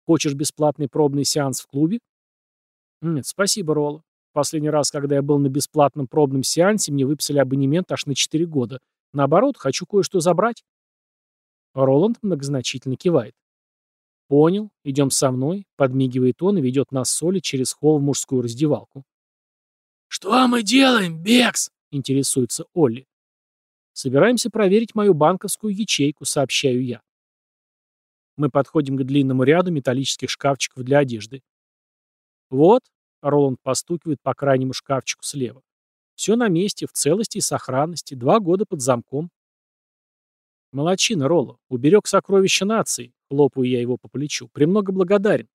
«Хочешь бесплатный пробный сеанс в клубе?» «Нет, спасибо, Ролла. Последний раз, когда я был на бесплатном пробном сеансе, мне выписали абонемент аж на 4 года. Наоборот, хочу кое-что забрать». Роланд многозначительно кивает. «Понял, идем со мной», — подмигивает он и ведет нас с Олей через холл в мужскую раздевалку. «Что мы делаем, Бекс?» — интересуется Олли. «Собираемся проверить мою банковскую ячейку», — сообщаю я. Мы подходим к длинному ряду металлических шкафчиков для одежды. «Вот», — Роланд постукивает по крайнему шкафчику слева. «Все на месте, в целости и сохранности, два года под замком». «Молодчина, Ролло, уберег сокровища нации», — хлопаю я его по плечу. «Премного благодарен».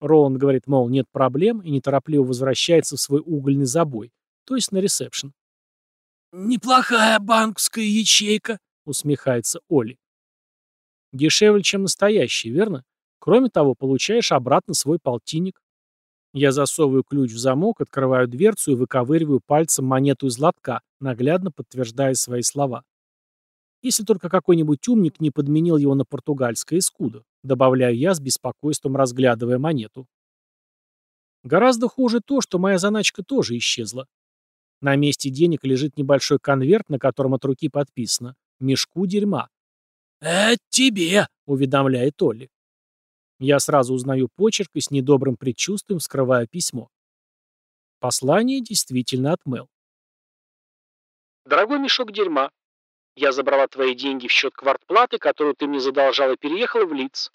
Роланд говорит, мол, нет проблем, и неторопливо возвращается в свой угольный забой, то есть на ресепшн. «Неплохая банковская ячейка», — усмехается Оли. «Дешевле, чем настоящий, верно? Кроме того, получаешь обратно свой полтинник. Я засовываю ключ в замок, открываю дверцу и выковыриваю пальцем монету из лотка, наглядно подтверждая свои слова. Если только какой-нибудь умник не подменил его на португальское искудо, добавляю я с беспокойством, разглядывая монету. Гораздо хуже то, что моя заначка тоже исчезла. На месте денег лежит небольшой конверт, на котором от руки подписано «Мешку дерьма». «Это тебе», — уведомляет Олли. Я сразу узнаю почерк и с недобрым предчувствием вскрываю письмо. Послание действительно от Мел. «Дорогой мешок дерьма, я забрала твои деньги в счет квартплаты, которую ты мне задолжал, и переехала в Лиц.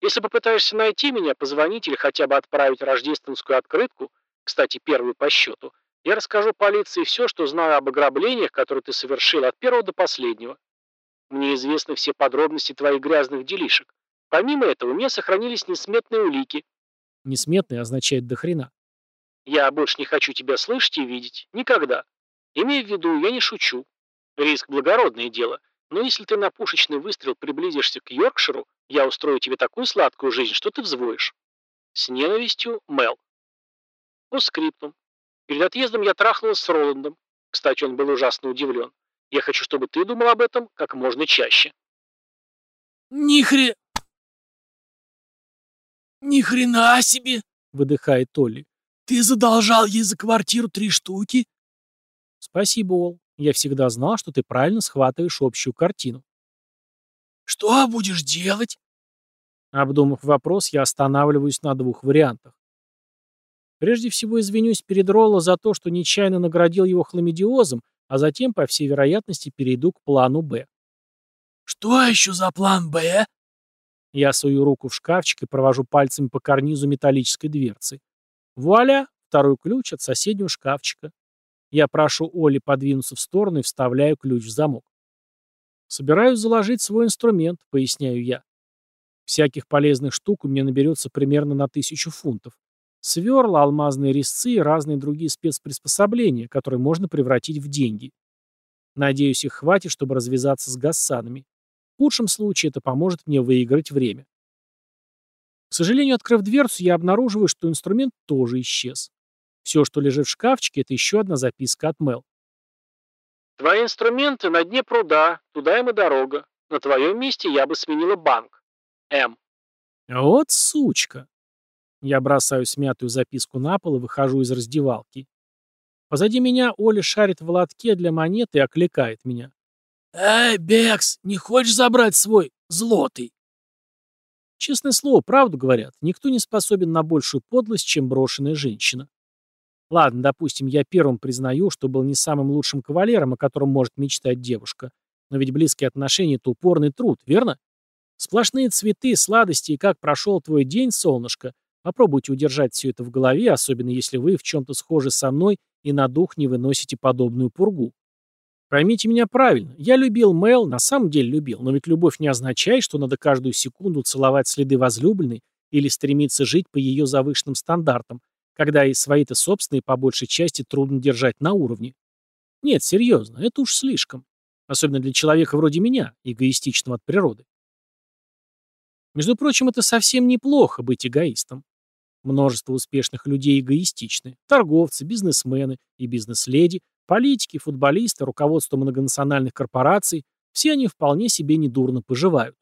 Если попытаешься найти меня, позвонить или хотя бы отправить рождественскую открытку, кстати, первую по счету, я расскажу полиции все, что знаю об ограблениях, которые ты совершил от первого до последнего. Мне известны все подробности твоих грязных делишек. Помимо этого, у меня сохранились несметные улики. Несметные означает до хрена. Я больше не хочу тебя слышать и видеть. Никогда. Имей в виду, я не шучу. Риск – благородное дело, но если ты на пушечный выстрел приблизишься к Йоркширу, я устрою тебе такую сладкую жизнь, что ты взвоишь. С ненавистью, Мел. По скриптум. Перед отъездом я трахнулась с Роландом. Кстати, он был ужасно удивлен. Я хочу, чтобы ты думал об этом как можно чаще. Ни хре... Ни хрена себе, выдыхает Толли. Ты задолжал ей за квартиру три штуки? Спасибо, Ол. Я всегда знал, что ты правильно схватываешь общую картину. Что будешь делать? Обдумав вопрос, я останавливаюсь на двух вариантах. Прежде всего извинюсь перед Ролло за то, что нечаянно наградил его хламидиозом, а затем, по всей вероятности, перейду к плану «Б». «Что еще за план «Б»?» Я сую руку в шкафчик и провожу пальцами по карнизу металлической дверцы. Вуаля! Второй ключ от соседнего шкафчика. Я прошу Оли подвинуться в сторону и вставляю ключ в замок. «Собираюсь заложить свой инструмент», — поясняю я. Всяких полезных штук у меня наберется примерно на тысячу фунтов. Сверла, алмазные резцы и разные другие спецприспособления, которые можно превратить в деньги. Надеюсь, их хватит, чтобы развязаться с гассанами. В худшем случае это поможет мне выиграть время. К сожалению, открыв дверцу, я обнаруживаю, что инструмент тоже исчез. Все, что лежит в шкафчике, это еще одна записка от Мел. Твои инструменты на дне пруда, туда им и дорога. На твоем месте я бы сменила банк. М. Вот сучка. Я бросаю смятую записку на пол и выхожу из раздевалки. Позади меня Оля шарит в лотке для монет и окликает меня. «Эй, Бекс, не хочешь забрать свой злотый?» Честное слово, правду говорят, никто не способен на большую подлость, чем брошенная женщина. Ладно, допустим, я первым признаю, что был не самым лучшим кавалером, о котором может мечтать девушка. Но ведь близкие отношения — это упорный труд, верно? Сплошные цветы, сладости и как прошел твой день, солнышко. Попробуйте удержать все это в голове, особенно если вы в чем-то схожи со мной и на дух не выносите подобную пургу. Поймите меня правильно, я любил Мэл, на самом деле любил, но ведь любовь не означает, что надо каждую секунду целовать следы возлюбленной или стремиться жить по ее завышенным стандартам, когда и свои-то собственные по большей части трудно держать на уровне. Нет, серьезно, это уж слишком. Особенно для человека вроде меня, эгоистичного от природы. Между прочим, это совсем неплохо быть эгоистом. Множество успешных людей эгоистичны. Торговцы, бизнесмены и бизнес-леди, политики, футболисты, руководство многонациональных корпораций – все они вполне себе недурно поживают.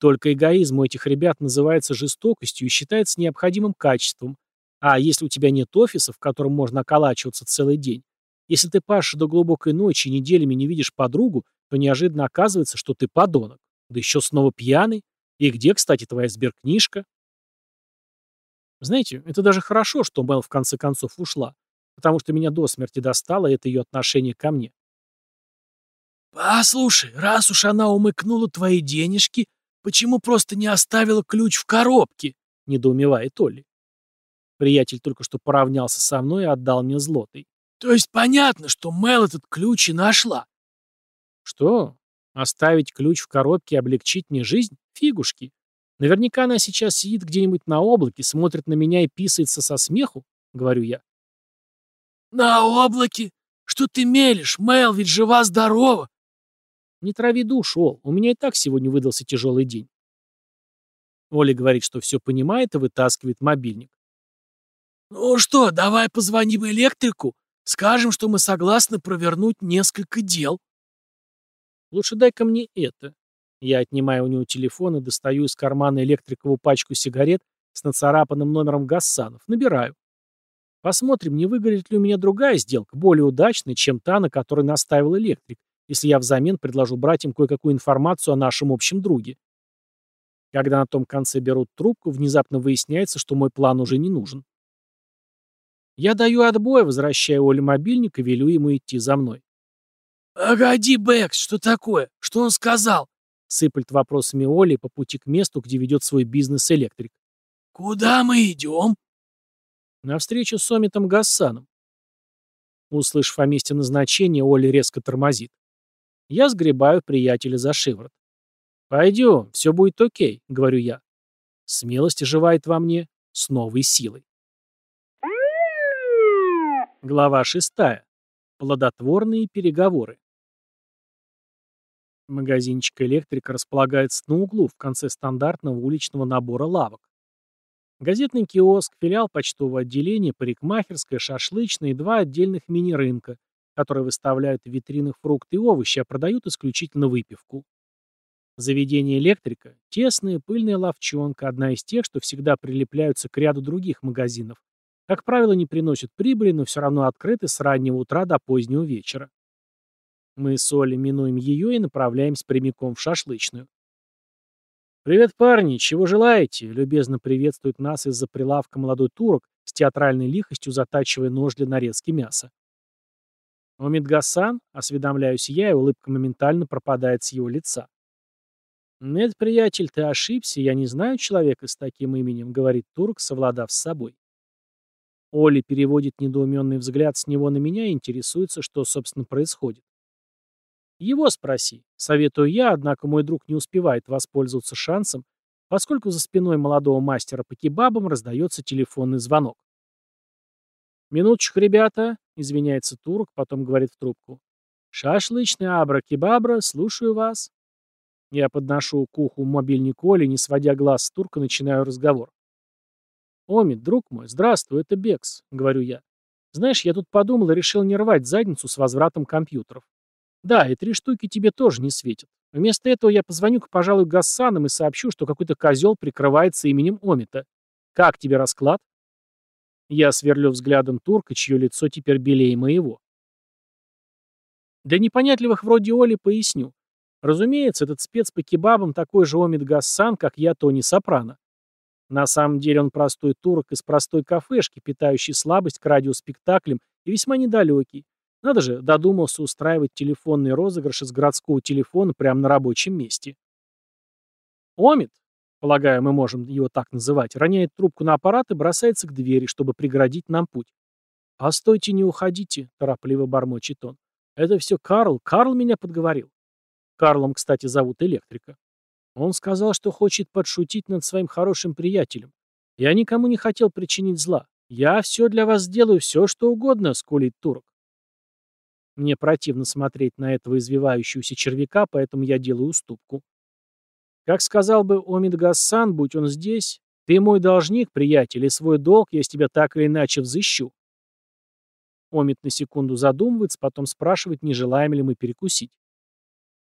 Только эгоизм у этих ребят называется жестокостью и считается необходимым качеством. А если у тебя нет офиса, в котором можно околачиваться целый день, если ты пашешь до глубокой ночи и неделями не видишь подругу, то неожиданно оказывается, что ты подонок. Да еще снова пьяный. И где, кстати, твоя сберкнижка? Знаете, это даже хорошо, что Мэл в конце концов ушла, потому что меня до смерти достало это ее отношение ко мне. «Послушай, раз уж она умыкнула твои денежки, почему просто не оставила ключ в коробке?» — недоумевает Олли. Приятель только что поравнялся со мной и отдал мне злотый. «То есть понятно, что Мэл этот ключ и нашла?» «Что? Оставить ключ в коробке и облегчить мне жизнь? Фигушки. Наверняка она сейчас сидит где-нибудь на облаке, смотрит на меня и писается со смеху, говорю я. На облаке? Что ты мелешь? Мэл ведь жива-здорова. Не трави душу, Ол. У меня и так сегодня выдался тяжелый день. Оля говорит, что все понимает и вытаскивает мобильник. «Ну что, давай позвоним электрику, скажем, что мы согласны провернуть несколько дел». Лучше дай-ка мне это. Я отнимаю у него телефон и достаю из кармана электриковую пачку сигарет с нацарапанным номером Гассанов. Набираю. Посмотрим, не выгорит ли у меня другая сделка, более удачная, чем та, на которой настаивал электрик, если я взамен предложу братьям кое-какую информацию о нашем общем друге. Когда на том конце берут трубку, внезапно выясняется, что мой план уже не нужен. Я даю отбой, возвращаю Оле мобильник и велю ему идти за мной. «Погоди, Бэкс, что такое? Что он сказал?» Сыплет вопросами Оли по пути к месту, где ведет свой бизнес электрик. «Куда мы идем?» «На встречу с Омитом Гассаном». Услышав о месте назначения, Оля резко тормозит. Я сгребаю приятеля за шиворот. «Пойдем, все будет окей», — говорю я. Смелость оживает во мне с новой силой. Глава шестая. Плодотворные переговоры. Магазинчик электрика располагается на углу в конце стандартного уличного набора лавок. Газетный киоск, филиал почтового отделения, парикмахерская, шашлычная и два отдельных мини-рынка, которые выставляют в витринах фрукты и овощи, а продают исключительно выпивку. Заведение электрика – тесная пыльная ловчонка, одна из тех, что всегда прилепляются к ряду других магазинов. Как правило, не приносят прибыли, но все равно открыты с раннего утра до позднего вечера. Мы с Олей минуем ее и направляемся прямиком в шашлычную. «Привет, парни! Чего желаете?» — любезно приветствует нас из-за прилавка молодой турок, с театральной лихостью затачивая нож для нарезки мяса. «Омид Гасан?» — осведомляюсь я, и улыбка моментально пропадает с его лица. «Нет, приятель, ты ошибся, я не знаю человека с таким именем», — говорит турок, совладав с собой. Оля переводит недоуменный взгляд с него на меня и интересуется, что, собственно, происходит. Его спроси. Советую я, однако мой друг не успевает воспользоваться шансом, поскольку за спиной молодого мастера по кебабам раздается телефонный звонок. «Минуточку, ребята», — извиняется турок, потом говорит в трубку. «Шашлычный абра-кебабра, слушаю вас». Я подношу к уху мобильник Оли, не сводя глаз с турка, начинаю разговор. «Омид, друг мой, здравствуй, это Бекс», — говорю я. «Знаешь, я тут подумал и решил не рвать задницу с возвратом компьютеров. Да, и три штуки тебе тоже не светят. Вместо этого я позвоню, пожалуй, Гассанам и сообщу, что какой-то козел прикрывается именем Омита. Как тебе расклад? Я сверлю взглядом турка, чье лицо теперь белее моего. Для непонятливых вроде Оли поясню. Разумеется, этот спец по кебабам такой же Омид Гассан, как я, Тони Сопрано. На самом деле он простой турок из простой кафешки, питающий слабость к радиоспектаклям и весьма недалекий. Надо же, додумался устраивать телефонный розыгрыш из городского телефона прямо на рабочем месте. Омид, полагаю, мы можем его так называть, роняет трубку на аппарат и бросается к двери, чтобы преградить нам путь. «Постойте, не уходите», — торопливо бормочет он. «Это все Карл. Карл меня подговорил». Карлом, кстати, зовут электрика. Он сказал, что хочет подшутить над своим хорошим приятелем. Я никому не хотел причинить зла. Я все для вас сделаю, все, что угодно, скулит турок. Мне противно смотреть на этого извивающегося червяка, поэтому я делаю уступку. Как сказал бы Омид Гассан, будь он здесь, ты мой должник, приятель, и свой долг я с тебя так или иначе взыщу. Омид на секунду задумывается, потом спрашивает, не желаем ли мы перекусить.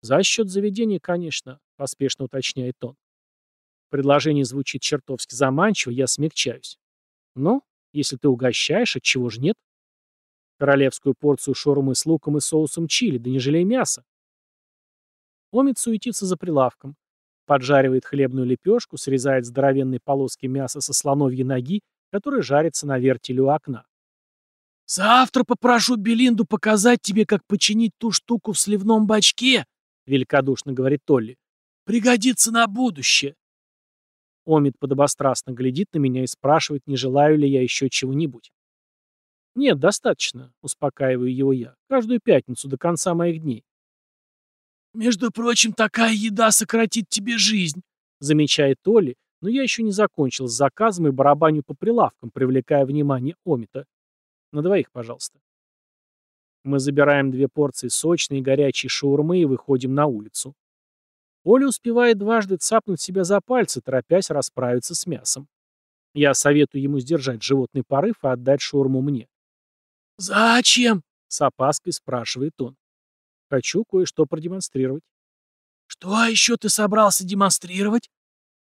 «За счет заведения, конечно», — поспешно уточняет он. Предложение звучит чертовски заманчиво, я смягчаюсь. «Ну, если ты угощаешь, отчего же нет?» Королевскую порцию шормы с луком и соусом чили, да не жалей мяса. Омит суетится за прилавком. Поджаривает хлебную лепешку, срезает здоровенные полоски мяса со слоновьей ноги, которая жарится на вертеле у окна. «Завтра попрошу Белинду показать тебе, как починить ту штуку в сливном бачке», — великодушно говорит Толли. «Пригодится на будущее». Омид подобострастно глядит на меня и спрашивает, не желаю ли я еще чего-нибудь. «Нет, достаточно», — успокаиваю его я, — «каждую пятницу до конца моих дней». «Между прочим, такая еда сократит тебе жизнь», — замечает Толли, но я еще не закончил с заказом и барабаню по прилавкам, привлекая внимание Омита. На двоих, пожалуйста. Мы забираем две порции сочной и горячей шаурмы и выходим на улицу. Оля успевает дважды цапнуть себя за пальцы, торопясь расправиться с мясом. Я советую ему сдержать животный порыв и отдать шаурму мне. «Зачем?» — с опаской спрашивает он. «Хочу кое-что продемонстрировать». «Что еще ты собрался демонстрировать?»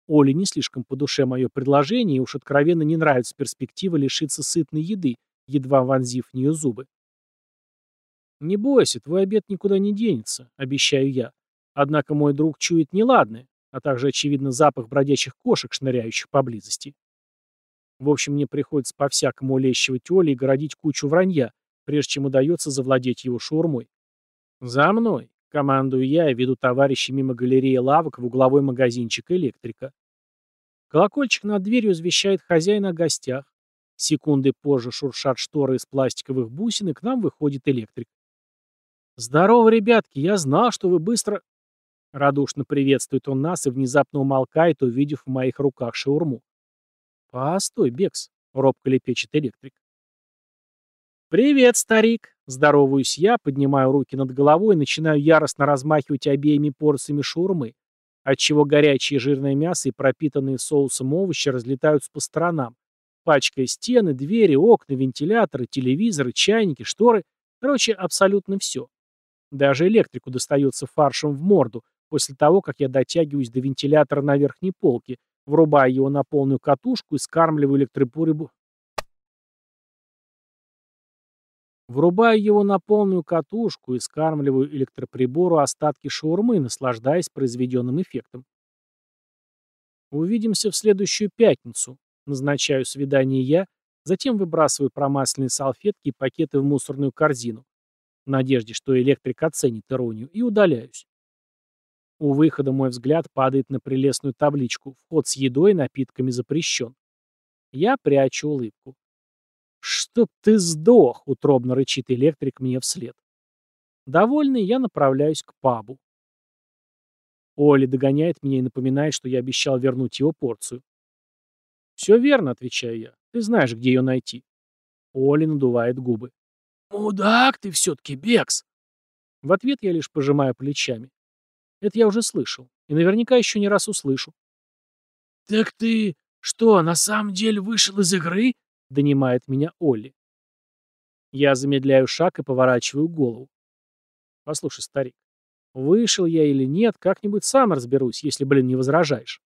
Оле не слишком по душе мое предложение, и уж откровенно не нравится перспектива лишиться сытной еды, едва вонзив в нее зубы. «Не бойся, твой обед никуда не денется», — обещаю я. Однако мой друг чует неладное, а также, очевидно, запах бродячих кошек, шныряющих поблизости. В общем, мне приходится по-всякому улещивать Оли и городить кучу вранья, прежде чем удается завладеть его шаурмой. «За мной!» — командую я и веду товарища мимо галереи лавок в угловой магазинчик электрика. Колокольчик над дверью извещает хозяина о гостях. Секунды позже шуршат шторы из пластиковых бусин, и к нам выходит электрик. «Здорово, ребятки, я знал, что вы быстро...» Радушно приветствует он нас и внезапно умолкает, увидев в моих руках шаурму. «Постой, Бекс», — робко лепечет электрик. «Привет, старик!» — здороваюсь я, поднимаю руки над головой и начинаю яростно размахивать обеими порциями шаурмы, отчего горячее жирное мясо и пропитанные соусом овощи разлетаются по сторонам, пачкая стены, двери, окна, вентиляторы, телевизоры, чайники, шторы, короче, абсолютно все. Даже электрику достается фаршем в морду, после того, как я дотягиваюсь до вентилятора на верхней полке, врубаю его на полную катушку и скармливаю электроприбор... Врубаю его на полную катушку и скармливаю электроприбору остатки шаурмы, наслаждаясь произведенным эффектом. Увидимся в следующую пятницу. Назначаю свидание я, затем выбрасываю промасленные салфетки и пакеты в мусорную корзину в надежде, что электрик оценит иронию, и удаляюсь. У выхода мой взгляд падает на прелестную табличку «Вход с едой и напитками запрещен». Я прячу улыбку. «Чтоб ты сдох!» — утробно рычит электрик мне вслед. Довольный, я направляюсь к пабу. Оля догоняет меня и напоминает, что я обещал вернуть его порцию. «Все верно», — отвечаю я. «Ты знаешь, где ее найти». Оля надувает губы. «Мудак ты все-таки, Бекс!» В ответ я лишь пожимаю плечами. Это я уже слышал. И наверняка еще не раз услышу. «Так ты что, на самом деле вышел из игры?» — донимает меня Олли. Я замедляю шаг и поворачиваю голову. Послушай, старик, вышел я или нет, как-нибудь сам разберусь, если, блин, не возражаешь.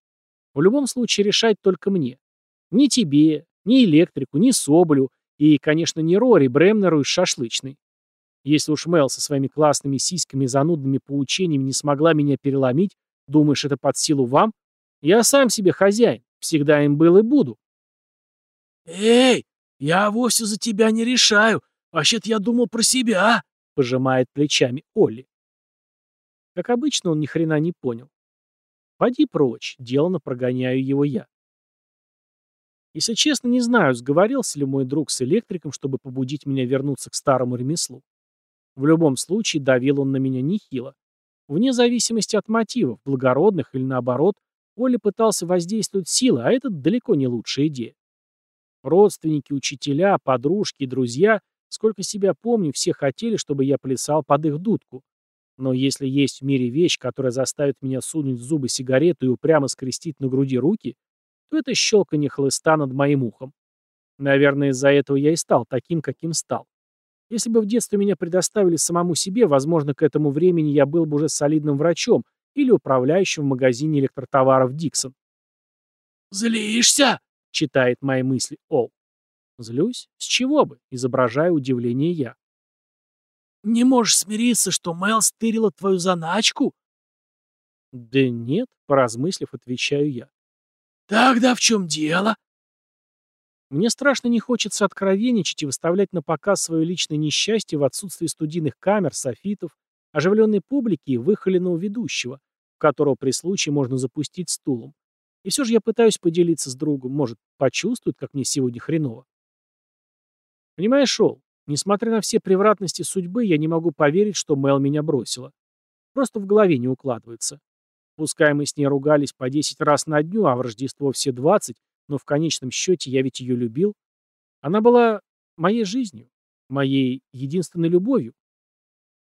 В любом случае решать только мне. Ни тебе, ни электрику, ни Соболю, и, конечно, не Рори Бремнеру из шашлычной. Если уж Мел со своими классными сиськами и занудными поучениями не смогла меня переломить, думаешь, это под силу вам? Я сам себе хозяин, всегда им был и буду. «Эй, я вовсе за тебя не решаю. Вообще-то я думал про себя», — пожимает плечами Олли. Как обычно, он ни хрена не понял. «Поди прочь», — делано прогоняю его я. Если честно, не знаю, сговорился ли мой друг с электриком, чтобы побудить меня вернуться к старому ремеслу. В любом случае, давил он на меня нехило. Вне зависимости от мотивов, благородных или наоборот, Оля пытался воздействовать силой, а это далеко не лучшая идея. Родственники, учителя, подружки друзья, сколько себя помню, все хотели, чтобы я плясал под их дудку. Но если есть в мире вещь, которая заставит меня сунуть в зубы сигарету и упрямо скрестить на груди руки, то это щелканье хлыста над моим ухом. Наверное, из-за этого я и стал таким, каким стал. Если бы в детстве меня предоставили самому себе, возможно, к этому времени я был бы уже солидным врачом или управляющим в магазине электротоваров «Диксон». «Злишься?» — читает мои мысли Ол. «Злюсь? С чего бы?» — изображаю удивление я. «Не можешь смириться, что Мел стырила твою заначку?» «Да нет», — поразмыслив, отвечаю я. «Тогда в чем дело?» Мне страшно не хочется откровенничать и выставлять на показ свое личное несчастье в отсутствии студийных камер, софитов, оживленной публики и выхоленного ведущего, которого при случае можно запустить стулом. И все же я пытаюсь поделиться с другом, может, почувствует, как мне сегодня хреново. Понимаешь, Шоу, несмотря на все превратности судьбы, я не могу поверить, что Мел меня бросила. Просто в голове не укладывается. Пускай мы с ней ругались по 10 раз на дню, а в Рождество все 20, но в конечном счете я ведь ее любил. Она была моей жизнью, моей единственной любовью.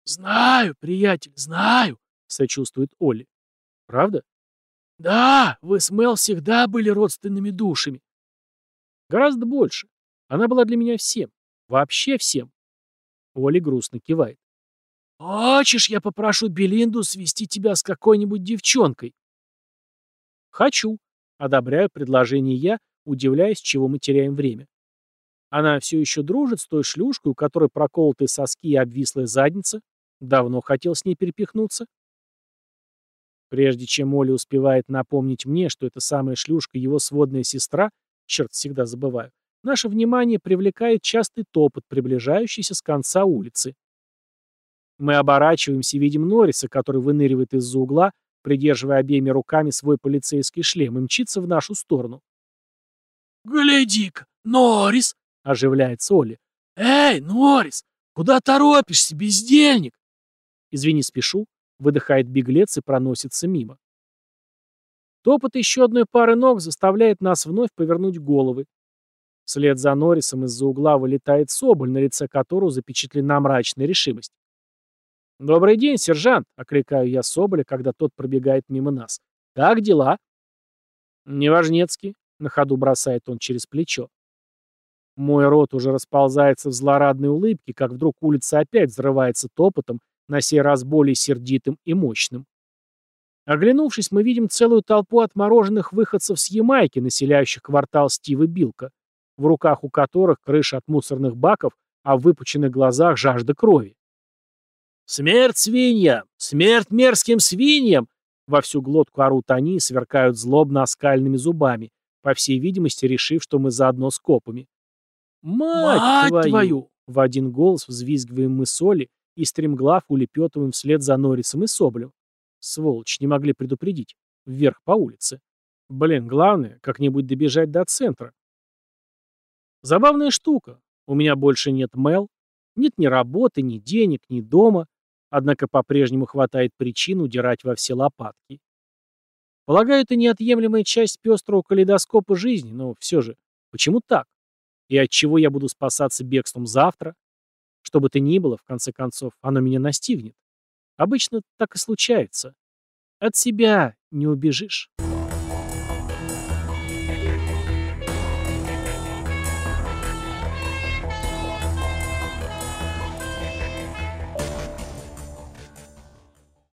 «Знаю, приятель, знаю», — сочувствует Олли. «Правда?» «Да, вы с Мел всегда были родственными душами». «Гораздо больше. Она была для меня всем. Вообще всем». Оли грустно кивает. «Хочешь, я попрошу Белинду свести тебя с какой-нибудь девчонкой?» «Хочу», — одобряю предложение я, удивляясь, чего мы теряем время. Она все еще дружит с той шлюшкой, у которой проколотые соски и обвислая задница. Давно хотел с ней перепихнуться. Прежде чем Оля успевает напомнить мне, что эта самая шлюшка его сводная сестра, черт, всегда забываю, наше внимание привлекает частый топот, приближающийся с конца улицы. Мы оборачиваемся и видим Норриса, который выныривает из-за угла, придерживая обеими руками свой полицейский шлем и мчится в нашу сторону. «Гляди-ка, Норрис!» — оживляется Оля. «Эй, Норрис, куда торопишься, бездельник?» «Извини, спешу», — выдыхает беглец и проносится мимо. Топот еще одной пары ног заставляет нас вновь повернуть головы. Вслед за Норрисом из-за угла вылетает Соболь, на лице которого запечатлена мрачная решимость. «Добрый день, сержант!» — окликаю я Соболя, когда тот пробегает мимо нас. «Как дела?» «Неважнецкий», — на ходу бросает он через плечо. Мой рот уже расползается в злорадной улыбке, как вдруг улица опять взрывается топотом, на сей раз более сердитым и мощным. Оглянувшись, мы видим целую толпу отмороженных выходцев с Ямайки, населяющих квартал Стива Билка, в руках у которых крыша от мусорных баков, а в выпученных глазах жажда крови. «Смерть свиньям! Смерть мерзким свиньям!» Во всю глотку орут они и сверкают злобно оскальными зубами, по всей видимости, решив, что мы заодно с копами. «Мать, Мать твою!», твою! В один голос взвизгиваем мы соли и стремглав улепетываем вслед за Норрисом и Соболем. Сволочь, не могли предупредить. Вверх по улице. Блин, главное, как-нибудь добежать до центра. Забавная штука. У меня больше нет Мел, нет ни работы, ни денег, ни дома. Однако по-прежнему хватает причин удирать во все лопатки. Полагаю, это неотъемлемая часть пестрого калейдоскопа жизни, но все же, почему так? И от чего я буду спасаться бегством завтра? Что бы то ни было, в конце концов, оно меня настигнет. Обычно так и случается. От себя не убежишь.